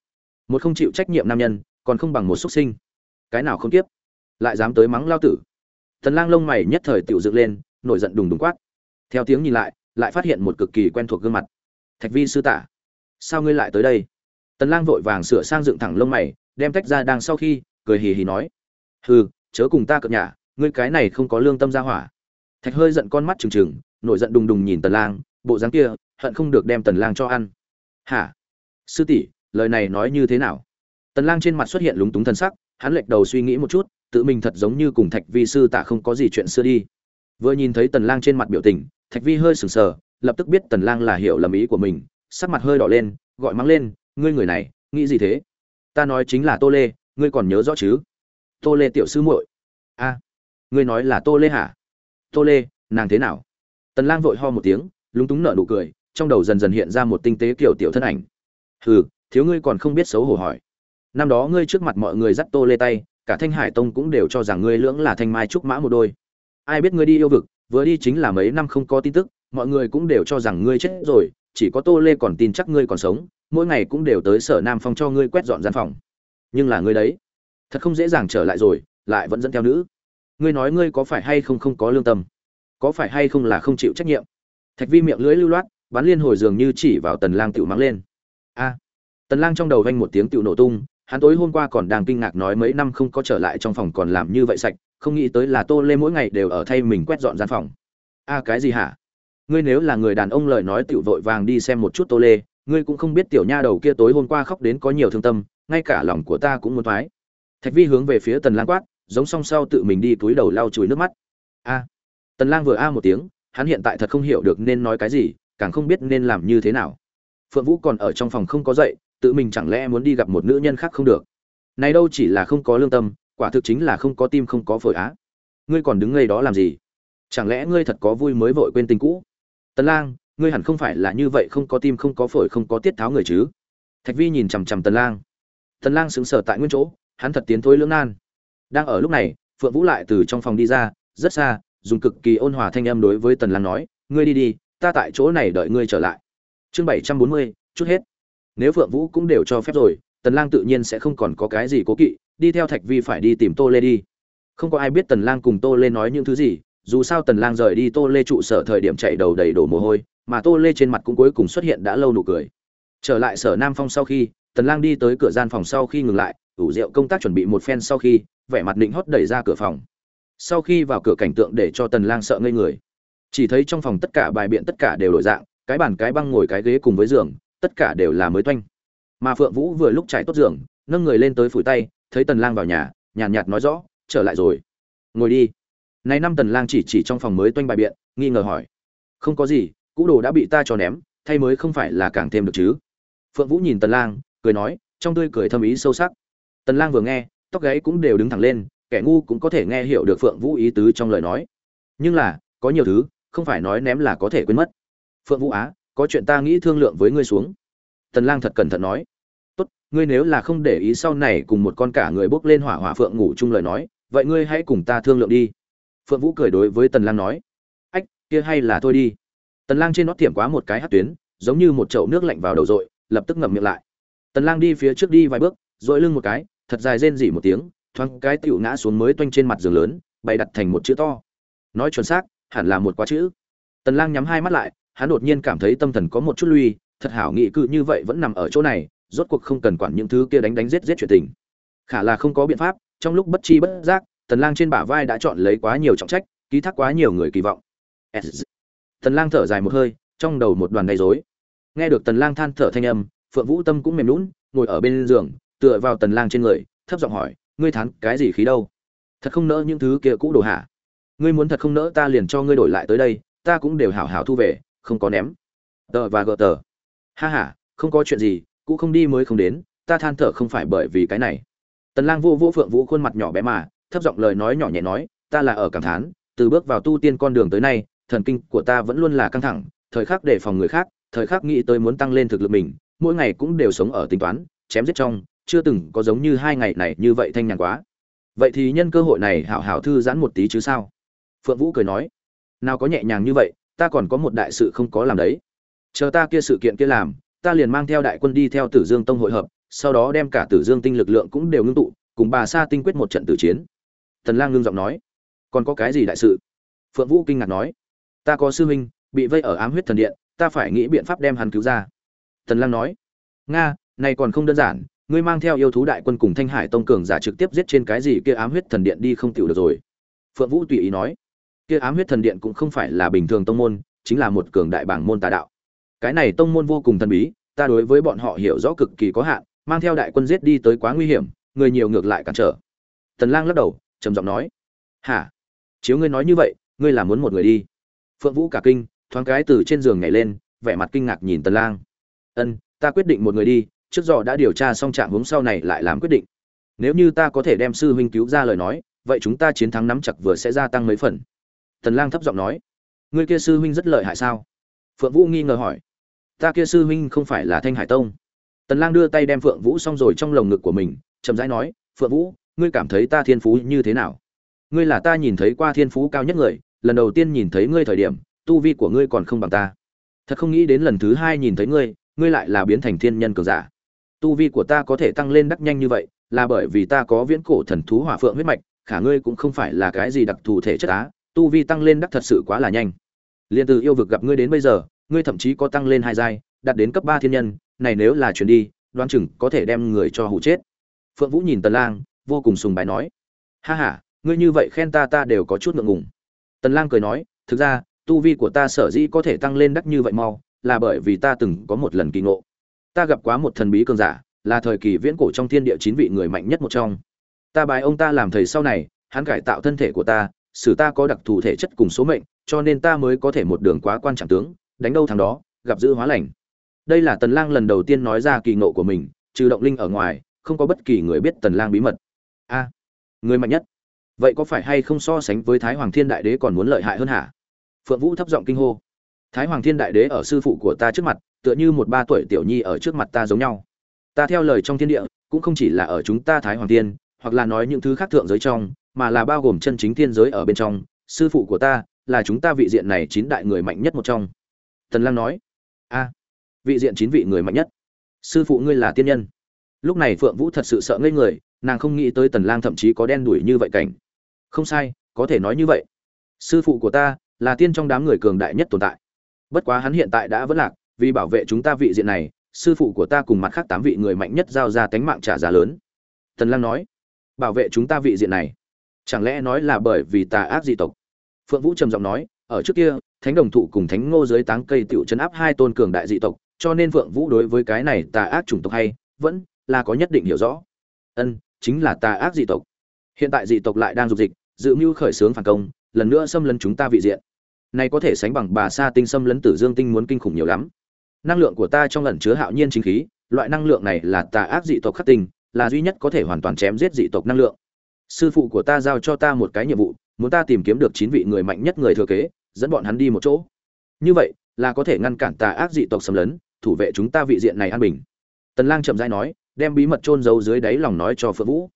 Một không chịu trách nhiệm nam nhân, còn không bằng một xuất sinh. Cái nào không tiếp lại dám tới mắng lao tử. Tần lang lông mày nhất thời tiểu dựng lên, nổi giận đùng đùng quát. Theo tiếng nhìn lại lại phát hiện một cực kỳ quen thuộc gương mặt. Thạch vi sư tả, sao ngươi lại tới đây? Tần lang vội vàng sửa sang dựng thẳng lông mày, đem tách ra đang sau khi, cười hì hì nói. Hừ, chớ cùng ta cợt nhả, ngươi cái này không có lương tâm ra hỏa. Thạch hơi giận con mắt trừng trừng, nổi giận đùng đùng nhìn tần lang bộ dáng kia, hận không được đem tần lang cho ăn. Hả? Sư tỷ, lời này nói như thế nào? Tần lang trên mặt xuất hiện lúng túng thần sắc, hắn lệch đầu suy nghĩ một chút, tự mình thật giống như cùng thạch vi sư tạ không có gì chuyện xưa đi. Vừa nhìn thấy tần lang trên mặt biểu tình, thạch vi hơi sừng sờ, lập tức biết tần lang là hiểu lầm ý của mình, sắc mặt hơi đỏ lên, gọi mắng lên, ngươi người này, nghĩ gì thế? Ta nói chính là tô lê, ngươi còn nhớ rõ chứ? Tô lê tiểu sư muội. A, ngươi nói là tô lê hả? Tô lê, nàng thế nào? Tần lang vội ho một tiếng lúng túng nở nụ cười, trong đầu dần dần hiện ra một tinh tế kiểu tiểu thân ảnh. Hừ, thiếu ngươi còn không biết xấu hổ hỏi. Năm đó ngươi trước mặt mọi người dắt tô lê tay, cả thanh hải tông cũng đều cho rằng ngươi lưỡng là thanh mai trúc mã một đôi. Ai biết ngươi đi yêu vực, vừa đi chính là mấy năm không có tin tức, mọi người cũng đều cho rằng ngươi chết rồi, chỉ có tô lê còn tin chắc ngươi còn sống, mỗi ngày cũng đều tới sở nam phong cho ngươi quét dọn gian phòng. Nhưng là ngươi đấy, thật không dễ dàng trở lại rồi, lại vẫn dẫn theo nữ. Ngươi nói ngươi có phải hay không không có lương tâm? Có phải hay không là không chịu trách nhiệm? Thạch vi miệng lưỡi lưu loát, bắn liên hồi dường như chỉ vào tần lang tiểu mắng lên. A! Tần lang trong đầu vang một tiếng tiểu nổ tung, hắn tối hôm qua còn đang kinh ngạc nói mấy năm không có trở lại trong phòng còn làm như vậy sạch, không nghĩ tới là tô lê mỗi ngày đều ở thay mình quét dọn gian phòng. A, cái gì hả? Ngươi nếu là người đàn ông lời nói tiểu vội vàng đi xem một chút tô lê, ngươi cũng không biết tiểu nha đầu kia tối hôm qua khóc đến có nhiều thương tâm, ngay cả lòng của ta cũng muốn thoái. Thạch vi hướng về phía tần lang quát, giống song sau tự mình đi túi đầu lau chùi nước mắt. A! Tần lang vừa a một tiếng hắn hiện tại thật không hiểu được nên nói cái gì, càng không biết nên làm như thế nào. Phượng vũ còn ở trong phòng không có dậy, tự mình chẳng lẽ muốn đi gặp một nữ nhân khác không được? Này đâu chỉ là không có lương tâm, quả thực chính là không có tim không có phổi á. Ngươi còn đứng ngay đó làm gì? Chẳng lẽ ngươi thật có vui mới vội quên tình cũ? Tần lang, ngươi hẳn không phải là như vậy không có tim không có phổi không có tiết tháo người chứ? Thạch vi nhìn chằm chằm tần lang. Tần lang sững sờ tại nguyên chỗ, hắn thật tiến thối lưỡng nan. Đang ở lúc này, phượng vũ lại từ trong phòng đi ra, rất xa dùng cực kỳ ôn hòa thanh âm đối với tần lang nói ngươi đi đi ta tại chỗ này đợi ngươi trở lại. Chương 740, chút hết. Nếu phượng vũ cũng đều cho phép rồi tần lang tự nhiên sẽ không còn có cái gì cố kỵ đi theo thạch vi phải đi tìm tô lê đi. Không có ai biết tần lang cùng tô lê nói những thứ gì dù sao tần lang rời đi tô lê trụ sở thời điểm chạy đầu đầy đổ mồ hôi mà tô lê trên mặt cũng cuối cùng xuất hiện đã lâu nụ cười. Trở lại sở nam phong sau khi tần lang đi tới cửa gian phòng sau khi ngừng lại ủ rượu công tác chuẩn bị một phen sau khi vẻ mặt định hót đẩy ra cửa phòng sau khi vào cửa cảnh tượng để cho tần lang sợ ngây người. Chỉ thấy trong phòng tất cả bài biện tất cả đều đổi dạng, cái bàn, cái băng ngồi, cái ghế cùng với giường, tất cả đều là mới toanh. Mà phượng vũ vừa lúc trải tốt giường, nâng người lên tới phủi tay, thấy tần lang vào nhà, nhàn nhạt nói rõ, trở lại rồi. Ngồi đi. Này năm tần lang chỉ chỉ trong phòng mới toanh bài biện, nghi ngờ hỏi, không có gì, cũ đồ đã bị ta cho ném, thay mới không phải là càng thêm được chứ? Phượng vũ nhìn tần lang, cười nói, trong tươi cười thâm ý sâu sắc. Tần lang vừa nghe, tóc gáy cũng đều đứng thẳng lên kẻ ngu cũng có thể nghe hiểu được phượng vũ ý tứ trong lời nói. Nhưng là, có nhiều thứ, không phải nói ném là có thể quên mất. Phượng vũ á, có chuyện ta nghĩ thương lượng với ngươi xuống. Tần lang thật cẩn thận nói. Tốt, ngươi nếu là không để ý sau này cùng một con cả người bốc lên hỏa hỏa phượng ngủ chung lời nói, vậy ngươi hãy cùng ta thương lượng đi. Phượng vũ cười đối với tần lang nói. Ách, kia hay là thôi đi. Tần lang trên nó tiệm quá một cái hất tuyến, giống như một chậu nước lạnh vào đầu rội, lập tức ngậm miệng lại. Tần lang đi phía trước đi vài bước dội lưng một cái, thật dài rên rỉ một tiếng thoáng cái tiểu ngã xuống mới toanh trên mặt giường lớn bày đặt thành một chữ to. Nói chuẩn xác hẳn là một quá chữ. Tần lang nhắm hai mắt lại hắn đột nhiên cảm thấy tâm thần có một chút lui thật hảo nghị cự như vậy vẫn nằm ở chỗ này rốt cuộc không cần quản những thứ kia đánh đánh giết giết chuyện tình. Khả là không có biện pháp trong lúc bất chi bất giác tần lang trên bả vai đã chọn lấy quá nhiều trọng trách ký thác quá nhiều người kỳ vọng. Tần lang thở dài một hơi trong đầu một đoàn đầy rối. Nghe được tần lang than thở thanh âm phượng vũ tâm cũng mềm nún, ngồi ở bên giường tựa vào tần lang trên người thấp giọng hỏi ngươi thán cái gì khí đâu? Thật không nỡ những thứ kia cũ đồ hả? ngươi muốn thật không nỡ ta liền cho ngươi đổi lại tới đây, ta cũng đều hảo hảo thu về, không có ném. Tờ và gờ tờ. Ha ha, không có chuyện gì, cũ không đi mới không đến, ta than thở không phải bởi vì cái này. Tần lang vô vô phượng vũ khuôn mặt nhỏ bé mà, thấp giọng lời nói nhỏ nhẹ nói, ta là ở cảm thán, từ bước vào tu tiên con đường tới nay, thần kinh của ta vẫn luôn là căng thẳng, thời khắc đề phòng người khác, thời khắc nghĩ tới muốn tăng lên thực lực mình, mỗi ngày cũng đều sống ở tính toán, chém giết trong chưa từng có giống như hai ngày này như vậy thanh nhàn quá. Vậy thì nhân cơ hội này hảo hảo thư giãn một tí chứ sao? Phượng vũ cười nói, nào có nhẹ nhàng như vậy, ta còn có một đại sự không có làm đấy. Chờ ta kia sự kiện kia làm, ta liền mang theo đại quân đi theo tử dương tông hội hợp, sau đó đem cả tử dương tinh lực lượng cũng đều ngưng tụ, cùng bà sa tinh quyết một trận tử chiến. Tần lang ngưng giọng nói, còn có cái gì đại sự? Phượng vũ kinh ngạc nói, ta có sư huynh, bị vây ở ám huyết thần điện, ta phải nghĩ biện pháp đem hắn cứu ra. Tần lang nói, nga, này còn không đơn giản ngươi mang theo yêu thú đại quân cùng thanh hải tông cường giả trực tiếp giết trên cái gì kia ám huyết thần điện đi không tiểu được rồi. Phượng vũ tùy ý nói, kia ám huyết thần điện cũng không phải là bình thường tông môn, chính là một cường đại bảng môn tà đạo. Cái này tông môn vô cùng thần bí, ta đối với bọn họ hiểu rõ cực kỳ có hạn, mang theo đại quân giết đi tới quá nguy hiểm, người nhiều ngược lại cản trở. Tần lang lắc đầu, trầm giọng nói, hả? Chiếu ngươi nói như vậy, ngươi là muốn một người đi? Phượng vũ cả kinh, thoáng cái từ trên giường nhảy lên, vẻ mặt kinh ngạc nhìn tần lang. Ân, ta quyết định một người đi trước giờ đã điều tra xong trạng hướng sau này lại làm quyết định. Nếu như ta có thể đem sư huynh cứu ra lời nói, vậy chúng ta chiến thắng nắm chặt vừa sẽ gia tăng mấy phần. Tần lang thấp giọng nói. Ngươi kia sư huynh rất lợi hại sao? Phượng vũ nghi ngờ hỏi. Ta kia sư huynh không phải là thanh hải tông. Tần lang đưa tay đem phượng vũ xong rồi trong lồng ngực của mình, chậm rãi nói, phượng vũ, ngươi cảm thấy ta thiên phú như thế nào? Ngươi là ta nhìn thấy qua thiên phú cao nhất người, lần đầu tiên nhìn thấy ngươi thời điểm, tu vi của ngươi còn không bằng ta. Thật không nghĩ đến lần thứ hai nhìn thấy ngươi ngươi lại là biến thành thiên nhân cường giả tu vi của ta có thể tăng lên đắc nhanh như vậy, là bởi vì ta có viễn cổ thần thú hỏa phượng huyết mạch, khả ngươi cũng không phải là cái gì đặc thù thể chất á, tu vi tăng lên đắc thật sự quá là nhanh. Liên từ yêu vực gặp ngươi đến bây giờ, ngươi thậm chí có tăng lên hai giai, đạt đến cấp ba thiên nhân, này nếu là chuyển đi, đoán chừng có thể đem người cho hụ chết. Phượng vũ nhìn tần lang, vô cùng sùng bái nói, ha ha, ngươi như vậy khen ta ta đều có chút ngượng ngùng. Tần lang cười nói, thực ra, tu vi của ta sở dĩ có thể tăng lên đắc như vậy mau, là bởi vì ta từng có một lần kỳ ngộ ta gặp quá một thần bí cường giả, là thời kỳ viễn cổ trong thiên địa chín vị người mạnh nhất một trong. Ta bài ông ta làm thầy sau này, hắn cải tạo thân thể của ta, xử ta có đặc thù thể chất cùng số mệnh, cho nên ta mới có thể một đường quá quan trọng tướng, đánh đâu thằng đó, gặp giữ hóa lành. Đây là tần lang lần đầu tiên nói ra kỳ ngộ của mình, trừ động linh ở ngoài, không có bất kỳ người biết tần lang bí mật. A, người mạnh nhất. Vậy có phải hay không so sánh với thái hoàng thiên đại đế còn muốn lợi hại hơn hả? Phượng vũ thấp giọng kinh hô. Thái hoàng thiên đại đế ở sư phụ của ta trước mặt tựa như một ba tuổi tiểu nhi ở trước mặt ta giống nhau. Ta theo lời trong thiên địa cũng không chỉ là ở chúng ta thái hoàng tiên, hoặc là nói những thứ khác thượng giới trong mà là bao gồm chân chính thiên giới ở bên trong. Sư phụ của ta là chúng ta vị diện này chín đại người mạnh nhất một trong. Tần lang nói a vị diện chín vị người mạnh nhất. Sư phụ ngươi là tiên nhân. Lúc này phượng vũ thật sự sợ ngây người nàng không nghĩ tới tần lang thậm chí có đen đuổi như vậy cảnh. Không sai có thể nói như vậy. Sư phụ của ta là tiên trong đám người cường đại nhất tồn tại. Bất quá hắn hiện tại đã vẫn lạc vì bảo vệ chúng ta vị diện này, sư phụ của ta cùng mặt khác tám vị người mạnh nhất giao ra tánh mạng trả giá lớn. Tần lang nói. Bảo vệ chúng ta vị diện này? Chẳng lẽ nói là bởi vì tà ác dị tộc? Phượng vũ trầm giọng nói. Ở trước kia, thánh đồng thụ cùng thánh ngô dưới táng cây tiểu chấn áp hai tôn cường đại dị tộc, cho nên phượng vũ đối với cái này tà ác chủng tộc hay, vẫn là có nhất định hiểu rõ. Ân, chính là tà ác dị tộc. Hiện tại dị tộc lại đang dục dịch, dự mưu khởi xướng phản công, lần nữa xâm lấn chúng ta vị diện. Này có thể sánh bằng bà sa tinh xâm lấn tử dương tinh muốn kinh khủng nhiều lắm năng lượng của ta trong lần chứa hạo nhiên chính khí, loại năng lượng này là tà ác dị tộc khắc tinh, là duy nhất có thể hoàn toàn chém giết dị tộc năng lượng. Sư phụ của ta giao cho ta một cái nhiệm vụ, muốn ta tìm kiếm được chín vị người mạnh nhất người thừa kế, dẫn bọn hắn đi một chỗ. Như vậy, là có thể ngăn cản tà ác dị tộc xâm lấn, thủ vệ chúng ta vị diện này an bình. Tần lang chậm rãi nói, đem bí mật chôn giấu dưới đáy lòng nói cho phượng vũ.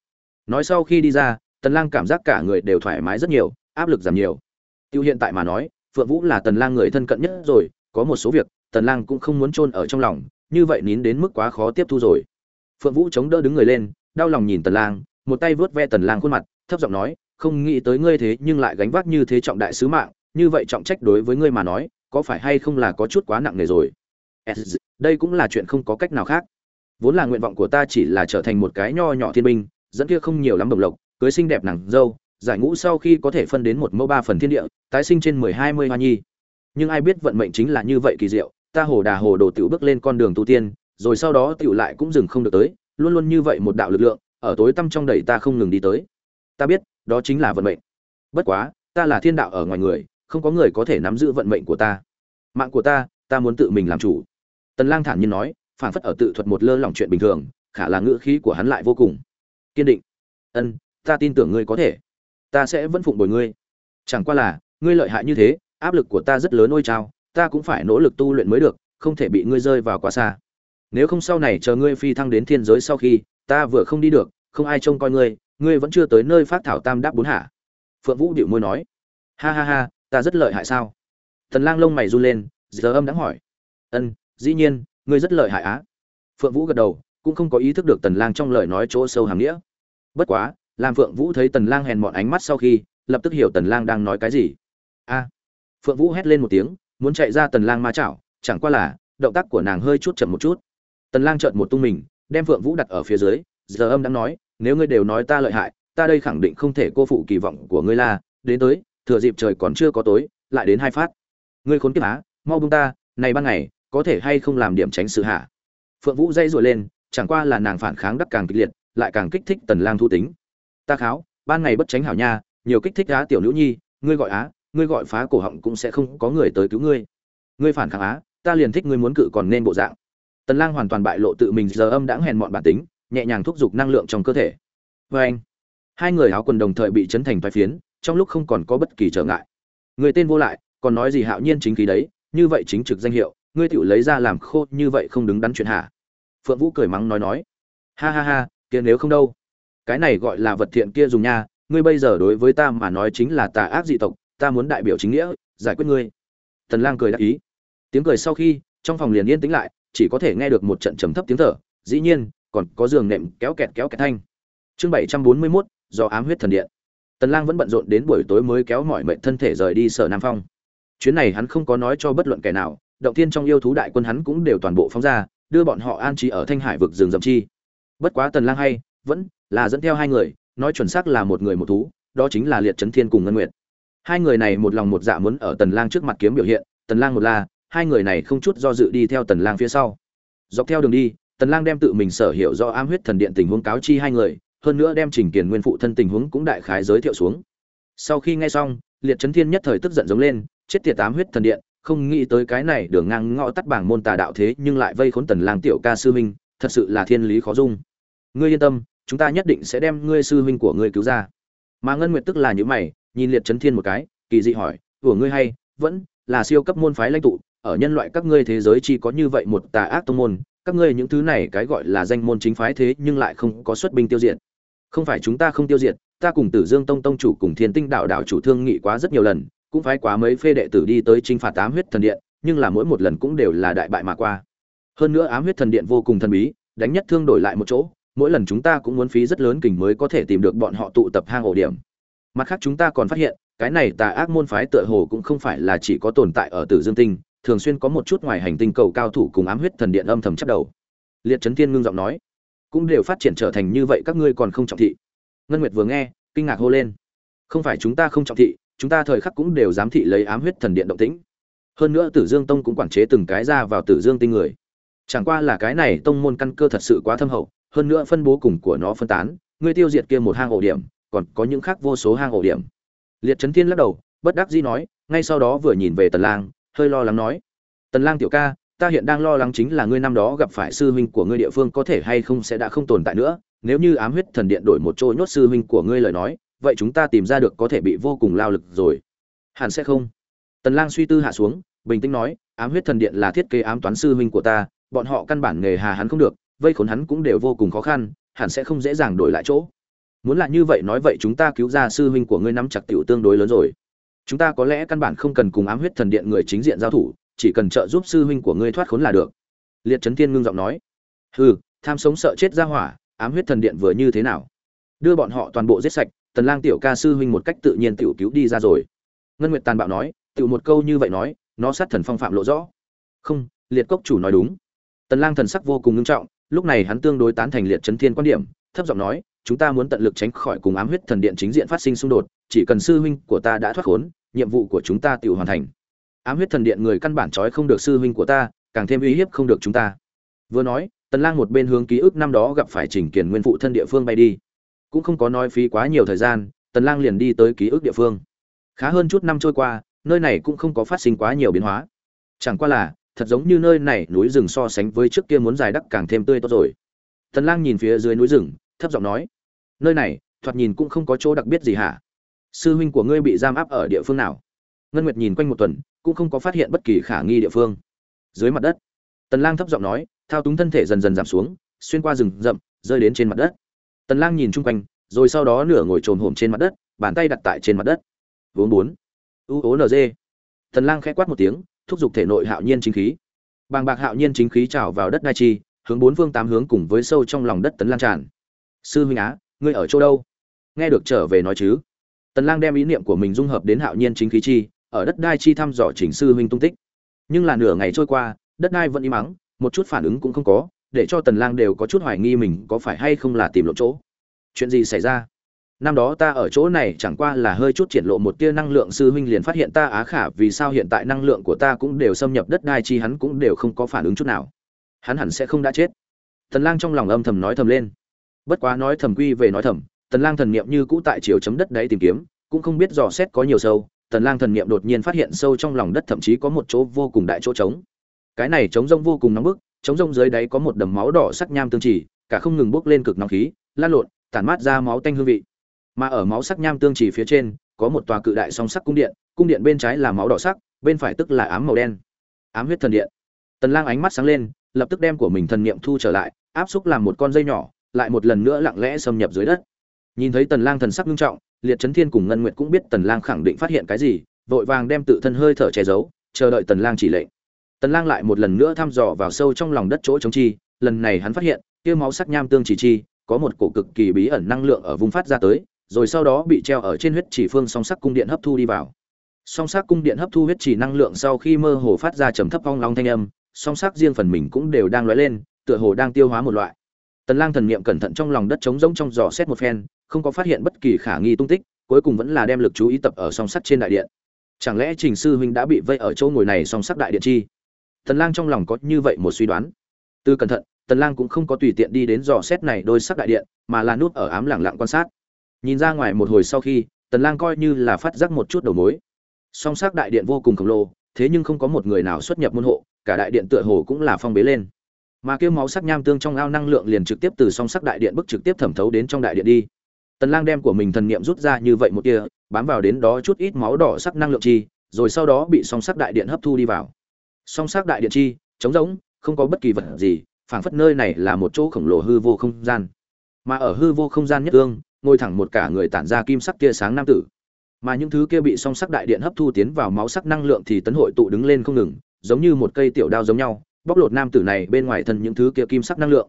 Nói sau khi đi ra, tần lang cảm giác cả người đều thoải mái rất nhiều, áp lực giảm nhiều. Tiêu hiện tại mà nói, phượng vũ là tần lang người thân cận nhất rồi, có một số việc tần lang cũng không muốn chôn ở trong lòng, như vậy nín đến mức quá khó tiếp thu rồi. Phượng vũ chống đỡ đứng người lên, đau lòng nhìn tần lang, một tay vớt ve tần lang khuôn mặt, thấp giọng nói, không nghĩ tới ngươi thế nhưng lại gánh vác như thế trọng đại sứ mạng, như vậy trọng trách đối với ngươi mà nói, có phải hay không là có chút quá nặng nề rồi? Đây cũng là chuyện không có cách nào khác. Vốn là nguyện vọng của ta chỉ là trở thành một cái nho nhỏ thiên binh, dẫn kia không nhiều lắm đồng lộc, cưới xinh đẹp nàng dâu, giải ngũ sau khi có thể phân đến một mẫu ba phần thiên địa, tái sinh trên mười hai mươi hoa nhi. Nhưng ai biết vận mệnh chính là như vậy kỳ diệu ta hồ đà hồ đồ tiểu bước lên con đường tu tiên, rồi sau đó tiểu lại cũng dừng không được tới, luôn luôn như vậy một đạo lực lượng, ở tối tăm trong đẩy ta không ngừng đi tới. Ta biết, đó chính là vận mệnh. Bất quá, ta là thiên đạo ở ngoài người, không có người có thể nắm giữ vận mệnh của ta. Mạng của ta ta muốn tự mình làm chủ. Tần lang thản nhiên nói, phản phất ở tự thuật một lơ lỏng chuyện bình thường, khả là ngữ khí của hắn lại vô cùng. Kiên định. Ân, ta tin tưởng ngươi có thể. Ta sẽ vẫn phụng bồi ngươi. Chẳng qua là, ngươi lợi hại như thế, áp lực của ta rất lớn ôi trao ta cũng phải nỗ lực tu luyện mới được, không thể bị ngươi rơi vào quá xa. Nếu không sau này chờ ngươi phi thăng đến thiên giới sau khi, ta vừa không đi được, không ai trông coi ngươi ngươi vẫn chưa tới nơi phát thảo tam đáp bốn hạ. Phượng vũ điệu môi nói. Ha ha ha, ta rất lợi hại sao? Thần lang lông mày run lên, giờ âm đã hỏi. Ân, dĩ nhiên, ngươi rất lợi hại á. Phượng vũ gật đầu, cũng không có ý thức được tần lang trong lời nói chỗ sâu hàm nghĩa. Bất quá, làm phượng vũ thấy tần lang hèn mọn ánh mắt sau khi, lập tức hiểu tần lang đang nói cái gì. A. Phượng vũ hét lên một tiếng muốn chạy ra tần lang ma chảo, chẳng qua là, động tác của nàng hơi chút chậm một chút. Tần lang chợt một tung mình, đem phượng vũ đặt ở phía dưới, giờ âm đang nói, nếu ngươi đều nói ta lợi hại, ta đây khẳng định không thể cô phụ kỳ vọng của ngươi la. Đến tới, thừa dịp trời còn chưa có tối, lại đến hai phát. Ngươi khốn kiếp á mau buông ta, này ban ngày, có thể hay không làm điểm tránh sự hạ phượng vũ dây rủa lên, chẳng qua là nàng phản kháng đắc càng kịch liệt, lại càng kích thích tần lang thu tính. Ta kháo, ban ngày bất tránh hảo nha, nhiều kích thích á tiểu nữ nhi, ngươi gọi á ngươi gọi phá cổ họng cũng sẽ không có người tới cứu ngươi. Ngươi phản kháng á, ta liền thích ngươi muốn cự còn nên bộ dạng. Tần lang hoàn toàn bại lộ tự mình, giờ âm đãng hèn mọn bản tính, nhẹ nhàng thúc giục năng lượng trong cơ thể. Với anh, hai người áo quần đồng thời bị chấn thành vài phiến, trong lúc không còn có bất kỳ trở ngại. Người tên vô lại, còn nói gì hạo nhiên chính khí đấy, như vậy chính trực danh hiệu, ngươi tự lấy ra làm khô, như vậy không đứng đắn chuyện hả? Phượng vũ cười mắng nói nói. Ha ha ha, kia nếu không đâu. Cái này gọi là vật thiện kia dùng nha, ngươi bây giờ đối với ta mà nói chính là tà ác dị tộc ta muốn đại biểu chính nghĩa giải quyết ngươi. Tần lang cười đáp ý. Tiếng cười sau khi trong phòng liền yên tĩnh lại chỉ có thể nghe được một trận trầm thấp tiếng thở dĩ nhiên còn có giường nệm kéo kẹt kéo kẹt thanh. Chương 741, do ám huyết thần điện. Tần lang vẫn bận rộn đến buổi tối mới kéo mọi mệnh thân thể rời đi sở nam phong. Chuyến này hắn không có nói cho bất luận kẻ nào động tiên trong yêu thú đại quân hắn cũng đều toàn bộ phóng ra đưa bọn họ an trí ở thanh hải vực rừng rậm chi. Bất quá tần lang hay vẫn là dẫn theo hai người nói chuẩn xác là một người một thú đó chính là liệt chấn thiên cùng ngân nguyệt hai người này một lòng một dạ muốn ở tần lang trước mặt kiếm biểu hiện, tần lang một la, hai người này không chút do dự đi theo tần lang phía sau. Dọc theo đường đi, tần lang đem tự mình sở hiểu do am huyết thần điện tình huống cáo chi hai người, hơn nữa đem trình kiền nguyên phụ thân tình huống cũng đại khái giới thiệu xuống. Sau khi nghe xong, liệt chấn thiên nhất thời tức giận giống lên, chết tiệt ám huyết thần điện, không nghĩ tới cái này đường ngang ngõ tắt bảng môn tà đạo thế nhưng lại vây khốn tần lang tiểu ca sư huynh, thật sự là thiên lý khó dung. Ngươi yên tâm, chúng ta nhất định sẽ đem ngươi sư huynh của ngươi cứu ra. Mà ngân nguyệt tức là như mày nhìn liệt chấn thiên một cái, kỳ dị hỏi của ngươi hay, vẫn là siêu cấp môn phái lãnh tụ, ở nhân loại các ngươi thế giới chỉ có như vậy một tà ác tông môn, các ngươi những thứ này cái gọi là danh môn chính phái thế nhưng lại không có xuất binh tiêu diệt. Không phải chúng ta không tiêu diệt, ta cùng tử dương tông tông chủ cùng thiên tinh đạo đạo chủ thương nghị quá rất nhiều lần, cũng phái quá mấy phê đệ tử đi tới chinh phạt ám huyết thần điện, nhưng là mỗi một lần cũng đều là đại bại mà qua. Hơn nữa ám huyết thần điện vô cùng thần bí, đánh nhất thương đổi lại một chỗ, mỗi lần chúng ta cũng muốn phí rất lớn kình mới có thể tìm được bọn họ tụ tập hang ổ điểm mặt khác chúng ta còn phát hiện, cái này tà ác môn phái tựa hồ cũng không phải là chỉ có tồn tại ở tử dương tinh, thường xuyên có một chút ngoài hành tinh cầu cao thủ cùng ám huyết thần điện âm thầm chấp đầu. Liệt trấn thiên ngưng giọng nói, cũng đều phát triển trở thành như vậy các ngươi còn không trọng thị. Ngân nguyệt vừa nghe, kinh ngạc hô lên, không phải chúng ta không trọng thị, chúng ta thời khắc cũng đều giám thị lấy ám huyết thần điện động tĩnh. Hơn nữa tử dương tông cũng quản chế từng cái ra vào tử dương tinh người. Chẳng qua là cái này tông môn căn cơ thật sự quá thâm hậu, hơn nữa phân bố cùng của nó phân tán ngươi tiêu diệt kia một hang ổ điểm còn có những khác vô số hang ổ điểm. Liệt trấn thiên lắc đầu, bất đắc dĩ nói, ngay sau đó vừa nhìn về tần lang, hơi lo lắng nói, tần lang tiểu ca, ta hiện đang lo lắng chính là ngươi năm đó gặp phải sư huynh của ngươi địa phương có thể hay không sẽ đã không tồn tại nữa. Nếu như ám huyết thần điện đổi một chỗ nhốt sư huynh của ngươi lời nói, vậy chúng ta tìm ra được có thể bị vô cùng lao lực rồi. Hẳn sẽ không. Tần lang suy tư hạ xuống, bình tĩnh nói, ám huyết thần điện là thiết kế ám toán sư huynh của ta, bọn họ căn bản nghề hà hắn không được, vây khốn hắn cũng đều vô cùng khó khăn, hẳn sẽ không dễ dàng đổi lại chỗ muốn là như vậy nói vậy chúng ta cứu ra sư huynh của ngươi nắm chặt tiểu tương đối lớn rồi. Chúng ta có lẽ căn bản không cần cùng ám huyết thần điện người chính diện giao thủ, chỉ cần trợ giúp sư huynh của ngươi thoát khốn là được. Liệt trấn thiên ngưng giọng nói. Hừ, tham sống sợ chết ra hỏa, ám huyết thần điện vừa như thế nào? Đưa bọn họ toàn bộ giết sạch, tần lang tiểu ca sư huynh một cách tự nhiên tiểu cứu đi ra rồi. Ngân nguyệt tàn bạo nói, tiểu một câu như vậy nói, nó sát thần phong phạm lộ rõ. Không, liệt cốc chủ nói đúng. Tần lang thần sắc vô cùng nghiêm trọng, lúc này hắn tương đối tán thành liệt chấn thiên quan điểm, thấp giọng nói chúng ta muốn tận lực tránh khỏi cùng ám huyết thần điện chính diện phát sinh xung đột, chỉ cần sư huynh của ta đã thoát khốn, nhiệm vụ của chúng ta tự hoàn thành. Ám huyết thần điện người căn bản trói không được sư huynh của ta, càng thêm uy hiếp không được chúng ta. Vừa nói, tần lang một bên hướng ký ức năm đó gặp phải trình kiền nguyên phụ thân địa phương bay đi. Cũng không có nói phí quá nhiều thời gian, tần lang liền đi tới ký ức địa phương. Khá hơn chút năm trôi qua, nơi này cũng không có phát sinh quá nhiều biến hóa. Chẳng qua là, thật giống như nơi này núi rừng so sánh với trước kia muốn dài đắc càng thêm tươi tốt rồi. Tần lang nhìn phía dưới núi rừng, thấp giọng nói nơi này, thoạt nhìn cũng không có chỗ đặc biệt gì hả? Sư huynh của ngươi bị giam áp ở địa phương nào? Ngân nguyệt nhìn quanh một tuần, cũng không có phát hiện bất kỳ khả nghi địa phương. Dưới mặt đất, tần lang thấp giọng nói, thao túng thân thể dần dần giảm xuống, xuyên qua rừng rậm, rơi đến trên mặt đất. Tần lang nhìn chung quanh, rồi sau đó nửa ngồi trồn hổm trên mặt đất, bàn tay đặt tại trên mặt đất. Vốn bốn. U ố nd tần lang khẽ quát một tiếng, thúc giục thể nội hạo nhiên chính khí. Bàng bạc hạo nhiên chính khí trào vào đất đai chi, hướng bốn phương tám hướng cùng với sâu trong lòng đất tấn lan tràn. Sư huynh á ngươi ở chỗ đâu? Nghe được trở về nói chứ? Tần lang đem ý niệm của mình dung hợp đến hạo nhiên chính khí chi, ở đất đai chi thăm dò chỉnh sư huynh tung tích. Nhưng là nửa ngày trôi qua, đất đai vẫn im mắng, một chút phản ứng cũng không có, để cho tần lang đều có chút hoài nghi mình có phải hay không là tìm lộ chỗ. Chuyện gì xảy ra? Năm đó ta ở chỗ này chẳng qua là hơi chút triển lộ một tia năng lượng sư huynh liền phát hiện ta á khả, vì sao hiện tại năng lượng của ta cũng đều xâm nhập đất đai chi hắn cũng đều không có phản ứng chút nào. Hắn hẳn sẽ không đã chết. Tần lang trong lòng âm thầm nói thầm lên bất quá nói thầm quy về nói thầm, tần lang thần niệm như cũ tại chiều chấm đất đấy tìm kiếm, cũng không biết dò xét có nhiều sâu. Tần lang thần niệm đột nhiên phát hiện sâu trong lòng đất thậm chí có một chỗ vô cùng đại chỗ trống. Cái này trống rông vô cùng nóng bức, trống rông dưới đáy có một đầm máu đỏ sắc nham tương chỉ, cả không ngừng bốc lên cực nóng khí, lan lộn, tản mát ra máu tanh hương vị. Mà ở máu sắc nham tương chỉ phía trên, có một tòa cự đại song sắc cung điện cung điện bên trái là máu đỏ sắc, bên phải tức là ám màu đen. Ám huyết thần điện. Tần lang ánh mắt sáng lên, lập tức đem của mình thần niệm thu trở lại, áp xúc làm một con dây nhỏ lại một lần nữa lặng lẽ xâm nhập dưới đất. Nhìn thấy tần lang thần sắc nghiêm trọng, liệt chấn thiên cùng ngân nguyệt cũng biết tần lang khẳng định phát hiện cái gì, vội vàng đem tự thân hơi thở che giấu, chờ đợi tần lang chỉ lệnh. Tần lang lại một lần nữa thăm dò vào sâu trong lòng đất chỗ chống chi, lần này hắn phát hiện, kia máu sắc nham tương chỉ chi, có một cổ cực kỳ bí ẩn năng lượng ở vùng phát ra tới, rồi sau đó bị treo ở trên huyết chỉ phương song sắc cung điện hấp thu đi vào. Song sắc cung điện hấp thu huyết chỉ năng lượng sau khi mơ hồ phát ra trầm thấp ong long thanh âm, song sắc riêng phần mình cũng đều đang lóe lên, tựa hồ đang tiêu hóa một loại tần lang thần niệm cẩn thận trong lòng đất trống rỗng trong dò xét một phen, không có phát hiện bất kỳ khả nghi tung tích, cuối cùng vẫn là đem lực chú ý tập ở song sắt trên đại điện. Chẳng lẽ trình sư huynh đã bị vây ở chỗ ngồi này song sắt đại điện chi? Tần lang trong lòng có như vậy một suy đoán. Từ cẩn thận, tần lang cũng không có tùy tiện đi đến dò xét này đôi sắc đại điện, mà là núp ở ám lặng lặng quan sát. Nhìn ra ngoài một hồi sau khi, tần lang coi như là phát giác một chút đầu mối. Song sắc đại điện vô cùng khổng lồ, thế nhưng không có một người nào xuất nhập môn hộ, cả đại điện tựa hồ cũng là phong bế lên mà kêu máu sắc nham tương trong ao năng lượng liền trực tiếp từ song sắc đại điện bức trực tiếp thẩm thấu đến trong đại điện đi. Tần lang đem của mình thần niệm rút ra như vậy một tia, bám vào đến đó chút ít máu đỏ sắc năng lượng chi, rồi sau đó bị song sắc đại điện hấp thu đi vào. Song sắc đại điện chi, trống rỗng, không có bất kỳ vật gì, phảng phất nơi này là một chỗ khổng lồ hư vô không gian. Mà ở hư vô không gian nhất ương ngồi thẳng một cả người tản ra kim sắc tia sáng nam tử. Mà những thứ kia bị song sắc đại điện hấp thu tiến vào máu sắc năng lượng thì tấn hội tụ đứng lên không ngừng, giống như một cây tiểu đao giống nhau bóc lột nam tử này bên ngoài thân những thứ kia kim sắc năng lượng.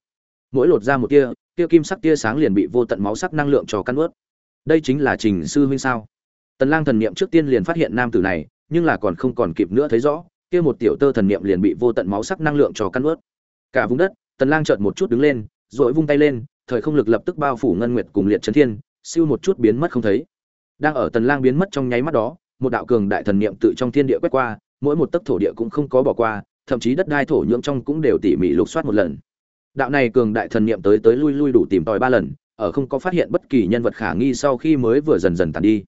Mỗi lột ra một tia tia kim sắc tia sáng liền bị vô tận máu sắc năng lượng cho căn ướt đây chính là trình sư huynh sao? Tần lang thần niệm trước tiên liền phát hiện nam tử này, nhưng là còn không còn kịp nữa thấy rõ, kia một tiểu tơ thần niệm liền bị vô tận máu sắc năng lượng cho căn ướt cả vùng đất, tần lang chợt một chút đứng lên, rồi vung tay lên, thời không lực lập tức bao phủ ngân nguyệt cùng liệt chấn thiên, siêu một chút biến mất không thấy. Đang ở tần lang biến mất trong nháy mắt đó, một đạo cường đại thần niệm tự trong thiên địa quét qua, mỗi một tấc thổ địa cũng không có bỏ qua thậm chí đất đai thổ nhưỡng trong cũng đều tỉ mỉ lục soát một lần. Đạo này cường đại thần niệm tới tới lui lui đủ tìm tòi ba lần, ở không có phát hiện bất kỳ nhân vật khả nghi sau khi mới vừa dần dần tàn đi.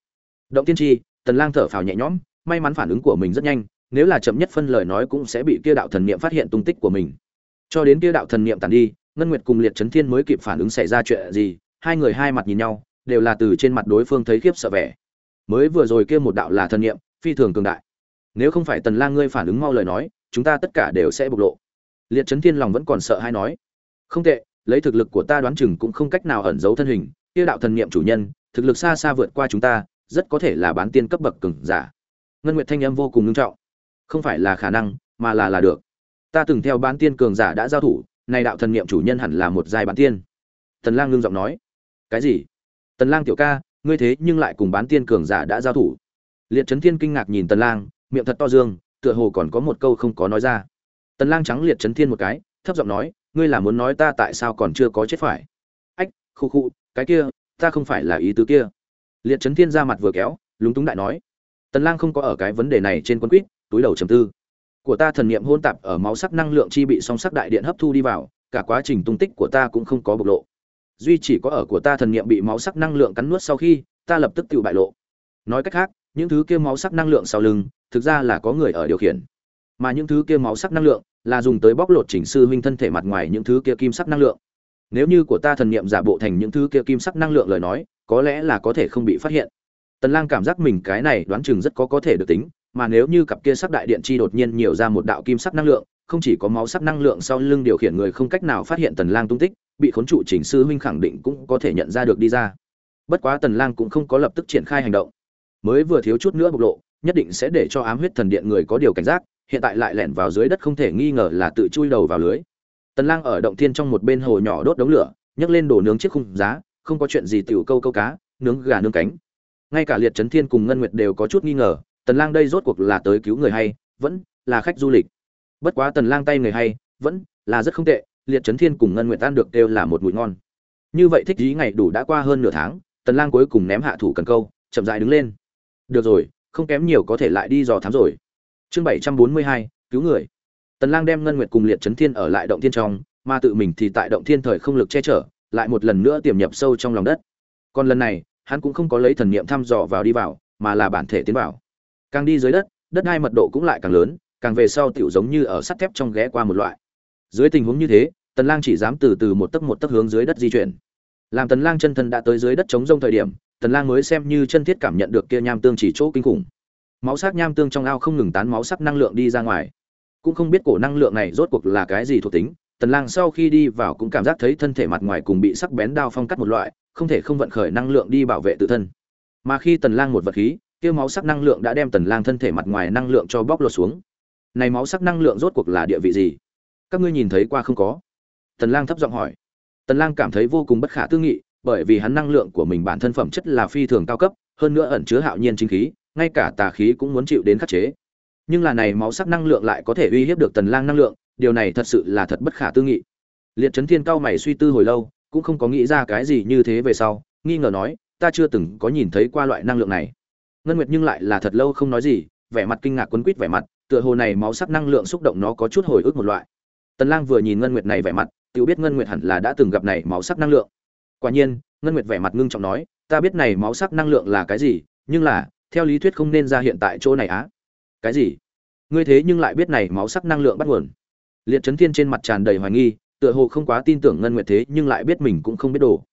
Động tiên tri, tần lang thở phào nhẹ nhõm, may mắn phản ứng của mình rất nhanh, nếu là chậm nhất phân lời nói cũng sẽ bị kia đạo thần niệm phát hiện tung tích của mình. Cho đến kia đạo thần niệm tàn đi, ngân nguyệt cùng liệt chấn thiên mới kịp phản ứng xảy ra chuyện gì, hai người hai mặt nhìn nhau, đều là từ trên mặt đối phương thấy khiếp sợ vẻ. Mới vừa rồi kia một đạo là thần niệm, phi thường cường đại. Nếu không phải tần lang ngươi phản ứng mau lời nói chúng ta tất cả đều sẽ bộc lộ. Liệt Trấn thiên lòng vẫn còn sợ hay nói, không tệ, lấy thực lực của ta đoán chừng cũng không cách nào ẩn giấu thân hình, tiêu đạo thần niệm chủ nhân, thực lực xa xa vượt qua chúng ta, rất có thể là bán tiên cấp bậc cường giả. Ngân nguyệt thanh âm vô cùng nghiêm trọng, không phải là khả năng, mà là là được. Ta từng theo bán tiên cường giả đã giao thủ này đạo thần niệm chủ nhân hẳn là một giai bán tiên. Tần lang ngưng giọng nói, cái gì? Tần lang tiểu ca, ngươi thế nhưng lại cùng bán tiên cường giả đã giao thủ. Liệt Trấn thiên kinh ngạc nhìn tần lang, miệng thật to dương tựa hồ còn có một câu không có nói ra. Tần lang trắng liệt chấn thiên một cái, thấp giọng nói, ngươi là muốn nói ta tại sao còn chưa có chết phải? Ách, khu khu, cái kia, ta không phải là ý tứ kia. Liệt chấn thiên ra mặt vừa kéo, lúng túng đại nói, tần lang không có ở cái vấn đề này trên quân quýt, túi đầu trầm tư. Của ta thần niệm hôn tạp ở máu sắc năng lượng chi bị song sắc đại điện hấp thu đi vào, cả quá trình tung tích của ta cũng không có bộc lộ. Duy chỉ có ở của ta thần niệm bị máu sắc năng lượng cắn nuốt sau khi, ta lập tức tự bại lộ. Nói cách khác những thứ kia máu sắc năng lượng sau lưng, thực ra là có người ở điều khiển. Mà những thứ kia máu sắc năng lượng là dùng tới bóc lột chỉnh sư huynh thân thể mặt ngoài những thứ kia kim sắc năng lượng. Nếu như của ta thần niệm giả bộ thành những thứ kia kim sắc năng lượng lời nói, có lẽ là có thể không bị phát hiện. Tần lang cảm giác mình cái này đoán chừng rất có có thể được tính, mà nếu như cặp kia sắc đại điện chi đột nhiên nhiều ra một đạo kim sắc năng lượng, không chỉ có máu sắc năng lượng sau lưng điều khiển người không cách nào phát hiện tần lang tung tích, bị khốn trụ chỉnh sư huynh khẳng định cũng có thể nhận ra được đi ra. Bất quá tần lang cũng không có lập tức triển khai hành động mới vừa thiếu chút nữa bộc lộ, nhất định sẽ để cho ám huyết thần điện người có điều cảnh giác, hiện tại lại lẻn vào dưới đất không thể nghi ngờ là tự chui đầu vào lưới. Tần lang ở động thiên trong một bên hồ nhỏ đốt đống lửa, nhấc lên đổ nướng chiếc khung giá, không có chuyện gì tiểu câu câu cá, nướng gà nướng cánh. Ngay cả liệt chấn thiên cùng ngân nguyệt đều có chút nghi ngờ, tần lang đây rốt cuộc là tới cứu người hay, vẫn là khách du lịch. Bất quá tần lang tay người hay, vẫn là rất không tệ, liệt chấn thiên cùng ngân nguyệt ăn được đều là một mùi ngon. Như vậy thích ý ngày đủ đã qua hơn nửa tháng, tần lang cuối cùng ném hạ thủ cần câu, chậm rãi đứng lên được rồi không kém nhiều có thể lại đi dò thám rồi. Chương 742, cứu người. Tần lang đem ngân nguyệt cùng liệt chấn thiên ở lại động thiên trong mà tự mình thì tại động thiên thời không lực che chở lại một lần nữa tiềm nhập sâu trong lòng đất. Còn lần này hắn cũng không có lấy thần niệm thăm dò vào đi vào mà là bản thể tiến vào. Càng đi dưới đất đất đai mật độ cũng lại càng lớn càng về sau tiểu giống như ở sắt thép trong ghé qua một loại. Dưới tình huống như thế tần lang chỉ dám từ từ một tấc một tấc hướng dưới đất di chuyển. Làm tần lang chân thân đã tới dưới đất chống rông thời điểm tần lang mới xem như chân thiết cảm nhận được kia nham tương chỉ chỗ kinh khủng. Máu sắc nham tương trong ao không ngừng tán máu sắc năng lượng đi ra ngoài. Cũng không biết cổ năng lượng này rốt cuộc là cái gì thuộc tính, tần lang sau khi đi vào cũng cảm giác thấy thân thể mặt ngoài cùng bị sắc bén đao phong cắt một loại, không thể không vận khởi năng lượng đi bảo vệ tự thân. Mà khi tần lang một vật khí, kia máu sắc năng lượng đã đem tần lang thân thể mặt ngoài năng lượng cho bóc lột xuống. Này máu sắc năng lượng rốt cuộc là địa vị gì? Các ngươi nhìn thấy qua không có? Tần lang thấp giọng hỏi. Tần lang cảm thấy vô cùng bất khả tư nghị bởi vì hắn năng lượng của mình bản thân phẩm chất là phi thường cao cấp, hơn nữa ẩn chứa hạo nhiên chính khí, ngay cả tà khí cũng muốn chịu đến khắc chế. Nhưng là này máu sắc năng lượng lại có thể uy hiếp được tần lang năng lượng, điều này thật sự là thật bất khả tư nghị. Liệt chấn thiên cao mày suy tư hồi lâu, cũng không có nghĩ ra cái gì như thế về sau, nghi ngờ nói, ta chưa từng có nhìn thấy qua loại năng lượng này. Ngân nguyệt nhưng lại là thật lâu không nói gì, vẻ mặt kinh ngạc quấn quýt vẻ mặt, tựa hồ này máu sắc năng lượng xúc động nó có chút hồi ức một loại. Tần lang vừa nhìn ngân nguyệt này vẻ mặt tiểu biết ngân nguyệt hẳn là đã từng gặp này máu sắc năng lượng quả nhiên, ngân nguyệt vẻ mặt ngưng trọng nói, ta biết này máu sắc năng lượng là cái gì, nhưng là, theo lý thuyết không nên ra hiện tại chỗ này á. Cái gì? Ngươi thế nhưng lại biết này máu sắc năng lượng bắt nguồn? Liệt Trấn thiên trên mặt tràn đầy hoài nghi, tựa hồ không quá tin tưởng ngân nguyệt thế nhưng lại biết mình cũng không biết đồ.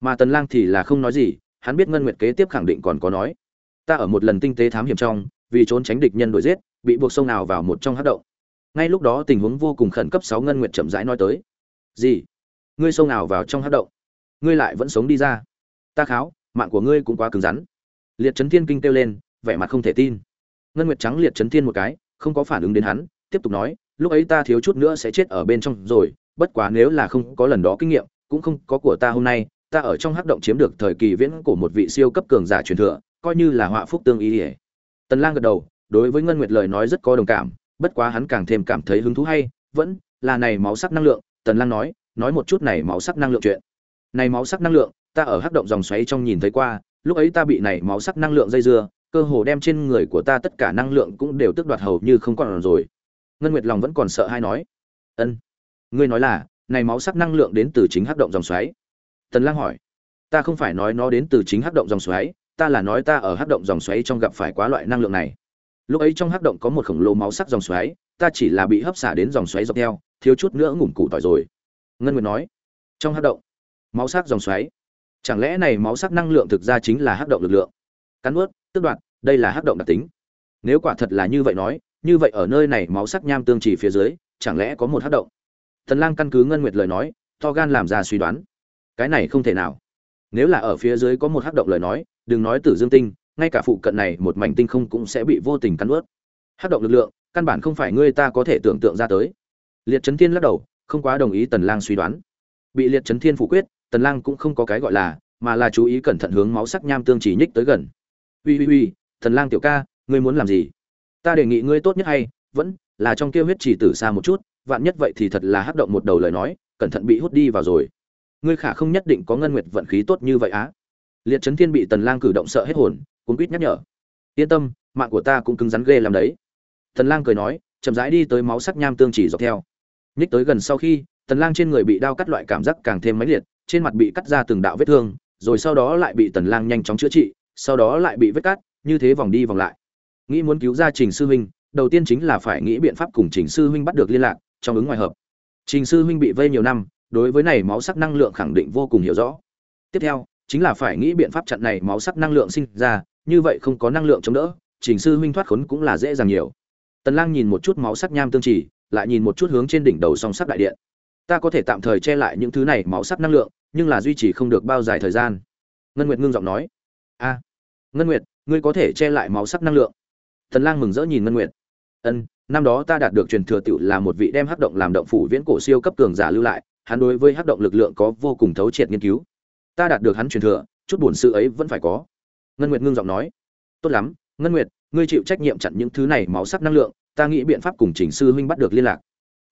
Mà tần lang thì là không nói gì, hắn biết ngân nguyệt kế tiếp khẳng định còn có nói, ta ở một lần tinh tế thám hiểm trong, vì trốn tránh địch nhân đuổi giết, bị buộc sông nào vào một trong hắc động. Ngay lúc đó tình huống vô cùng khẩn cấp sáu ngân nguyệt chậm rãi nói tới, gì? Ngươi sông nào vào trong hắc động? Ngươi lại vẫn sống đi ra. Ta kháo, mạng của ngươi cũng quá cứng rắn. Liệt chấn thiên kinh kêu lên, vẻ mặt không thể tin. Ngân nguyệt trắng liệt chấn thiên một cái, không có phản ứng đến hắn, tiếp tục nói, lúc ấy ta thiếu chút nữa sẽ chết ở bên trong rồi, bất quá nếu là không có lần đó kinh nghiệm, cũng không có của ta hôm nay, ta ở trong hắc động chiếm được thời kỳ viễn của một vị siêu cấp cường giả truyền thừa, coi như là họa phúc tương ý ỉa tần lang gật đầu, đối với ngân nguyệt lời nói rất có đồng cảm, bất quá hắn càng thêm cảm thấy hứng thú hay, vẫn là này máu sắc năng lượng, tần lang nói nói một chút này máu sắc năng lượng chuyện này máu sắc năng lượng, ta ở hắc động dòng xoáy trong nhìn thấy qua, lúc ấy ta bị này máu sắc năng lượng dây dưa, cơ hồ đem trên người của ta tất cả năng lượng cũng đều tước đoạt hầu như không còn rồi. Ngân nguyệt lòng vẫn còn sợ hay nói, ân, ngươi nói là, này máu sắc năng lượng đến từ chính hắc động dòng xoáy. Tần lang hỏi, ta không phải nói nó đến từ chính hắc động dòng xoáy, ta là nói ta ở hắc động dòng xoáy trong gặp phải quá loại năng lượng này. Lúc ấy trong hắc động có một khổng lồ máu sắc dòng xoáy, ta chỉ là bị hấp xả đến dòng xoáy dọc theo, thiếu chút nữa ngủm củ tỏi rồi. Ngân nguyệt nói, trong hắc động máu sắc dòng xoáy chẳng lẽ này máu sắc năng lượng thực ra chính là hắc động lực lượng cắn ướt tức đoạn, đây là hắc động đặc tính nếu quả thật là như vậy nói như vậy ở nơi này máu sắc nham tương chỉ phía dưới chẳng lẽ có một hắc động Thần Lang căn cứ Ngân Nguyệt lời nói, to gan làm ra suy đoán. Cái này không thể nào. Nếu là ở phía dưới có một hắc động lời nói, đừng nói Tử Dương tinh, ngay cả phụ cận này một mảnh tinh không cũng sẽ bị vô tình cắn nuốt. Hắc động lực lượng, căn bản không phải ngươi ta có thể tưởng tượng ra tới. Liệt Chấn Thiên lắc đầu, không quá đồng ý Tần Lang suy đoán. Bị Liệt Chấn Thiên phủ quyết, Tần Lang cũng không có cái gọi là, mà là chú ý cẩn thận hướng máu sắc nham tương chỉ nhích tới gần. Uy uy uy, Tần Lang tiểu ca, ngươi muốn làm gì? Ta đề nghị ngươi tốt nhất hay vẫn là trong kia huyết chỉ tử xa một chút, vạn nhất vậy thì thật là hắc động một đầu lời nói cẩn thận bị hút đi vào rồi. Ngươi khả không nhất định có ngân nguyệt vận khí tốt như vậy á. Liệt trấn thiên bị tần lang cử động sợ hết hồn cuốn quýt nhắc nhở. Yên tâm mạng của ta cũng cứng rắn ghê làm đấy. Tần lang cười nói chậm rãi đi tới máu sắc nham tương chỉ dọc theo. Nhích tới gần sau khi tần lang trên người bị đao cắt loại cảm giác càng thêm mãnh liệt trên mặt bị cắt ra từng đạo vết thương, rồi sau đó lại bị tần lang nhanh chóng chữa trị, sau đó lại bị vết cắt, như thế vòng đi vòng lại. Nghĩ muốn cứu ra trình sư huynh, đầu tiên chính là phải nghĩ biện pháp cùng trình sư huynh bắt được liên lạc, trong ứng ngoài hợp. Trình sư huynh bị vây nhiều năm, đối với này máu sắc năng lượng khẳng định vô cùng hiểu rõ. Tiếp theo, chính là phải nghĩ biện pháp chặn này máu sắc năng lượng sinh ra, như vậy không có năng lượng chống đỡ, trình sư huynh thoát khốn cũng là dễ dàng nhiều. Tần lang nhìn một chút máu sắc nham tương chỉ lại nhìn một chút hướng trên đỉnh đầu song sắc đại điện ta có thể tạm thời che lại những thứ này máu sắc năng lượng, nhưng là duy trì không được bao dài thời gian. Ngân nguyệt ngưng giọng nói. A, ngân nguyệt, ngươi có thể che lại máu sắc năng lượng. Tần lang mừng rỡ nhìn ngân nguyệt. Ân, năm đó ta đạt được truyền thừa tiểu là một vị đem hắc động làm động phủ viễn cổ siêu cấp cường giả lưu lại, hắn đối với hắc động lực lượng có vô cùng thấu triệt nghiên cứu. Ta đạt được hắn truyền thừa, chút buồn sự ấy vẫn phải có. Ngân nguyệt ngưng giọng nói. Tốt lắm, ngân nguyệt, ngươi chịu trách nhiệm chặn những thứ này máu sắc năng lượng, ta nghĩ biện pháp cùng trình sư huynh bắt được liên lạc.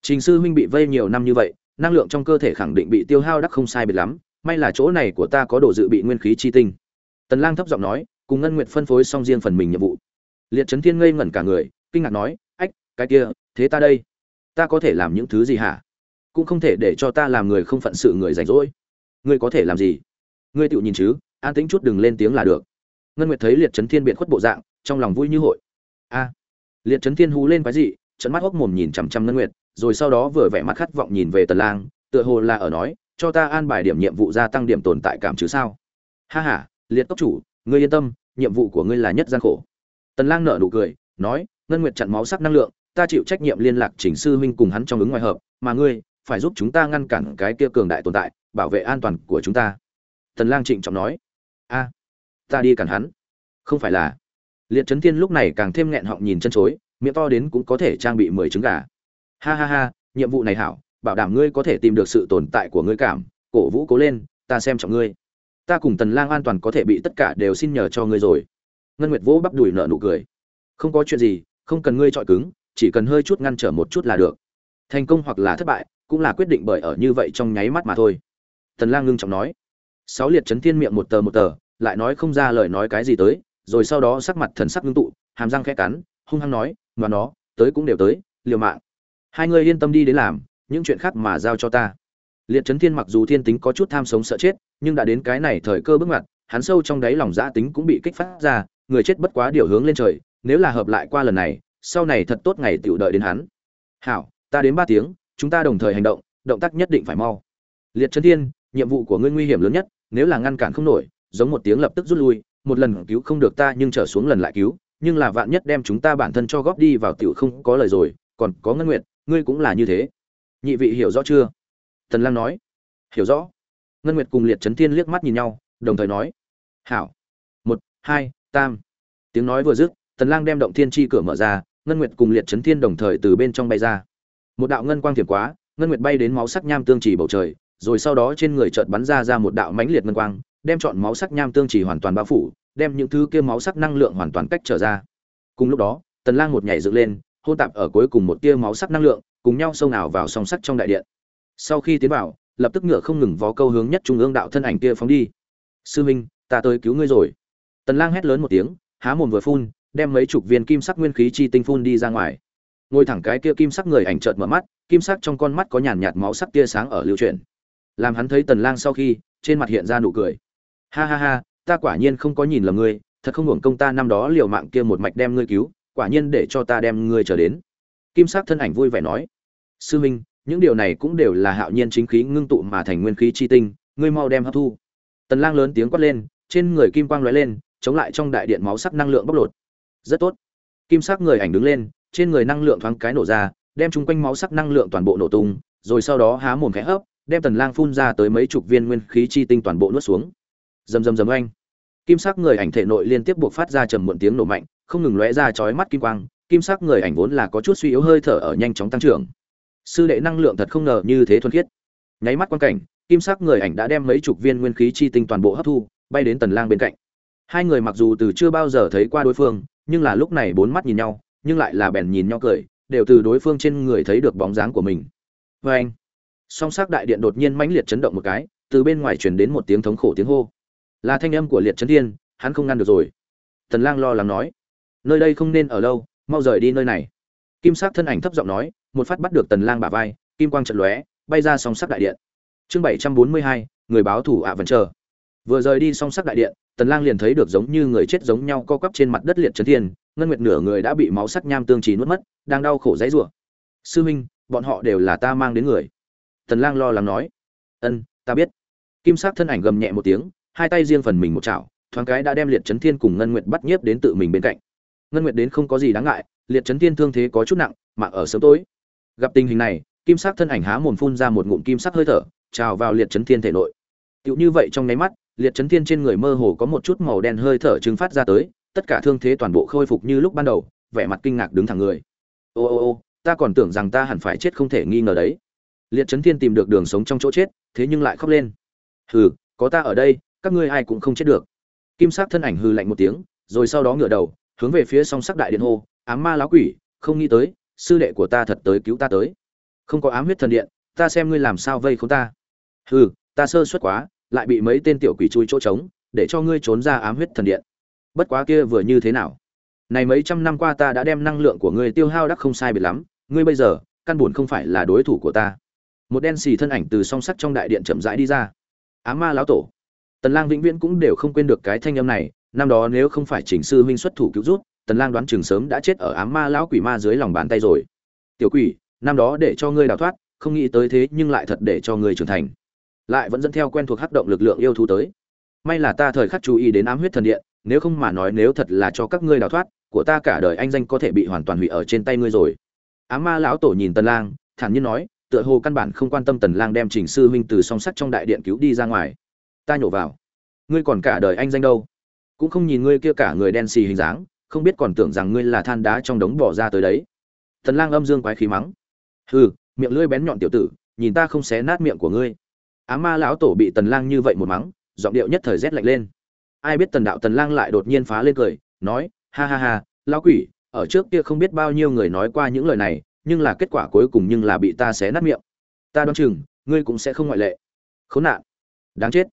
Trình sư huynh bị vây nhiều năm như vậy năng lượng trong cơ thể khẳng định bị tiêu hao đắc không sai biệt lắm, may là chỗ này của ta có đồ dự bị nguyên khí chi tinh. Tần lang thấp giọng nói, cùng ngân nguyệt phân phối xong riêng phần mình nhiệm vụ. Liệt chấn thiên ngây ngẩn cả người, kinh ngạc nói, ách, cái kia, thế ta đây? Ta có thể làm những thứ gì hả? Cũng không thể để cho ta làm người không phận sự người rảnh rỗi. Ngươi có thể làm gì? Ngươi tự nhìn chứ, an tĩnh chút đừng lên tiếng là được. Ngân nguyệt thấy liệt chấn thiên biện khuất bộ dạng, trong lòng vui như hội. A. Liệt chấn thiên hú lên cái gì trận mắt hốc mồm nhìn chằm chằm ngân nguyệt, rồi sau đó vừa vẻ mặt khát vọng nhìn về tần lang, tựa hồ là ở nói, cho ta an bài điểm nhiệm vụ gia tăng điểm tồn tại cảm chứ sao? Ha ha, liệt tốc chủ, ngươi yên tâm, nhiệm vụ của ngươi là nhất gian khổ. Tần lang nở nụ cười, nói, ngân nguyệt chặn máu sắc năng lượng, ta chịu trách nhiệm liên lạc chỉnh sư huynh cùng hắn trong ứng ngoài hợp, mà ngươi phải giúp chúng ta ngăn cản cái kia cường đại tồn tại, bảo vệ an toàn của chúng ta. Tần lang trịnh trọng nói, a, ta đi cản hắn. Không phải là. Liệt chấn thiên lúc này càng thêm nghẹn họng nhìn chân chối miệng to đến cũng có thể trang bị mười trứng gà. Ha ha ha, nhiệm vụ này hảo, bảo đảm ngươi có thể tìm được sự tồn tại của ngươi cảm, cổ vũ cố lên, ta xem trọng ngươi. Ta cùng tần lang an toàn có thể bị tất cả đều xin nhờ cho ngươi rồi. Ngân nguyệt vỗ bắp đùi nợ nụ cười. Không có chuyện gì, không cần ngươi trọi cứng, chỉ cần hơi chút ngăn trở một chút là được. Thành công hoặc là thất bại, cũng là quyết định bởi ở như vậy trong nháy mắt mà thôi. Tần lang ngưng trọng nói. Sáu liệt chấn thiên miệng một tờ một tờ, lại nói không ra lời nói cái gì tới, rồi sau đó sắc mặt thần sắc ngưng tụ, hàm răng khẽ cắn, hung hăng nói mà nó, tới cũng đều tới, liều mạng. Hai người yên tâm đi đến làm, những chuyện khác mà giao cho ta. Liệt chấn thiên mặc dù thiên tính có chút tham sống sợ chết, nhưng đã đến cái này thời cơ bước ngoặt, hắn sâu trong đáy lòng giã tính cũng bị kích phát ra, người chết bất quá điều hướng lên trời, nếu là hợp lại qua lần này, sau này thật tốt ngày tựu đợi đến hắn. Hảo, ta đến ba tiếng, chúng ta đồng thời hành động động tác nhất định phải mau. Liệt chấn thiên, nhiệm vụ của ngươi nguy hiểm lớn nhất, nếu là ngăn cản không nổi, giống một tiếng lập tức rút lui, một lần cứu không được ta nhưng trở xuống lần lại cứu nhưng là vạn nhất đem chúng ta bản thân cho góp đi vào tiểu không có lời rồi, còn có ngân nguyệt, ngươi cũng là như thế. Nhị vị hiểu rõ chưa? Tần lang nói. Hiểu rõ. Ngân nguyệt cùng liệt chấn thiên liếc mắt nhìn nhau, đồng thời nói. Hảo. Một, hai, tam. Tiếng nói vừa dứt, tần lang đem động thiên chi cửa mở ra, ngân nguyệt cùng liệt chấn thiên đồng thời từ bên trong bay ra. Một đạo ngân quang thiểm quá, ngân nguyệt bay đến máu sắc nham tương chỉ bầu trời, rồi sau đó trên người chợt bắn ra ra một đạo mãnh liệt ngân quang, đem chọn máu sắc nham tương chỉ hoàn toàn bao phủ đem những thứ kia máu sắc năng lượng hoàn toàn cách trở ra. Cùng lúc đó, tần lang một nhảy dựng lên, hôn tạp ở cuối cùng một tia máu sắc năng lượng, cùng nhau xông nào vào song sắc trong đại điện. Sau khi tiến vào, lập tức ngựa không ngừng vó câu hướng nhất trung ương đạo thân ảnh kia phóng đi. Sư minh ta tới cứu ngươi rồi. Tần lang hét lớn một tiếng, há mồm vừa phun, đem mấy chục viên kim sắc nguyên khí chi tinh phun đi ra ngoài. Ngồi thẳng cái kia kim sắc người ảnh chợt mở mắt, kim sắc trong con mắt có nhàn nhạt máu sắc tia sáng ở lưu chuyển. Làm hắn thấy tần lang sau khi, trên mặt hiện ra nụ cười. Ha ha ha ta quả nhiên không có nhìn lầm ngươi, thật không hưởng công ta năm đó liều mạng kia một mạch đem ngươi cứu, quả nhiên để cho ta đem ngươi trở đến. Kim sắc thân ảnh vui vẻ nói, sư minh, những điều này cũng đều là hạo nhiên chính khí ngưng tụ mà thành nguyên khí chi tinh, ngươi mau đem hấp thu. Tần lang lớn tiếng quát lên, trên người kim quang lóe lên, chống lại trong đại điện máu sắc năng lượng bốc lột. Rất tốt. Kim sắc người ảnh đứng lên, trên người năng lượng thoáng cái nổ ra, đem chung quanh máu sắc năng lượng toàn bộ nổ tung, rồi sau đó há mồm khẽ hấp, đem tần lang phun ra tới mấy chục viên nguyên khí chi tinh toàn bộ nuốt xuống rầm rầm rầm oanh. Kim sắc người ảnh thể nội liên tiếp buộc phát ra trầm muộn tiếng nổ mạnh, không ngừng lóe ra chói mắt kim quang, kim sắc người ảnh vốn là có chút suy yếu hơi thở ở nhanh chóng tăng trưởng. Sư đệ năng lượng thật không ngờ như thế thuần khiết. Nháy mắt quan cảnh, kim sắc người ảnh đã đem mấy chục viên nguyên khí chi tinh toàn bộ hấp thu, bay đến tần lang bên cạnh. Hai người mặc dù từ chưa bao giờ thấy qua đối phương, nhưng là lúc này bốn mắt nhìn nhau, nhưng lại là bèn nhìn nhau cười, đều từ đối phương trên người thấy được bóng dáng của mình. Vê anh song sắc đại điện đột nhiên mãnh liệt chấn động một cái, từ bên ngoài truyền đến một tiếng thống khổ tiếng hô là thanh âm của liệt chấn thiên hắn không ngăn được rồi. Tần lang lo lắng nói nơi đây không nên ở lâu mau rời đi nơi này. Kim sắc thân ảnh thấp giọng nói một phát bắt được tần lang bả vai kim quang trận lóe bay ra song sắc đại điện. Chương 742, người báo thủ ạ à vẫn chờ. Vừa rời đi song sắc đại điện tần lang liền thấy được giống như người chết giống nhau co quắp trên mặt đất liệt chấn thiên ngân nguyệt nửa người đã bị máu sắc nham tương trì nuốt mất đang đau khổ dãy rủa. Sư huynh bọn họ đều là ta mang đến người. Tần lang lo lắng nói. Ân ta biết. Kim sắc thân ảnh gầm nhẹ một tiếng hai tay riêng phần mình một chảo, thoáng cái đã đem liệt chấn thiên cùng ngân nguyệt bắt nhiếp đến tự mình bên cạnh. Ngân nguyệt đến không có gì đáng ngại, liệt chấn thiên thương thế có chút nặng mạng ở sớm tối. Gặp tình hình này, kim sắc thân ảnh há mồm phun ra một ngụm kim sắc hơi thở, trào vào liệt chấn thiên thể nội. Tựu như vậy trong nháy mắt, liệt chấn thiên trên người mơ hồ có một chút màu đen hơi thở trừng phát ra tới, tất cả thương thế toàn bộ khôi phục như lúc ban đầu, vẻ mặt kinh ngạc đứng thẳng người. Ô ô ô, ta còn tưởng rằng ta hẳn phải chết không thể nghi ngờ đấy. Liệt chấn thiên tìm được đường sống trong chỗ chết, thế nhưng lại khóc lên. Hừ, có ta ở đây các ngươi ai cũng không chết được. Kim sắc thân ảnh hừ lạnh một tiếng, rồi sau đó ngửa đầu, hướng về phía song sắc đại điện hô, ám ma lão quỷ, không nghĩ tới, sư đệ của ta thật tới cứu ta tới. Không có ám huyết thần điện, ta xem ngươi làm sao vây không ta. Hừ, ta sơ suất quá, lại bị mấy tên tiểu quỷ chui chỗ trống, để cho ngươi trốn ra ám huyết thần điện. Bất quá kia vừa như thế nào? Này mấy trăm năm qua ta đã đem năng lượng của ngươi tiêu hao đắc không sai biệt lắm, ngươi bây giờ, căn buồn không phải là đối thủ của ta. Một đen xì thân ảnh từ song sắt trong đại điện chậm rãi đi ra. Á ma lão tổ tần lang vĩnh viễn cũng đều không quên được cái thanh âm này năm đó nếu không phải chỉnh sư huynh xuất thủ cứu giúp, tần lang đoán chừng sớm đã chết ở ám ma lão quỷ ma dưới lòng bàn tay rồi. Tiểu quỷ năm đó để cho ngươi đào thoát không nghĩ tới thế nhưng lại thật để cho ngươi trưởng thành. Lại vẫn dẫn theo quen thuộc hắc động lực lượng yêu thú tới. May là ta thời khắc chú ý đến ám huyết thần điện nếu không mà nói nếu thật là cho các ngươi đào thoát của ta cả đời anh danh có thể bị hoàn toàn hủy ở trên tay ngươi rồi. Ám ma lão tổ nhìn tần lang thản nhiên nói tựa hồ căn bản không quan tâm tần lang đem trình sư huynh từ song sắt trong đại điện cứu đi ra ngoài ta nhổ vào. Ngươi còn cả đời anh danh đâu? Cũng không nhìn ngươi kia cả người đen xì hình dáng, không biết còn tưởng rằng ngươi là than đá trong đống bỏ ra tới đấy. Tần lang âm dương quái khí mắng. Hừ, miệng lưỡi bén nhọn tiểu tử, nhìn ta không xé nát miệng của ngươi. Á ma lão tổ bị tần lang như vậy một mắng, giọng điệu nhất thời rét lạnh lên. Ai biết tần đạo tần lang lại đột nhiên phá lên cười, nói, ha ha ha, lão quỷ, ở trước kia không biết bao nhiêu người nói qua những lời này, nhưng là kết quả cuối cùng nhưng là bị ta xé nát miệng. Ta đoán chừng, ngươi cũng sẽ không ngoại lệ. Khốn nạn. Đáng chết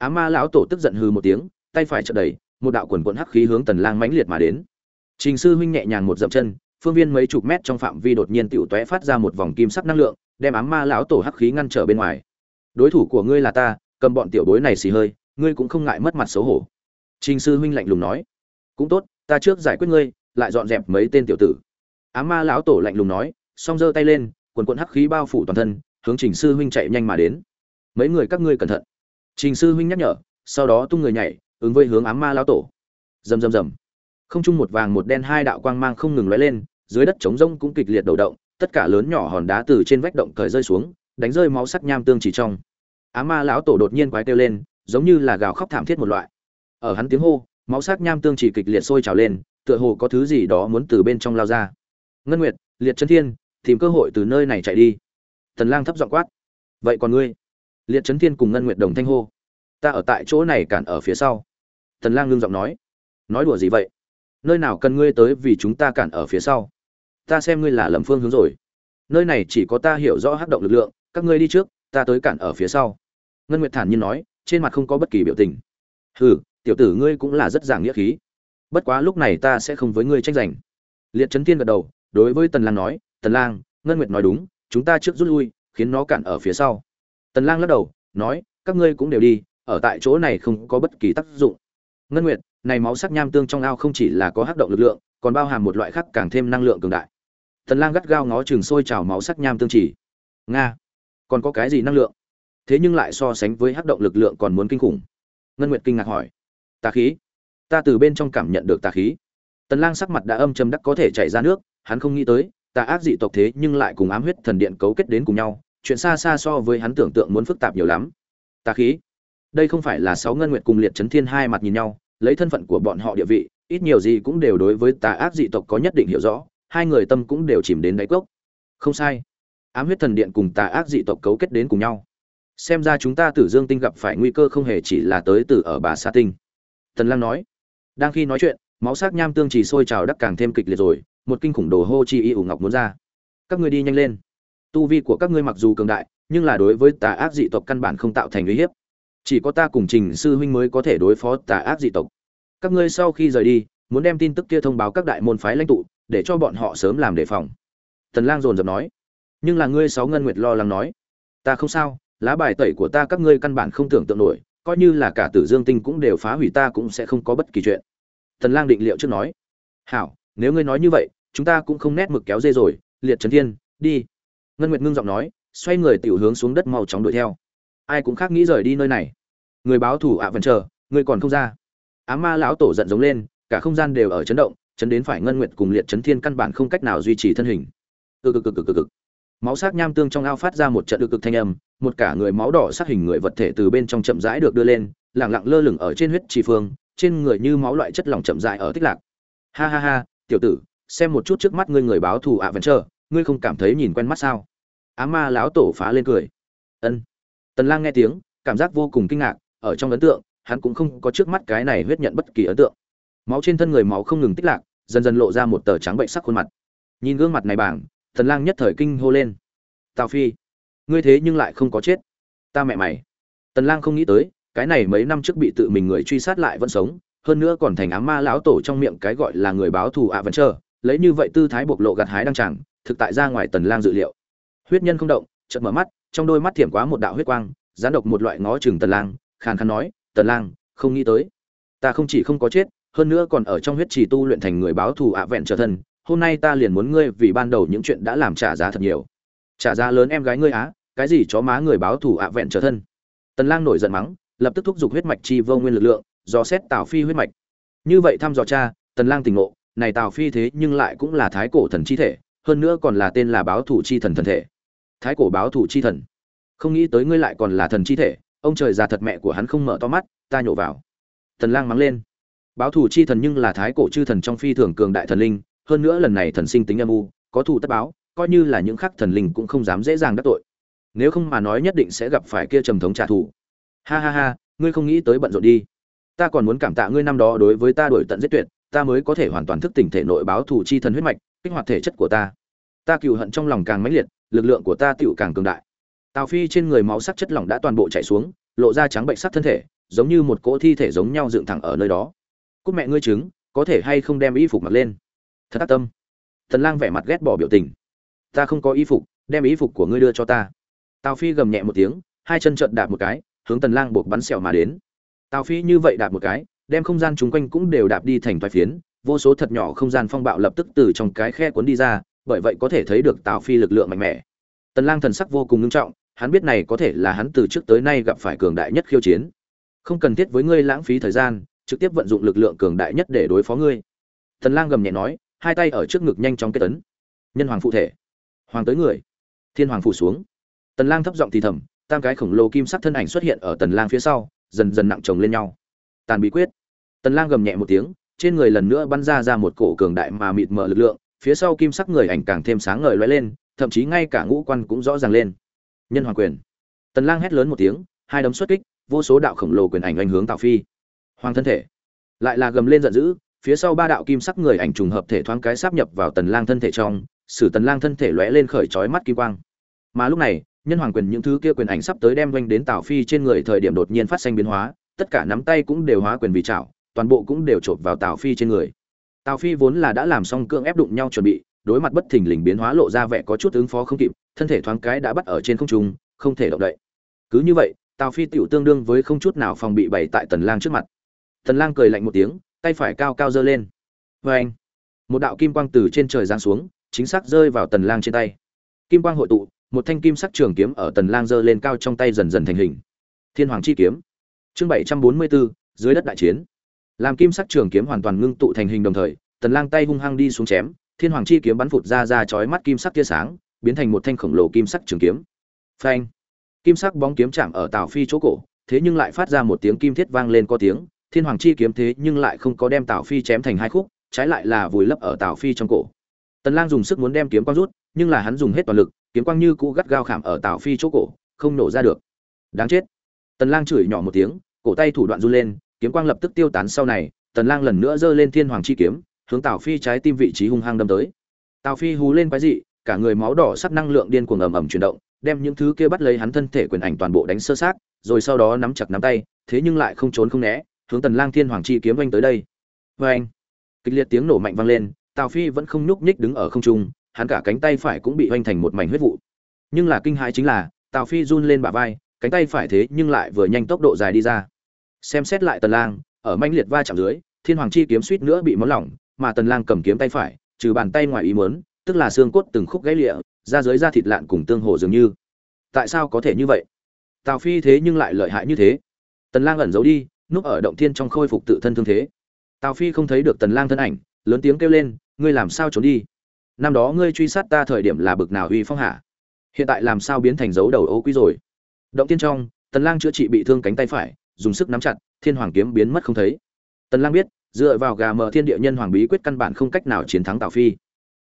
á ma lão tổ tức giận hừ một tiếng, tay phải chợt đẩy, một đạo quần quận hắc khí hướng tần lang mãnh liệt mà đến. Trình sư huynh nhẹ nhàng một dậm chân, phương viên mấy chục mét trong phạm vi đột nhiên tiểu tóe phát ra một vòng kim sắc năng lượng, đem ám ma lão tổ hắc khí ngăn trở bên ngoài. Đối thủ của ngươi là ta, cầm bọn tiểu bối này xì hơi, ngươi cũng không ngại mất mặt xấu hổ. Trình sư huynh lạnh lùng nói. Cũng tốt, ta trước giải quyết ngươi, lại dọn dẹp mấy tên tiểu tử. Ám ma lão tổ lạnh lùng nói, song giơ tay lên, quần quần hắc khí bao phủ toàn thân, hướng trình sư huynh chạy nhanh mà đến. Mấy người các ngươi cẩn thận trình sư huynh nhắc nhở, sau đó tung người nhảy, ứng với hướng ám ma lão tổ. Rầm rầm rầm. Không trung một vàng một đen hai đạo quang mang không ngừng lóe lên, dưới đất trống rông cũng kịch liệt đầu động, tất cả lớn nhỏ hòn đá từ trên vách động cởi rơi xuống, đánh rơi máu sắc nham tương chỉ trong. Ám ma lão tổ đột nhiên quái kêu lên, giống như là gào khóc thảm thiết một loại. Ở hắn tiếng hô, máu sắc nham tương chỉ kịch liệt sôi trào lên, tựa hồ có thứ gì đó muốn từ bên trong lao ra. Ngân nguyệt, liệt chân thiên, tìm cơ hội từ nơi này chạy đi. Tần lang thấp giọng quát. Vậy còn ngươi? Liệt chấn thiên cùng ngân nguyệt đồng thanh hô, ta ở tại chỗ này cản ở phía sau. Tần lang ngưng giọng nói nói đùa gì vậy? Nơi nào cần ngươi tới vì chúng ta cản ở phía sau? Ta xem ngươi là lầm phương hướng rồi. Nơi này chỉ có ta hiểu rõ hắc động lực lượng, các ngươi đi trước, ta tới cản ở phía sau. Ngân nguyệt thản nhiên nói, trên mặt không có bất kỳ biểu tình. Hừ, tiểu tử ngươi cũng là rất giảng nghĩa khí. Bất quá lúc này ta sẽ không với ngươi tranh giành. Liệt trấn thiên gật đầu, đối với tần lang nói, tần lang, ngân nguyệt nói đúng, chúng ta trước rút lui, khiến nó cản ở phía sau tần lang lắc đầu, nói, các ngươi cũng đều đi, ở tại chỗ này không có bất kỳ tác dụng. Ngân nguyệt, này máu sắc nham tương trong ao không chỉ là có hắc động lực lượng, còn bao hàm một loại khác càng thêm năng lượng cường đại. Tần lang gắt gao ngó chừng sôi trào máu sắc nham tương chỉ. Nga, còn có cái gì năng lượng? Thế nhưng lại so sánh với hắc động lực lượng còn muốn kinh khủng. Ngân nguyệt kinh ngạc hỏi. Tà khí? Ta từ bên trong cảm nhận được tà khí. Tần lang sắc mặt đã âm trầm đắc có thể chảy ra nước, hắn không nghĩ tới, tà ác dị tộc thế nhưng lại cùng ám huyết thần điện cấu kết đến cùng nhau chuyện xa xa so với hắn tưởng tượng muốn phức tạp nhiều lắm. Tà khí. Đây không phải là sáu ngân nguyệt cùng liệt chấn thiên hai mặt nhìn nhau, lấy thân phận của bọn họ địa vị, ít nhiều gì cũng đều đối với tà ác dị tộc có nhất định hiểu rõ, hai người tâm cũng đều chìm đến đáy cốc. Không sai. Ám huyết thần điện cùng tà ác dị tộc cấu kết đến cùng nhau. Xem ra chúng ta tử dương tinh gặp phải nguy cơ không hề chỉ là tới từ ở bà sa tinh. Tần lang nói. Đang khi nói chuyện, máu sắc nham tương chỉ sôi trào đắc càng thêm kịch liệt rồi, một kinh khủng đồ hô chi y ủ ngọc muốn ra. Các ngươi đi nhanh lên tu vi của các ngươi mặc dù cường đại, nhưng là đối với tà ác dị tộc căn bản không tạo thành uy hiếp. Chỉ có ta cùng trình sư huynh mới có thể đối phó tà ác dị tộc. Các ngươi sau khi rời đi, muốn đem tin tức kia thông báo các đại môn phái lãnh tụ, để cho bọn họ sớm làm đề phòng. Tần lang dồn dập nói. Nhưng là ngươi sáu ngân nguyệt lo lắng nói, ta không sao, lá bài tẩy của ta các ngươi căn bản không tưởng tượng nổi, coi như là cả tử dương tinh cũng đều phá hủy ta cũng sẽ không có bất kỳ chuyện. Tần lang định liệu trước nói. Hảo, nếu ngươi nói như vậy, chúng ta cũng không nét mực kéo dê rồi, liệt trấn thiên, đi ngân nguyệt ngưng giọng nói, xoay người tiểu hướng xuống đất mau chóng đuổi theo. Ai cũng khác nghĩ rời đi nơi này. Người báo thủ ạ, vẫn chờ, người còn không ra. Á ma lão tổ giận giống lên, cả không gian đều ở chấn động, chấn đến phải ngân nguyệt cùng liệt chấn thiên căn bản không cách nào duy trì thân hình. Cực cực cực cực cực máu sắc nham tương trong ao phát ra một trận cực cực thanh âm, một cả người máu đỏ sắc hình người vật thể từ bên trong chậm rãi được đưa lên lẳng lặng lơ lửng ở trên huyết trì phương, trên người như máu loại chất lỏng chậm rãi ở tích lạc. Ha ha ha, tiểu tử, xem một chút trước mắt ngươi người báo thù ạ, vẫn chờ ngươi không cảm thấy nhìn quen mắt sao? Á ma lão tổ phá lên cười. Ân. Tần lang nghe tiếng, cảm giác vô cùng kinh ngạc, ở trong ấn tượng, hắn cũng không có trước mắt cái này huyết nhận bất kỳ ấn tượng. Máu trên thân người máu không ngừng tích lạc, dần dần lộ ra một tờ trắng bệnh sắc khuôn mặt. Nhìn gương mặt này bảng, tần lang nhất thời kinh hô lên. Tào phi, ngươi thế nhưng lại không có chết. Ta mẹ mày. Tần lang không nghĩ tới, cái này mấy năm trước bị tự mình người truy sát lại vẫn sống, hơn nữa còn thành ám ma lão tổ trong miệng cái gọi là người báo thù ạ vẫn chờ lấy như vậy tư thái bộc lộ gặt hái đang chẳng thực tại ra ngoài tần lang dự liệu. Huyết nhân không động, chợt mở mắt, trong đôi mắt thiểm quá một đạo huyết quang, gián độc một loại ngó chừng tần lang, khàn khàn nói, tần lang, không nghĩ tới. Ta không chỉ không có chết, hơn nữa còn ở trong huyết trì tu luyện thành người báo thù ạ vẹn trở thân, hôm nay ta liền muốn ngươi vì ban đầu những chuyện đã làm trả giá thật nhiều. Trả giá lớn em gái ngươi á, cái gì chó má người báo thù ạ vẹn trở thân? Tần lang nổi giận mắng, lập tức thúc giục huyết mạch chi vô nguyên lực lượng, dò xét tào phi huyết mạch. Như vậy thăm dò cha. Tần lang tỉnh ngộ, này tào phi thế nhưng lại cũng là thái cổ thần chi thể hơn nữa còn là tên là báo thủ chi thần thần thể. Thái cổ báo thủ chi thần. Không nghĩ tới ngươi lại còn là thần chi thể, ông trời già thật mẹ của hắn không mở to mắt, ta nhổ vào. Thần lang mắng lên. Báo thủ chi thần nhưng là thái cổ chư thần trong phi thường cường đại thần linh, hơn nữa lần này thần sinh tính âm u, có thủ tất báo, coi như là những khắc thần linh cũng không dám dễ dàng đắc tội. Nếu không mà nói nhất định sẽ gặp phải kia trầm thống trả thù. Ha ha ha, ngươi không nghĩ tới bận rộn đi. Ta còn muốn cảm tạ ngươi năm đó đối với ta đổi tận giết tuyệt, ta mới có thể hoàn toàn thức tỉnh thể nội báo thủ chi thần huyết mạch kích hoạt thể chất của ta. Ta cựu hận trong lòng càng mãnh liệt, lực lượng của ta tựu càng cường đại. Tào phi trên người máu sắc chất lỏng đã toàn bộ chảy xuống, lộ ra trắng bệnh sắc thân thể, giống như một cỗ thi thể giống nhau dựng thẳng ở nơi đó. Cúc mẹ ngươi chứng có thể hay không đem y phục mặc lên? Thật tác tâm. Thần lang vẻ mặt ghét bỏ biểu tình. Ta không có y phục, đem y phục của ngươi đưa cho ta. Tào phi gầm nhẹ một tiếng, hai chân trợn đạp một cái, hướng tần lang buộc bắn sẹo mà đến. Tào phi như vậy đạp một cái, đem không gian chúng quanh cũng đều đạp đi thành toái phiến vô số thật nhỏ không gian phong bạo lập tức từ trong cái khe cuốn đi ra, bởi vậy có thể thấy được tào phi lực lượng mạnh mẽ. Tần lang thần sắc vô cùng nghiêm trọng, hắn biết này có thể là hắn từ trước tới nay gặp phải cường đại nhất khiêu chiến. Không cần thiết với ngươi lãng phí thời gian, trực tiếp vận dụng lực lượng cường đại nhất để đối phó ngươi. Tần lang gầm nhẹ nói, hai tay ở trước ngực nhanh chóng kết tấn nhân hoàng phụ thể. Hoàng tới người. Thiên hoàng phủ xuống. Tần lang thấp giọng thì thầm, tam cái khổng lồ kim sắc thân ảnh xuất hiện ở tần lang phía sau, dần dần nặng chồng lên nhau. Tàn bí quyết. Tần lang gầm nhẹ một tiếng trên người lần nữa bắn ra ra một cổ cường đại mà mịt mờ lực lượng, phía sau kim sắc người ảnh càng thêm sáng ngời lóe lên, thậm chí ngay cả ngũ quan cũng rõ ràng lên. Nhân hoàng quyền. Tần lang hét lớn một tiếng, hai đấm xuất kích, vô số đạo khổng lồ quyền ảnh ảnh hướng tào phi. Hoàng thân thể. Lại là gầm lên giận dữ, phía sau ba đạo kim sắc người ảnh trùng hợp thể thoáng cái sáp nhập vào tần lang thân thể trong, sử tần lang thân thể lóe lên khởi chói mắt kim quang. Mà lúc này, nhân hoàng quyền những thứ kia quyền ảnh sắp tới đem vanh đến tào phi trên người thời điểm đột nhiên phát sinh biến hóa, tất cả nắm tay cũng đều hóa quyền vì chảo toàn bộ cũng đều chộp vào tào phi trên người. Tào phi vốn là đã làm xong cưỡng ép đụng nhau chuẩn bị đối mặt bất thình lình biến hóa lộ ra vẻ có chút ứng phó không kịp thân thể thoáng cái đã bắt ở trên không trung không thể động đậy. Cứ như vậy tào phi tiểu tương đương với không chút nào phòng bị bày tại tần lang trước mặt. Tần lang cười lạnh một tiếng tay phải cao cao giơ lên. Với anh một đạo kim quang từ trên trời giáng xuống chính xác rơi vào tần lang trên tay. Kim quang hội tụ một thanh kim sắc trường kiếm ở tần lang giơ lên cao trong tay dần dần thành hình. Thiên hoàng chi kiếm. Chương 744, dưới đất đại chiến làm kim sắc trường kiếm hoàn toàn ngưng tụ thành hình đồng thời, tần lang tay hung hăng đi xuống chém, thiên hoàng chi kiếm bắn phụt ra ra chói mắt kim sắc tia sáng, biến thành một thanh khổng lồ kim sắc trường kiếm. Phanh! Kim sắc bóng kiếm chạm ở tào phi chỗ cổ, thế nhưng lại phát ra một tiếng kim thiết vang lên có tiếng, thiên hoàng chi kiếm thế nhưng lại không có đem tào phi chém thành hai khúc, trái lại là vùi lấp ở tào phi trong cổ. Tần lang dùng sức muốn đem kiếm quang rút, nhưng là hắn dùng hết toàn lực, kiếm quang như cũ gắt gao khảm ở tào phi chỗ cổ, không nổ ra được. Đáng chết! Tần lang chửi nhỏ một tiếng, cổ tay thủ đoạn run lên kiếm quang lập tức tiêu tán sau này, tần lang lần nữa giơ lên thiên hoàng chi kiếm, hướng tào phi trái tim vị trí hung hăng đâm tới. Tào phi hú lên quái dị, cả người máu đỏ sắc năng lượng điên cuồng ầm ầm chuyển động, đem những thứ kia bắt lấy hắn thân thể quyền ảnh toàn bộ đánh sơ sát rồi sau đó nắm chặt nắm tay, thế nhưng lại không trốn không né, hướng tần lang thiên hoàng chi kiếm oanh tới đây. Vê anh kịch liệt tiếng nổ mạnh vang lên, tào phi vẫn không nhúc nhích đứng ở không trung, hắn cả cánh tay phải cũng bị oanh thành một mảnh huyết vụ. Nhưng là kinh hãi chính là, tào phi run lên bả vai, cánh tay phải thế nhưng lại vừa nhanh tốc độ dài đi ra xem xét lại tần lang, ở manh liệt va chạm dưới, thiên hoàng chi kiếm suýt nữa bị mất lỏng, mà tần lang cầm kiếm tay phải, trừ bàn tay ngoài ý muốn, tức là xương cốt từng khúc gãy lịa ra dưới da thịt lạn cùng tương hồ dường như. Tại sao có thể như vậy? Tào phi thế nhưng lại lợi hại như thế. Tần lang ẩn giấu đi, núp ở động thiên trong khôi phục tự thân thương thế. Tào phi không thấy được tần lang thân ảnh, lớn tiếng kêu lên, ngươi làm sao trốn đi? Năm đó ngươi truy sát ta thời điểm là bực nào uy phong hạ hiện tại làm sao biến thành dấu đầu ấu quý rồi? Động thiên trong, tần lang chữa trị bị thương cánh tay phải dùng sức nắm chặt thiên hoàng kiếm biến mất không thấy. Tần lang biết dựa vào gà mờ thiên địa nhân hoàng bí quyết căn bản không cách nào chiến thắng tào phi.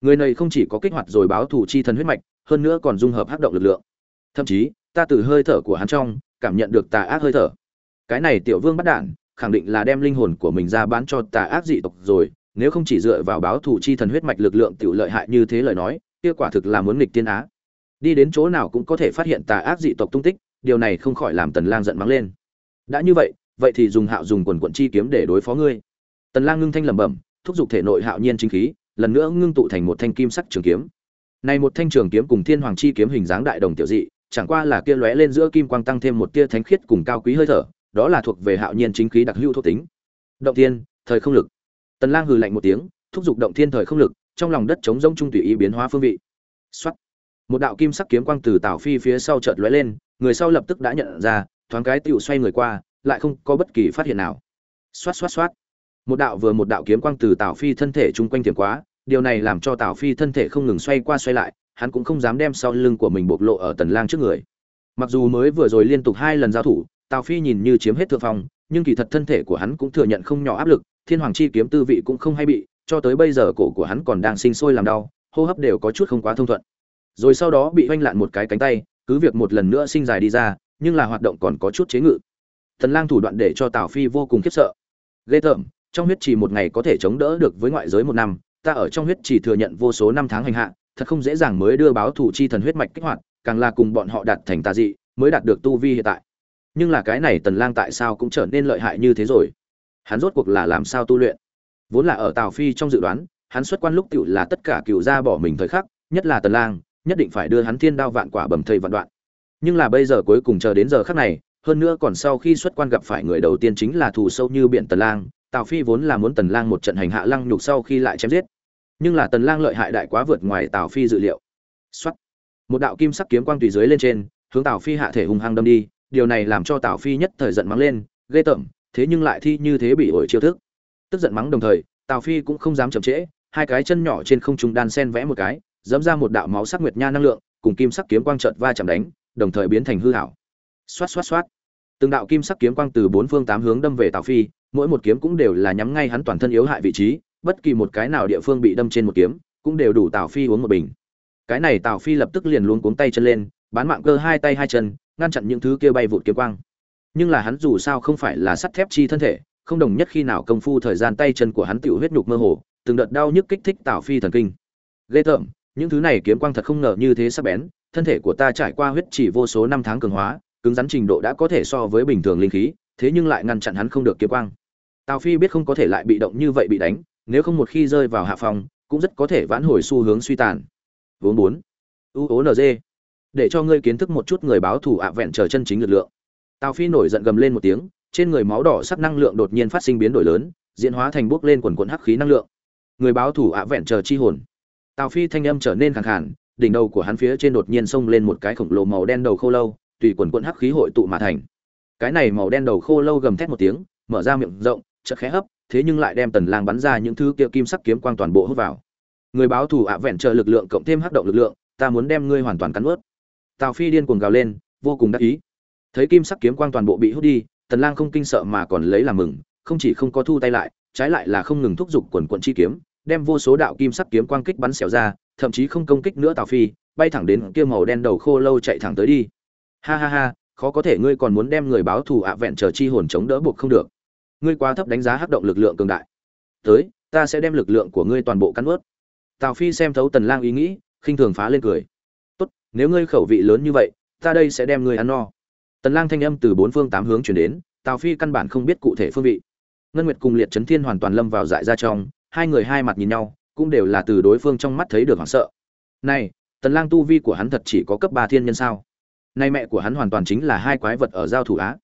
Người này không chỉ có kích hoạt rồi báo thủ chi thần huyết mạch hơn nữa còn dung hợp hắc động lực lượng. Thậm chí ta từ hơi thở của hắn trong cảm nhận được tà ác hơi thở. Cái này tiểu vương bắt đạn, khẳng định là đem linh hồn của mình ra bán cho tà ác dị tộc rồi nếu không chỉ dựa vào báo thủ chi thần huyết mạch lực lượng tiểu lợi hại như thế lời nói kia quả thực là muốn nghịch tiên á. Đi đến chỗ nào cũng có thể phát hiện tà ác dị tộc tung tích điều này không khỏi làm tần lang giận mắng lên đã như vậy vậy thì dùng hạo dùng quần quận chi kiếm để đối phó ngươi. Tần lang ngưng thanh lẩm bẩm, thúc giục thể nội hạo nhiên chính khí, lần nữa ngưng tụ thành một thanh kim sắc trường kiếm. Này một thanh trường kiếm cùng thiên hoàng chi kiếm hình dáng đại đồng tiểu dị, chẳng qua là kia lóe lên giữa kim quang tăng thêm một tia thánh khiết cùng cao quý hơi thở, đó là thuộc về hạo nhiên chính khí đặc hữu thuộc tính. Động thiên, thời không lực. Tần lang hừ lạnh một tiếng, thúc giục động thiên thời không lực, trong lòng đất chống rông trung tùy ý biến hóa phương vị. Soát. một đạo kim sắc kiếm quang từ tảo phi phía sau chợt lóe lên, người sau lập tức đã nhận ra thoáng cái tựu xoay người qua, lại không có bất kỳ phát hiện nào. Xoát xoát xoát. Một đạo vừa một đạo kiếm quang từ tào phi thân thể chung quanh tiềm quá, điều này làm cho tào phi thân thể không ngừng xoay qua xoay lại, hắn cũng không dám đem sau lưng của mình bộc lộ ở tần lang trước người. Mặc dù mới vừa rồi liên tục hai lần giao thủ, tào phi nhìn như chiếm hết thượng phong, nhưng kỳ thật thân thể của hắn cũng thừa nhận không nhỏ áp lực, thiên hoàng chi kiếm tư vị cũng không hay bị, cho tới bây giờ cổ của hắn còn đang sinh sôi làm đau, hô hấp đều có chút không quá thông thuận. Rồi sau đó bị oanh lạn một cái cánh tay, cứ việc một lần nữa sinh dài đi ra nhưng là hoạt động còn có chút chế ngự. Tần lang thủ đoạn để cho tào phi vô cùng khiếp sợ. Ghê tởm, trong huyết trì một ngày có thể chống đỡ được với ngoại giới một năm, ta ở trong huyết trì thừa nhận vô số năm tháng hành hạ, thật không dễ dàng mới đưa báo thủ chi thần huyết mạch kích hoạt, càng là cùng bọn họ đạt thành tà dị, mới đạt được tu vi hiện tại. Nhưng là cái này tần lang tại sao cũng trở nên lợi hại như thế rồi? Hắn rốt cuộc là làm sao tu luyện? Vốn là ở tào phi trong dự đoán, hắn xuất quan lúc tiểu là tất cả cựu gia bỏ mình thời khắc, nhất là tần lang, nhất định phải đưa hắn thiên đao vạn quả bầm thây vạn đoạn nhưng là bây giờ cuối cùng chờ đến giờ khắc này, hơn nữa còn sau khi xuất quan gặp phải người đầu tiên chính là thù sâu như biển tần lang, tào phi vốn là muốn tần lang một trận hành hạ lăng nhục sau khi lại chém giết. Nhưng là tần lang lợi hại đại quá vượt ngoài tào phi dự liệu. Xuất một đạo kim sắc kiếm quang tùy dưới lên trên, hướng tào phi hạ thể hung hăng đâm đi, điều này làm cho tào phi nhất thời giận mắng lên, ghê tởm, thế nhưng lại thi như thế bị ổi chiêu thức. Tức giận mắng đồng thời, tào phi cũng không dám chậm trễ, hai cái chân nhỏ trên không trung đan sen vẽ một cái, dẫm ra một đạo máu sắc nguyệt nha năng lượng, cùng kim sắc kiếm quang chợt va chạm đánh đồng thời biến thành hư hảo. Xoát xoát xoát. Từng đạo kim sắc kiếm quang từ bốn phương tám hướng đâm về tào phi, mỗi một kiếm cũng đều là nhắm ngay hắn toàn thân yếu hại vị trí, bất kỳ một cái nào địa phương bị đâm trên một kiếm, cũng đều đủ tào phi uống một bình. Cái này tào phi lập tức liền luôn cuống tay chân lên, bán mạng cơ hai tay hai chân, ngăn chặn những thứ kia bay vụt kiếm quang. Nhưng là hắn dù sao không phải là sắt thép chi thân thể, không đồng nhất khi nào công phu thời gian tay chân của hắn tiểu huyết nhục mơ hồ, từng đợt đau nhức kích thích tào phi thần kinh. Ghê tởm, những thứ này kiếm quang thật không ngờ như thế sắc bén thân thể của ta trải qua huyết chỉ vô số năm tháng cường hóa, cứng rắn trình độ đã có thể so với bình thường linh khí, thế nhưng lại ngăn chặn hắn không được kiếm quang. Tào phi biết không có thể lại bị động như vậy bị đánh, nếu không một khi rơi vào hạ phòng, cũng rất có thể vãn hồi xu hướng suy tàn. Vốn bốn u ố nz để cho ngươi kiến thức một chút người báo thủ ạ vẹn chờ chân chính lực lượng. Tào phi nổi giận gầm lên một tiếng, trên người máu đỏ sắc năng lượng đột nhiên phát sinh biến đổi lớn, diễn hóa thành bốc lên quần quần hắc khí năng lượng. Người báo thủ ạ vẹn chờ chi hồn. Tào phi thanh âm trở nên khẳng khàn đỉnh đầu của hắn phía trên đột nhiên xông lên một cái khổng lồ màu đen đầu khô lâu, tùy quần quần hắc khí hội tụ mà thành. Cái này màu đen đầu khô lâu gầm thét một tiếng, mở ra miệng rộng, chợt khẽ hấp, thế nhưng lại đem tần lang bắn ra những thứ kia kim sắc kiếm quang toàn bộ hút vào. Người báo thù ạ vẹn trợ lực lượng cộng thêm hắc động lực lượng, ta muốn đem ngươi hoàn toàn cắn nuốt tào phi điên cuồng gào lên, vô cùng đắc ý. Thấy kim sắc kiếm quang toàn bộ bị hút đi, tần lang không kinh sợ mà còn lấy làm mừng, không chỉ không có thu tay lại, trái lại là không ngừng thúc giục quần quần chi kiếm, đem vô số đạo kim sắc kiếm quang kích bắn xẻo ra thậm chí không công kích nữa tào phi, bay thẳng đến kia màu đen đầu khô lâu chạy thẳng tới đi. Ha ha ha, khó có thể ngươi còn muốn đem người báo thù ạ à vẹn chờ chi hồn chống đỡ buộc không được. Ngươi quá thấp đánh giá hắc động lực lượng cường đại. Tới, ta sẽ đem lực lượng của ngươi toàn bộ cắn ướt tào phi xem thấu tần lang ý nghĩ, khinh thường phá lên cười. Tốt, nếu ngươi khẩu vị lớn như vậy, ta đây sẽ đem ngươi ăn no. Tần lang thanh âm từ bốn phương tám hướng truyền đến, tào phi căn bản không biết cụ thể phương vị. Ngân nguyệt cùng liệt chấn thiên hoàn toàn lâm vào dại ra trong, hai người hai mặt nhìn nhau cũng đều là từ đối phương trong mắt thấy được hoảng sợ. Này, tần lang tu vi của hắn thật chỉ có cấp ba thiên nhân sao? Nay mẹ của hắn hoàn toàn chính là hai quái vật ở giao thủ á.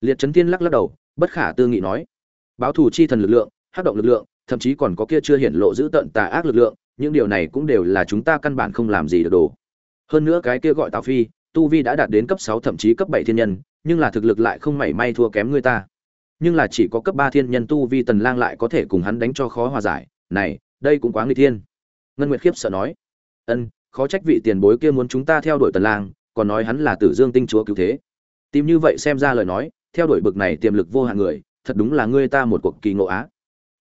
Liệt chấn thiên lắc lắc đầu, bất khả tư nghị nói. Báo thủ chi thần lực lượng, hắc động lực lượng, thậm chí còn có kia chưa hiển lộ giữ tận tà ác lực lượng, những điều này cũng đều là chúng ta căn bản không làm gì được đồ. Hơn nữa cái kia gọi tào phi, tu vi đã đạt đến cấp sáu, thậm chí cấp bảy thiên nhân, nhưng là thực lực lại không mảy may thua kém người ta. Nhưng là chỉ có cấp ba thiên nhân tu vi tần lang lại có thể cùng hắn đánh cho khó hòa giải. Này đây cũng quá nguy thiên. Ngân nguyệt khiếp sợ nói. Ân, khó trách vị tiền bối kia muốn chúng ta theo đuổi tần lang, còn nói hắn là tử dương tinh chúa cứu thế. Tìm như vậy xem ra lời nói, theo đuổi bực này tiềm lực vô hạn người, thật đúng là ngươi ta một cuộc kỳ ngộ á.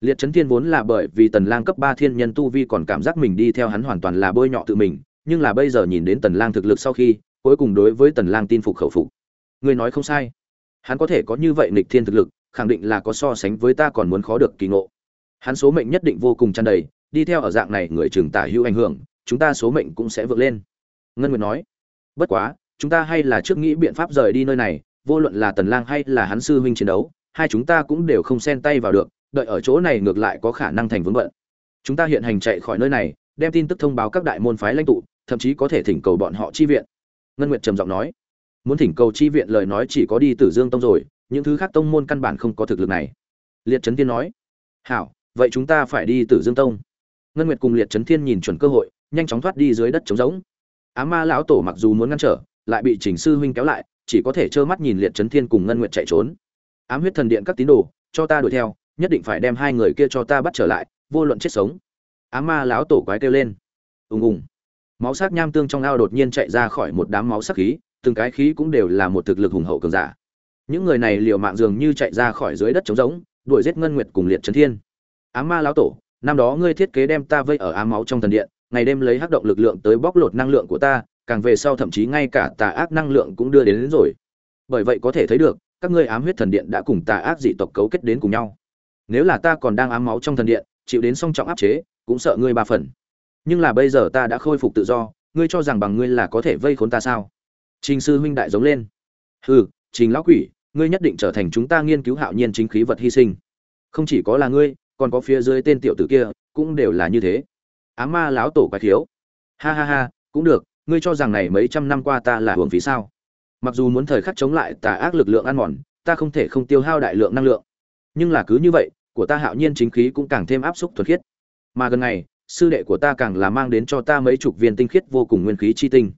Liệt chấn thiên vốn là bởi vì tần lang cấp ba thiên nhân tu vi còn cảm giác mình đi theo hắn hoàn toàn là bôi nhọ tự mình, nhưng là bây giờ nhìn đến tần lang thực lực sau khi, cuối cùng đối với tần lang tin phục khẩu phục. Ngươi nói không sai. Hắn có thể có như vậy nghịch thiên thực lực, khẳng định là có so sánh với ta còn muốn khó được kỳ ngộ hắn số mệnh nhất định vô cùng tràn đầy, đi theo ở dạng này người trường tả hữu ảnh hưởng, chúng ta số mệnh cũng sẽ vượt lên. Ngân nguyệt nói, bất quá, chúng ta hay là trước nghĩ biện pháp rời đi nơi này, vô luận là tần lang hay là hắn sư huynh chiến đấu, hai chúng ta cũng đều không xen tay vào được, đợi ở chỗ này ngược lại có khả năng thành vướng bận. Chúng ta hiện hành chạy khỏi nơi này, đem tin tức thông báo các đại môn phái lãnh tụ, thậm chí có thể thỉnh cầu bọn họ chi viện. Ngân nguyệt trầm giọng nói, muốn thỉnh cầu chi viện lời nói chỉ có đi tử dương tông rồi, những thứ khác tông môn căn bản không có thực lực này. Liệt trấn tiên nói, hảo vậy chúng ta phải đi tử dương tông. Ngân nguyệt cùng liệt chấn thiên nhìn chuẩn cơ hội, nhanh chóng thoát đi dưới đất trống rỗng. Á ma lão tổ mặc dù muốn ngăn trở, lại bị trình sư huynh kéo lại, chỉ có thể trơ mắt nhìn liệt chấn thiên cùng ngân nguyệt chạy trốn. Ám huyết thần điện các tín đồ, cho ta đuổi theo, nhất định phải đem hai người kia cho ta bắt trở lại, vô luận chết sống. Á ma lão tổ quái kêu lên. Ùng ùng. Máu sắc nham tương trong ao đột nhiên chạy ra khỏi một đám máu sắc khí, từng cái khí cũng đều là một thực lực hùng hậu cường giả. Những người này liều mạng dường như chạy ra khỏi dưới đất trống rỗng, đuổi giết ngân nguyệt cùng liệt chấn thiên á ma lão tổ năm đó ngươi thiết kế đem ta vây ở ám máu trong thần điện ngày đêm lấy hắc động lực lượng tới bóc lột năng lượng của ta càng về sau thậm chí ngay cả tà ác năng lượng cũng đưa đến, đến rồi. Bởi vậy có thể thấy được các ngươi ám huyết thần điện đã cùng tà ác dị tộc cấu kết đến cùng nhau. Nếu là ta còn đang ám máu trong thần điện chịu đến song trọng áp chế cũng sợ ngươi ba phần. Nhưng là bây giờ ta đã khôi phục tự do ngươi cho rằng bằng ngươi là có thể vây khốn ta sao? Trình sư huynh đại giống lên. Hừ trình lão quỷ ngươi nhất định trở thành chúng ta nghiên cứu hạo nhiên chính khí vật hy sinh. Không chỉ có là ngươi còn có phía dưới tên tiểu tử kia, cũng đều là như thế. Á ma lão tổ quái thiếu ha ha ha, cũng được, ngươi cho rằng này mấy trăm năm qua ta là hưởng phí sao? Mặc dù muốn thời khắc chống lại tà ác lực lượng ăn mòn, ta không thể không tiêu hao đại lượng năng lượng. Nhưng là cứ như vậy, của ta hạo nhiên chính khí cũng càng thêm áp xúc thuật khiết. Mà gần này sư đệ của ta càng là mang đến cho ta mấy chục viên tinh khiết vô cùng nguyên khí chi tinh.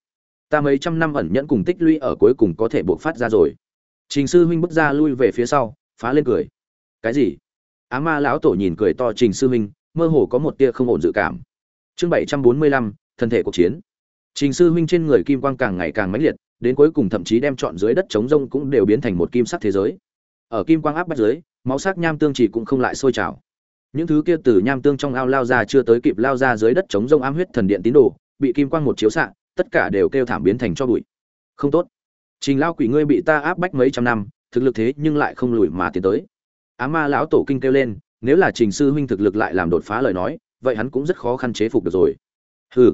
Ta mấy trăm năm ẩn nhẫn cùng tích lũy ở cuối cùng có thể buộc phát ra rồi. Trình sư huynh bước ra lui về phía sau, phá lên cười. Cái gì? Á ma lão tổ nhìn cười to trình sư huynh mơ hồ có một tia không ổn dự cảm. Chương bảy trăm bốn mươi lăm, thân thể cuộc chiến. Trình sư huynh trên người kim quang càng ngày càng mãnh liệt, đến cuối cùng thậm chí đem chọn dưới đất trống rông cũng đều biến thành một kim sắc thế giới. Ở kim quang áp bách dưới, máu sắc nham tương chỉ cũng không lại sôi trào. Những thứ kia từ nham tương trong ao lao ra chưa tới kịp lao ra dưới đất trống rông ám huyết thần điện tín đồ, bị kim quang một chiếu xạ, tất cả đều kêu thảm biến thành cho bụi. Không tốt. Trình lao quỷ ngươi bị ta áp bách mấy trăm năm, thực lực thế nhưng lại không lùi mà tiến tới á ma lão tổ kinh kêu lên, nếu là trình sư huynh thực lực lại làm đột phá lời nói, vậy hắn cũng rất khó khăn chế phục được rồi. Hừ,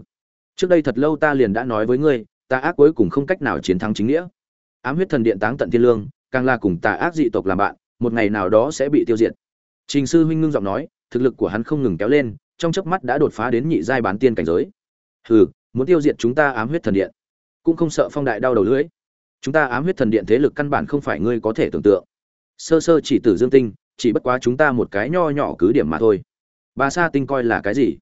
trước đây thật lâu ta liền đã nói với ngươi ta ác cuối cùng không cách nào chiến thắng chính nghĩa. Ám huyết thần điện táng tận thiên lương, càng là cùng tà ác dị tộc làm bạn, một ngày nào đó sẽ bị tiêu diệt. Trình sư huynh ngưng giọng nói, thực lực của hắn không ngừng kéo lên, trong chớp mắt đã đột phá đến nhị giai bán tiên cảnh giới. Hừ, muốn tiêu diệt chúng ta ám huyết thần điện, cũng không sợ phong đại đau đầu lưỡi. Chúng ta ám huyết thần điện thế lực căn bản không phải ngươi có thể tưởng tượng sơ sơ chỉ tử dương tinh, chỉ bất quá chúng ta một cái nho nhỏ cứ điểm mà thôi. Bà sa tinh coi là cái gì?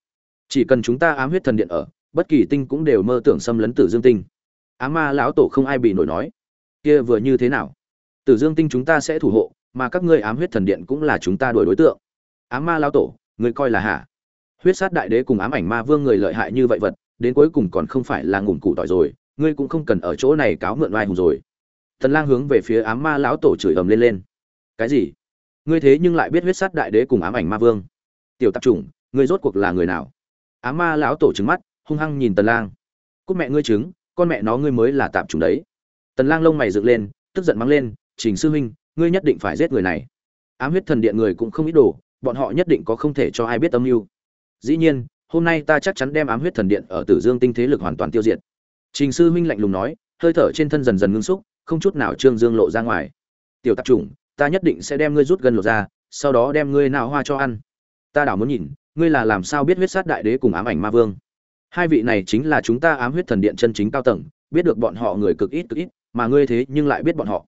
Chỉ cần chúng ta ám huyết thần điện ở, bất kỳ tinh cũng đều mơ tưởng xâm lấn tử dương tinh. Á ma lão tổ không ai bị nổi nói. Kia vừa như thế nào? Tử dương tinh chúng ta sẽ thủ hộ, mà các ngươi ám huyết thần điện cũng là chúng ta đuổi đối tượng. Ám ma lão tổ người coi là hả? Huyết sát đại đế cùng ám ảnh ma vương người lợi hại như vậy vật, đến cuối cùng còn không phải là ngủn cụ tỏi rồi, ngươi cũng không cần ở chỗ này cáo mượn oai hùng rồi. Thần lang hướng về phía ám ma lão tổ chửi ầm lên lên cái gì? Ngươi thế nhưng lại biết huyết sát đại đế cùng ám ảnh ma vương. Tiểu tạp chủng, ngươi rốt cuộc là người nào? Ám ma lão tổ trứng mắt, hung hăng nhìn tần lang. Cút mẹ ngươi trứng, con mẹ nó ngươi mới là tạp chủng đấy. Tần lang lông mày dựng lên, tức giận mắng lên, trình sư huynh, ngươi nhất định phải giết người này. Ám huyết thần điện người cũng không ít đồ, bọn họ nhất định có không thể cho ai biết âm mưu. Dĩ nhiên, hôm nay ta chắc chắn đem ám huyết thần điện ở tử dương tinh thế lực hoàn toàn tiêu diệt. Trình sư huynh lạnh lùng nói, hơi thở trên thân dần dần ngưng xúc, không chút nào trương dương lộ ra ngoài. Tiểu tạp chủng ta nhất định sẽ đem ngươi rút gần lộ ra, sau đó đem ngươi nào hoa cho ăn. Ta đảo muốn nhìn, ngươi là làm sao biết huyết sát đại đế cùng ám ảnh ma vương? Hai vị này chính là chúng ta ám huyết thần điện chân chính cao tầng, biết được bọn họ người cực ít cực ít, mà ngươi thế nhưng lại biết bọn họ.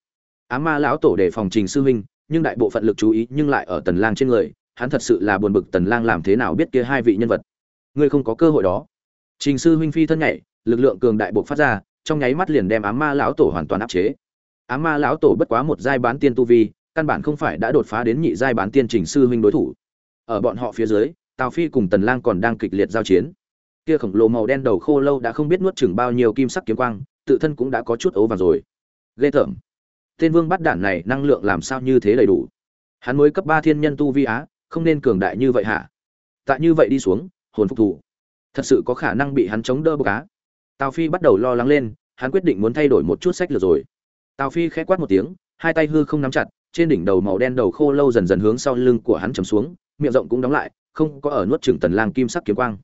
Ám ma lão tổ để phòng trình sư huynh, nhưng đại bộ phận lực chú ý nhưng lại ở tần lang trên người, hắn thật sự là buồn bực tần lang làm thế nào biết kia hai vị nhân vật. Ngươi không có cơ hội đó. Trình sư huynh phi thân nhảy, lực lượng cường đại bộc phát ra, trong nháy mắt liền đem ám ma lão tổ hoàn toàn áp chế. Ám ma lão tổ bất quá một giai bán tiên tu vi căn bản không phải đã đột phá đến nhị giai bán tiên trình sư huynh đối thủ. Ở bọn họ phía dưới, tào phi cùng tần lang còn đang kịch liệt giao chiến. Kia khổng lồ màu đen đầu khô lâu đã không biết nuốt chửng bao nhiêu kim sắc kiếm quang, tự thân cũng đã có chút ấu vàng rồi. Ghê tởm. Tên vương bắt đản này năng lượng làm sao như thế đầy đủ? Hắn mới cấp ba thiên nhân tu vi á, không nên cường đại như vậy hả? Tại như vậy đi xuống, hồn phục thủ. Thật sự có khả năng bị hắn chống đỡ bờ cá tào phi bắt đầu lo lắng lên, hắn quyết định muốn thay đổi một chút sách lược rồi. Tào phi khẽ quát một tiếng, hai tay hư không nắm chặt trên đỉnh đầu màu đen đầu khô lâu dần dần hướng sau lưng của hắn chầm xuống, miệng rộng cũng đóng lại, không có ở nuốt chửng tần lang kim sắc kiếm quang.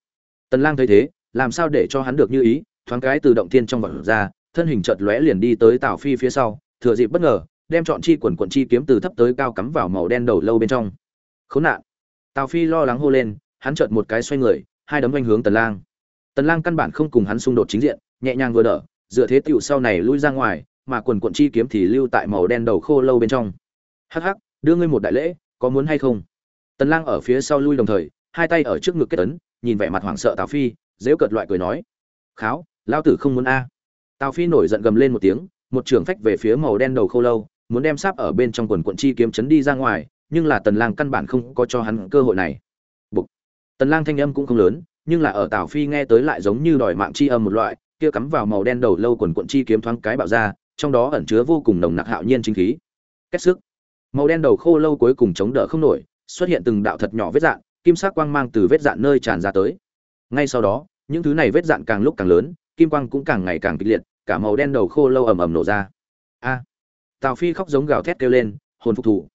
Tần lang thấy thế, làm sao để cho hắn được như ý, thoáng cái từ động thiên trong vật ra, thân hình chợt lóe liền đi tới tào phi phía sau, thừa dịp bất ngờ, đem chọn chi quần quần chi kiếm từ thấp tới cao cắm vào màu đen đầu lâu bên trong. Khốn nạn! Tào phi lo lắng hô lên, hắn chợt một cái xoay người, hai đấm anh hướng tần lang. Tần lang căn bản không cùng hắn xung đột chính diện, nhẹ nhàng vừa đỡ, dựa thế tiểu sau này lui ra ngoài, mà quần quần chi kiếm thì lưu tại màu đen đầu khô lâu bên trong hắc hắc, đưa ngươi một đại lễ, có muốn hay không? Tần lang ở phía sau lui đồng thời, hai tay ở trước ngực kết ấn, nhìn vẻ mặt hoảng sợ tào phi, dễu cợt loại cười nói, kháo lao tử không muốn a. Tào phi nổi giận gầm lên một tiếng, một trường phách về phía màu đen đầu khô lâu, muốn đem sáp ở bên trong quần quận chi kiếm chấn đi ra ngoài, nhưng là tần lang căn bản không có cho hắn cơ hội này. Bục. tần lang thanh âm cũng không lớn, nhưng là ở tào phi nghe tới lại giống như đòi mạng chi âm một loại, kia cắm vào màu đen đầu lâu quần quận chi kiếm thoáng cái bạo ra, trong đó ẩn chứa vô cùng nồng nặc hạo nhiên chính khí. Kết sức màu đen đầu khô lâu cuối cùng chống đỡ không nổi, xuất hiện từng đạo thật nhỏ vết dạn, kim sắc quang mang từ vết dạn nơi tràn ra tới. Ngay sau đó, những thứ này vết dạn càng lúc càng lớn, kim quang cũng càng ngày càng kịch liệt, cả màu đen đầu khô lâu ầm ầm nổ ra. A! Tào phi khóc giống gào thét kêu lên, hồn phục thủ.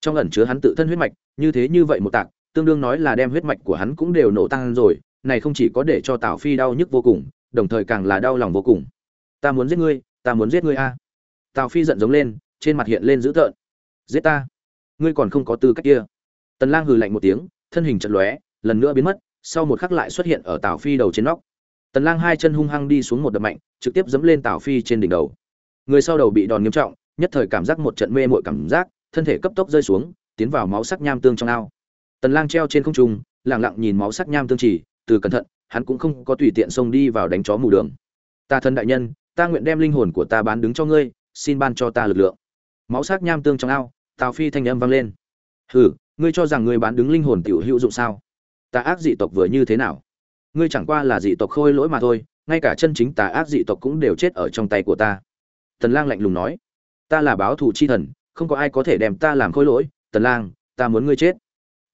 Trong ẩn chứa hắn tự thân huyết mạch, như thế như vậy một tạc, tương đương nói là đem huyết mạch của hắn cũng đều nổ tăng rồi, này không chỉ có để cho tào phi đau nhức vô cùng, đồng thời càng là đau lòng vô cùng. Ta muốn giết ngươi, ta muốn giết ngươi a. Tào phi giận giống lên, trên mặt hiện lên dữ tợn giết ta. Ngươi còn không có tư cách kia. Tần lang hừ lạnh một tiếng, thân hình chật lóe, lần nữa biến mất, sau một khắc lại xuất hiện ở tào phi đầu trên nóc. Tần lang hai chân hung hăng đi xuống một đập mạnh, trực tiếp dẫm lên tào phi trên đỉnh đầu. Người sau đầu bị đòn nghiêm trọng, nhất thời cảm giác một trận mê muội cảm giác, thân thể cấp tốc rơi xuống, tiến vào máu sắc nham tương trong ao. Tần lang treo trên không trung, lặng lặng nhìn máu sắc nham tương chỉ, từ cẩn thận, hắn cũng không có tùy tiện xông đi vào đánh chó mù đường. Ta thân đại nhân, ta nguyện đem linh hồn của ta bán đứng cho ngươi, xin ban cho ta lực lượng. Máu sắc nham tương trong ao tào phi thanh âm vang lên. Hừ, ngươi cho rằng ngươi bán đứng linh hồn tiểu hữu dụng sao? Tà ác dị tộc vừa như thế nào? Ngươi chẳng qua là dị tộc khôi lỗi mà thôi, ngay cả chân chính tà ác dị tộc cũng đều chết ở trong tay của ta. Tần lang lạnh lùng nói. Ta là báo thù chi thần, không có ai có thể đem ta làm khôi lỗi. Tần lang, ta muốn ngươi chết.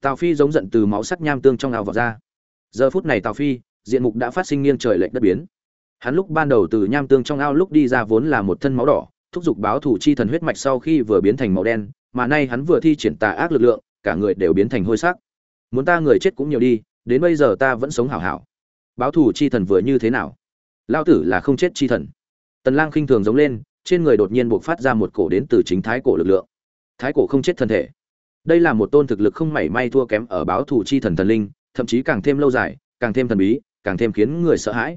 Tào phi giống giận từ máu sắc nham tương trong ao vọt ra. Giờ phút này tào phi, diện mục đã phát sinh nghiêng trời lệch đất biến. Hắn lúc ban đầu từ nham tương trong ao lúc đi ra vốn là một thân máu đỏ, thúc giục báo thủ chi thần huyết mạch sau khi vừa biến thành màu đen mà nay hắn vừa thi triển tà ác lực lượng, cả người đều biến thành hôi sắc muốn ta người chết cũng nhiều đi, đến bây giờ ta vẫn sống hảo hảo. Báo thủ chi thần vừa như thế nào? Lão tử là không chết chi thần. Tần lang khinh thường giống lên, trên người đột nhiên bộc phát ra một cổ đến từ chính thái cổ lực lượng. Thái cổ không chết thân thể. Đây là một tôn thực lực không mảy may thua kém ở báo thủ chi thần thần linh, thậm chí càng thêm lâu dài, càng thêm thần bí, càng thêm khiến người sợ hãi.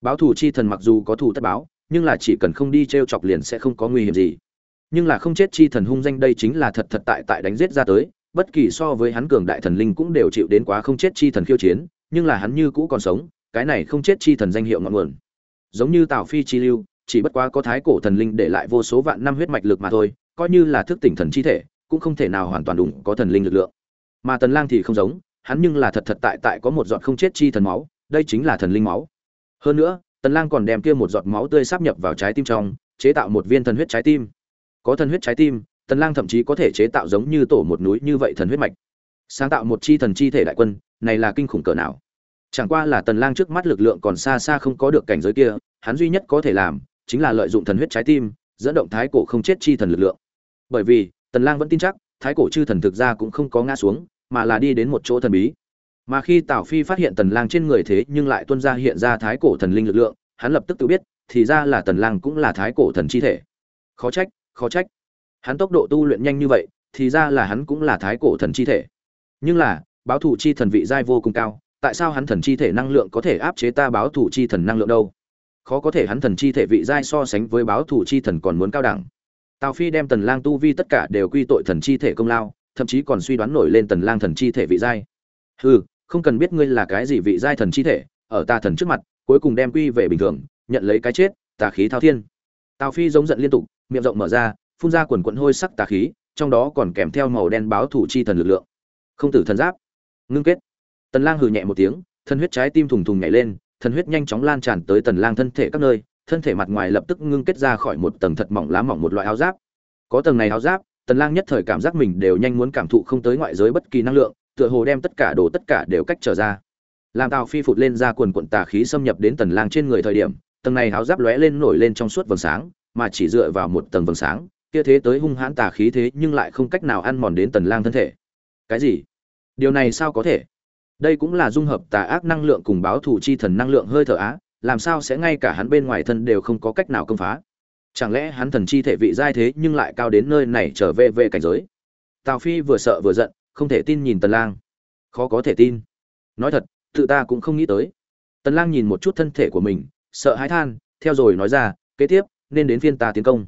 Báo thủ chi thần mặc dù có thủ tất báo, nhưng là chỉ cần không đi treo chọc liền sẽ không có nguy hiểm gì nhưng là không chết chi thần hung danh đây chính là thật thật tại tại đánh giết ra tới, bất kỳ so với hắn cường đại thần linh cũng đều chịu đến quá không chết chi thần khiêu chiến, nhưng là hắn như cũ còn sống, cái này không chết chi thần danh hiệu ngọn nguồn. Giống như tào phi chi lưu, chỉ bất quá có thái cổ thần linh để lại vô số vạn năm huyết mạch lực mà thôi, coi như là thức tỉnh thần chi thể, cũng không thể nào hoàn toàn đủ có thần linh lực lượng. Mà tần lang thì không giống, hắn nhưng là thật thật tại tại có một giọt không chết chi thần máu, đây chính là thần linh máu. Hơn nữa, tần lang còn đem kia một giọt máu tươi sáp nhập vào trái tim trong, chế tạo một viên thần huyết trái tim có thần huyết trái tim, tần lang thậm chí có thể chế tạo giống như tổ một núi như vậy thần huyết mạch. Sáng tạo một chi thần chi thể đại quân, này là kinh khủng cỡ nào? Chẳng qua là tần lang trước mắt lực lượng còn xa xa không có được cảnh giới kia, hắn duy nhất có thể làm chính là lợi dụng thần huyết trái tim, dẫn động thái cổ không chết chi thần lực lượng. Bởi vì, tần lang vẫn tin chắc, thái cổ chư thần thực ra cũng không có ngã xuống, mà là đi đến một chỗ thần bí. Mà khi tào phi phát hiện tần lang trên người thế nhưng lại tuôn ra hiện ra thái cổ thần linh lực lượng, hắn lập tức tự biết, thì ra là tần lang cũng là thái cổ thần chi thể. Khó trách khó trách. Hắn tốc độ tu luyện nhanh như vậy, thì ra là hắn cũng là thái cổ thần chi thể. Nhưng là, báo thủ chi thần vị giai vô cùng cao, tại sao hắn thần chi thể năng lượng có thể áp chế ta báo thủ chi thần năng lượng đâu? Khó có thể hắn thần chi thể vị giai so sánh với báo thủ chi thần còn muốn cao đẳng. Tào phi đem tần lang tu vi tất cả đều quy tội thần chi thể công lao, thậm chí còn suy đoán nổi lên tần lang thần chi thể vị giai. Hừ, không cần biết ngươi là cái gì vị giai thần chi thể, ở ta thần trước mặt, cuối cùng đem quy về bình thường, nhận lấy cái chết tà khí thao thiên. Tào phi giống giận liên tục miệng rộng mở ra, phun ra quần quận hôi sắc tà khí, trong đó còn kèm theo màu đen báo thủ chi thần lực lượng. Không tử thần giáp. Ngưng kết. Tần lang hừ nhẹ một tiếng, thân huyết trái tim thùng thùng nhảy lên, thần huyết nhanh chóng lan tràn tới tần lang thân thể các nơi, thân thể mặt ngoài lập tức ngưng kết ra khỏi một tầng thật mỏng lá mỏng một loại áo giáp. Có tầng này áo giáp, tần lang nhất thời cảm giác mình đều nhanh muốn cảm thụ không tới ngoại giới bất kỳ năng lượng, tựa hồ đem tất cả đồ tất cả đều cách trở ra. Làm tào phi phụt lên ra quần quận tà khí xâm nhập đến tần lang trên người thời điểm, tầng này áo giáp lóe lên nổi lên trong suốt vầng sáng mà chỉ dựa vào một tầng vầng sáng, kia thế tới hung hãn tà khí thế nhưng lại không cách nào ăn mòn đến tần lang thân thể. Cái gì? Điều này sao có thể? Đây cũng là dung hợp tà ác năng lượng cùng báo thủ chi thần năng lượng hơi thở á, làm sao sẽ ngay cả hắn bên ngoài thân đều không có cách nào công phá? Chẳng lẽ hắn thần chi thể vị giai thế nhưng lại cao đến nơi này trở về về cảnh giới? Tào phi vừa sợ vừa giận, không thể tin nhìn tần lang. Khó có thể tin. Nói thật, tự ta cũng không nghĩ tới. Tần lang nhìn một chút thân thể của mình, sợ hãi than, theo rồi nói ra, kế tiếp nên đến phiên ta tiến công.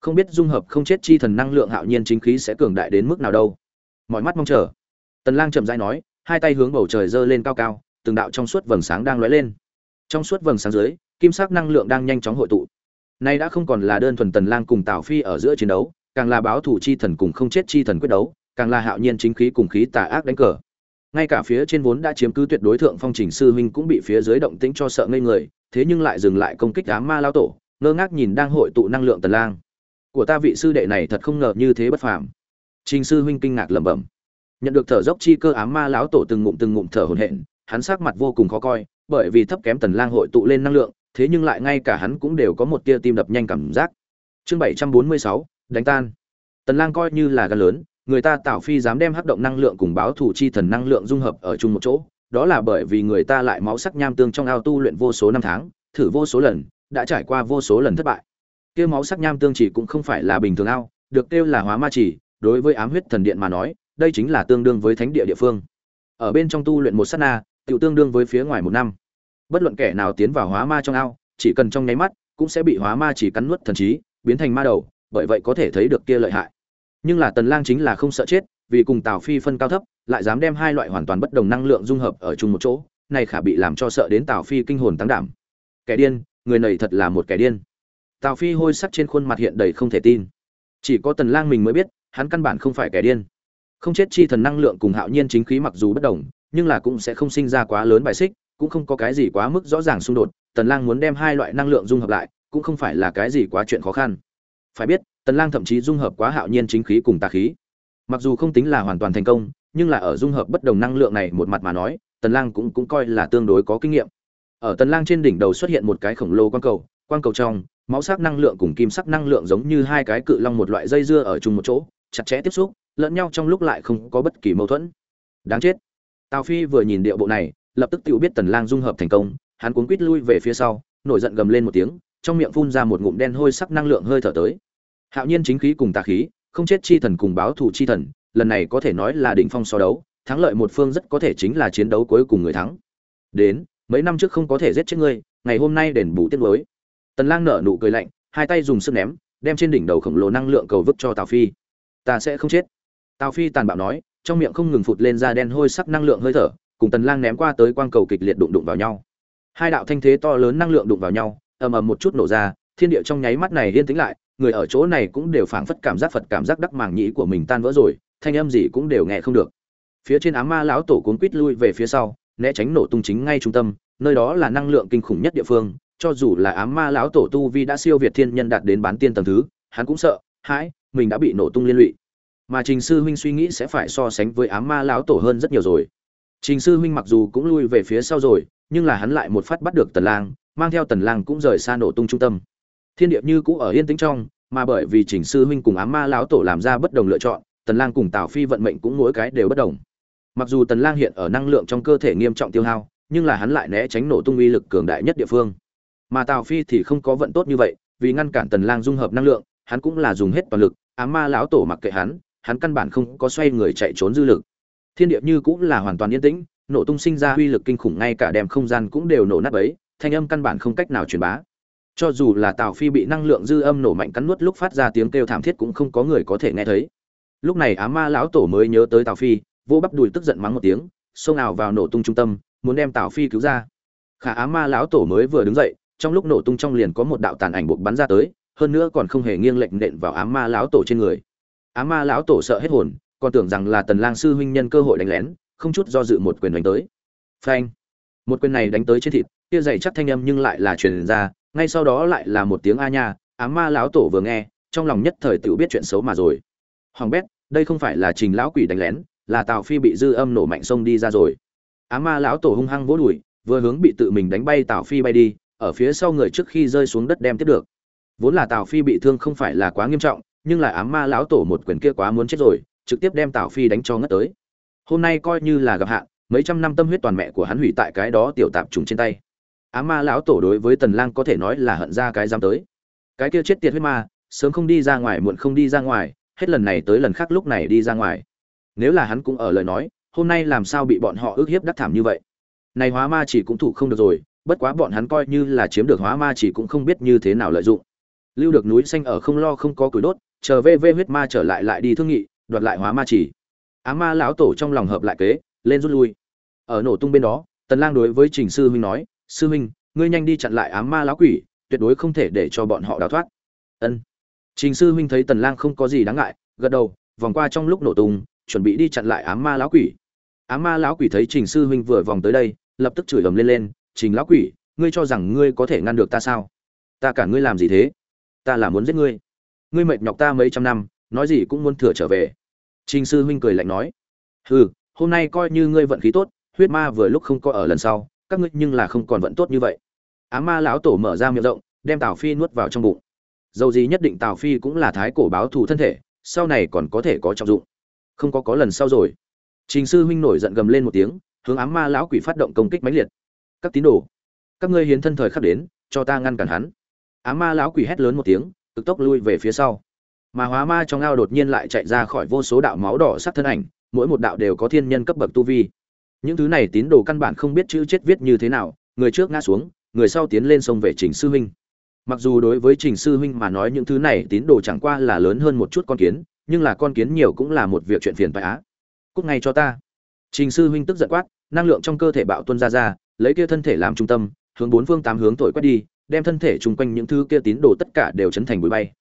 Không biết dung hợp không chết chi thần năng lượng hạo nhiên chính khí sẽ cường đại đến mức nào đâu. Mọi mắt mong chờ. Tần lang chậm rãi nói, hai tay hướng bầu trời giơ lên cao cao, từng đạo trong suốt vầng sáng đang lóe lên. Trong suốt vầng sáng dưới, kim sắc năng lượng đang nhanh chóng hội tụ. Nay đã không còn là đơn thuần tần lang cùng tào phi ở giữa chiến đấu, càng là báo thủ chi thần cùng không chết chi thần quyết đấu, càng là hạo nhiên chính khí cùng khí tà ác đánh cờ. Ngay cả phía trên vốn đã chiếm cứ tuyệt đối thượng phong trình sư huynh cũng bị phía dưới động tĩnh cho sợ ngây người, thế nhưng lại dừng lại công kích đám ma lao tổ ngơ ngác nhìn đang hội tụ năng lượng tần lang. Của ta vị sư đệ này thật không ngờ như thế bất phàm. Trình sư huynh kinh ngạc lẩm bẩm. Nhận được thở dốc chi cơ ám ma lão tổ từng ngụm từng ngụm thở hổn hển hắn sắc mặt vô cùng khó coi bởi vì thấp kém tần lang hội tụ lên năng lượng thế nhưng lại ngay cả hắn cũng đều có một tia tim đập nhanh cảm giác. Chương 746, đánh tan. Tần lang coi như là gan lớn người ta tạo phi dám đem hấp động năng lượng cùng báo thủ chi thần năng lượng dung hợp ở chung một chỗ đó là bởi vì người ta lại máu sắc nham tương trong ao tu luyện vô số năm tháng thử vô số lần đã trải qua vô số lần thất bại. Kia máu sắc nham tương chỉ cũng không phải là bình thường ao, được kêu là hóa ma chỉ, đối với ám huyết thần điện mà nói, đây chính là tương đương với thánh địa địa phương. Ở bên trong tu luyện một sát na tự tương đương với phía ngoài một năm. Bất luận kẻ nào tiến vào hóa ma trong ao, chỉ cần trong nháy mắt, cũng sẽ bị hóa ma chỉ cắn nuốt thần trí, biến thành ma đầu, bởi vậy có thể thấy được kia lợi hại. Nhưng là tần lang chính là không sợ chết, vì cùng tào phi phân cao thấp, lại dám đem hai loại hoàn toàn bất đồng năng lượng dung hợp ở chung một chỗ, này khả bị làm cho sợ đến tào phi kinh hồn tăng đảm. Kẻ điên người này thật là một kẻ điên. Tào phi hôi sắc trên khuôn mặt hiện đầy không thể tin. Chỉ có tần lang mình mới biết, hắn căn bản không phải kẻ điên. Không chết chi thần năng lượng cùng hạo nhiên chính khí mặc dù bất đồng, nhưng là cũng sẽ không sinh ra quá lớn bài xích, cũng không có cái gì quá mức rõ ràng xung đột. Tần lang muốn đem hai loại năng lượng dung hợp lại, cũng không phải là cái gì quá chuyện khó khăn. Phải biết, tần lang thậm chí dung hợp quá hạo nhiên chính khí cùng tà khí. Mặc dù không tính là hoàn toàn thành công, nhưng là ở dung hợp bất đồng năng lượng này một mặt mà nói, tần lang cũng cũng coi là tương đối có kinh nghiệm ở tần lang trên đỉnh đầu xuất hiện một cái khổng lồ quang cầu quang cầu trong, máu sắc năng lượng cùng kim sắc năng lượng giống như hai cái cự long một loại dây dưa ở chung một chỗ, chặt chẽ tiếp xúc, lẫn nhau trong lúc lại không có bất kỳ mâu thuẫn. Đáng chết. Tào phi vừa nhìn điệu bộ này, lập tức tự biết tần lang dung hợp thành công, hắn cuống quít lui về phía sau, nổi giận gầm lên một tiếng, trong miệng phun ra một ngụm đen hôi sắc năng lượng hơi thở tới. Hạo nhiên chính khí cùng tà khí, không chết chi thần cùng báo thù chi thần, lần này có thể nói là đỉnh phong so đấu, thắng lợi một phương rất có thể chính là chiến đấu cuối cùng người thắng. Đến mấy năm trước không có thể giết chết ngươi, ngày hôm nay đền bù tiết mới tần lang nở nụ cười lạnh, hai tay dùng sức ném, đem trên đỉnh đầu khổng lồ năng lượng cầu vứt cho tào phi. Ta sẽ không chết. Tào phi tàn bạo nói, trong miệng không ngừng phụt lên ra đen hôi sắc năng lượng hơi thở, cùng tần lang ném qua tới quang cầu kịch liệt đụng đụng vào nhau. Hai đạo thanh thế to lớn năng lượng đụng vào nhau, ầm ầm một chút nổ ra, thiên địa trong nháy mắt này yên tĩnh lại, người ở chỗ này cũng đều phảng phất cảm giác phật cảm giác đắc màng nhĩ của mình tan vỡ rồi, thanh âm gì cũng đều nghe không được. Phía trên ám ma lão tổ cuốn quít lui về phía sau né tránh nổ tung chính ngay trung tâm, nơi đó là năng lượng kinh khủng nhất địa phương, cho dù là ám ma lão tổ tu vi đã siêu việt thiên nhân đạt đến bán tiên tầng thứ, hắn cũng sợ, hãi, mình đã bị nổ tung liên lụy. Mà trình sư huynh suy nghĩ sẽ phải so sánh với ám ma lão tổ hơn rất nhiều rồi. Trình sư huynh mặc dù cũng lui về phía sau rồi, nhưng là hắn lại một phát bắt được tần lang, mang theo tần lang cũng rời xa nổ tung trung tâm. Thiên địa như cũ ở yên tĩnh trong, mà bởi vì trình sư huynh cùng ám ma lão tổ làm ra bất đồng lựa chọn, tần lang cùng tào phi vận mệnh cũng mỗi cái đều bất đồng mặc dù tần lang hiện ở năng lượng trong cơ thể nghiêm trọng tiêu hao nhưng là hắn lại né tránh nổ tung uy lực cường đại nhất địa phương. Mà tào phi thì không có vận tốt như vậy vì ngăn cản tần lang dung hợp năng lượng hắn cũng là dùng hết toàn lực ám ma lão tổ mặc kệ hắn hắn căn bản không có xoay người chạy trốn dư lực. Thiên địa như cũng là hoàn toàn yên tĩnh nổ tung sinh ra uy lực kinh khủng ngay cả đem không gian cũng đều nổ nát ấy, thanh âm căn bản không cách nào truyền bá. Cho dù là tào phi bị năng lượng dư âm nổ mạnh cắn nuốt lúc phát ra tiếng kêu thảm thiết cũng không có người có thể nghe thấy. Lúc này á ma lão tổ mới nhớ tới tào phi vô bắp đùi tức giận mắng một tiếng, xông nào vào nổ tung trung tâm, muốn đem tào phi cứu ra. Khả á ma lão tổ mới vừa đứng dậy, trong lúc nổ tung trong liền có một đạo tàn ảnh buộc bắn ra tới, hơn nữa còn không hề nghiêng lệnh nện vào á ma lão tổ trên người. Á ma lão tổ sợ hết hồn, còn tưởng rằng là tần lang sư huynh nhân cơ hội đánh lén, không chút do dự một quyền đánh tới. Phanh! Một quyền này đánh tới trên thịt, kia dày chắc thanh âm nhưng lại là truyền ra, ngay sau đó lại là một tiếng a nha, á ma lão tổ vừa nghe, trong lòng nhất thời tự biết chuyện xấu mà rồi. Hoàng bét, đây không phải là trình lão quỷ đánh lén là tào phi bị dư âm nổ mạnh xông đi ra rồi. Á ma lão tổ hung hăng vỗ đùi, vừa hướng bị tự mình đánh bay tào phi bay đi, ở phía sau người trước khi rơi xuống đất đem tiếp được. Vốn là tào phi bị thương không phải là quá nghiêm trọng, nhưng lại á ma lão tổ một quyền kia quá muốn chết rồi, trực tiếp đem tào phi đánh cho ngất tới. Hôm nay coi như là gặp hạn, mấy trăm năm tâm huyết toàn mẹ của hắn hủy tại cái đó tiểu tạp trùng trên tay. Á ma lão tổ đối với tần lang có thể nói là hận ra cái dám tới. Cái kia chết tiệt huyết ma, sớm không đi ra ngoài muộn không đi ra ngoài, hết lần này tới lần khác lúc này đi ra ngoài nếu là hắn cũng ở lời nói, hôm nay làm sao bị bọn họ ức hiếp đắc thảm như vậy? Này hóa ma chỉ cũng thủ không được rồi, bất quá bọn hắn coi như là chiếm được hóa ma chỉ cũng không biết như thế nào lợi dụng. Lưu được núi xanh ở không lo không có củi đốt, chờ vê vê huyết ma trở lại lại đi thương nghị, đoạt lại hóa ma chỉ. Á ma lão tổ trong lòng hợp lại kế, lên rút lui. Ở nổ tung bên đó, tần lang đối với trình sư huynh nói, sư huynh, ngươi nhanh đi chặn lại ám ma lão quỷ, tuyệt đối không thể để cho bọn họ đào thoát. Ân. Trình sư huynh thấy tần lang không có gì đáng ngại, gật đầu, vòng qua trong lúc nổ tung chuẩn bị đi chặn lại ám ma lão quỷ. Ám ma lão quỷ thấy trình sư huynh vừa vòng tới đây, lập tức chửi ầm lên lên, trình lão quỷ, ngươi cho rằng ngươi có thể ngăn được ta sao? Ta cả ngươi làm gì thế? Ta là muốn giết ngươi. Ngươi mệt nhọc ta mấy trăm năm, nói gì cũng muốn thừa trở về. Trình sư huynh cười lạnh nói, hừ, hôm nay coi như ngươi vận khí tốt, huyết ma vừa lúc không có ở lần sau, các ngươi nhưng là không còn vận tốt như vậy. Ám ma lão tổ mở ra miệng rộng, đem tào phi nuốt vào trong bụng. Dầu gì nhất định tào phi cũng là thái cổ báo thù thân thể, sau này còn có thể có trọng dụng không có có lần sau rồi. Trình sư huynh nổi giận gầm lên một tiếng, hướng ám ma lão quỷ phát động công kích mãnh liệt. Các tín đồ, các ngươi hiến thân thời khắc đến, cho ta ngăn cản hắn. Ám ma lão quỷ hét lớn một tiếng, cực tốc lui về phía sau. Mà hóa ma trong ao đột nhiên lại chạy ra khỏi vô số đạo máu đỏ sắc thân ảnh, mỗi một đạo đều có thiên nhân cấp bậc tu vi. Những thứ này tín đồ căn bản không biết chữ chết viết như thế nào, người trước ngã xuống, người sau tiến lên sông về trình sư huynh. Mặc dù đối với trình sư huynh mà nói những thứ này tín đồ chẳng qua là lớn hơn một chút con kiến nhưng là con kiến nhiều cũng là một việc chuyện phiền phải á. Cúc ngay cho ta. Trình sư huynh tức giận quát, năng lượng trong cơ thể bạo tuân ra ra, lấy kia thân thể làm trung tâm, hướng bốn phương tám hướng thổi quét đi, đem thân thể chung quanh những thứ kia tín đồ tất cả đều chấn thành bụi bay.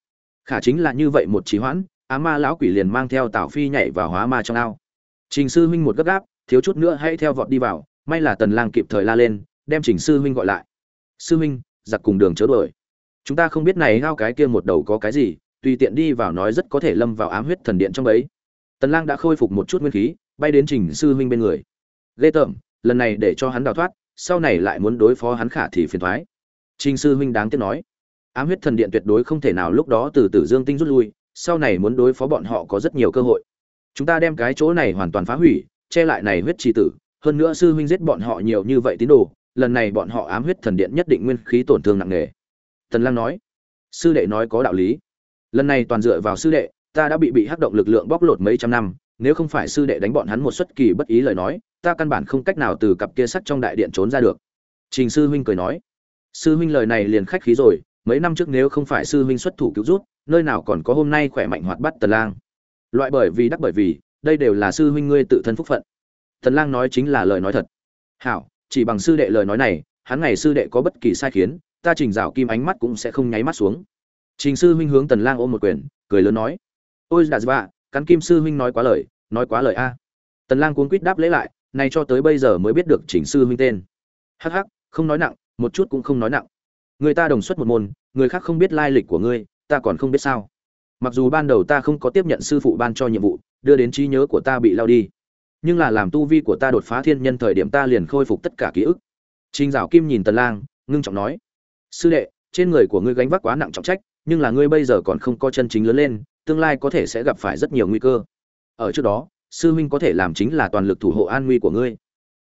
Khả chính là như vậy một trí hoãn, á ma lão quỷ liền mang theo tảo phi nhảy vào hóa ma trong ao. Trình sư huynh một gấp gáp, thiếu chút nữa hãy theo vọt đi vào, may là tần lang kịp thời la lên, đem trình sư huynh gọi lại. Sư huynh, giặc cùng đường chớ đuổi. Chúng ta không biết này ao cái kia một đầu có cái gì tùy tiện đi vào nói rất có thể lâm vào ám huyết thần điện trong ấy tần lang đã khôi phục một chút nguyên khí, bay đến trình sư huynh bên người. Ghê tởm, lần này để cho hắn đào thoát, sau này lại muốn đối phó hắn khả thì phiền thoái. Trình sư huynh đáng tiếc nói, ám huyết thần điện tuyệt đối không thể nào lúc đó từ tử dương tinh rút lui, sau này muốn đối phó bọn họ có rất nhiều cơ hội. Chúng ta đem cái chỗ này hoàn toàn phá hủy, che lại này huyết trì tử, hơn nữa sư huynh giết bọn họ nhiều như vậy tín đồ, lần này bọn họ ám huyết thần điện nhất định nguyên khí tổn thương nặng nề. Tần lang nói, sư đệ nói có đạo lý lần này toàn dựa vào sư đệ, ta đã bị bị hắc động lực lượng bóc lột mấy trăm năm, nếu không phải sư đệ đánh bọn hắn một xuất kỳ bất ý lời nói, ta căn bản không cách nào từ cặp kia sắt trong đại điện trốn ra được. Trình sư huynh cười nói. Sư huynh lời này liền khách khí rồi, mấy năm trước nếu không phải sư huynh xuất thủ cứu rút nơi nào còn có hôm nay khỏe mạnh hoạt bắt tần lang. Loại bởi vì đắc bởi vì, đây đều là sư huynh ngươi tự thân phúc phận. Tần lang nói chính là lời nói thật. Hảo, chỉ bằng sư đệ lời nói này, hắn ngày sư đệ có bất kỳ sai khiến, ta trình rào kim ánh mắt cũng sẽ không nháy mắt xuống trình sư huynh hướng tần lang ôm một quyền, cười lớn nói. Ôi đà dạ cắn kim sư huynh nói quá lời, nói quá lời a. Tần lang cuống quýt đáp lễ lại, Này cho tới bây giờ mới biết được trình sư huynh tên. Hắc hắc, không nói nặng, một chút cũng không nói nặng. Người ta đồng xuất một môn, người khác không biết lai lịch của ngươi, ta còn không biết sao. Mặc dù ban đầu ta không có tiếp nhận sư phụ ban cho nhiệm vụ, đưa đến trí nhớ của ta bị lao đi. Nhưng là làm tu vi của ta đột phá thiên nhân thời điểm ta liền khôi phục tất cả ký ức. Trình dạo kim nhìn tần lang, ngưng trọng nói. Sư đệ, trên người của ngươi gánh vác quá nặng trọng trách nhưng là ngươi bây giờ còn không có chân chính lớn lên, tương lai có thể sẽ gặp phải rất nhiều nguy cơ. Ở trước đó, sư huynh có thể làm chính là toàn lực thủ hộ an nguy của ngươi.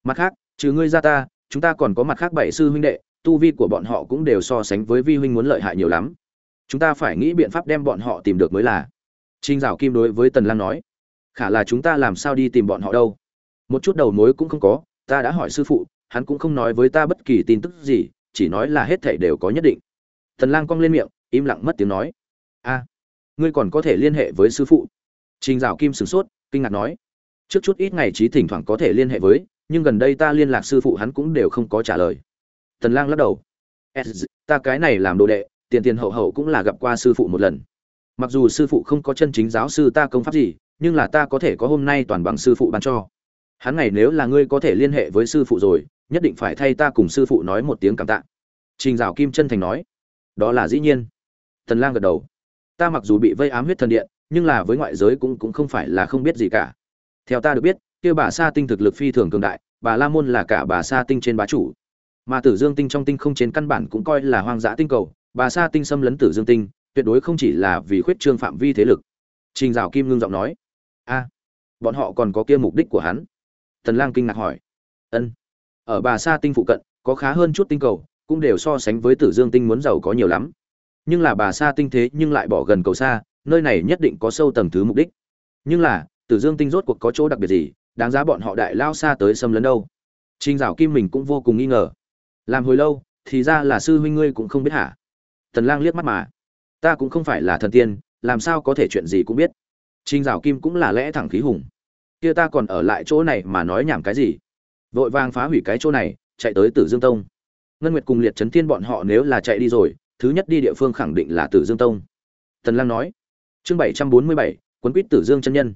Mặt khác, trừ ngươi ra ta, chúng ta còn có mặt khác bảy sư huynh đệ, tu vi của bọn họ cũng đều so sánh với vi huynh muốn lợi hại nhiều lắm. Chúng ta phải nghĩ biện pháp đem bọn họ tìm được mới là. Trinh dạo kim đối với tần lang nói, khả là chúng ta làm sao đi tìm bọn họ đâu? Một chút đầu mối cũng không có, ta đã hỏi sư phụ, hắn cũng không nói với ta bất kỳ tin tức gì, chỉ nói là hết thảy đều có nhất định. Tần lang cong lên miệng im lặng mất tiếng nói. A, ngươi còn có thể liên hệ với sư phụ. Trình dạo kim sửng sốt, kinh ngạc nói. Trước chút ít ngày trí thỉnh thoảng có thể liên hệ với, nhưng gần đây ta liên lạc sư phụ hắn cũng đều không có trả lời. Tần lang lắc đầu. Ta cái này làm đồ đệ, tiền tiền hậu hậu cũng là gặp qua sư phụ một lần. Mặc dù sư phụ không có chân chính giáo sư ta công pháp gì, nhưng là ta có thể có hôm nay toàn bằng sư phụ ban cho. Hắn ngày nếu là ngươi có thể liên hệ với sư phụ rồi, nhất định phải thay ta cùng sư phụ nói một tiếng cảm tạ. Trình dạo kim chân thành nói. Đó là dĩ nhiên tần lang gật đầu. Ta mặc dù bị vây ám huyết thần điện, nhưng là với ngoại giới cũng cũng không phải là không biết gì cả. Theo ta được biết, kia bà sa tinh thực lực phi thường cường đại, bà la môn là cả bà sa tinh trên bá chủ. Mà tử dương tinh trong tinh không trên căn bản cũng coi là hoang dã tinh cầu, bà sa tinh xâm lấn tử dương tinh, tuyệt đối không chỉ là vì khuyết trương phạm vi thế lực. Trình dạo kim ngưng giọng nói, a, bọn họ còn có kia mục đích của hắn? Tần lang kinh ngạc hỏi, ân, ở bà sa tinh phụ cận, có khá hơn chút tinh cầu, cũng đều so sánh với tử dương tinh muốn giàu có nhiều lắm nhưng là bà sa tinh thế nhưng lại bỏ gần cầu xa nơi này nhất định có sâu tầng thứ mục đích nhưng là tử dương tinh rốt cuộc có chỗ đặc biệt gì đáng giá bọn họ đại lao xa tới xâm lấn đâu Trình Dạo Kim mình cũng vô cùng nghi ngờ. Làm hồi lâu, thì ra là sư huynh ngươi cũng không biết hả? Tần Lang liếc mắt mà, ta cũng không phải là thần tiên, làm sao có thể chuyện gì cũng biết. Trình Dạo Kim cũng là lẽ thẳng khí hùng. Kia ta còn ở lại chỗ này mà nói nhảm cái gì? Vội vàng phá hủy cái chỗ này, chạy tới Tử Dương Tông. Ngân Nguyệt cùng Liệt Chấn Thiên bọn họ nếu là chạy đi rồi, thứ nhất đi địa phương khẳng định là Tử Dương Tông. Tần Lang nói. Chương 747, Quấn Quýt Tử Dương chân nhân.